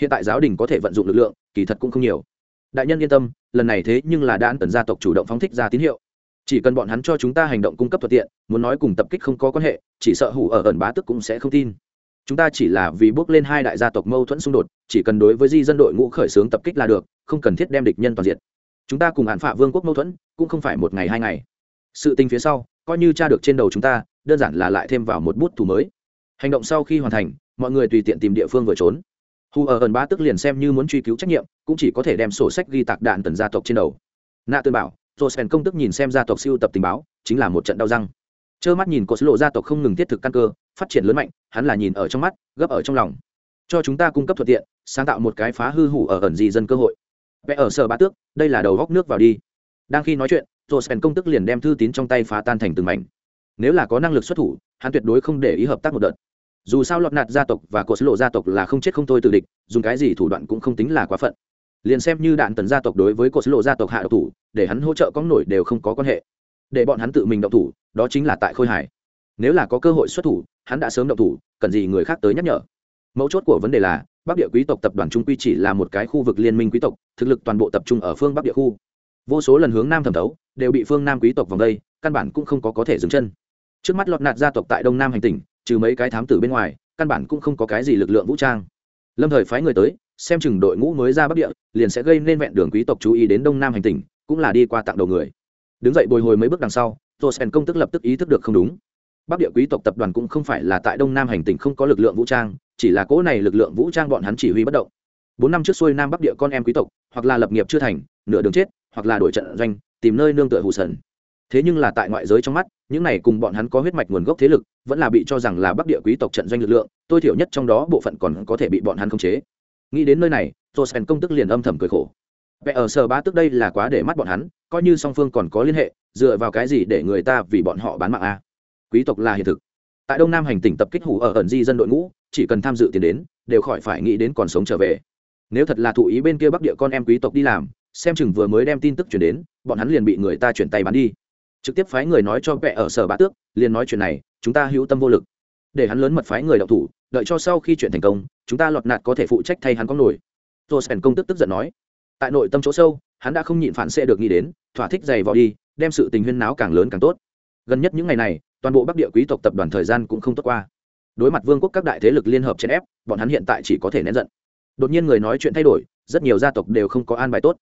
Hiện tại giáo đình có thể vận dụng lực lượng, kỳ thật cũng không nhiều. Đại nhân yên tâm, lần này thế nhưng là đan tần gia tộc chủ động phóng thích ra tín hiệu. Chỉ cần bọn hắn cho chúng ta hành động cung cấp thuận tiện, muốn nói cùng tập kích không có quan hệ, chỉ sợ hủ ở ẩn bá tức cũng sẽ không tin chúng ta chỉ là vì bước lên hai đại gia tộc mâu thuẫn xung đột chỉ cần đối với di dân đội ngũ khởi xướng tập kích là được không cần thiết đem địch nhân toàn diện. Chúng ta cùng hạn phạ vương quốc mâu thuẫn cũng không phải một ngày hai ngày. Sự tình phía sau coi như cha được trên đầu chúng ta đơn giản là lại thêm vào một bút thù mới. Hành động sau khi hoàn thành mọi người tùy tiện tìm địa phương vừa trốn. Hù ở ẩn bá tức liền xem như muốn truy cứu trách nhiệm cũng chỉ có thể đem sổ sách ghi tạc đạn tần gia tộc trên đầu. Nạ tư bảo Rosen công tức nhìn xem gia tộc siêu tập tình báo, chính là một trận đau răng. Trơ mắt nhìn cột lộ gia tộc không ngừng thiết thực căn cơ, phát triển lớn mạnh, hắn là nhìn ở trong mắt, gấp ở trong lòng. Cho chúng ta cung cấp thuận tiện, sáng tạo một cái phá hư hủ ở ẩn gì dân cơ hội. Vẽ ở sở bá tước, đây là đầu góc nước vào đi. Đang khi nói chuyện, Rosen công tức liền đem thư tín trong tay phá tan thành từng mảnh. Nếu là có năng lực xuất thủ, hắn tuyệt đối không để ý hợp tác một đợt. Dù sao lọt nạt gia tộc và cột lộ gia tộc là không chết không thôi từ địch, dùng cái gì thủ đoạn cũng không tính là quá phận liền xem như đạn tần gia tộc đối với cột lộ gia tộc hạ độc thủ để hắn hỗ trợ có nổi đều không có quan hệ để bọn hắn tự mình động thủ, đó chính là tại khôi hải. Nếu là có cơ hội xuất thủ, hắn đã sớm động thủ, cần gì người khác tới nhắc nhở? Mấu chốt của vấn đề là, bắc địa quý tộc tập đoàn trung quy chỉ là một cái khu vực liên minh quý tộc, thực lực toàn bộ tập trung ở phương bắc địa khu. Vô số lần hướng nam thẩm thấu, đều bị phương nam quý tộc vòng đây, căn bản cũng không có có thể dừng chân. Trước mắt lọt nạt gia tộc tại đông nam hành tỉnh, trừ mấy cái thám tử bên ngoài, căn bản cũng không có cái gì lực lượng vũ trang. Lâm thời phái người tới, xem chừng đội ngũ mới ra bắc địa, liền sẽ gây nên vẹn đường quý tộc chú ý đến đông nam hành tỉnh, cũng là đi qua tặng đầu người đứng dậy bồi hồi mấy bước đằng sau josen công tức lập tức ý thức được không đúng. Bắc địa quý tộc tập đoàn cũng không phải là tại đông nam hành tỉnh không có lực lượng vũ trang, chỉ là cỗ này lực lượng vũ trang bọn hắn chỉ huy bất động. Bốn năm trước xuôi nam bắc địa con em quý tộc, hoặc là lập nghiệp chưa thành, nửa đường chết, hoặc là đổi trận doanh, tìm nơi nương tựa hù sần. Thế nhưng là tại ngoại giới trong mắt, những này cùng bọn hắn có huyết mạch nguồn gốc thế lực, vẫn là bị cho rằng là bắc địa quý tộc trận doanh lực lượng, tôi thiểu nhất trong đó bộ phận còn có thể bị bọn hắn khống chế. Nghĩ đến nơi này josen công tức liền âm thầm cười khổ vẽ ở sở bá tức đây là quá để mắt bọn hắn, coi như song phương còn có liên hệ, dựa vào cái gì để người ta vì bọn họ bán mạng a? Quý tộc là hiện thực. Tại đông nam hành tỉnh tập kích hủ ở ẩn di dân đội ngũ, chỉ cần tham dự tiền đến, đều khỏi phải nghĩ đến còn sống trở về. Nếu thật là thụ ý bên kia bắc địa con em quý tộc đi làm, xem chừng vừa mới đem tin tức chuyển đến, bọn hắn liền bị người ta chuyển tay bán đi. Trực tiếp phái người nói cho vẽ ở sở bá tước, liền nói chuyện này, chúng ta hữu tâm vô lực. Để hắn lớn mật phái người đậu thủ, đợi cho sau khi chuyện thành công, chúng ta lọt nạt có thể phụ trách thay hắn có nổi. Josen công tức tức giận nói tại nội tâm chỗ sâu, hắn đã không nhịn phản xệ được nghĩ đến, thỏa thích giày vò đi, đem sự tình huyên náo càng lớn càng tốt. Gần nhất những ngày này, toàn bộ bắc địa quý tộc tập đoàn thời gian cũng không tốt qua. Đối mặt vương quốc các đại thế lực liên hợp chèn ép, bọn hắn hiện tại chỉ có thể nén giận. Đột nhiên người nói chuyện thay đổi, rất nhiều gia tộc đều không có an bài tốt.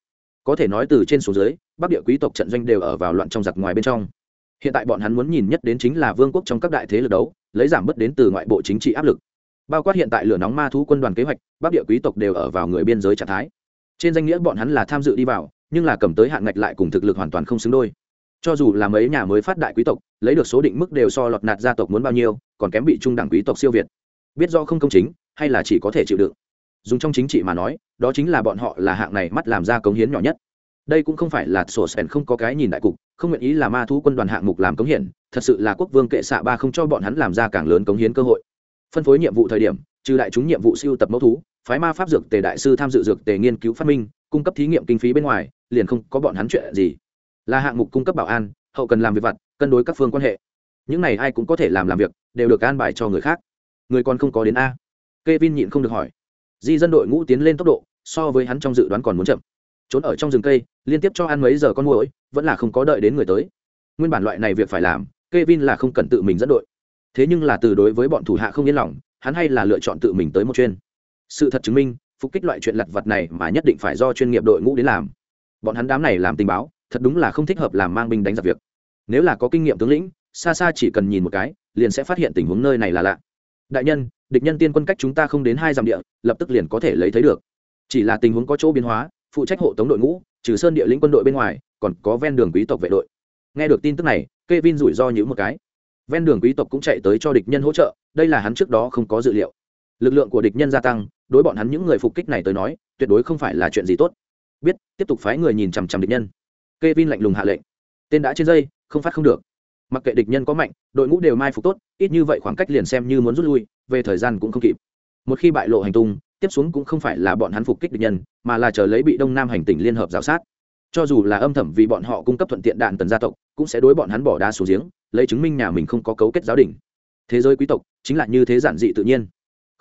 Có thể nói từ trên xuống dưới, bắc địa quý tộc trận doanh đều ở vào loạn trong giặc ngoài bên trong. Hiện tại bọn hắn muốn nhìn nhất đến chính là vương quốc trong các đại thế lực đấu, lấy giảm bớt đến từ ngoại bộ chính trị áp lực. Bao quát hiện tại lửa nóng ma thú quân đoàn kế hoạch, bắc địa quý tộc đều ở vào người biên giới trạng thái trên danh nghĩa bọn hắn là tham dự đi vào, nhưng là cầm tới hạn ngạch lại cùng thực lực hoàn toàn không xứng đôi. Cho dù là mấy nhà mới phát đại quý tộc, lấy được số định mức đều so lọt nạt gia tộc muốn bao nhiêu, còn kém bị trung đẳng quý tộc siêu việt. Biết do không công chính, hay là chỉ có thể chịu đựng. Dùng trong chính trị mà nói, đó chính là bọn họ là hạng này mắt làm ra cống hiến nhỏ nhất. Đây cũng không phải là sổ sèn không có cái nhìn đại cục, không nguyện ý là ma thú quân đoàn hạng mục làm cống hiến, thật sự là quốc vương kệ xạ ba không cho bọn hắn làm ra càng lớn cống hiến cơ hội. Phân phối nhiệm vụ thời điểm, trừ đại chúng nhiệm vụ siêu tập mẫu thú phái ma pháp dược tề đại sư tham dự dược tề nghiên cứu phát minh, cung cấp thí nghiệm kinh phí bên ngoài, liền không có bọn hắn chuyện gì. Là hạng mục cung cấp bảo an, hậu cần làm việc vặt, cân đối các phương quan hệ. Những này ai cũng có thể làm làm việc, đều được an bài cho người khác. Người còn không có đến a. K e vin nhịn không được hỏi. Di dân đội ngũ tiến lên tốc độ, so với hắn trong dự đoán còn muốn chậm. Trốn ở trong rừng cây, liên tiếp cho ăn mấy giờ con mồi vẫn là không có đợi đến người tới. Nguyên bản loại này việc phải làm k e vin là không cần tự mình dẫn đội. Thế nhưng là từ đối với bọn thủ hạ không yên lòng, hắn hay là lựa chọn tự mình tới một chuyên sự thật chứng minh, phục kích loại chuyện lặt vặt này mà nhất định phải do chuyên nghiệp đội ngũ đến làm. Bọn hắn đám này làm tình báo, thật đúng là không thích hợp làm mang binh đánh giặc việc. Nếu là có kinh nghiệm tướng lĩnh, xa xa chỉ cần nhìn một cái, liền sẽ phát hiện tình huống nơi này là lạ. Đại nhân, địch nhân tiên quân cách chúng ta không đến hai dặm địa, lập tức liền có thể lấy thấy được. Chỉ là tình huống có chỗ biến hóa, phụ trách hộ tống đội ngũ, trừ sơn địa lĩnh quân đội bên ngoài, còn có ven đường quý tộc vệ đội. Nghe được tin tức này kê vin rủi ro như một cái. Ven đường quý tộc cũng chạy tới cho địch nhân hỗ trợ, đây là hắn trước đó không có dự liệu. Lực lượng của địch nhân gia tăng đối bọn hắn những người phục kích này tới nói, tuyệt đối không phải là chuyện gì tốt. Biết, tiếp tục phái người nhìn chằm chằm địch nhân. K e vin lạnh lùng hạ lệnh. Tên đã trên dây, không phát không được. Mặc kệ địch nhân có mạnh, đội ngũ đều mai phục tốt, ít như vậy khoảng cách liền xem như muốn rút lui, về thời gian cũng không kịp. Một khi bại lộ hành tung, tiếp xuống cũng không phải là bọn hắn phục kích địch nhân, mà là chờ lấy bị đông nam hành tỉnh liên hợp g i o sát. Cho dù là âm thầm vì bọn họ cung cấp thuận tiện đạn tần gia tộc, cũng sẽ đối bọn hắn bỏ đá xuống giếng, lấy chứng minh nhà mình không có cấu kết giáo đình. Thế giới quý tộc chính là như thế giản dị tự nhiên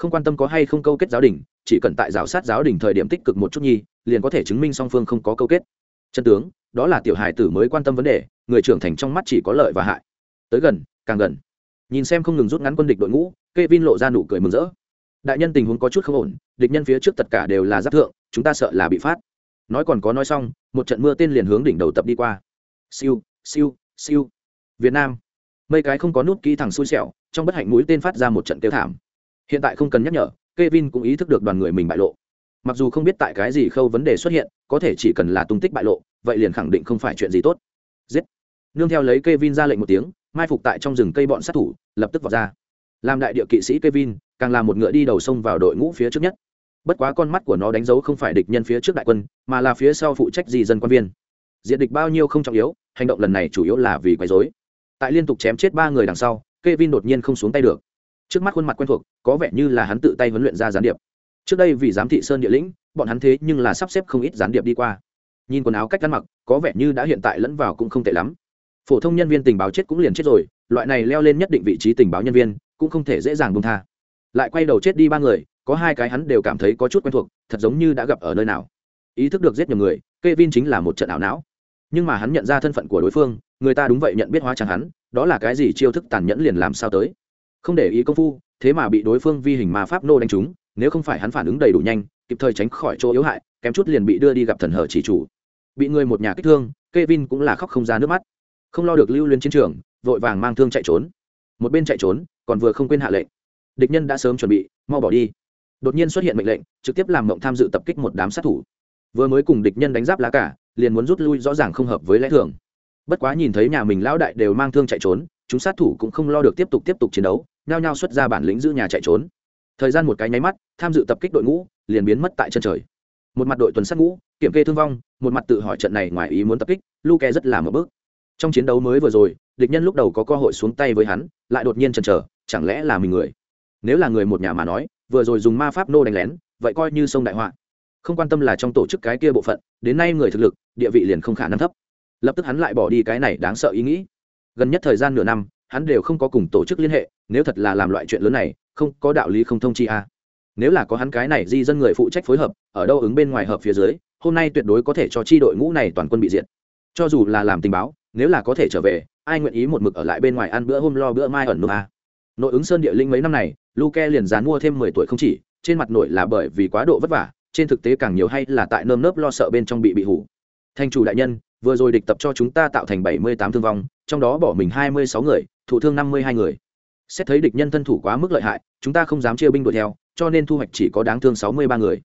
không quan tâm có hay không câu kết giáo đình, chỉ cần tại giáo sát giáo đình thời điểm tích cực một chút nhi, liền có thể chứng minh song phương không có câu kết. Chân tướng, đó là tiểu hài tử mới quan tâm vấn đề, người trưởng thành trong mắt chỉ có lợi và hại. Tới gần, càng gần. Nhìn xem không ngừng rút ngắn quân địch đội ngũ k e vin lộ ra nụ cười mừng rỡ. Đại nhân tình huống có chút không ổn, địch nhân phía trước tất cả đều là giáp thượng, chúng ta sợ là bị phát. Nói còn có nói xong, một trận mưa tên liền hướng đỉnh đầu tập đi qua. Siêu siêu siêu. Việt nam. Mấy cái không có nút kỹ thẳng xui xẻo, trong bất hạnh mũi tên phát ra một trận tiêu thảm hiện tại không cần nhắc nhở, Kevin cũng ý thức được đoàn người mình bại lộ. Mặc dù không biết tại cái gì khâu vấn đề xuất hiện, có thể chỉ cần là tung tích bại lộ, vậy liền khẳng định không phải chuyện gì tốt. Giết. Nương theo lấy Kevin ra lệnh một tiếng, mai phục tại trong rừng cây bọn sát thủ, lập tức vào ra. Làm đại địa kỵ sĩ Kevin, càng là một ngựa đi đầu sông vào đội ngũ phía trước nhất. Bất quá con mắt của nó đánh dấu không phải địch nhân phía trước đại quân, mà là phía sau phụ trách gì dân quan viên. Diện địch bao nhiêu không trọng yếu, hành động lần này chủ yếu là vì quấy dối tại liên tục chém chết ba người đằng sau, Kevin đột nhiên không xuống tay được trước mắt khuôn mặt quen thuộc, có vẻ như là hắn tự tay huấn luyện ra gián điệp. Trước đây vì giám thị sơn địa lĩnh, bọn hắn thế nhưng là sắp xếp không ít gián điệp đi qua. Nhìn quần áo cách ăn mặc, có vẻ như đã hiện tại lẫn vào cũng không tệ lắm. Phổ thông nhân viên tình báo chết cũng liền chết rồi, loại này leo lên nhất định vị trí tình báo nhân viên, cũng không thể dễ dàng bông tha. Lại quay đầu chết đi ba người, có hai cái hắn đều cảm thấy có chút quen thuộc, thật giống như đã gặp ở nơi nào. Ý thức được giết nhiều người k e vin chính là một trận ảo não. Nhưng mà hắn nhận ra thân phận của đối phương, người ta đúng vậy nhận biết hóa chẳng hắn, đó là cái gì chiêu thức tàn nhẫn liền làm sao tới không để ý công phu, thế mà bị đối phương vi hình ma pháp nô đánh trúng, nếu không phải hắn phản ứng đầy đủ nhanh, kịp thời tránh khỏi chỗ yếu hại, kém chút liền bị đưa đi gặp thần hở chỉ chủ. Bị người một nhà kích thương k e vin cũng là khóc không ra nước mắt. Không lo được lưu liên chiến trường, vội vàng mang thương chạy trốn. Một bên chạy trốn, còn vừa không quên hạ lệnh. Địch nhân đã sớm chuẩn bị, mau bỏ đi. Đột nhiên xuất hiện mệnh lệnh, trực tiếp làm mộng tham dự tập kích một đám sát thủ. Vừa mới cùng địch nhân đánh giáp lá cả, liền muốn rút lui rõ ràng không hợp với lẽ thường. Bất quá nhìn thấy nhà mình lão đại đều mang thương chạy trốn, chúng sát thủ cũng không lo được tiếp tục tiếp tục chiến đấu nhao nhao xuất ra bản lĩnh giữ nhà chạy trốn. Thời gian một cái nháy mắt, tham dự tập kích đội ngũ liền biến mất tại chân trời. Một mặt đội tuần sát ngũ, kiểm kê thương vong, một mặt tự hỏi trận này ngoài ý muốn tập kích, luke rất là một bước. Trong chiến đấu mới vừa rồi, địch nhân lúc đầu có cơ hội xuống tay với hắn, lại đột nhiên chần chờ, chẳng lẽ là mình người? Nếu là người một nhà mà nói, vừa rồi dùng ma pháp nô đánh lén, vậy coi như sông đại họa. Không quan tâm là trong tổ chức cái kia bộ phận, đến nay người thực lực, địa vị liền không khả năng thấp. Lập tức hắn lại bỏ đi cái này đáng sợ ý nghĩ. Gần nhất thời gian nửa năm hắn đều không có cùng tổ chức liên hệ, nếu thật là làm loại chuyện lớn này, không có đạo lý không thông chi a. Nếu là có hắn cái này di dân người phụ trách phối hợp, ở đâu ứng bên ngoài hợp phía dưới, hôm nay tuyệt đối có thể cho chi đội ngũ này toàn quân bị diệt. Cho dù là làm tình báo, nếu là có thể trở về, ai nguyện ý một mực ở lại bên ngoài ăn bữa hôm lo bữa mai ẩn nộp a? Nội ứng sơn địa linh mấy năm này, luke liền dán mua thêm mười tuổi không chỉ, trên mặt nội là bởi vì quá độ vất vả, trên thực tế càng nhiều hay là tại nơm nớp lo sợ bên trong bị bị hủ. Thanh chủ đại nhân, vừa rồi địch tập cho chúng ta tạo thành bảy mươi tám thương vong, trong đó bỏ mình hai mươi sáu người thủ thương năm mươi hai người. Xét thấy địch nhân thân thủ quá mức lợi hại, chúng ta không dám chia binh đuổi theo, cho nên thu hoạch chỉ có đáng thương sáu mươi ba người.